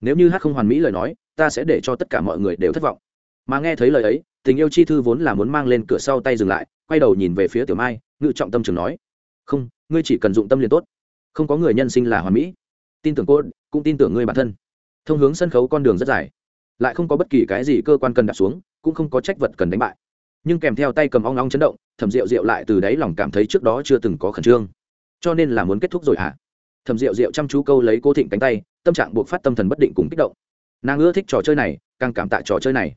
Nếu như hát không hoàn mỹ lời nói, ta sẽ để cho tất cả mọi người đều thất vọng. Mà nghe thấy lời ấy, tình yêu chi thư vốn là muốn mang lên cửa sau tay dừng lại, quay đầu nhìn về phía tiểu mai, ngự trọng tâm trường nói. Không ngươi chỉ cần dụng tâm liền tốt. Không có người nhân sinh là hoàn mỹ. Tin tưởng cô, cũng tin tưởng ngươi bản thân. Thông hướng sân khấu con đường rất dài. Lại không có bất kỳ cái gì cơ quan cần đặt xuống, cũng không có trách vật cần đánh bại. Nhưng kèm theo tay cầm ong ong chấn động, thẩm rượu rượu lại từ đáy lòng cảm thấy trước đó chưa từng có khẩn trương. Cho nên là muốn kết thúc rồi hả? Thẩm rượu rượu chăm chú câu lấy cô thịnh cánh tay, tâm trạng buộc phát tâm thần bất định cùng kích động. Nàng ưa thích trò chơi này, càng cảm tạ trò chơi này.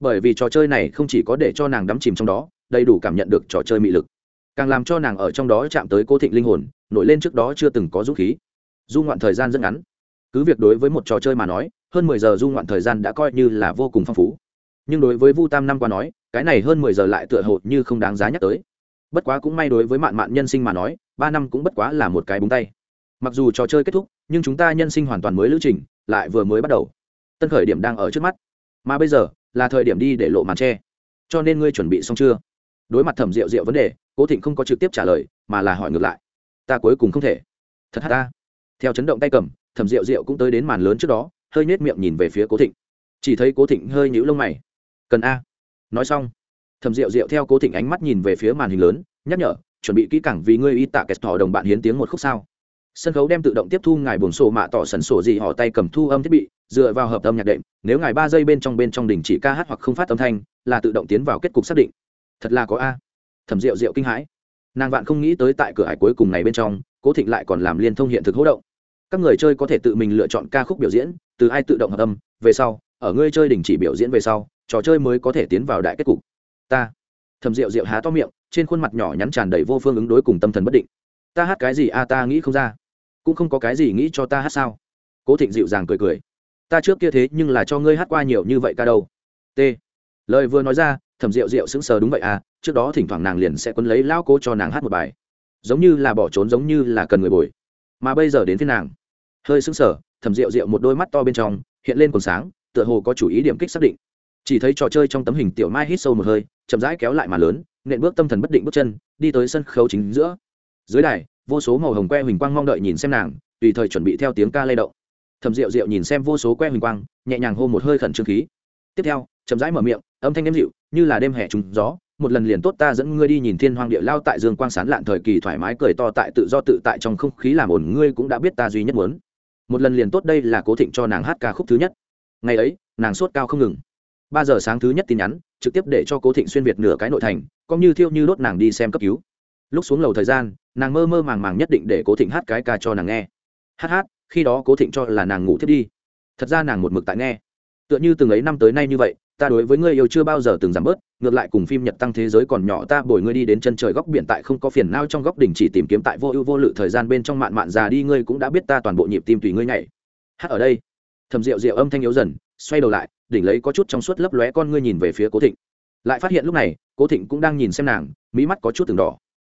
Bởi vì trò chơi này không chỉ có để cho nàng đắm chìm trong đó, đầy đủ cảm nhận được trò chơi mị lực càng làm cho nàng ở trong đó chạm tới cô thịnh linh hồn, nổi lên trước đó chưa từng có dũng khí. Du ngoạn thời gian rất ngắn. Cứ việc đối với một trò chơi mà nói, hơn mười giờ du ngoạn thời gian đã coi như là vô cùng phong phú. Nhưng đối với vu tam năm qua nói, cái này hơn mười giờ lại tựa hồ như không đáng giá nhắc tới. Bất quá cũng may đối với mạn mạn nhân sinh mà nói, ba năm cũng bất quá là một cái búng tay. Mặc dù trò chơi kết thúc, nhưng chúng ta nhân sinh hoàn toàn mới lữ trình, lại vừa mới bắt đầu. Tân khởi điểm đang ở trước mắt. Mà bây giờ, là thời điểm đi để lộ màn tre. Cho nên ngươi chuẩn bị xong chưa? Đối mặt thẩm rượu rượu vấn đề, cố thịnh không có trực tiếp trả lời, mà là hỏi ngược lại. Ta cuối cùng không thể. Thật hát ta? Theo chấn động tay cầm, thẩm rượu rượu cũng tới đến màn lớn trước đó, hơi nhếch miệng nhìn về phía cố thịnh. Chỉ thấy cố thịnh hơi nhũ lông mày. Cần a. Nói xong, thẩm rượu rượu theo cố thịnh ánh mắt nhìn về phía màn hình lớn, nhắc nhở, chuẩn bị kỹ càng vì ngươi y tạ kẹt thỏ đồng bạn hiến tiếng một khúc sao. Sân khấu đem tự động tiếp thu ngài buồng sổ mạ tỏ sần sổ gì họ tay cầm thu âm thiết bị, dựa vào hợp âm nhạc đệm, nếu ngài ba giây bên trong bên trong đình chỉ ca hát hoặc không phát âm thanh, là tự động tiến vào kết cục xác định thật là có a. Thẩm rượu rượu kinh hãi. Nàng vạn không nghĩ tới tại cửa hải cuối cùng này bên trong, cố thịnh lại còn làm liên thông hiện thực hỗ động. Các người chơi có thể tự mình lựa chọn ca khúc biểu diễn, từ ai tự động hợp âm, về sau, ở ngươi chơi đình chỉ biểu diễn về sau, trò chơi mới có thể tiến vào đại kết cục. Ta. Thầm rượu rượu há to miệng, trên khuôn mặt nhỏ nhắn tràn đầy vô phương ứng đối cùng tâm thần bất định. Ta hát cái gì a, ta nghĩ không ra. Cũng không có cái gì nghĩ cho ta hát sao? Cố thịnh dịu dàng cười cười. Ta trước kia thế nhưng là cho ngươi hát qua nhiều như vậy ca đâu. T. Lời vừa nói ra thẩm rượu rượu sững sờ đúng vậy à trước đó thỉnh thoảng nàng liền sẽ quấn lấy lao cố cho nàng hát một bài. Giống như là bỏ trốn, giống như là cần người bồi. Mà bây giờ đến thế nàng. Hơi sững sờ, thẩm rượu rượu một đôi mắt to bên trong hiện lên còn sáng, tựa hồ có chủ ý điểm kích xác định. Chỉ thấy trò chơi trong tấm hình tiểu mai hít sâu một hơi, chậm rãi kéo lại mà lớn, nện bước tâm thần bất định bước chân, đi tới sân khấu chính giữa. Dưới đài, vô số màu hồng que huỳnh quang mong đợi nhìn xem nàng, tùy thời chuẩn bị theo tiếng ca lay động. Thầm rượu rượu nhìn xem vô số que huỳnh quang, nhẹ nhàng hô một hơi khẩn trương khí. Tiếp theo, chậm rãi mở miệng âm thanh êm dịu, như là đêm hè trùng gió. Một lần liền tốt ta dẫn ngươi đi nhìn thiên hoang địa lao tại dương quang sán lạn thời kỳ thoải mái cười to tại tự do tự tại trong không khí làm ổn, ngươi cũng đã biết ta duy nhất muốn. Một lần liền tốt đây là cố thịnh cho nàng hát ca khúc thứ nhất. Ngày ấy, nàng sốt cao không ngừng. Ba giờ sáng thứ nhất tin nhắn, trực tiếp để cho cố thịnh xuyên việt nửa cái nội thành cũng như thiêu như đốt nàng đi xem cấp cứu. Lúc xuống lầu thời gian, nàng mơ mơ màng màng nhất định để cố thịnh hát cái ca cho nàng nghe. Hát hát, khi đó cố thịnh cho là nàng ngủ thiết đi. Thật ra nàng một mực tại nghe. Tựa như từng ấy năm tới nay như vậy ta đối với ngươi yêu chưa bao giờ từng giảm bớt, ngược lại cùng phim nhật tăng thế giới còn nhỏ ta bồi ngươi đi đến chân trời góc biển tại không có phiền nao trong góc đỉnh chỉ tìm kiếm tại vô ưu vô lự thời gian bên trong mạn mạn già đi, ngươi cũng đã biết ta toàn bộ nhịp tim tùy ngươi nhảy. Hát ở đây. Thầm rượu rượu âm thanh yếu dần, xoay đầu lại, đỉnh lấy có chút trong suốt lấp lóe con ngươi nhìn về phía cố thịnh. Lại phát hiện lúc này, cố thịnh cũng đang nhìn xem nàng, mỹ mắt có chút từng đỏ.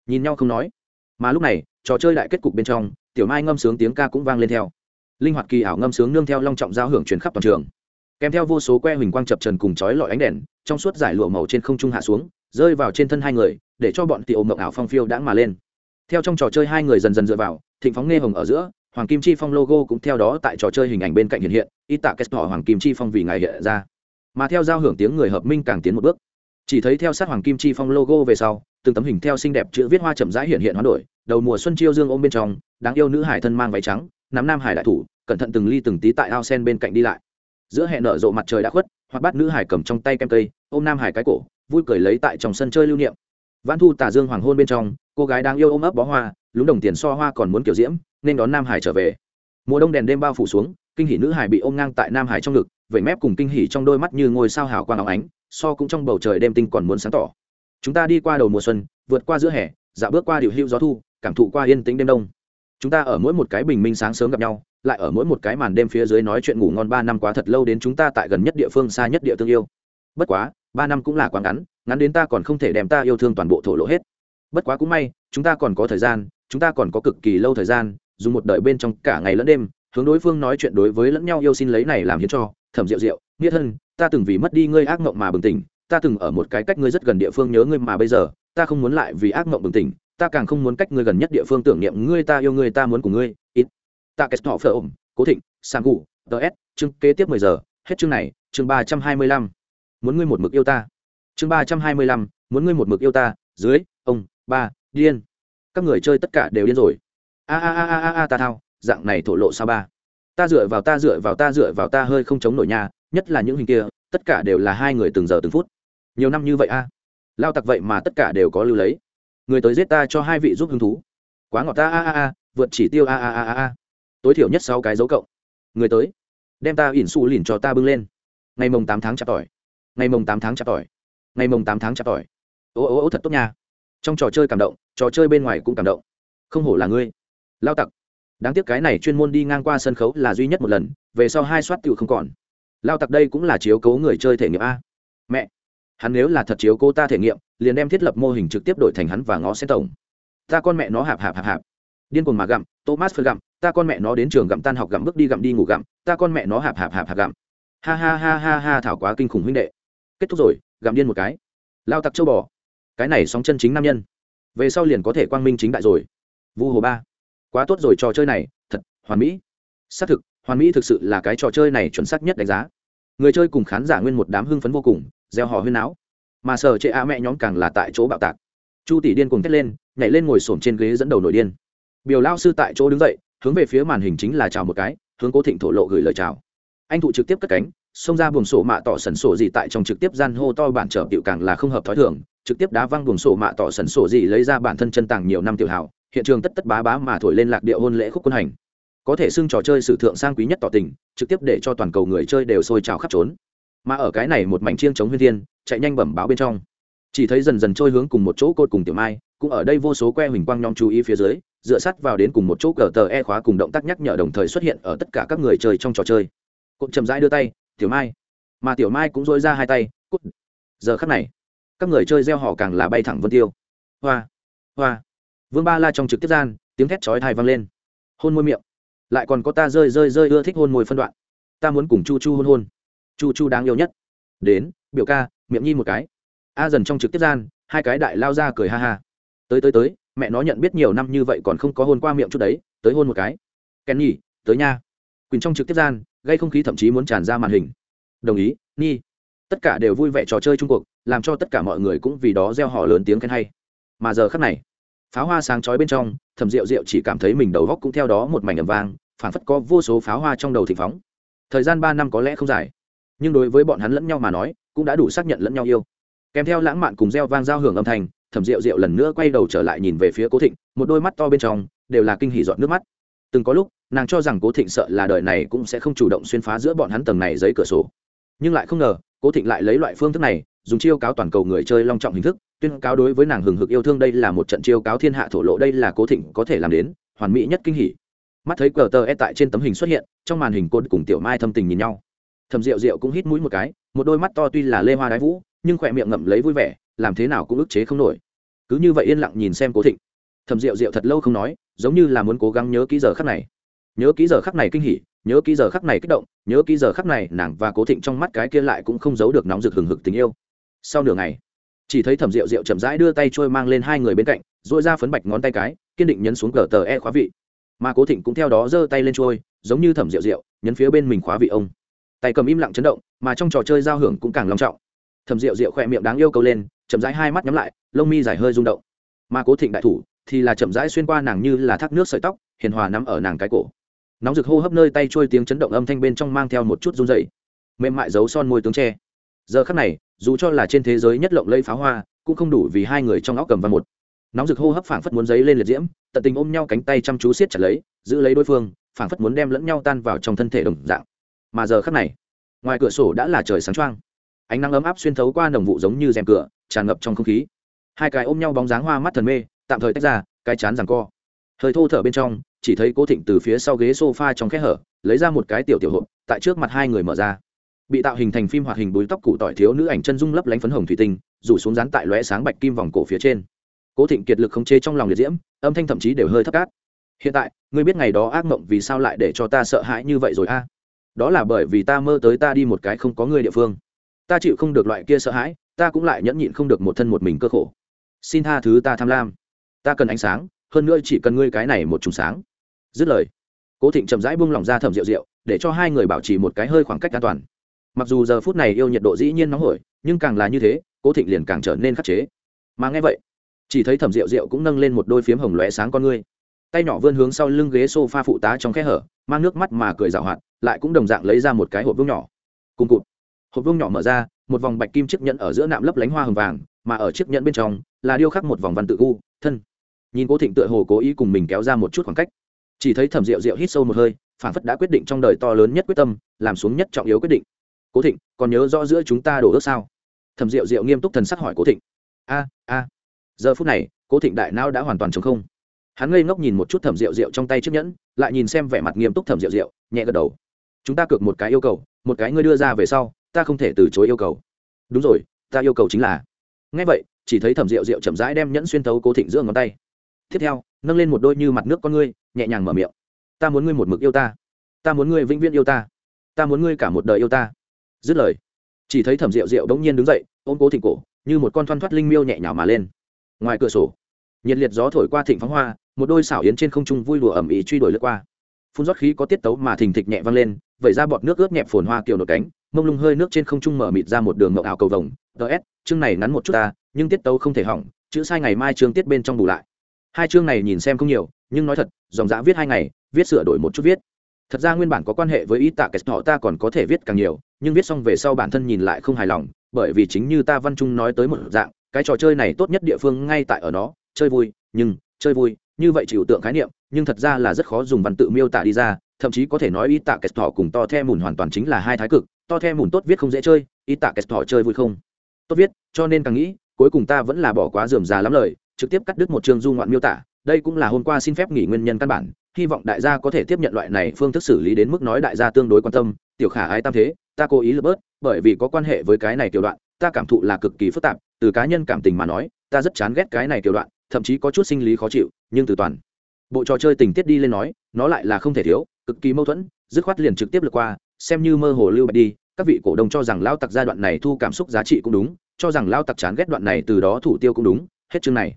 Nhìn nhau không nói. Mà lúc này, trò chơi đại kết cục bên trong, tiểu mai ngâm sướng tiếng ca cũng vang lên theo. Linh hoạt kỳ ảo ngâm sướng nương theo long trọng giao hưởng truyền khắp toàn trường kèm theo vô số que huỳnh quang chập trần cùng chói lọi ánh đèn, trong suốt giải lụa màu trên không trung hạ xuống, rơi vào trên thân hai người, để cho bọn tiểu mộng ảo phong phiêu đãng mà lên. Theo trong trò chơi hai người dần dần dựa vào, thịnh phóng nghe hồng ở giữa, hoàng kim chi phong logo cũng theo đó tại trò chơi hình ảnh bên cạnh hiện hiện y tạ kết họ hoàng kim chi phong vì ngày hiện ra. Mà theo giao hưởng tiếng người hợp minh càng tiến một bước. Chỉ thấy theo sát hoàng kim chi phong logo về sau, từng tấm hình theo xinh đẹp chữ viết hoa chậm rãi hiện hiện hoán đổi, đầu mùa xuân chiêu dương ôm bên trong, đáng yêu nữ hải thân mang váy trắng, nắm nam hải đại thủ, cẩn thận từng ly từng tí tại ao sen bên cạnh đi lại giữa hẹn nở rộ mặt trời đã khuất, hoặc bắt nữ hải cầm trong tay kem cây, ôm nam hải cái cổ, vui cười lấy tại trong sân chơi lưu niệm. Văn thu tả dương hoàng hôn bên trong, cô gái đang yêu ôm ấp bó hoa, lúng đồng tiền so hoa còn muốn kiểu diễm, nên đón nam hải trở về. Mùa đông đèn đêm bao phủ xuống, kinh hỷ nữ hải bị ôm ngang tại nam hải trong ngực vẩy mép cùng kinh hỷ trong đôi mắt như ngôi sao hào quang óng ánh, so cũng trong bầu trời đêm tinh còn muốn sáng tỏ. Chúng ta đi qua đầu mùa xuân, vượt qua giữa hè, dạo bước qua điều hưu gió thu, cảm thụ qua yên tĩnh đêm đông. Chúng ta ở mỗi một cái bình minh sáng sớm gặp nhau lại ở mỗi một cái màn đêm phía dưới nói chuyện ngủ ngon ba năm quá thật lâu đến chúng ta tại gần nhất địa phương xa nhất địa tương yêu. Bất quá, ba năm cũng là quá ngắn ngắn đến ta còn không thể đem ta yêu thương toàn bộ thổ lộ hết. Bất quá cũng may, chúng ta còn có thời gian, chúng ta còn có cực kỳ lâu thời gian, dùng một đời bên trong cả ngày lẫn đêm, hướng đối phương nói chuyện đối với lẫn nhau yêu xin lấy này làm hiến cho, thẩm rượu rượu, nghĩa thân, ta từng vì mất đi ngươi ác mộng mà bừng tỉnh, ta từng ở một cái cách ngươi rất gần địa phương nhớ ngươi mà bây giờ, ta không muốn lại vì ác mộng bừng tỉnh, ta càng không muốn cách ngươi gần nhất địa phương tưởng niệm ngươi, ta yêu ngươi, ta muốn cùng ngươi, ít tạ kết họ phở ổm, cố thịnh sang cụ ts chương kế tiếp mười giờ, hết chương này, chương ba trăm hai mươi lăm. Muốn ngươi một mực yêu ta. Chương ba trăm hai mươi lăm, muốn ngươi một mực yêu ta, dưới, ông, ba, điên. Các người chơi tất cả đều điên rồi. A a a a a ta thao, dạng này thổ lộ sao ba? Ta dựa vào, ta dựa vào, ta dựa vào, ta hơi không chống nổi nhà nhất là những hình kia, tất cả đều là hai người từng giờ từng phút. Nhiều năm như vậy a. Lao tặc vậy mà tất cả đều có lưu lấy. Người tới giết ta cho hai vị giúp hứng thú. Quá ngọt ta, a a a, vượt chỉ tiêu, a a a a a tối thiểu nhất sáu cái dấu cộng. Người tới, đem ta ỉn xù lìn cho ta bưng lên. Ngày mồng tám tháng chạp tỏi. Ngày mồng tám tháng chạp tỏi. Ngày mồng tám tháng chạp tỏi. Ô ô ô, thật tốt nha. Trong trò chơi cảm động, trò chơi bên ngoài cũng cảm động. Không hổ là ngươi. Lao tặc. Đáng tiếc cái này chuyên môn đi ngang qua sân khấu là duy nhất một lần, về sau hai soát tựu không còn. Lao tặc đây cũng là chiếu cố người chơi thể nghiệm a. Mẹ. Hắn nếu là thật chiếu cô ta thể nghiệm, liền đem thiết lập mô hình trực tiếp đổi thành hắn và ngó sẽ tổng. Ta con mẹ nó hạp hạp hạp hạp điên cuồng mà gặm, thomas phơi gặm, ta con mẹ nó đến trường gặm tan học gặm bước đi gặm đi ngủ gặm, ta con mẹ nó hạp hạp hạp hạp gặm. Ha ha ha ha ha, thảo quá kinh khủng huynh đệ. Kết thúc rồi, gặm điên một cái. Lao tặc châu bò. Cái này sóng chân chính nam nhân. Về sau liền có thể quang minh chính đại rồi. Vu hồ ba. Quá tốt rồi, trò chơi này, thật, hoàn mỹ. Xác thực, hoàn mỹ thực sự là cái trò chơi này chuẩn xác nhất đánh giá. Người chơi cùng khán giả nguyên một đám hưng phấn vô cùng, gieo hò huyên náo. Mà sở chệ a mẹ nhóm càng là tại chỗ bạo tạc. Chu tỷ điên cùng thét lên, nhảy lên ngồi xổm trên ghế dẫn đầu nổi điên biểu lao sư tại chỗ đứng dậy, hướng về phía màn hình chính là chào một cái, hướng cố thịnh thổ lộ gửi lời chào. Anh thụ trực tiếp cất cánh, xông ra buồng sổ mạ tỏ sần sổ gì tại trong trực tiếp gian hô to bản trở tiểu càng là không hợp thói thường, trực tiếp đá văng buồng sổ mạ tỏ sần sổ gì lấy ra bản thân chân tàng nhiều năm tiểu hảo hiện trường tất tất bá bá mà thổi lên lạc điệu hôn lễ khúc quân hành. Có thể xưng trò chơi sử thượng sang quý nhất tỏ tình, trực tiếp để cho toàn cầu người chơi đều sôi trào khắp trốn. Mà ở cái này một mảnh chiêng chống huyên thiên, chạy nhanh bẩm báo bên trong. Chỉ thấy dần dần trôi hướng cùng một chỗ cột cùng tiểu mai cũng ở đây vô số que huỳnh quang nhóm chú ý phía dưới, dựa sắt vào đến cùng một chỗ cờ tờ e khóa cùng động tác nhắc nhở đồng thời xuất hiện ở tất cả các người chơi trong trò chơi. Cột chậm rãi đưa tay, tiểu mai. Mà tiểu mai cũng dối ra hai tay cút giờ khắc này, các người chơi gieo họ càng là bay thẳng vân tiêu. Hoa hoa. Vương ba la trong trực tiếp gian, tiếng thét chói thai vang lên. Hôn môi miệng. Lại còn có ta rơi rơi rơi ưa thích hôn môi phân đoạn. Ta muốn cùng chu chu hôn hôn. Chu chu đáng yêu nhất. Đến, biểu ca, miệng nhi một cái. A dần trong trực tiếp gian, hai cái đại lao ra cười ha ha tới tới tới, mẹ nó nhận biết nhiều năm như vậy còn không có hôn qua miệng chút đấy, tới hôn một cái. Kèn nhỉ tới nha. Quỳnh trong trực tiếp gian, gây không khí thậm chí muốn tràn ra màn hình. Đồng ý nhi tất cả đều vui vẻ trò chơi trung cuộc, làm cho tất cả mọi người cũng vì đó gieo họ lớn tiếng khen hay. Mà giờ khắc này, pháo hoa sáng chói bên trong, thầm rượu rượu chỉ cảm thấy mình đầu góc cũng theo đó một mảnh ầm vang phản phất có vô số pháo hoa trong đầu thịnh phóng. Thời gian ba năm có lẽ không dài, nhưng đối với bọn hắn lẫn nhau mà nói, cũng đã đủ xác nhận lẫn nhau yêu. Kèm theo lãng mạn cùng gieo vang giao hưởng âm thanh thẩm rượu rượu lần nữa quay đầu trở lại nhìn về phía cố thịnh, một đôi mắt to bên trong đều là kinh hỉ dọn nước mắt. Từng có lúc, nàng cho rằng cố thịnh sợ là đời này cũng sẽ không chủ động xuyên phá giữa bọn hắn tầng này giấy cửa sổ. Nhưng lại không ngờ, cố thịnh lại lấy loại phương thức này, dùng chiêu cáo toàn cầu người chơi long trọng hình thức, tuyên cáo đối với nàng hừng hực yêu thương đây là một trận chiêu cáo thiên hạ thổ lộ đây là cố thịnh có thể làm đến, hoàn mỹ nhất kinh hỉ. Mắt thấy cờ tờ e tại trên tấm hình xuất hiện, trong màn hình côn cùng tiểu mai thâm tình nhìn nhau. Thầm rượu rượu cũng hít mũi một cái, một đôi mắt to tuy là lê hoa đái vũ, nhưng khỏe miệng ngậm lấy vui vẻ làm thế nào cũng ức chế không nổi. Cứ như vậy yên lặng nhìn xem cố thịnh. Thầm rượu rượu thật lâu không nói, giống như là muốn cố gắng nhớ ký giờ khắc này. Nhớ ký giờ khắc này kinh hỉ, nhớ ký giờ khắc này kích động, nhớ ký giờ khắc này nàng và cố thịnh trong mắt cái kia lại cũng không giấu được nóng rực hừng hực tình yêu. Sau nửa ngày, chỉ thấy thẩm rượu rượu chậm rãi đưa tay trôi mang lên hai người bên cạnh dội ra phấn bạch ngón tay cái, kiên định nhấn xuống cờ tờ e khóa vị. Mà cố thịnh cũng theo đó giơ tay lên trôi, giống như thẩm rượu rượu nhấn phía bên mình khóa vị ông. Tay cầm im lặng chấn động, mà trong trò chơi giao hưởng cũng càng long trọng. Thẩm rượu rượu khỏe miệng đáng yêu cầu lên chậm rãi hai mắt nhắm lại, lông mi dài hơi rung động. Mà cố thịnh đại thủ thì là chậm rãi xuyên qua nàng như là thác nước sợi tóc, hiền hòa nắm ở nàng cái cổ. Nóng rực hô hấp nơi tay trôi tiếng chấn động âm thanh bên trong mang theo một chút run dày mềm mại giấu son môi tướng tre. Giờ khắc này, dù cho là trên thế giới nhất lộng lây pháo hoa, cũng không đủ vì hai người trong óc cầm văn một. Nóng rực hô hấp phảng phất muốn giấy lên liệt diễm, tận tình ôm nhau cánh tay chăm chú siết chặt lấy, giữ lấy đối phương, phảng phất muốn đem lẫn nhau tan vào trong thân thể đồng dạng. Mà giờ khắc này, ngoài cửa sổ đã là trời sáng choang ánh nắng ấm áp xuyên thấu qua đồng vụ giống như rèm cửa, tràn ngập trong không khí. Hai cái ôm nhau bóng dáng hoa mắt thần mê, tạm thời tách ra, cái chán rằng co. Hơi thô thở bên trong, chỉ thấy cố thịnh từ phía sau ghế sofa trong khe hở, lấy ra một cái tiểu tiểu hộp, tại trước mặt hai người mở ra. Bị tạo hình thành phim hoạt hình búi tóc cụ tỏi thiếu nữ ảnh chân dung lấp lánh phấn hồng thủy tinh, rủ xuống dán tại lóe sáng bạch kim vòng cổ phía trên. Cố thịnh kiệt lực không chê trong lòng liệt diễm, âm thanh thậm chí đều hơi thấp cát. Hiện tại, ngươi biết ngày đó ác mộng vì sao lại để cho ta sợ hãi như vậy rồi a? Đó là bởi vì ta mơ tới ta đi một cái không có người địa phương ta chịu không được loại kia sợ hãi, ta cũng lại nhẫn nhịn không được một thân một mình cơ khổ. Xin tha thứ ta tham lam. Ta cần ánh sáng, hơn nữa chỉ cần ngươi cái này một trùng sáng. Dứt lời, cố thịnh chậm rãi buông lỏng ra thẩm rượu rượu, để cho hai người bảo trì một cái hơi khoảng cách an toàn. Mặc dù giờ phút này yêu nhiệt độ dĩ nhiên nóng hổi, nhưng càng là như thế, cố thịnh liền càng trở nên khắc chế. Mà nghe vậy, chỉ thấy thẩm rượu rượu cũng nâng lên một đôi phiếm hồng lóe sáng con ngươi. Tay nhỏ vươn hướng sau lưng ghế s o f a phụ tá trong khe hở, mang nước mắt mà cười dạo hoạt, lại cũng đồng dạng lấy ra một cái hộp vương nhỏ. Cùng cụt hộp vương nhỏ mở ra, một vòng bạch kim chiếc nhẫn ở giữa nạm lấp lánh hoa hồng vàng, mà ở chiếc nhẫn bên trong là điêu khắc một vòng văn tự gu, thân. Nhìn cố thịnh tựa hồ cố ý cùng mình kéo ra một chút khoảng cách. Chỉ thấy thẩm rượu rượu hít sâu một hơi phản phất đã quyết định trong đời to lớn nhất quyết tâm, làm xuống nhất trọng yếu quyết định. Cố thịnh, còn nhớ rõ giữa chúng ta đổ ước sao? Thẩm rượu rượu nghiêm túc thần sắc hỏi cố thịnh. A a. Giờ phút này, cố thịnh đại não đã hoàn toàn chống không. Hắn ngây ngốc nhìn một chút thẩm rượu rượu trong tay chiếc nhẫn, lại nhìn xem vẻ mặt nghiêm túc thẩm rượu rượu nhẹ gật đầu. Chúng ta cược một cái yêu cầu, một cái ngươi đưa ra về sau ta không thể từ chối yêu cầu. Đúng rồi, ta yêu cầu chính là. Ngay vậy, chỉ thấy thẩm rượu rượu chậm rãi đem nhẫn xuyên thấu cố thịnh giữa ngón tay. Tiếp theo, nâng lên một đôi như mặt nước con ngươi, nhẹ nhàng mở miệng. Ta muốn ngươi một mực yêu ta. Ta muốn ngươi vĩnh viễn yêu ta. Ta muốn ngươi cả một đời yêu ta. Dứt lời, chỉ thấy thẩm rượu rượu đ ỗ n g nhiên đứng dậy, ôm cố thịnh cổ, như một con thoăn thoắt linh miêu nhẹ nhàng mà lên. Ngoài cửa sổ, nhiệt liệt gió thổi qua thịnh phóng hoa, một đôi xảo yến trên không trung vui lùa ẩm ý truy đuổi lướt qua. Phun rót khí có tiết tấu mà thình thịch nhẹ văng lên, vẩy ra bọt nước ướt nhẹp phồn hoa kiều nổi cánh mông lung hơi nước trên không trung mở mịt ra một đường mậu ảo cầu vồng. Ts chương này ngắn một chút ta, nhưng tiết tấu không thể hỏng, chữ sai ngày mai chương tiết bên trong bù lại. Hai chương này nhìn xem không nhiều, nhưng nói thật, dòng giã viết hai ngày, viết sửa đổi một chút viết. Thật ra nguyên bản có quan hệ với ý tạ kết họ, ta còn có thể viết càng nhiều, nhưng viết xong về sau bản thân nhìn lại không hài lòng, bởi vì chính như ta văn trung nói tới một dạng, cái trò chơi này tốt nhất địa phương ngay tại ở nó, chơi vui, nhưng, chơi vui, như vậy chịu tượng khái niệm, nhưng thật ra là rất khó dùng văn tự miêu tả đi ra, thậm chí có thể nói ý tạ kết họ cùng to the mùn hoàn toàn chính là hai thái cực to the mùn tốt viết không dễ chơi y tạ kẹt thỏ chơi vui không? Tốt viết, cho nên càng nghĩ, cuối cùng ta vẫn là bỏ quá dườm già lắm lời, trực tiếp cắt đứt một chương du ngoạn miêu tả. Đây cũng là hôm qua xin phép nghỉ nguyên nhân căn bản, hy vọng đại gia có thể tiếp nhận loại này phương thức xử lý đến mức nói đại gia tương đối quan tâm. Tiểu khả ai tam thế, ta cố ý lỡ bớt, bởi vì có quan hệ với cái này tiểu đoạn, ta cảm thụ là cực kỳ phức tạp, từ cá nhân cảm tình mà nói, ta rất chán ghét cái này tiểu đoạn, thậm chí có chút sinh lý khó chịu, nhưng từ toàn bộ trò chơi tình tiết đi lên nói, nó lại là không thể thiếu, cực kỳ mâu thuẫn, dứt khoát liền trực tiếp lượt qua xem như mơ hồ lưu bạch đi, các vị cổ đông cho rằng lao tặc giai đoạn này thu cảm xúc giá trị cũng đúng, cho rằng lao tặc chán ghét đoạn này từ đó thủ tiêu cũng đúng, hết chương này.